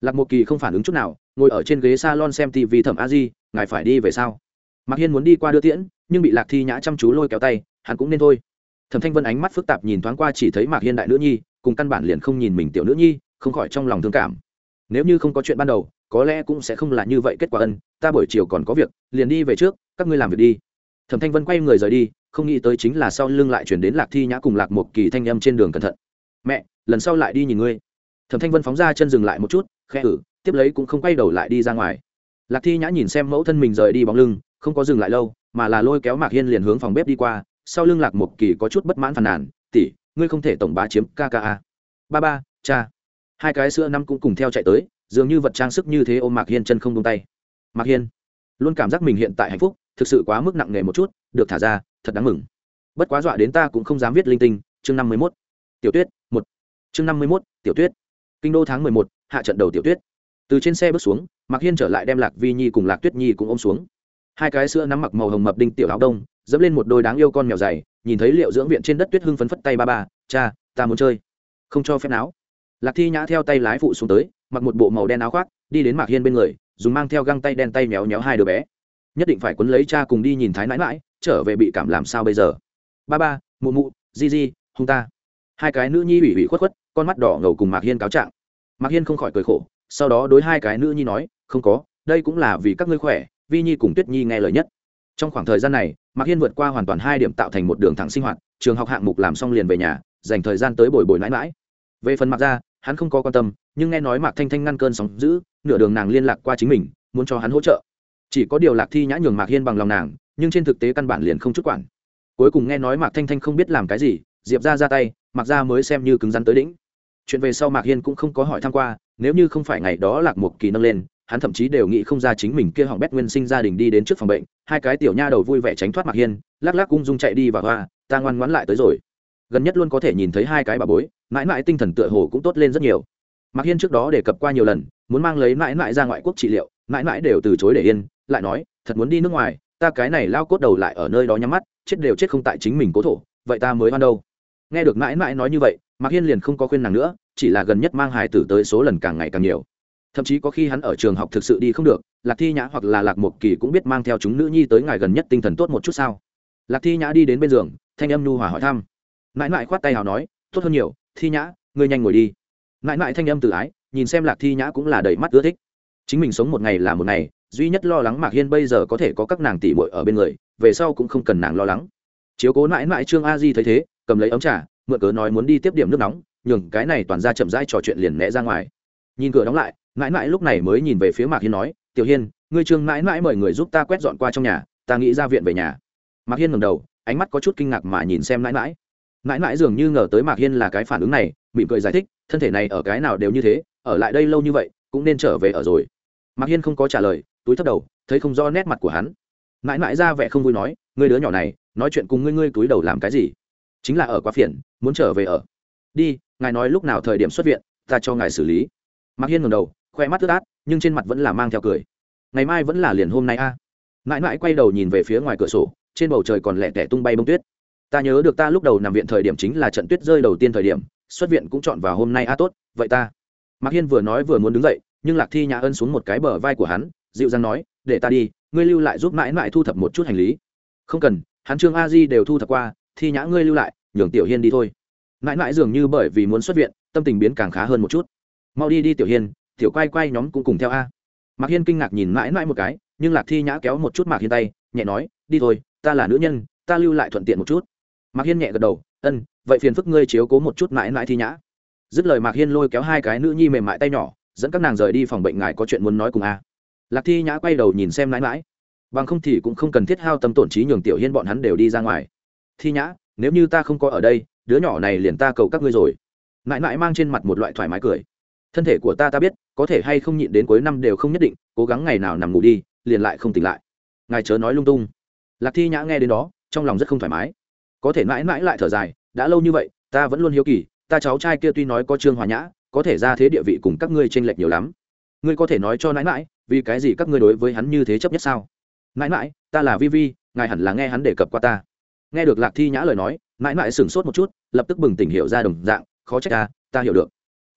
Lạc một kỳ không phản ứng chút nào, ngồi ở trên ghế s a lon xem tv thẩm a di, ngài phải đi về sao? Mạc hiên muốn đi qua đưa tiễn, nhưng bị lạc thi nhã chăm chú lôi kéo tay, hắn cũng nên thôi. Thẩm thanh vân ánh mắt phức tạp nhìn thoáng qua chỉ thấy mạc hiên đại nữ nhi, cùng căn bản liền không nhìn mình tiểu nữ nhi, không khỏi trong lòng thương cảm. Nếu như không có chuyện ban đầu, có lẽ cũng sẽ không là như vậy kết quả ân, ta buổi chiều còn có việc, liền đi về trước, các ngươi làm việc đi. Thẩm thanh vân quay người rời đi, không nghĩ tới chính là sau lưng lại chuyển đến lạc thi nhã cùng lạc một kỳ thanh â m trên đường cẩn thận. Mẹ, lần sau lại đi nhìn ngươi. Thẩm thanh vân phóng ra chân dừng lại một chút khe ử ừ, tiếp lấy cũng không quay đầu lại đi ra ngoài. Lạc thi nhã nhìn xem mẫu thân mình rời đi bóng lưng không có dừng lại lâu, mà là lôi kéo mạc hiên liền hướng phòng bếp đi qua, sau lưng lạc một kỳ có chút bất mãn phàn nàn tỉ ngươi không thể tổng bá chiếm kka ba ba, cha. Hai cái sữa năm cũng cùng theo chạy tới, dường như vật trang sức như thế ôm mạc hiên chân không tung tay. Mạc hiên, luôn cảm giác mình hiện tại hạnh phúc, thực sự quá mức nặng nề một chút, được thả ra, thật đáng mừng. Bất quá dọa đến ta cũng không dám viết linh tinh. Chương năm mươi mốt. Tiểu tuyết, một. Chương năm mươi mốt, tiểu tuyết. Kinh đô tháng mười một, hạ trận đầu tiểu tuyết. Từ trên xe bước xuống, mạc hiên trở lại đem lạc vi nhi cùng lạc tuyết nhi cũng ôm xuống hai cái sữa nắm mặc màu hồng mập đinh tiểu áo đông, dẫm lên một đôi đáng yêu con mèo dày, nhìn thấy liệu dưỡng viện trên đất tuyết hưng phấn phất tay ba ba, cha, ta muốn chơi. Không cho phép não lạc thi nhã theo tay lái phụ xuống tới, mặc một bộ màu đen áo khoác, đi đến mạc hiên bên người, dùng mang theo găng tay đen tay méo méo hai đứa bé. Nhất định phải quấn lấy cha cùng đi nhìn thái mãi mãi trở về bị cảm làm sao bây giờ? Ba ba, mụ mụ, di di, hung ta. Hai cái nữ nhi ủy ủy khuất khuất, con mắt đỏ ngầu cùng mạc hiên cáo trạng. Mạc hiên không khỏi cười khổ, sau đó đối hai cái nữ nhi nói, không có, đây cũng là vì các ngươi khỏe vi nhi cùng tuyết nhi nghe lời nhất. Trong khoảng thời gian này, mạc hiên vượt qua hoàn toàn hai điểm tạo thành một đường thẳng sinh hoạt, trường học hạng mục làm xong liền về nhà, dành thời gian tới bồi bồi mãi mãi. Về phần Mặc ra hắn không có quan tâm, nhưng nghe nói mạc thanh thanh ngăn cơn sóng giữ nửa đường nàng liên lạc qua chính mình, muốn cho hắn hỗ trợ. Chỉ có điều lạc thi nhã nhường mạc hiên bằng lòng nàng, nhưng trên thực tế căn bản liền không chút quản. Cuối cùng nghe nói mạc thanh thanh không biết làm cái gì, diệp ra ra tay, mạc ra mới xem như cứng rắn tới đỉnh. Chuyện về sau mạc hiên cũng không có hỏi tham q u a nếu như không phải ngày đó lạc một kỳ nâng lên, hắn thậm chí đều nghĩ không ra chính mình kia hỏng bét nguyên sinh gia đình đi đến trước phòng bệnh, hai cái tiểu nha đầu vui vẻ tránh thoát mạc hiên, lắc lắc ung dung chạy đi và hoa, ta ngoan ngoãn lại tới rồi. Gần nhất luôn có thể nhìn thấy hai cái bà bối, mãi mãi tinh thần tựa hồ cũng tốt lên rất nhiều. Mạc hiên trước đó đề cập qua nhiều lần, muốn mang lấy mãi mãi ra ngoại quốc trị liệu, mãi mãi đều từ chối để yên, lại nói, thật muốn đi nước ngoài, ta cái này lao cốt đầu lại ở nơi đó nhắm mắt, chết đều chết không tại chính mình cố thổ, vậy ta mới hoan đâu. Nghe được mãi mãi nói như vậy, mạc hiên liền không có khuyên nàng nữa chỉ là gần nhất mang hài tử tới số lần càng ngày càng nhiều. Thậm chí có khi hắn ở trường học thực sự đi không được, lạc thi nhã hoặc là lạc một kỳ cũng biết mang theo chúng nữ nhi tới ngày gần nhất tinh thần tốt một chút sao? Lạc thi nhã đi đến bên giường, thanh âm nhu hòa hỏi thăm. Mãi mãi khoát tay hào nói, tốt hơn nhiều, thi nhã, ngươi nhanh ngồi đi. Mãi mãi thanh âm tự ái, nhìn xem lạc thi nhã cũng là đầy mắt ưa thích. Chính mình sống một ngày là một ngày, duy nhất lo lắng mạc hiên bây giờ có thể có các nàng tỷ bội ở bên người, về sau cũng không cần nàng lo lắng. Chiếu cố mãi mãi trương a di thấy thế, cầm lấy ống trà, mượn cớ nói muốn đi tiếp điểm nước nóng nhường cái này toàn ra chậm rãi trò chuyện liền né ra ngoài. Nhìn cửa đóng lại, mãi mãi lúc này mới nhìn về phía mạc hiên nói, tiểu hiên, ngươi trương mãi mãi mời người giúp ta quét dọn qua trong nhà, ta nghĩ ra viện về nhà. Mạc hiên ngầm đầu, ánh mắt có chút kinh ngạc mà nhìn xem mãi mãi. Mãi mãi dường như ngờ tới mạc hiên là cái phản ứng này, mỉm cười giải thích, thân thể này ở cái nào đều như thế, ở lại đây lâu như vậy, cũng nên trở về ở rồi. Mạc hiên không có trả lời, túi thấp đầu, thấy không rõ nét mặt của hắn. Mãi mãi ra vẻ không vui nói, ngươi đứa nhỏ này, nói chuyện cùng ngươi ngươi túi đầu làm cái gì? Chính là ở quá phiền, muốn trở về ở đi, ngài nói lúc nào thời điểm xuất viện, ta cho ngài xử lý. Mạc hiên ngầm đầu, khoe mắt tức át, nhưng trên mặt vẫn là mang theo cười. Ngày mai vẫn là liền hôm nay a. À. mãi mãi quay đầu nhìn về phía ngoài cửa sổ, trên bầu trời còn lẹ tẻ tung bay bông tuyết. Ta nhớ được ta lúc đầu nằm viện thời điểm chính là trận tuyết rơi đầu tiên thời điểm, xuất viện cũng chọn vào hôm nay a tốt, vậy ta. Mạc hiên vừa nói vừa muốn đứng dậy, nhưng lạc thi nhã ân xuống một cái bờ vai của hắn, dịu dàng nói, để ta đi, ngươi lưu lại giúp mãi mãi thu thập một chút hành lý. Không cần, hắn trương a di đều thu thập qua, thi nhã ngươi lưu lại, nhường tiểu hiên đi thôi mãi mãi dường như bởi vì muốn xuất viện, tâm tình biến càng khá hơn một chút. Mau đi đi, tiểu hiên, tiểu quay quay nhóm cũng cùng theo a. Mạc hiên kinh ngạc nhìn mãi mãi một cái, nhưng lạc thi nhã kéo một chút mạc hiên tay, nhẹ nói, đi thôi, ta là nữ nhân, ta lưu lại thuận tiện một chút. Mạc hiên nhẹ gật đầu, ân, vậy phiền phức ngươi chiếu cố một chút mãi mãi thi nhã. Dứt lời mạc hiên lôi kéo hai cái nữ nhi mềm mại tay nhỏ, dẫn các nàng rời đi phòng bệnh, ngài có chuyện muốn nói cùng a. Lạc thi nhã quay đầu nhìn xem mãi mãi. Bằng không thì cũng không cần thiết hao tâm tổn trí nhường tiểu hiên bọn hắn đều đi ra ngoài. Thi nhã, nếu như ta không có ở đây đứa nhỏ này liền ta cầu các ngươi rồi. Mãi mãi mang trên mặt một loại thoải mái cười. Thân thể của ta ta biết, có thể hay không nhịn đến cuối năm đều không nhất định, cố gắng ngày nào nằm ngủ đi, liền lại không tỉnh lại. Ngài chớ nói lung tung. Lạc thi nhã nghe đến đó, trong lòng rất không thoải mái. Có thể mãi mãi lại thở dài, đã lâu như vậy, ta vẫn luôn hiếu kỳ, ta cháu trai kia tuy nói có trương hòa nhã, có thể ra thế địa vị cùng các ngươi tranh lệch nhiều lắm. Ngươi có thể nói cho nãi mãi, vì cái gì các ngươi đối với hắn như thế chấp nhất sao? Nãi mãi, ta là vi vi, ngài hẳn là nghe hắn đề cập qua ta. Nghe được lạc thi nhã lời nói nãi mãi sửng sốt một chút, lập tức bừng tỉnh hiểu ra đồng dạng, khó trách ta ta hiểu được.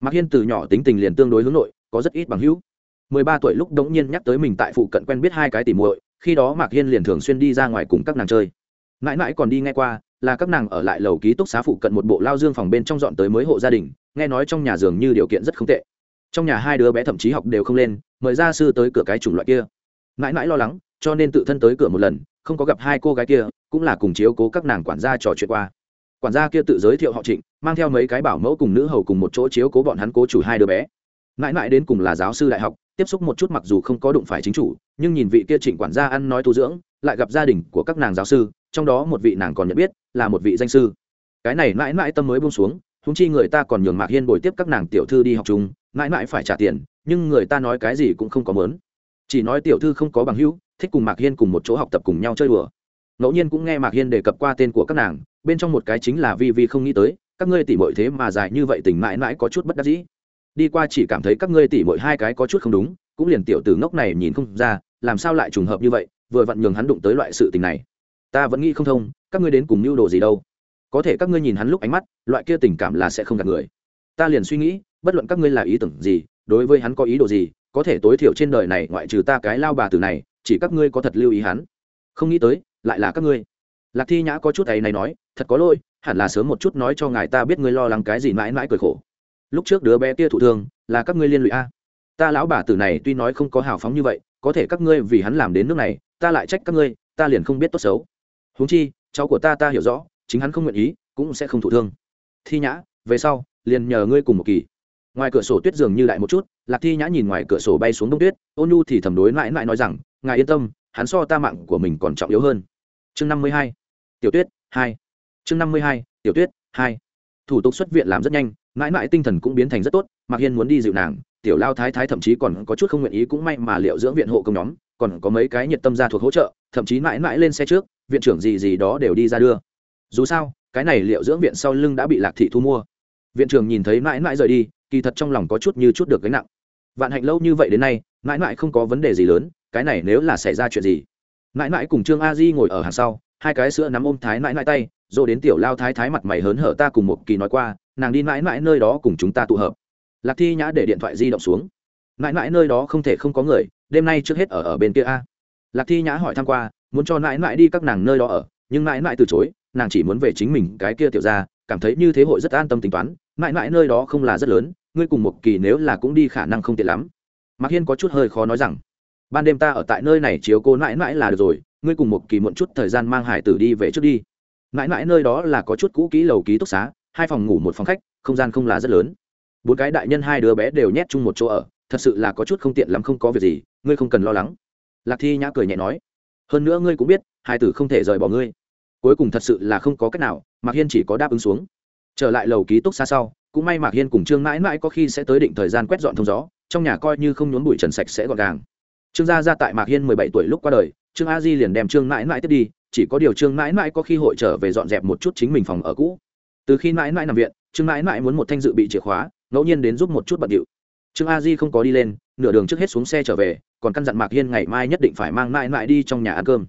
Mạc hiên từ nhỏ tính tình liền tương đối hướng nội, có rất ít bằng hữu. Mười ba tuổi lúc đống nhiên nhắc tới mình tại phụ cận quen biết hai cái tỉ muội, khi đó mạc hiên liền thường xuyên đi ra ngoài cùng các nàng chơi. Mãi mãi còn đi nghe qua, là các nàng ở lại lầu ký túc xá phụ cận một bộ lao dương phòng bên trong dọn tới mới hộ gia đình, nghe nói trong nhà giường như điều kiện rất không tệ. Trong nhà hai đứa bé thậm chí học đều không lên, mời gia sư tới cửa cái chủng loại kia. Mãi mãi lo lắng, cho nên tự thân tới cửa một lần, không có gặp hai cô gái kia, cũng là cùng chiếu cố các nàng quản gia trò chuyện qua quản gia kia tự giới thiệu họ trịnh, mang theo mấy cái bảo mẫu cùng nữ hầu cùng một chỗ chiếu cố bọn hắn cố chủ hai đứa bé. Mãi mãi đến cùng là giáo sư đại học, tiếp xúc một chút mặc dù không có đụng phải chính chủ, nhưng nhìn vị kia trịnh quản gia ăn nói tu dưỡng, lại gặp gia đình của các nàng giáo sư, trong đó một vị nàng còn nhận biết, là một vị danh sư. Cái này mãi mãi tâm mới buông xuống húng chi người ta còn nhường mạc hiên bồi tiếp các nàng tiểu thư đi học chung, mãi mãi phải trả tiền, nhưng người ta nói cái gì cũng không có mớn chỉ nói tiểu thư không có bằng hữu, thích cùng mạc hiên cùng một chỗ học tập cùng nhau chơi đùa. Ngẫu nhiên cũng nghe mạc hiên đề cập qua tên của các nàng bên trong một cái chính là vi vi không nghĩ tới, các ngươi tỉ mội thế mà dài như vậy tình mãi mãi có chút bất đắc dĩ. Đi qua chỉ cảm thấy các ngươi tỉ mội hai cái có chút không đúng, cũng liền tiểu tử ngốc này nhìn không ra, làm sao lại trùng hợp như vậy, vừa vặn nhường hắn đụng tới loại sự tình này. Ta vẫn nghĩ không thông, các ngươi đến cùng mưu đồ gì đâu. Có thể các ngươi nhìn hắn lúc ánh mắt, loại kia tình cảm là sẽ không gạt người. Ta liền suy nghĩ, bất luận các ngươi là ý tưởng gì, đối với hắn có ý đồ gì, có thể tối thiểu trên đời này ngoại trừ ta cái lao bà tử này, chỉ các ngươi có thật lưu ý hắn. Không nghĩ tới, lại là các ngươi lạc thi nhã có chút ấy này nói, thật có lỗi, hẳn là sớm một chút nói cho ngài ta biết ngươi lo lắng cái gì mãi mãi cười khổ. Lúc trước đứa bé kia thụ thương, là các ngươi liên lụy a. Ta lão bà tử này tuy nói không có hào phóng như vậy, có thể các ngươi vì hắn làm đến nước này, ta lại trách các ngươi, ta liền không biết tốt xấu. Huống chi, cháu của ta ta hiểu rõ, chính hắn không nguyện ý, cũng sẽ không thụ thương. Thi nhã, về sau, liền nhờ ngươi cùng một kỳ. Ngoài cửa sổ tuyết dường như lại một chút, lạc thi nhã nhìn ngoài cửa sổ bay xuống đông tuyết, ôn nhu thì thầm đối mãi mãi nói rằng, ngài yên tâm, hắn so ta mạng của mình còn trọng yếu hơn. Chương năm mươi hai tiểu tuyết, hai. Chương năm mươi hai, tiểu tuyết, hai. Thủ tục xuất viện làm rất nhanh, mãi mãi tinh thần cũng biến thành rất tốt, mạc hiên muốn đi dịu nàng, tiểu lao thái thái thậm chí còn có chút không nguyện ý cũng may mà liệu dưỡng viện hộ công nhóm, còn có mấy cái nhiệt tâm gia thuộc hỗ trợ, thậm chí mãi mãi lên xe trước, viện trưởng gì gì đó đều đi ra đưa. Dù sao, cái này liệu dưỡng viện sau lưng đã bị lạc thị thu mua. Viện trưởng nhìn thấy mãi mãi rời đi, kỳ thật trong lòng có chút như chút được gánh nặng. Vạn hạnh lâu như vậy đến nay, mãi mãi không có vấn đề gì lớn, cái này nếu là xảy ra chuyện gì. Mãi mãi cùng trương a di ngồi ở hàng sau hai cái sữa nắm ôm thái mãi mãi tay rồi đến tiểu lao thái thái mặt mày hớn hở ta cùng một kỳ nói qua, nàng đi mãi mãi nơi đó cùng chúng ta tụ hợp. Lạc thi nhã để điện thoại di động xuống. Mãi mãi nơi đó không thể không có người, đêm nay trước hết ở ở bên kia a. Lạc thi nhã hỏi thăm qua, muốn cho mãi mãi đi các nàng nơi đó ở, nhưng mãi mãi từ chối, nàng chỉ muốn về chính mình cái kia tiểu ra cảm thấy như thế hội rất an tâm tính toán, mãi mãi nơi đó không là rất lớn, ngươi cùng một kỳ nếu là cũng đi khả năng không tiện lắm. Mạc hiên có chút hơi khó nói rằng, ban đêm ta ở tại nơi này chiếu cô mãi mãi là được rồi ngươi cùng một kỳ muộn chút thời gian mang hải tử đi về trước đi. Mãi mãi nơi đó là có chút cũ kỹ lầu ký túc xá, hai phòng ngủ một phòng khách, không gian không là rất lớn. Bốn cái đại nhân hai đứa bé đều nhét chung một chỗ ở, thật sự là có chút không tiện lắm, không có việc gì, ngươi không cần lo lắng. Lạc thi nhã cười nhẹ nói, hơn nữa ngươi cũng biết, hai tử không thể rời bỏ ngươi. Cuối cùng thật sự là không có cách nào, mạc hiên chỉ có đáp ứng xuống. Trở lại lầu ký túc xa sau, cũng may mạc hiên cùng trương mãi mãi có khi sẽ tới định thời gian quét dọn thông gió, trong nhà coi như không nhốn bụi trần sạch sẽ gọn gàng. Trương gia ra tại mạc hiên mười bảy tuổi lúc qua đời trương a di liền đem trương mãi mãi tiếp đi, chỉ có điều trương mãi mãi có khi hội trở về dọn dẹp một chút chính mình phòng ở cũ. Từ khi mãi mãi nằm viện, trương mãi mãi muốn một thanh dự bị chìa khóa, ngẫu nhiên đến giúp một chút bận điệu. Trương a di không có đi lên, nửa đường trước hết xuống xe trở về, còn căn dặn mạc hiên ngày mai nhất định phải mang mãi mãi đi trong nhà ăn cơm.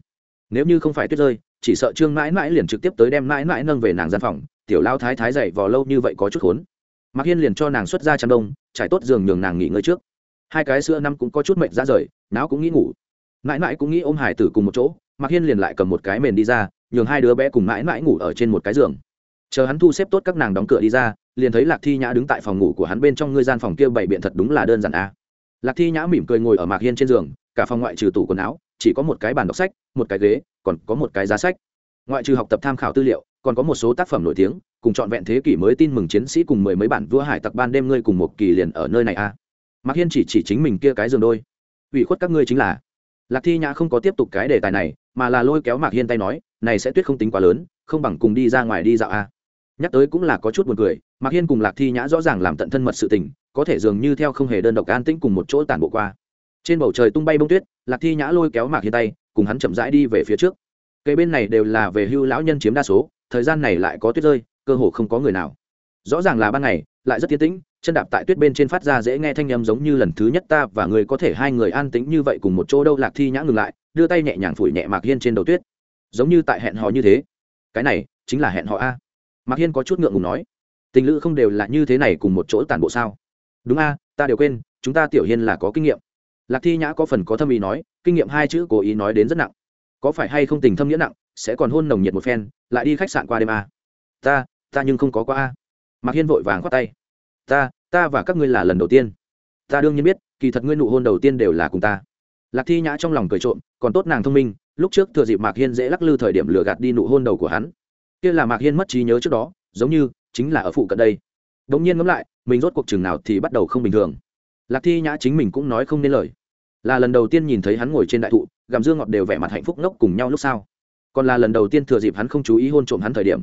Nếu như không phải tuyết rơi, chỉ sợ trương mãi mãi liền trực tiếp tới đem mãi mãi nâng về nàng gian phòng, tiểu lao thái thái dậy vò lâu như vậy có chút khốn. Mạc hiên liền cho nàng xuất ra chăn đông, trải tốt giường nhường nàng nghỉ ngơi trước. Hai cái sữa năm cũng có chút mệnh ra rời não cũng nghĩ ngủ mãi mãi cũng nghĩ ôm hải tử cùng một chỗ, mạc hiên liền lại cầm một cái mền đi ra, nhường hai đứa bé cùng mãi mãi ngủ ở trên một cái giường. Chờ hắn thu xếp tốt các nàng đóng cửa đi ra, liền thấy lạc thi nhã đứng tại phòng ngủ của hắn bên trong ngươi gian phòng kia bảy biện thật đúng là đơn giản a. Lạc thi nhã mỉm cười ngồi ở mạc hiên trên giường, cả phòng ngoại trừ tủ quần áo, chỉ có một cái bàn đọc sách, một cái ghế, còn có một cái giá sách. Ngoại trừ học tập tham khảo tư liệu, còn có một số tác phẩm nổi tiếng, cùng trọn vẹn thế kỷ mới tin mừng chiến sĩ cùng mười mấy bản vua hải tặc ban đêm ngươi cùng một kỳ liền ở nơi này a. À. mạc hiên chỉ chỉ chính mình kia cái giường đôi. Ủy khuất các ngươi chính là lạc thi nhã không có tiếp tục cái đề tài này, mà là lôi kéo mạc hiên tay nói, này sẽ tuyết không tính quá lớn, không bằng cùng đi ra ngoài đi dạo a. À. nhắc tới cũng là có chút buồn cười, mạc hiên cùng lạc thi nhã rõ ràng làm tận thân mật sự tình, có thể dường như theo không hề đơn độc an tĩnh cùng một chỗ tản bộ qua. Trên bầu trời tung bay bông tuyết, lạc thi nhã lôi kéo mạc hiên tay, cùng hắn chậm rãi đi về phía trước. Cây bên này đều là về hưu lão nhân chiếm đa số, thời gian này lại có tuyết rơi, cơ hồ không có người nào. Rõ ràng là ban ngày, lại rất tiến tĩnh chân đạp tại tuyết bên trên phát ra dễ nghe thanh â m giống như lần thứ nhất ta và người có thể hai người an tĩnh như vậy cùng một chỗ đâu, lạc thi nhã ngừng lại, đưa tay nhẹ nhàng phủi nhẹ mạc hiên trên đầu tuyết. Giống như tại hẹn hò như thế. Cái này chính là hẹn hò a. Mạc hiên có chút ngượng ngùng nói. Tình lữ không đều là như thế này cùng một chỗ tản bộ sao? Đúng a, ta đều quên, chúng ta tiểu hiên là có kinh nghiệm. Lạc thi nhã có phần có thâm ý nói, kinh nghiệm hai chữ cố ý nói đến rất nặng. Có phải hay không tình thâm nghĩa nặng, sẽ còn hôn nồng nhiệt một phen, lại đi khách sạn qua đêm a. Ta ta nhưng không có qua a. Mạc hiên vội vàng khoát tay. Ta ta và các ngươi là lần đầu tiên. Ta đương nhiên biết, kỳ thật ngươi nụ hôn đầu tiên đều là cùng ta. Lạc thi nhã trong lòng cười trộm, còn tốt nàng thông minh, lúc trước thừa dịp mạc hiên dễ lắc lư thời điểm lừa gạt đi nụ hôn đầu của hắn. Kia là mạc hiên mất trí nhớ trước đó, giống như chính là ở phụ cận đây. Đ ỗ n g nhiên ngẫm lại, mình rốt cuộc chừng nào thì bắt đầu không bình thường. Lạc thi nhã chính mình cũng nói không nên lời. Là lần đầu tiên nhìn thấy hắn ngồi trên đại thụ, gặm dương ngọt đều vẻ mặt hạnh phúc ngốc cùng nhau lúc sau. Còn là lần đầu tiên thừa dịp hắn không chú ý hôn trộm hắn thời điểm.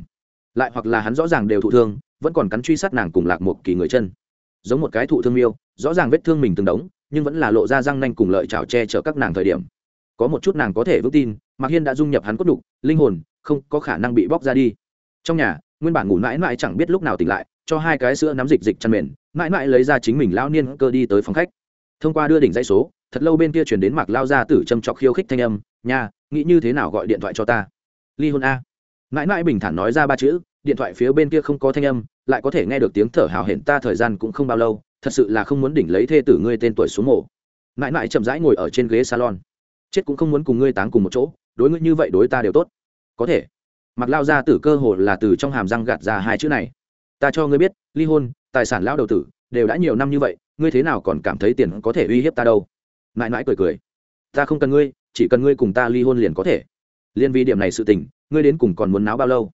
Lại hoặc là hắn rõ ràng đều thụ thương, vẫn còn cắn truy sát nàng cùng lạc một kỳ người chân giống một cái thụ thương miêu, rõ ràng vết thương mình từng đống, nhưng vẫn là lộ ra răng nanh cùng lợi chảo che chở các nàng thời điểm. Có một chút nàng có thể vững tin, mạc hiên đã dung nhập hắn cốt đục linh hồn, không có khả năng bị bóc ra đi. Trong nhà, nguyên bản ngủ mãi mãi chẳng biết lúc nào tỉnh lại, cho hai cái sữa nắm dịch dịch chăn mền, mãi mãi lấy ra chính mình lao niên cơ đi tới phòng khách. Thông qua đưa đỉnh dãy số, thật lâu bên kia chuyển đến mạc lao ra tử châm trọc khiêu khích thanh âm nhà nghĩ như thế nào gọi điện thoại cho ta? Ly hôn a mãi mãi bình thản nói ra ba chữ, điện thoại phía bên kia không có thanh âm, lại có thể nghe được tiếng thở hào hển ta thời gian cũng không bao lâu, thật sự là không muốn đỉnh lấy thê tử ngươi tên tuổi xuống mổ mãi mãi chậm rãi ngồi ở trên ghế salon. Chết cũng không muốn cùng ngươi táng cùng một chỗ, đối ngươi như vậy đối ta đều tốt. Có thể. Mặc lao ra tử cơ hồ là từ trong hàm răng gạt ra hai chữ này. Ta cho ngươi biết, ly hôn, tài sản lao đầu tử, đều đã nhiều năm như vậy, ngươi thế nào còn cảm thấy tiền có thể uy hiếp ta đâu? Mãi mãi cười cười. Ta không cần ngươi, chỉ cần ngươi cùng ta ly hôn liền có thể. Liên vi điểm này sự tình ngươi đến cùng còn muốn náo bao lâu?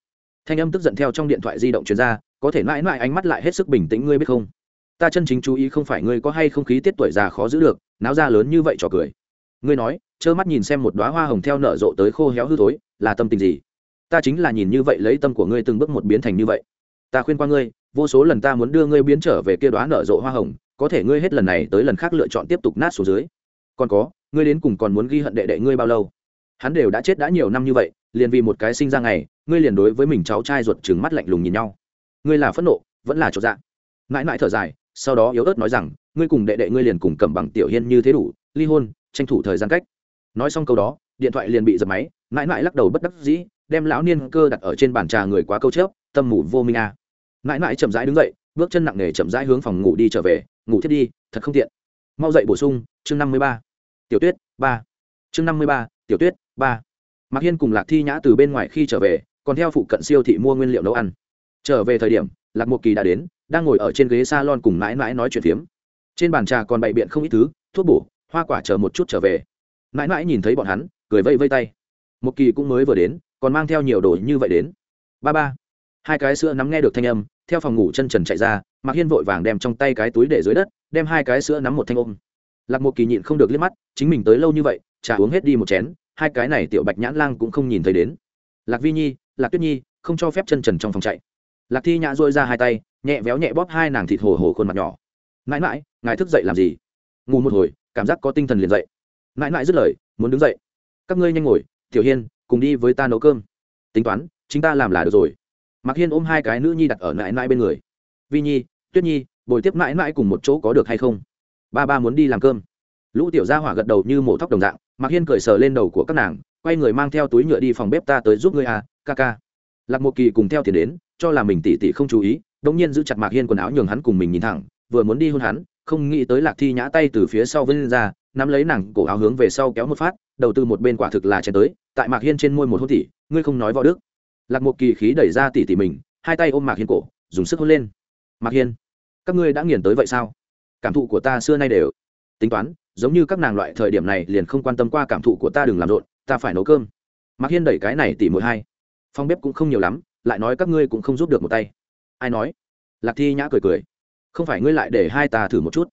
Thanh âm tức giận theo trong điện thoại di động chuyển ra, có thể mãi mãi ánh mắt lại hết sức bình tĩnh, ngươi biết không? Ta chân chính chú ý không phải ngươi có hay không khí tiết tuổi già khó giữ được, náo ra lớn như vậy trò cười. Ngươi nói, trơ mắt nhìn xem một đoá hoa hồng theo nở rộ tới khô héo hư thối, là tâm tình gì? Ta chính là nhìn như vậy lấy tâm của ngươi từng bước một biến thành như vậy. Ta khuyên qua ngươi, vô số lần ta muốn đưa ngươi biến trở về kia đoá nở rộ hoa hồng, có thể ngươi hết lần này tới lần khác lựa chọn tiếp tục nát xuống dưới. Còn có, ngươi đến cùng còn muốn ghi hận đệ đệ ngươi bao lâu? Hắn đều đã chết đã nhiều năm như vậy liền vì một cái sinh ra ngày, ngươi liền đối với mình cháu trai ruột trừng mắt lạnh lùng nhìn nhau. Ngươi là phẫn nộ, vẫn là chỗ dạ. Mãi mãi thở dài, sau đó yếu ớt nói rằng, ngươi cùng đệ đệ ngươi liền cùng cầm bằng tiểu hiên như thế đủ, ly hôn, tranh thủ thời gian cách. Nói xong câu đó, điện thoại liền bị giật máy, mãi mãi lắc đầu bất đắc dĩ, đem lão niên cơ đặt ở trên bàn trà người quá câu chớp, tâm ngủ vô minh a. À. mãi mãi chậm rãi đứng dậy, bước chân nặng nề chậm rãi hướng phòng ngủ đi trở về, ngủ thiết đi, thật không tiện. Mau dậy bổ sung, chương năm mươi ba. Tiểu tuyết, ba. Chương năm mươi ba, tiểu tuyết, ba mạc hiên cùng lạc thi nhã từ bên ngoài khi trở về, còn theo phụ cận siêu thị mua nguyên liệu nấu ăn. Trở về thời điểm, lạc một kỳ đã đến, đang ngồi ở trên ghế s a lon cùng mãi mãi nói chuyện phiếm. Trên bàn trà còn bày biện không ít thứ, thuốc bổ, hoa quả chờ một chút trở về. Mãi mãi nhìn thấy bọn hắn, cười vây vây tay. Một kỳ cũng mới vừa đến, còn mang theo nhiều đồ như vậy đến. Ba ba. Hai cái sữa nắm nghe được thanh âm, theo phòng ngủ chân trần chạy ra, mạc hiên vội vàng đem trong tay cái túi để dưới đất, đem hai cái sữa nắm một thanh ôm. Lạc một kỳ nhịn không được liếc mắt, chính mình tới lâu như vậy, chả uống hết đi một chén hai cái này tiểu bạch nhãn lang cũng không nhìn thấy đến. Lạc vi nhi, lạc tuyết nhi, không cho phép chân trần trong phòng chạy. Lạc thi nhã dôi ra hai tay, nhẹ véo nhẹ bóp hai nàng thịt hồ hồ khuôn mặt nhỏ. Mãi mãi, ngài thức dậy làm gì? Ngủ một hồi, cảm giác có tinh thần liền dậy. Mãi mãi dứt lời, muốn đứng dậy. Các ngươi nhanh ngồi, tiểu hiên, cùng đi với ta nấu cơm. Tính toán, chính ta làm là được rồi. Mạc hiên ôm hai cái nữ nhi đặt ở mãi mãi bên người. Vi nhi, tuyết nhi, bồi tiếp mãi mãi cùng một chỗ có được hay không? Ba ba muốn đi làm cơm. Lũ tiểu gia hỏa gật đầu như mổ thóc đồng dạng mạc hiên cởi sờ lên đầu của các nàng, quay người mang theo túi nhựa đi phòng bếp ta tới giúp ngươi à ca ca. Lạc một kỳ cùng theo tiền đến, cho là mình tỉ tỉ không chú ý đ ỗ n g nhiên giữ chặt mạc hiên quần áo nhường hắn cùng mình nhìn thẳng, vừa muốn đi hôn hắn, không nghĩ tới lạc thi nhã tay từ phía sau vân ra, nắm lấy nàng cổ áo hướng về sau kéo một phát, đầu tư một bên quả thực là chèn tới, tại mạc hiên trên môi một hôn tỉ, ngươi không nói võ đức. Lạc một kỳ khí đẩy ra tỉ tỉ mình, hai tay ôm mạc hiên cổ, dùng sức hôn lên. Mạc hiên, các ngươi đã nghiền tới vậy sao? Cảm thụ của ta xưa nay đều tính toán giống như các nàng loại thời điểm này liền không quan tâm qua cảm thụ của ta đừng làm rộn, ta phải nấu cơm. Mạc hiên đẩy cái này tỉ mỗi hai. Phong bếp cũng không nhiều lắm, lại nói các ngươi cũng không giúp được một tay. Ai nói? Lạc thi nhã cười cười. Không phải ngươi lại để hai ta thử một chút.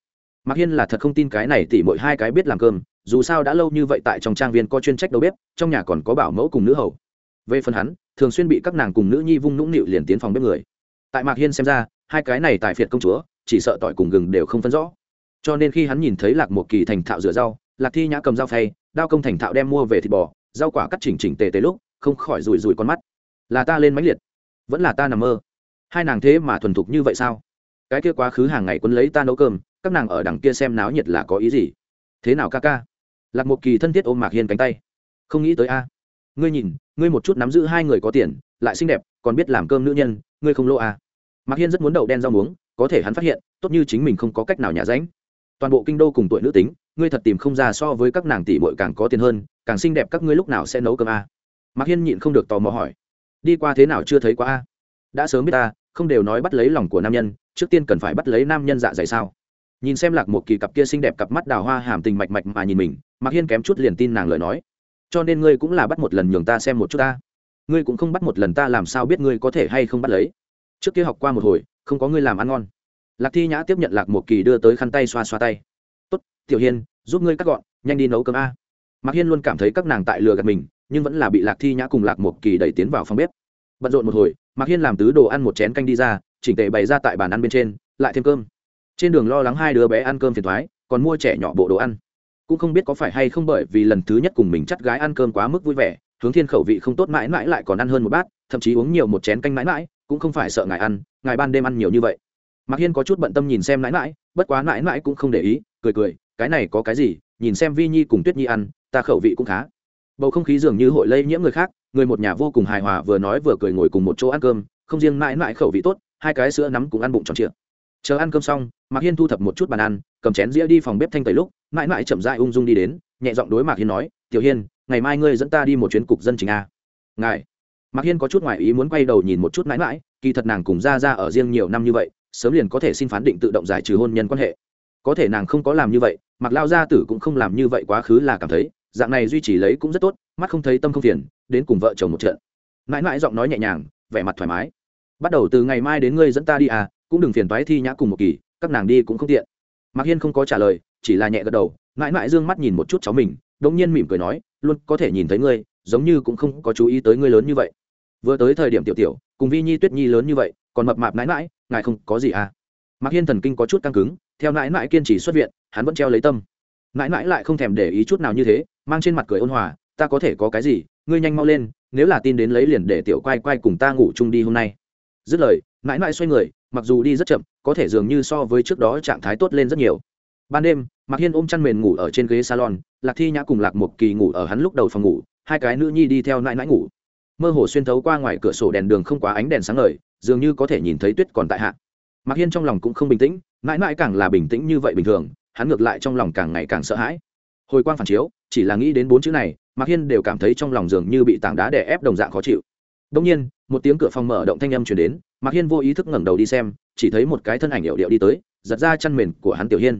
Mạc hiên là thật không tin cái này tỉ mỗi hai cái biết làm cơm, dù sao đã lâu như vậy tại trong trang viên có chuyên trách đầu bếp, trong nhà còn có bảo mẫu cùng nữ hầu. Về phần hắn, thường xuyên bị các nàng cùng nữ nhi vung nũng nịu liền tiến phòng bếp người. Tại mạc hiên xem ra, hai cái này tại phiệt công chúa, chỉ sợ tỏi cùng gừng đều không phân rõ cho nên khi hắn nhìn thấy lạc một kỳ thành thạo rửa rau, lạc thi nhã cầm dao phay, đao công thành thạo đem mua về thịt bò, rau quả cắt chỉnh chỉnh tề tề lúc, không khỏi rùi rùi con mắt. Là ta lên mãnh liệt, vẫn là ta nằm mơ. Hai nàng thế mà thuần thục như vậy sao? Cái kia quá khứ hàng ngày quân lấy ta nấu cơm, các nàng ở đằng kia xem náo nhiệt là có ý gì? Thế nào ca ca? Lạc một kỳ thân thiết ôm mạc hiên cánh tay. Không nghĩ tới a. Ngươi nhìn, ngươi một chút nắm giữ hai người có tiền, lại xinh đẹp, còn biết làm cơm nữ nhân, ngươi không lỗ a. Mạc hiên rất muốn đậu đen rau muống, có thể hắn phát hiện, tốt như chính mình không có cách nào nhà ránh toàn bộ kinh đô cùng tuổi nữ tính, ngươi thật tìm không ra so với các nàng tỷ bội càng có tiền hơn, càng xinh đẹp các ngươi lúc nào sẽ nấu cơm a? Mạc hiên nhịn không được tò mò hỏi. Đi qua thế nào chưa thấy quá a? Đã sớm biết ta, không đều nói bắt lấy lòng của nam nhân, trước tiên cần phải bắt lấy nam nhân dạ dày sao? Nhìn xem lạc một kỳ cặp kia xinh đẹp cặp mắt đào hoa hàm tình mạch mạch mà nhìn mình, mạc hiên kém chút liền tin nàng lời nói. Cho nên ngươi cũng là bắt một lần nhường ta xem một chút ta. Ngươi cũng không bắt một lần ta làm sao biết ngươi có thể hay không bắt lấy? Trước kia học qua một hồi, không có ngươi làm ăn ngon lạc thi nhã tiếp nhận lạc một kỳ đưa tới khăn tay xoa xoa tay. Tốt, tiểu hiên, giúp ngươi cắt gọn, nhanh đi nấu cơm a. Mạc hiên luôn cảm thấy các nàng tại lừa gạt mình, nhưng vẫn là bị lạc thi nhã cùng lạc một kỳ đẩy tiến vào phòng bếp. Bận rộn một hồi, mạc hiên làm tứ đồ ăn một chén canh đi ra, chỉnh tề bày ra tại bàn ăn bên trên, lại thêm cơm. Trên đường lo lắng hai đứa bé ăn cơm phiền thoái còn mua trẻ nhỏ bộ đồ ăn. Cũng không biết có phải hay không bởi vì lần thứ nhất cùng mình chắt gái ăn cơm quá mức vui vẻ, hướng thiên khẩu vị không tốt mãi mãi lại còn ăn hơn một bát, thậm chí uống nhiều một chén canh mãi mãi, cũng không phải sợ ngài ăn, ngài ban đêm ăn nhiều như vậy mạc hiên có chút bận tâm nhìn xem mãi mãi bất quá mãi mãi cũng không để ý, cười cười, cái này có cái gì, nhìn xem vi nhi cùng tuyết nhi ăn, ta khẩu vị cũng khá. Bầu không khí dường như hội lây nhiễm người khác, người một nhà vô cùng hài hòa vừa nói vừa cười ngồi cùng một chỗ ăn cơm, không riêng mãi mãi khẩu vị tốt, hai cái sữa nắm cũng ăn bụng tròn trịa. Chờ ăn cơm xong, mạc hiên thu thập một chút bàn ăn, cầm chén dĩa đi phòng bếp thanh tẩy lúc mãi mãi chậm dại ung dung đi đến, nhẹ giọng đối mạc hiên nói, tiểu hiên, ngày mai ngươi dẫn ta đi một chuyến cục dân chính a. Ngài. Mạc hiên có chút ngoại ý muốn quay đầu nhìn một chút mãi mãi kỳ thật nàng cùng ra ra ở riêng nhiều năm như vậy sớm liền có thể xin phán định tự động giải trừ hôn nhân quan hệ. Có thể nàng không có làm như vậy, mặc lao gia tử cũng không làm như vậy quá khứ là cảm thấy, dạng này duy trì lấy cũng rất tốt, mắt không thấy tâm không phiền, đến cùng vợ chồng một trận. Mãi mãi giọng nói nhẹ nhàng, vẻ mặt thoải mái. Bắt đầu từ ngày mai đến ngươi dẫn ta đi à cũng đừng phiền toái thi nhã cùng một kỳ, các nàng đi cũng không tiện. Mạc hiên không có trả lời, chỉ là nhẹ gật đầu, mãi mãi d ư ơ n g mắt nhìn một chút cháu mình đ ỗ n g nhiên mỉm cười nói, luôn, có thể nhìn thấy ngươi, giống như cũng không có chú ý tới ngươi lớn như vậy. Vừa tới thời điểm tiểu tiểu, cùng vi nhi, tuyết nhi lớn như vậy còn mập mạp mãi mãi ngài không có gì à? Mạc hiên thần kinh có chút căng cứng, theo mãi mãi kiên trì xuất viện, hắn vẫn treo lấy tâm. Mãi mãi lại không thèm để ý chút nào như thế, mang trên mặt cười ôn hòa, ta có thể có cái gì? Ngươi nhanh mau lên, nếu là tin đến lấy liền để tiểu quay quay cùng ta ngủ chung đi hôm nay. Dứt lời mãi mãi xoay người, mặc dù đi rất chậm, có thể dường như so với trước đó trạng thái tốt lên rất nhiều. Ban đêm, mạc hiên ôm chăn mền ngủ ở trên ghế salon, lạc thi nhã cùng lạc một kỳ ngủ ở hắn lúc đầu phòng ngủ, hai cái nữ nhi đi theo nãi nãi ngủ. Mơ hồ xuyên thấu qua ngoài cửa sổ đèn đường không quá ánh đèn sáng ngời dường như có thể nhìn thấy tuyết còn tại hạ. Mạc hiên trong lòng cũng không bình tĩnh, mãi mãi càng là bình tĩnh như vậy bình thường, hắn ngược lại trong lòng càng ngày càng sợ hãi. Hồi quang phản chiếu, chỉ là nghĩ đến bốn chữ này, mạc hiên đều cảm thấy trong lòng dường như bị tảng đá đè ép đồng dạng khó chịu. Đông nhiên, một tiếng cửa phòng mở động thanh âm chuyển đến, mạc hiên vô ý thức ngẩng đầu đi xem, chỉ thấy một cái thân ảnh hiệu điệu đi tới, giật ra chăn mền của hắn tiểu hiên.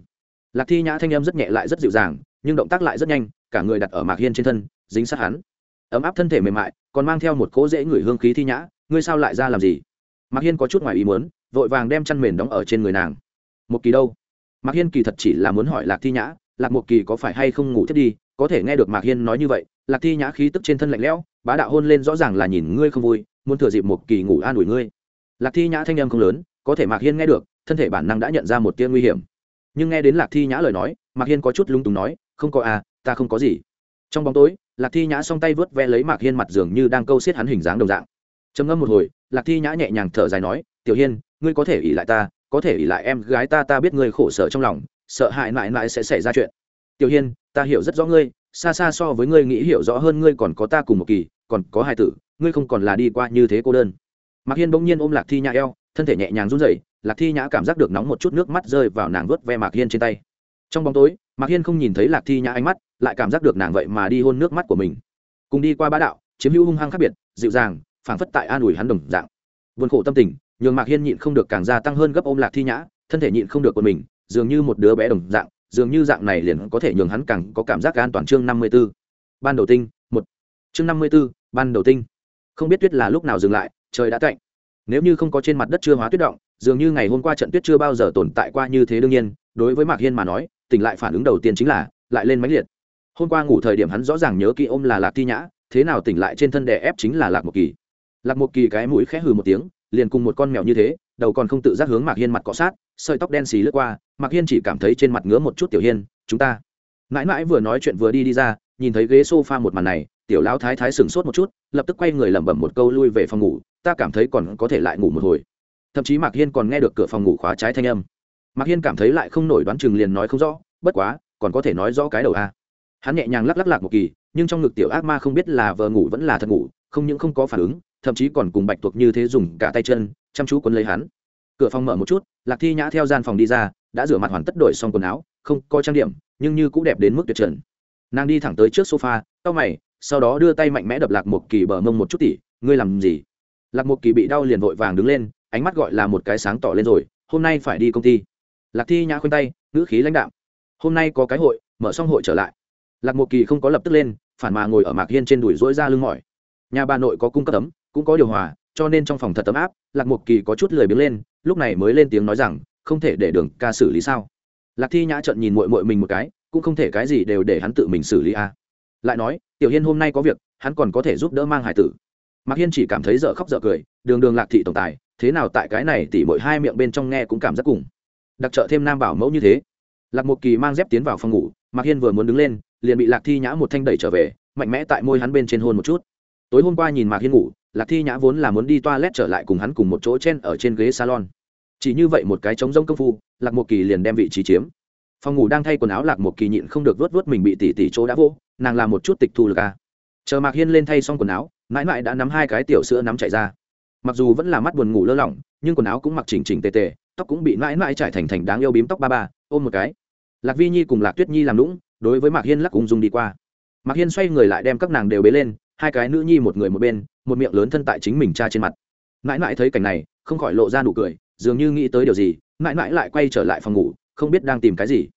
Lạc thi nhã thanh âm rất nhẹ lại rất dịu dàng, nhưng động tác lại rất nhanh, cả người đặt ở mạc hiên trên thân, dính sát hắn. Ấm áp thân thể mềm mại, còn mang theo một cỗ dễ ngửi hương khí thi nhã, ngươi sao lại ra làm gì? Mạc hiên có chút ngoài ý muốn, vội vàng đem chăn mền đóng ở trên người nàng. Một kỳ đâu? Mạc hiên kỳ thật chỉ là muốn hỏi lạc thi nhã, lạc một kỳ có phải hay không ngủ thiết đi, có thể nghe được mạc hiên nói như vậy, lạc thi nhã khí tức trên thân lạnh lẽo, bá đạo hôn lên rõ ràng là nhìn ngươi không vui, muốn thừa dịp một kỳ ngủ an ủi ngươi. Lạc thi nhã thanh em không lớn, có thể mạc hiên nghe được, thân thể bản năng đã nhận ra một tia nguy hiểm. Nhưng nghe đến lạc thi nhã lời nói, mạc hiên có chút lung túng nói, không có à ta không có gì. Trong bóng tối, lạc thi nhã s o n g tay vớt ve lấy mạc hiên mặt dường như đang câu xiết hắn hình dáng đồng dạng trầm ngâm một hồi, lạc thi nhã nhẹ nhàng thở dài nói, tiểu hiên, ngươi có thể ỉ lại ta, có thể ỉ lại em gái ta ta biết ngươi khổ sở trong lòng, sợ hại mãi mãi sẽ xảy ra chuyện. Tiểu hiên, ta hiểu rất rõ ngươi, xa xa so với ngươi nghĩ hiểu rõ hơn ngươi còn có ta cùng một kỳ, còn có hai tử, ngươi không còn là đi qua như thế cô đơn. Mạc hiên bỗng nhiên ôm lạc thi nhã eo, thân thể nhẹ nhàng run rẩy, lạc thi nhã cảm giác được nóng một chút nước mắt rơi vào nàng vớt ve mạc hiên trên tay. Trong bóng tối, mạc hiên không nhìn thấy lạc thi nhã ánh mắt, lại cảm giác được nàng vậy mà đi hôn nước mắt của mình. Cùng đi qua bá đạo, chiếm hữu hung hăng khác biệt, dịu dàng phảng phất tại an ủi hắn đồng dạng. Vườn khổ tâm tình, nhường mạc hiên nhịn không được càng gia tăng hơn gấp ôm lạc thi nhã, thân thể nhịn không được của mình, dường như một đứa bé đồng dạng, dường như dạng này liền có thể nhường hắn càng có cảm giác an toàn. Chương năm mươi b ố ban đầu tinh, một. Chương năm mươi b ố ban đầu tinh. Không biết tuyết là lúc nào dừng lại, trời đã cạnh nếu như không có trên mặt đất chưa hóa tuyết động, dường như ngày hôm qua trận tuyết chưa bao giờ tồn tại qua như thế đương nhiên, đối với mạc hiên mà nói, tỉnh lại phản ứng đầu tiên chính là, lại lên máy liệt. Hôm qua ngủ thời điểm hắn rõ ràng nhớ kỹ ôm là lạc thi nhã, thế nào tỉnh lại trên thân đè ép chính là lạc một kỳ lạc một kỳ cái mũi khẽ hừ một tiếng, liền cùng một con mèo như thế, đầu còn không tự giác hướng mạc hiên mặt cọ sát, sợi tóc đen xì lướt qua, mạc hiên chỉ cảm thấy trên mặt ngứa một chút tiểu hiên, chúng ta. Mãi mãi vừa nói chuyện vừa đi đi ra, nhìn thấy ghế s o f a một màn này, tiểu lão thái thái sửng sốt một chút, lập tức quay người lẩm bẩm một câu lui về phòng ngủ, ta cảm thấy còn có thể lại ngủ một hồi. Thậm chí mạc hiên còn nghe được cửa phòng ngủ khóa trái thanh âm. Mạc hiên cảm thấy lại không nổi đoán chừng liền nói không rõ, bất quá, còn có thể nói rõ cái đầu a. Hắn nhẹ nhàng lắc lắc lạc một kỳ, nhưng trong ngực tiểu ác ma không biết là vờ ngủ vẫn là thật ngủ, không những không có phản ứng thậm chí còn cùng bạch tuộc như thế dùng cả tay chân, chăm chú quấn lấy hắn. Cửa phòng mở một chút, lạc thi nhã theo gian phòng đi ra, đã rửa mặt hoàn tất đổi xong quần áo, không có trang điểm, nhưng như cũng đẹp đến mức tuyệt trần. Nàng đi thẳng tới trước sofa tao mày, sau đó đưa tay mạnh mẽ đập lạc một kỳ bờ mông một chút tỉ, ngươi làm gì? Lạc một kỳ bị đau liền vội vàng đứng lên, ánh mắt gọi là một cái sáng tỏ lên rồi, hôm nay phải đi công ty. Lạc thi nhã khuyên tay, ngữ khí lãnh đạo hôm nay có cái hội, mở xong hội trở lại. Lạc một kỳ không có lập tức lên, phản mà ngồi ở mạc hiên trên đùi dỗi ra lưng mỏi. Nhà bà nội có cung cấp tấm cũng có điều hòa, cho nên trong phòng thật ấm áp, lạc Mục kỳ có chút lười biếng lên, lúc này mới lên tiếng nói rằng, không thể để đường ca xử lý sao? Lạc thi nhã trận nhìn mội mội mình một cái, cũng không thể cái gì đều để hắn tự mình xử lý à. lại nói, tiểu hiên hôm nay có việc, hắn còn có thể giúp đỡ mang hải tử. Mạc hiên chỉ cảm thấy dở khóc dở cười, đường đường lạc thị tổng tài, thế nào tại cái này tỉ mỗi hai miệng bên trong nghe cũng cảm giác cùng. Đặc trợ thêm nam bảo mẫu như thế. Lạc một kỳ mang dép tiến vào phòng ngủ, mạc hiên vừa muốn đứng lên, liền bị lạc thi nhã một thanh đẩy trở về, mạnh mẽ tại môi hắn bên trên hôn một chút. Tối hôm qua nhìn mạc hiên ngủ lạc thi nhã vốn là muốn đi toilet trở lại cùng hắn cùng một chỗ chen ở trên ghế salon. Chỉ như vậy một cái trống rông công phu, lạc một kỳ liền đem vị trí chiếm. Phòng ngủ đang thay quần áo, lạc một kỳ nhịn không được vớt vớt mình bị tỉ tỉ chỗ đã vô, nàng làm một chút tịch thu lực à. chờ mạc hiên lên thay xong quần áo, mãi mãi đã nắm hai cái tiểu sữa nắm chạy ra. Mặc dù vẫn là mắt buồn ngủ lơ lỏng, nhưng quần áo cũng mặc chỉnh chỉnh tề tề, tóc cũng bị mãi mãi trải thành thành đáng yêu bím tóc ba ba, ôm một cái. Lạc vi nhi cùng lạc tuyết nhi làm lũng đối với mạc hiên lắc ung dung đi qua. Mạc hiên xoay người lại đem các nàng đều bế lên hai cái nữ nhi một người một bên, một miệng lớn thân tại chính mình cha trên mặt. Mãi mãi thấy cảnh này, không khỏi lộ ra nụ cười, dường như nghĩ tới điều gì mãi mãi lại quay trở lại phòng ngủ, không biết đang tìm cái gì.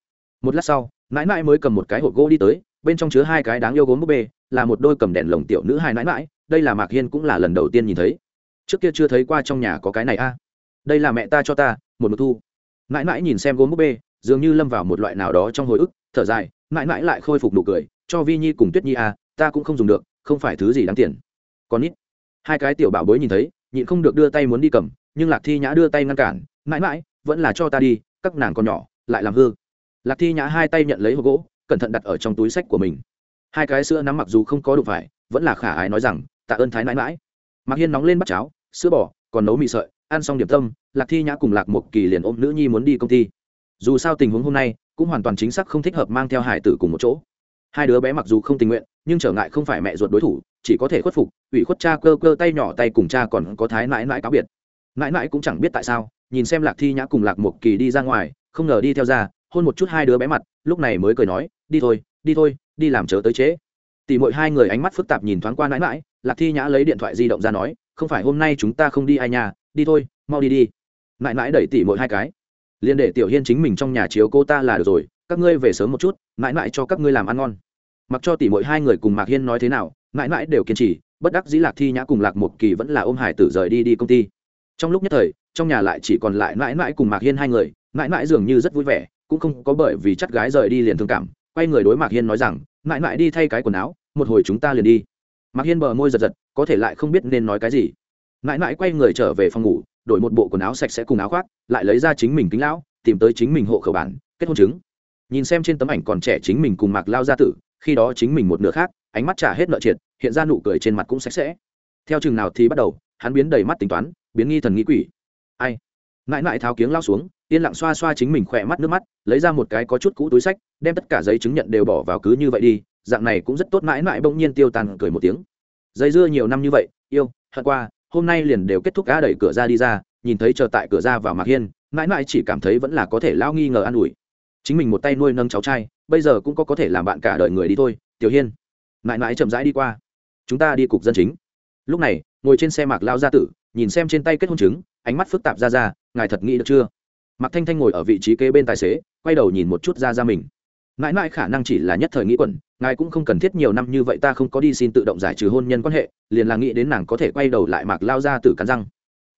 Một lát sau mãi mãi mới cầm một cái hộp gỗ đi tới, bên trong chứa hai cái đáng yêu gốm búp bê, là một đôi cầm đèn lồng tiểu nữ hai mãi mãi đây là mạc hiên cũng là lần đầu tiên nhìn thấy. Trước kia chưa thấy qua trong nhà có cái này a. Đây là mẹ ta cho ta, một mùa thu. Mãi mãi nhìn xem gốm búp bê, dường như lâm vào một loại nào đó trong hồi ức, thở dài mãi mãi lại khôi phục nụ cười, cho vi nhi cùng tuyết nhi a ta cũng không dùng được không phải thứ gì đáng tiền. Còn ít, hai cái tiểu bảo bối nhìn thấy, nhịn không được đưa tay muốn đi cầm, nhưng lạc thi nhã đưa tay ngăn cản, mãi mãi, vẫn là cho ta đi, các nàng còn nhỏ, lại làm hư. Lạc thi nhã hai tay nhận lấy hộp gỗ, cẩn thận đặt ở trong túi sách của mình. Hai cái sữa nắm mặc dù không có đủ phải, vẫn là khả ái nói rằng, tạ ơn thái mãi mãi. Mạc hiên nóng lên bắt cháo, sữa bò, còn nấu mì sợi, ăn xong điểm tâm, lạc thi nhã cùng lạc một kỳ liền ôm nữ nhi muốn đi công ty. Dù sao tình huống hôm nay, cũng hoàn toàn chính xác không thích hợp mang theo hải tử cùng một chỗ hai đứa bé mặc dù không tình nguyện, nhưng trở ngại không phải mẹ ruột đối thủ, chỉ có thể khuất phục, ủy khuất cha cơ cơ tay nhỏ tay cùng cha còn có thái mãi mãi cáo biệt. Mãi mãi cũng chẳng biết tại sao, nhìn xem lạc thi nhã cùng lạc một kỳ đi ra ngoài, không ngờ đi theo ra, hôn một chút hai đứa bé mặt, lúc này mới cười nói, đi thôi đi thôi, đi làm chớ tới trễ. Tỉ mỗi hai người ánh mắt phức tạp nhìn thoáng qua mãi mãi, lạc thi nhã lấy điện thoại di động ra nói, không phải hôm nay chúng ta không đi ai nhà, đi thôi, mau đi đi. Mãi mãi đẩy tỉ mỗi hai cái. Liền để tiểu hiên chính mình trong nhà chiếu cô ta là được rồi các ngươi về sớm một chút, mãi mãi cho các ngươi làm ăn ngon. Mặc cho tỉ mỗi hai người cùng mạc hiên nói thế nào, mãi mãi đều kiên trì, bất đắc dĩ lạc thi nhã cùng lạc một kỳ vẫn là ôm hải tử rời đi đi công ty. Trong lúc nhất thời, trong nhà lại chỉ còn lại mãi mãi cùng mạc hiên hai người, mãi mãi dường như rất vui vẻ, cũng không có bởi vì chắc gái rời đi liền thương cảm, quay người đối mạc hiên nói rằng, mãi mãi đi thay cái quần áo, một hồi chúng ta liền đi. Mạc hiên bờ môi giật giật, có thể lại không biết nên nói cái gì. Mãi mãi quay người trở về phòng ngủ, đổi một bộ quần áo sạch sẽ cùng áo khoác, lại lấy ra chính mình kính lão, tìm tới chính mình hộ khẩu bản, kết hôn chứng nhìn xem trên tấm ảnh còn trẻ chính mình cùng mạc lao gia tử, khi đó chính mình một nửa khác, ánh mắt trả hết nợ triệt, hiện ra nụ cười trên mặt cũng sạch sẽ. Theo chừng nào thì bắt đầu, hắn biến đầy mắt tính toán, biến nghi thần nghĩ quỷ. Ai? Mãi mãi tháo kiếng lao xuống, yên lặng xoa xoa chính mình khỏe mắt nước mắt, lấy ra một cái có chút cũ túi sách, đem tất cả giấy chứng nhận đều bỏ vào cứ như vậy đi, dạng này cũng rất tốt mãi mãi bỗng nhiên tiêu tàn cười một tiếng. Dây dưa nhiều năm như vậy, yêu, hận qua, hôm nay liền đều kết thúc cá đẩy cửa ra đi ra, nhìn thấy chờ tại cửa ra vào mạc hiên mãi mãi chỉ cảm thấy vẫn là có thể lao nghi ngờ an ủi chính mình một tay nuôi nâng cháu trai, bây giờ cũng có có thể làm bạn cả đời người đi thôi, tiểu hiên. Mãi mãi chậm rãi đi qua. Chúng ta đi cục dân chính. Lúc này, ngồi trên xe mạc lao gia tử, nhìn xem trên tay kết hôn chứng, ánh mắt phức tạp ra ra, ngài thật nghĩ được chưa? Mạc thanh thanh ngồi ở vị trí kế bên tài xế, quay đầu nhìn một chút ra ra mình. Mãi mãi khả năng chỉ là nhất thời nghĩ quẩn, ngài cũng không cần thiết nhiều năm như vậy ta không có đi xin tự động giải trừ hôn nhân quan hệ, liền là nghĩ đến nàng có thể quay đầu lại mạc lao ra từ cắn răng.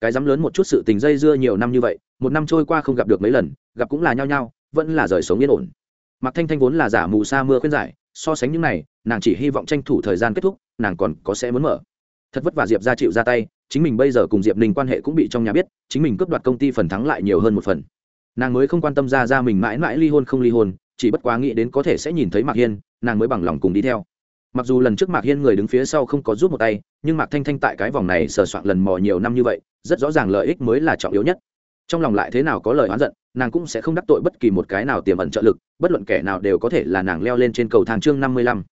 Cái dám lớn một chút sự tình dây dưa nhiều năm như vậy, một năm trôi qua không gặp được mấy lần, gặp cũng là nhao nhao vẫn là rời sống yên ổn. Mặc thanh thanh vốn là giả mù sa mưa khuyên giải, so sánh những này, nàng chỉ hy vọng tranh thủ thời gian kết thúc, nàng còn có sẽ muốn mở. Thật vất vả diệp ra chịu ra tay, chính mình bây giờ cùng diệp ninh quan hệ cũng bị trong nhà biết, chính mình cướp đoạt công ty phần thắng lại nhiều hơn một phần. Nàng mới không quan tâm ra ra mình mãi mãi ly hôn không ly hôn, chỉ bất quá nghĩ đến có thể sẽ nhìn thấy mạc hiên, nàng mới bằng lòng cùng đi theo. Mặc dù lần trước mạc hiên người đứng phía sau không có giúp một tay, nhưng mạc thanh thanh tại cái vòng này sờ soạn lần mò nhiều năm như vậy, rất rõ ràng lợi ích mới là trọng yếu nhất trong lòng lại thế nào có lời oán giận, nàng cũng sẽ không đắc tội bất kỳ một cái nào tiềm ẩn trợ lực, bất luận kẻ nào đều có thể là nàng leo lên trên cầu thang chương năm mươi lăm.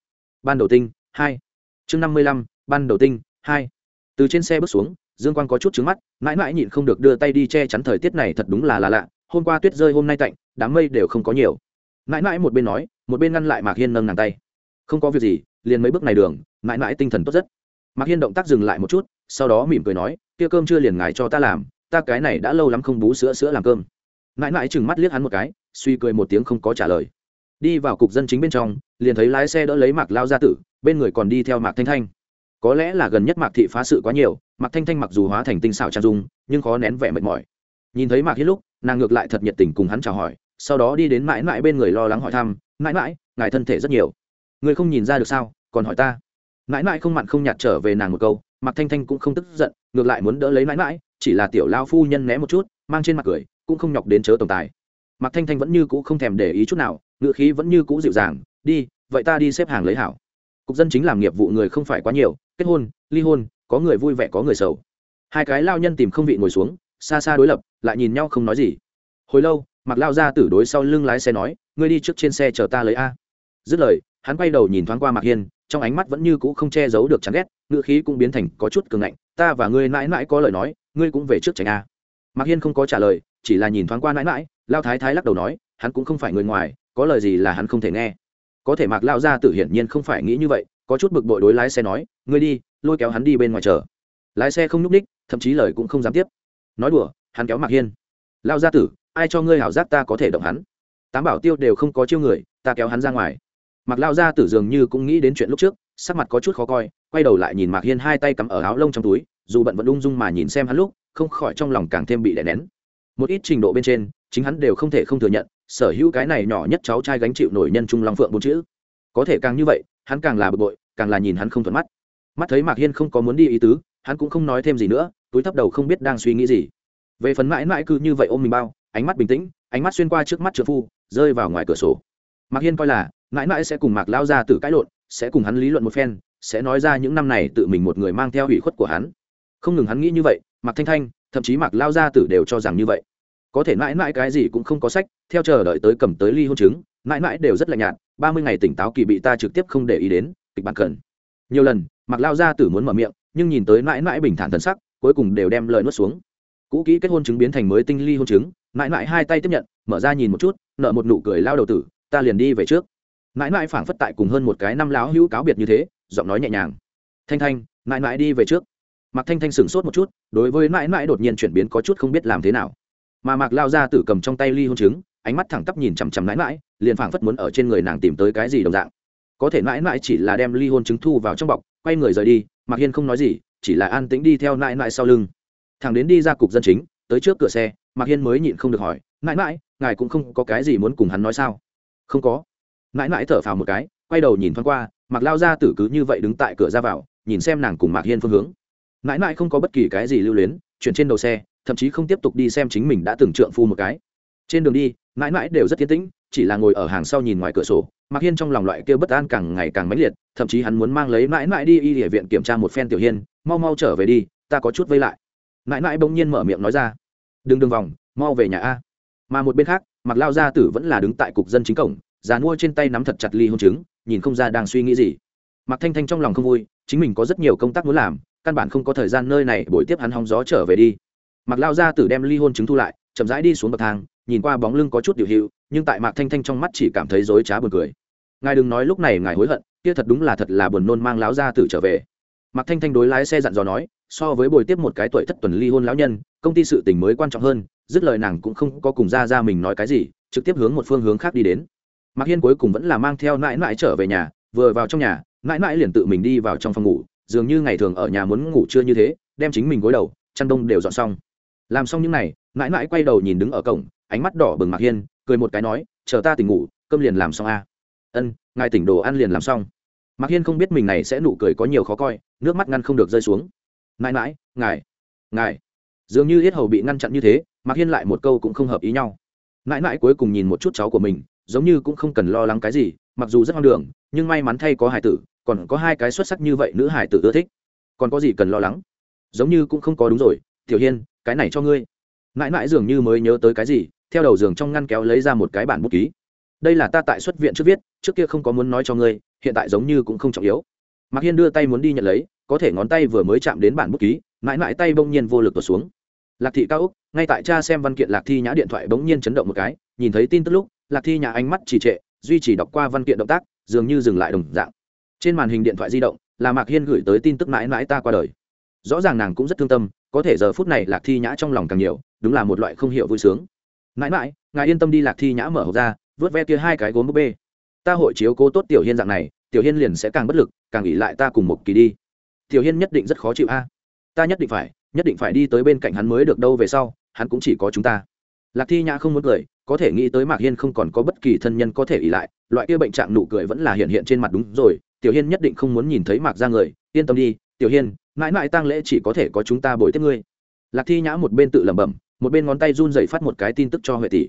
Ban đầu tinh, hai. Chương năm mươi lăm, ban đầu tinh, hai. Từ trên xe bước xuống, dương quang có chút trứng mắt, mãi mãi nhịn không được đưa tay đi che chắn thời tiết này thật đúng là là lạ, hôm qua tuyết rơi hôm nay tạnh, đám mây đều không có nhiều. Mãi mãi một bên nói, một bên ngăn lại mạc hiên nâng nàng tay. Không có việc gì, liền mấy bước này đường, mãi mãi tinh thần tốt rất. Mạc hiên động tác dừng lại một chút, sau đó mỉm cười nói, kia cơm chưa liền ngài cho ta làm ta cái này đã lâu lắm không bú sữa sữa làm cơm. Mãi mãi chừng mắt liếc hắn một cái, suy cười một tiếng không có trả lời. Đi vào cục dân chính bên trong, liền thấy lái xe đỡ lấy mạc lao gia tử, bên người còn đi theo mạc thanh thanh. Có lẽ là gần nhất mạc thị phá sự quá nhiều, mạc thanh thanh mặc dù hóa thành tinh xảo trang dung, nhưng khó nén vẻ mệt mỏi. Nhìn thấy mạc hiết lúc, nàng ngược lại thật nhiệt tình cùng hắn chào hỏi, sau đó đi đến mãi mãi bên người lo lắng hỏi thăm, mãi mãi, ngài thân thể rất nhiều. Người không nhìn ra được sao? Còn hỏi ta. Mãi mãi không mặn không nhạt trở về nàng một câu, mạc thanh thanh cũng không tức giận, ngược lại muốn đỡ lấy mãi mãi chỉ là tiểu lao phu nhân né một chút, mang trên mặt cười, cũng không nhọc đến chớ tổng tài. Mặc thanh thanh vẫn như cũ không thèm để ý chút nào ngựa khí vẫn như cũ dịu dàng, đi, vậy ta đi xếp hàng lấy hảo. Cục dân chính làm nghiệp vụ người không phải quá nhiều, kết hôn, ly hôn, có người vui vẻ có người sầu. Hai cái lao nhân tìm không vị ngồi xuống, xa xa đối lập, lại nhìn nhau không nói gì. Hồi lâu mặc lao ra tử đối sau lưng lái xe nói, ngươi đi trước trên xe chờ ta lấy a. Dứt lời, hắn quay đầu nhìn thoáng qua mạc hiên, trong ánh mắt vẫn như cũ không che giấu được chán ghét ngựa khí cũng biến thành có chút cường ngạnh, ta và ngươi mãi mãi có lời nói ngươi cũng về trước tránh a. Mạc hiên không có trả lời, chỉ là nhìn thoáng qua mãi mãi, lao thái thái lắc đầu nói, hắn cũng không phải người ngoài, có lời gì là hắn không thể nghe. Có thể mạc lao ra tử hiển nhiên không phải nghĩ như vậy, có chút bực bội đối lái xe nói, ngươi đi, lôi kéo hắn đi bên ngoài chờ. Lái xe không nhúc ních thậm chí lời cũng không dám tiếp. Nói đùa, hắn kéo mạc hiên. Lao gia tử, ai cho ngươi hảo giác ta có thể động hắn? Tám bảo tiêu đều không có chiêu người, ta kéo hắn ra ngoài. Mặc lao gia tử dường như cũng nghĩ đến chuyện lúc trước, sắc mặt có chút khó coi, quay đầu lại nhìn mạc hiên hai tay cắm ở áo lông trong túi dù bận vẫn ung dung mà nhìn xem hắn lúc, không khỏi trong lòng càng thêm bị đè nén. Một ít trình độ bên trên, chính hắn đều không thể không thừa nhận, sở hữu cái này nhỏ nhất cháu trai gánh chịu nổi nhân trung long phượng bốn chữ. Có thể càng như vậy, hắn càng là bực bội, càng là nhìn hắn không thuận mắt. Mắt thấy mạc hiên không có muốn đi ý tứ, hắn cũng không nói thêm gì nữa, túi thấp đầu không biết đang suy nghĩ gì. Về phần mãi mãi cứ như vậy ôm mình bao, ánh mắt bình tĩnh, ánh mắt xuyên qua trước mắt trợ phu, rơi vào ngoài cửa sổ. Mạc hiên coi là, mãi mãi sẽ cùng mạc lao ra từ cãi lộn, sẽ cùng hắn lý luận một phen, sẽ nói ra những năm này tự mình một người mang theo ủy khuất của hắn không ngừng hắn nghĩ như vậy, mạc thanh thanh, thậm chí mạc lao Gia tử đều cho rằng như vậy. Có thể mãi mãi cái gì cũng không có sách, theo chờ đợi tới cầm tới ly hôn chứng, mãi mãi đều rất lạnh nhạt, ba mươi ngày tỉnh táo kỳ bị ta trực tiếp không để ý đến, kịch bản cần. Nhiều lần, mạc lao Gia tử muốn mở miệng, nhưng nhìn tới mãi mãi bình thản thần sắc, cuối cùng đều đem lời nuốt xuống. Cũ kỹ kết hôn chứng biến thành mới tinh ly hôn chứng, mãi mãi hai tay tiếp nhận, mở ra nhìn một chút nợ một nụ cười lao đầu tử, ta liền đi về trước. Mãi mãi phảng phất tại cùng hơn một cái năm láo hữu cáo biệt như thế, giọng nói nhẹ nhàng. Thanh thanh, mãi mãi đi về trước mạc thanh thanh sửng sốt một chút, đối với mãi mãi đột nhiên chuyển biến có chút không biết làm thế nào. Mà mạc lao ra tử cầm trong tay ly hôn chứng ánh mắt thẳng tắp nhìn chằm chằm mãi mãi, liền phảng phất muốn ở trên người nàng tìm tới cái gì đồng dạng. Có thể mãi mãi chỉ là đem ly hôn chứng thu vào trong bọc, quay người rời đi, mạc hiên không nói gì, chỉ là an tĩnh đi theo mãi mãi sau lưng. Thằng đến đi ra cục dân chính, tới trước cửa xe, mạc hiên mới nhịn không được hỏi, mãi mãi, ngài cũng không có cái gì muốn cùng hắn nói sao? Không có. Mãi mãi thở phào một cái, quay đầu nhìn thoáng qua, mạc lao ra tử cứ như vậy đứng tại cửa ra vào, nhìn xem nàng cùng mạc hiên phương hướng mãi mãi không có bất kỳ cái gì lưu luyến, chuyển trên đầu xe, thậm chí không tiếp tục đi xem chính mình đã từng trượng phu một cái. Trên đường đi, mãi mãi đều rất tiến tĩnh, chỉ là ngồi ở hàng sau nhìn ngoài cửa sổ, mạc hiên trong lòng loại kêu bất an càng ngày càng mãnh liệt, thậm chí hắn muốn mang lấy mãi mãi đi y địa viện kiểm tra một phen tiểu hiên, mau mau trở về đi, ta có chút vây lại. Mãi mãi bỗng nhiên mở miệng nói ra, đừng đừng vòng, mau về nhà a. Mà một bên khác mặc lao gia tử vẫn là đứng tại cục dân chính cổng, già nuôi trên tay nắm thật chặt ly hôn chứng nhìn không ra đang suy nghĩ gì. Mặc thanh thanh trong lòng không vui, chính mình có rất nhiều công tác muốn làm căn bản không có thời gian nơi này, buổi tiếp hắn hóng gió trở về đi. Mặc lao gia tử đem ly hôn chứng thu lại, chậm rãi đi xuống bậc thang, nhìn qua bóng lưng có chút điều hiệu, nhưng tại mạc thanh thanh trong mắt chỉ cảm thấy dối trá buồn cười. Ngài đừng nói lúc này ngài hối hận, kia thật đúng là thật là buồn nôn mang Lão gia tử trở về. Mạc thanh thanh đối lái xe dặn dò nói, so với buổi tiếp một cái tuổi thất tuần ly hôn lão nhân, công ty sự tình mới quan trọng hơn, dứt lời nàng cũng không có cùng ra ra mình nói cái gì, trực tiếp hướng một phương hướng khác đi đến. Mạc hiên cuối cùng vẫn là mang theo nãi nãi trở về nhà, vừa vào trong nhà nãi nãi liền tự mình đi vào trong phòng ngủ dường như ngày thường ở nhà muốn ngủ trưa như thế, đem chính mình gối đầu, chăn đông đều dọn xong. Làm xong những n à y nãi nãi quay đầu nhìn đứng ở cổng, ánh mắt đỏ bừng mạc hiên, cười một cái nói, chờ ta tỉnh ngủ, cơm liền làm xong a. Ân, ngài tỉnh đồ ăn liền làm xong. Mạc hiên không biết mình này sẽ nụ cười có nhiều khó coi, nước mắt ngăn không được rơi xuống. Mãi mãi, ngài ngài. Dường như yết hầu bị ngăn chặn như thế, mạc hiên lại một câu cũng không hợp ý nhau. Mãi mãi cuối cùng nhìn một chút cháu của mình, giống như cũng không cần lo lắng cái gì, mặc dù rất hoang đường, nhưng may mắn thay có hải tử còn có hai cái xuất sắc như vậy nữ hải tử ưa thích. Còn có gì cần lo lắng? Giống như cũng không có đúng rồi, tiểu hiên, cái này cho ngươi. Mãi mãi dường như mới nhớ tới cái gì, theo đầu giường trong ngăn kéo lấy ra một cái bản bút ký. Đây là ta tại xuất viện trước viết, trước kia không có muốn nói cho ngươi, hiện tại giống như cũng không trọng yếu. Mạc hiên đưa tay muốn đi nhận lấy, có thể ngón tay vừa mới chạm đến bản bút ký, mãi mãi tay bỗng nhiên vô lực tuột xuống. Lạc thị cao úc, ngay tại cha xem văn kiện lạc thi nhã điện thoại bỗng nhiên chấn động một cái, nhìn thấy tin tức lúc, lạc thi nhã ánh mắt trì trệ, duy trì đọc qua văn kiện động tác, dường như dừng lại đồng dạng trên màn hình điện thoại di động, là mạc hiên gửi tới tin tức mãi mãi ta qua đời. Rõ ràng nàng cũng rất thương tâm, có thể giờ phút này lạc thi nhã trong lòng càng nhiều, đúng là một loại không hiểu vui sướng. Mãi mãi, ngài yên tâm đi lạc thi nhã mở hộp ra, vớt ve kia hai cái gốm búp bê. Ta hội chiếu cố tốt tiểu hiên dạng này, tiểu hiên liền sẽ càng bất lực, càng ỉ lại ta cùng một kỳ đi. Tiểu hiên nhất định rất khó chịu a. Ta nhất định phải, nhất định phải đi tới bên cạnh hắn mới được đâu về sau, hắn cũng chỉ có chúng ta. Lạc thi nhã không muốn cười, có thể nghĩ tới mạc hiên không còn có bất kỳ thân nhân có thể ỉ lại, loại kia bệnh trạng nụ cười vẫn là hiện hiện trên mặt đúng rồi tiểu hiên nhất định không muốn nhìn thấy mạc ra người, yên tâm đi, tiểu hiên, mãi mãi tăng lễ chỉ có thể có chúng ta bồi tiếp ngươi. Lạc thi nhã một bên tự lẩm bẩm, một bên ngón tay run dậy phát một cái tin tức cho huệ tỷ.